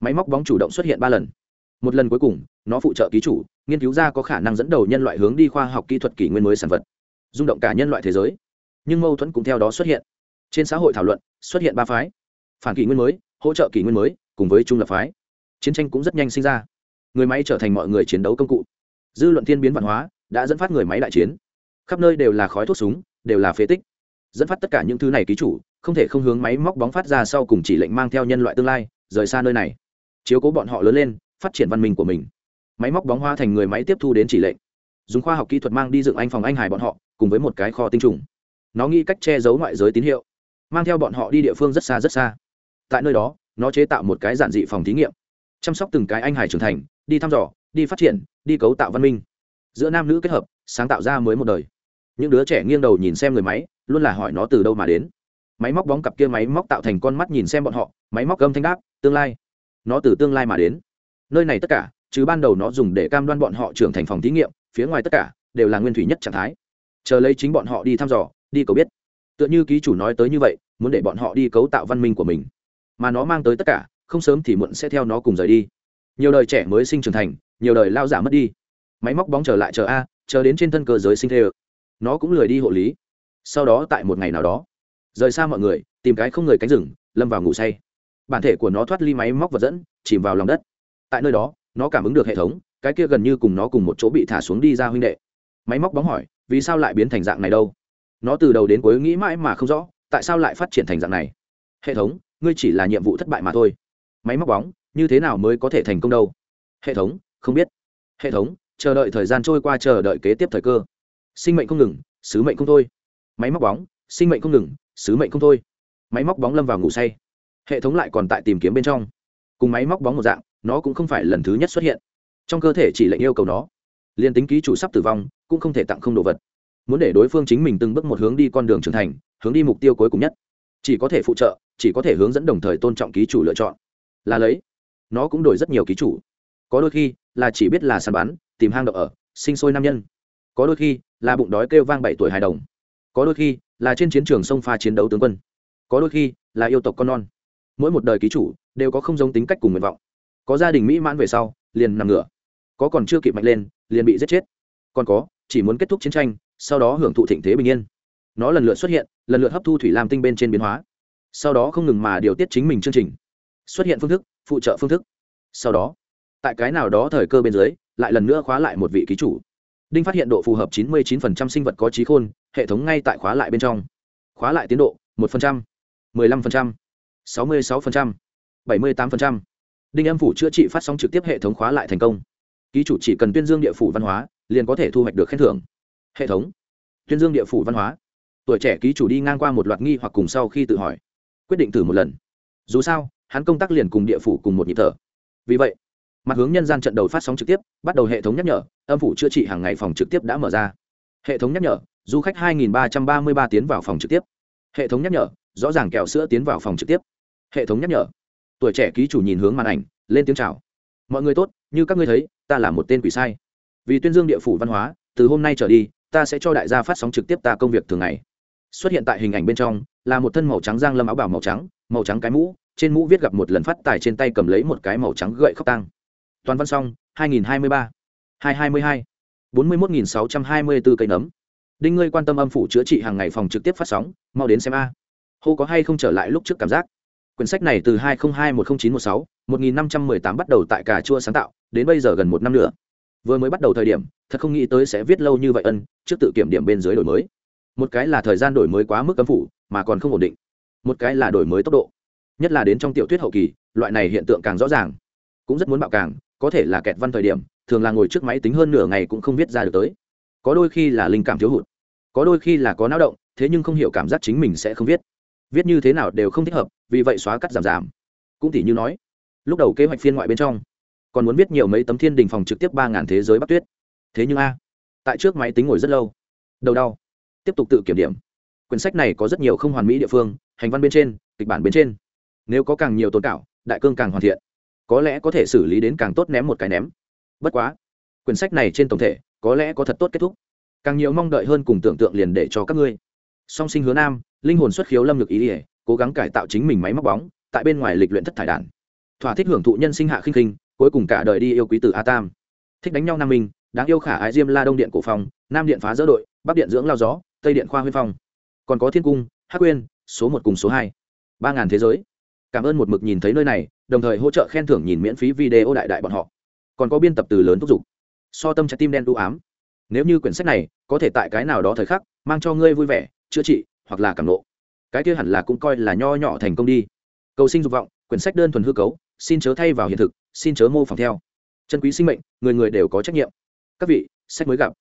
Máy móc bóng chủ động xuất hiện ba lần. Một lần cuối cùng, nó phụ trợ ký chủ, nghiên cứu ra có khả năng dẫn đầu nhân loại hướng đi khoa học kỹ thuật kỷ nguyên mới sản vật, rung động cả nhân loại thế giới. Nhưng mâu thuẫn cũng theo đó xuất hiện. Trên xã hội thảo luận, xuất hiện ba phái. Phản kỷ nguyên mới, hỗ trợ kỷ nguyên mới, cùng với trung lập phái chiến tranh cũng rất nhanh sinh ra. Người máy trở thành mọi người chiến đấu công cụ. Dư luận thiên biến văn hóa đã dẫn phát người máy đại chiến. Khắp nơi đều là khói thuốc súng, đều là phế tích. Dẫn phát tất cả những thứ này ký chủ, không thể không hướng máy móc bóng phát ra sau cùng chỉ lệnh mang theo nhân loại tương lai, rời xa nơi này. Chiếu cố bọn họ lớn lên, phát triển văn minh của mình. Máy móc bóng hoa thành người máy tiếp thu đến chỉ lệnh. Dùng khoa học kỹ thuật mang đi dựng anh phòng anh hải bọn họ, cùng với một cái kho tinh trùng. Nó nghĩ cách che giấu ngoại giới tín hiệu, mang theo bọn họ đi địa phương rất xa rất xa. Tại nơi đó, nó chế tạo một cái giản dị phòng thí nghiệm chăm sóc từng cái anh hải trưởng thành, đi thăm dò, đi phát triển, đi cấu tạo văn minh. Giữa nam nữ kết hợp, sáng tạo ra mới một đời. Những đứa trẻ nghiêng đầu nhìn xem người máy, luôn là hỏi nó từ đâu mà đến. Máy móc bóng cặp kia máy móc tạo thành con mắt nhìn xem bọn họ, máy móc âm thanh đáp, tương lai. Nó từ tương lai mà đến. Nơi này tất cả, chứ ban đầu nó dùng để cam đoan bọn họ trưởng thành phòng thí nghiệm, phía ngoài tất cả, đều là nguyên thủy nhất trạng thái. Chờ lấy chính bọn họ đi thăm dò, đi cầu biết. Tựa như ký chủ nói tới như vậy, muốn để bọn họ đi cấu tạo văn minh của mình. Mà nó mang tới tất cả không sớm thì muộn sẽ theo nó cùng rời đi. Nhiều đời trẻ mới sinh trưởng thành, nhiều đời lao giả mất đi. Máy móc bóng trở lại chờ a, chờ đến trên thân cơ giới sinh thế ơ. Nó cũng lười đi hộ lý. Sau đó tại một ngày nào đó, rời xa mọi người, tìm cái không người cánh rừng, lâm vào ngủ say. Bản thể của nó thoát ly máy móc vật dẫn, chìm vào lòng đất. Tại nơi đó, nó cảm ứng được hệ thống, cái kia gần như cùng nó cùng một chỗ bị thả xuống đi ra huynh đệ. Máy móc bóng hỏi, vì sao lại biến thành dạng này đâu? Nó từ đầu đến cuối nghĩ mãi mà không rõ, tại sao lại phát triển thành dạng này? Hệ thống, ngươi chỉ là nhiệm vụ thất bại mà thôi máy móc bóng, như thế nào mới có thể thành công đâu? Hệ thống, không biết. Hệ thống, chờ đợi thời gian trôi qua, chờ đợi kế tiếp thời cơ. Sinh mệnh không ngừng, sứ mệnh không thôi. Máy móc bóng, sinh mệnh không ngừng, sứ mệnh không thôi. Máy móc bóng lâm vào ngủ say. Hệ thống lại còn tại tìm kiếm bên trong. Cùng máy móc bóng một dạng, nó cũng không phải lần thứ nhất xuất hiện. Trong cơ thể chỉ lệnh yêu cầu nó. Liền tính ký chủ sắp tử vong, cũng không thể tặng không đồ vật. Muốn để đối phương chính mình từng bước một hướng đi con đường trưởng thành, hướng đi mục tiêu cuối cùng nhất. Chỉ có thể phụ trợ, chỉ có thể hướng dẫn đồng thời tôn trọng ký chủ lựa chọn là lấy. Nó cũng đổi rất nhiều ký chủ. Có đôi khi là chỉ biết là săn bắn, tìm hang động ở, sinh sôi nam nhân. Có đôi khi là bụng đói kêu vang bảy tuổi hài đồng. Có đôi khi là trên chiến trường sông pha chiến đấu tướng quân. Có đôi khi là yêu tộc con non. Mỗi một đời ký chủ đều có không giống tính cách cùng nguyện vọng. Có gia đình mỹ mãn về sau, liền nằm ngửa. Có còn chưa kịp mạnh lên, liền bị giết chết. Còn có, chỉ muốn kết thúc chiến tranh, sau đó hưởng thụ thịnh thế bình yên. Nó lần lượt xuất hiện, lần lượt hấp thu thủy lam tinh bên trên biến hóa. Sau đó không ngừng mà điều tiết chính mình chương trình xuất hiện phương thức phụ trợ phương thức. Sau đó tại cái nào đó thời cơ bên dưới lại lần nữa khóa lại một vị ký chủ. Đinh phát hiện độ phù hợp 99% sinh vật có trí khôn hệ thống ngay tại khóa lại bên trong. Khóa lại tiến độ 1%, 15%, 66%, 78%. đinh âm phủ chữa trị phát sóng trực tiếp hệ thống khóa lại thành công. Ký chủ chỉ cần tuyên dương địa phủ văn hóa liền có thể thu hoạch được khen thưởng. Hệ thống. Tuyên dương địa phủ văn hóa. Tuổi trẻ ký chủ đi ngang qua một loạt nghi hoặc cùng sau khi tự hỏi. Quyết định thử một lần. Dù sao hắn công tác liền cùng địa phủ cùng một nhịp thở. Vì vậy, mặt hướng nhân gian trận đầu phát sóng trực tiếp, bắt đầu hệ thống nhắc nhở, âm phủ chữa trị hàng ngày phòng trực tiếp đã mở ra. Hệ thống nhắc nhở, du khách 2.333 tiến vào phòng trực tiếp. Hệ thống nhắc nhở, rõ ràng kẹo sữa tiến vào phòng trực tiếp. Hệ thống nhắc nhở, tuổi trẻ ký chủ nhìn hướng màn ảnh, lên tiếng chào. Mọi người tốt, như các ngươi thấy, ta là một tên quỷ sai. Vì tuyên dương địa phủ văn hóa, từ hôm nay trở đi, ta sẽ cho đại gia phát sóng trực tiếp ta công việc thường ngày. Xuất hiện tại hình ảnh bên trong, là một thân màu trắng giang lâm áo bảo màu trắng màu trắng cái mũ trên mũ viết gặp một lần phát tài trên tay cầm lấy một cái màu trắng gậy khóc tăng toàn văn xong 2023 222 41624 cây nấm. Đinh ngươi quan tâm âm phủ chữa trị hàng ngày phòng trực tiếp phát sóng, mau đến xem a. Hô có hay không trở lại lúc trước cảm giác? Quyển sách này từ 20210916 1518 bắt đầu tại cà chua sáng tạo, đến bây giờ gần một năm nữa. Vừa mới bắt đầu thời điểm, thật không nghĩ tới sẽ viết lâu như vậy ân, trước tự kiểm điểm bên dưới đổi mới. Một cái là thời gian đổi mới quá mức cấm phủ, mà còn không ổn định. Một cái là đổi mới tốc độ nhất là đến trong tiểu thuyết hậu kỳ, loại này hiện tượng càng rõ ràng. Cũng rất muốn bạo càng, có thể là kẹt văn thời điểm, thường là ngồi trước máy tính hơn nửa ngày cũng không viết ra được tới. Có đôi khi là linh cảm thiếu hụt, có đôi khi là có não động, thế nhưng không hiểu cảm giác chính mình sẽ không viết. Viết như thế nào đều không thích hợp, vì vậy xóa cắt giảm giảm. Cũng tỉ như nói, lúc đầu kế hoạch phiên ngoại bên trong, còn muốn viết nhiều mấy tấm thiên đình phòng trực tiếp ba ngàn thế giới bắc tuyết. Thế nhưng a, tại trước máy tính ngồi rất lâu, đầu đau, tiếp tục tự kiểm điểm. Quyển sách này có rất nhiều không hoàn mỹ địa phương, hành văn bên trên, kịch bản bên trên nếu có càng nhiều tồn cảo, đại cương càng hoàn thiện. Có lẽ có thể xử lý đến càng tốt ném một cái ném. Bất quá, quyển sách này trên tổng thể, có lẽ có thật tốt kết thúc. Càng nhiều mong đợi hơn cùng tưởng tượng liền để cho các ngươi. Song sinh hứa nam, linh hồn xuất khiếu lâm lực ý ỉa cố gắng cải tạo chính mình máy móc bóng, tại bên ngoài lịch luyện thất thải đản thỏa thích hưởng thụ nhân sinh hạ khinh khinh, cuối cùng cả đời đi yêu quý tử a tam. Thích đánh nhau nam minh, đáng yêu khả ái diêm la đông điện cổ phong, nam điện phá dỡ đội, bắc điện dưỡng lao gió, tây điện khoa huyên phong. Còn có thiên cung, hắc quyên, số một cùng số hai. Ba ngàn thế giới cảm ơn một mực nhìn thấy nơi này đồng thời hỗ trợ khen thưởng nhìn miễn phí video đại đại bọn họ. Còn có biên tập từ lớn thúc giục. So tâm trái tim đen đu ám. Nếu như quyển sách này có thể tại cái nào đó thời khắc mang cho ngươi vui vẻ chữa trị hoặc là cảm lộ, cái kia hẳn là cũng coi là nho nhỏ thành công đi. Cầu sinh dục vọng quyển sách đơn thuần hư cấu xin chớ thay vào hiện thực xin chớ mô phỏng theo. Chân quý sinh mệnh người người đều có trách nhiệm. Các vị sách mới gặp.